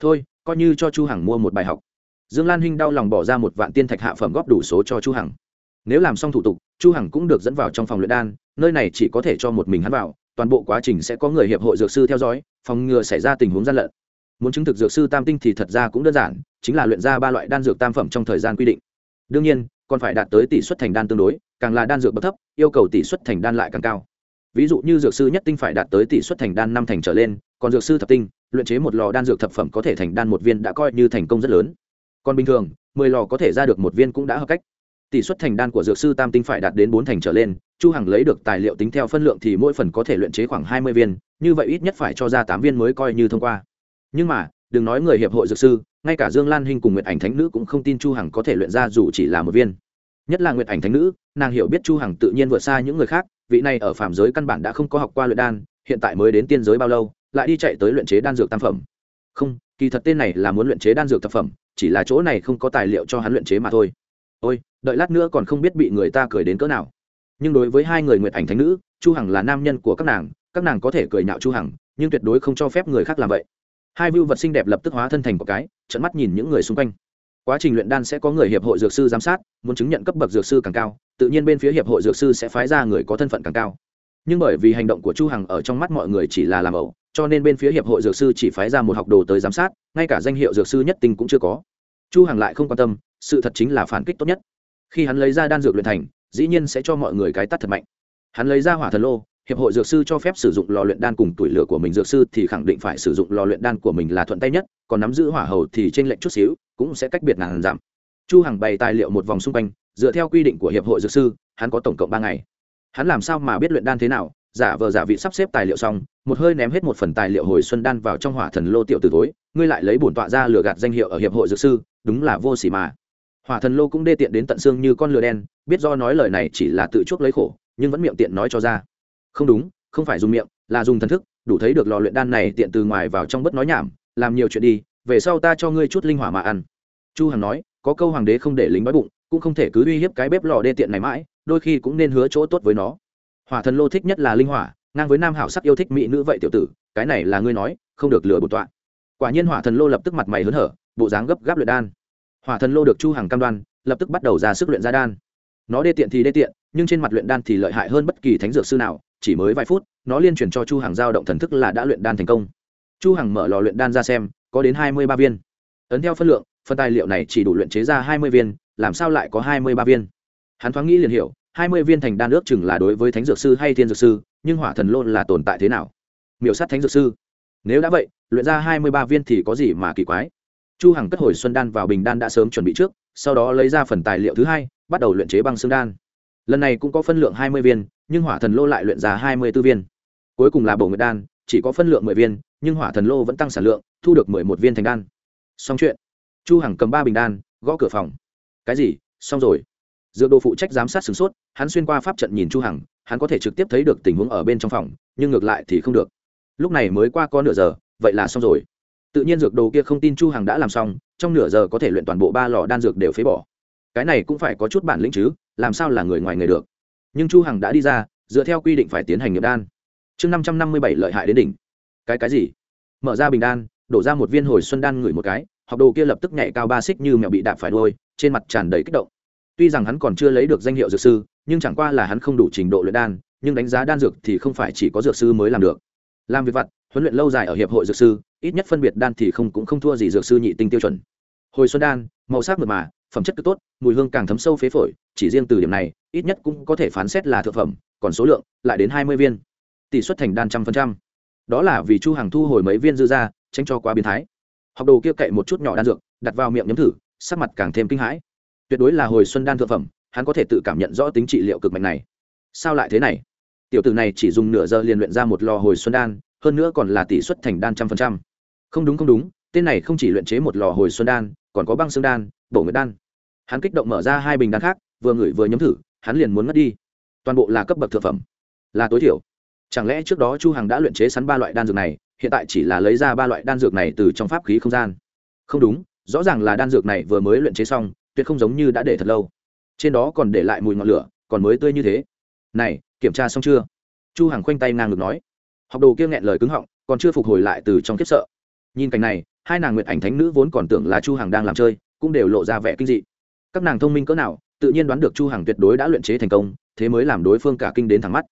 Thôi, coi như cho chu hằng mua một bài học. Dương lan hinh đau lòng bỏ ra một vạn tiên thạch hạ phẩm góp đủ số cho chu hằng. Nếu làm xong thủ tục, chu hằng cũng được dẫn vào trong phòng luyện đan, nơi này chỉ có thể cho một mình hắn vào, toàn bộ quá trình sẽ có người hiệp hội dược sư theo dõi, phòng ngừa xảy ra tình huống gian lận. Muốn chứng thực dược sư tam tinh thì thật ra cũng đơn giản, chính là luyện ra ba loại đan dược tam phẩm trong thời gian quy định. Đương nhiên, còn phải đạt tới tỷ suất thành đan tương đối, càng là đan dược bậc thấp, yêu cầu tỷ suất thành đan lại càng cao ví dụ như dược sư nhất tinh phải đạt tới tỷ suất thành đan năm thành trở lên, còn dược sư thập tinh, luyện chế một lò đan dược thập phẩm có thể thành đan một viên đã coi như thành công rất lớn. Còn bình thường, mười lò có thể ra được một viên cũng đã hợp cách. Tỷ suất thành đan của dược sư tam tinh phải đạt đến bốn thành trở lên, chu hằng lấy được tài liệu tính theo phân lượng thì mỗi phần có thể luyện chế khoảng hai mươi viên, như vậy ít nhất phải cho ra tám viên mới coi như thông qua. Nhưng mà, đừng nói người hiệp hội dược sư, ngay cả dương lan hinh cùng nguyệt ảnh thánh nữ cũng không tin chu hằng có thể luyện ra dù chỉ là một viên. Nhất là nguyệt ảnh thánh nữ, nàng hiểu biết chu hằng tự nhiên vượt xa những người khác vị này ở phạm giới căn bản đã không có học qua luyện đan, hiện tại mới đến tiên giới bao lâu, lại đi chạy tới luyện chế đan dược tam phẩm. Không, kỳ thật tên này là muốn luyện chế đan dược thập phẩm, chỉ là chỗ này không có tài liệu cho hắn luyện chế mà thôi. Ôi, đợi lát nữa còn không biết bị người ta cười đến cỡ nào. Nhưng đối với hai người nguyệt ảnh thánh nữ, chu hằng là nam nhân của các nàng các nàng có thể cười nhạo chu hằng, nhưng tuyệt đối không cho phép người khác làm vậy. Hai vưu vật xinh đẹp lập tức hóa thân thành một cái trận mắt nhìn những người xung quanh quá trình luyện đan sẽ có người hiệp hội dược sư giám sát, muốn chứng nhận cấp bậc dược sư càng cao, tự nhiên bên phía hiệp hội dược sư sẽ phái ra người có thân phận càng cao. Nhưng bởi vì hành động của chu hằng ở trong mắt mọi người chỉ là làm ẩu, cho nên bên phía hiệp hội dược sư chỉ phái ra một học đồ tới giám sát, ngay cả danh hiệu dược sư nhất tinh cũng chưa có. Chu hằng lại không quan tâm, sự thật chính là phản kích tốt nhất. Khi hắn lấy ra đan dược luyện thành, dĩ nhiên sẽ cho mọi người cái tắt thật mạnh. Hắn lấy ra hỏa thần lô hiệp hội dược sư cho phép sử dụng lò luyện đan cùng tuổi lửa của mình. Dược sư thì khẳng định phải sử dụng lò luyện đan của mình là thuận tay nhất, còn nắm giữ hỏa hầu thì trên lệnh chút xíu, cũng sẽ cách biệt ngàn giảm. Chu hằng bày tài liệu một vòng xung quanh, dựa theo quy định của hiệp hội dược sư, hắn có tổng cộng ba ngày. Hắn làm sao mà biết luyện đan thế nào? Giả vờ giả vị sắp xếp tài liệu xong, một hơi ném hết một phần tài liệu hồi xuân đan vào trong hỏa thần lô tiểu từ tối ngươi lại lấy bổn tọa ra lừa gạt danh hiệu ở hiệp hội dược sư, đúng là vô sỉ mà. Hỏa thần lô cũng đê tiện đến tận xương như con lừa đen, biết do nói lời này chỉ là tự chuốc lấy khổ, nhưng vẫn miệng tiện nói cho ra không đúng, không phải dùng miệng, là dùng thần thức, đủ thấy được lò luyện đan này tiện từ ngoài vào trong bất nói nhảm, làm nhiều chuyện đi, về sau ta cho ngươi chút linh hỏa mà ăn. Chu hằng nói, có câu hoàng đế không để lính đói bụng, cũng không thể cứ uy hiếp cái bếp lò đê tiện này mãi, đôi khi cũng nên hứa chỗ tốt với nó. Hỏa thần lô thích nhất là linh hỏa, ngang với nam hảo sắc yêu thích mỹ nữ vậy tiểu tử, cái này là ngươi nói, không được lừa bột tọa. Quả nhiên hỏa thần lô lập tức mặt mày hớn hở, bộ dáng gấp gáp luyện đan. Hỏa thần lô được chu hằng cam đoan, lập tức bắt đầu ra sức luyện ra đan. Nó đê tiện thì đê tiện, nhưng trên mặt luyện đan thì lợi hại hơn bất kỳ thánh dược sư nào chỉ mới vài phút, nó liên truyền cho chu hằng giao động thần thức là đã luyện đan thành công. Chu hằng mở lò luyện đan ra xem, có đến hai mươi ba viên. Ấn theo phân lượng, phần tài liệu này chỉ đủ luyện chế ra hai mươi viên, làm sao lại có hai mươi ba viên? Hắn thoáng nghĩ liền hiểu, hai mươi viên thành đan ước chừng là đối với thánh dược sư hay thiên dược sư, nhưng hỏa thần lôn là tồn tại thế nào? Miểu sát thánh dược sư. Nếu đã vậy, luyện ra hai mươi ba viên thì có gì mà kỳ quái? Chu hằng cất hồi xuân đan vào bình đan đã sớm chuẩn bị trước, sau đó lấy ra phần tài liệu thứ hai, bắt đầu luyện chế băng xương đan. Lần này cũng có phân lượng hai mươi viên nhưng hỏa thần lô lại luyện ra hai mươi b ố viên. Cuối cùng là bổ nguyệt đan, chỉ có phân lượng mười viên, nhưng hỏa thần lô vẫn tăng sản lượng, thu được mười một viên thành đan. Xong chuyện. Chu hằng cầm ba bình đan, gõ cửa phòng. Cái gì? Xong rồi. Dược đồ phụ trách giám sát sửng sốt, hắn xuyên qua pháp trận nhìn chu hằng, hắn có thể trực tiếp thấy được tình huống ở bên trong phòng, nhưng ngược lại thì không được. Lúc này mới qua có nửa giờ, vậy là xong rồi. Tự nhiên dược đồ kia không tin chu hằng đã làm xong, trong nửa giờ có thể luyện toàn bộ ba lò đan dược đều phế bỏ. Cái này cũng phải có chút bản lĩnh chứ, làm sao là người ngoài người được? Nhưng chu hằng đã đi ra, dựa theo quy định phải tiến hành nghiệp đan. Chương năm trăm năm mươi bảy lợi hại đến đỉnh. Cái cái gì? Mở ra bình đan, đổ ra một viên hồi xuân đan ngửi một cái, học đồ kia lập tức nhảy cao ba xích như mèo bị đạp phải đuôi, trên mặt tràn đầy kích động. Tuy rằng hắn còn chưa lấy được danh hiệu dược sư, nhưng chẳng qua là hắn không đủ trình độ luyện đan, nhưng đánh giá đan dược thì không phải chỉ có dược sư mới làm được. Làm việc vặt, huấn luyện lâu dài ở hiệp hội dược sư, ít nhất phân biệt đan thì không cũng không thua gì dược sư nhị tinh tiêu chuẩn. Hồi xuân đan, màu sắc mượt mà, phẩm chất cứ tốt, mùi hương càng thấm sâu phế phổi, chỉ riêng từ điểm này ít nhất cũng có thể phán xét là thực phẩm, còn số lượng lại đến hai mươi viên. Tỷ suất thành đan trăm phần trăm. Đó là vì chu hàng thu hồi mấy viên dư ra, tránh cho quá biến thái. Học đồ kia cậy một chút nhỏ đan dược, đặt vào miệng nhấm thử, sắc mặt càng thêm kinh hãi. Tuyệt đối là hồi xuân đan thượng phẩm, hắn có thể tự cảm nhận rõ tính trị liệu cực mạnh này. Sao lại thế này? Tiểu tử này chỉ dùng nửa giờ liền luyện ra một lò hồi xuân đan, hơn nữa còn là tỷ suất thành đan trăm phần trăm. Không đúng không đúng, tên này không chỉ luyện chế một lò hồi xuân đan, còn có băng xương đan, bổ nguyệt đan. Hắn kích động mở ra hai bình đan khác, vừa ngửi vừa nhấm thử hắn liền muốn mất đi. Toàn bộ là cấp bậc thượng phẩm. Là tối thiểu. Chẳng lẽ trước đó chu hằng đã luyện chế sắn ba loại đan dược này, hiện tại chỉ là lấy ra ba loại đan dược này từ trong pháp khí không gian? Không đúng, rõ ràng là đan dược này vừa mới luyện chế xong, tuyệt không giống như đã để thật lâu. Trên đó còn để lại mùi ngọn lửa, còn mới tươi như thế. Này, kiểm tra xong chưa? Chu hằng khoanh tay ngang ngược nói. Học đồ kia nghẹn lời cứng họng, còn chưa phục hồi lại từ trong kiếp sợ. Nhìn cảnh này, hai nàng nguyệt ảnh thánh nữ vốn còn tưởng là chu hằng đang làm chơi, cũng đều lộ ra vẻ kinh dị. Các nàng thông minh cỡ nào tự nhiên đoán được chu hằng tuyệt đối đã luyện chế thành công, thế mới làm đối phương cả kinh đến thẳng mắt.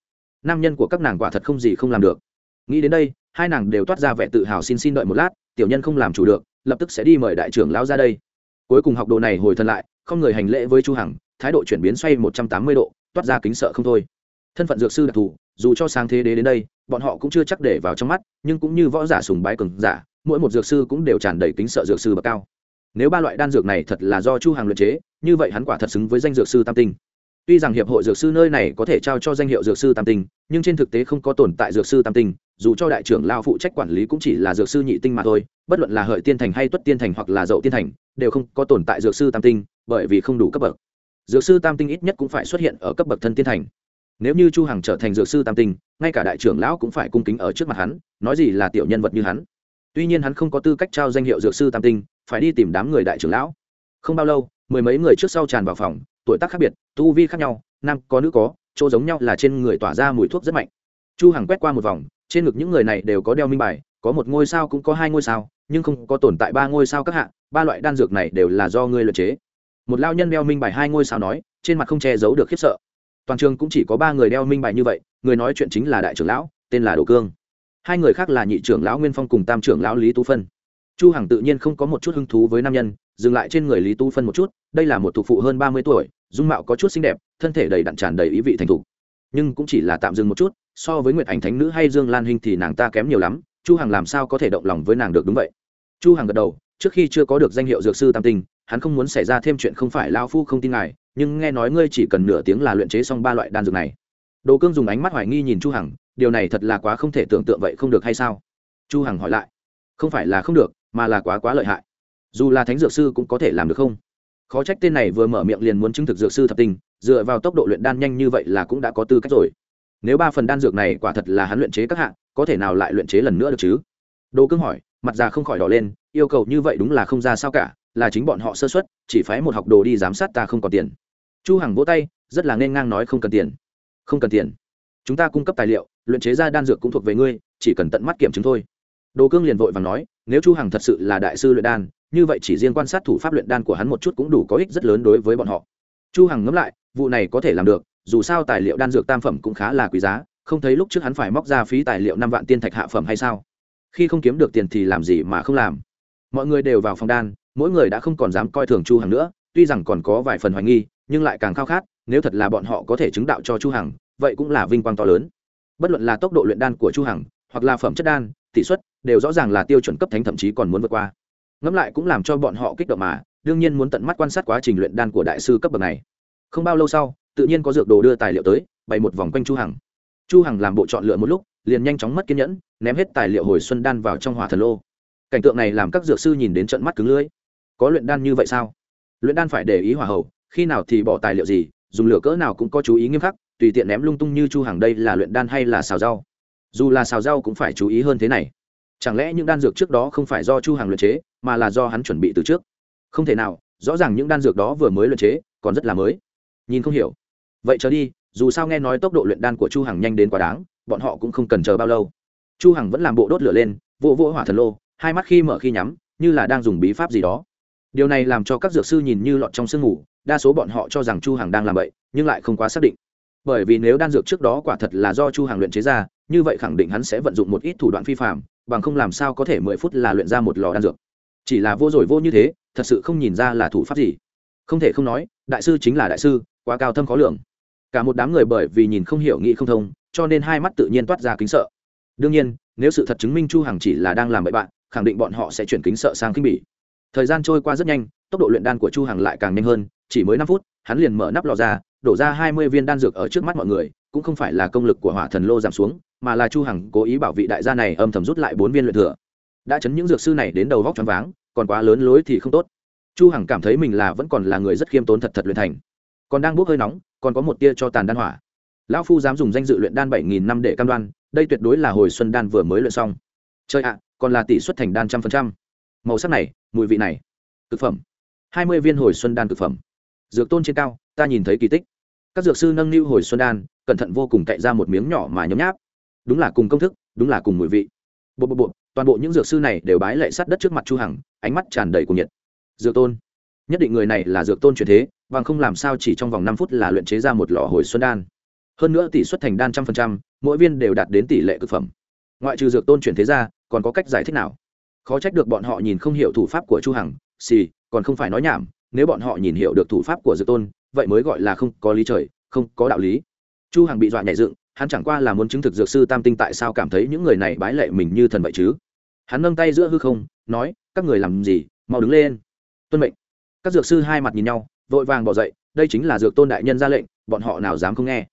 Nam nhân của các nàng quả thật không gì không làm được. Nghĩ đến đây, hai nàng đều toát ra vẻ tự hào xin xin đợi một lát, tiểu nhân không làm chủ được, lập tức sẽ đi mời đại trưởng lão ra đây. Cuối cùng học đồ này hồi thân lại, không người hành lễ với chu hằng, thái độ chuyển biến xoay 180 độ, toát ra kính sợ không thôi. Thân phận dược sư đặc thù, dù cho sáng thế đế đến đây, bọn họ cũng chưa chắc để vào trong mắt, nhưng cũng như võ giả sùng bái cường giả, mỗi một dược sư cũng đều tràn đầy kính sợ dược sư bậc cao nếu ba loại đan dược này thật là do chu hàng luyện chế, như vậy hắn quả thật xứng với danh dược sư tam tinh. Tuy rằng hiệp hội dược sư nơi này có thể trao cho danh hiệu dược sư tam tinh, nhưng trên thực tế không có tồn tại dược sư tam tinh, dù cho đại trưởng lao phụ trách quản lý cũng chỉ là dược sư nhị tinh mà thôi, bất luận là hợi tiên thành hay tuất tiên thành hoặc là dậu tiên thành, đều không có tồn tại dược sư tam tinh, bởi vì không đủ cấp bậc. Dược sư tam tinh ít nhất cũng phải xuất hiện ở cấp bậc thân tiên thành. Nếu như chu hằng trở thành dược sư tam tinh, ngay cả đại trưởng lão cũng phải cung kính ở trước mặt hắn, nói gì là tiểu nhân vật như hắn. Tuy nhiên hắn không có tư cách trao danh hiệu dược sư tam tinh phải đi tìm đám người đại trưởng lão. Không bao lâu, mười mấy người trước sau tràn vào phòng, tuổi tác khác biệt, tu vi khác nhau, nam có nữ có, chỗ giống nhau là trên người tỏa ra mùi thuốc rất mạnh. Chu hằng quét qua một vòng, trên ngực những người này đều có đeo minh bài, có một ngôi sao cũng có hai ngôi sao, nhưng không có tồn tại ba ngôi sao các hạ, ba loại đan dược này đều là do ngươi luyện chế. Một lao nhân đeo minh bài hai ngôi sao nói, trên mặt không che giấu được khiếp sợ. Toàn trường cũng chỉ có ba người đeo minh bài như vậy, người nói chuyện chính là đại trưởng lão, tên là đồ cương. Hai người khác là nhị trưởng lão nguyên phong cùng tam trưởng lão lý tú phân chu hằng tự nhiên không có một chút hứng thú với nam nhân, dừng lại trên người lý Tu phân một chút, đây là một thuộc phụ hơn ba mươi tuổi, dung mạo có chút xinh đẹp, thân thể đầy đặn tràn đầy ý vị thành thục. Nhưng cũng chỉ là tạm dừng một chút, so với nguyệt ảnh thánh nữ hay dương lan hinh thì nàng ta kém nhiều lắm, chu hằng làm sao có thể động lòng với nàng được đúng vậy? Chu hằng gật đầu, trước khi chưa có được danh hiệu dược sư tam tinh, hắn không muốn xảy ra thêm chuyện không phải lao phu không tin ngài, nhưng nghe nói ngươi chỉ cần nửa tiếng là luyện chế xong ba loại đan dược này. Đồ cương dùng ánh mắt hoài nghi nhìn chu hằng, điều này thật là quá không thể tưởng tượng vậy không được hay sao? Chu hằng hỏi lại. Không phải là không được mà là quá quá lợi hại. Dù là thánh dược sư cũng có thể làm được không? Khó trách tên này vừa mở miệng liền muốn chứng thực dược sư thập tình, dựa vào tốc độ luyện đan nhanh như vậy là cũng đã có tư cách rồi. Nếu ba phần đan dược này quả thật là hắn luyện chế các hạng có thể nào lại luyện chế lần nữa được chứ? Đồ cương hỏi mặt già không khỏi đỏ lên yêu cầu như vậy đúng là không ra sao cả là chính bọn họ sơ xuất chỉ phái một học đồ đi giám sát ta không còn tiền. Chu hằng vỗ tay rất là nên ngang nói không cần tiền. Không cần tiền. Chúng ta cung cấp tài liệu luyện chế ra đan dược cũng thuộc về ngươi chỉ cần tận mắt kiểm chứng thôi. Đồ cương liền vội và nói nếu chu hằng thật sự là đại sư luyện đan, như vậy chỉ riêng quan sát thủ pháp luyện đan của hắn một chút cũng đủ có ích rất lớn đối với bọn họ. Chu hằng ngẫm lại, vụ này có thể làm được, dù sao tài liệu đan dược tam phẩm cũng khá là quý giá, không thấy lúc trước hắn phải móc ra phí tài liệu năm vạn tiên thạch hạ phẩm hay sao? Khi không kiếm được tiền thì làm gì mà không làm? Mọi người đều vào phòng đan, mỗi người đã không còn dám coi thường chu hằng nữa, tuy rằng còn có vài phần hoài nghi, nhưng lại càng khao khát, nếu thật là bọn họ có thể chứng đạo cho chu hằng, vậy cũng là vinh quang to lớn. Bất luận là tốc độ luyện đan của chu hằng, hoặc là phẩm chất đan tỷ suất đều rõ ràng là tiêu chuẩn cấp thánh thậm chí còn muốn vượt qua. Ngẫm lại cũng làm cho bọn họ kích động mà, đương nhiên muốn tận mắt quan sát quá trình luyện đan của đại sư cấp bậc này. Không bao lâu sau, tự nhiên có dược đồ đưa tài liệu tới, bày một vòng quanh chu hằng. Chu hằng làm bộ chọn lựa một lúc, liền nhanh chóng mất kiên nhẫn, ném hết tài liệu hồi xuân đan vào trong hỏa thần lô. Cảnh tượng này làm các dược sư nhìn đến trận mắt cứng lưỡi. Có luyện đan như vậy sao? Luyện đan phải để ý hỏa hậu khi nào thì bỏ tài liệu gì, dùng lửa cỡ nào cũng có chú ý nghiêm khắc, tùy tiện ném lung tung như chu hàng đây là luyện đan hay là xào rau? Dù là xào rau cũng phải chú ý hơn thế này. Chẳng lẽ những đan dược trước đó không phải do chu hàng luyện chế, mà là do hắn chuẩn bị từ trước? Không thể nào, rõ ràng những đan dược đó vừa mới luyện chế, còn rất là mới. Nhìn không hiểu. Vậy chờ đi, dù sao nghe nói tốc độ luyện đan của chu hằng nhanh đến quá đáng, bọn họ cũng không cần chờ bao lâu. Chu hằng vẫn làm bộ đốt lửa lên, vỗ vỗ hỏa thần lô, hai mắt khi mở khi nhắm, như là đang dùng bí pháp gì đó. Điều này làm cho các dược sư nhìn như lọt trong sương ngủ, đa số bọn họ cho rằng chu hằng đang làm vậy nhưng lại không quá xác định. Bởi vì nếu đan dược trước đó quả thật là do chu hằng luyện chế ra như vậy khẳng định hắn sẽ vận dụng một ít thủ đoạn phi phạm, bằng không làm sao có thể mười phút là luyện ra một lò đan dược. Chỉ là vô rồi vô như thế, thật sự không nhìn ra là thủ pháp gì. Không thể không nói, đại sư chính là đại sư, quá cao thâm khó lường. Cả một đám người bởi vì nhìn không hiểu nghĩ không thông, cho nên hai mắt tự nhiên toát ra kính sợ. Đương nhiên, nếu sự thật chứng minh chu hằng chỉ là đang làm bậy bạn, khẳng định bọn họ sẽ chuyển kính sợ sang khinh bỉ. Thời gian trôi qua rất nhanh, tốc độ luyện đan của chu hằng lại càng nhanh hơn, chỉ mới năm phút, hắn liền mở nắp lò ra, đổ ra hai mươi viên đan dược ở trước mắt mọi người, cũng không phải là công lực của hỏa thần lô giảm xuống mà là chu hằng cố ý bảo vị đại gia này âm thầm rút lại bốn viên luyện thừa. Đã chấn những dược sư này đến đầu vóc choáng váng, còn quá lớn lối thì không tốt. Chu hằng cảm thấy mình là vẫn còn là người rất khiêm tốn thật thật luyện thành. Còn đang bốc hơi nóng, còn có một tia cho tàn đan hỏa. Lão phu dám dùng danh dự luyện đan bảy nghìn năm để cam đoan, đây tuyệt đối là hồi xuân đan vừa mới luyện xong. Chơi ạ, còn là tỷ suất thành đan trăm phần trăm. Màu sắc này, mùi vị này thực phẩm. Hai mươi viên hồi xuân đan thực phẩm. Dược tôn trên cao, ta nhìn thấy kỳ tích. Các dược sư nâng niu hồi xuân đan, cẩn thận vô cùng cậy ra một miếng nhỏ mà nhấm nháp đúng là cùng công thức, đúng là cùng mùi vị. Bộ bộ bộ, toàn bộ những dược sư này đều bái lệ sát đất trước mặt chu hằng, ánh mắt tràn đầy cuồng nhiệt. Dược tôn, nhất định người này là dược tôn truyền thế, bằng không làm sao chỉ trong vòng năm phút là luyện chế ra một lọ hồi xuân đan. Hơn nữa tỷ suất thành đan trăm phần trăm, mỗi viên đều đạt đến tỷ lệ cực phẩm. Ngoại trừ dược tôn chuyển thế ra, còn có cách giải thích nào? Khó trách được bọn họ nhìn không hiểu thủ pháp của chu hằng, xì, còn không phải nói nhảm, nếu bọn họ nhìn hiểu được thủ pháp của dược tôn, vậy mới gọi là không có lý trời, không có đạo lý. Chu hằng bị dọa nhảy dựng hắn chẳng qua là muốn chứng thực dược sư tam tinh tại sao cảm thấy những người này bái lệ mình như thần vậy chứ? Hắn nâng tay giữa hư không, nói, các người làm gì, mau đứng lên. Tuân mệnh. Các dược sư hai mặt nhìn nhau, vội vàng bỏ dậy, đây chính là dược tôn đại nhân ra lệnh, bọn họ nào dám không nghe.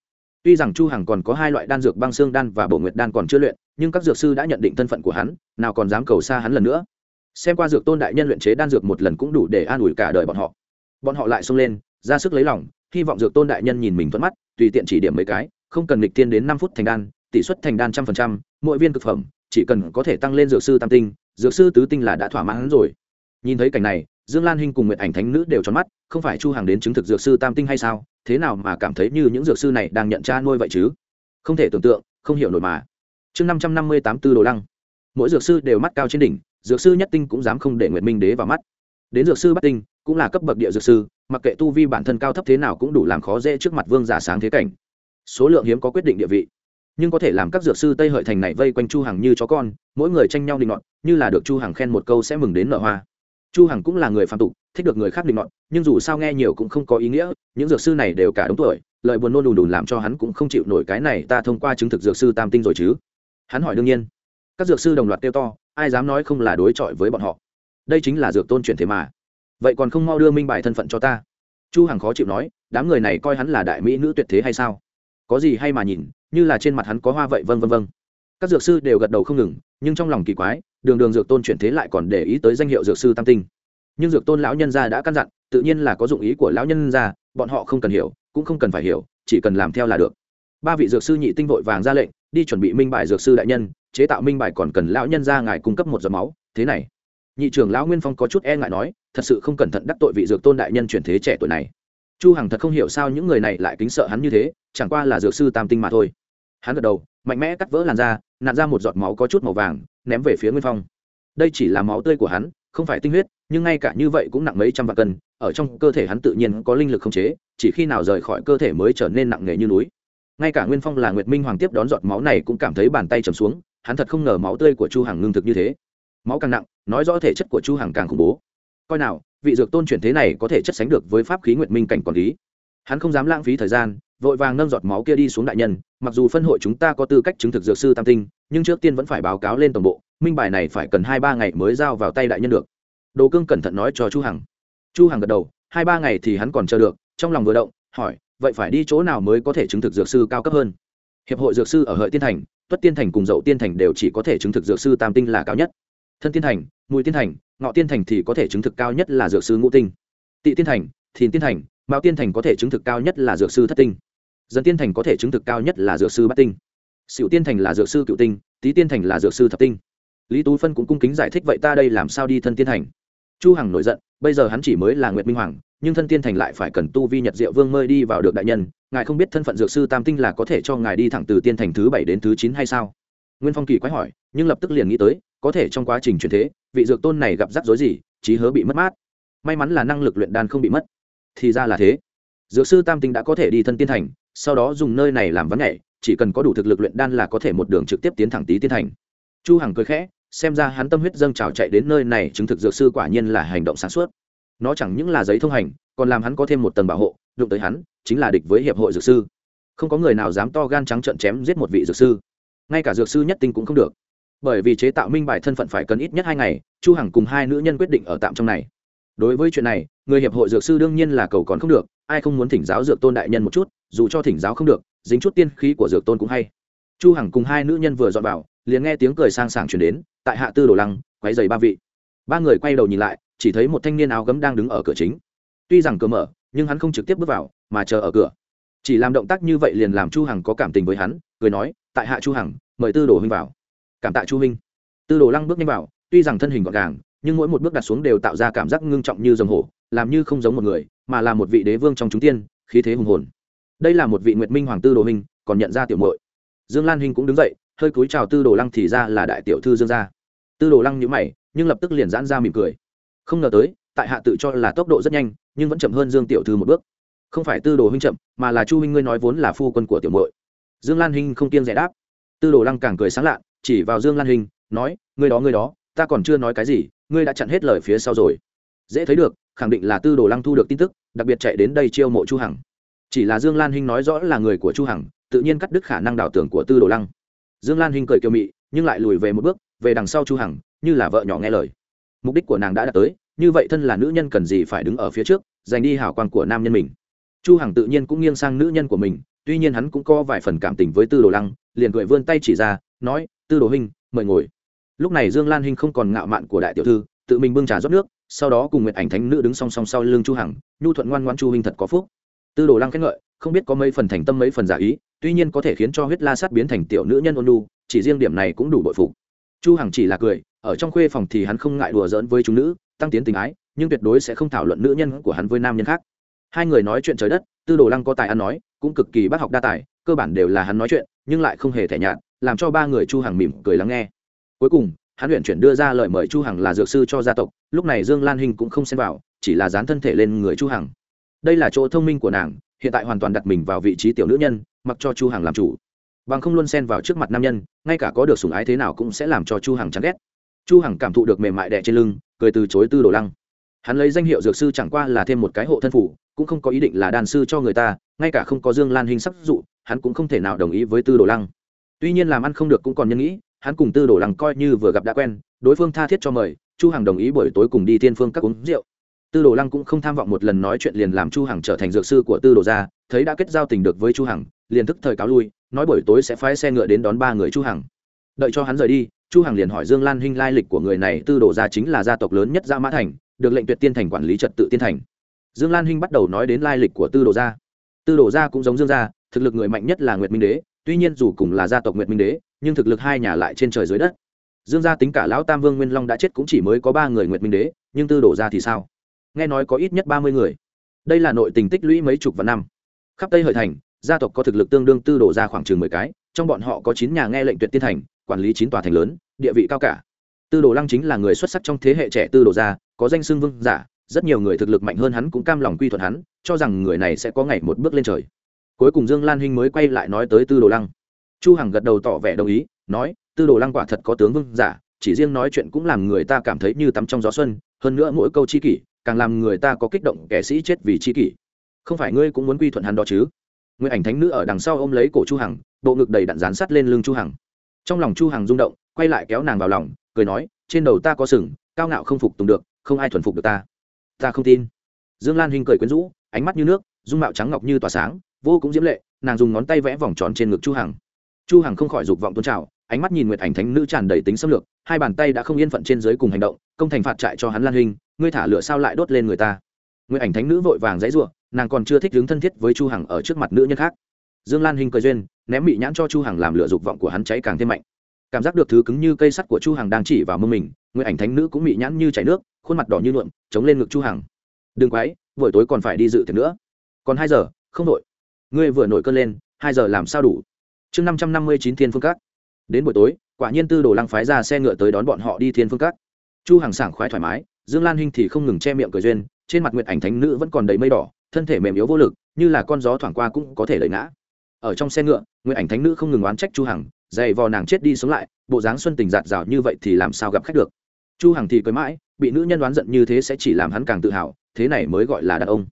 Tuy rằng chu hằng còn có hai loại đan dược băng xương đan và bổ nguyệt đan còn chưa luyện, nhưng các dược sư đã nhận định thân phận của hắn, nào còn dám cầu xa hắn lần nữa. Xem qua dược tôn đại nhân luyện chế đan dược một lần cũng đủ để an ủi cả đời bọn họ. Bọn họ lại xông lên, ra sức lấy lòng, hy vọng dược tôn đại nhân nhìn mình thuận mắt, tùy tiện chỉ điểm mấy cái không cần lịch tiên đến năm phút thành đan, tỷ suất thành đan trăm phần trăm, mỗi viên cực phẩm, chỉ cần có thể tăng lên dược sư tam tinh, dược sư tứ tinh là đã thỏa mãn rồi. Nhìn thấy cảnh này, dương lan hinh cùng nguyệt ảnh thánh nữ đều tròn mắt, không phải chu hàng đến chứng thực dược sư tam tinh hay sao, thế nào mà cảm thấy như những dược sư này đang nhận cha nuôi vậy chứ? Không thể tưởng tượng, không hiểu nổi mà. Chương năm trăm năm mươi tám tư đồ lăng. Mỗi dược sư đều mắt cao trên đỉnh, dược sư nhất tinh cũng dám không để nguyệt minh đế vào mắt. Đến dược sư bắt tinh, cũng là cấp bậc địa dược sư, mặc kệ tu vi bản thân cao thấp thế nào cũng đủ làm khó dễ trước mặt vương giả sáng thế cảnh số lượng hiếm có quyết định địa vị. Nhưng có thể làm các dược sư tây hợi thành này vây quanh chu hằng như chó con, mỗi người tranh nhau định ngọn như là được chu hằng khen một câu sẽ mừng đến nở hoa. Chu hằng cũng là người phạm tục, thích được người khác định ngọn nhưng dù sao nghe nhiều cũng không có ý nghĩa, những dược sư này đều cả đúng tuổi lợi buồn nôn đùn đùn làm cho hắn cũng không chịu nổi cái này, ta thông qua chứng thực dược sư tam tinh rồi chứ. Hắn hỏi đương nhiên. Các dược sư đồng loạt kêu to, ai dám nói không là đối chọi với bọn họ. Đây chính là dược tôn chuyển thế mà. Vậy còn không mau đưa minh bài thân phận cho ta. Chu hằng khó chịu nói, đám người này coi hắn là đại mỹ nữ tuyệt thế hay sao? Có gì hay mà nhìn, như là trên mặt hắn có hoa vậy vân vân vân các dược sư đều gật đầu không ngừng, nhưng trong lòng kỳ quái, đường đường dược tôn chuyển thế lại còn để ý tới danh hiệu dược sư tam tinh. Nhưng dược tôn lão nhân gia đã căn dặn, tự nhiên là có dụng ý của lão nhân gia, bọn họ không cần hiểu, cũng không cần phải hiểu, chỉ cần làm theo là được. Ba vị dược sư nhị tinh vội vàng ra lệnh, đi chuẩn bị minh bài dược sư đại nhân, chế tạo minh bài còn cần lão nhân gia ngài cung cấp một giọt máu, thế này. Nhị trưởng lão nguyên phong có chút e ngại nói, thật sự không cẩn thận đắc tội vị dược tôn đại nhân chuyển thế trẻ tuổi này chu hằng thật không hiểu sao những người này lại kính sợ hắn như thế, chẳng qua là dược sư tam tinh mà thôi. Hắn gật đầu, mạnh mẽ cắt vỡ làn da, nặn ra một giọt máu có chút màu vàng, ném về phía nguyên phong. Đây chỉ là máu tươi của hắn, không phải tinh huyết, nhưng ngay cả như vậy cũng nặng mấy trăm vạn cân, ở trong cơ thể hắn tự nhiên có linh lực không chế, chỉ khi nào rời khỏi cơ thể mới trở nên nặng nề như núi. Ngay cả nguyên phong là nguyệt minh hoàng tiếp đón giọt máu này cũng cảm thấy bàn tay trầm xuống, hắn thật không ngờ máu tươi của chu hằng ngưng thực như thế. Máu càng nặng, nói rõ thể chất của chu hằng càng khủng bố. Coi nào vị dược tôn chuyển thế này có thể chất sánh được với pháp khí nguyệt minh cảnh quản lý. Hắn không dám lãng phí thời gian, vội vàng nâng giọt máu kia đi xuống đại nhân, mặc dù phân hội chúng ta có tư cách chứng thực dược sư tam tinh, nhưng trước tiên vẫn phải báo cáo lên tổng bộ, minh bài này phải cần hai ba ngày mới giao vào tay đại nhân được. Đồ cương cẩn thận nói cho chu hằng. Chu hằng gật đầu, hai ba ngày thì hắn còn chờ được, trong lòng vừa động, hỏi, vậy phải đi chỗ nào mới có thể chứng thực dược sư cao cấp hơn? Hiệp hội dược sư ở hợi tiên thành, tuất tiên thành cùng dậu tiên thành đều chỉ có thể chứng thực dược sư tam tinh là cao nhất thân tiên thành, mùi tiên thành, ngọ tiên thành thì có thể chứng thực cao nhất là dược sư ngũ tinh. Tị tiên thành, thìn tiên thành, mạo tiên thành có thể chứng thực cao nhất là dược sư thất tinh. Dân tiên thành có thể chứng thực cao nhất là dược sư bát tinh. Xỉu tiên thành là dược sư cựu tinh, tý tiên thành là dược sư thập tinh. Lý tú phân cũng cung kính giải thích vậy ta đây làm sao đi thân tiên thành. Chu hằng nổi giận, bây giờ hắn chỉ mới là nguyệt minh hoàng, nhưng thân tiên thành lại phải cần tu vi nhật diệu vương mới đi vào được đại nhân, ngài không biết thân phận dược sư tam tinh là có thể cho ngài đi thẳng từ tiên thành thứ bảy đến thứ chín hay sao? Nguyên phong kỳ quái hỏi, nhưng lập tức liền nghĩ tới có thể trong quá trình chuyển thế, vị dược tôn này gặp rắc rối gì trí hớ bị mất mát. May mắn là năng lực luyện đan không bị mất. Thì ra là thế. Dược sư tam tinh đã có thể đi thân tiên thành, sau đó dùng nơi này làm vấn nhảy chỉ cần có đủ thực lực luyện đan là có thể một đường trực tiếp tiến thẳng tí tiên thành. Chu hằng cười khẽ, xem ra hắn tâm huyết dâng trào chạy đến nơi này chứng thực dược sư quả nhiên là hành động sản xuất nó chẳng những là giấy thông hành, còn làm hắn có thêm một tầng bảo hộ, đụng tới hắn, chính là địch với hiệp hội dược sư. Không có người nào dám to gan trắng trợn chém giết một vị dược sư. Ngay cả dược sư nhất tinh cũng không được bởi vì chế tạo minh bài thân phận phải cần ít nhất hai ngày, chu hằng cùng hai nữ nhân quyết định ở tạm trong này. Đối với chuyện này, người hiệp hội dược sư đương nhiên là cầu còn không được, ai không muốn thỉnh giáo dược tôn đại nhân một chút, dù cho thỉnh giáo không được, dính chút tiên khí của dược tôn cũng hay. Chu hằng cùng hai nữ nhân vừa dọn vào, liền nghe tiếng cười sang sảng truyền đến, tại hạ tư đồ lăng, quấy giày ba vị. Ba người quay đầu nhìn lại, chỉ thấy một thanh niên áo gấm đang đứng ở cửa chính. Tuy rằng cửa mở, nhưng hắn không trực tiếp bước vào, mà chờ ở cửa. Chỉ làm động tác như vậy liền làm chu hằng có cảm tình với hắn, cười nói, tại hạ chu hằng, mời tư đồ huynh vào cảm tạ chu huynh tư đồ lăng bước nhanh vào, tuy rằng thân hình gọn gàng, nhưng mỗi một bước đặt xuống đều tạo ra cảm giác ngưng trọng như rồng hổ, làm như không giống một người, mà là một vị đế vương trong chúng tiên, khí thế hùng hồn. Đây là một vị nguyệt minh hoàng tư đồ huynh, còn nhận ra tiểu muội. Dương lan huynh cũng đứng dậy, hơi cúi chào tư đồ lăng thì ra là đại tiểu thư dương gia. Tư đồ lăng nhữ mày, nhưng lập tức liền giãn ra mỉm cười. Không ngờ tới, tại hạ tự cho là tốc độ rất nhanh, nhưng vẫn chậm hơn dương tiểu thư một bước. Không phải tư đồ huynh chậm, mà là chu huynh ngươi nói vốn là phu quân của tiểu muội. Dương lan huynh không kiên giải đáp tư đồ lăng càng cười sáng lạ chỉ vào dương lan hình, nói, ngươi đó ngươi đó, ta còn chưa nói cái gì, ngươi đã chặn hết lời phía sau rồi. Dễ thấy được, khẳng định là tư đồ lăng thu được tin tức, đặc biệt chạy đến đây chiêu mộ chu hằng. Chỉ là dương lan hinh nói rõ là người của chu hằng, tự nhiên cắt đứt khả năng đảo tưởng của tư đồ lăng. Dương lan hinh cười kiều mị, nhưng lại lùi về một bước, về đằng sau chu hằng, như là vợ nhỏ nghe lời. Mục đích của nàng đã đạt tới, như vậy thân là nữ nhân cần gì phải đứng ở phía trước, giành đi hảo quan của nam nhân mình. Chu hằng tự nhiên cũng nghiêng sang nữ nhân của mình tuy nhiên hắn cũng có vài phần cảm tình với tư đồ lăng, liền cười vươn tay chỉ ra, nói, tư đồ huynh, mời ngồi. Lúc này dương lan huynh không còn ngạo mạn của đại tiểu thư, tự mình bưng trà rót nước, sau đó cùng nguyện ảnh thánh nữ đứng song song sau lưng chu hằng, nhu thuận ngoan ngoãn chu huynh thật có phúc. Tư đồ lăng khen ngợi, không biết có mấy phần thành tâm mấy phần giả ý, tuy nhiên có thể khiến cho huyết la sát biến thành tiểu nữ nhân ôn lu chỉ riêng điểm này cũng đủ bội phục. Chu hằng chỉ là cười, ở trong khuê phòng thì hắn không ngại đùa giỡn với chúng nữ, tăng tiến tình ái, nhưng tuyệt đối sẽ không thảo luận nữ nhân của hắn với nam nhân khác. Hai người nói chuyện trời đất, tư đồ lăng có tài ăn nói cũng cực kỳ bác học đa tài, cơ bản đều là hắn nói chuyện, nhưng lại không hề thẻ nhạt, làm cho ba người chu hằng mỉm cười lắng nghe. Cuối cùng, hắn luyện chuyển đưa ra lời mời chu hằng là dược sư cho gia tộc, lúc này dương lan hình cũng không xen vào, chỉ là dán thân thể lên người chu hằng. Đây là chỗ thông minh của nàng, hiện tại hoàn toàn đặt mình vào vị trí tiểu nữ nhân, mặc cho chu hằng làm chủ. Bằng không luôn xen vào trước mặt nam nhân, ngay cả có được sủng ái thế nào cũng sẽ làm cho chu hằng chán ghét. Chu hằng cảm thụ được mềm mại đè trên lưng, cười từ chối tư đồ lăng. Hắn lấy danh hiệu dược sư chẳng qua là thêm một cái hộ thân phủ, cũng không có ý định là đàn sư cho người ta ngay cả không có dương lan hình sắc dụ, hắn cũng không thể nào đồng ý với tư đồ lăng. Tuy nhiên làm ăn không được cũng còn nhân nghĩ, hắn cùng tư đồ lăng coi như vừa gặp đã quen, đối phương tha thiết cho mời, chu hằng đồng ý buổi tối cùng đi thiên phương các uống rượu. Tư đồ lăng cũng không tham vọng một lần nói chuyện liền làm chu hằng trở thành dược sư của tư đồ gia thấy đã kết giao tình được với chu hằng, liền thức thời cáo lui, nói buổi tối sẽ phái xe ngựa đến đón ba người chu hằng. Đợi cho hắn rời đi, chu hằng liền hỏi dương lan hinh lai lịch của người này, tư đồ gia chính là gia tộc lớn nhất gia mã thành, được lệnh tuyệt tiên thành quản lý trật tự tiên thành. Dương lan hinh bắt đầu nói đến lai lịch của tư đồ gia tư đồ gia cũng giống dương gia, thực lực người mạnh nhất là nguyệt minh đế, tuy nhiên dù cùng là gia tộc nguyệt minh đế, nhưng thực lực hai nhà lại trên trời dưới đất. Dương gia tính cả lão tam vương nguyên long đã chết cũng chỉ mới có ba người nguyệt minh đế, nhưng tư đồ gia thì sao? Nghe nói có ít nhất ba mươi người. Đây là nội tình tích lũy mấy chục vạn năm. Khắp tây hợi thành, gia tộc có thực lực tương đương tư đổ ra khoảng chừng mười cái, trong bọn họ có chín nhà nghe lệnh tuyệt tiên thành, quản lý chín tòa thành lớn, địa vị cao cả. Tư đồ lăng chính là người xuất sắc trong thế hệ trẻ tư đồ gia, có danh xưng vương giả rất nhiều người thực lực mạnh hơn hắn cũng cam lòng quy thuận hắn, cho rằng người này sẽ có ngày một bước lên trời. Cuối cùng dương lan hinh mới quay lại nói tới tư đồ lăng. Chu hằng gật đầu tỏ vẻ đồng ý, nói, tư đồ lăng quả thật có tướng vương giả, chỉ riêng nói chuyện cũng làm người ta cảm thấy như tắm trong gió xuân, hơn nữa mỗi câu chi kỷ, càng làm người ta có kích động kẻ sĩ chết vì chi kỷ. Không phải ngươi cũng muốn quy thuận hắn đó chứ? Nguyện ảnh thánh nữ ở đằng sau ôm lấy cổ chu hằng, bộ ngực đầy đặn dán sắt lên lưng chu hằng. Trong lòng chu hằng rung động, quay lại kéo nàng vào lòng, cười nói, trên đầu ta có sừng, cao ngạo không phục tùng được, không ai thuần phục được ta ta không tin. Dương lan hình cười quyến rũ, ánh mắt như nước, dung mạo trắng ngọc như tỏa sáng, vô cũng diễm lệ, nàng dùng ngón tay vẽ vòng tròn trên ngực chu hằng. Chu hằng không khỏi dục vọng tôn trào, ánh mắt nhìn nguyệt ảnh thánh nữ tràn đầy tính xâm lược, hai bàn tay đã không yên phận trên dưới cùng hành động, công thành phạt trại cho hắn lan hình ngươi thả lửa sao lại đốt lên người ta? Nguyệt ảnh thánh nữ vội vàng dãy ruộng nàng còn chưa thích đứng thân thiết với chu hằng ở trước mặt nữ nhân khác. Dương lan hình cười duyên, ném mị nhãn cho chu hằng làm lửa dục vọng của hắn cháy càng thêm mạnh cảm giác được thứ cứng như cây sắt của chu hằng đang chỉ vào mông mình, người ảnh thánh nữ cũng bị nhãn như chảy nước, khuôn mặt đỏ như nhuộm, chống lên ngực chu hằng. Đừng quái buổi tối còn phải đi dự tiệc nữa. Còn hai giờ, không đội. Ngươi vừa nổi cơn lên, hai giờ làm sao đủ? Chương năm trăm năm mươi chín thiên phương cát đến buổi tối, quả nhiên tư đồ lăng phái ra xe ngựa tới đón bọn họ đi thiên phương cát chu hàng sảng khoái thoải mái, dương lan hinh thì không ngừng che miệng cười duyên, trên mặt nguyệt ảnh thánh nữ vẫn còn đầy mây đỏ, thân thể mềm yếu vô lực, như là con gió thoảng qua cũng có thể lẩy ngã. Ở trong xe ngựa, nguyệt ảnh thánh nữ không ngừng oán trách chu hằng dày vò nàng chết đi sống lại, bộ dáng xuân tình giạt rào như vậy thì làm sao gặp khách được? Chu hằng thì cười mãi, bị nữ nhân đoán giận như thế sẽ chỉ làm hắn càng tự hào, thế này mới gọi là đàn ông.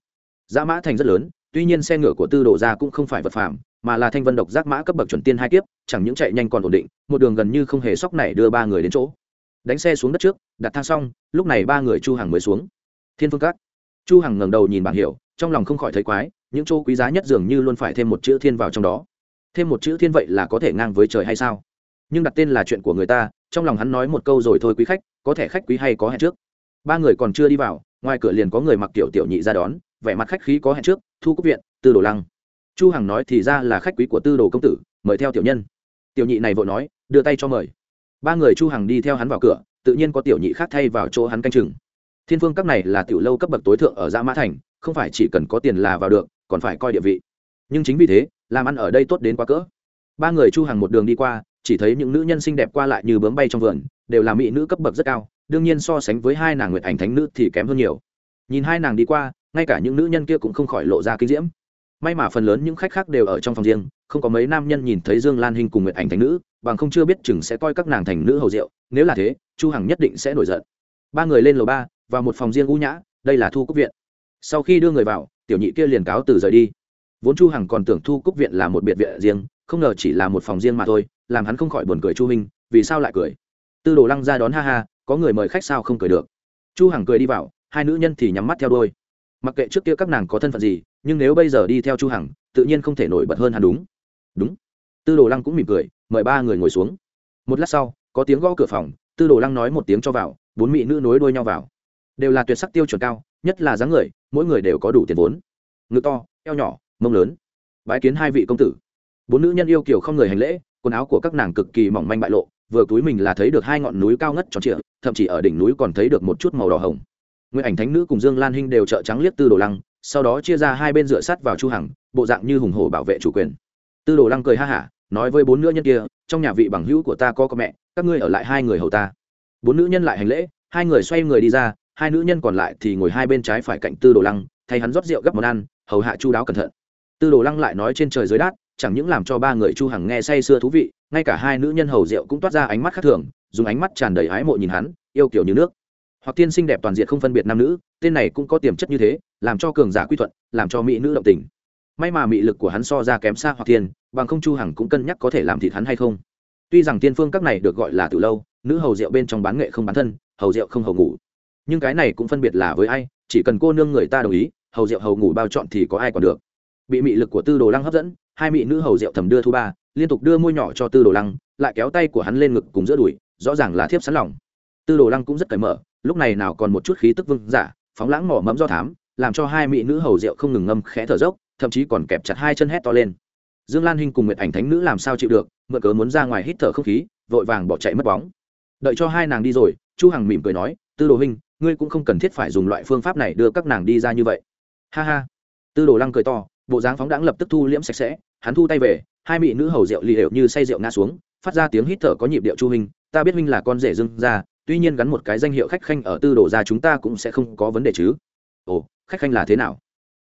Dã mã thành rất lớn, tuy nhiên xe ngựa của tư đồ gia cũng không phải vật phàm, mà là thanh vân độc giác mã cấp bậc chuẩn tiên hai kiếp, chẳng những chạy nhanh còn ổn định, một đường gần như không hề sóc này đưa ba người đến chỗ. Đánh xe xuống đất trước, đặt thang xong, lúc này ba người chu hằng mới xuống. Thiên phương các. Chu hằng ngẩng đầu nhìn bảng hiệu, trong lòng không khỏi thấy quái, những chỗ quý giá nhất dường như luôn phải thêm một chữ thiên vào trong đó thêm một chữ thiên vậy là có thể ngang với trời hay sao? Nhưng đặt tên là chuyện của người ta, trong lòng hắn nói một câu rồi thôi quý khách, có thể khách quý hay có hẹn trước. Ba người còn chưa đi vào, ngoài cửa liền có người mặc tiểu tiểu nhị ra đón, vẻ mặt khách khí có hẹn trước, thu cúc viện, tư đồ lăng. Chu hằng nói thì ra là khách quý của tư đồ công tử, mời theo tiểu nhân. Tiểu nhị này vội nói, đưa tay cho mời. Ba người chu hằng đi theo hắn vào cửa, tự nhiên có tiểu nhị khác thay vào chỗ hắn canh chừng. Thiên phương các này là tiểu lâu cấp bậc tối thượng ở Giã mã thành, không phải chỉ cần có tiền là vào được, còn phải coi địa vị. Nhưng chính vì thế làm ăn ở đây tốt đến quá cỡ. Ba người chu hằng một đường đi qua, chỉ thấy những nữ nhân xinh đẹp qua lại như bướm bay trong vườn, đều là mỹ nữ cấp bậc rất cao, đương nhiên so sánh với hai nàng nguyệt ảnh thánh nữ thì kém hơn nhiều. Nhìn hai nàng đi qua, ngay cả những nữ nhân kia cũng không khỏi lộ ra kinh diễm. May mà phần lớn những khách khác đều ở trong phòng riêng, không có mấy nam nhân nhìn thấy dương lan hình cùng nguyệt ảnh Thánh nữ, bằng không chưa biết chừng sẽ coi các nàng thành nữ hầu rượu, nếu là thế, chu hằng nhất định sẽ nổi giận. Ba người lên lầu ba, vào một phòng riêng u nhã, đây là thu cúc viện. Sau khi đưa người vào, tiểu nhị kia liền cáo từ rời đi vốn chu hằng còn tưởng thu cúc viện là một biệt viện riêng, không ngờ chỉ là một phòng riêng mà thôi, làm hắn không khỏi buồn cười chu minh, vì sao lại cười? Tư đồ lăng ra đón ha ha, có người mời khách sao không cười được. Chu hằng cười đi vào, hai nữ nhân thì nhắm mắt theo đôi mặc kệ trước kia các nàng có thân phận gì, nhưng nếu bây giờ đi theo chu hằng, tự nhiên không thể nổi bật hơn hắn đúng. Đúng. Tư đồ lăng cũng mỉm cười, mời ba người ngồi xuống. Một lát sau, có tiếng gõ cửa phòng, tư đồ lăng nói một tiếng cho vào, bốn mỹ nữ nối đuôi nhau vào. Đều là tuyệt sắc tiêu chuẩn cao, nhất là dáng người, mỗi người đều có đủ tiền vốn. Ngực to, eo nhỏ mông lớn. Bái kiến hai vị công tử. Bốn nữ nhân yêu kiều không người hành lễ, quần áo của các nàng cực kỳ mỏng manh bại lộ, vừa túi mình là thấy được hai ngọn núi cao ngất tròn trịa, thậm chí ở đỉnh núi còn thấy được một chút màu đỏ hồng. Nguyên ảnh thánh nữ cùng dương lan hinh đều trợ trắng liếc tư đồ lăng, sau đó chia ra hai bên dựa sát vào chu hằng, bộ dạng như hùng hổ bảo vệ chủ quyền. Tư đồ lăng cười ha hả, nói với bốn nữ nhân kia, trong nhà vị bằng hữu của ta có có mẹ, các ngươi ở lại hai người hầu ta. Bốn nữ nhân lại hành lễ, hai người xoay người đi ra, hai nữ nhân còn lại thì ngồi hai bên trái phải cạnh tư đồ lăng, thay hắn rót rượu gấp món ăn, hầu hạ chu đáo cẩn thận tư đồ lăng lại nói trên trời dưới đát, chẳng những làm cho ba người chu hằng nghe say sưa thú vị, ngay cả hai nữ nhân hầu rượu cũng toát ra ánh mắt khác thường, dùng ánh mắt tràn đầy ái mộ nhìn hắn, yêu kiểu như nước. Hoặc tiên sinh đẹp toàn diện không phân biệt nam nữ, tên này cũng có tiềm chất như thế, làm cho cường giả quy thuận, làm cho mỹ nữ động tình. May mà mị lực của hắn so ra kém xa hoặc tiên, bằng không chu hằng cũng cân nhắc có thể làm thịt hắn hay không. Tuy rằng tiên phương các này được gọi là từ lâu, nữ hầu rượu bên trong bán nghệ không bán thân, hầu rượu không hầu ngủ. Nhưng cái này cũng phân biệt là với ai, chỉ cần cô nương người ta đồng ý, hầu rượu hầu ngủ bao chọn thì có ai còn được bị mị lực của tư đồ lăng hấp dẫn, hai mỹ nữ hầu rượu thầm đưa thu ba, liên tục đưa môi nhỏ cho tư đồ lăng, lại kéo tay của hắn lên ngực cùng giữa đùi, rõ ràng là thiếp sẵn lòng. Tư đồ lăng cũng rất cởi mở, lúc này nào còn một chút khí tức vương giả, phóng lãng mỏ mẫm do thám, làm cho hai mỹ nữ hầu rượu không ngừng ngâm khẽ thở dốc, thậm chí còn kẹp chặt hai chân hét to lên. Dương lan hinh cùng nguyệt ảnh thánh nữ làm sao chịu được, mượn cớ muốn ra ngoài hít thở không khí, vội vàng bỏ chạy mất bóng. Đợi cho hai nàng đi rồi, chu hằng mỉm cười nói, tư đồ huynh, ngươi cũng không cần thiết phải dùng loại phương pháp này đưa các nàng đi ra như vậy. Ha ha. Tư đồ lăng cười to bộ dáng phóng đãng lập tức thu liễm sạch sẽ, hắn thu tay về, hai mỹ nữ hầu rượu lì hiệu như say rượu ngã xuống, phát ra tiếng hít thở có nhịp điệu chu hình, ta biết huynh là con rể dưng ra tuy nhiên gắn một cái danh hiệu khách khanh ở tư đồ ra chúng ta cũng sẽ không có vấn đề chứ. Ồ, khách khanh là thế nào?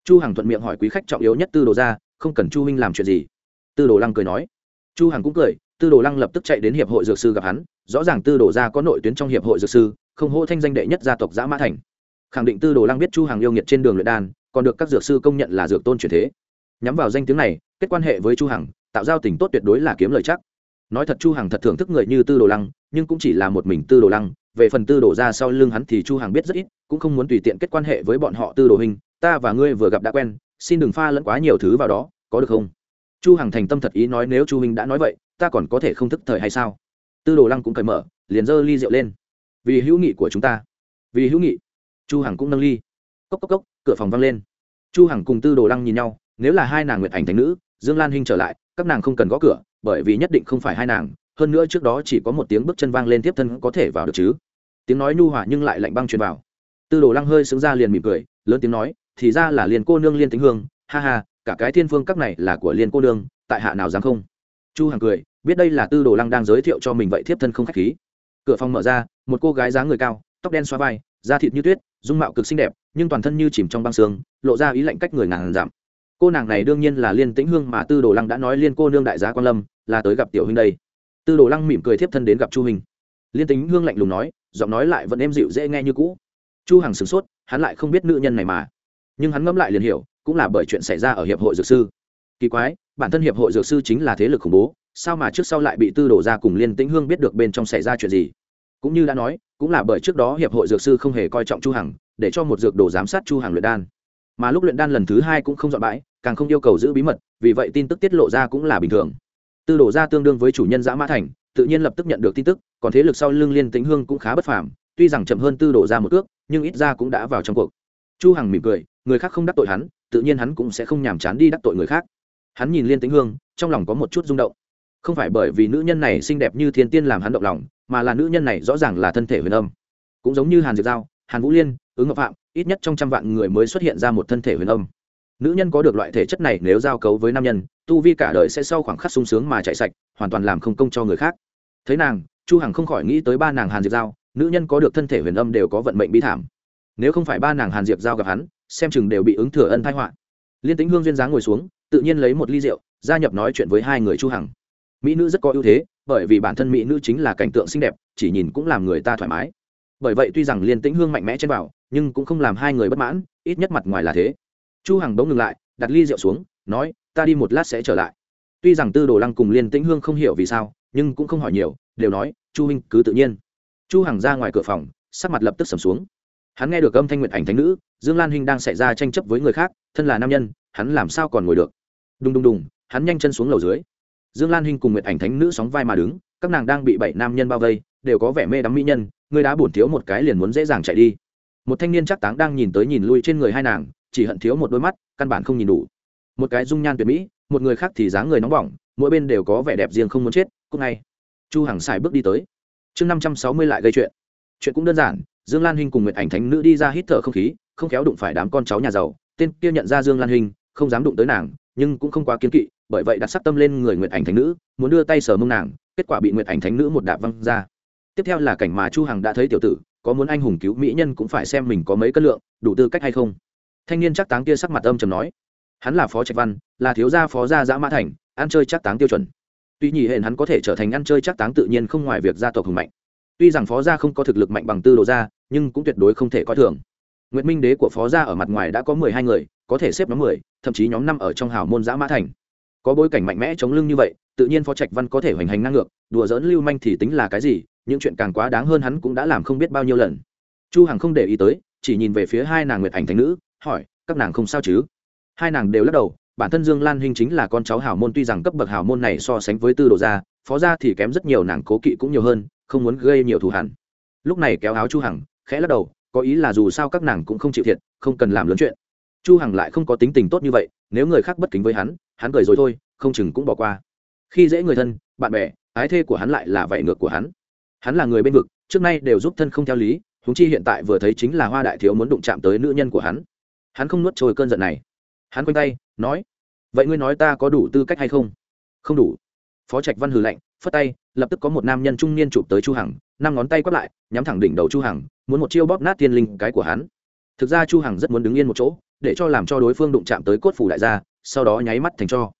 Chu hằng thuận miệng hỏi quý khách trọng yếu nhất tư đồ ra không cần chu huynh làm chuyện gì? Tư đồ lăng cười nói. Chu hằng cũng cười, tư đồ lăng lập tức chạy đến hiệp hội dược sư gặp hắn, rõ ràng tư đồ ra có nội tuyến trong hiệp hội dược sư, không hô thanh danh đệ nhất gia tộc giã mã thành. Khẳng định tư đồ lăng biết chu hằng yêu nghiệt trên đường luyện đan còn được các dược sư công nhận là dược tôn truyền thế. Nhắm vào danh tiếng này, kết quan hệ với chu hằng, tạo giao tình tốt tuyệt đối là kiếm lời chắc. Nói thật chu hằng thật thưởng thức người như tư đồ lăng, nhưng cũng chỉ là một mình tư đồ lăng, về phần tư đồ ra sau lưng hắn thì chu hằng biết rất ít, cũng không muốn tùy tiện kết quan hệ với bọn họ tư đồ hình, ta và ngươi vừa gặp đã quen, xin đừng pha lẫn quá nhiều thứ vào đó, có được không? Chu hằng thành tâm thật ý nói nếu chu huynh đã nói vậy, ta còn có thể không thức thời hay sao? Tư đồ lăng cũng cởi mở, liền giơ ly rượu lên. Vì hữu nghị của chúng ta. Vì hữu nghị. Chu hằng cũng nâng ly. Cốc cốc cốc cửa phòng vang lên. Chu hằng cùng tư đồ lăng nhìn nhau, nếu là hai nàng nguyệt ảnh thành nữ, dương lan hinh trở lại, các nàng không cần gõ cửa, bởi vì nhất định không phải hai nàng, hơn nữa trước đó chỉ có một tiếng bước chân vang lên tiếp thân có thể vào được chứ. Tiếng nói nhu hòa nhưng lại lạnh băng truyền vào. Tư đồ lăng hơi sững ra liền mỉm cười, lớn tiếng nói, thì ra là liền cô nương liên tính hương, ha ha, cả cái thiên phương các này là của liên cô nương, tại hạ nào dám không? Chu hằng cười, biết đây là tư đồ lăng đang giới thiệu cho mình vậy thiếp thân không khách khí. Cửa phòng mở ra, một cô gái dáng người cao, tóc đen xoa vai da thịt như tuyết, dung mạo cực xinh đẹp, nhưng toàn thân như chìm trong băng sương, lộ ra ý lạnh cách người ngàn giảm cô nàng này đương nhiên là liên tĩnh hương mà tư đồ lăng đã nói liên cô nương đại gia quan lâm, là tới gặp tiểu huynh đây. Tư đồ lăng mỉm cười tiếp thân đến gặp chu huynh liên tính hương lạnh lùng nói, giọng nói lại vẫn êm dịu dễ nghe như cũ. Chu hằng sửng sốt, hắn lại không biết nữ nhân này mà. Nhưng hắn ngẫm lại liền hiểu, cũng là bởi chuyện xảy ra ở hiệp hội dược sư. Kỳ quái, bản thân hiệp hội dược sư chính là thế lực khủng bố, sao mà trước sau lại bị tư đổ ra cùng liên tĩnh hương biết được bên trong xảy ra chuyện gì? Cũng như đã nói cũng là bởi trước đó hiệp hội dược sư không hề coi trọng chu hằng, để cho một dược đồ giám sát chu hằng luyện đan. Mà lúc luyện đan lần thứ hai cũng không dọn bãi, càng không yêu cầu giữ bí mật, vì vậy tin tức tiết lộ ra cũng là bình thường. Tư đổ ra tương đương với chủ nhân giã mã thành, tự nhiên lập tức nhận được tin tức, còn thế lực sau lưng liên tĩnh hương cũng khá bất phàm, tuy rằng chậm hơn tư đổ ra một cước nhưng ít ra cũng đã vào trong cuộc. Chu hằng mỉm cười, người khác không đắc tội hắn, tự nhiên hắn cũng sẽ không nhàm chán đi đắc tội người khác. Hắn nhìn liên tĩnh hương, trong lòng có một chút rung động. Không phải bởi vì nữ nhân này xinh đẹp như thiên tiên làm hắn động lòng mà là nữ nhân này rõ ràng là thân thể huyền âm. Cũng giống như hàn Diệt giao, hàn vũ liên, ứng ngọc phạm, ít nhất trong trăm vạn người mới xuất hiện ra một thân thể huyền âm. Nữ nhân có được loại thể chất này nếu giao cấu với nam nhân, tu vi cả đời sẽ sau khoảng khắc sung sướng mà chạy sạch, hoàn toàn làm không công cho người khác. Thấy nàng, chu hằng không khỏi nghĩ tới ba nàng hàn diệp giao, nữ nhân có được thân thể huyền âm đều có vận mệnh bi thảm. Nếu không phải ba nàng hàn diệp giao gặp hắn, xem chừng đều bị ứng thừa ân tai họa. Liên tính hương duyên dáng ngồi xuống, tự nhiên lấy một ly rượu, gia nhập nói chuyện với hai người chu hằng. Mỹ nữ rất có ưu thế bởi vì bản thân mỹ nữ chính là cảnh tượng xinh đẹp, chỉ nhìn cũng làm người ta thoải mái. Bởi vậy tuy rằng liên tĩnh hương mạnh mẽ trên bảo nhưng cũng không làm hai người bất mãn, ít nhất mặt ngoài là thế. Chu hằng bỗng ngừng lại, đặt ly rượu xuống, nói, ta đi một lát sẽ trở lại. Tuy rằng tư đồ lăng cùng liên tĩnh hương không hiểu vì sao, nhưng cũng không hỏi nhiều, đều nói, chu huynh, cứ tự nhiên. Chu hằng ra ngoài cửa phòng, sắc mặt lập tức sầm xuống. Hắn nghe được âm thanh nguyện ảnh thánh nữ, dương lan huynh đang xảy ra tranh chấp với người khác, thân là nam nhân, hắn làm sao còn ngồi được? Đùng đùng đùng, hắn nhanh chân xuống lầu dưới dương lan Hinh cùng Nguyệt ảnh thánh nữ sóng vai mà đứng, các nàng đang bị bảy nam nhân bao vây, đều có vẻ mê đắm mỹ nhân, người đã bổn thiếu một cái liền muốn dễ dàng chạy đi. Một thanh niên chắc táng đang nhìn tới nhìn lui trên người hai nàng, chỉ hận thiếu một đôi mắt, căn bản không nhìn đủ. Một cái dung nhan tuyệt mỹ, một người khác thì dáng người nóng bỏng, mỗi bên đều có vẻ đẹp riêng không muốn chết cúc ngay. Chu hằng xài bước đi tới. Chương năm trăm sáu mươi lại gây chuyện. Chuyện cũng đơn giản, dương lan hinh cùng nguyệt ảnh thánh nữ đi ra hít thở không khí, không khéo đụng phải đám con cháu nhà giàu, tên kia nhận ra dương lan hinh, không dám đụng tới nàng, nhưng cũng không quá kiến kỵ bởi vậy đặt sắc tâm lên người nguyệt ảnh thánh nữ, muốn đưa tay sờ mông nàng, kết quả bị nguyệt ảnh thánh nữ một đạp văng ra. Tiếp theo là cảnh mà chu hằng đã thấy tiểu tử, có muốn anh hùng cứu mỹ nhân cũng phải xem mình có mấy cân lượng, đủ tư cách hay không. Thanh niên chắc táng kia sắc mặt âm trầm nói, hắn là phó trạch văn, là thiếu gia phó gia dã mã thành, ăn chơi chắc táng tiêu chuẩn. Tuy nhị hẹn hắn có thể trở thành ăn chơi chắc táng tự nhiên không ngoài việc gia tộc hùng mạnh. Tuy rằng phó gia không có thực lực mạnh bằng tư đồ gia, nhưng cũng tuyệt đối không thể coi thường. Nguyệt minh đế của phó gia ở mặt ngoài đã có mười hai người, có thể xếp nhóm mười, thậm chí nhóm năm ở trong hào môn dã mã thành có bối cảnh mạnh mẽ chống lưng như vậy, tự nhiên phó trạch văn có thể hoành hành năng ngược, đùa dỡn lưu manh thì tính là cái gì, những chuyện càng quá đáng hơn hắn cũng đã làm không biết bao nhiêu lần. Chu hằng không để ý tới, chỉ nhìn về phía hai nàng nguyệt ảnh thành nữ, hỏi, các nàng không sao chứ? Hai nàng đều lắc đầu, bản thân dương lan huynh chính là con cháu hào môn, tuy rằng cấp bậc hào môn này so sánh với tư đồ gia, phó gia thì kém rất nhiều, nàng cố kỵ cũng nhiều hơn, không muốn gây nhiều thù hẳn lúc này kéo áo chu hằng, khẽ lắc đầu, có ý là dù sao các nàng cũng không chịu thiệt, không cần làm lớn chuyện. Chu hằng lại không có tính tình tốt như vậy nếu người khác bất kính với hắn hắn cười rồi thôi, không chừng cũng bỏ qua. Khi dễ người thân, bạn bè, ái thê của hắn lại là vậy ngược của hắn. Hắn là người bên vực, trước nay đều giúp thân không theo lý húng chi hiện tại vừa thấy chính là hoa đại thiếu muốn đụng chạm tới nữ nhân của hắn. Hắn không nuốt trôi cơn giận này. Hắn quanh tay, nói, vậy ngươi nói ta có đủ tư cách hay không? Không đủ. Phó trạch văn hừ lạnh, phất tay, lập tức có một nam nhân trung niên chụp tới chu hằng, năm ngón tay quát lại, nhắm thẳng đỉnh đầu chu hằng, muốn một chiêu bóp nát thiên linh cái của hắn. Thực ra chu hằng rất muốn đứng yên một chỗ để cho làm cho đối phương đụng chạm tới cốt phủ đại gia, sau đó nháy mắt thành cho.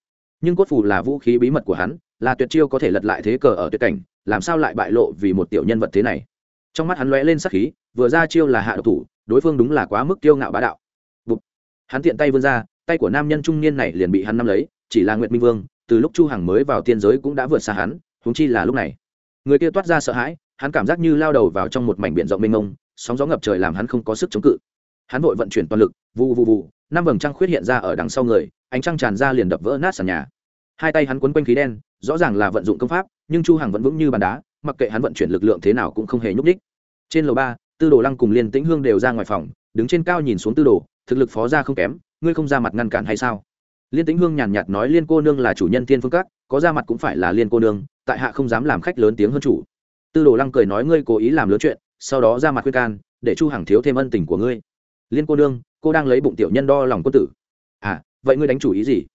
Nhưng cốt phủ là vũ khí bí mật của hắn, là tuyệt chiêu có thể lật lại thế cờ ở tuyệt cảnh, làm sao lại bại lộ vì một tiểu nhân vật thế này? Trong mắt hắn lóe lên sắc khí, vừa ra chiêu là hạ độc thủ, đối phương đúng là quá mức kiêu ngạo bá đạo. Bụt. hắn tiện tay vươn ra, tay của nam nhân trung niên này liền bị hắn nắm lấy, chỉ là nguyệt minh vương, từ lúc chu hằng mới vào tiên giới cũng đã vượt xa hắn, huống chi là lúc này. Người kia toát ra sợ hãi, hắn cảm giác như lao đầu vào trong một mảnh biển rộng mênh mông, sóng gió ngập trời làm hắn không có sức chống cự hắn vội vận chuyển toàn lực vụ vụ vụ năm vầng trăng khuyết hiện ra ở đằng sau người, ánh trăng tràn ra liền đập vỡ nát sàn nhà. Hai tay hắn quấn quanh khí đen, rõ ràng là vận dụng công pháp, nhưng chu hằng vẫn vững như bàn đá, mặc kệ hắn vận chuyển lực lượng thế nào cũng không hề nhúc đích trên lầu ba, tư đồ lăng cùng liên tĩnh hương đều ra ngoài phòng, đứng trên cao nhìn xuống tư đồ, thực lực phó ra không kém, ngươi không ra mặt ngăn cản hay sao? Liên tĩnh hương nhàn nhạt nói liên cô nương là chủ nhân tiên phương các, có ra mặt cũng phải là liên cô nương, tại hạ không dám làm khách lớn tiếng hơn chủ. Tư đồ lăng cười nói ngươi cố ý làm lớn chuyện, sau đó ra mặt khuyên can, để chu hằng thiếu thêm ân tình của ngươi liên cô nương, cô đang lấy bụng tiểu nhân đo lòng quân tử. À vậy ngươi đánh chủ ý gì?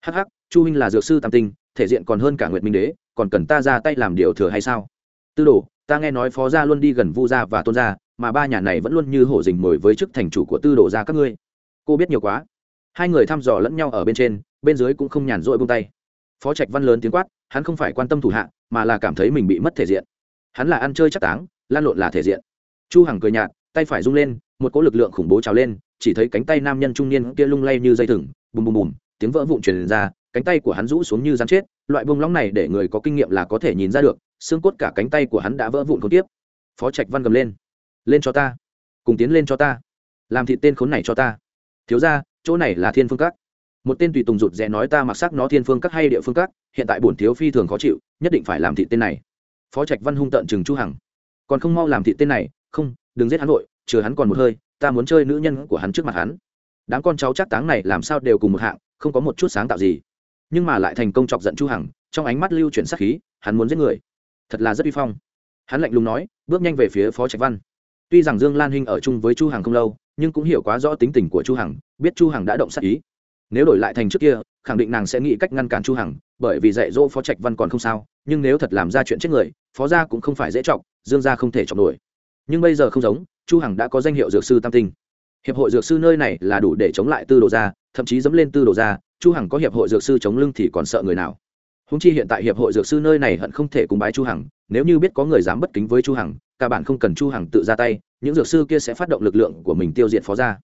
Hắc hắc, chu huynh là dược sư tam tinh, thể diện còn hơn cả nguyệt minh đế, còn cần ta ra tay làm điều thừa hay sao? Tư đồ, ta nghe nói phó gia luôn đi gần vu gia và tôn gia, mà ba nhà này vẫn luôn như hổ dình mồi với chức thành chủ của tư đồ gia các ngươi. Cô biết nhiều quá. Hai người thăm dò lẫn nhau ở bên trên, bên dưới cũng không nhàn rỗi buông tay. Phó trạch văn lớn tiếng quát, hắn không phải quan tâm thủ hạ, mà là cảm thấy mình bị mất thể diện. Hắn là ăn chơi chắc táng, lan lộn là thể diện. Chu hằng cười nhạt tay phải rung lên, một cỗ lực lượng khủng bố trào lên, chỉ thấy cánh tay nam nhân trung niên kia lung lay như dây thừng, bùm bùm bùm, tiếng vỡ vụn truyền ra, cánh tay của hắn rũ xuống như rắn chết, loại bông lóng này để người có kinh nghiệm là có thể nhìn ra được, xương cốt cả cánh tay của hắn đã vỡ vụn không tiếp phó trạch văn gầm lên. Lên cho ta, cùng tiến lên cho ta, làm thịt tên khốn này cho ta. Thiếu ra chỗ này là thiên phương các. Một tên tùy tùng rụt rè nói, ta mặc sắc nó thiên phương các hay địa phương các hiện tại bổn thiếu phi thường khó chịu, nhất định phải làm thịt tên này. Phó trạch văn hung tợn chừng chu hằng. Còn không mau làm thịt tên này, không đừng giết hắn vội, chừa hắn còn một hơi, ta muốn chơi nữ nhân của hắn trước mặt hắn. Đám con cháu chắc táng này làm sao đều cùng một hạng, không có một chút sáng tạo gì. Nhưng mà lại thành công chọc giận chu hằng, trong ánh mắt lưu chuyển sát khí, hắn muốn giết người. Thật là rất uy phong. Hắn lạnh lùng nói, bước nhanh về phía phó trạch văn. Tuy rằng dương lan hinh ở chung với chu hằng không lâu, nhưng cũng hiểu quá rõ tính tình của chu hằng, biết chu hằng đã động sát ý. Nếu đổi lại thành trước kia, khẳng định nàng sẽ nghĩ cách ngăn cản chu hằng, bởi vì dạy dỗ phó trạch văn còn không sao, nhưng nếu thật làm ra chuyện chết người, phó gia cũng không phải dễ trọng dương gia không thể trọng nổi nhưng bây giờ không giống, chu hằng đã có danh hiệu dược sư tam tinh. Hiệp hội dược sư nơi này là đủ để chống lại tư đồ gia, thậm chí dẫm lên tư đồ gia, chu hằng có hiệp hội dược sư chống lưng thì còn sợ người nào? Húng chi hiện tại hiệp hội dược sư nơi này hận không thể cùng bái chu hằng, nếu như biết có người dám bất kính với chu hằng, cả bạn không cần chu hằng tự ra tay, những dược sư kia sẽ phát động lực lượng của mình tiêu diệt phó gia.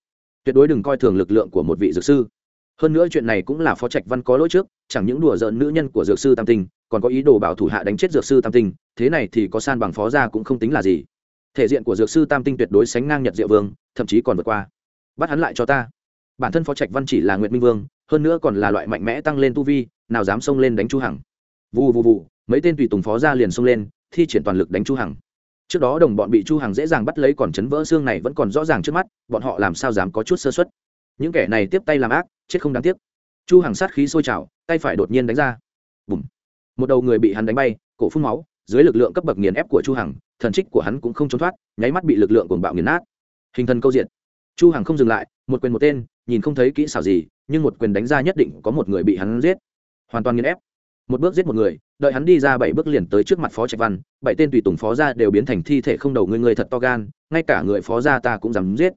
Tuyệt đối đừng coi thường lực lượng của một vị dược sư. Hơn nữa chuyện này cũng là phó trạch văn có lỗi trước, chẳng những đùa giỡn nữ nhân của dược sư tam tinh, còn có ý đồ bảo thủ hạ đánh chết dược sư tam tinh, thế này thì có san bằng phó gia cũng không tính là gì thể diện của dược sư tam tinh tuyệt đối sánh ngang nhật diệu vương, thậm chí còn vượt qua. Bắt hắn lại cho ta. Bản thân phó trạch văn chỉ là nguyệt minh vương, hơn nữa còn là loại mạnh mẽ tăng lên tu vi, nào dám xông lên đánh chu hằng. Vù vù vù, mấy tên tùy tùng phó ra liền xông lên, thi triển toàn lực đánh chu hằng. Trước đó đồng bọn bị chu hằng dễ dàng bắt lấy còn chấn vỡ xương này vẫn còn rõ ràng trước mắt, bọn họ làm sao dám có chút sơ suất. Những kẻ này tiếp tay làm ác, chết không đáng tiếc. Chu hằng sát khí sôi trào, tay phải đột nhiên đánh ra. Bùm. Một đầu người bị hắn đánh bay, cổ phun máu dưới lực lượng cấp bậc nghiền ép của chu hằng, thần trích của hắn cũng không trốn thoát, nháy mắt bị lực lượng cuồng bạo nghiền nát. Hình thần câu diện chu hằng không dừng lại, một quyền một tên, nhìn không thấy kỹ xảo gì, nhưng một quyền đánh ra nhất định có một người bị hắn giết. Hoàn toàn nghiền ép. Một bước giết một người, đợi hắn đi ra bảy bước liền tới trước mặt phó trạch văn, bảy tên tùy tùng phó gia đều biến thành thi thể không đầu người người thật to gan, ngay cả người phó gia ta cũng dám giết.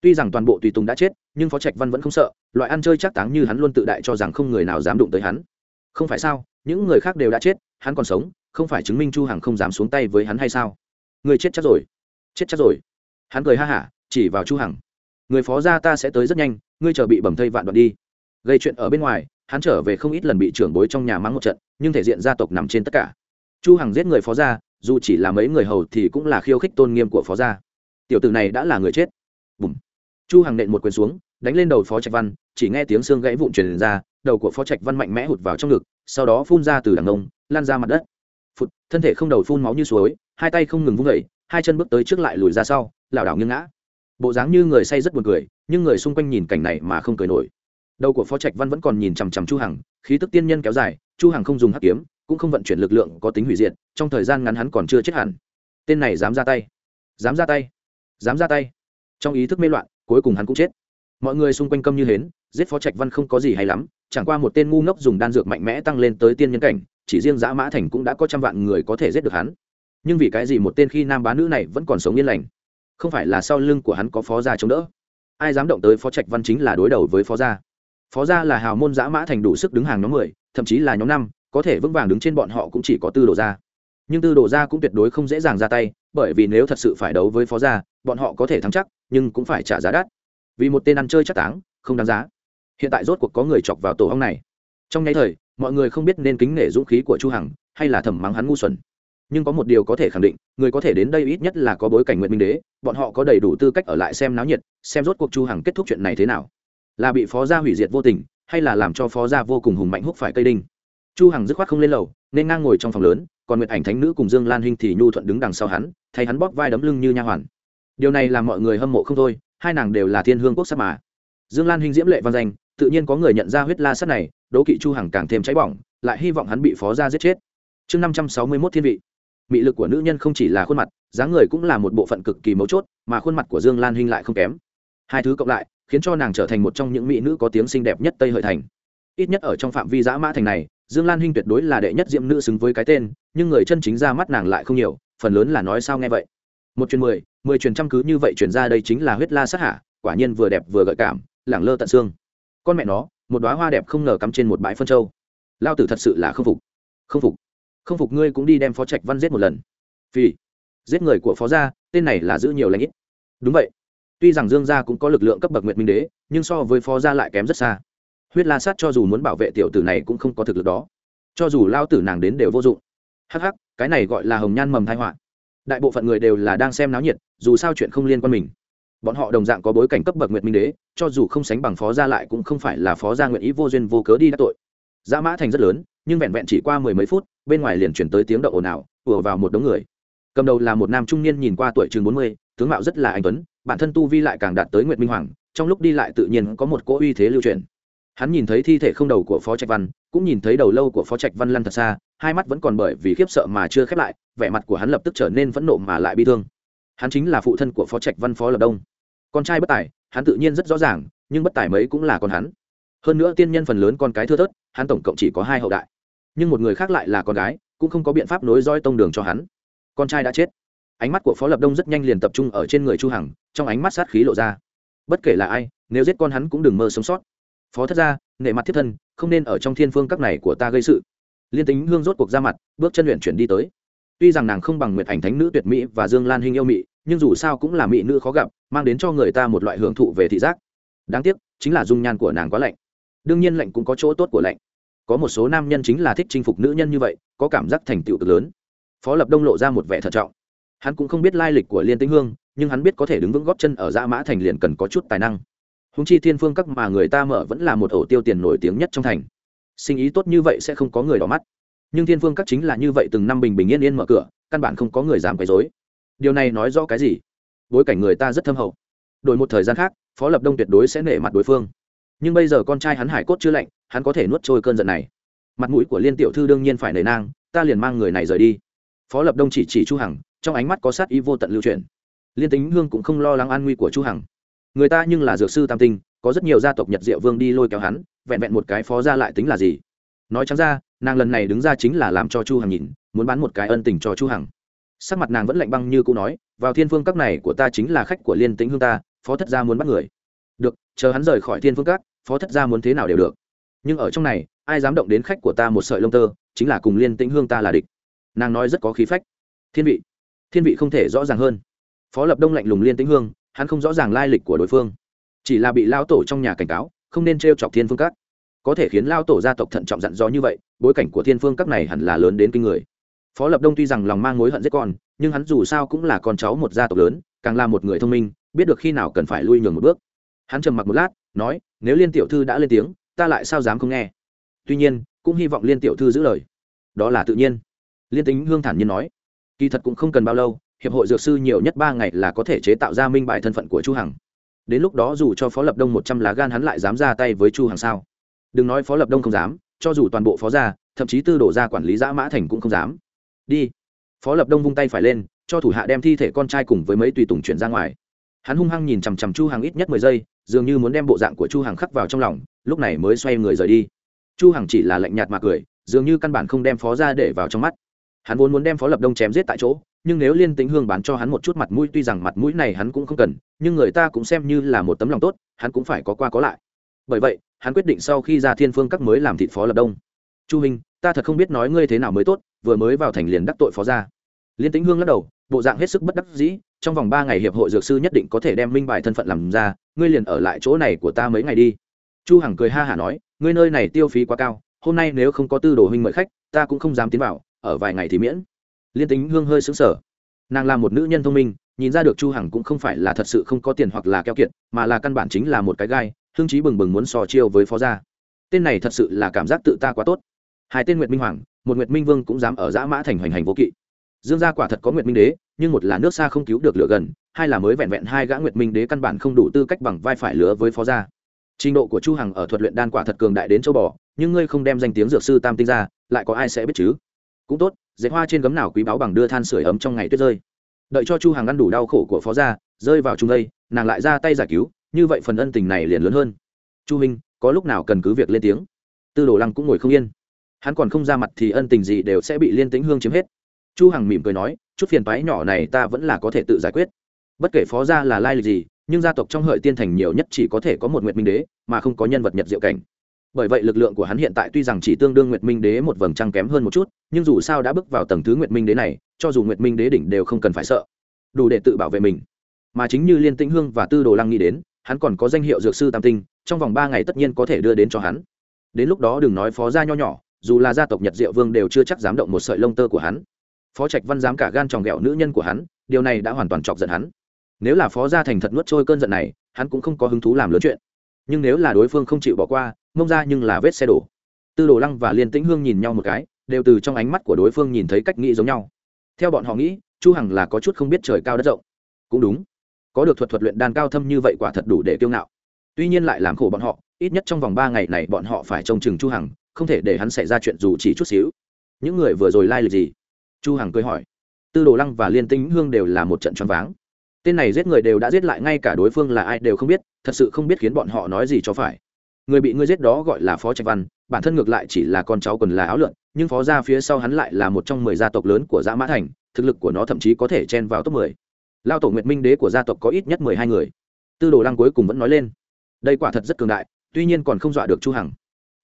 Tuy rằng toàn bộ tùy tùng đã chết, nhưng phó trạch văn vẫn không sợ, loại ăn chơi chắc táng như hắn luôn tự đại cho rằng không người nào dám đụng tới hắn. Không phải sao, những người khác đều đã chết, hắn còn sống không phải chứng minh chu hằng không dám xuống tay với hắn hay sao? Người chết chắc rồi. Chết chắc rồi. Hắn cười ha hả, chỉ vào chu hằng. Người phó gia ta sẽ tới rất nhanh, ngươi chờ bị bầm thây vạn đoạn đi. Gây chuyện ở bên ngoài, hắn trở về không ít lần bị trưởng bối trong nhà mắng một trận, nhưng thể diện gia tộc nằm trên tất cả. Chu hằng giết người phó gia, dù chỉ là mấy người hầu thì cũng là khiêu khích tôn nghiêm của phó gia. Tiểu tử này đã là người chết. Bùm. Chu hằng nện một quyền xuống, đánh lên đầu phó trạch văn, chỉ nghe tiếng xương gãy vụn truyền ra, đầu của phó trạch văn mạnh mẽ hụt vào trong ngực, sau đó phun ra từ đằng ông, lan ra mặt đất phụt, thân thể không đầu phun máu như suối, hai tay không ngừng vung vẩy hai chân bước tới trước lại lùi ra sau, lảo đảo nghiêng ngã. Bộ dáng như người say rất buồn cười, nhưng người xung quanh nhìn cảnh này mà không cười nổi. Đầu của phó trạch văn vẫn còn nhìn chằm chằm chu hằng, khí tức tiên nhân kéo dài, chu hằng không dùng hắc kiếm, cũng không vận chuyển lực lượng có tính hủy diệt, trong thời gian ngắn hắn còn chưa chết hẳn. Tên này dám ra tay. Dám ra tay. Dám ra tay. Trong ý thức mê loạn, cuối cùng hắn cũng chết. Mọi người xung quanh câm như hến, giết phó trạch văn không có gì hay lắm, chẳng qua một tên ngu ngốc dùng đan dược mạnh mẽ tăng lên tới tiên nhân cảnh chỉ riêng giã mã thành cũng đã có trăm vạn người có thể giết được hắn. Nhưng vì cái gì một tên khi nam bá nữ này vẫn còn sống yên lành? Không phải là sau lưng của hắn có phó gia chống đỡ? Ai dám động tới phó trạch văn chính là đối đầu với phó gia. Phó gia là hào môn giã mã thành đủ sức đứng hàng nhóm mười, thậm chí là nhóm năm, có thể vững vàng đứng trên bọn họ cũng chỉ có tư đồ gia. Nhưng tư đồ gia cũng tuyệt đối không dễ dàng ra tay, bởi vì nếu thật sự phải đấu với phó gia, bọn họ có thể thắng chắc, nhưng cũng phải trả giá đắt. Vì một tên ăn chơi chắc táng, không đáng giá. Hiện tại rốt cuộc có người chọc vào tổ hong này trong nháy thời, mọi người không biết nên kính nể dũng khí của chu hằng hay là thầm mắng hắn ngu xuẩn. Nhưng có một điều có thể khẳng định, người có thể đến đây ít nhất là có bối cảnh nguyện minh đế, bọn họ có đầy đủ tư cách ở lại xem náo nhiệt, xem rốt cuộc chu hằng kết thúc chuyện này thế nào. Là bị phó gia hủy diệt vô tình, hay là làm cho phó gia vô cùng hùng mạnh húc phải cây đinh? Chu hằng dứt khoát không lên lầu, nên ngang ngồi trong phòng lớn, còn nguyệt ảnh thánh nữ cùng dương lan hinh thì nhu thuận đứng đằng sau hắn, thay hắn bóp vai đấm lưng như nha hoàn. Điều này làm mọi người hâm mộ không thôi, hai nàng đều là thiên hương quốc sắc mà. Dương lan hinh diễm lệ văn danh tự nhiên có người nhận ra huyết la sát này, đố kỵ chu hằng càng thêm cháy bỏng, lại hy vọng hắn bị phó gia giết chết. Chương năm trăm sáu mươi 561 thiên vị. Mị lực của nữ nhân không chỉ là khuôn mặt, dáng người cũng là một bộ phận cực kỳ mấu chốt, mà khuôn mặt của dương lan hinh lại không kém. Hai thứ cộng lại, khiến cho nàng trở thành một trong những mỹ nữ có tiếng xinh đẹp nhất tây hợi thành. Ít nhất ở trong phạm vi dã mã thành này, dương lan hinh tuyệt đối là đệ nhất diệm nữ xứng với cái tên, nhưng người chân chính ra mắt nàng lại không nhiều, phần lớn là nói sao nghe vậy. Một truyền mười mười truyền trăm cứ như vậy truyền ra đây chính là huyết la sát hạ, quả nhiên vừa đẹp vừa gợi cảm, lẳng lơ tận xương con mẹ nó, một đoá hoa đẹp không ngờ cắm trên một bãi phân châu. Lao tử thật sự là không phục. Không phục. Không phục ngươi cũng đi đem phó trạch văn giết một lần. Vì giết người của phó gia, tên này là giữ nhiều lãnh ít. Đúng vậy. Tuy rằng dương gia cũng có lực lượng cấp bậc nguyệt minh đế, nhưng so với phó gia lại kém rất xa. Huyết la sát cho dù muốn bảo vệ tiểu tử này cũng không có thực lực đó. Cho dù lao tử nàng đến đều vô dụng. Hắc hắc, cái này gọi là hồng nhan mầm thai họa. Đại bộ phận người đều là đang xem náo nhiệt, dù sao chuyện không liên quan mình bọn họ đồng dạng có bối cảnh cấp bậc nguyệt minh đế, cho dù không sánh bằng phó gia lại cũng không phải là phó gia nguyện ý vô duyên vô cớ đi đắc tội. Giá mã thành rất lớn, nhưng vẹn vẹn chỉ qua mười mấy phút, bên ngoài liền chuyển tới tiếng động ồn ào, ùa vào một đống người. Cầm đầu là một nam trung niên nhìn qua tuổi chừng bốn mươi, tướng mạo rất là anh tuấn, bản thân tu vi lại càng đạt tới nguyệt minh hoàng, trong lúc đi lại tự nhiên có một cỗ uy thế lưu truyền. Hắn nhìn thấy thi thể không đầu của phó trạch văn, cũng nhìn thấy đầu lâu của phó trạch văn lăn thật xa, hai mắt vẫn còn bởi vì khiếp sợ mà chưa khép lại, vẻ mặt của hắn lập tức trở nên phẫn nộ mà lại bi thương. Hắn chính là phụ thân của phó trạch văn phó lập đông con trai bất tài, hắn tự nhiên rất rõ ràng, nhưng bất tài mấy cũng là con hắn. Hơn nữa tiên nhân phần lớn con cái thưa thớt, hắn tổng cộng chỉ có hai hậu đại. Nhưng một người khác lại là con gái, cũng không có biện pháp nối roi tông đường cho hắn. Con trai đã chết. Ánh mắt của phó lập đông rất nhanh liền tập trung ở trên người chu hằng, trong ánh mắt sát khí lộ ra. Bất kể là ai, nếu giết con hắn cũng đừng mơ sống sót. Phó thất gia nệ mặt thiết thân, không nên ở trong thiên phương các này của ta gây sự. Liên tính hương rốt cuộc ra mặt, bước chân luyện chuyển đi tới tuy rằng nàng không bằng nguyệt ảnh thánh nữ tuyệt mỹ và dương lan hình yêu mỹ nhưng dù sao cũng là mỹ nữ khó gặp, mang đến cho người ta một loại hưởng thụ về thị giác. Đáng tiếc, chính là dung nhan của nàng quá lạnh. Đương nhiên lạnh cũng có chỗ tốt của lạnh. Có một số nam nhân chính là thích chinh phục nữ nhân như vậy, có cảm giác thành tựu cực lớn. Phó lập đông lộ ra một vẻ thận trọng. Hắn cũng không biết lai lịch của liên tĩnh hương, nhưng hắn biết có thể đứng vững góp chân ở dã mã thành liền cần có chút tài năng. Húng chi thiên phương các mà người ta mở vẫn là một ổ tiêu tiền nổi tiếng nhất trong thành. Sinh ý tốt như vậy sẽ không có người đỏ mắt nhưng thiên phương các chính là như vậy từng năm bình bình yên yên mở cửa, căn bản không có người dám quấy dối điều này nói rõ cái gì? Bối cảnh người ta rất thâm hậu. Đổi một thời gian khác, phó lập đông tuyệt đối sẽ nể mặt đối phương. Nhưng bây giờ con trai hắn hải cốt chưa lạnh, hắn có thể nuốt trôi cơn giận này. Mặt mũi của liên tiểu thư đương nhiên phải nể nang, ta liền mang người này rời đi. Phó lập đông chỉ chỉ chu hằng, trong ánh mắt có sát ý vô tận lưu truyền. Liên tính hương cũng không lo lắng an nguy của chu hằng. Người ta nhưng là dược sư tam tinh, có rất nhiều gia tộc nhật diệu vương đi lôi kéo hắn, vẹn vẹn một cái phó ra lại tính là gì? Nói trắng ra nàng lần này đứng ra chính là làm cho chu hằng nhìn, muốn bán một cái ân tình cho chu hằng. Sắc mặt nàng vẫn lạnh băng như cũ nói, vào thiên phương các này của ta chính là khách của liên tĩnh hương ta, phó thất gia muốn bắt người. Được, chờ hắn rời khỏi thiên phương các, phó thất gia muốn thế nào đều được. Nhưng ở trong này, ai dám động đến khách của ta một sợi lông tơ, chính là cùng liên tĩnh hương ta là địch. Nàng nói rất có khí phách. Thiên vị thiên vị không thể rõ ràng hơn. Phó lập đông lạnh lùng liên tĩnh hương, hắn không rõ ràng lai lịch của đối phương. Chỉ là bị lao tổ trong nhà cảnh cáo, không nên t r e o chọc thiên phương các có thể khiến lao tổ gia tộc thận trọng dặn dò như vậy, bối cảnh của thiên phương các này hẳn là lớn đến kinh người. Phó lập đông tuy rằng lòng mang mối hận giết con, nhưng hắn dù sao cũng là con cháu một gia tộc lớn, càng là một người thông minh, biết được khi nào cần phải lui nhường một bước. Hắn trầm mặc một lát, nói, nếu liên tiểu thư đã lên tiếng, ta lại sao dám không nghe? Tuy nhiên, cũng hy vọng liên tiểu thư giữ lời. Đó là tự nhiên. Liên tính hương thản nhiên nói, kỳ thật cũng không cần bao lâu, hiệp hội dược sư nhiều nhất ba ngày là có thể chế tạo ra minh bài thân phận của chu hằng. Đến lúc đó dù cho phó lập đông một trăm lá gan hắn lại dám ra tay với chu hằng sao? Đừng nói phó lập đông không dám, cho dù toàn bộ phó gia, thậm chí tư đổ gia quản lý giã mã thành cũng không dám. Đi. Phó lập đông vung tay phải lên, cho thủ hạ đem thi thể con trai cùng với mấy tùy tùng chuyển ra ngoài. Hắn hung hăng nhìn chằm chằm chu hàng ít nhất mười giây, dường như muốn đem bộ dạng của chu hàng khắc vào trong lòng, lúc này mới xoay người rời đi. Chu hàng chỉ là lạnh nhạt mà cười, dường như căn bản không đem phó ra để vào trong mắt. Hắn vốn muốn đem phó lập đông chém giết tại chỗ, nhưng nếu liên tính hương bán cho hắn một chút mặt mũi, tuy rằng mặt mũi này hắn cũng không cần, nhưng người ta cũng xem như là một tấm lòng tốt, hắn cũng phải có qua có lại. Bởi vậy hắn quyết định sau khi ra thiên phương các mới làm thịt phó lập đông. Chu minh ta thật không biết nói ngươi thế nào mới tốt, vừa mới vào thành liền đắc tội phó ra liên tĩnh hương lắc đầu, bộ dạng hết sức bất đắc dĩ, trong vòng ba ngày hiệp hội dược sư nhất định có thể đem minh bài thân phận làm ra, ngươi liền ở lại chỗ này của ta mấy ngày đi. Chu hằng cười ha hả nói, ngươi nơi này tiêu phí quá cao, hôm nay nếu không có tư đồ huynh mời khách, ta cũng không dám tiến vào, ở vài ngày thì miễn. Liên tính hương hơi sững sờ. Nàng là một nữ nhân thông minh, nhìn ra được chu hằng cũng không phải là thật sự không có tiền hoặc là keo kiệt, mà là căn bản chính là một cái gai hương trí bừng bừng muốn sò chiêu với phó gia. Tên này thật sự là cảm giác tự ta quá tốt. Hai tên nguyệt minh hoàng, một nguyệt minh vương cũng dám ở giã mã thành hoành hành vô kỵ. Dương gia quả thật có nguyệt minh đế, nhưng một là nước xa không cứu được lửa gần, hai là mới vẹn vẹn hai gã nguyệt minh đế căn bản không đủ tư cách bằng vai phải lứa với phó gia. Trình độ của chu hằng ở thuật luyện đan quả thật cường đại đến châu bò, nhưng ngươi không đem danh tiếng dược sư tam tinh ra, lại có ai sẽ biết chứ? Cũng tốt dễ hoa trên gấm nào quý báu bằng đưa than sửa ấm trong ngày tuyết rơi. Đợi cho chu hằng ăn đủ đau khổ của phó gia, rơi vào trung đây, nàng lại ra tay giải cứu như vậy phần ân tình này liền lớn hơn. Chu minh, có lúc nào cần cứ việc lên tiếng? Tư đồ lăng cũng ngồi không yên. Hắn còn không ra mặt thì ân tình gì đều sẽ bị liên tĩnh hương chiếm hết. Chu hằng mỉm cười nói, chút phiền toái nhỏ này ta vẫn là có thể tự giải quyết. Bất kể phó gia là lai lịch gì, nhưng gia tộc trong hợi tiên thành nhiều nhất chỉ có thể có một nguyệt minh đế, mà không có nhân vật nhật diệu cảnh. Bởi vậy lực lượng của hắn hiện tại tuy rằng chỉ tương đương nguyệt minh đế một vầng trăng kém hơn một chút, nhưng dù sao đã bước vào tầng thứ nguyệt minh đế này, cho dù nguyệt minh đế đỉnh đều không cần phải sợ. Đủ để tự bảo vệ mình. Mà chính như liên tĩnh hương và tư đồ lăng nghĩ đến hắn còn có danh hiệu dược sư tam tinh, trong vòng ba ngày tất nhiên có thể đưa đến cho hắn. Đến lúc đó đừng nói phó gia nho nhỏ, dù là gia tộc nhật diệu vương đều chưa chắc dám động một sợi lông tơ của hắn. Phó trạch văn dám cả gan tròng ghẹo nữ nhân của hắn, điều này đã hoàn toàn chọc giận hắn. Nếu là phó gia thành thật nuốt trôi cơn giận này, hắn cũng không có hứng thú làm lớn chuyện. Nhưng nếu là đối phương không chịu bỏ qua, mông ra nhưng là vết xe đổ. Tư đồ lăng và liên tĩnh hương nhìn nhau một cái, đều từ trong ánh mắt của đối phương nhìn thấy cách nghĩ giống nhau. Theo bọn họ nghĩ, chu hằng là có chút không biết trời cao đất rộng. Cũng đúng có được thuật thuật luyện đan cao thâm như vậy quả thật đủ để kiêu ngạo. Tuy nhiên lại làm khổ bọn họ, ít nhất trong vòng ba ngày này bọn họ phải trông chừng chu hằng, không thể để hắn xảy ra chuyện dù chỉ chút xíu. Những người vừa rồi lai like gì? Chu hằng cười hỏi. Tư đồ lăng và liên tĩnh hương đều là một trận choáng váng. Tên này giết người đều đã giết lại, ngay cả đối phương là ai đều không biết, thật sự không biết khiến bọn họ nói gì cho phải. Người bị ngươi giết đó gọi là phó trạch văn, bản thân ngược lại chỉ là con cháu quần là áo lượn, nhưng phó gia phía sau hắn lại là một trong mười gia tộc lớn của dã mã thành, thực lực của nó thậm chí có thể chen vào top mười lao tổ nguyệt minh đế của gia tộc có ít nhất mười hai người. Tư đồ lăng cuối cùng vẫn nói lên. Đây quả thật rất cường đại, tuy nhiên còn không dọa được chu hằng.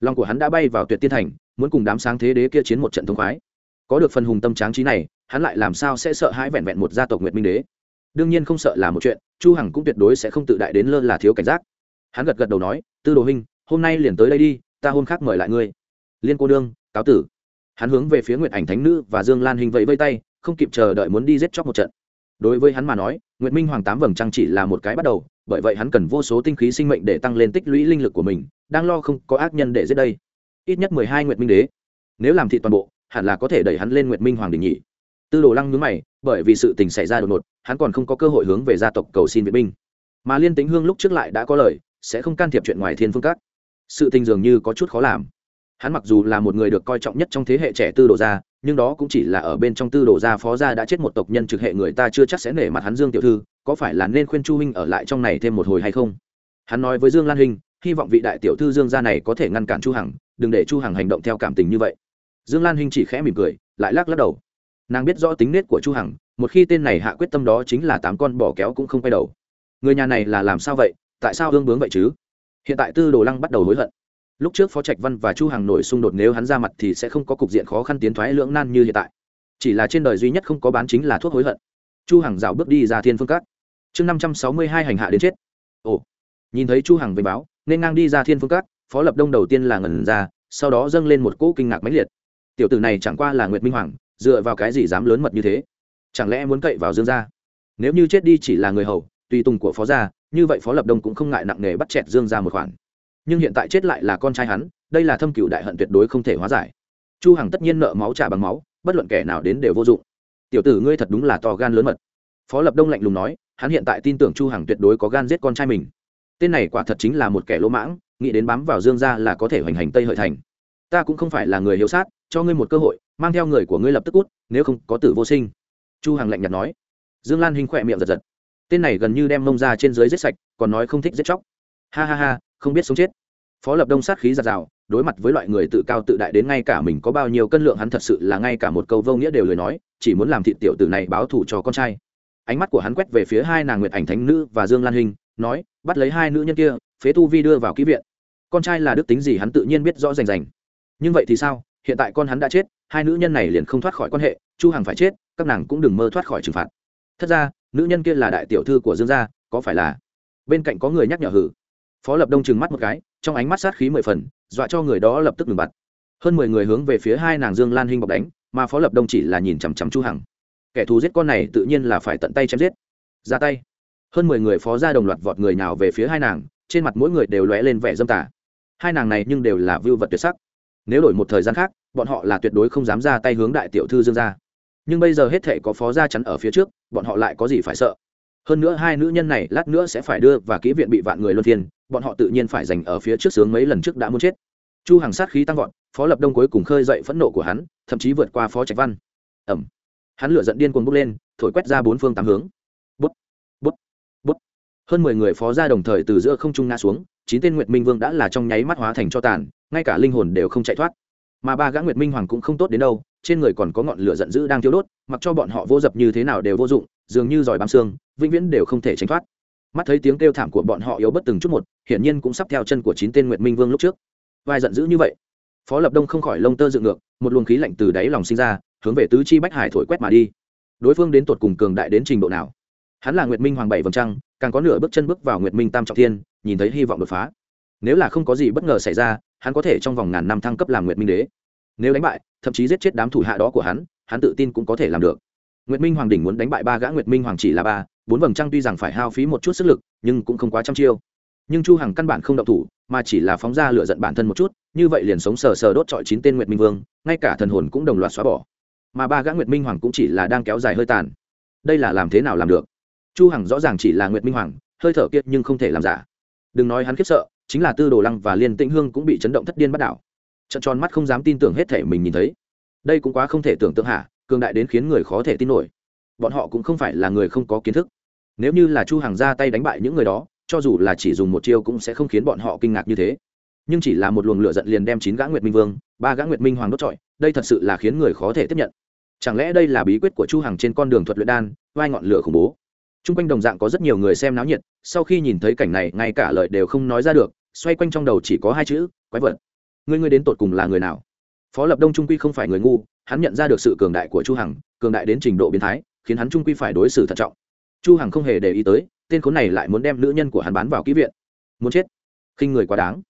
Lòng của hắn đã bay vào tuyệt tiên thành, muốn cùng đám sáng thế đế kia chiến một trận thông khoái. Có được phần hùng tâm tráng trí này, hắn lại làm sao sẽ sợ hãi vẹn vẹn một gia tộc nguyệt minh đế? Đương nhiên không sợ là một chuyện, chu hằng cũng tuyệt đối sẽ không tự đại đến lơ là thiếu cảnh giác. Hắn gật gật đầu nói, tư đồ huynh, hôm nay liền tới đây đi, ta hôm khác mời lại ngươi. Liên cô đương cáo tử. Hắn hướng về phía nguyệt ảnh thánh nữ và dương lan hình vẫy vây tay, không kịp chờ đợi muốn đi giết chóc một trận đối với hắn mà nói, nguyệt minh hoàng tám vầng trăng chỉ là một cái bắt đầu, bởi vậy hắn cần vô số tinh khí sinh mệnh để tăng lên tích lũy linh lực của mình, đang lo không có ác nhân để giết đây. Ít nhất mười hai nguyệt minh đế. Nếu làm thị toàn bộ, hẳn là có thể đẩy hắn lên nguyệt minh hoàng đình nhị. Tư đồ lăng nhướng mày, bởi vì sự tình xảy ra đột ngột, hắn còn không có cơ hội hướng về gia tộc cầu xin viện binh. Mà liên tính hương lúc trước lại đã có lời, sẽ không can thiệp chuyện ngoài thiên phương các. Sự tình dường như có chút khó làm hắn mặc dù là một người được coi trọng nhất trong thế hệ trẻ tư đồ gia, nhưng đó cũng chỉ là ở bên trong tư đồ gia phó gia đã chết một tộc nhân trực hệ người ta chưa chắc sẽ nể mặt hắn dương tiểu thư, có phải là nên khuyên chu huynh ở lại trong này thêm một hồi hay không? Hắn nói với dương lan huynh hy vọng vị đại tiểu thư dương gia này có thể ngăn cản chu hằng, đừng để chu hằng hành động theo cảm tình như vậy. Dương lan huynh chỉ khẽ mỉm cười, lại lắc lắc đầu. Nàng biết rõ tính nết của chu hằng, một khi tên này hạ quyết tâm đó chính là tám con bỏ kéo cũng không quay đầu. Người nhà này là làm sao vậy? Tại sao hương bướng vậy chứ? Hiện tại tư đồ lăng bắt đầu hối hận lúc trước phó trạch văn và chu hằng nổi xung đột nếu hắn ra mặt thì sẽ không có cục diện khó khăn tiến thoái lưỡng nan như hiện tại. Chỉ là trên đời duy nhất không có bán chính là thuốc hối hận. Chu hằng dạo bước đi ra thiên phương cát. Chương năm trăm sáu mươi hai hành hạ đến chết. Ồ. Nhìn thấy chu hằng về báo, nên ngang đi ra thiên phương cát, phó lập đông đầu tiên là ngẩn ra, sau đó dâng lên một cỗ kinh ngạc mãnh liệt. Tiểu tử này chẳng qua là nguyệt minh hoàng, dựa vào cái gì dám lớn mật như thế? Chẳng lẽ muốn cậy vào dương gia? Nếu như chết đi chỉ là người hầu, tùy tùng của phó gia, như vậy phó lập đông cũng không ngại nặng nề bắt chẹt dương gia một khoản nhưng hiện tại chết lại là con trai hắn, đây là thâm cựu đại hận tuyệt đối không thể hóa giải. Chu hằng tất nhiên nợ máu trả bằng máu, bất luận kẻ nào đến đều vô dụng. Tiểu tử ngươi thật đúng là to gan lớn mật. Phó lập đông lạnh lùng nói, hắn hiện tại tin tưởng chu hằng tuyệt đối có gan giết con trai mình. Tên này quả thật chính là một kẻ lỗ mãng, nghĩ đến bám vào dương gia là có thể hoành hành tây hợi thành. Ta cũng không phải là người hiếu sát, cho ngươi một cơ hội, mang theo người của ngươi lập tức cút nếu không có tử vô sinh. Chu hằng lạnh nhạt nói. Dương lan hình khỏe miệng giật giật. Tên này gần như đem mông ra trên dưới giết sạch, còn nói không thích giết chóc. Ha ha ha không biết sống chết. Phó lập đông sát khí giạt rào, đối mặt với loại người tự cao tự đại đến ngay cả mình có bao nhiêu cân lượng hắn thật sự là ngay cả một câu vô nghĩa đều lời nói, chỉ muốn làm thị tiểu tử này báo thù cho con trai. Ánh mắt của hắn quét về phía hai nàng nguyệt ảnh thánh nữ và dương lan hình, nói, bắt lấy hai nữ nhân kia, phế tu vi đưa vào ký viện. Con trai là đức tính gì hắn tự nhiên biết rõ rành rành. Nhưng vậy thì sao? Hiện tại con hắn đã chết, hai nữ nhân này liền không thoát khỏi quan hệ, chu hằng phải chết, các nàng cũng đừng mơ thoát khỏi trừng phạt. Thật ra, nữ nhân kia là đại tiểu thư của dương gia, có phải là? Bên cạnh có người nhắc nhở hử phó lập đông trừng mắt một cái, trong ánh mắt sát khí mười phần, dọa cho người đó lập tức ngừng bặt. Hơn mười người hướng về phía hai nàng dương lan hinh bọc đánh, mà phó lập đông chỉ là nhìn chằm chằm chu hằng. Kẻ thù giết con này tự nhiên là phải tận tay chém giết. Ra tay. Hơn mười người phó ra đồng loạt vọt người nào về phía hai nàng, trên mặt mỗi người đều lóe lên vẻ dâm tà. Hai nàng này nhưng đều là vưu vật tuyệt sắc. Nếu đổi một thời gian khác, bọn họ là tuyệt đối không dám ra tay hướng đại tiểu thư dương gia. Nhưng bây giờ hết thể có phó gia chắn ở phía trước, bọn họ lại có gì phải sợ? Hơn nữa hai nữ nhân này lát nữa sẽ phải đưa và kỹ viện bị vạn người luân phiên, bọn họ tự nhiên phải giành ở phía trước sướng mấy lần trước đã muốn chết. Chu hàng sát khí tăng vọt, phó lập đông cuối cùng khơi dậy phẫn nộ của hắn, thậm chí vượt qua phó trạch văn. Ẩm hắn lửa giận điên cuồng bốc lên, thổi quét ra bốn phương tám hướng. Bút bút bút. Hơn mười người phó ra đồng thời từ giữa không trung ngã xuống, chín tên nguyệt minh vương đã là trong nháy mắt hóa thành cho tàn, ngay cả linh hồn đều không chạy thoát. Mà ba gã nguyệt minh hoàng cũng không tốt đến đâu trên người còn có ngọn lửa giận dữ đang thiêu đốt, mặc cho bọn họ vô dập như thế nào đều vô dụng, dường như giỏi bám xương, vĩnh viễn đều không thể tránh thoát. Mắt thấy tiếng kêu thảm của bọn họ yếu bất từng chút một, hiển nhiên cũng sắp theo chân của chín tên nguyệt minh vương lúc trước. Vai giận dữ như vậy, phó lập đông không khỏi lông tơ dựng ngược, một luồng khí lạnh từ đáy lòng sinh ra, hướng về tứ chi bách hải thổi quét mà đi. Đối phương đến tột cùng cường đại đến trình độ nào? Hắn là nguyệt minh hoàng bảy vầng trăng, càng có nửa bước chân bước vào nguyệt minh tam trọng thiên, nhìn thấy hy vọng đột phá. Nếu là không có gì bất ngờ xảy ra, hắn có thể trong vòng ngàn năm thăng cấp làm nguyệt minh đế nếu đánh bại, thậm chí giết chết đám thủ hạ đó của hắn hắn tự tin cũng có thể làm được. Nguyệt minh hoàng đỉnh muốn đánh bại ba gã nguyệt minh hoàng chỉ là ba, bốn vầng trăng tuy rằng phải hao phí một chút sức lực, nhưng cũng không quá trăm chiêu. Nhưng chu hằng căn bản không động thủ, mà chỉ là phóng ra lửa giận bản thân một chút, như vậy liền sống sờ sờ đốt trọi chín tên nguyệt minh vương, ngay cả thần hồn cũng đồng loạt xóa bỏ. Mà ba gã nguyệt minh hoàng cũng chỉ là đang kéo dài hơi tàn. Đây là làm thế nào làm được? Chu hằng rõ ràng chỉ là nguyệt minh hoàng, hơi thở kiệt nhưng không thể làm giả. Đừng nói hắn khiếp sợ, chính là tư đồ lăng và liên tĩnh hương cũng bị chấn động thất điên bắt đảo trận tròn mắt không dám tin tưởng hết thể mình nhìn thấy. Đây cũng quá không thể tưởng tượng hạ cường đại đến khiến người khó thể tin nổi. Bọn họ cũng không phải là người không có kiến thức. Nếu như là chu hàng ra tay đánh bại những người đó cho dù là chỉ dùng một chiêu cũng sẽ không khiến bọn họ kinh ngạc như thế. Nhưng chỉ là một luồng lửa giận liền đem chín gã nguyệt minh vương ba gã nguyệt minh hoàng đốt trọi đây thật sự là khiến người khó thể tiếp nhận. Chẳng lẽ đây là bí quyết của chu hằng trên con đường thuật luyện đan vai ngọn lửa khủng bố? Trung quanh đồng dạng có rất nhiều người xem náo nhiệt, sau khi nhìn thấy cảnh này, ngay cả lời đều không nói ra được, xoay quanh trong đầu chỉ có hai chữ, quái vật. Ngươi ngươi đến tột cùng là người nào? Phó Lập Đông trung quy không phải người ngu, hắn nhận ra được sự cường đại của Chu Hằng, cường đại đến trình độ biến thái, khiến hắn trung quy phải đối xử thận trọng. Chu Hằng không hề để ý tới, tên khốn này lại muốn đem nữ nhân của hắn bán vào kỹ viện. Muốn chết. Khinh người quá đáng.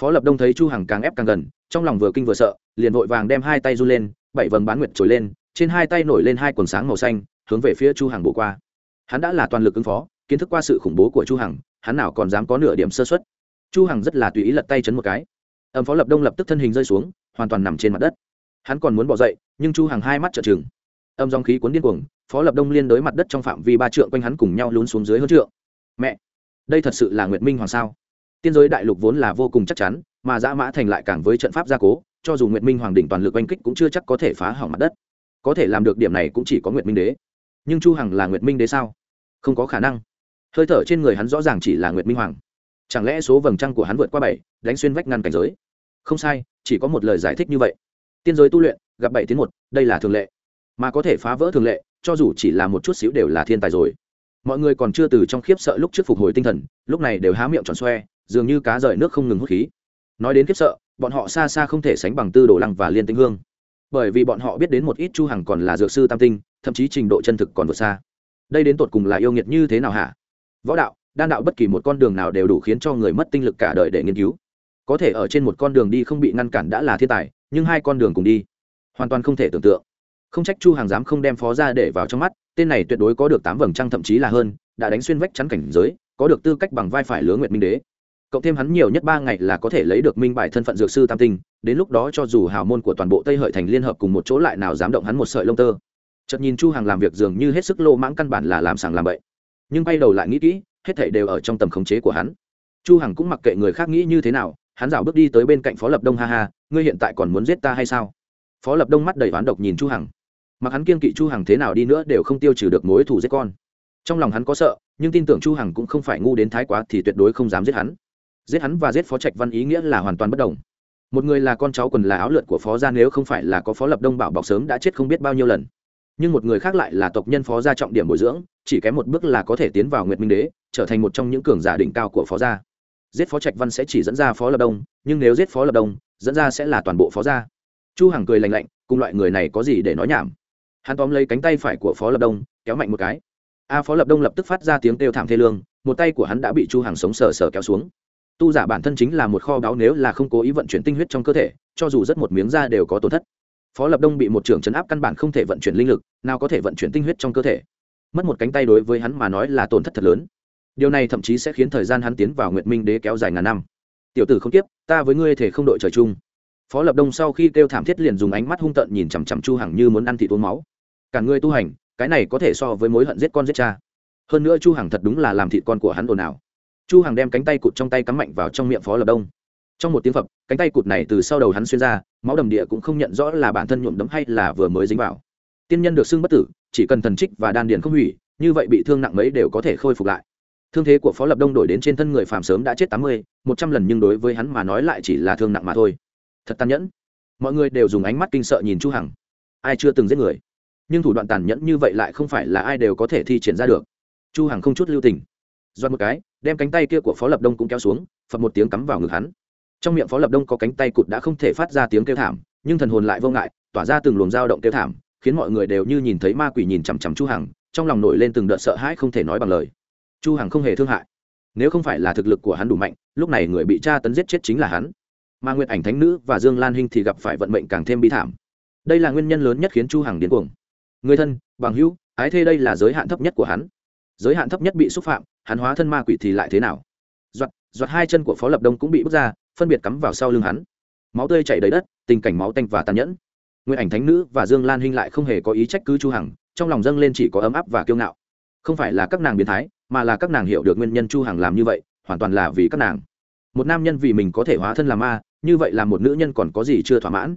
Phó Lập Đông thấy Chu Hằng càng ép càng gần, trong lòng vừa kinh vừa sợ, liền vội vàng đem hai tay du lên, bảy vầng bán nguyệt trồi lên, trên hai tay nổi lên hai quần sáng màu xanh, hướng về phía Chu Hằng bổ qua hắn đã là toàn lực ứng phó kiến thức qua sự khủng bố của chu hằng hắn nào còn dám có nửa điểm sơ suất chu hằng rất là tùy ý lật tay chấn một cái âm phó lập đông lập tức thân hình rơi xuống, hoàn toàn nằm trên mặt đất. Hắn còn muốn bỏ dậy, nhưng chu hằng hai mắt trợn trừng. Âm dòng khí cuốn điên cuồng, phó lập đông liên đối mặt đất trong phạm vi ba trượng quanh hắn cùng nhau lún xuống dưới hơn trượng. Mẹ! Đây thật sự là nguyệt minh hoàng sao? Tiên giới đại lục vốn là vô cùng chắc chắn, mà dã mã thành lại càng với trận pháp gia cố, cho dù nguyệt minh hoàng đỉnh toàn lực oanh kích cũng chưa chắc có thể phá hỏng mặt đất. Có thể làm được điểm này cũng chỉ có nguyệt minh đế. Nhưng chu hằng là nguyệt minh đế sao? Không có khả năng. Hơi thở trên người hắn rõ ràng chỉ là nguyệt minh hoàng. Chẳng lẽ số vầng trăng của hắn vượt qua bảy, đánh xuyên vách ngăn cảnh giới? Không sai, chỉ có một lời giải thích như vậy. Tiên giới tu luyện, gặp bảy tiến một, đây là thường lệ. Mà có thể phá vỡ thường lệ, cho dù chỉ là một chút xíu đều là thiên tài rồi. Mọi người còn chưa từ trong khiếp sợ lúc trước phục hồi tinh thần, lúc này đều há miệng tròn xoe, dường như cá rời nước không ngừng hút khí. Nói đến khiếp sợ, bọn họ xa xa không thể sánh bằng tư đồ lăng và liên tinh hương. Bởi vì bọn họ biết đến một ít chu hằng còn là dược sư tam tinh, thậm chí trình độ chân thực còn vượt xa. Đây đến tột cùng là yêu nghiệt như thế nào hả? Võ đạo, đan đạo bất kỳ một con đường nào đều đủ khiến cho người mất tinh lực cả đời để nghiên cứu có thể ở trên một con đường đi không bị ngăn cản đã là thiên tài, nhưng hai con đường cùng đi, hoàn toàn không thể tưởng tượng. Không trách chu hàng dám không đem phó ra để vào trong mắt, tên này tuyệt đối có được tám vầng trăng thậm chí là hơn, đã đánh xuyên vách chắn cảnh giới, có được tư cách bằng vai phải lứa nguyệt minh đế. Cộng thêm hắn nhiều nhất ba ngày là có thể lấy được minh bài thân phận dược sư tam tinh, đến lúc đó cho dù hào môn của toàn bộ tây hợi thành liên hợp cùng một chỗ lại nào dám động hắn một sợi lông tơ. Chợt nhìn chu hàng làm việc dường như hết sức lô mãng căn bản là làm sàng làm bậy. Nhưng bay đầu lại nghĩ kỹ, hết thảy đều ở trong tầm khống chế của hắn. Chu hằng cũng mặc kệ người khác nghĩ như thế nào hắn rảo bước đi tới bên cạnh phó lập đông ha ha, ngươi hiện tại còn muốn giết ta hay sao? Phó lập đông mắt đầy oán độc nhìn chu hằng. Mặc hắn kiên kỵ chu hằng thế nào đi nữa đều không tiêu trừ được mối thù giết con. Trong lòng hắn có sợ, nhưng tin tưởng chu hằng cũng không phải ngu đến thái quá thì tuyệt đối không dám giết hắn. Giết hắn và giết phó trạch văn ý nghĩa là hoàn toàn bất đồng. Một người là con cháu quần là áo lượn của phó gia nếu không phải là có phó lập đông bảo bọc sớm đã chết không biết bao nhiêu lần. Nhưng một người khác lại là tộc nhân phó gia trọng điểm bồi dưỡng, chỉ kém một bước là có thể tiến vào nguyệt minh đế, trở thành một trong những cường giả đỉnh cao của phó gia giết phó trạch văn sẽ chỉ dẫn ra phó lập đông, nhưng nếu giết phó lập đông, dẫn ra sẽ là toàn bộ phó gia. Chu hằng cười lạnh lạnh, cùng loại người này có gì để nói nhảm? Hắn tóm lấy cánh tay phải của phó lập đông, kéo mạnh một cái. A phó lập đông lập tức phát ra tiếng kêu thảm thê lương, một tay của hắn đã bị chu hằng sống sờ sờ kéo xuống. Tu giả bản thân chính là một kho báu nếu là không cố ý vận chuyển tinh huyết trong cơ thể, cho dù rất một miếng da đều có tổn thất. Phó lập đông bị một trưởng chấn áp căn bản không thể vận chuyển linh lực, nào có thể vận chuyển tinh huyết trong cơ thể. Mất một cánh tay đối với hắn mà nói là tổn thất thật lớn điều này thậm chí sẽ khiến thời gian hắn tiến vào nguyệt minh đế kéo dài ngàn năm. Tiểu tử không tiếp ta với ngươi thể không đội trời chung. Phó lập đông sau khi kêu thảm thiết liền dùng ánh mắt hung tợn nhìn chằm chằm chu hằng như muốn ăn thịt uống máu. Cả người tu hành, cái này có thể so với mối hận giết con giết cha. Hơn nữa chu hằng thật đúng là làm thịt con của hắn ồn ào. Chu hằng đem cánh tay cụt trong tay cắm mạnh vào trong miệng phó lập đông. Trong một tiếng phập, cánh tay cụt này từ sau đầu hắn xuyên ra, máu đầm địa cũng không nhận rõ là bản thân nhuộm đấm hay là vừa mới dính vào. Tiên nhân được xưng bất tử, chỉ cần thần trích và đan điền không hủy, như vậy bị thương nặng mấy đều có thể khôi phục lại thương thế của phó lập đông đổi đến trên thân người phàm sớm đã chết tám mươi, một trăm lần nhưng đối với hắn mà nói lại chỉ là thương nặng mà thôi. Thật tàn nhẫn. Mọi người đều dùng ánh mắt kinh sợ nhìn chu hằng. Ai chưa từng giết người? Nhưng thủ đoạn tàn nhẫn như vậy lại không phải là ai đều có thể thi triển ra được. Chu hằng không chút lưu tình. Doan một cái, đem cánh tay kia của phó lập đông cũng kéo xuống phật một tiếng cắm vào ngực hắn. Trong miệng phó lập đông có cánh tay cụt đã không thể phát ra tiếng kêu thảm, nhưng thần hồn lại vô ngại, tỏa ra từng luồng dao động kêu thảm, khiến mọi người đều như nhìn thấy ma quỷ nhìn chằm chằm chu hằng, trong lòng nổi lên từng đợt sợ hãi không thể nói bằng lời chu hằng không hề thương hại. Nếu không phải là thực lực của hắn đủ mạnh, lúc này người bị tra tấn giết chết chính là hắn. Mà nguyệt ảnh thánh nữ và dương lan hinh thì gặp phải vận mệnh càng thêm bi thảm. Đây là nguyên nhân lớn nhất khiến chu hằng điên cuồng. Người thân, bằng hữu, ái thê đây là giới hạn thấp nhất của hắn. Giới hạn thấp nhất bị xúc phạm, hắn hóa thân ma quỷ thì lại thế nào? Giọt giọt hai chân của phó lập đông cũng bị bước ra, phân biệt cắm vào sau lưng hắn. Máu tươi chảy đầy đất, tình cảnh máu tanh và tàn nhẫn. Nguyên ảnh thánh nữ và dương lan hinh lại không hề có ý trách cứ chu hằng, trong lòng dâng lên chỉ có ấm áp và kiêu ngạo. Không phải là các nàng biến thái mà là các nàng hiểu được nguyên nhân chu hằng làm như vậy, hoàn toàn là vì các nàng. Một nam nhân vì mình có thể hóa thân làm ma, như vậy là một nữ nhân còn có gì chưa thỏa mãn?